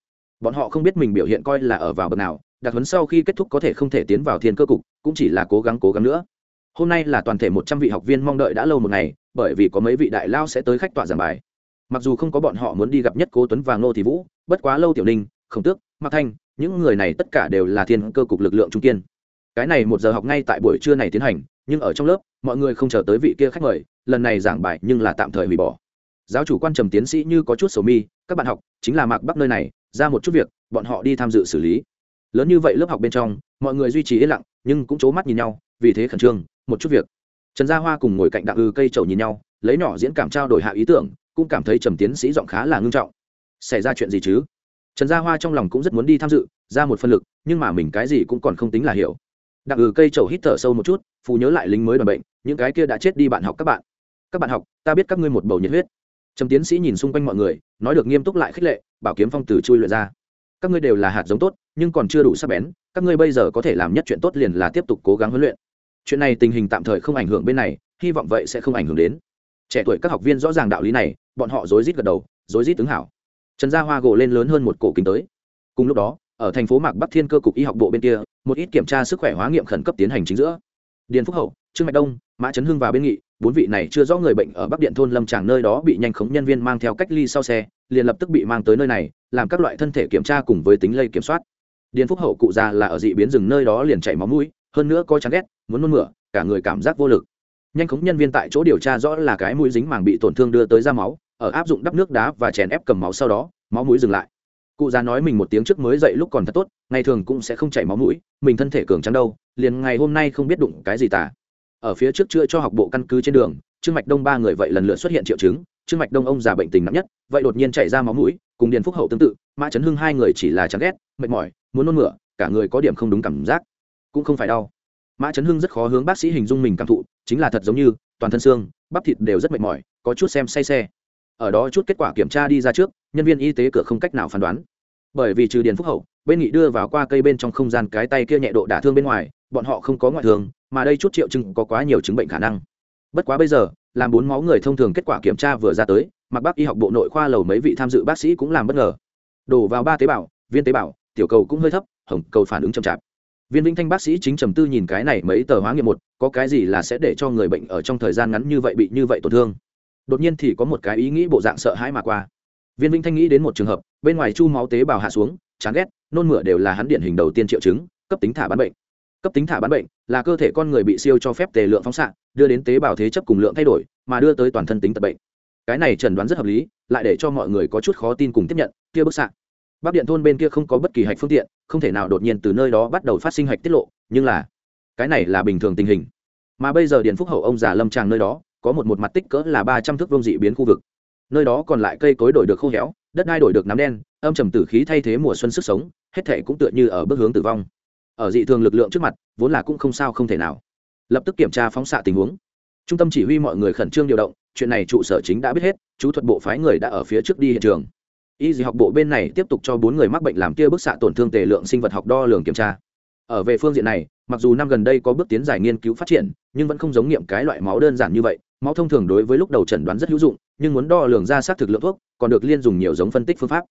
Bọn họ không biết mình biểu hiện coi là ở vào bậc nào đặc huấn sau khi kết thúc có thể không thể tiến vào thiên cơ cục, cũng chỉ là cố gắng cố gắng nữa. Hôm nay là toàn thể một trăm vị học viên mong đợi đã lâu một ngày, bởi vì có mấy vị đại lao sẽ tới khách tọa giảng bài. Mặc dù không có bọn họ muốn đi gặp nhất cố tuấn và ngô thì vũ, bất quá lâu tiểu ninh, khổng tước mặc thanh, những người này tất cả đều là thiên cơ cục lực lượng trung kiên. Cái này một giờ học ngay tại buổi trưa này tiến hành, nhưng ở trong lớp, mọi người không chờ tới vị kia khách mời lần này giảng bài nhưng là tạm thời hủy bỏ. Giáo chủ quan trầm tiến sĩ như có chút sầu mi, các bạn học, chính là mạc bắc nơi này, ra một chút việc, bọn họ đi tham dự xử lý. Lớn như vậy lớp học bên trong, mọi người duy trì yên lặng, nhưng cũng c mắt nhìn nhau, vì thế khẩn trương, một chút việc. Trần gia hoa cùng ngồi cạnh đặng ư cây trầu nhìn nhau, lấy nhỏ diễn cảm trao đổi hạ ý tưởng, cũng cảm thấy trầm tiến sĩ giọng khá là ngưng trọng. Xảy ra chuyện gì chứ? Trần gia hoa trong lòng cũng rất muốn đi tham dự, ra một phân lực, nhưng mà mình cái gì cũng còn không tính là hiểu. Đặng ư cây trầu hít thở sâu một chút, phù nhớ lại lính mới đoàn bệnh, những cái kia đã chết đi bạn học các bạn các bạn học, ta biết các ngươi một bầu nhiệt huyết. Trầm tiến sĩ nhìn xung quanh mọi người, nói được nghiêm túc lại khích lệ, bảo kiếm phong từ chui luyện ra. Các ngươi đều là hạt giống tốt, nhưng còn chưa đủ sắc bén, các ngươi bây giờ có thể làm nhất chuyện tốt liền là tiếp tục cố gắng huấn luyện. Chuyện này tình hình tạm thời không ảnh hưởng bên này, hy vọng vậy sẽ không ảnh hưởng đến. Trẻ tuổi các học viên rõ ràng đạo lý này, bọn họ rối rít gật đầu, rối rít ứng hảo. Trần gia hoa gỗ lên lớn hơn một cổ kính tới. Cùng lúc đó, ở thành phố mạc bắc thiên cơ cục y học bộ bên kia, một ít kiểm tra sức khỏe hóa nghiệm khẩn cấp tiến hành chính giữa. Điền phúc hậu, trương mạch đông, mã trấn hưng và bên nghị bốn vị này chưa rõ người bệnh ở bắc điện thôn lâm tràng nơi đó bị nhanh khống nhân viên mang theo cách ly sau xe, liền lập tức bị mang tới nơi này, làm các loại thân thể kiểm tra cùng với tính lây kiểm soát. Điền phúc hậu cụ già là ở dị biến rừng nơi đó liền chảy máu mũi, hơn nữa coi chán ghét, muốn nôn mửa, cả người cảm giác vô lực. Nhanh khống nhân viên tại chỗ điều tra rõ là cái mũi dính màng bị tổn thương đưa tới ra máu, ở áp dụng đắp nước đá và chèn ép cầm máu sau đó, máu mũi dừng lại. Cụ già nói mình một tiếng trước mới dậy lúc còn thật tốt, ngày thường cũng sẽ không chảy máu mũi, mình thân thể cường trắng đâu, liền ngày hôm nay không biết đụng cái gì tả ở phía trước chữa cho học bộ căn cứ trên đường, trương mạch đông ba người vậy lần lượt xuất hiện triệu chứng, trương mạch đông ông già bệnh tình nặng nhất, vậy đột nhiên chảy ra máu mũi, cùng điền phúc hậu tương tự, mã chấn hưng hai người chỉ là chán ghét, mệt mỏi, muốn nôn mửa, cả người có điểm không đúng cảm giác, cũng không phải đau. Mã chấn hưng rất khó hướng bác sĩ hình dung mình cảm thụ, chính là thật giống như, toàn thân xương, bắp thịt đều rất mệt mỏi, có chút xem say xe. Ở đó chút kết quả kiểm tra đi ra trước, nhân viên y tế cửa không cách nào phán đoán. Bởi vì trừ điền phúc hậu bên nghị đưa vào qua cây bên trong không gian cái tay kia nhẹ độ đả thương bên ngoài, bọn họ không có ngoại thương, mà đây chút triệu chứng có quá nhiều chứng bệnh khả năng. Bất quá bây giờ, làm bốn máu người thông thường kết quả kiểm tra vừa ra tới, mặc bác y học bộ nội khoa lầu mấy vị tham dự bác sĩ cũng làm bất ngờ. Đổ vào ba tế bào, viên tế bào, tiểu cầu cũng hơi thấp, hồng cầu phản ứng chậm chạp. Viên vĩnh thanh bác sĩ chính trầm tư nhìn cái này mấy tờ hóa nghiệm một, có cái gì là sẽ để cho người bệnh ở trong thời gian ngắn như vậy bị như vậy tổn thương? Đột nhiên thì có một cái ý nghĩ bộ dạng sợ hãi mà qua. Viên vĩnh thanh nghĩ đến một trường hợp, bên ngoài chu máu tế bào hạ xuống, chán ghét nôn mửa đều là hắn điển hình đầu tiên triệu chứng, cấp tính thả bán bệnh. Cấp tính thả bán bệnh là cơ thể con người bị siêu cho phép tề lượng phóng xạ, đưa đến tế bào thế chấp cùng lượng thay đổi, mà đưa tới toàn thân tính tật bệnh. Cái này trần đoán rất hợp lý, lại để cho mọi người có chút khó tin cùng tiếp nhận, kia bức xạ. Bắc điện thôn bên kia không có bất kỳ hạch phương tiện, không thể nào đột nhiên từ nơi đó bắt đầu phát sinh hạch tiết lộ, nhưng là, cái này là bình thường tình hình. Mà bây giờ điện phúc hậu ông già lâm tràng nơi đó, có một một mặt tích cỡ là ba trăm thước vông dị biến khu vực nơi đó còn lại cây cối đổi được khô héo, đất đai đổi được nắm đen, âm trầm tử khí thay thế mùa xuân sức sống, hết thể cũng tựa như ở bước hướng tử vong. Ở dị thường lực lượng trước mặt, vốn là cũng không sao không thể nào. Lập tức kiểm tra phóng xạ tình huống. Trung tâm chỉ huy mọi người khẩn trương điều động, chuyện này trụ sở chính đã biết hết, chú thuật bộ phái người đã ở phía trước đi hiện trường. Y dị học bộ bên này tiếp tục cho bốn người mắc bệnh làm kia bức xạ tổn thương tề lượng sinh vật học đo lường kiểm tra. Ở về phương diện này, mặc dù năm gần đây có bước tiến dài nghiên cứu phát triển, nhưng vẫn không giống nghiệm cái loại máu đơn giản như vậy, máu thông thường đối với lúc đầu chẩn đoán rất hữu dụng nhưng muốn đo lường ra xác thực lượng thuốc, còn được liên dùng nhiều giống phân tích phương pháp.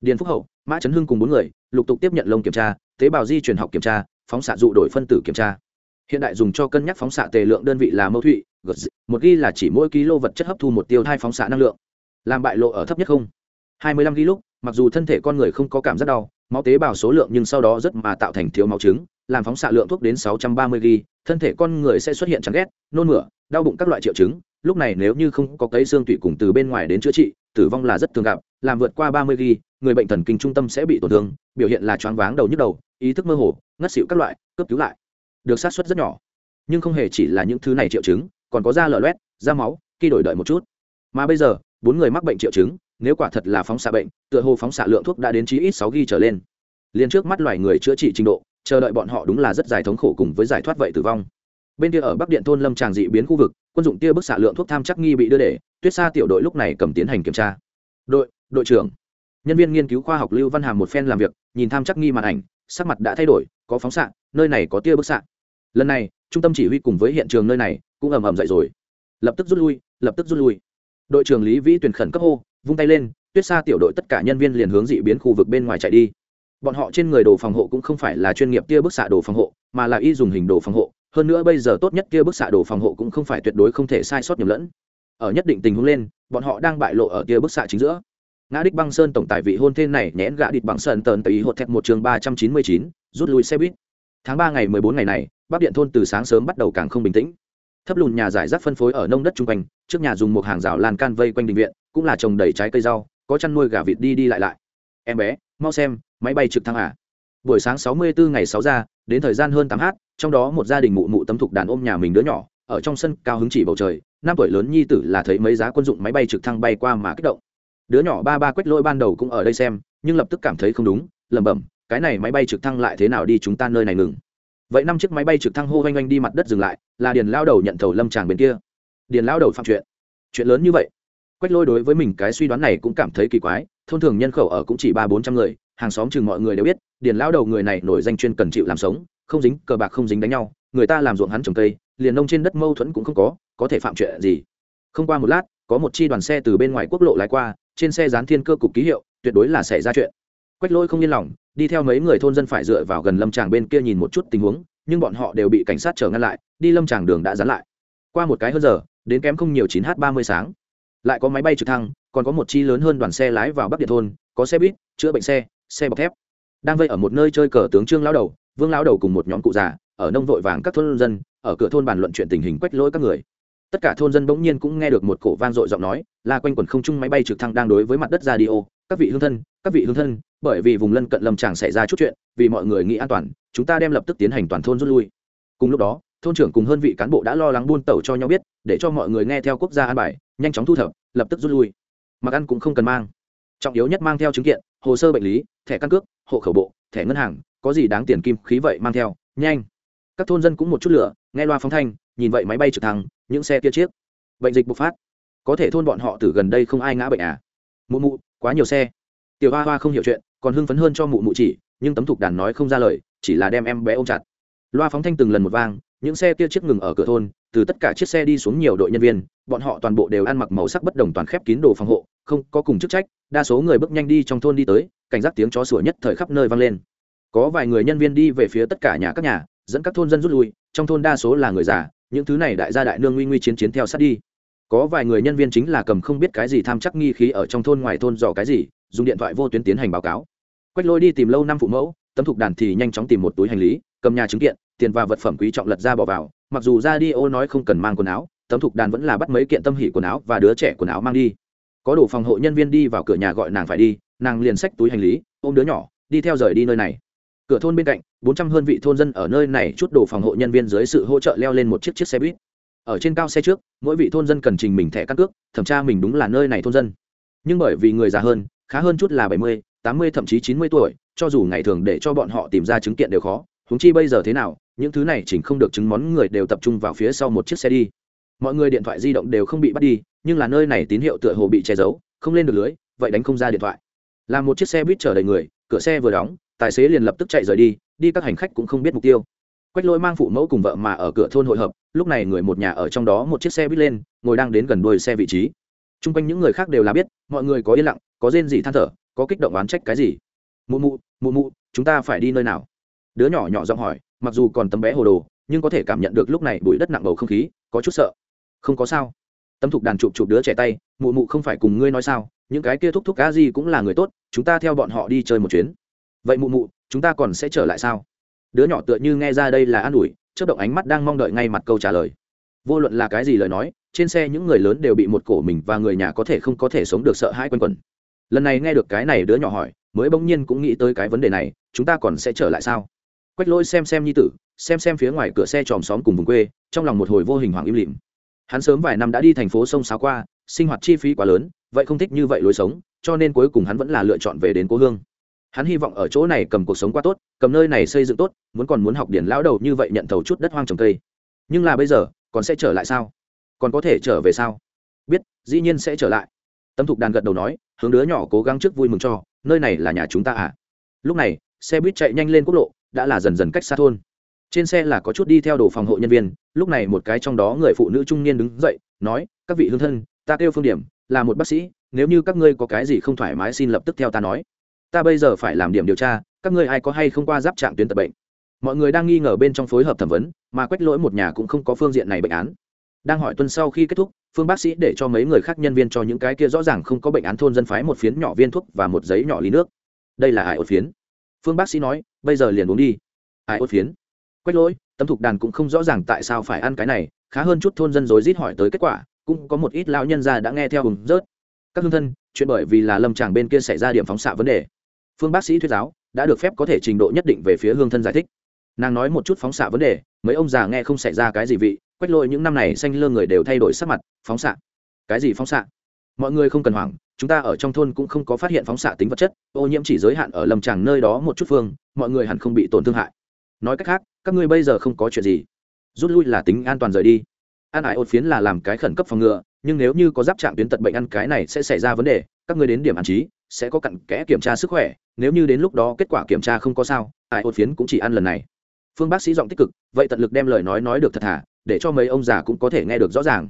Điền phúc hậu, mã trấn hưng cùng bốn người, lục tục tiếp nhận lông kiểm tra, tế bào di truyền học kiểm tra, phóng xạ dụ đổi phân tử kiểm tra. Hiện đại dùng cho cân nhắc phóng xạ tề lượng đơn vị là mẫu thụy một ghi là chỉ mỗi kg vật chất hấp thu một tiêu hai phóng xạ năng lượng. Làm bại lộ ở thấp nhất không? Hai mươi lăm ghi lúc, mặc dù thân thể con người không có cảm giác đau, máu tế bào số lượng nhưng sau đó rất mà tạo thành thiếu máu trứng làm phóng xạ lượng thuốc đến 630 g, thân thể con người sẽ xuất hiện chán ghét nôn mửa đau bụng các loại triệu chứng. Lúc này nếu như không có cấy xương tụy cùng từ bên ngoài đến chữa trị tử vong là rất thường gặp. Làm vượt qua 30 g, người bệnh thần kinh trung tâm sẽ bị tổn thương biểu hiện là choáng váng đầu nhức đầu ý thức mơ hồ ngất xỉu các loại cấp cứu lại. Được sát xuất rất nhỏ. Nhưng không hề chỉ là những thứ này triệu chứng còn có da lở loét da máu khi đổi đợi một chút. Mà bây giờ bốn người mắc bệnh triệu chứng nếu quả thật là phóng xạ bệnh tựa hồ phóng xạ lượng thuốc đã đến chí ít 6 g trở lên. Liên trước mắt loài người chữa trị trình độ chờ đợi bọn họ đúng là rất dài thống khổ cùng với giải thoát vậy tử vong. Bên kia ở bắc điện thôn lâm tràng dị biến khu vực, quân dụng tia bức xạ lượng thuốc tham chắc nghi bị đưa để, tuyết xa tiểu đội lúc này cầm tiến hành kiểm tra. Đội đội trưởng. Nhân viên nghiên cứu khoa học lưu văn hàm một phen làm việc, nhìn tham chắc nghi màn ảnh, sắc mặt đã thay đổi, có phóng xạ, nơi này có tia bức xạ. Lần này, trung tâm chỉ huy cùng với hiện trường nơi này cũng ầm ầm dậy rồi. Lập tức rút lui, lập tức rút lui. Đội trưởng lý vĩ tuyển khẩn cấp hô, vung tay lên, tuyết xa tiểu đội tất cả nhân viên liền hướng dị biến khu vực bên ngoài chạy đi bọn họ trên người đồ phòng hộ cũng không phải là chuyên nghiệp tia bức xạ đồ phòng hộ, mà là y dùng hình đồ phòng hộ. Hơn nữa bây giờ tốt nhất tia bức xạ đồ phòng hộ cũng không phải tuyệt đối không thể sai sót nhầm lẫn. Ở nhất định tình huống lên, bọn họ đang bại lộ ở tia bức xạ chính giữa. Ngã đích băng sơn tổng tài vị hôn thê này nhẽn gã địch bằng sơn tờn tây hột thẹt một trường ba trăm chín mươi chín, rút lui xe buýt. Tháng ba ngày mười bốn ngày này bắc điện thôn từ sáng sớm bắt đầu càng không bình tĩnh. Thấp lùn nhà giải rác phân phối ở nông đất chung quanh, trước nhà dùng một hàng rào lan can vây quanh đình viện, cũng là trồng đầy trái cây rau, có chăn nuôi gà vịt đi đi lại lại. Em bé, mau xem máy bay trực thăng à. Buổi sáng sáu mươi bốn ngày sáu ra, đến thời gian hơn tám h trong đó một gia đình mụ mụ tấm thục đàn ôm nhà mình đứa nhỏ, ở trong sân cao hứng chỉ bầu trời, năm tuổi lớn nhi tử là thấy mấy giá quân dụng máy bay trực thăng bay qua mà kích động. Đứa nhỏ ba ba quách lỗi ban đầu cũng ở đây xem, nhưng lập tức cảm thấy không đúng, lẩm bẩm, cái này máy bay trực thăng lại thế nào đi chúng ta nơi này ngừng? Vậy năm chiếc máy bay trực thăng hô oanh oanh đi mặt đất dừng lại, là điền lao đầu nhận thầu lâm tràng bên kia. Điền lao đầu phạm chuyện. Chuyện lớn như vậy. Quách lôi đối với mình cái suy đoán này cũng cảm thấy kỳ quái thông thường nhân khẩu ở cũng chỉ ba bốn trăm người hàng xóm chừng mọi người đều biết, điền lao đầu người này nổi danh chuyên cần chịu làm sống, không dính cờ bạc không dính đánh nhau, người ta làm ruộng hắn trồng cây, liền nông trên đất mâu thuẫn cũng không có có thể phạm chuyện gì? Không qua một lát, có một chi đoàn xe từ bên ngoài quốc lộ lái qua, trên xe dán thiên cơ cục ký hiệu, tuyệt đối là xảy ra chuyện. Quách lỗi không yên lòng, đi theo mấy người thôn dân phải dựa vào gần lâm tràng bên kia nhìn một chút tình huống, nhưng bọn họ đều bị cảnh sát trở ngăn lại, đi lâm tràng đường đã dán lại. Qua một cái hơn giờ, đến kém không nhiều chín h ba mươi sáng. Lại có máy bay trực thăng, còn có một chi lớn hơn đoàn xe lái vào bắc điện thôn, có xe buýt, chữa bệnh xe xe bọc thép. Đang vây ở một nơi chơi cờ tướng trương lao đầu, vương lao đầu cùng một nhóm cụ già, ở nông vội vàng các thôn dân, ở cửa thôn bàn luận chuyện tình hình quách lỗi các người. Tất cả thôn dân bỗng nhiên cũng nghe được một cổ vang dội giọng nói là quanh quần không trung máy bay trực thăng đang đối với mặt đất ra đi ô, các vị hương thân, các vị hương thân, bởi vì vùng lân cận lâm tràng xảy ra chút chuyện, vì mọi người nghĩ an toàn, chúng ta đem lập tức tiến hành toàn thôn rút lui. Cùng lúc đó, thôn trưởng cùng hơn vị cán bộ đã lo lắng buôn tẩu cho nhau biết, để cho mọi người nghe theo quốc gia an bài, nhanh chóng thu thập, lập tức rút lui. Mặc ăn cũng không cần mang trọng yếu nhất mang theo chứng kiện, hồ sơ bệnh lý, thẻ căn cước, hộ khẩu bộ, thẻ ngân hàng, có gì đáng tiền kim khí vậy mang theo, nhanh. Các thôn dân cũng một chút lửa, nghe loa phóng thanh, nhìn vậy máy bay trực thăng, những xe kia chiếc. Bệnh dịch bùng phát. Có thể thôn bọn họ từ gần đây không ai ngã bệnh à? Mụ mụ, quá nhiều xe. Tiểu hoa hoa không hiểu chuyện, còn hưng phấn hơn cho mụ mụ chỉ, nhưng tấm thục đàn nói không ra lời, chỉ là đem em bé ôm chặt. Loa phóng thanh từng lần một vang, những xe kia chiếc ngừng ở cửa thôn, từ tất cả chiếc xe đi xuống nhiều đội nhân viên, bọn họ toàn bộ đều ăn mặc màu sắc bất đồng toàn khép kín đồ phòng hộ không có cùng chức trách, đa số người bước nhanh đi trong thôn đi tới, cảnh giác tiếng chó sủa nhất thời khắp nơi vang lên. Có vài người nhân viên đi về phía tất cả nhà các nhà, dẫn các thôn dân rút lui, trong thôn đa số là người già, những thứ này đại gia đại nương nguy nguy chiến chiến theo sát đi. Có vài người nhân viên chính là cầm không biết cái gì tham chắc nghi khí ở trong thôn ngoài thôn dò cái gì, dùng điện thoại vô tuyến tiến hành báo cáo. Quách lôi đi tìm lâu năm phụ mẫu, tấm thục đàn thì nhanh chóng tìm một túi hành lý, cầm nhà chứng kiện, tiền và vật phẩm quý trọng lật ra bỏ vào, mặc dù ra đi ô nói không cần mang quần áo, tấm thục đàn vẫn là bắt mấy kiện tâm hỉ quần áo và đứa trẻ quần áo mang đi có đủ phòng hộ nhân viên đi vào cửa nhà gọi nàng phải đi, nàng liền xách túi hành lý, ôm đứa nhỏ, đi theo rời đi nơi này. Cửa thôn bên cạnh, bốn trăm hơn vị thôn dân ở nơi này chút đồ phòng hộ nhân viên dưới sự hỗ trợ leo lên một chiếc chiếc xe buýt. Ở trên cao xe trước, mỗi vị thôn dân cần trình mình thẻ căn cước, thẩm tra mình đúng là nơi này thôn dân. Nhưng bởi vì người già hơn, khá hơn chút là bảy mươi, tám mươi, thậm chí chín mươi tuổi, cho dù ngày thường để cho bọn họ tìm ra chứng kiện đều khó. Húng chi bây giờ thế nào, những thứ này chỉnh không được chứng món người đều tập trung vào phía sau một chiếc xe đi. Mọi người điện thoại di động đều không bị bắt đi nhưng là nơi này tín hiệu tựa hồ bị che giấu, không lên được lưới, vậy đánh không ra điện thoại. Là một chiếc xe buýt chở đầy người, cửa xe vừa đóng, tài xế liền lập tức chạy rời đi đi các hành khách cũng không biết mục tiêu. Quách lỗi mang phụ mẫu cùng vợ mà ở cửa thôn hội hợp, lúc này người một nhà ở trong đó một chiếc xe buýt lên, ngồi đang đến gần đuôi xe vị trí. T r u n g quanh những người khác đều là biết, mọi người có yên lặng, có rên gì than thở, có kích động oán trách cái gì. Mụ mụ mụ mụ, chúng ta phải đi nơi nào? Đứa nhỏ nhỏ giọng hỏi, mặc dù còn tấm bé hồ đồ, nhưng có thể cảm nhận được lúc này bụi đất nặng bầu không khí, có chút sợ. Không có sao tấm thục đàn chụp chụp đứa trẻ tay, mụ mụ không phải cùng ngươi nói sao, những cái kia thúc thúc cá gì cũng là người tốt, chúng ta theo bọn họ đi chơi một chuyến. Vậy mụ mụ, chúng ta còn sẽ trở lại sao? Đứa nhỏ tựa như nghe ra đây là an ủi, chớp động ánh mắt đang mong đợi ngay mặt câu trả lời. Vô luận là cái gì lời nói, trên xe những người lớn đều bị một cổ mình và người nhà có thể không có thể sống được sợ hãi quanh quẩn. Lần này nghe được cái này, đứa nhỏ hỏi, mới bỗng nhiên cũng nghĩ tới cái vấn đề này, chúng ta còn sẽ trở lại sao? Quách lỗi xem xem nhi tử, xem xem phía ngoài cửa xe tròm xóm cùng vùng quê, trong lòng một hồi vô hình hoàng im lìm hắn sớm vài năm đã đi thành phố sông sáo qua, sinh hoạt chi phí quá lớn, vậy không thích như vậy lối sống, cho nên cuối cùng hắn vẫn là lựa chọn về đến cố hương. Hắn hy vọng ở chỗ này cầm cuộc sống quá tốt, cầm nơi này xây dựng tốt, muốn còn muốn học điển lão đầu như vậy nhận thầu chút đất hoang trồng cây. Nhưng là bây giờ, còn sẽ trở lại sao? Còn có thể trở về sao? Biết, dĩ nhiên sẽ trở lại. Tâm thục đàn gật đầu nói, hướng đứa nhỏ cố gắng trước vui mừng cho, nơi này là nhà chúng ta à? Lúc này, xe buýt chạy nhanh lên quốc lộ, đã là dần dần cách xa thôn trên xe là có chút đi theo đồ phòng hộ nhân viên, lúc này một cái trong đó người phụ nữ trung niên đứng dậy, nói, các vị hương thân, ta kêu phương điểm, là một bác sĩ, nếu như các ngươi có cái gì không thoải mái xin lập tức theo ta nói. Ta bây giờ phải làm điểm điều tra, các ngươi ai có hay không qua giáp trạng tuyến tập bệnh? Mọi người đang nghi ngờ bên trong phối hợp thẩm vấn, mà quách lỗi một nhà cũng không có phương diện này bệnh án. Đang hỏi tuần sau khi kết thúc, phương bác sĩ để cho mấy người khác nhân viên cho những cái kia rõ ràng không có bệnh án thôn dân phái một phiến nhỏ viên thuốc và một giấy nhỏ ly nước. Đây là ải ột phiến? Phương bác sĩ nói, bây giờ liền uống đi. Ải ột phiến? Quách lỗi tâm thục đàn cũng không rõ ràng tại sao phải ăn cái này, khá hơn chút thôn dân rồi rít hỏi tới kết quả, cũng có một ít lão nhân già đã nghe theo hùng rớt. Các hương thân, chuyện bởi vì là lâm tràng bên kia xảy ra điểm phóng xạ vấn đề. Phương bác sĩ thuyết giáo, đã được phép có thể trình độ nhất định về phía hương thân giải thích. Nàng nói một chút phóng xạ vấn đề, mấy ông già nghe không xảy ra cái gì vị, quách Lỗi những năm này xanh lơ người đều thay đổi sắc mặt, phóng xạ. Cái gì phóng xạ? Mọi người không cần hoảng, chúng ta ở trong thôn cũng không có phát hiện phóng xạ tính vật chất, ô nhiễm chỉ giới hạn ở lâm tràng nơi đó một chút phương, mọi người hẳn không bị tổn thương hại. Nói cách khác các ngươi bây giờ không có chuyện gì. Rút lui là tính an toàn rời đi. An ải ột phiến là làm cái khẩn cấp phòng ngừa, nhưng nếu như có giáp trạm tuyến tật bệnh ăn cái này sẽ xảy ra vấn đề, các ngươi đến điểm ăn trí, sẽ có cặn kẽ kiểm tra sức khỏe, nếu như đến lúc đó kết quả kiểm tra không có sao ải ột phiến cũng chỉ ăn lần này. Phương bác sĩ giọng tích cực, vậy tận lực đem lời nói nói được thật thà, để cho mấy ông già cũng có thể nghe được rõ ràng.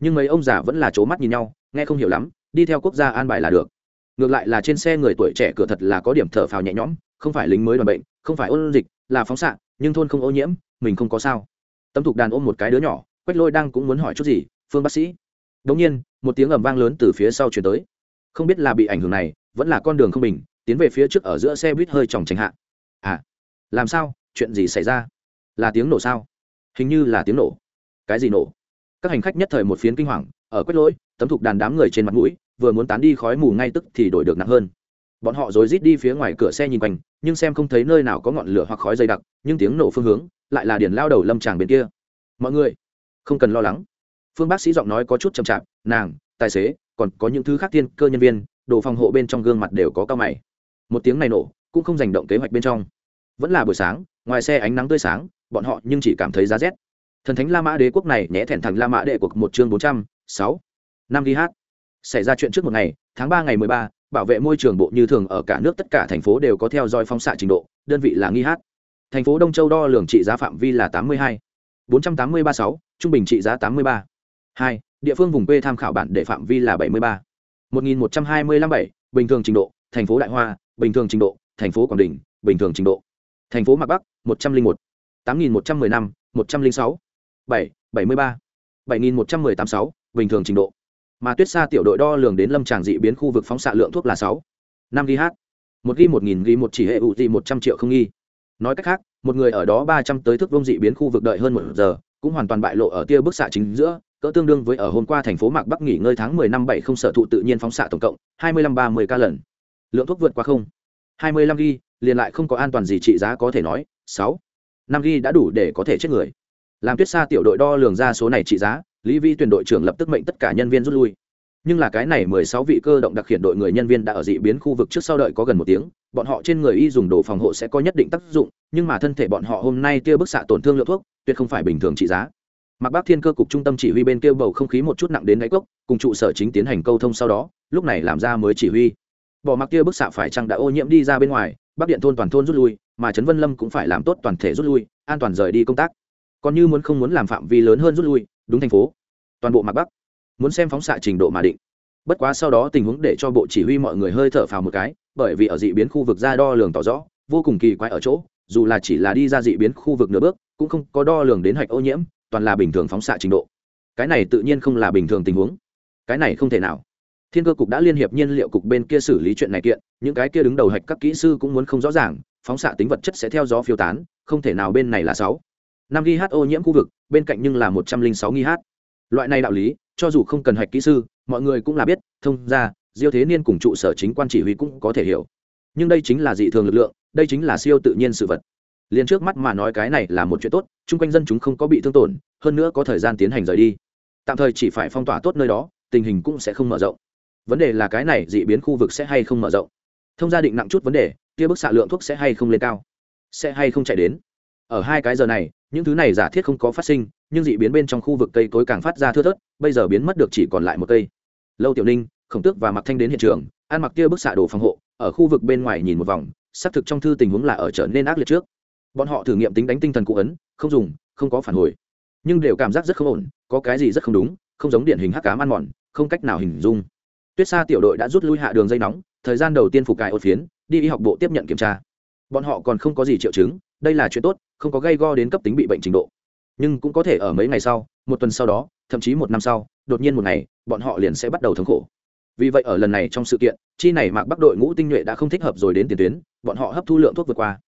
Nhưng mấy ông già vẫn là c mắt nhìn nhau, nghe không hiểu lắm, đi theo quốc gia an bài là được. Ngược lại là trên xe người tuổi trẻ cửa thật là có điểm thở phào nhẹ nhõm, không phải lính mới đoàn bệnh, không phải ôn dịch, là phóng xạ nhưng thôn không ô nhiễm, mình không có sao. Tấm thục đàn ôm một cái đứa nhỏ, quách lôi đang cũng muốn hỏi chút gì, phương bác sĩ. Đ ỗ n g nhiên, một tiếng ầm vang lớn từ phía sau chuyển tới. Không biết là bị ảnh hưởng này, vẫn là con đường không bình, tiến về phía trước ở giữa xe buýt hơi tròng tránh hạ. À làm sao? Chuyện gì xảy ra? Là tiếng nổ sao? Hình như là tiếng nổ. Cái gì nổ? Các hành khách nhất thời một phiến kinh hoàng, ở quách lỗi tấm thục đàn đám người trên mặt mũi, vừa muốn tán đi khói mù ngay tức thì đổi được nặng hơn. Bọn họ rối rít đi phía ngoài cửa xe nhìn quanh nhưng xem không thấy nơi nào có ngọn lửa hoặc khói dày đặc, nhưng tiếng nổ phương hướng lại là điền lao đầu lâm tràng bên kia. Mọi người, không cần lo lắng. Phương bác sĩ giọng nói có chút chậm chạp, nàng, tài xế, còn có những thứ khác tiên cơ nhân viên, đồ phòng hộ bên trong gương mặt đều có cao mày. Một tiếng này nổ, cũng không dành động kế hoạch bên trong. Vẫn là buổi sáng, ngoài xe ánh nắng tươi sáng, bọn họ nhưng chỉ cảm thấy giá rét. Thần thánh la mã đế quốc này nhẽ thẹn thằng la mã đệ cuộc một chương bốn trăm sáu. Năm đi hát. Xảy ra chuyện trước một ngày, tháng ba ngày mười ba bảo vệ môi trường bộ như thường ở cả nước tất cả thành phố đều có theo dõi phóng xạ trình độ, đơn vị là nghi hát. Thành phố đông châu đo lường trị giá phạm vi là tám mươi hai, bốn trăm tám mươi ba sáu, trung bình trị giá tám mươi ba hai, địa phương vùng quê tham khảo bản để phạm vi là bảy mươi ba. một nghìn một trăm hai mươi năm bảy, bình thường trình độ, thành phố đại hoa, bình thường trình độ, thành phố quảng đình, bình thường trình độ. Thành phố mạc bắc, một trăm linh một, tám nghìn một trăm mười năm một trăm linh sáu, bảy bảy mươi ba, bảy nghìn một trăm mười tám sáu, bình thường trình độ mà tuyết xa tiểu đội đo lường đến lâm tràng dị biến khu vực phóng xạ lượng thuốc là sáu, năm ghi h một ghi một nghìn ghi một chỉ hệ ụ dị một trăm triệu không nghi. Nói cách khác, một người ở đó ba trăm tới thước vông dị biến khu vực đợi hơn một giờ, cũng hoàn toàn bại lộ ở tia bức xạ chính giữa, cỡ tương đương với ở hôm qua thành phố mạc bắc nghỉ ngơi tháng mười năm bảy không sở thụ tự nhiên phóng xạ tổng cộng, hai mươi lăm ba mươi ca lần. Lượng thuốc vượt qua không. Hai mươi lăm ghi, liền lại không có an toàn gì trị giá có thể nói, sáu, năm ghi đã đủ để có thể chết người. Làm tuyết xa tiểu đội đo lường ra số này trị giá lý vi tuyển đội trưởng lập tức mệnh tất cả nhân viên rút lui. Nhưng là cái này mười sáu vị cơ động đặc hiện đội người nhân viên đã ở dị biến khu vực trước sau đợi có gần một tiếng, bọn họ trên người y dùng đồ phòng hộ sẽ có nhất định tác dụng, nhưng mà thân thể bọn họ hôm nay tia bức xạ tổn thương lượng thuốc, tuyệt không phải bình thường trị giá. Mặc bác thiên cơ cục trung tâm chỉ huy bên kia bầu không khí một chút nặng đến đáy cốc, cùng trụ sở chính tiến hành câu thông sau đó, lúc này làm ra mới chỉ huy. Bỏ mặc kia bức xạ phải chăng đã ô nhiễm đi ra bên ngoài, bắc điện thôn toàn thôn rút lui, mà trấn vân lâm cũng phải làm tốt toàn thể rút lui, an toàn rời đi công tác. Còn như muốn không muốn làm phạm vi lớn hơn rút lui đúng thành phố. Toàn bộ mặt bắc. Muốn xem phóng xạ trình độ mà định. Bất quá sau đó tình huống để cho bộ chỉ huy mọi người hơi thở phào một cái, bởi vì ở dị biến khu vực ra đo lường tỏ rõ, vô cùng kỳ quái ở chỗ, dù là chỉ là đi ra dị biến khu vực nửa bước, cũng không có đo lường đến hạch ô nhiễm, toàn là bình thường phóng xạ trình độ. Cái này tự nhiên không là bình thường tình huống. Cái này không thể nào. Thiên cơ cục đã liên hiệp nhiên liệu cục bên kia xử lý chuyện này kiện, những cái kia đứng đầu hạch các kỹ sư cũng muốn không rõ ràng, phóng xạ tính vật chất sẽ theo gió phiêu tán, không thể nào bên này là sáu năm ghi ho ô nhiễm khu vực, bên cạnh nhưng là một trăm linh sáu ghi hát. Loại này đạo lý, cho dù không cần hạch kỹ sư, mọi người cũng là biết, thông ra, diêu thế niên cùng trụ sở chính quan chỉ huy cũng có thể hiểu. Nhưng đây chính là dị thường lực lượng, đây chính là siêu tự nhiên sự vật. Liền trước mắt mà nói cái này là một chuyện tốt, chung quanh dân chúng không có bị thương tổn, hơn nữa có thời gian tiến hành rời đi. Tạm thời chỉ phải phong tỏa tốt nơi đó, tình hình cũng sẽ không mở rộng. Vấn đề là cái này dị biến khu vực sẽ hay không mở rộng? Thông gia định nặng chút vấn đề, kia bức xạ lượng thuốc sẽ hay không lên cao? Sẽ hay không chạy đến? Ở hai cái giờ này, những thứ này giả thiết không có phát sinh, nhưng dị biến bên trong khu vực cây cối càng phát ra thưa thớt, bây giờ biến mất được chỉ còn lại một cây. Lâu tiểu ninh, khổng tước và mặc thanh đến hiện trường, ăn mặc kia bức xạ đồ phòng hộ, ở khu vực bên ngoài nhìn một vòng, xác thực trong thư tình huống là ở trở nên ác liệt trước. Bọn họ thử nghiệm tính đánh tinh thần cụ ấn, không dùng, không có phản hồi. Nhưng đều cảm giác rất không ổn, có cái gì rất không đúng, không giống điển hình hắc cám ăn mòn, không cách nào hình dung. Tuyết xa tiểu đội đã rút lui hạ đường dây nóng, thời gian đầu tiên phục cài ột phiến, đi y học bộ tiếp nhận kiểm tra bọn họ còn không có gì triệu chứng, đây là chuyện tốt, không có gây go đến cấp tính bị bệnh trình độ. Nhưng cũng có thể ở mấy ngày sau, một tuần sau đó, thậm chí một năm sau, đột nhiên một ngày, bọn họ liền sẽ bắt đầu thống khổ. Vì vậy ở lần này trong sự kiện, chi này mạc bắc đội ngũ tinh nhuệ đã không thích hợp rồi đến tiền tuyến, bọn họ hấp thu lượng thuốc vượt qua.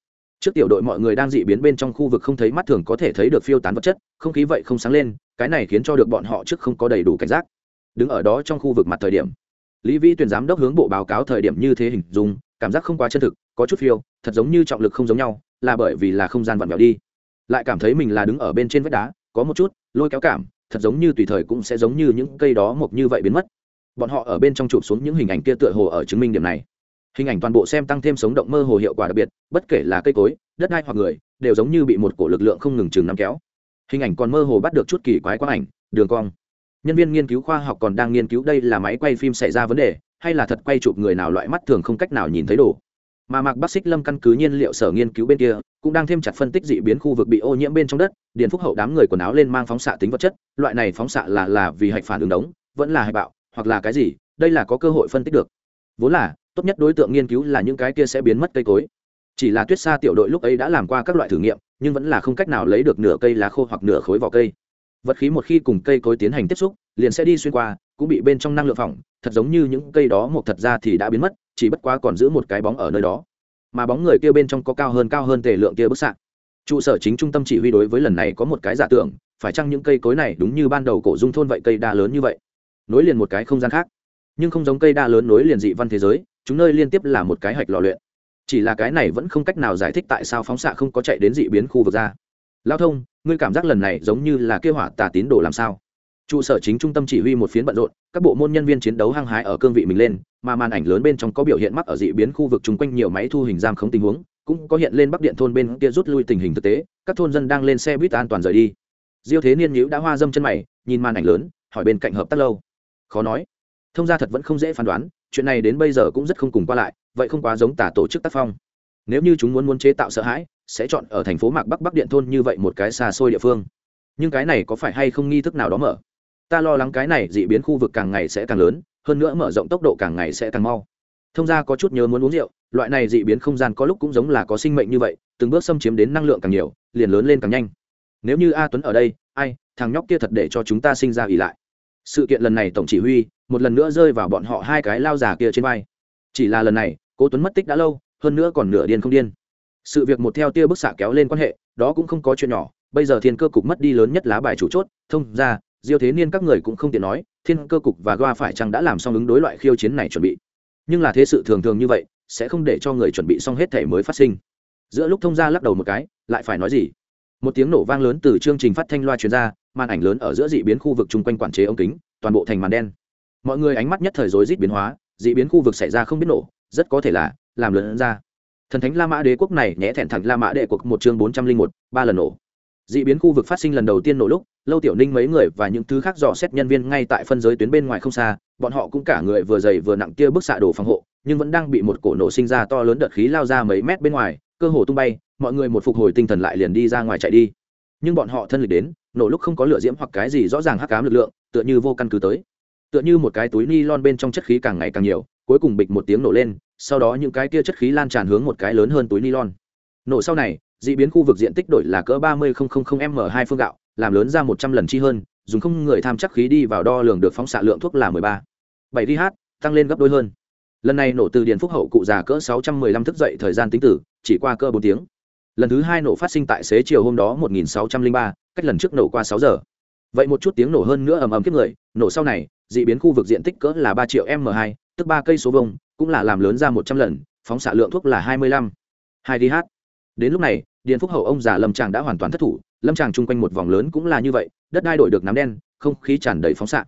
Trước tiểu đội mọi người đang dị biến bên trong khu vực không thấy mắt thường có thể thấy được phiêu tán vật chất, không khí vậy không sáng lên, cái này khiến cho được bọn họ trước không có đầy đủ cảnh giác. Đứng ở đó trong khu vực mặt thời điểm, lý vi tuyển giám đốc hướng bộ báo cáo thời điểm như thế hình dung, cảm giác không quá chân thực có chút phiêu, thật giống như trọng lực không giống nhau, là bởi vì là không gian vặn vẹo đi. Lại cảm thấy mình là đứng ở bên trên vách đá, có một chút, lôi kéo cảm, thật giống như tùy thời cũng sẽ giống như những cây đó mộc như vậy biến mất. Bọn họ ở bên trong chụp xuống những hình ảnh kia tựa hồ ở chứng minh điểm này. Hình ảnh toàn bộ xem tăng thêm sống động mơ hồ hiệu quả đặc biệt, bất kể là cây cối, đất đai hoặc người, đều giống như bị một cổ lực lượng không ngừng chừng nắm kéo. Hình ảnh còn mơ hồ bắt được chút kỳ quái quang ảnh, đường cong. Nhân viên nghiên cứu khoa học còn đang nghiên cứu đây là máy quay phim xảy ra vấn đề, hay là thật quay chụp người nào loại mắt thường không cách nào nhìn thấy đồ mà mạc bác xích lâm căn cứ nhiên liệu sở nghiên cứu bên kia, cũng đang thêm chặt phân tích dị biến khu vực bị ô nhiễm bên trong đất, điền phúc hậu đám người quần áo lên mang phóng xạ tính vật chất, loại này phóng xạ là là vì hạch phản ứng đống, vẫn là hạch bạo, hoặc là cái gì, đây là có cơ hội phân tích được. Vốn là, tốt nhất đối tượng nghiên cứu là những cái kia sẽ biến mất cây cối. Chỉ là tuyết xa tiểu đội lúc ấy đã làm qua các loại thử nghiệm, nhưng vẫn là không cách nào lấy được nửa cây lá khô hoặc nửa khối vỏ cây. Vật khí một khi cùng cây cối tiến hành tiếp xúc, liền sẽ đi xuyên qua, cũng bị bên trong năng lượng phỏng, thật giống như những cây đó một thật ra thì đã biến mất chỉ bất quá còn giữ một cái bóng ở nơi đó. Mà bóng người kia bên trong có cao hơn cao hơn tề lượng kia bức xạ. Trụ sở chính trung tâm chỉ huy đối với lần này có một cái giả tưởng, phải chăng những cây cối này đúng như ban đầu cổ dung thôn vậy cây đa lớn như vậy? Nối liền một cái không gian khác. Nhưng không giống cây đa lớn nối liền dị văn thế giới, chúng nơi liên tiếp là một cái hạch lò luyện. Chỉ là cái này vẫn không cách nào giải thích tại sao phóng xạ không có chạy đến dị biến khu vực ra. Lao thông, ngươi cảm giác lần này giống như là kêu hỏa tà tín đồ làm sao? Trụ sở chính trung tâm chỉ huy một phiến bận rộn, các bộ môn nhân viên chiến đấu hăng hái ở cương vị mình lên, mà màn ảnh lớn bên trong có biểu hiện mắc ở dị biến khu vực chung quanh nhiều máy thu hình giam không tình huống, cũng có hiện lên bắc điện thôn bên kia rút lui tình hình thực tế, các thôn dân đang lên xe buýt an toàn rời đi. Diêu thế niên nhữ đã hoa dâm chân mày, nhìn màn ảnh lớn, hỏi bên cạnh hợp tác lâu. Khó nói. Thông gia thật vẫn không dễ phán đoán, chuyện này đến bây giờ cũng rất không cùng qua lại, vậy không quá giống tả tổ chức tác phong. Nếu như chúng muốn muốn chế tạo sợ hãi, sẽ chọn ở thành phố mạc bắc bắc điện thôn như vậy một cái xa xôi địa phương. Nhưng cái này có phải hay không nghi thức nào đó mở? Ta lo lắng cái này dị biến khu vực càng ngày sẽ càng lớn, hơn nữa mở rộng tốc độ càng ngày sẽ càng mau. Thông gia có chút nhớ muốn uống rượu, loại này dị biến không gian có lúc cũng giống là có sinh mệnh như vậy, từng bước xâm chiếm đến năng lượng càng nhiều, liền lớn lên càng nhanh. Nếu như a tuấn ở đây, ai, thằng nhóc kia thật để cho chúng ta sinh ra ỉ lại. Sự kiện lần này tổng chỉ huy, một lần nữa rơi vào bọn họ hai cái lao già kia trên vai. Chỉ là lần này, cố tuấn mất tích đã lâu, hơn nữa còn nửa điên không điên. Sự việc một theo tia bức xạ kéo lên quan hệ, đó cũng không có chuyện nhỏ, bây giờ thiên cơ cục mất đi lớn nhất lá bài chủ chốt, thông ra diêu thế niên các người cũng không tiện nói, thiên cơ cục và goa phải chăng đã làm xong ứng đối loại khiêu chiến này chuẩn bị? Nhưng là thế sự thường thường như vậy, sẽ không để cho người chuẩn bị xong hết thể mới phát sinh. Giữa lúc thông gia lắc đầu một cái, lại phải nói gì? Một tiếng nổ vang lớn từ chương trình phát thanh loa truyền ra, màn ảnh lớn ở giữa dị biến khu vực chung quanh quản chế ống kính, toàn bộ thành màn đen. Mọi người ánh mắt nhất thời rối rít biến hóa, dị biến khu vực xảy ra không biết nổ, rất có thể là làm lớn ra. Thần thánh la mã đế quốc này nhẽ thẹn thẳng la mã đệ quốc một chương bốn trăm linh một, ba lần nổ dị biến khu vực phát sinh lần đầu tiên nổ lúc, lâu tiểu ninh mấy người và những thứ khác dò xét nhân viên ngay tại phân giới tuyến bên ngoài không xa, bọn họ cũng cả người vừa dày vừa nặng kia bức xạ đồ phòng hộ, nhưng vẫn đang bị một cổ nổ sinh ra to lớn đợt khí lao ra mấy mét bên ngoài, cơ hồ tung bay, mọi người một phục hồi tinh thần lại liền đi ra ngoài chạy đi. Nhưng bọn họ thân lịch đến, nổ lúc không có lửa diễm hoặc cái gì rõ ràng hắc cám lực lượng, tựa như vô căn cứ tới. Tựa như một cái túi ni lon bên trong chất khí càng ngày càng nhiều, cuối cùng bịch một tiếng nổ lên, sau đó những cái kia chất khí lan tràn hướng một cái lớn hơn túi ni lon nổ sau này d ị biến khu vực diện tích đổi là cỡ ba mươi m hai phương gạo, làm lớn ra một trăm lần chi hơn, dùng không người tham chắc khí đi vào đo lường được phóng xạ lượng thuốc là mười ba. Bảy đi tăng lên gấp đôi hơn. Lần này nổ từ điện phúc hậu cụ già cỡ sáu trăm mười lăm thức dậy thời gian tính tử chỉ qua cỡ bốn tiếng. Lần thứ hai nổ phát sinh tại xế chiều hôm đó một nghìn sáu trăm linh ba, cách lần trước nổ qua sáu giờ. Vậy một chút tiếng nổ hơn nữa ầm ầm kiếp người, nổ sau này, d ị biến khu vực diện tích cỡ là ba triệu m hai, tức ba cây số vông cũng là làm lớn ra một trăm lần, phóng xạ lượng thuốc là hai mươi lăm. Hai dh đến lúc này Điền phúc hậu ông già lâm tràng đã hoàn toàn thất thủ, lâm tràng chung quanh một vòng lớn cũng là như vậy, đất đai đổi được nắm đen, không khí tràn đầy phóng xạ.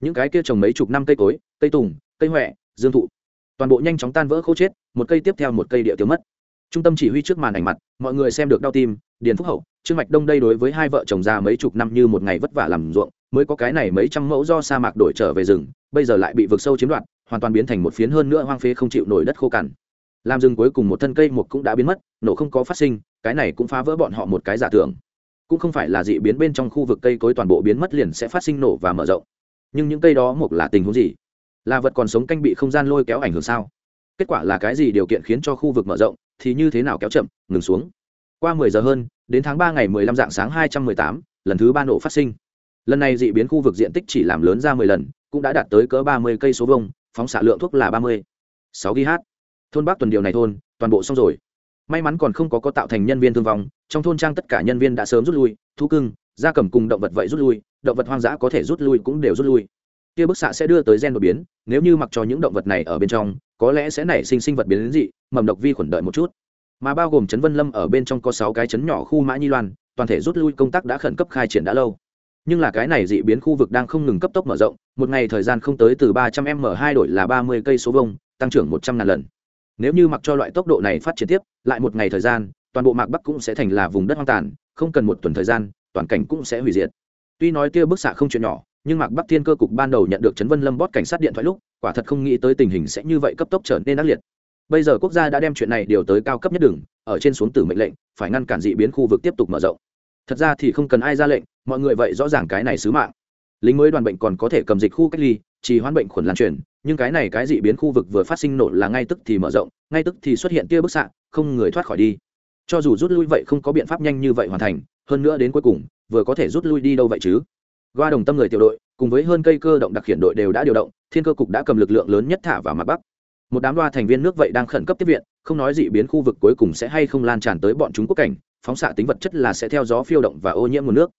Những cái kia trồng mấy chục năm cây cối, cây tùng, cây huệ dương thụ, toàn bộ nhanh chóng tan vỡ khô chết, một cây tiếp theo một cây địa tiêu mất. Trung tâm chỉ huy trước màn ảnh mặt, mọi người xem được đau tim, điền phúc hậu, trương mạch đông đây đối với hai vợ chồng già mấy chục năm như một ngày vất vả làm ruộng, mới có cái này mấy trăm mẫu do sa mạc đổi trở về rừng, bây giờ lại bị vực sâu chiếm đoạt, hoàn toàn biến thành một phiến hơn nữa hoang phế không chịu nổi đất khô cằn. Làm rừng cuối cùng một thân cây một cũng đã biến mất, nổ không có phát sinh cái này cũng phá vỡ bọn họ một cái giả tưởng. Cũng không phải là dị biến bên trong khu vực cây cối toàn bộ biến mất liền sẽ phát sinh nổ và mở rộng. Nhưng những cây đó một là tình huống gì? Là vật còn sống canh bị không gian lôi kéo ảnh hưởng sao? Kết quả là cái gì điều kiện khiến cho khu vực mở rộng, thì như thế nào kéo chậm, ngừng xuống? Qua mười giờ hơn, đến tháng ba ngày mười lăm dạng sáng hai trăm mười tám, lần thứ ba nổ phát sinh. Lần này dị biến khu vực diện tích chỉ làm lớn ra mười lần, cũng đã đạt tới cỡ ba mươi cây số vông phóng xạ lượng thuốc là ba mươi. Sáu gh thôn bắc tuần điều này thôn, toàn bộ xong rồi may mắn còn không có có tạo thành nhân viên thương vong, trong thôn trang tất cả nhân viên đã sớm rút lui, thú cưng, gia cầm cùng động vật vậy rút lui, động vật hoang dã có thể rút lui cũng đều rút lui. Kia bức xạ sẽ đưa tới gen đột biến, nếu như mặc cho những động vật này ở bên trong, có lẽ sẽ nảy sinh sinh vật biến dị, mầm độc vi khuẩn đợi một chút. Mà bao gồm trấn vân lâm ở bên trong có sáu cái trấn nhỏ khu mã nhi loan, toàn thể rút lui công tác đã khẩn cấp khai triển đã lâu. Nhưng là cái này dị biến khu vực đang không ngừng cấp tốc mở rộng, một ngày thời gian không tới từ ba trăm m hai đổi là ba mươi cây số vông tăng trưởng một trăm ngàn lần nếu như mặc cho loại tốc độ này phát triển tiếp, lại một ngày thời gian, toàn bộ mạc bắc cũng sẽ thành là vùng đất hoang tàn, không cần một tuần thời gian, toàn cảnh cũng sẽ hủy diệt. Tuy nói kia bức xạ không chuyện nhỏ, nhưng mạc bắc thiên cơ cục ban đầu nhận được trấn vân lâm bót cảnh sát điện thoại lúc, quả thật không nghĩ tới tình hình sẽ như vậy cấp tốc trở nên ác liệt. Bây giờ quốc gia đã đem chuyện này điều tới cao cấp nhất đường, ở trên xuống tử mệnh lệnh, phải ngăn cản dị biến khu vực tiếp tục mở rộng. Thật ra thì không cần ai ra lệnh, mọi người vậy rõ ràng cái này sứ mạng. Lính mới đoàn bệnh còn có thể cầm dịch khu cách ly, trì hoãn bệnh khuẩn lan truyền nhưng cái này cái dị biến khu vực vừa phát sinh nổ là ngay tức thì mở rộng, ngay tức thì xuất hiện tia bức xạ, không người thoát khỏi đi. Cho dù rút lui vậy không có biện pháp nhanh như vậy hoàn thành, hơn nữa đến cuối cùng, vừa có thể rút lui đi đâu vậy chứ? Qua đồng tâm người tiểu đội, cùng với hơn cây cơ động đặc hiện đội đều đã điều động, thiên cơ cục đã cầm lực lượng lớn nhất thả vào mặt bắc. Một đám đoa thành viên nước vậy đang khẩn cấp tiếp viện, không nói dị biến khu vực cuối cùng sẽ hay không lan tràn tới bọn chúng quốc cảnh, phóng xạ tính vật chất là sẽ theo gió phiêu động và ô nhiễm nguồn nước.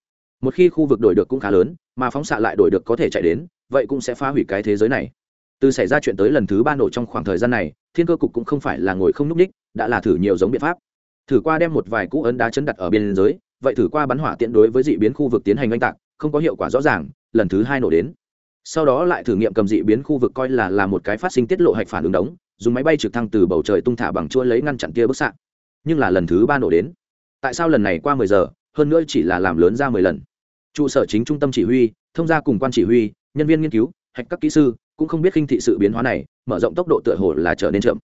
Một khi khu vực đổi được cũng khá lớn, mà phóng xạ lại đổi được có thể chạy đến, vậy cũng sẽ phá hủy cái thế giới này từ xảy ra chuyện tới lần thứ ba nổ trong khoảng thời gian này, thiên cơ cục cũng không phải là ngồi không n ú c ních, đã là thử nhiều giống biện pháp. Thử qua đem một vài cũ ấn đá chấn đặt ở biên giới, vậy thử qua bắn hỏa tiện đối với dị biến khu vực tiến hành oanh tạc, không có hiệu quả rõ ràng, lần thứ hai nổ đến. Sau đó lại thử nghiệm cầm dị biến khu vực coi là là một cái phát sinh tiết lộ hạch phản ứng đống, dùng máy bay trực thăng từ bầu trời tung thả bằng chuỗi lấy ngăn chặn kia bức xạ. Nhưng là lần thứ ba nổ đến. Tại sao lần này qua mười giờ, hơn nữa chỉ là làm lớn ra mười lần? Trụ sở chính trung tâm chỉ huy, thông gia cùng quan chỉ huy, nhân viên nghiên cứu, hạch các kỹ sư cũng không biết khinh thị sự biến hóa này, mở rộng tốc độ tựa hồ là trở nên chậm.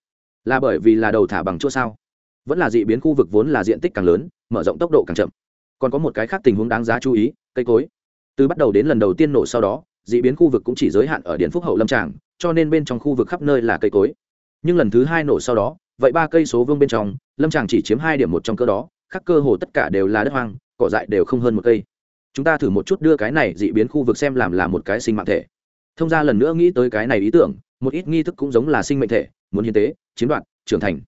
Là bởi vì là đầu thả bằng chỗ sao? Vẫn là dị biến khu vực vốn là diện tích càng lớn, mở rộng tốc độ càng chậm. Còn có một cái khác tình huống đáng giá chú ý, cây cối. Từ bắt đầu đến lần đầu tiên nổ sau đó, dị biến khu vực cũng chỉ giới hạn ở điện phúc hậu lâm tràng, cho nên bên trong khu vực khắp nơi là cây cối. Nhưng lần thứ hai nổ sau đó, vậy ba cây số vương bên trong, lâm tràng chỉ chiếm hai điểm một trong cơ đó các cơ hồ tất cả đều là đất hoang, cỏ dại đều không hơn một cây. Chúng ta thử một chút đưa cái này dị biến khu vực xem làm là một cái sinh mạng thể thông gia lần nữa nghĩ tới cái này ý tưởng, một ít nghi thức cũng giống là sinh mệnh thể, muốn hiến tế, chiếm đoạt, trưởng thành.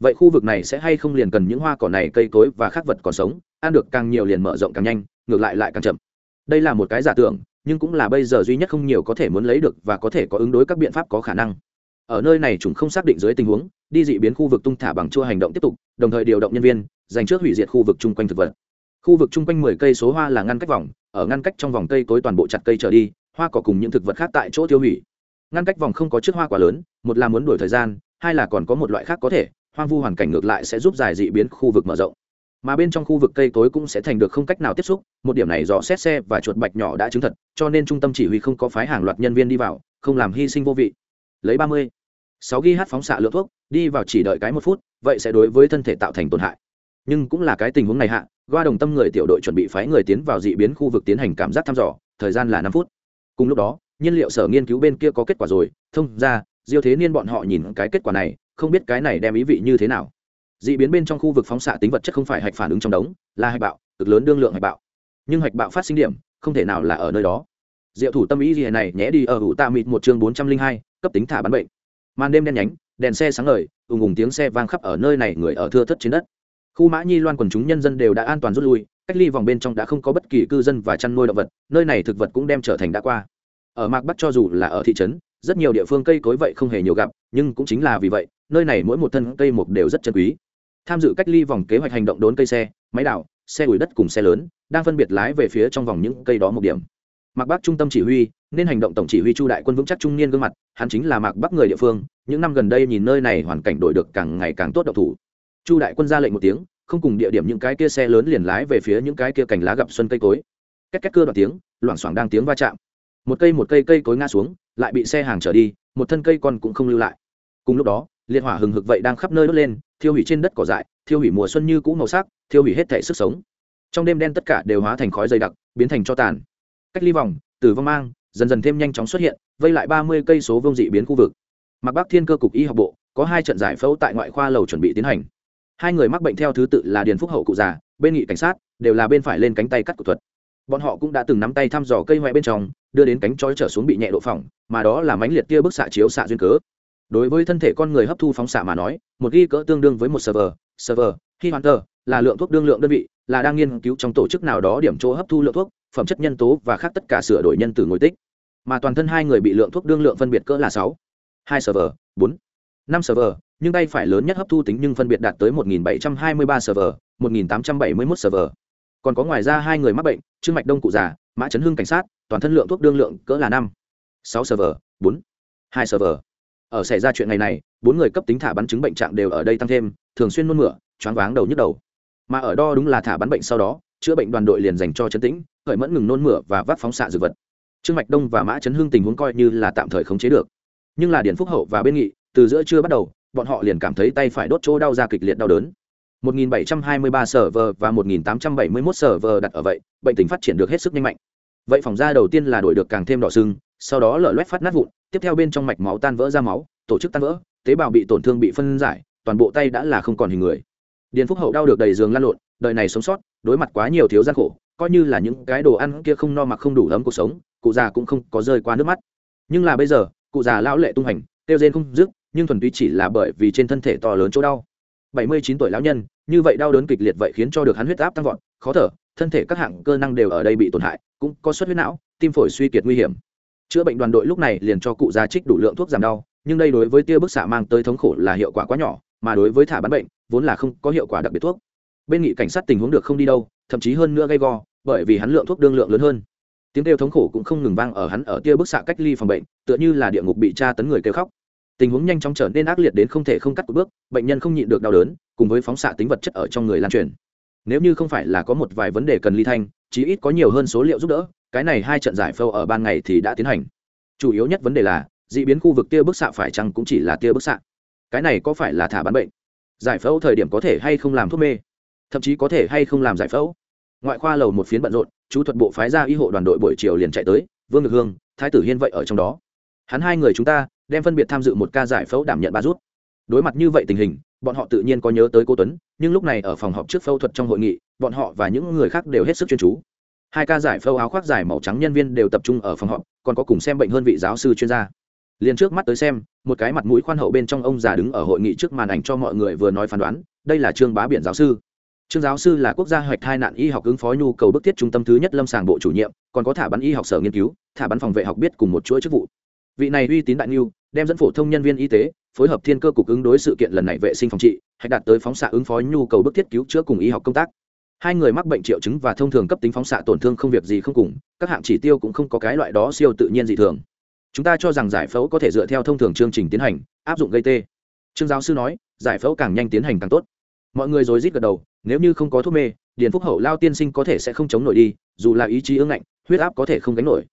Vậy khu vực này sẽ hay không liền cần những hoa cỏ này, cây cối và các vật còn sống, ăn được càng nhiều liền mở rộng càng nhanh, ngược lại lại càng chậm. Đây là một cái giả tưởng, nhưng cũng là bây giờ duy nhất không nhiều có thể muốn lấy được và có thể có ứng đối các biện pháp có khả năng. Ở nơi này chúng không xác định dưới tình huống, đi dị biến khu vực tung thả bằng chua hành động tiếp tục, đồng thời điều động nhân viên, dành trước hủy diệt khu vực chung quanh thực vật. Khu vực chung quanh mười cây số hoa là ngăn cách vòng, ở ngăn cách trong vòng cây cối toàn bộ chặt cây trở đi hoa cỏ cùng những thực vật khác tại chỗ tiêu hủy. Ngăn cách vòng không có chiếc hoa quá lớn, một là muốn đổi thời gian, hai là còn có một loại khác có thể, hoang vu hoàn cảnh ngược lại sẽ giúp giải dị biến khu vực mở rộng. Mà bên trong khu vực cây cối cũng sẽ thành được không cách nào tiếp xúc, một điểm này dò xét xe và chuột bạch nhỏ đã chứng thật, cho nên trung tâm chỉ huy không có phái hàng loạt nhân viên đi vào, không làm hy sinh vô vị. Lấy ba mươi, sáu ghi hát phóng xạ lượng thuốc, đi vào chỉ đợi cái một phút, vậy sẽ đối với thân thể tạo thành tổn hại. Nhưng cũng là cái tình huống này hạ, goa đồng tâm người tiểu đội chuẩn bị phái người tiến vào dị biến khu vực tiến hành cảm giác thăm dò, thời gian là năm phút cùng lúc đó, nhiên liệu sở nghiên cứu bên kia có kết quả rồi. Thông ra, diêu thế niên bọn họ nhìn cái kết quả này, không biết cái này đem ý vị như thế nào. D ị biến bên trong khu vực phóng xạ tính vật chất không phải hạch phản ứng trong đống, là hạch bạo, cực lớn đương lượng hạch bạo. Nhưng hạch bạo phát sinh điểm, không thể nào là ở nơi đó. Diệu thủ tâm ý gì này, nhé đi ở hữu tạ mịt một chương bốn trăm linh hai, cấp tính thả bắn bệnh. Màn đêm đen nhánh, đèn xe sáng ngời, ùng ùng tiếng xe vang khắp ở nơi này người ở thưa thất trên đất. Khu mã nhi loan quần chúng nhân dân đều đã an toàn rút lui cách ly vòng bên trong đã không có bất kỳ cư dân và chăn nuôi động vật, nơi này thực vật cũng đem trở thành đã qua. Ở mạc bắc cho dù là ở thị trấn, rất nhiều địa phương cây cối vậy không hề nhiều gặp, nhưng cũng chính là vì vậy, nơi này mỗi một thân cây mục đều rất chân quý. Tham dự cách ly vòng kế hoạch hành động đốn cây xe, máy đảo, xe ủi đất cùng xe lớn, đang phân biệt lái về phía trong vòng những cây đó một điểm. Mạc bắc trung tâm chỉ huy, nên hành động tổng chỉ huy chu đại quân vững chắc trung niên gương mặt, hắn chính là mạc bắc người địa phương, những năm gần đây nhìn nơi này hoàn cảnh đổi được càng ngày càng tốt độc thủ. Chu đại quân ra lệnh một tiếng không cùng địa điểm những cái kia xe lớn liền lái về phía những cái kia cành lá gặp xuân cây cối. Cách cách cơ đoạn tiếng, loảng xoảng đang tiếng va chạm. Một cây một cây cây cối ngã xuống, lại bị xe hàng trở đi, một thân cây còn cũng không lưu lại. Cùng lúc đó, liệt hỏa hừng hực vậy đang khắp nơi đốt lên, thiêu hủy trên đất cỏ dại, thiêu hủy mùa xuân như cũ màu sắc, thiêu hủy hết thể sức sống. Trong đêm đen tất cả đều hóa thành khói dày đặc, biến thành cho tàn. Cách ly vòng từ vong mang, dần dần thêm nhanh chóng xuất hiện, vây lại ba mươi cây số vông dị biến khu vực. Mặc bắc thiên cơ cục y học bộ, có hai trận giải phẫu tại ngoại khoa lầu chuẩn bị tiến hành hai người mắc bệnh theo thứ tự là điền phúc hậu cụ già, bên nghị cảnh sát, đều là bên phải lên cánh tay cắt cụt thuật. Bọn họ cũng đã từng nắm tay thăm dò cây ngoại bên trong, đưa đến cánh trói trở xuống bị nhẹ độ phỏng, mà đó là mánh liệt tia bức xạ chiếu xạ duyên cớ. Đối với thân thể con người hấp thu phóng xạ mà nói, một ghi cỡ tương đương với một server server, khi hoàn tờ, là lượng thuốc đương lượng đơn vị, là đang nghiên cứu trong tổ chức nào đó điểm chỗ hấp thu lượng thuốc, phẩm chất nhân tố và khác tất cả sửa đổi nhân từ ngồi tích. Mà toàn thân hai người bị lượng thuốc đương lượng phân biệt cỡ là sáu, hai server, bốn, năm server nhưng tay phải lớn nhất hấp thu tính nhưng phân biệt đạt tới 1723 server 1871 server. Còn có ngoài ra hai người mắc bệnh, trương mạch đông cụ già, mã chấn hưng cảnh sát, toàn thân lượng thuốc đương lượng cỡ là năm, sáu server, bốn, hai server. Ở xảy ra chuyện ngày này, bốn người cấp tính thả bắn chứng bệnh trạng đều ở đây tăng thêm, thường xuyên nôn mửa, choáng váng đầu nhức đầu. Mà ở đo đúng là thả bắn bệnh sau đó, chữa bệnh đoàn đội liền dành cho chấn tĩnh khởi mẫn ngừng nôn mửa và vắt phóng xạ dược vật. Trương mạch đông và mã chấn hưng tình huống coi như là tạm thời khống chế được. Nhưng là điển phúc hậu và bên nghị, từ giữa trưa bắt đầu bọn họ liền cảm thấy tay phải đốt chỗ đau ra kịch liệt đau đớn. 1723 server và 1871 server đặt ở vậy, bệnh tình phát triển được hết sức nhanh mạnh. Vậy phòng da đầu tiên là đổi được càng thêm đỏ sưng, sau đó lở loét phát nát vụn, tiếp theo bên trong mạch máu tan vỡ ra máu tổ chức tan vỡ tế bào bị tổn thương bị phân giải toàn bộ tay đã là không còn hình người. Điền phúc hậu đau được đầy giường lăn lộn đời này sống sót đối mặt quá nhiều thiếu gian khổ coi như là những cái đồ ăn kia không no mặc không đủ ấm cuộc sống cụ già cũng không có rơi qua nước mắt. Nhưng là bây giờ cụ già lão lệ tung hành tiêu rên không dứt nhưng thuần túy chỉ là bởi vì trên thân thể to lớn chỗ đau. Bảy mươi chín tuổi lão nhân, như vậy đau đớn kịch liệt vậy khiến cho được hắn huyết áp tăng vọt, khó thở, thân thể các hạng cơ năng đều ở đây bị tổn hại, cũng có suất huyết não, tim phổi suy kiệt nguy hiểm. Chữa bệnh đoàn đội lúc này liền cho cụ già trích đủ lượng thuốc giảm đau, nhưng đây đối với tia bức xạ mang tới thống khổ là hiệu quả quá nhỏ, mà đối với thả bán bệnh, vốn là không có hiệu quả đặc biệt thuốc. Bên nghị cảnh sát tình huống được không đi đâu, thậm chí hơn nữa gây go, bởi vì hắn lượng thuốc đương lượng lớn hơn. Tiếng kêu thống khổ cũng không ngừng vang ở hắn ở tia bức xạ cách ly phòng bệnh, tựa như là địa ngục bị tra tấn người kêu khóc tình huống nhanh chóng trở nên ác liệt đến không thể không cắt một bước, bệnh nhân không nhịn được đau đớn, cùng với phóng xạ tính vật chất ở trong người lan truyền. Nếu như không phải là có một vài vấn đề cần ly thanh, chí ít có nhiều hơn số liệu giúp đỡ, cái này hai trận giải phẫu ở ban ngày thì đã tiến hành. Chủ yếu nhất vấn đề là, d ị biến khu vực tia bức xạ phải chăng cũng chỉ là tia bức xạ? Cái này có phải là thả bán bệnh? Giải phẫu thời điểm có thể hay không làm thuốc mê? Thậm chí có thể hay không làm giải phẫu ngoại khoa lầu một phiến bận rộn, chú thuật bộ phái ra y hộ đoàn đội buổi chiều liền chạy tới, vương ngực hương, thái tử hiên vậy ở trong đó. Hắn hai người chúng ta đem phân biệt tham dự một ca giải phẫu đảm nhận ba rút. Đối mặt như vậy tình hình, bọn họ tự nhiên có nhớ tới cô tuấn, nhưng lúc này ở phòng họp trước phẫu thuật trong hội nghị, bọn họ và những người khác đều hết sức chuyên chú. Hai ca giải phẫu áo khoác dài màu trắng nhân viên đều tập trung ở phòng họp, còn có cùng xem bệnh hơn vị giáo sư chuyên gia. Liền trước mắt tới xem, một cái mặt mũi khoan hậu bên trong ông già đứng ở hội nghị trước màn ảnh cho mọi người vừa nói phán đoán, đây là trương bá biển giáo sư. Trương giáo sư là quốc gia hoạch thai nạn y học ứng phó nhu cầu bức thiết trung tâm thứ nhất lâm sàng bộ chủ nhiệm, còn có thả bắn y học sở nghiên cứu, thả bắn phòng vệ học biết cùng một chuỗi chức vụ. Vị này uy tín đại niu đem dẫn phổ thông nhân viên y tế, phối hợp thiên cơ cục ứng đối sự kiện lần này vệ sinh phòng trị hay đạt tới phóng xạ ứng phó nhu cầu bức thiết cứu chữa cùng y học công tác. Hai người mắc bệnh triệu chứng và thông thường cấp tính phóng xạ tổn thương không việc gì không cùng, các hạng chỉ tiêu cũng không có cái loại đó siêu tự nhiên dị thường. Chúng ta cho rằng giải phẫu có thể dựa theo thông thường chương trình tiến hành, áp dụng gây tê. Trương giáo sư nói, giải phẫu càng nhanh tiến hành càng tốt. Mọi người rồi rít gật đầu, nếu như không có thuốc mê, điền phúc hậu lao tiên sinh có thể sẽ không chống nổi đi, dù là ý chí ương ngạnh, huyết áp có thể không gánh nổi.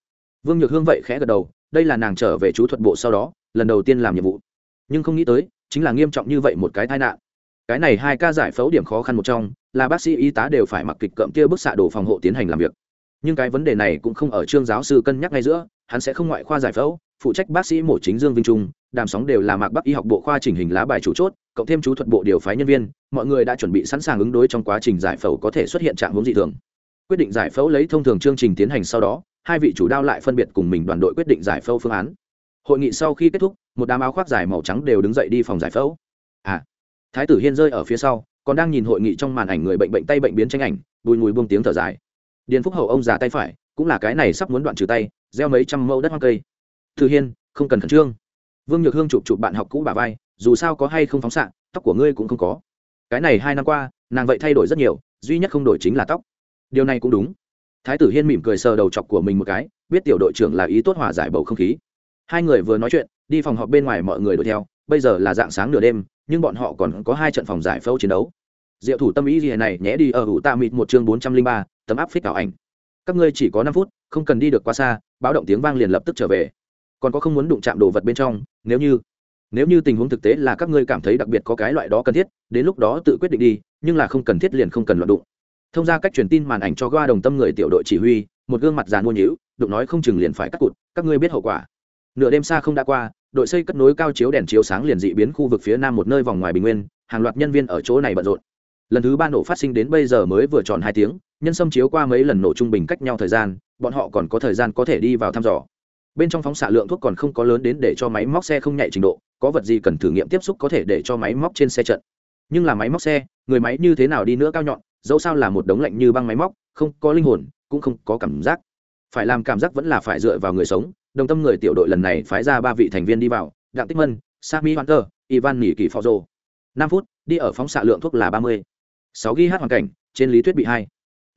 Vương nhược hương vậy khẽ gật đầu, đây là nàng trở về chú thuật bộ sau đó lần đầu tiên làm nhiệm vụ. Nhưng không nghĩ tới, chính là nghiêm trọng như vậy một cái tai nạn. Cái này hai ca giải phẫu điểm khó khăn một trong, là bác sĩ y tá đều phải mặc kịch cậm kia bức xạ đồ phòng hộ tiến hành làm việc. Nhưng cái vấn đề này cũng không ở trương giáo sư cân nhắc ngay giữa, hắn sẽ không ngoại khoa giải phẫu, phụ trách bác sĩ mổ chính dương vinh trung, đàm sóng đều là mạc bắc y học bộ khoa chỉnh hình lá bài chủ chốt, cộng thêm chú thuật bộ điều phái nhân viên, mọi người đã chuẩn bị sẵn sàng ứng đối trong quá trình giải phẫu có thể xuất hiện trạng hướng dị thường. Quyết định giải phẫu lấy thông thường chương trình tiến hành sau đó, hai vị chủ đao lại phân biệt cùng mình đoàn đội quyết định giải phẫu phương án hội nghị sau khi kết thúc, một đám áo khoác dài màu trắng đều đứng dậy đi phòng giải phẫu. À thái tử hiên rơi ở phía sau, còn đang nhìn hội nghị trong màn ảnh người bệnh bệnh tay bệnh biến tranh ảnh, bùi mùi buông tiếng thở dài. Điền phúc hậu ông già tay phải, cũng là cái này sắp muốn đoạn trừ tay, gieo mấy trăm mẫu đất hoang cây. Thư hiên, không cần khẩn trương. Vương nhược hương chụp chụp bạn học cũ bà vai, dù sao có hay không phóng xạ, tóc của ngươi cũng không có. Cái này hai năm qua, nàng vậy thay đổi rất nhiều, duy nhất không đổi chính là tóc. Điều này cũng đúng. Thái tử hiên mỉm cười sờ đầu chọc của mình một cái, biết tiểu đội trưởng là ý tốt hòa giải bầu không khí hai người vừa nói chuyện, đi phòng họp bên ngoài mọi người đuổi theo, bây giờ là dạng sáng nửa đêm, nhưng bọn họ còn có hai trận phòng giải phẫu chiến đấu. Diệu thủ tâm ý gì này, nhé đi, ở hữu tạ mịt một chương bốn trăm linh ba, tấm áp phích ảo ảnh. Các ngươi chỉ có năm phút, không cần đi được quá xa, báo động tiếng vang liền lập tức trở về. Còn có không muốn đụng chạm đồ vật bên trong, nếu như nếu như tình huống thực tế là các ngươi cảm thấy đặc biệt có cái loại đó cần thiết, đến lúc đó tự quyết định đi, nhưng là không cần thiết liền không cần loạn đụng. Thông ra cách truyền tin màn ảnh cho goa đồng tâm người tiểu đội chỉ huy, một gương mặt già mua nhữ đụng nói không chừng liền phải cắt cụt, các ngươi biết hậu quả nửa đêm xa không đã qua, đội xây cất nối cao chiếu đèn chiếu sáng liền dị biến khu vực phía nam một nơi vòng ngoài bình nguyên, hàng loạt nhân viên ở chỗ này bận rộn. Lần thứ ba nổ phát sinh đến bây giờ mới vừa tròn hai tiếng, nhân xâm chiếu qua mấy lần nổ trung bình cách nhau thời gian, bọn họ còn có thời gian có thể đi vào thăm dò. Bên trong phóng xạ lượng thuốc còn không có lớn đến để cho máy móc xe không nhạy trình độ, có vật gì cần thử nghiệm tiếp xúc có thể để cho máy móc trên xe trận. Nhưng là máy móc xe, người máy như thế nào đi nữa cao nhọn, dẫu sao là một đống lạnh như băng máy móc, không có linh hồn, cũng không có cảm giác. Phải làm cảm giác vẫn là phải dựa vào người sống đồng tâm người tiểu đội lần này phái ra ba vị thành viên đi vào, đặng tích mân, sami hunter, ivan nghỉ kỳ phó rô năm phút, đi ở phóng xạ lượng thuốc là ba mươi. Sáu ghi hát hoàn cảnh, trên lý thuyết bị hai.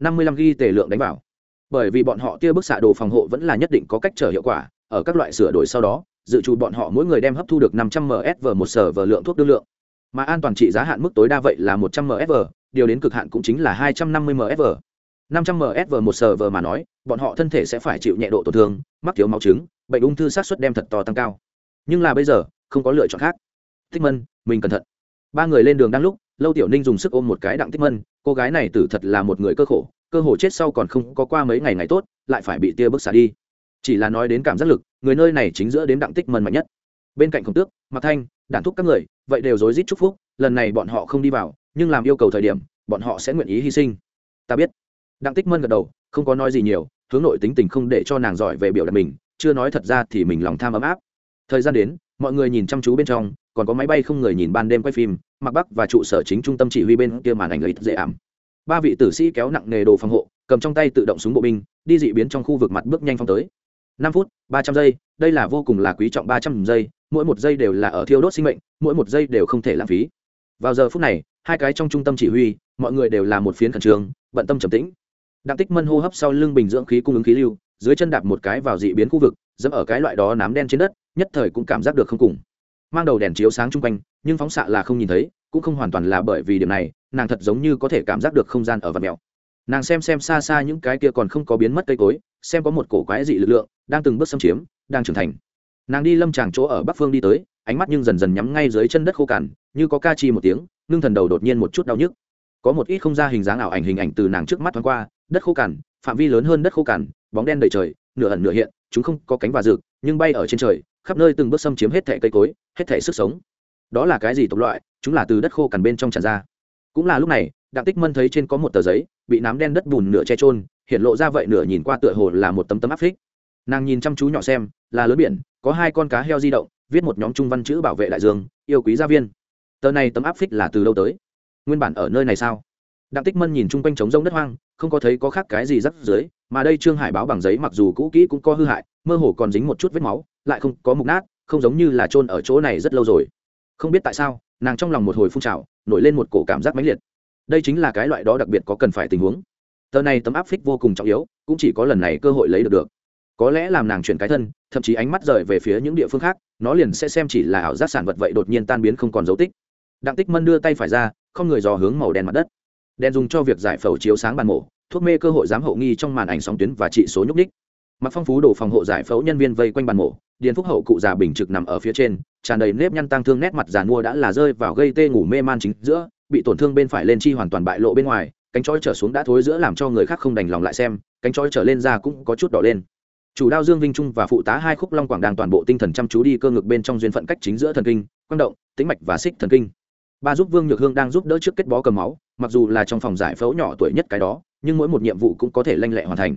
Năm mươi lăm ghi tề lượng đánh vào. Bởi vì bọn họ tia bức xạ đồ phòng hộ vẫn là nhất định có cách trở hiệu quả, ở các loại sửa đổi sau đó, dự trù bọn họ mỗi người đem hấp thu được năm trăm msv một sở vờ lượng thuốc đương lượng. Mà an toàn trị giá hạn mức tối đa vậy là một trăm msv điều đến cực hạn cũng chính là hai trăm năm mươi msv năm trăm msv một sở mà nói, bọn họ thân thể sẽ phải chịu nhẹ độ tổn thương, mắc thiếu máu trứng, bệnh ung thư sát xuất đem thật to tăng cao. Nhưng là bây giờ, không có lựa chọn khác. Tích mân, mình cẩn thận. Ba người lên đường đang lúc, lâu tiểu ninh dùng sức ôm một cái đặng tích mân, cô gái này tử thật là một người cơ khổ, cơ hồ chết sau còn không có qua mấy ngày ngày tốt, lại phải bị tia bức xả đi. Chỉ là nói đến cảm giác lực, người nơi này chính giữa đến đặng tích mân mạnh nhất. Bên cạnh khổng tước mặc thanh, đản thúc các người, vậy đều rối rít chúc phúc, lần này bọn họ không đi vào, nhưng làm yêu cầu thời điểm, bọn họ sẽ nguyện ý hy sinh. Ta biết đặng tích mân gật đầu, không có nói gì nhiều, hướng nội tính tình không để cho nàng giỏi về biểu đạt mình, chưa nói thật ra thì mình lòng tham ấm áp. Thời gian đến, mọi người nhìn chăm chú bên trong, còn có máy bay không người nhìn ban đêm quay phim mặc bắc và trụ sở chính trung tâm chỉ huy bên kia màn ảnh ấy dễ ảm. Ba vị tử sĩ kéo nặng nghề đồ phòng hộ, cầm trong tay tự động súng bộ binh, đi dị biến trong khu vực mặt bước nhanh phong tới. Năm phút, ba trăm giây, đây là vô cùng là quý trọng ba trăm giây, mỗi một giây đều là ở thiêu đốt sinh mệnh, mỗi một giây đều không thể lãng phí. Vào giờ phút này, hai cái trong trung tâm chỉ huy, mọi người đều là một phiến khẩn trương, bận tâm trầm tĩnh đặng tích mân hô hấp sau lưng bình dưỡng khí cung ứng khí lưu, dưới chân đạp một cái vào dị biến khu vực, dẫm ở cái loại đó nám đen trên đất, nhất thời cũng cảm giác được không cùng. Mang đầu đèn chiếu sáng chung quanh, nhưng phóng xạ là không nhìn thấy, cũng không hoàn toàn là bởi vì điểm này, nàng thật giống như có thể cảm giác được không gian ở vật mèo. Nàng xem xem xa xa những cái kia còn không có biến mất cây cối, xem có một cổ quái dị lực lượng, đang từng bước xâm chiếm, đang trưởng thành. Nàng đi lâm tràng chỗ ở bắc phương đi tới, ánh mắt nhưng dần dần nhắm ngay dưới chân đất khô cằn, như có ca chi một tiếng, ngưng thần đầu đột nhiên một chút đau nhức có một ít không ra hình dáng ảo ảnh hình ảnh từ nàng trước mắt thoáng qua, đất khô cằn, phạm vi lớn hơn đất khô cằn, bóng đen đầy trời, nửa ẩn nửa hiện, chúng không có cánh và rực, nhưng bay ở trên trời, khắp nơi từng bước xâm chiếm hết thẻ cây cối, hết thẻ sức sống. Đó là cái gì tộc loại? Chúng là từ đất khô cằn bên trong tràn ra. Cũng là lúc này, đặng tích mân thấy trên có một tờ giấy, bị nám đen đất bùn nửa che trôn hiện lộ ra vậy nửa nhìn qua tựa hồ là một tấm tấm áp phích. Nàng nhìn chăm chú nhỏ xem, là lớn biển, có hai con cá heo di động, viết một nhóm trung văn chữ bảo vệ đại dương, yêu quý gia viên. Tờ này tấm áp phích là từ đâu tới? Nguyên bản ở nơi này sao? Đặng tích mân nhìn chung quanh trống rông đất hoang, không có thấy có khác cái gì rắc dưới mà đây trương hải báo bằng giấy mặc dù cũ kỹ cũng có hư hại, mơ hồ còn dính một chút vết máu, lại không có mục nát, không giống như là trôn ở chỗ này rất lâu rồi. Không biết tại sao, nàng trong lòng một hồi phun trào, nổi lên một cổ cảm giác mãnh liệt. Đây chính là cái loại đó đặc biệt có cần phải tình huống. Tờ này tấm áp phích vô cùng trọng yếu, cũng chỉ có lần này cơ hội lấy được được. Có lẽ làm nàng chuyển cái thân, thậm chí ánh mắt rời về phía những địa phương khác, nó liền sẽ xem chỉ là ảo giác sản vật vậy đột nhiên tan biến không còn dấu tích. Đặng tích mân đưa tay phải ra không người dò hướng màu đen mặt đất. Đèn dùng cho việc giải phẫu chiếu sáng bàn mổ, thuốc mê cơ hội giám hậu nghi trong màn ảnh sóng tuyến và trị số nhúc ních mặc phong phú đồ phòng hộ giải phẫu nhân viên vây quanh bàn mổ, điền phúc hậu cụ già bình trực nằm ở phía trên, tràn đầy nếp nhăn tăng thương nét mặt già mua đã là rơi vào gây tê ngủ mê man chính giữa, bị tổn thương bên phải lên chi hoàn toàn bại lộ bên ngoài, cánh chói trở xuống đã thối giữa làm cho người khác không đành lòng lại xem, cánh chói trở lên ra cũng có chút đỏ lên. Chủ đao dương vinh trung và phụ tá hai khúc long quảng đang toàn bộ tinh thần chăm chú đi cơ ngực bên trong duyên phận cách chính giữa thần kinh, quang động, tĩnh mạch và xích thần kinh ba giúp vương nhược hương đang giúp đỡ trước kết bó cầm máu, mặc dù là trong phòng giải phẫu nhỏ tuổi nhất cái đó, nhưng mỗi một nhiệm vụ cũng có thể lanh lẹ hoàn thành.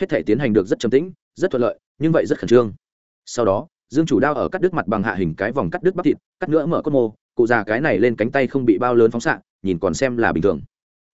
Hết thể tiến hành được rất chấm tĩnh, rất thuận lợi, nhưng vậy rất khẩn trương. Sau đó, dương chủ đao ở cắt đứt mặt bằng hạ hình cái vòng cắt đứt bắp thịt, cắt nữa mở cốt mô, cụ già cái này lên cánh tay không bị bao lớn phóng xạ, nhìn còn xem là bình thường.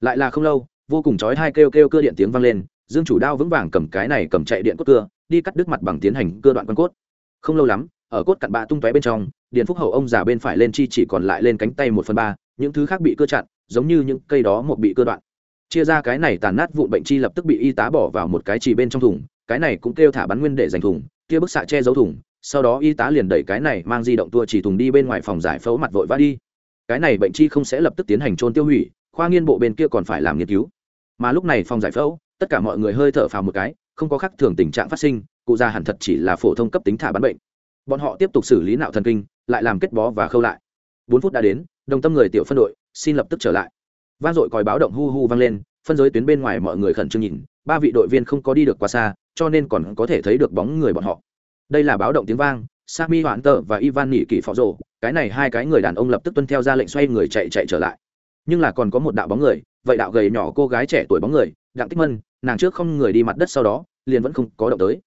Lại là không lâu, vô cùng chói hai kêu kêu cơ điện tiếng vang lên, dương chủ đao vững vàng cầm cái này cầm chạy điện cốt cưa, đi cắt đứt mặt bằng tiến hành cơ đoạn quan cốt. Không lâu lắm, ở cốt cặn bạ tung tóe bên trong điện phúc hậu ông già bên phải lên chi chỉ còn lại lên cánh tay một phần ba, những thứ khác bị cưa chặn, giống như những cây đó một bị cưa đoạn. Chia ra cái này tàn nát vụn bệnh chi lập tức bị y tá bỏ vào một cái chỉ bên trong thùng, cái này cũng kêu thả bắn nguyên để dành thùng, kia bức xạ che giấu thùng, sau đó y tá liền đẩy cái này mang di động tua chỉ thùng đi bên ngoài phòng giải phẫu mặt vội vã đi. Cái này bệnh chi không sẽ lập tức tiến hành trôn tiêu hủy, khoa nghiên bộ bên kia còn phải làm nghiên cứu. Mà lúc này phòng giải phẫu, tất cả mọi người hơi thở phào một cái, không có khác thường tình trạng phát sinh, cụ già hẳn thật chỉ là phổ thông cấp tính thả bắn bệnh. Bọn họ tiếp tục xử lý nạo thần kinh lại làm kết bó và khâu lại. Bốn phút đã đến, đồng tâm người tiểu phân đội, xin lập tức trở lại. Vang dội còi báo động hu hu vang lên, phân giới tuyến bên ngoài mọi người khẩn trương nhìn, ba vị đội viên không có đi được quá xa, cho nên còn có thể thấy được bóng người bọn họ. Đây là báo động tiếng vang, sami hoãn tờ và ivan nỉ kỳ phó rồ, cái này hai cái người đàn ông lập tức tuân theo ra lệnh xoay người chạy chạy trở lại. Nhưng là còn có một đạo bóng người, vậy đạo gầy nhỏ cô gái trẻ tuổi bóng người, đặng tích mân, nàng trước không người đi mặt đất sau đó, liền vẫn không có động tới.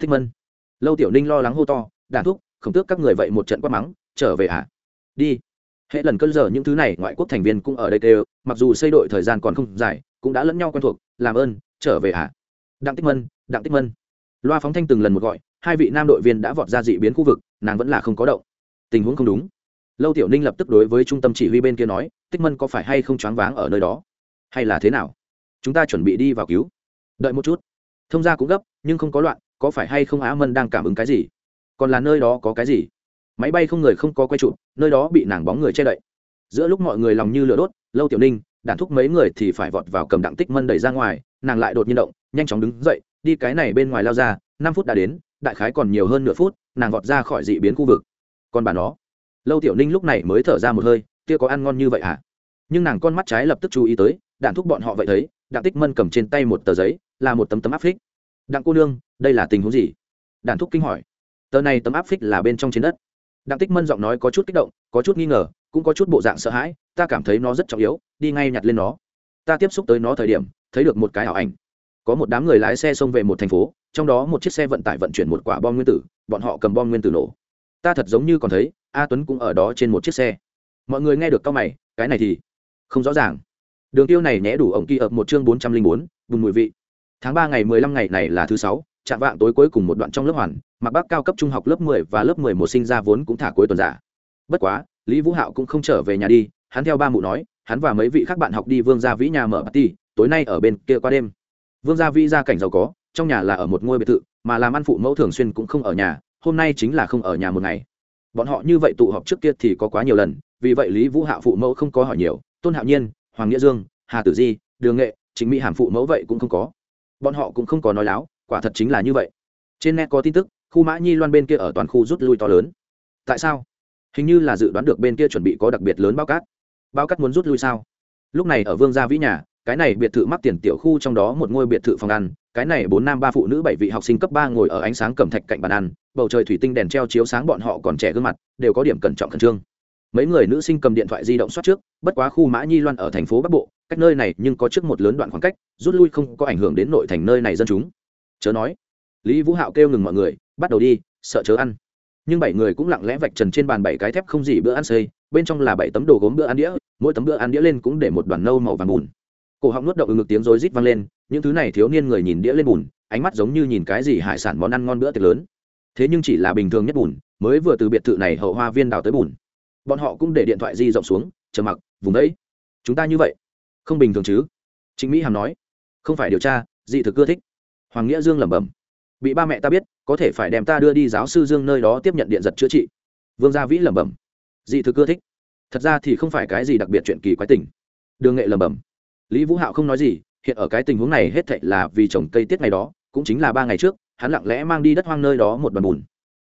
Tích mân. Lâu tiểu ninh lo lắng hô to đàn thúc không tước các người vậy một trận quát mắng, trở về ạ à? đi. Hệ lần cơn giờ những thứ này, ngoại quốc thành viên cũng ở đây đều mặc dù xây đội thời gian còn không dài, cũng đã lẫn nhau quen thuộc, làm ơn, trở về ạ à? đặng tích mân, đặng tích mân. Loa phóng thanh từng lần một gọi, hai vị nam đội viên đã vọt ra dị biến khu vực, nàng vẫn là không có động. Tình huống không đúng. Lâu tiểu ninh lập tức đối với trung tâm chỉ huy bên kia nói, tích mân có phải hay không choáng váng ở nơi đó? Hay là thế nào? Chúng ta chuẩn bị đi vào cứu. Đợi một chút. Thông gia cũng gấp, nhưng không có loạn, có phải hay không á mân đang cảm ứng cái gì? Còn là nơi đó có cái gì? Máy bay không người không có quay trụ nơi đó bị nàng bóng người che đậy. Giữa lúc mọi người lòng như lửa đốt, lâu tiểu ninh đản thúc mấy người thì phải vọt vào cầm đặng tích mân đẩy ra ngoài, nàng lại đột nhiên động, nhanh chóng đứng dậy, đi cái này bên ngoài lao ra, năm phút đã đến, đại khái còn nhiều hơn nửa phút, nàng vọt ra khỏi dị biến khu vực. Còn bà nó, lâu tiểu ninh lúc này mới thở ra một hơi, kia có ăn ngon như vậy hả? Nhưng nàng con mắt trái lập tức chú ý tới đạn thúc bọn họ vậy thấy, đặng tích mân cầm trên tay một tờ giấy, là một tấm tấm áp phích. Đặng cô nương, đây là tình huống gì? Đàn thúc kinh hỏi tờ này tấm áp phích là bên trong trên đất. Đặng tích mân giọng nói có chút kích động, có chút nghi ngờ, cũng có chút bộ dạng sợ hãi, ta cảm thấy nó rất trọng yếu, đi ngay nhặt lên nó. Ta tiếp xúc tới nó thời điểm, thấy được một cái ảo ảnh. Có một đám người lái xe xông về một thành phố, trong đó một chiếc xe vận tải vận chuyển một quả bom nguyên tử, bọn họ cầm bom nguyên tử nổ. Ta thật giống như còn thấy, a tuấn cũng ở đó trên một chiếc xe. Mọi người nghe được câu mày, cái này thì không rõ ràng. Đường tiêu này nhẽ đủ ổng kỳ ập một chương bốn trăm linh bốn vùng mùi vị. Tháng ba ngày mười lăm ngày này là thứ sáu chạm vạng tối cuối cùng một đoạn trong lớp hoàn, mặc bác cao cấp trung học lớp mười và lớp mười một sinh ra vốn cũng thả cuối tuần giả. Bất quá, lý vũ hạo cũng không trở về nhà đi, hắn theo ba mụ nói, hắn và mấy vị khác bạn học đi vương gia vĩ nhà mở party, tối nay ở bên kia qua đêm. Vương gia vĩ gia cảnh giàu có, trong nhà là ở một ngôi biệt thự, mà làm ăn phụ mẫu thường xuyên cũng không ở nhà, hôm nay chính là không ở nhà một ngày. Bọn họ như vậy tụ họp trước kia thì có quá nhiều lần, vì vậy lý vũ hạo phụ mẫu không có hỏi nhiều, tôn hạo nhiên, hoàng nghĩa dương, hà tử di, đường nghệ chính mỹ hàm phụ mẫu vậy cũng không có. Bọn họ cũng không có nói láo quả thật chính là như vậy. Trên net có tin tức, khu mã nhi loan bên kia ở toàn khu rút lui to lớn. Tại sao? Hình như là dự đoán được bên kia chuẩn bị có đặc biệt lớn bao cát. Bao cát muốn rút lui sao? Lúc này ở vương gia vĩ nhà, cái này biệt thự mắc tiền tiểu khu trong đó một ngôi biệt thự phòng ăn, cái này bốn nam ba phụ nữ bảy vị học sinh cấp ba ngồi ở ánh sáng cẩm thạch cạnh bàn ăn, bầu trời thủy tinh đèn treo chiếu sáng bọn họ còn trẻ gương mặt, đều có điểm cẩn trọng khẩn trương. Mấy người nữ sinh cầm điện thoại di động soát trước, bất quá khu mã nhi loan ở thành phố bắc bộ, cách nơi này nhưng có trước một lớn đoạn khoảng cách, rút lui không có ảnh hưởng đến nội thành nơi này dân chúng chớ nói. Lý vũ hạo kêu ngừng mọi người, bắt đầu đi, sợ chớ ăn. Nhưng bảy người cũng lặng lẽ vạch trần trên bàn bảy cái thép không gì bữa ăn xây, bên trong là bảy tấm đồ gốm bữa ăn đĩa, mỗi tấm bữa ăn đĩa lên cũng để một đoàn nâu màu vàng bùn. Cổ họng nuốt động ngực tiếng rối rít vang lên, những thứ này thiếu niên người nhìn đĩa lên bùn, ánh mắt giống như nhìn cái gì hải sản món ăn ngon bữa tiệc lớn. Thế nhưng chỉ là bình thường nhất bùn, mới vừa từ biệt thự này hậu hoa viên đào tới bùn. Bọn họ cũng để điện thoại di rộng xuống, chờ mặc, vùng đấy. Chúng ta như vậy. Không bình thường chứ? Chính mỹ hàm nói. Không phải điều tra, dị thực ưa thích hoàng nghĩa dương lẩm bẩm, bị ba mẹ ta biết, có thể phải đem ta đưa đi giáo sư dương nơi đó tiếp nhận điện giật chữa trị. Vương gia vĩ lẩm bẩm, dị thực ưa thích. Thật ra thì không phải cái gì đặc biệt chuyện kỳ quái tình. Đường nghệ lẩm bẩm, lý vũ hạo không nói gì, hiện ở cái tình huống này hết thệ là vì trồng cây tiết ngày đó, cũng chính là ba ngày trước, hắn lặng lẽ mang đi đất hoang nơi đó một đoàn bùn.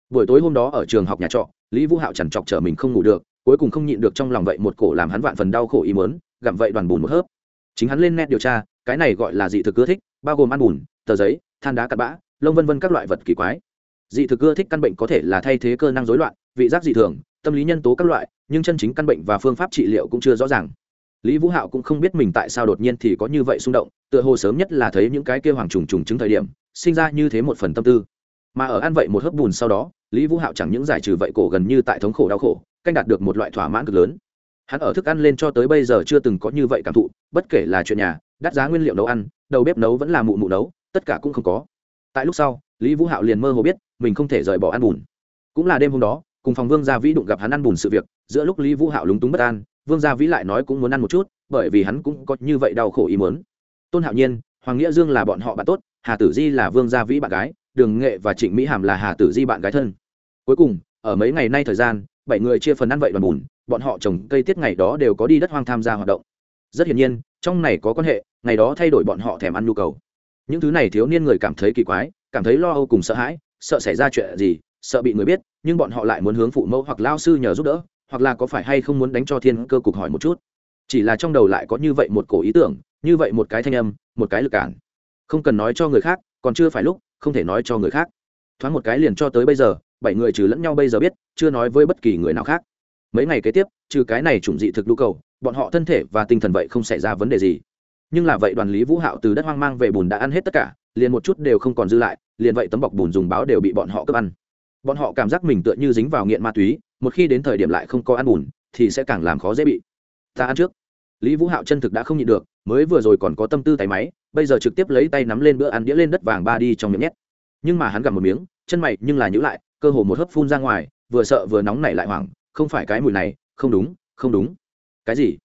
Buổi tối hôm đó ở trường học nhà trọ, lý vũ hạo chằn chọc chở mình không ngủ được, cuối cùng không nhịn được trong lòng vậy một cổ làm hắn vạn phần đau khổ ý mớn gặm vậy đoàn bùn một hớp. Chính hắn lên net điều tra, cái này gọi là dị thực ưa thích, bao gồm ăn bùn tờ giấy, than đá cặn bã, lông vân vân các loại vật kỳ quái. Dị thực ưa thích căn bệnh có thể là thay thế cơ năng rối loạn, vị giác dị thường, tâm lý nhân tố các loại, nhưng chân chính căn bệnh và phương pháp trị liệu cũng chưa rõ ràng. Lý vũ hạo cũng không biết mình tại sao đột nhiên thì có như vậy xung động, tựa hồ sớm nhất là thấy những cái kêu hoàng trùng trùng chứng thời điểm, sinh ra như thế một phần tâm tư. Mà ở ăn vậy một hớp bùn sau đó, lý vũ hạo chẳng những giải trừ vậy cổ gần như tại thống khổ đau khổ, canh đạt được một loại thỏa mãn cực lớn. Hắn ở thức ăn lên cho tới bây giờ chưa từng có như vậy cảm thụ, bất kể là chuyện nhà, đắt giá nguyên liệu nấu ăn, đầu bếp nấu vẫn là mụ mụ nấu tất cả cũng không có. Tại lúc sau, lý vũ hạo liền mơ hồ biết mình không thể rời bỏ ăn bùn. Cũng là đêm hôm đó, cùng phòng vương gia vĩ đụng gặp hắn ăn bùn sự việc, giữa lúc lý vũ hạo lúng túng bất an, vương gia vĩ lại nói cũng muốn ăn một chút, bởi vì hắn cũng có như vậy đau khổ ý muốn. Tôn hạo nhiên, hoàng nghĩa dương là bọn họ bạn tốt, hà tử di là vương gia vĩ bạn gái, đường nghệ và trịnh mỹ hàm là hà tử di bạn gái thân. Cuối cùng, ở mấy ngày nay thời gian, bảy người chia phần ăn vậy đoàn bùn, bọn họ trồng cây tiết ngày đó đều có đi đất hoang tham gia hoạt động. Rất hiển nhiên, trong này có quan hệ, ngày đó thay đổi bọn họ thèm ăn nhu cầu những thứ này thiếu niên người cảm thấy kỳ quái, cảm thấy lo âu cùng sợ hãi, sợ xảy ra chuyện gì, sợ bị người biết, nhưng bọn họ lại muốn hướng phụ mẫu hoặc lao sư nhờ giúp đỡ, hoặc là có phải hay không muốn đánh cho thiên cơ cục hỏi một chút. Chỉ là trong đầu lại có như vậy một cổ ý tưởng, như vậy một cái thanh âm, một cái lực cản. Không cần nói cho người khác, còn chưa phải lúc, không thể nói cho người khác. Thoáng một cái liền cho tới bây giờ, bảy người trừ lẫn nhau bây giờ biết, chưa nói với bất kỳ người nào khác. Mấy ngày kế tiếp, trừ cái này chủng dị thực đu cầu, bọn họ thân thể và tinh thần vậy không xảy ra vấn đề gì nhưng là vậy đoàn lý vũ hạo từ đất hoang mang về bùn đã ăn hết tất cả, liền một chút đều không còn dư lại, liền vậy tấm bọc bùn dùng báo đều bị bọn họ cướp ăn. Bọn họ cảm giác mình tựa như dính vào nghiện ma túy, một khi đến thời điểm lại không có ăn bùn, thì sẽ càng làm khó dễ bị. Ta ăn trước. Lý vũ hạo chân thực đã không nhịn được, mới vừa rồi còn có tâm tư tay máy, bây giờ trực tiếp lấy tay nắm lên bữa ăn đĩa lên đất vàng ba đi trong miệng nhét. Nhưng mà hắn gặm một miếng, chân mày nhưng là nhữ lại, cơ hồ một hớp phun ra ngoài, vừa sợ vừa nóng nảy lại hoảng, không phải cái mùi này, không đúng không đúng. Cái gì?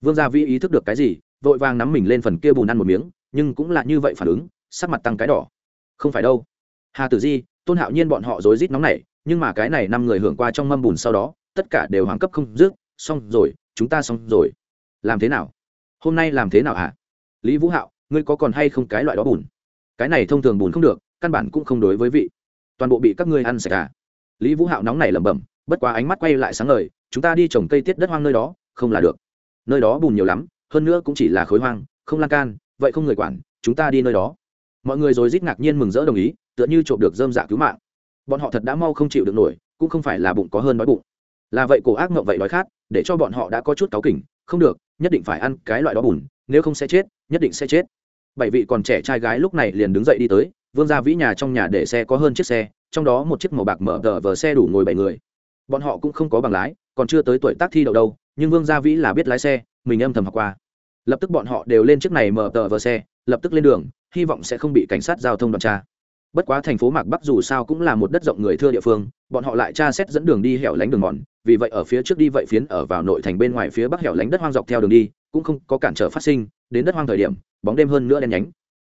Vương gia vĩ ý thức được cái gì vội vàng nắm mình lên phần kia bùn ăn một miếng, nhưng cũng là như vậy phản ứng, sắc mặt tăng cái đỏ. Không phải đâu. Hà tử di, tôn hạo nhiên bọn họ rối rít nóng nảy, nhưng mà cái này năm người hưởng qua trong mâm bùn sau đó, tất cả đều hoàng cấp không dứt, xong rồi, chúng ta xong rồi. Làm thế nào? Hôm nay làm thế nào hả? Lý vũ hạo, ngươi có còn hay không cái loại đó bùn? Cái này thông thường bùn không được, căn bản cũng không đối với vị. Toàn bộ bị các ngươi ăn sạch à? Lý vũ hạo nóng này lẩm bẩm, bất quá ánh mắt quay lại sáng ngời, chúng ta đi trồng cây tiết đất hoang nơi đó, không là được. Nơi đó bùn nhiều lắm hơn nữa cũng chỉ là khối hoang, không lan can, vậy không người quản, chúng ta đi nơi đó. Mọi người rồi rít ngạc nhiên mừng rỡ đồng ý, tựa như trộm được dơm dạ cứu mạng. Bọn họ thật đã mau không chịu được nổi, cũng không phải là bụng có hơn đói bụng. Là vậy cổ ác mộng vậy đói khát, để cho bọn họ đã có chút cáu kỉnh, không được, nhất định phải ăn cái loại đó bùn, nếu không sẽ chết, nhất định sẽ chết. Bảy vị còn trẻ trai gái lúc này liền đứng dậy đi tới, vương gia vĩ nhà trong nhà để xe có hơn chiếc xe, trong đó một chiếc màu bạc mở tờ vờ xe đủ ngồi bảy người. Bọn họ cũng không có bằng lái, còn chưa tới tuổi tác thi đậu đâu, nhưng vương gia vĩ là biết lái xe, mình âm thầm học qua lập tức bọn họ đều lên chiếc này mở tờ vờ xe, lập tức lên đường, hy vọng sẽ không bị cảnh sát giao thông đoàn tra. Bất quá thành phố mạc bắc dù sao cũng là một đất rộng người thưa địa phương, bọn họ lại tra xét dẫn đường đi hẻo lánh đường mòn, vì vậy ở phía trước đi vậy phiến ở vào nội thành bên ngoài phía bắc hẻo lánh đất hoang dọc theo đường đi, cũng không có cản trở phát sinh, đến đất hoang thời điểm, bóng đêm hơn nữa đen nhánh.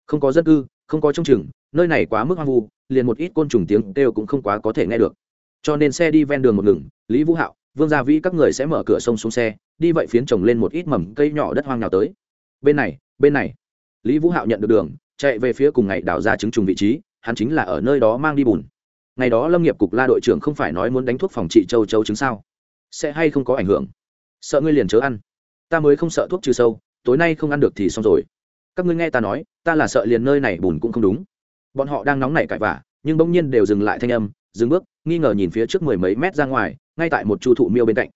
Không có dân cư, không có trông chừng, nơi này quá mức hoang vu, liền một ít côn trùng tiếng kêu cũng không quá có thể nghe được. Cho nên xe đi ven đường một ngừng, lý vũ hạo vương gia vĩ các người sẽ mở cửa sông xuống xe, đi vậy phiến trồng lên một ít mầm cây nhỏ đất hoang nào tới. Bên này bên này. Lý vũ hạo nhận được đường, chạy về phía cùng ngày đào ra chứng trùng vị trí, hắn chính là ở nơi đó mang đi bùn. Ngày đó lâm nghiệp cục la đội trưởng không phải nói muốn đánh thuốc phòng trị châu châu chứng sao? Sẽ hay không có ảnh hưởng? Sợ ngươi liền chớ ăn. Ta mới không sợ thuốc trừ sâu, tối nay không ăn được thì xong rồi. Các ngươi nghe ta nói, ta là sợ liền nơi này bùn cũng không đúng. Bọn họ đang nóng nảy cãi vả nhưng bỗng nhiên đều dừng lại thanh âm, dừng bước, nghi ngờ nhìn phía trước mười mấy mét ra ngoài ngay tại một chu thụ miêu bên cạnh.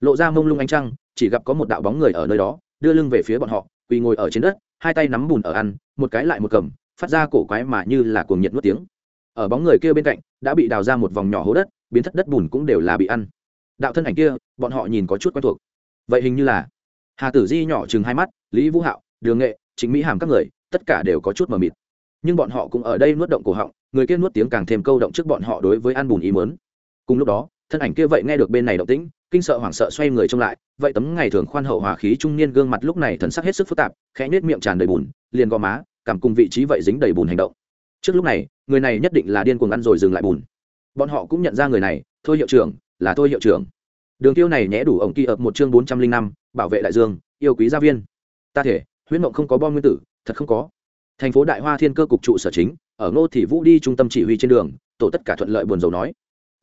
Lộ ra mông lung ánh trăng, chỉ gặp có một đạo bóng người ở nơi đó, đưa lưng về phía bọn họ, quỳ ngồi ở trên đất, hai tay nắm bùn ở ăn, một cái lại một cầm, phát ra cổ quái mà như là cuồng nhiệt nuốt tiếng. Ở bóng người kia bên cạnh, đã bị đào ra một vòng nhỏ hố đất, biến thất đất bùn cũng đều là bị ăn. Đạo thân ảnh kia, bọn họ nhìn có chút quen thuộc. Vậy hình như là hà tử di nhỏ chừng hai mắt, lý vũ hạo, đường nghệ chính mỹ hàm các người, tất cả đều có chút mờ mịt. Nhưng bọn họ cũng ở đây nuốt động cổ họng, người kia nuốt tiếng càng thêm câu động trước bọn họ đối với ăn bùn ý mớn cùng lúc đó thân ảnh kia vậy nghe được bên này động tĩnh, kinh sợ hoảng sợ xoay người trông lại, vậy tấm ngày thường khoan hậu hòa khí trung niên gương mặt lúc này thần sắc hết sức phức tạp, khẽ nết miệng tràn đầy bùn liền gò má, cảm cùng vị trí vậy dính đầy bùn hành động. Trước lúc này, người này nhất định là điên cuồng ăn rồi dừng lại bùn bọn họ cũng nhận ra người này, thôi hiệu trưởng, là thôi hiệu trưởng. Đường tiêu này nhẽ đủ ổng kỳ ập một chương bốn trăm linh năm, bảo vệ đại dương, yêu quý gia viên. Ta thể, huyễn mộng không có bom nguyên tử, thật không có. Thành phố đại hoa thiên cơ cục trụ sở chính, ở ngô thị vũ đi trung tâm chỉ huy trên đường, tổ tất cả thuận lợi buồn dầu nói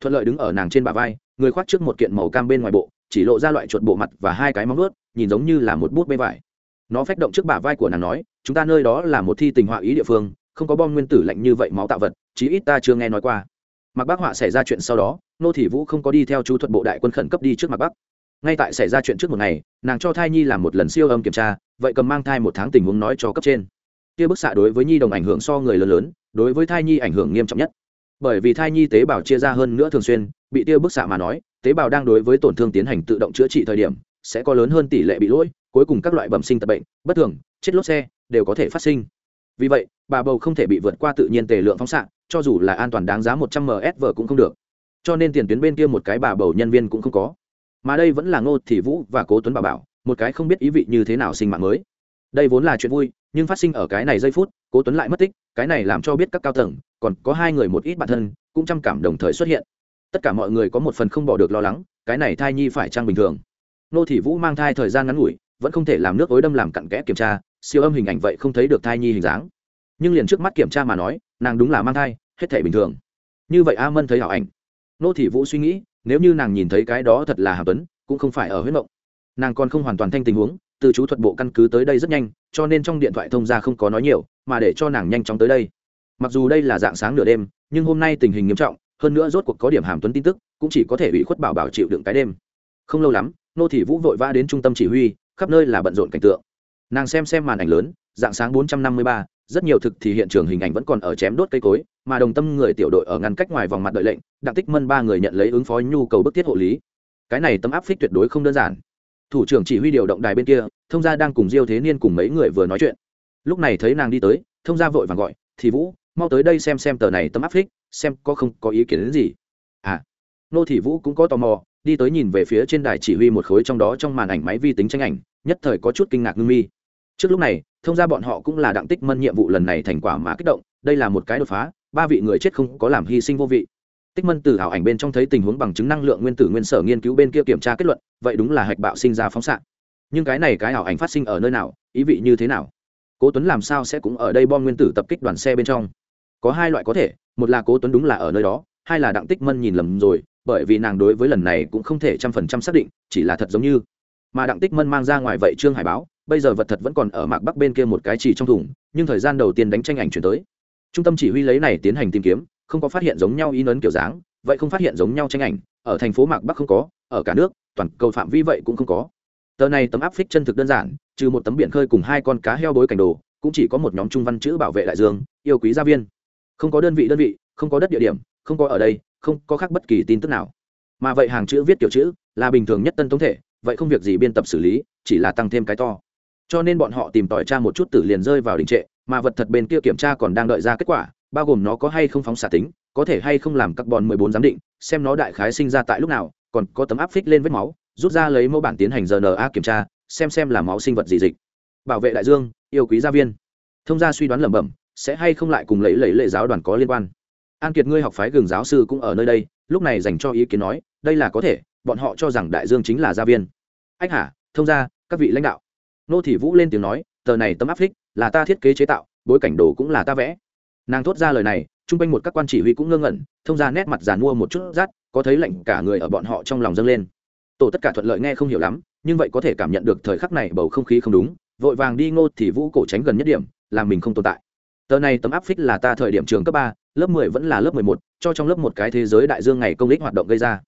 thuận lợi đứng ở nàng trên bả vai, người khoác trước một kiện màu cam bên ngoài bộ, chỉ lộ ra loại chuột bộ mặt và hai cái móng ướt nhìn giống như là một bút bê vải. Nó phách động trước bả vai của nàng nói, chúng ta nơi đó là một thi tình họa ý địa phương, không có bom nguyên tử lạnh như vậy máu tạo vật, chí ít ta chưa nghe nói qua. Mặc bác họa xảy ra chuyện sau đó, nô thị vũ không có đi theo chú thuật bộ đại quân khẩn cấp đi trước mặt bắc. Ngay tại xảy ra chuyện trước một ngày, nàng cho thai nhi làm một lần siêu âm kiểm tra, vậy cầm mang thai một tháng tình huống nói cho cấp trên. Kia bức xạ đối với nhi đồng ảnh hưởng so người lớn lớn, đối với thai nhi ảnh hưởng nghiêm trọng nhất bởi vì thai nhi tế bào chia ra hơn nữa thường xuyên, bị tiêu bức xạ mà nói, tế bào đang đối với tổn thương tiến hành tự động chữa trị thời điểm, sẽ có lớn hơn tỷ lệ bị lỗi, cuối cùng các loại bẩm sinh tật bệnh, bất thường, chết lốp xe, đều có thể phát sinh. Vì vậy, bà bầu không thể bị vượt qua tự nhiên tề lượng phóng xạ, cho dù là an toàn đáng giá một trăm ms vở cũng không được. Cho nên tiền tuyến bên kia một cái bà bầu nhân viên cũng không có. Mà đây vẫn là ngô thị vũ và cố tuấn bà bảo, một cái không biết ý vị như thế nào sinh mạng mới. Đây vốn là chuyện vui nhưng phát sinh ở cái này giây phút, cố tuấn lại mất tích, cái này làm cho biết các cao tầng, còn có hai người một ít bản thân, cũng trăm cảm đồng thời xuất hiện. Tất cả mọi người có một phần không bỏ được lo lắng, cái này thai nhi phải trang bình thường? Nô thị vũ mang thai thời gian ngắn ngủi, vẫn không thể làm nước ối đâm làm cặn kẽ kiểm tra, siêu âm hình ảnh vậy không thấy được thai nhi hình dáng. Nhưng liền trước mắt kiểm tra mà nói, nàng đúng là mang thai, hết thể bình thường. Như vậy a mân thấy hảo ảnh. Nô thị vũ suy nghĩ, nếu như nàng nhìn thấy cái đó thật là hà tuấn, cũng không phải ở huyết mộng. Nàng còn không hoàn toàn thanh tình huống từ chú thuật bộ căn cứ tới đây rất nhanh, cho nên trong điện thoại thông ra không có nói nhiều, mà để cho nàng nhanh chóng tới đây. Mặc dù đây là dạng sáng nửa đêm, nhưng hôm nay tình hình nghiêm trọng, hơn nữa rốt cuộc có điểm hàm tuấn tin tức, cũng chỉ có thể bị khuất bảo bảo chịu đựng cái đêm. Không lâu lắm, nô thị vũ vội vã đến trung tâm chỉ huy, khắp nơi là bận rộn cảnh tượng. Nàng xem xem màn ảnh lớn, dạng sáng bốn trăm năm mươi ba, rất nhiều thực thì hiện trường hình ảnh vẫn còn ở chém đốt cây cối, mà đồng tâm người tiểu đội ở ngăn cách ngoài vòng mặt đợi lệnh, đặng tích mân ba người nhận lấy ứng phó nhu cầu bức thiết hộ lý. Cái này tấm áp phích tuyệt đối không đơn giản thủ trưởng chỉ huy điều động đài bên kia, thông gia đang cùng diêu thế niên cùng mấy người vừa nói chuyện. Lúc này thấy nàng đi tới, thông gia vội vàng gọi, thì vũ, mau tới đây xem xem tờ này tấm áp phích, xem có không có ý kiến đến gì. À nô thị vũ cũng có tò mò, đi tới nhìn về phía trên đài chỉ huy một khối trong đó trong màn ảnh máy vi tính tranh ảnh, nhất thời có chút kinh ngạc ngưng mi. Trước lúc này, thông ra bọn họ cũng là đặng tích mân nhiệm vụ lần này thành quả mà kích động, đây là một cái đột phá, ba vị người chết không có làm hy sinh vô vị tích mân từ ảo ảnh bên trong thấy tình huống bằng chứng năng lượng nguyên tử nguyên sở nghiên cứu bên kia kiểm tra kết luận, vậy đúng là hạch bạo sinh ra phóng xạ. Nhưng cái này cái ảo ảnh phát sinh ở nơi nào, ý vị như thế nào? Cố tuấn làm sao sẽ cũng ở đây bom nguyên tử tập kích đoàn xe bên trong? Có hai loại có thể, một là cố tuấn đúng là ở nơi đó, hai là đặng tích mân nhìn lầm rồi, bởi vì nàng đối với lần này cũng không thể trăm phần trăm xác định, chỉ là thật giống như. Mà đặng tích mân mang ra ngoài vậy trương hải báo, bây giờ vật thật vẫn còn ở mạc bắc bên kia một cái chỉ trong thùng, nhưng thời gian đầu tiên đánh tranh ảnh chuyển tới. Trung tâm chỉ huy lấy này tiến hành tìm kiếm không có phát hiện giống nhau in ấn kiểu dáng, vậy không phát hiện giống nhau tranh ảnh, ở thành phố mạc bắc không có, ở cả nước, toàn cầu phạm vi vậy cũng không có. Tờ này tấm áp phích chân thực đơn giản, trừ một tấm biển khơi cùng hai con cá heo bối cảnh đồ, cũng chỉ có một nhóm trung văn chữ bảo vệ đại dương, yêu quý gia viên. Không có đơn vị đơn vị, không có đất địa điểm, không có ở đây, không có khác bất kỳ tin tức nào. Mà vậy hàng chữ viết kiểu chữ, là bình thường nhất tân tống thể, vậy không việc gì biên tập xử lý, chỉ là tăng thêm cái to. Cho nên bọn họ tìm tòi tra một chút tử liền rơi vào đình trệ, mà vật thật bên kia kiểm tra còn đang đợi ra kết quả bao gồm nó có hay không phóng xạ tính, có thể hay không làm carbon 14 giám định, xem nó đại khái sinh ra tại lúc nào, còn có tấm áp phích lên vết máu, rút ra lấy mẫu bản tiến hành rna kiểm tra, xem xem là máu sinh vật gì dịch. Bảo vệ đại dương, yêu quý gia viên. Thông gia suy đoán lẩm bẩm, sẽ hay không lại cùng lấy lấy lệ giáo đoàn có liên quan. An kiệt ngươi học phái gừng giáo sư cũng ở nơi đây, lúc này dành cho ý kiến nói, đây là có thể, bọn họ cho rằng đại dương chính là gia viên. Ách hả, thông gia, các vị lãnh đạo. Nô thị vũ lên tiếng nói, tờ này tấm áp phích là ta thiết kế chế tạo, bối cảnh đồ cũng là ta vẽ nàng thốt ra lời này, chung quanh một các quan chỉ huy cũng ngơ ngẩn, thông ra nét mặt giàn mua một chút rát, có thấy lạnh cả người ở bọn họ trong lòng dâng lên. Tổ tất cả thuận lợi nghe không hiểu lắm, nhưng vậy có thể cảm nhận được thời khắc này bầu không khí không đúng, vội vàng đi ngô thì vũ cổ tránh gần nhất điểm làm mình không tồn tại. Tờ này tấm áp phích là ta thời điểm trường cấp ba, lớp mười vẫn là lớp mười một, cho trong lớp một cái thế giới đại dương ngày công lý hoạt động gây ra.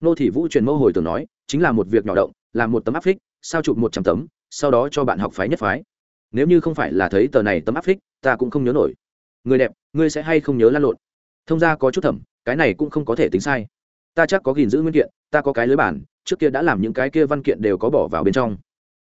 Nô thị vũ truyền mâu hồi tưởng nói, chính là một việc nhỏ động, là một tấm áp phích, sao chụp một trăm tấm, sau đó cho bạn học phái nhất phái. Nếu như không phải là thấy tờ này tấm áp phích, ta cũng không nhớ nổi người đẹp, ngươi sẽ hay không nhớ lan lộn? Thông ra có chút thẩm cái này cũng không có thể tính sai. Ta chắc có gìn giữ nguyên kiện, ta có cái lưới bản, trước kia đã làm những cái kia văn kiện đều có bỏ vào bên trong.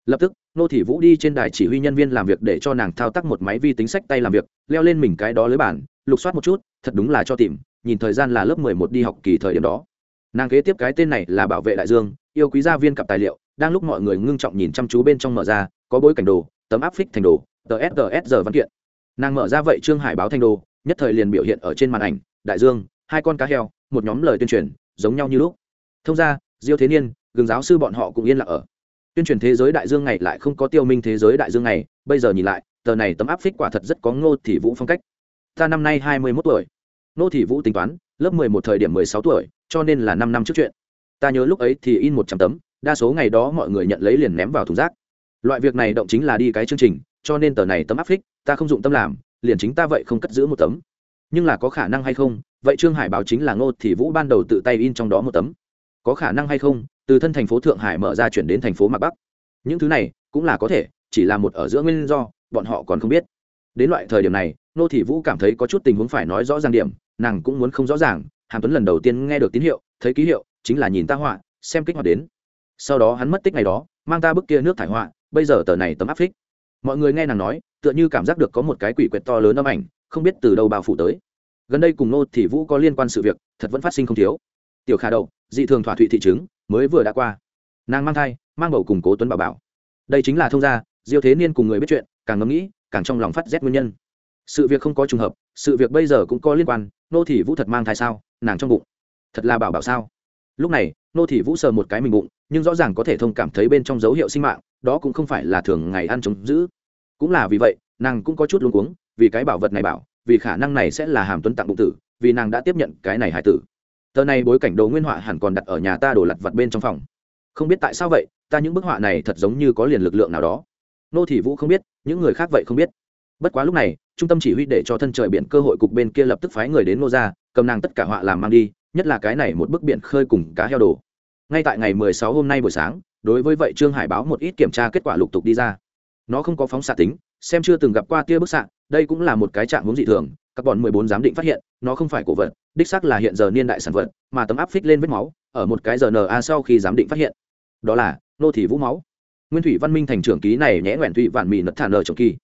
Lập tức, nô thị vũ đi trên đài chỉ huy nhân viên làm việc để cho nàng thao tác một máy vi tính sách tay làm việc, leo lên mình cái đó lưới bản, lục soát một chút, thật đúng là cho tìm, nhìn thời gian là lớp mười một đi học kỳ thời điểm đó. Nàng kế tiếp cái tên này là bảo vệ đại dương, yêu quý gia viên cặp tài liệu, đang lúc mọi người ngưng trọng nhìn chăm chú bên trong mở ra, có bối cảnh đồ, tấm áp phích thành đồ, tờ giờ văn kiện nàng mở ra vậy trương hải báo thanh đồ, nhất thời liền biểu hiện ở trên màn ảnh, đại dương, hai con cá heo, một nhóm lời tuyên truyền, giống nhau như lúc. Thông ra diêu thế niên, gừng giáo sư bọn họ cũng yên lặng ở. Tuyên truyền thế giới đại dương này lại không có tiêu minh thế giới đại dương này bây giờ nhìn lại, tờ này tấm áp phích quả thật rất có ngô thị vũ phong cách. Ta năm nay hai mươi 21 tuổi. Ngô thị vũ tính toán, lớp mười một thời điểm mười sáu tuổi, cho nên là năm năm trước chuyện. Ta nhớ lúc ấy thì in một trăm tấm, đa số ngày đó mọi người nhận lấy liền ném vào thùng rác. Loại việc này động chính là đi cái chương trình, cho nên tờ này tấm áp phích ta không dụng tâm làm, liền chính ta vậy không cất giữ một tấm. Nhưng là có khả năng hay không, vậy trương hải báo chính là ngô thì vũ ban đầu tự tay in trong đó một tấm. Có khả năng hay không, từ thân thành phố thượng hải mở ra chuyển đến thành phố mạc bắc. Những thứ này, cũng là có thể, chỉ là một ở giữa nguyên do, bọn họ còn không biết. Đến loại thời điểm này, ngô thị vũ cảm thấy có chút tình huống phải nói rõ ràng điểm, nàng cũng muốn không rõ ràng. Hàm tuấn lần đầu tiên nghe được tín hiệu, thấy ký hiệu, chính là nhìn ta họa, xem kích hoạt đến. Sau đó hắn mất tích ngày đó, mang ta bức kia nước thải họa, bây giờ tờ này tấm áp phích. Mọi người nghe nàng nói tựa như cảm giác được có một cái quỷ quyệt to lớn âm ảnh, không biết từ đâu bao phủ tới. Gần đây cùng nô thì vũ có liên quan sự việc, thật vẫn phát sinh không thiếu. Tiểu khả đậu, dị thường thỏa thụy thị chứng mới vừa đã qua. Nàng mang thai, mang bầu cùng cố tuấn bảo bảo. Đây chính là thông gia, diêu thế niên cùng người biết chuyện, càng ngẫm nghĩ, càng trong lòng phát rét nguyên nhân. Sự việc không có trùng hợp, sự việc bây giờ cũng có liên quan nô thị vũ thật mang thai sao, nàng trong bụng. Thật là bảo bảo sao? Lúc này nô thị vũ sờ một cái mình bụng, nhưng rõ ràng có thể thông cảm thấy bên trong dấu hiệu sinh mạng, đó cũng không phải là thường ngày ăn chống giữ cũng là vì vậy, nàng cũng có chút luống cuống, vì cái bảo vật này bảo, vì khả năng này sẽ là hàm tuấn tặng bụng tử, vì nàng đã tiếp nhận cái này hải tử. Tờ này bối cảnh đồ nguyên họa hẳn còn đặt ở nhà ta đổ lặt vặt bên trong phòng. Không biết tại sao vậy, ta những bức họa này thật giống như có liền lực lượng nào đó. Nô thị vũ không biết, những người khác vậy không biết. Bất quá lúc này, trung tâm chỉ huy để cho thân trời biển cơ hội cục bên kia lập tức phái người đến nô ra cầm nàng tất cả họa làm mang đi, nhất là cái này một bức biển khơi cùng cá heo đồ. Ngay tại ngày 16 hôm nay buổi sáng, đối với vậy trương hải báo một ít kiểm tra kết quả lục tục đi ra nó không có phóng xạ tính, xem chưa từng gặp qua tia bức xạ, đây cũng là một cái trạng hướng dị thường, các bọn 14 giám định phát hiện, nó không phải cổ vật, đích xác là hiện giờ niên đại sản vật, mà tấm áp phích lên vết máu, ở một cái giờ na sau khi giám định phát hiện. Đó là nô thị vũ máu. Nguyên thủy văn minh thành trưởng ký này nhẽ nguyện thủy vạn mỹ nật thản ở trong kỳ.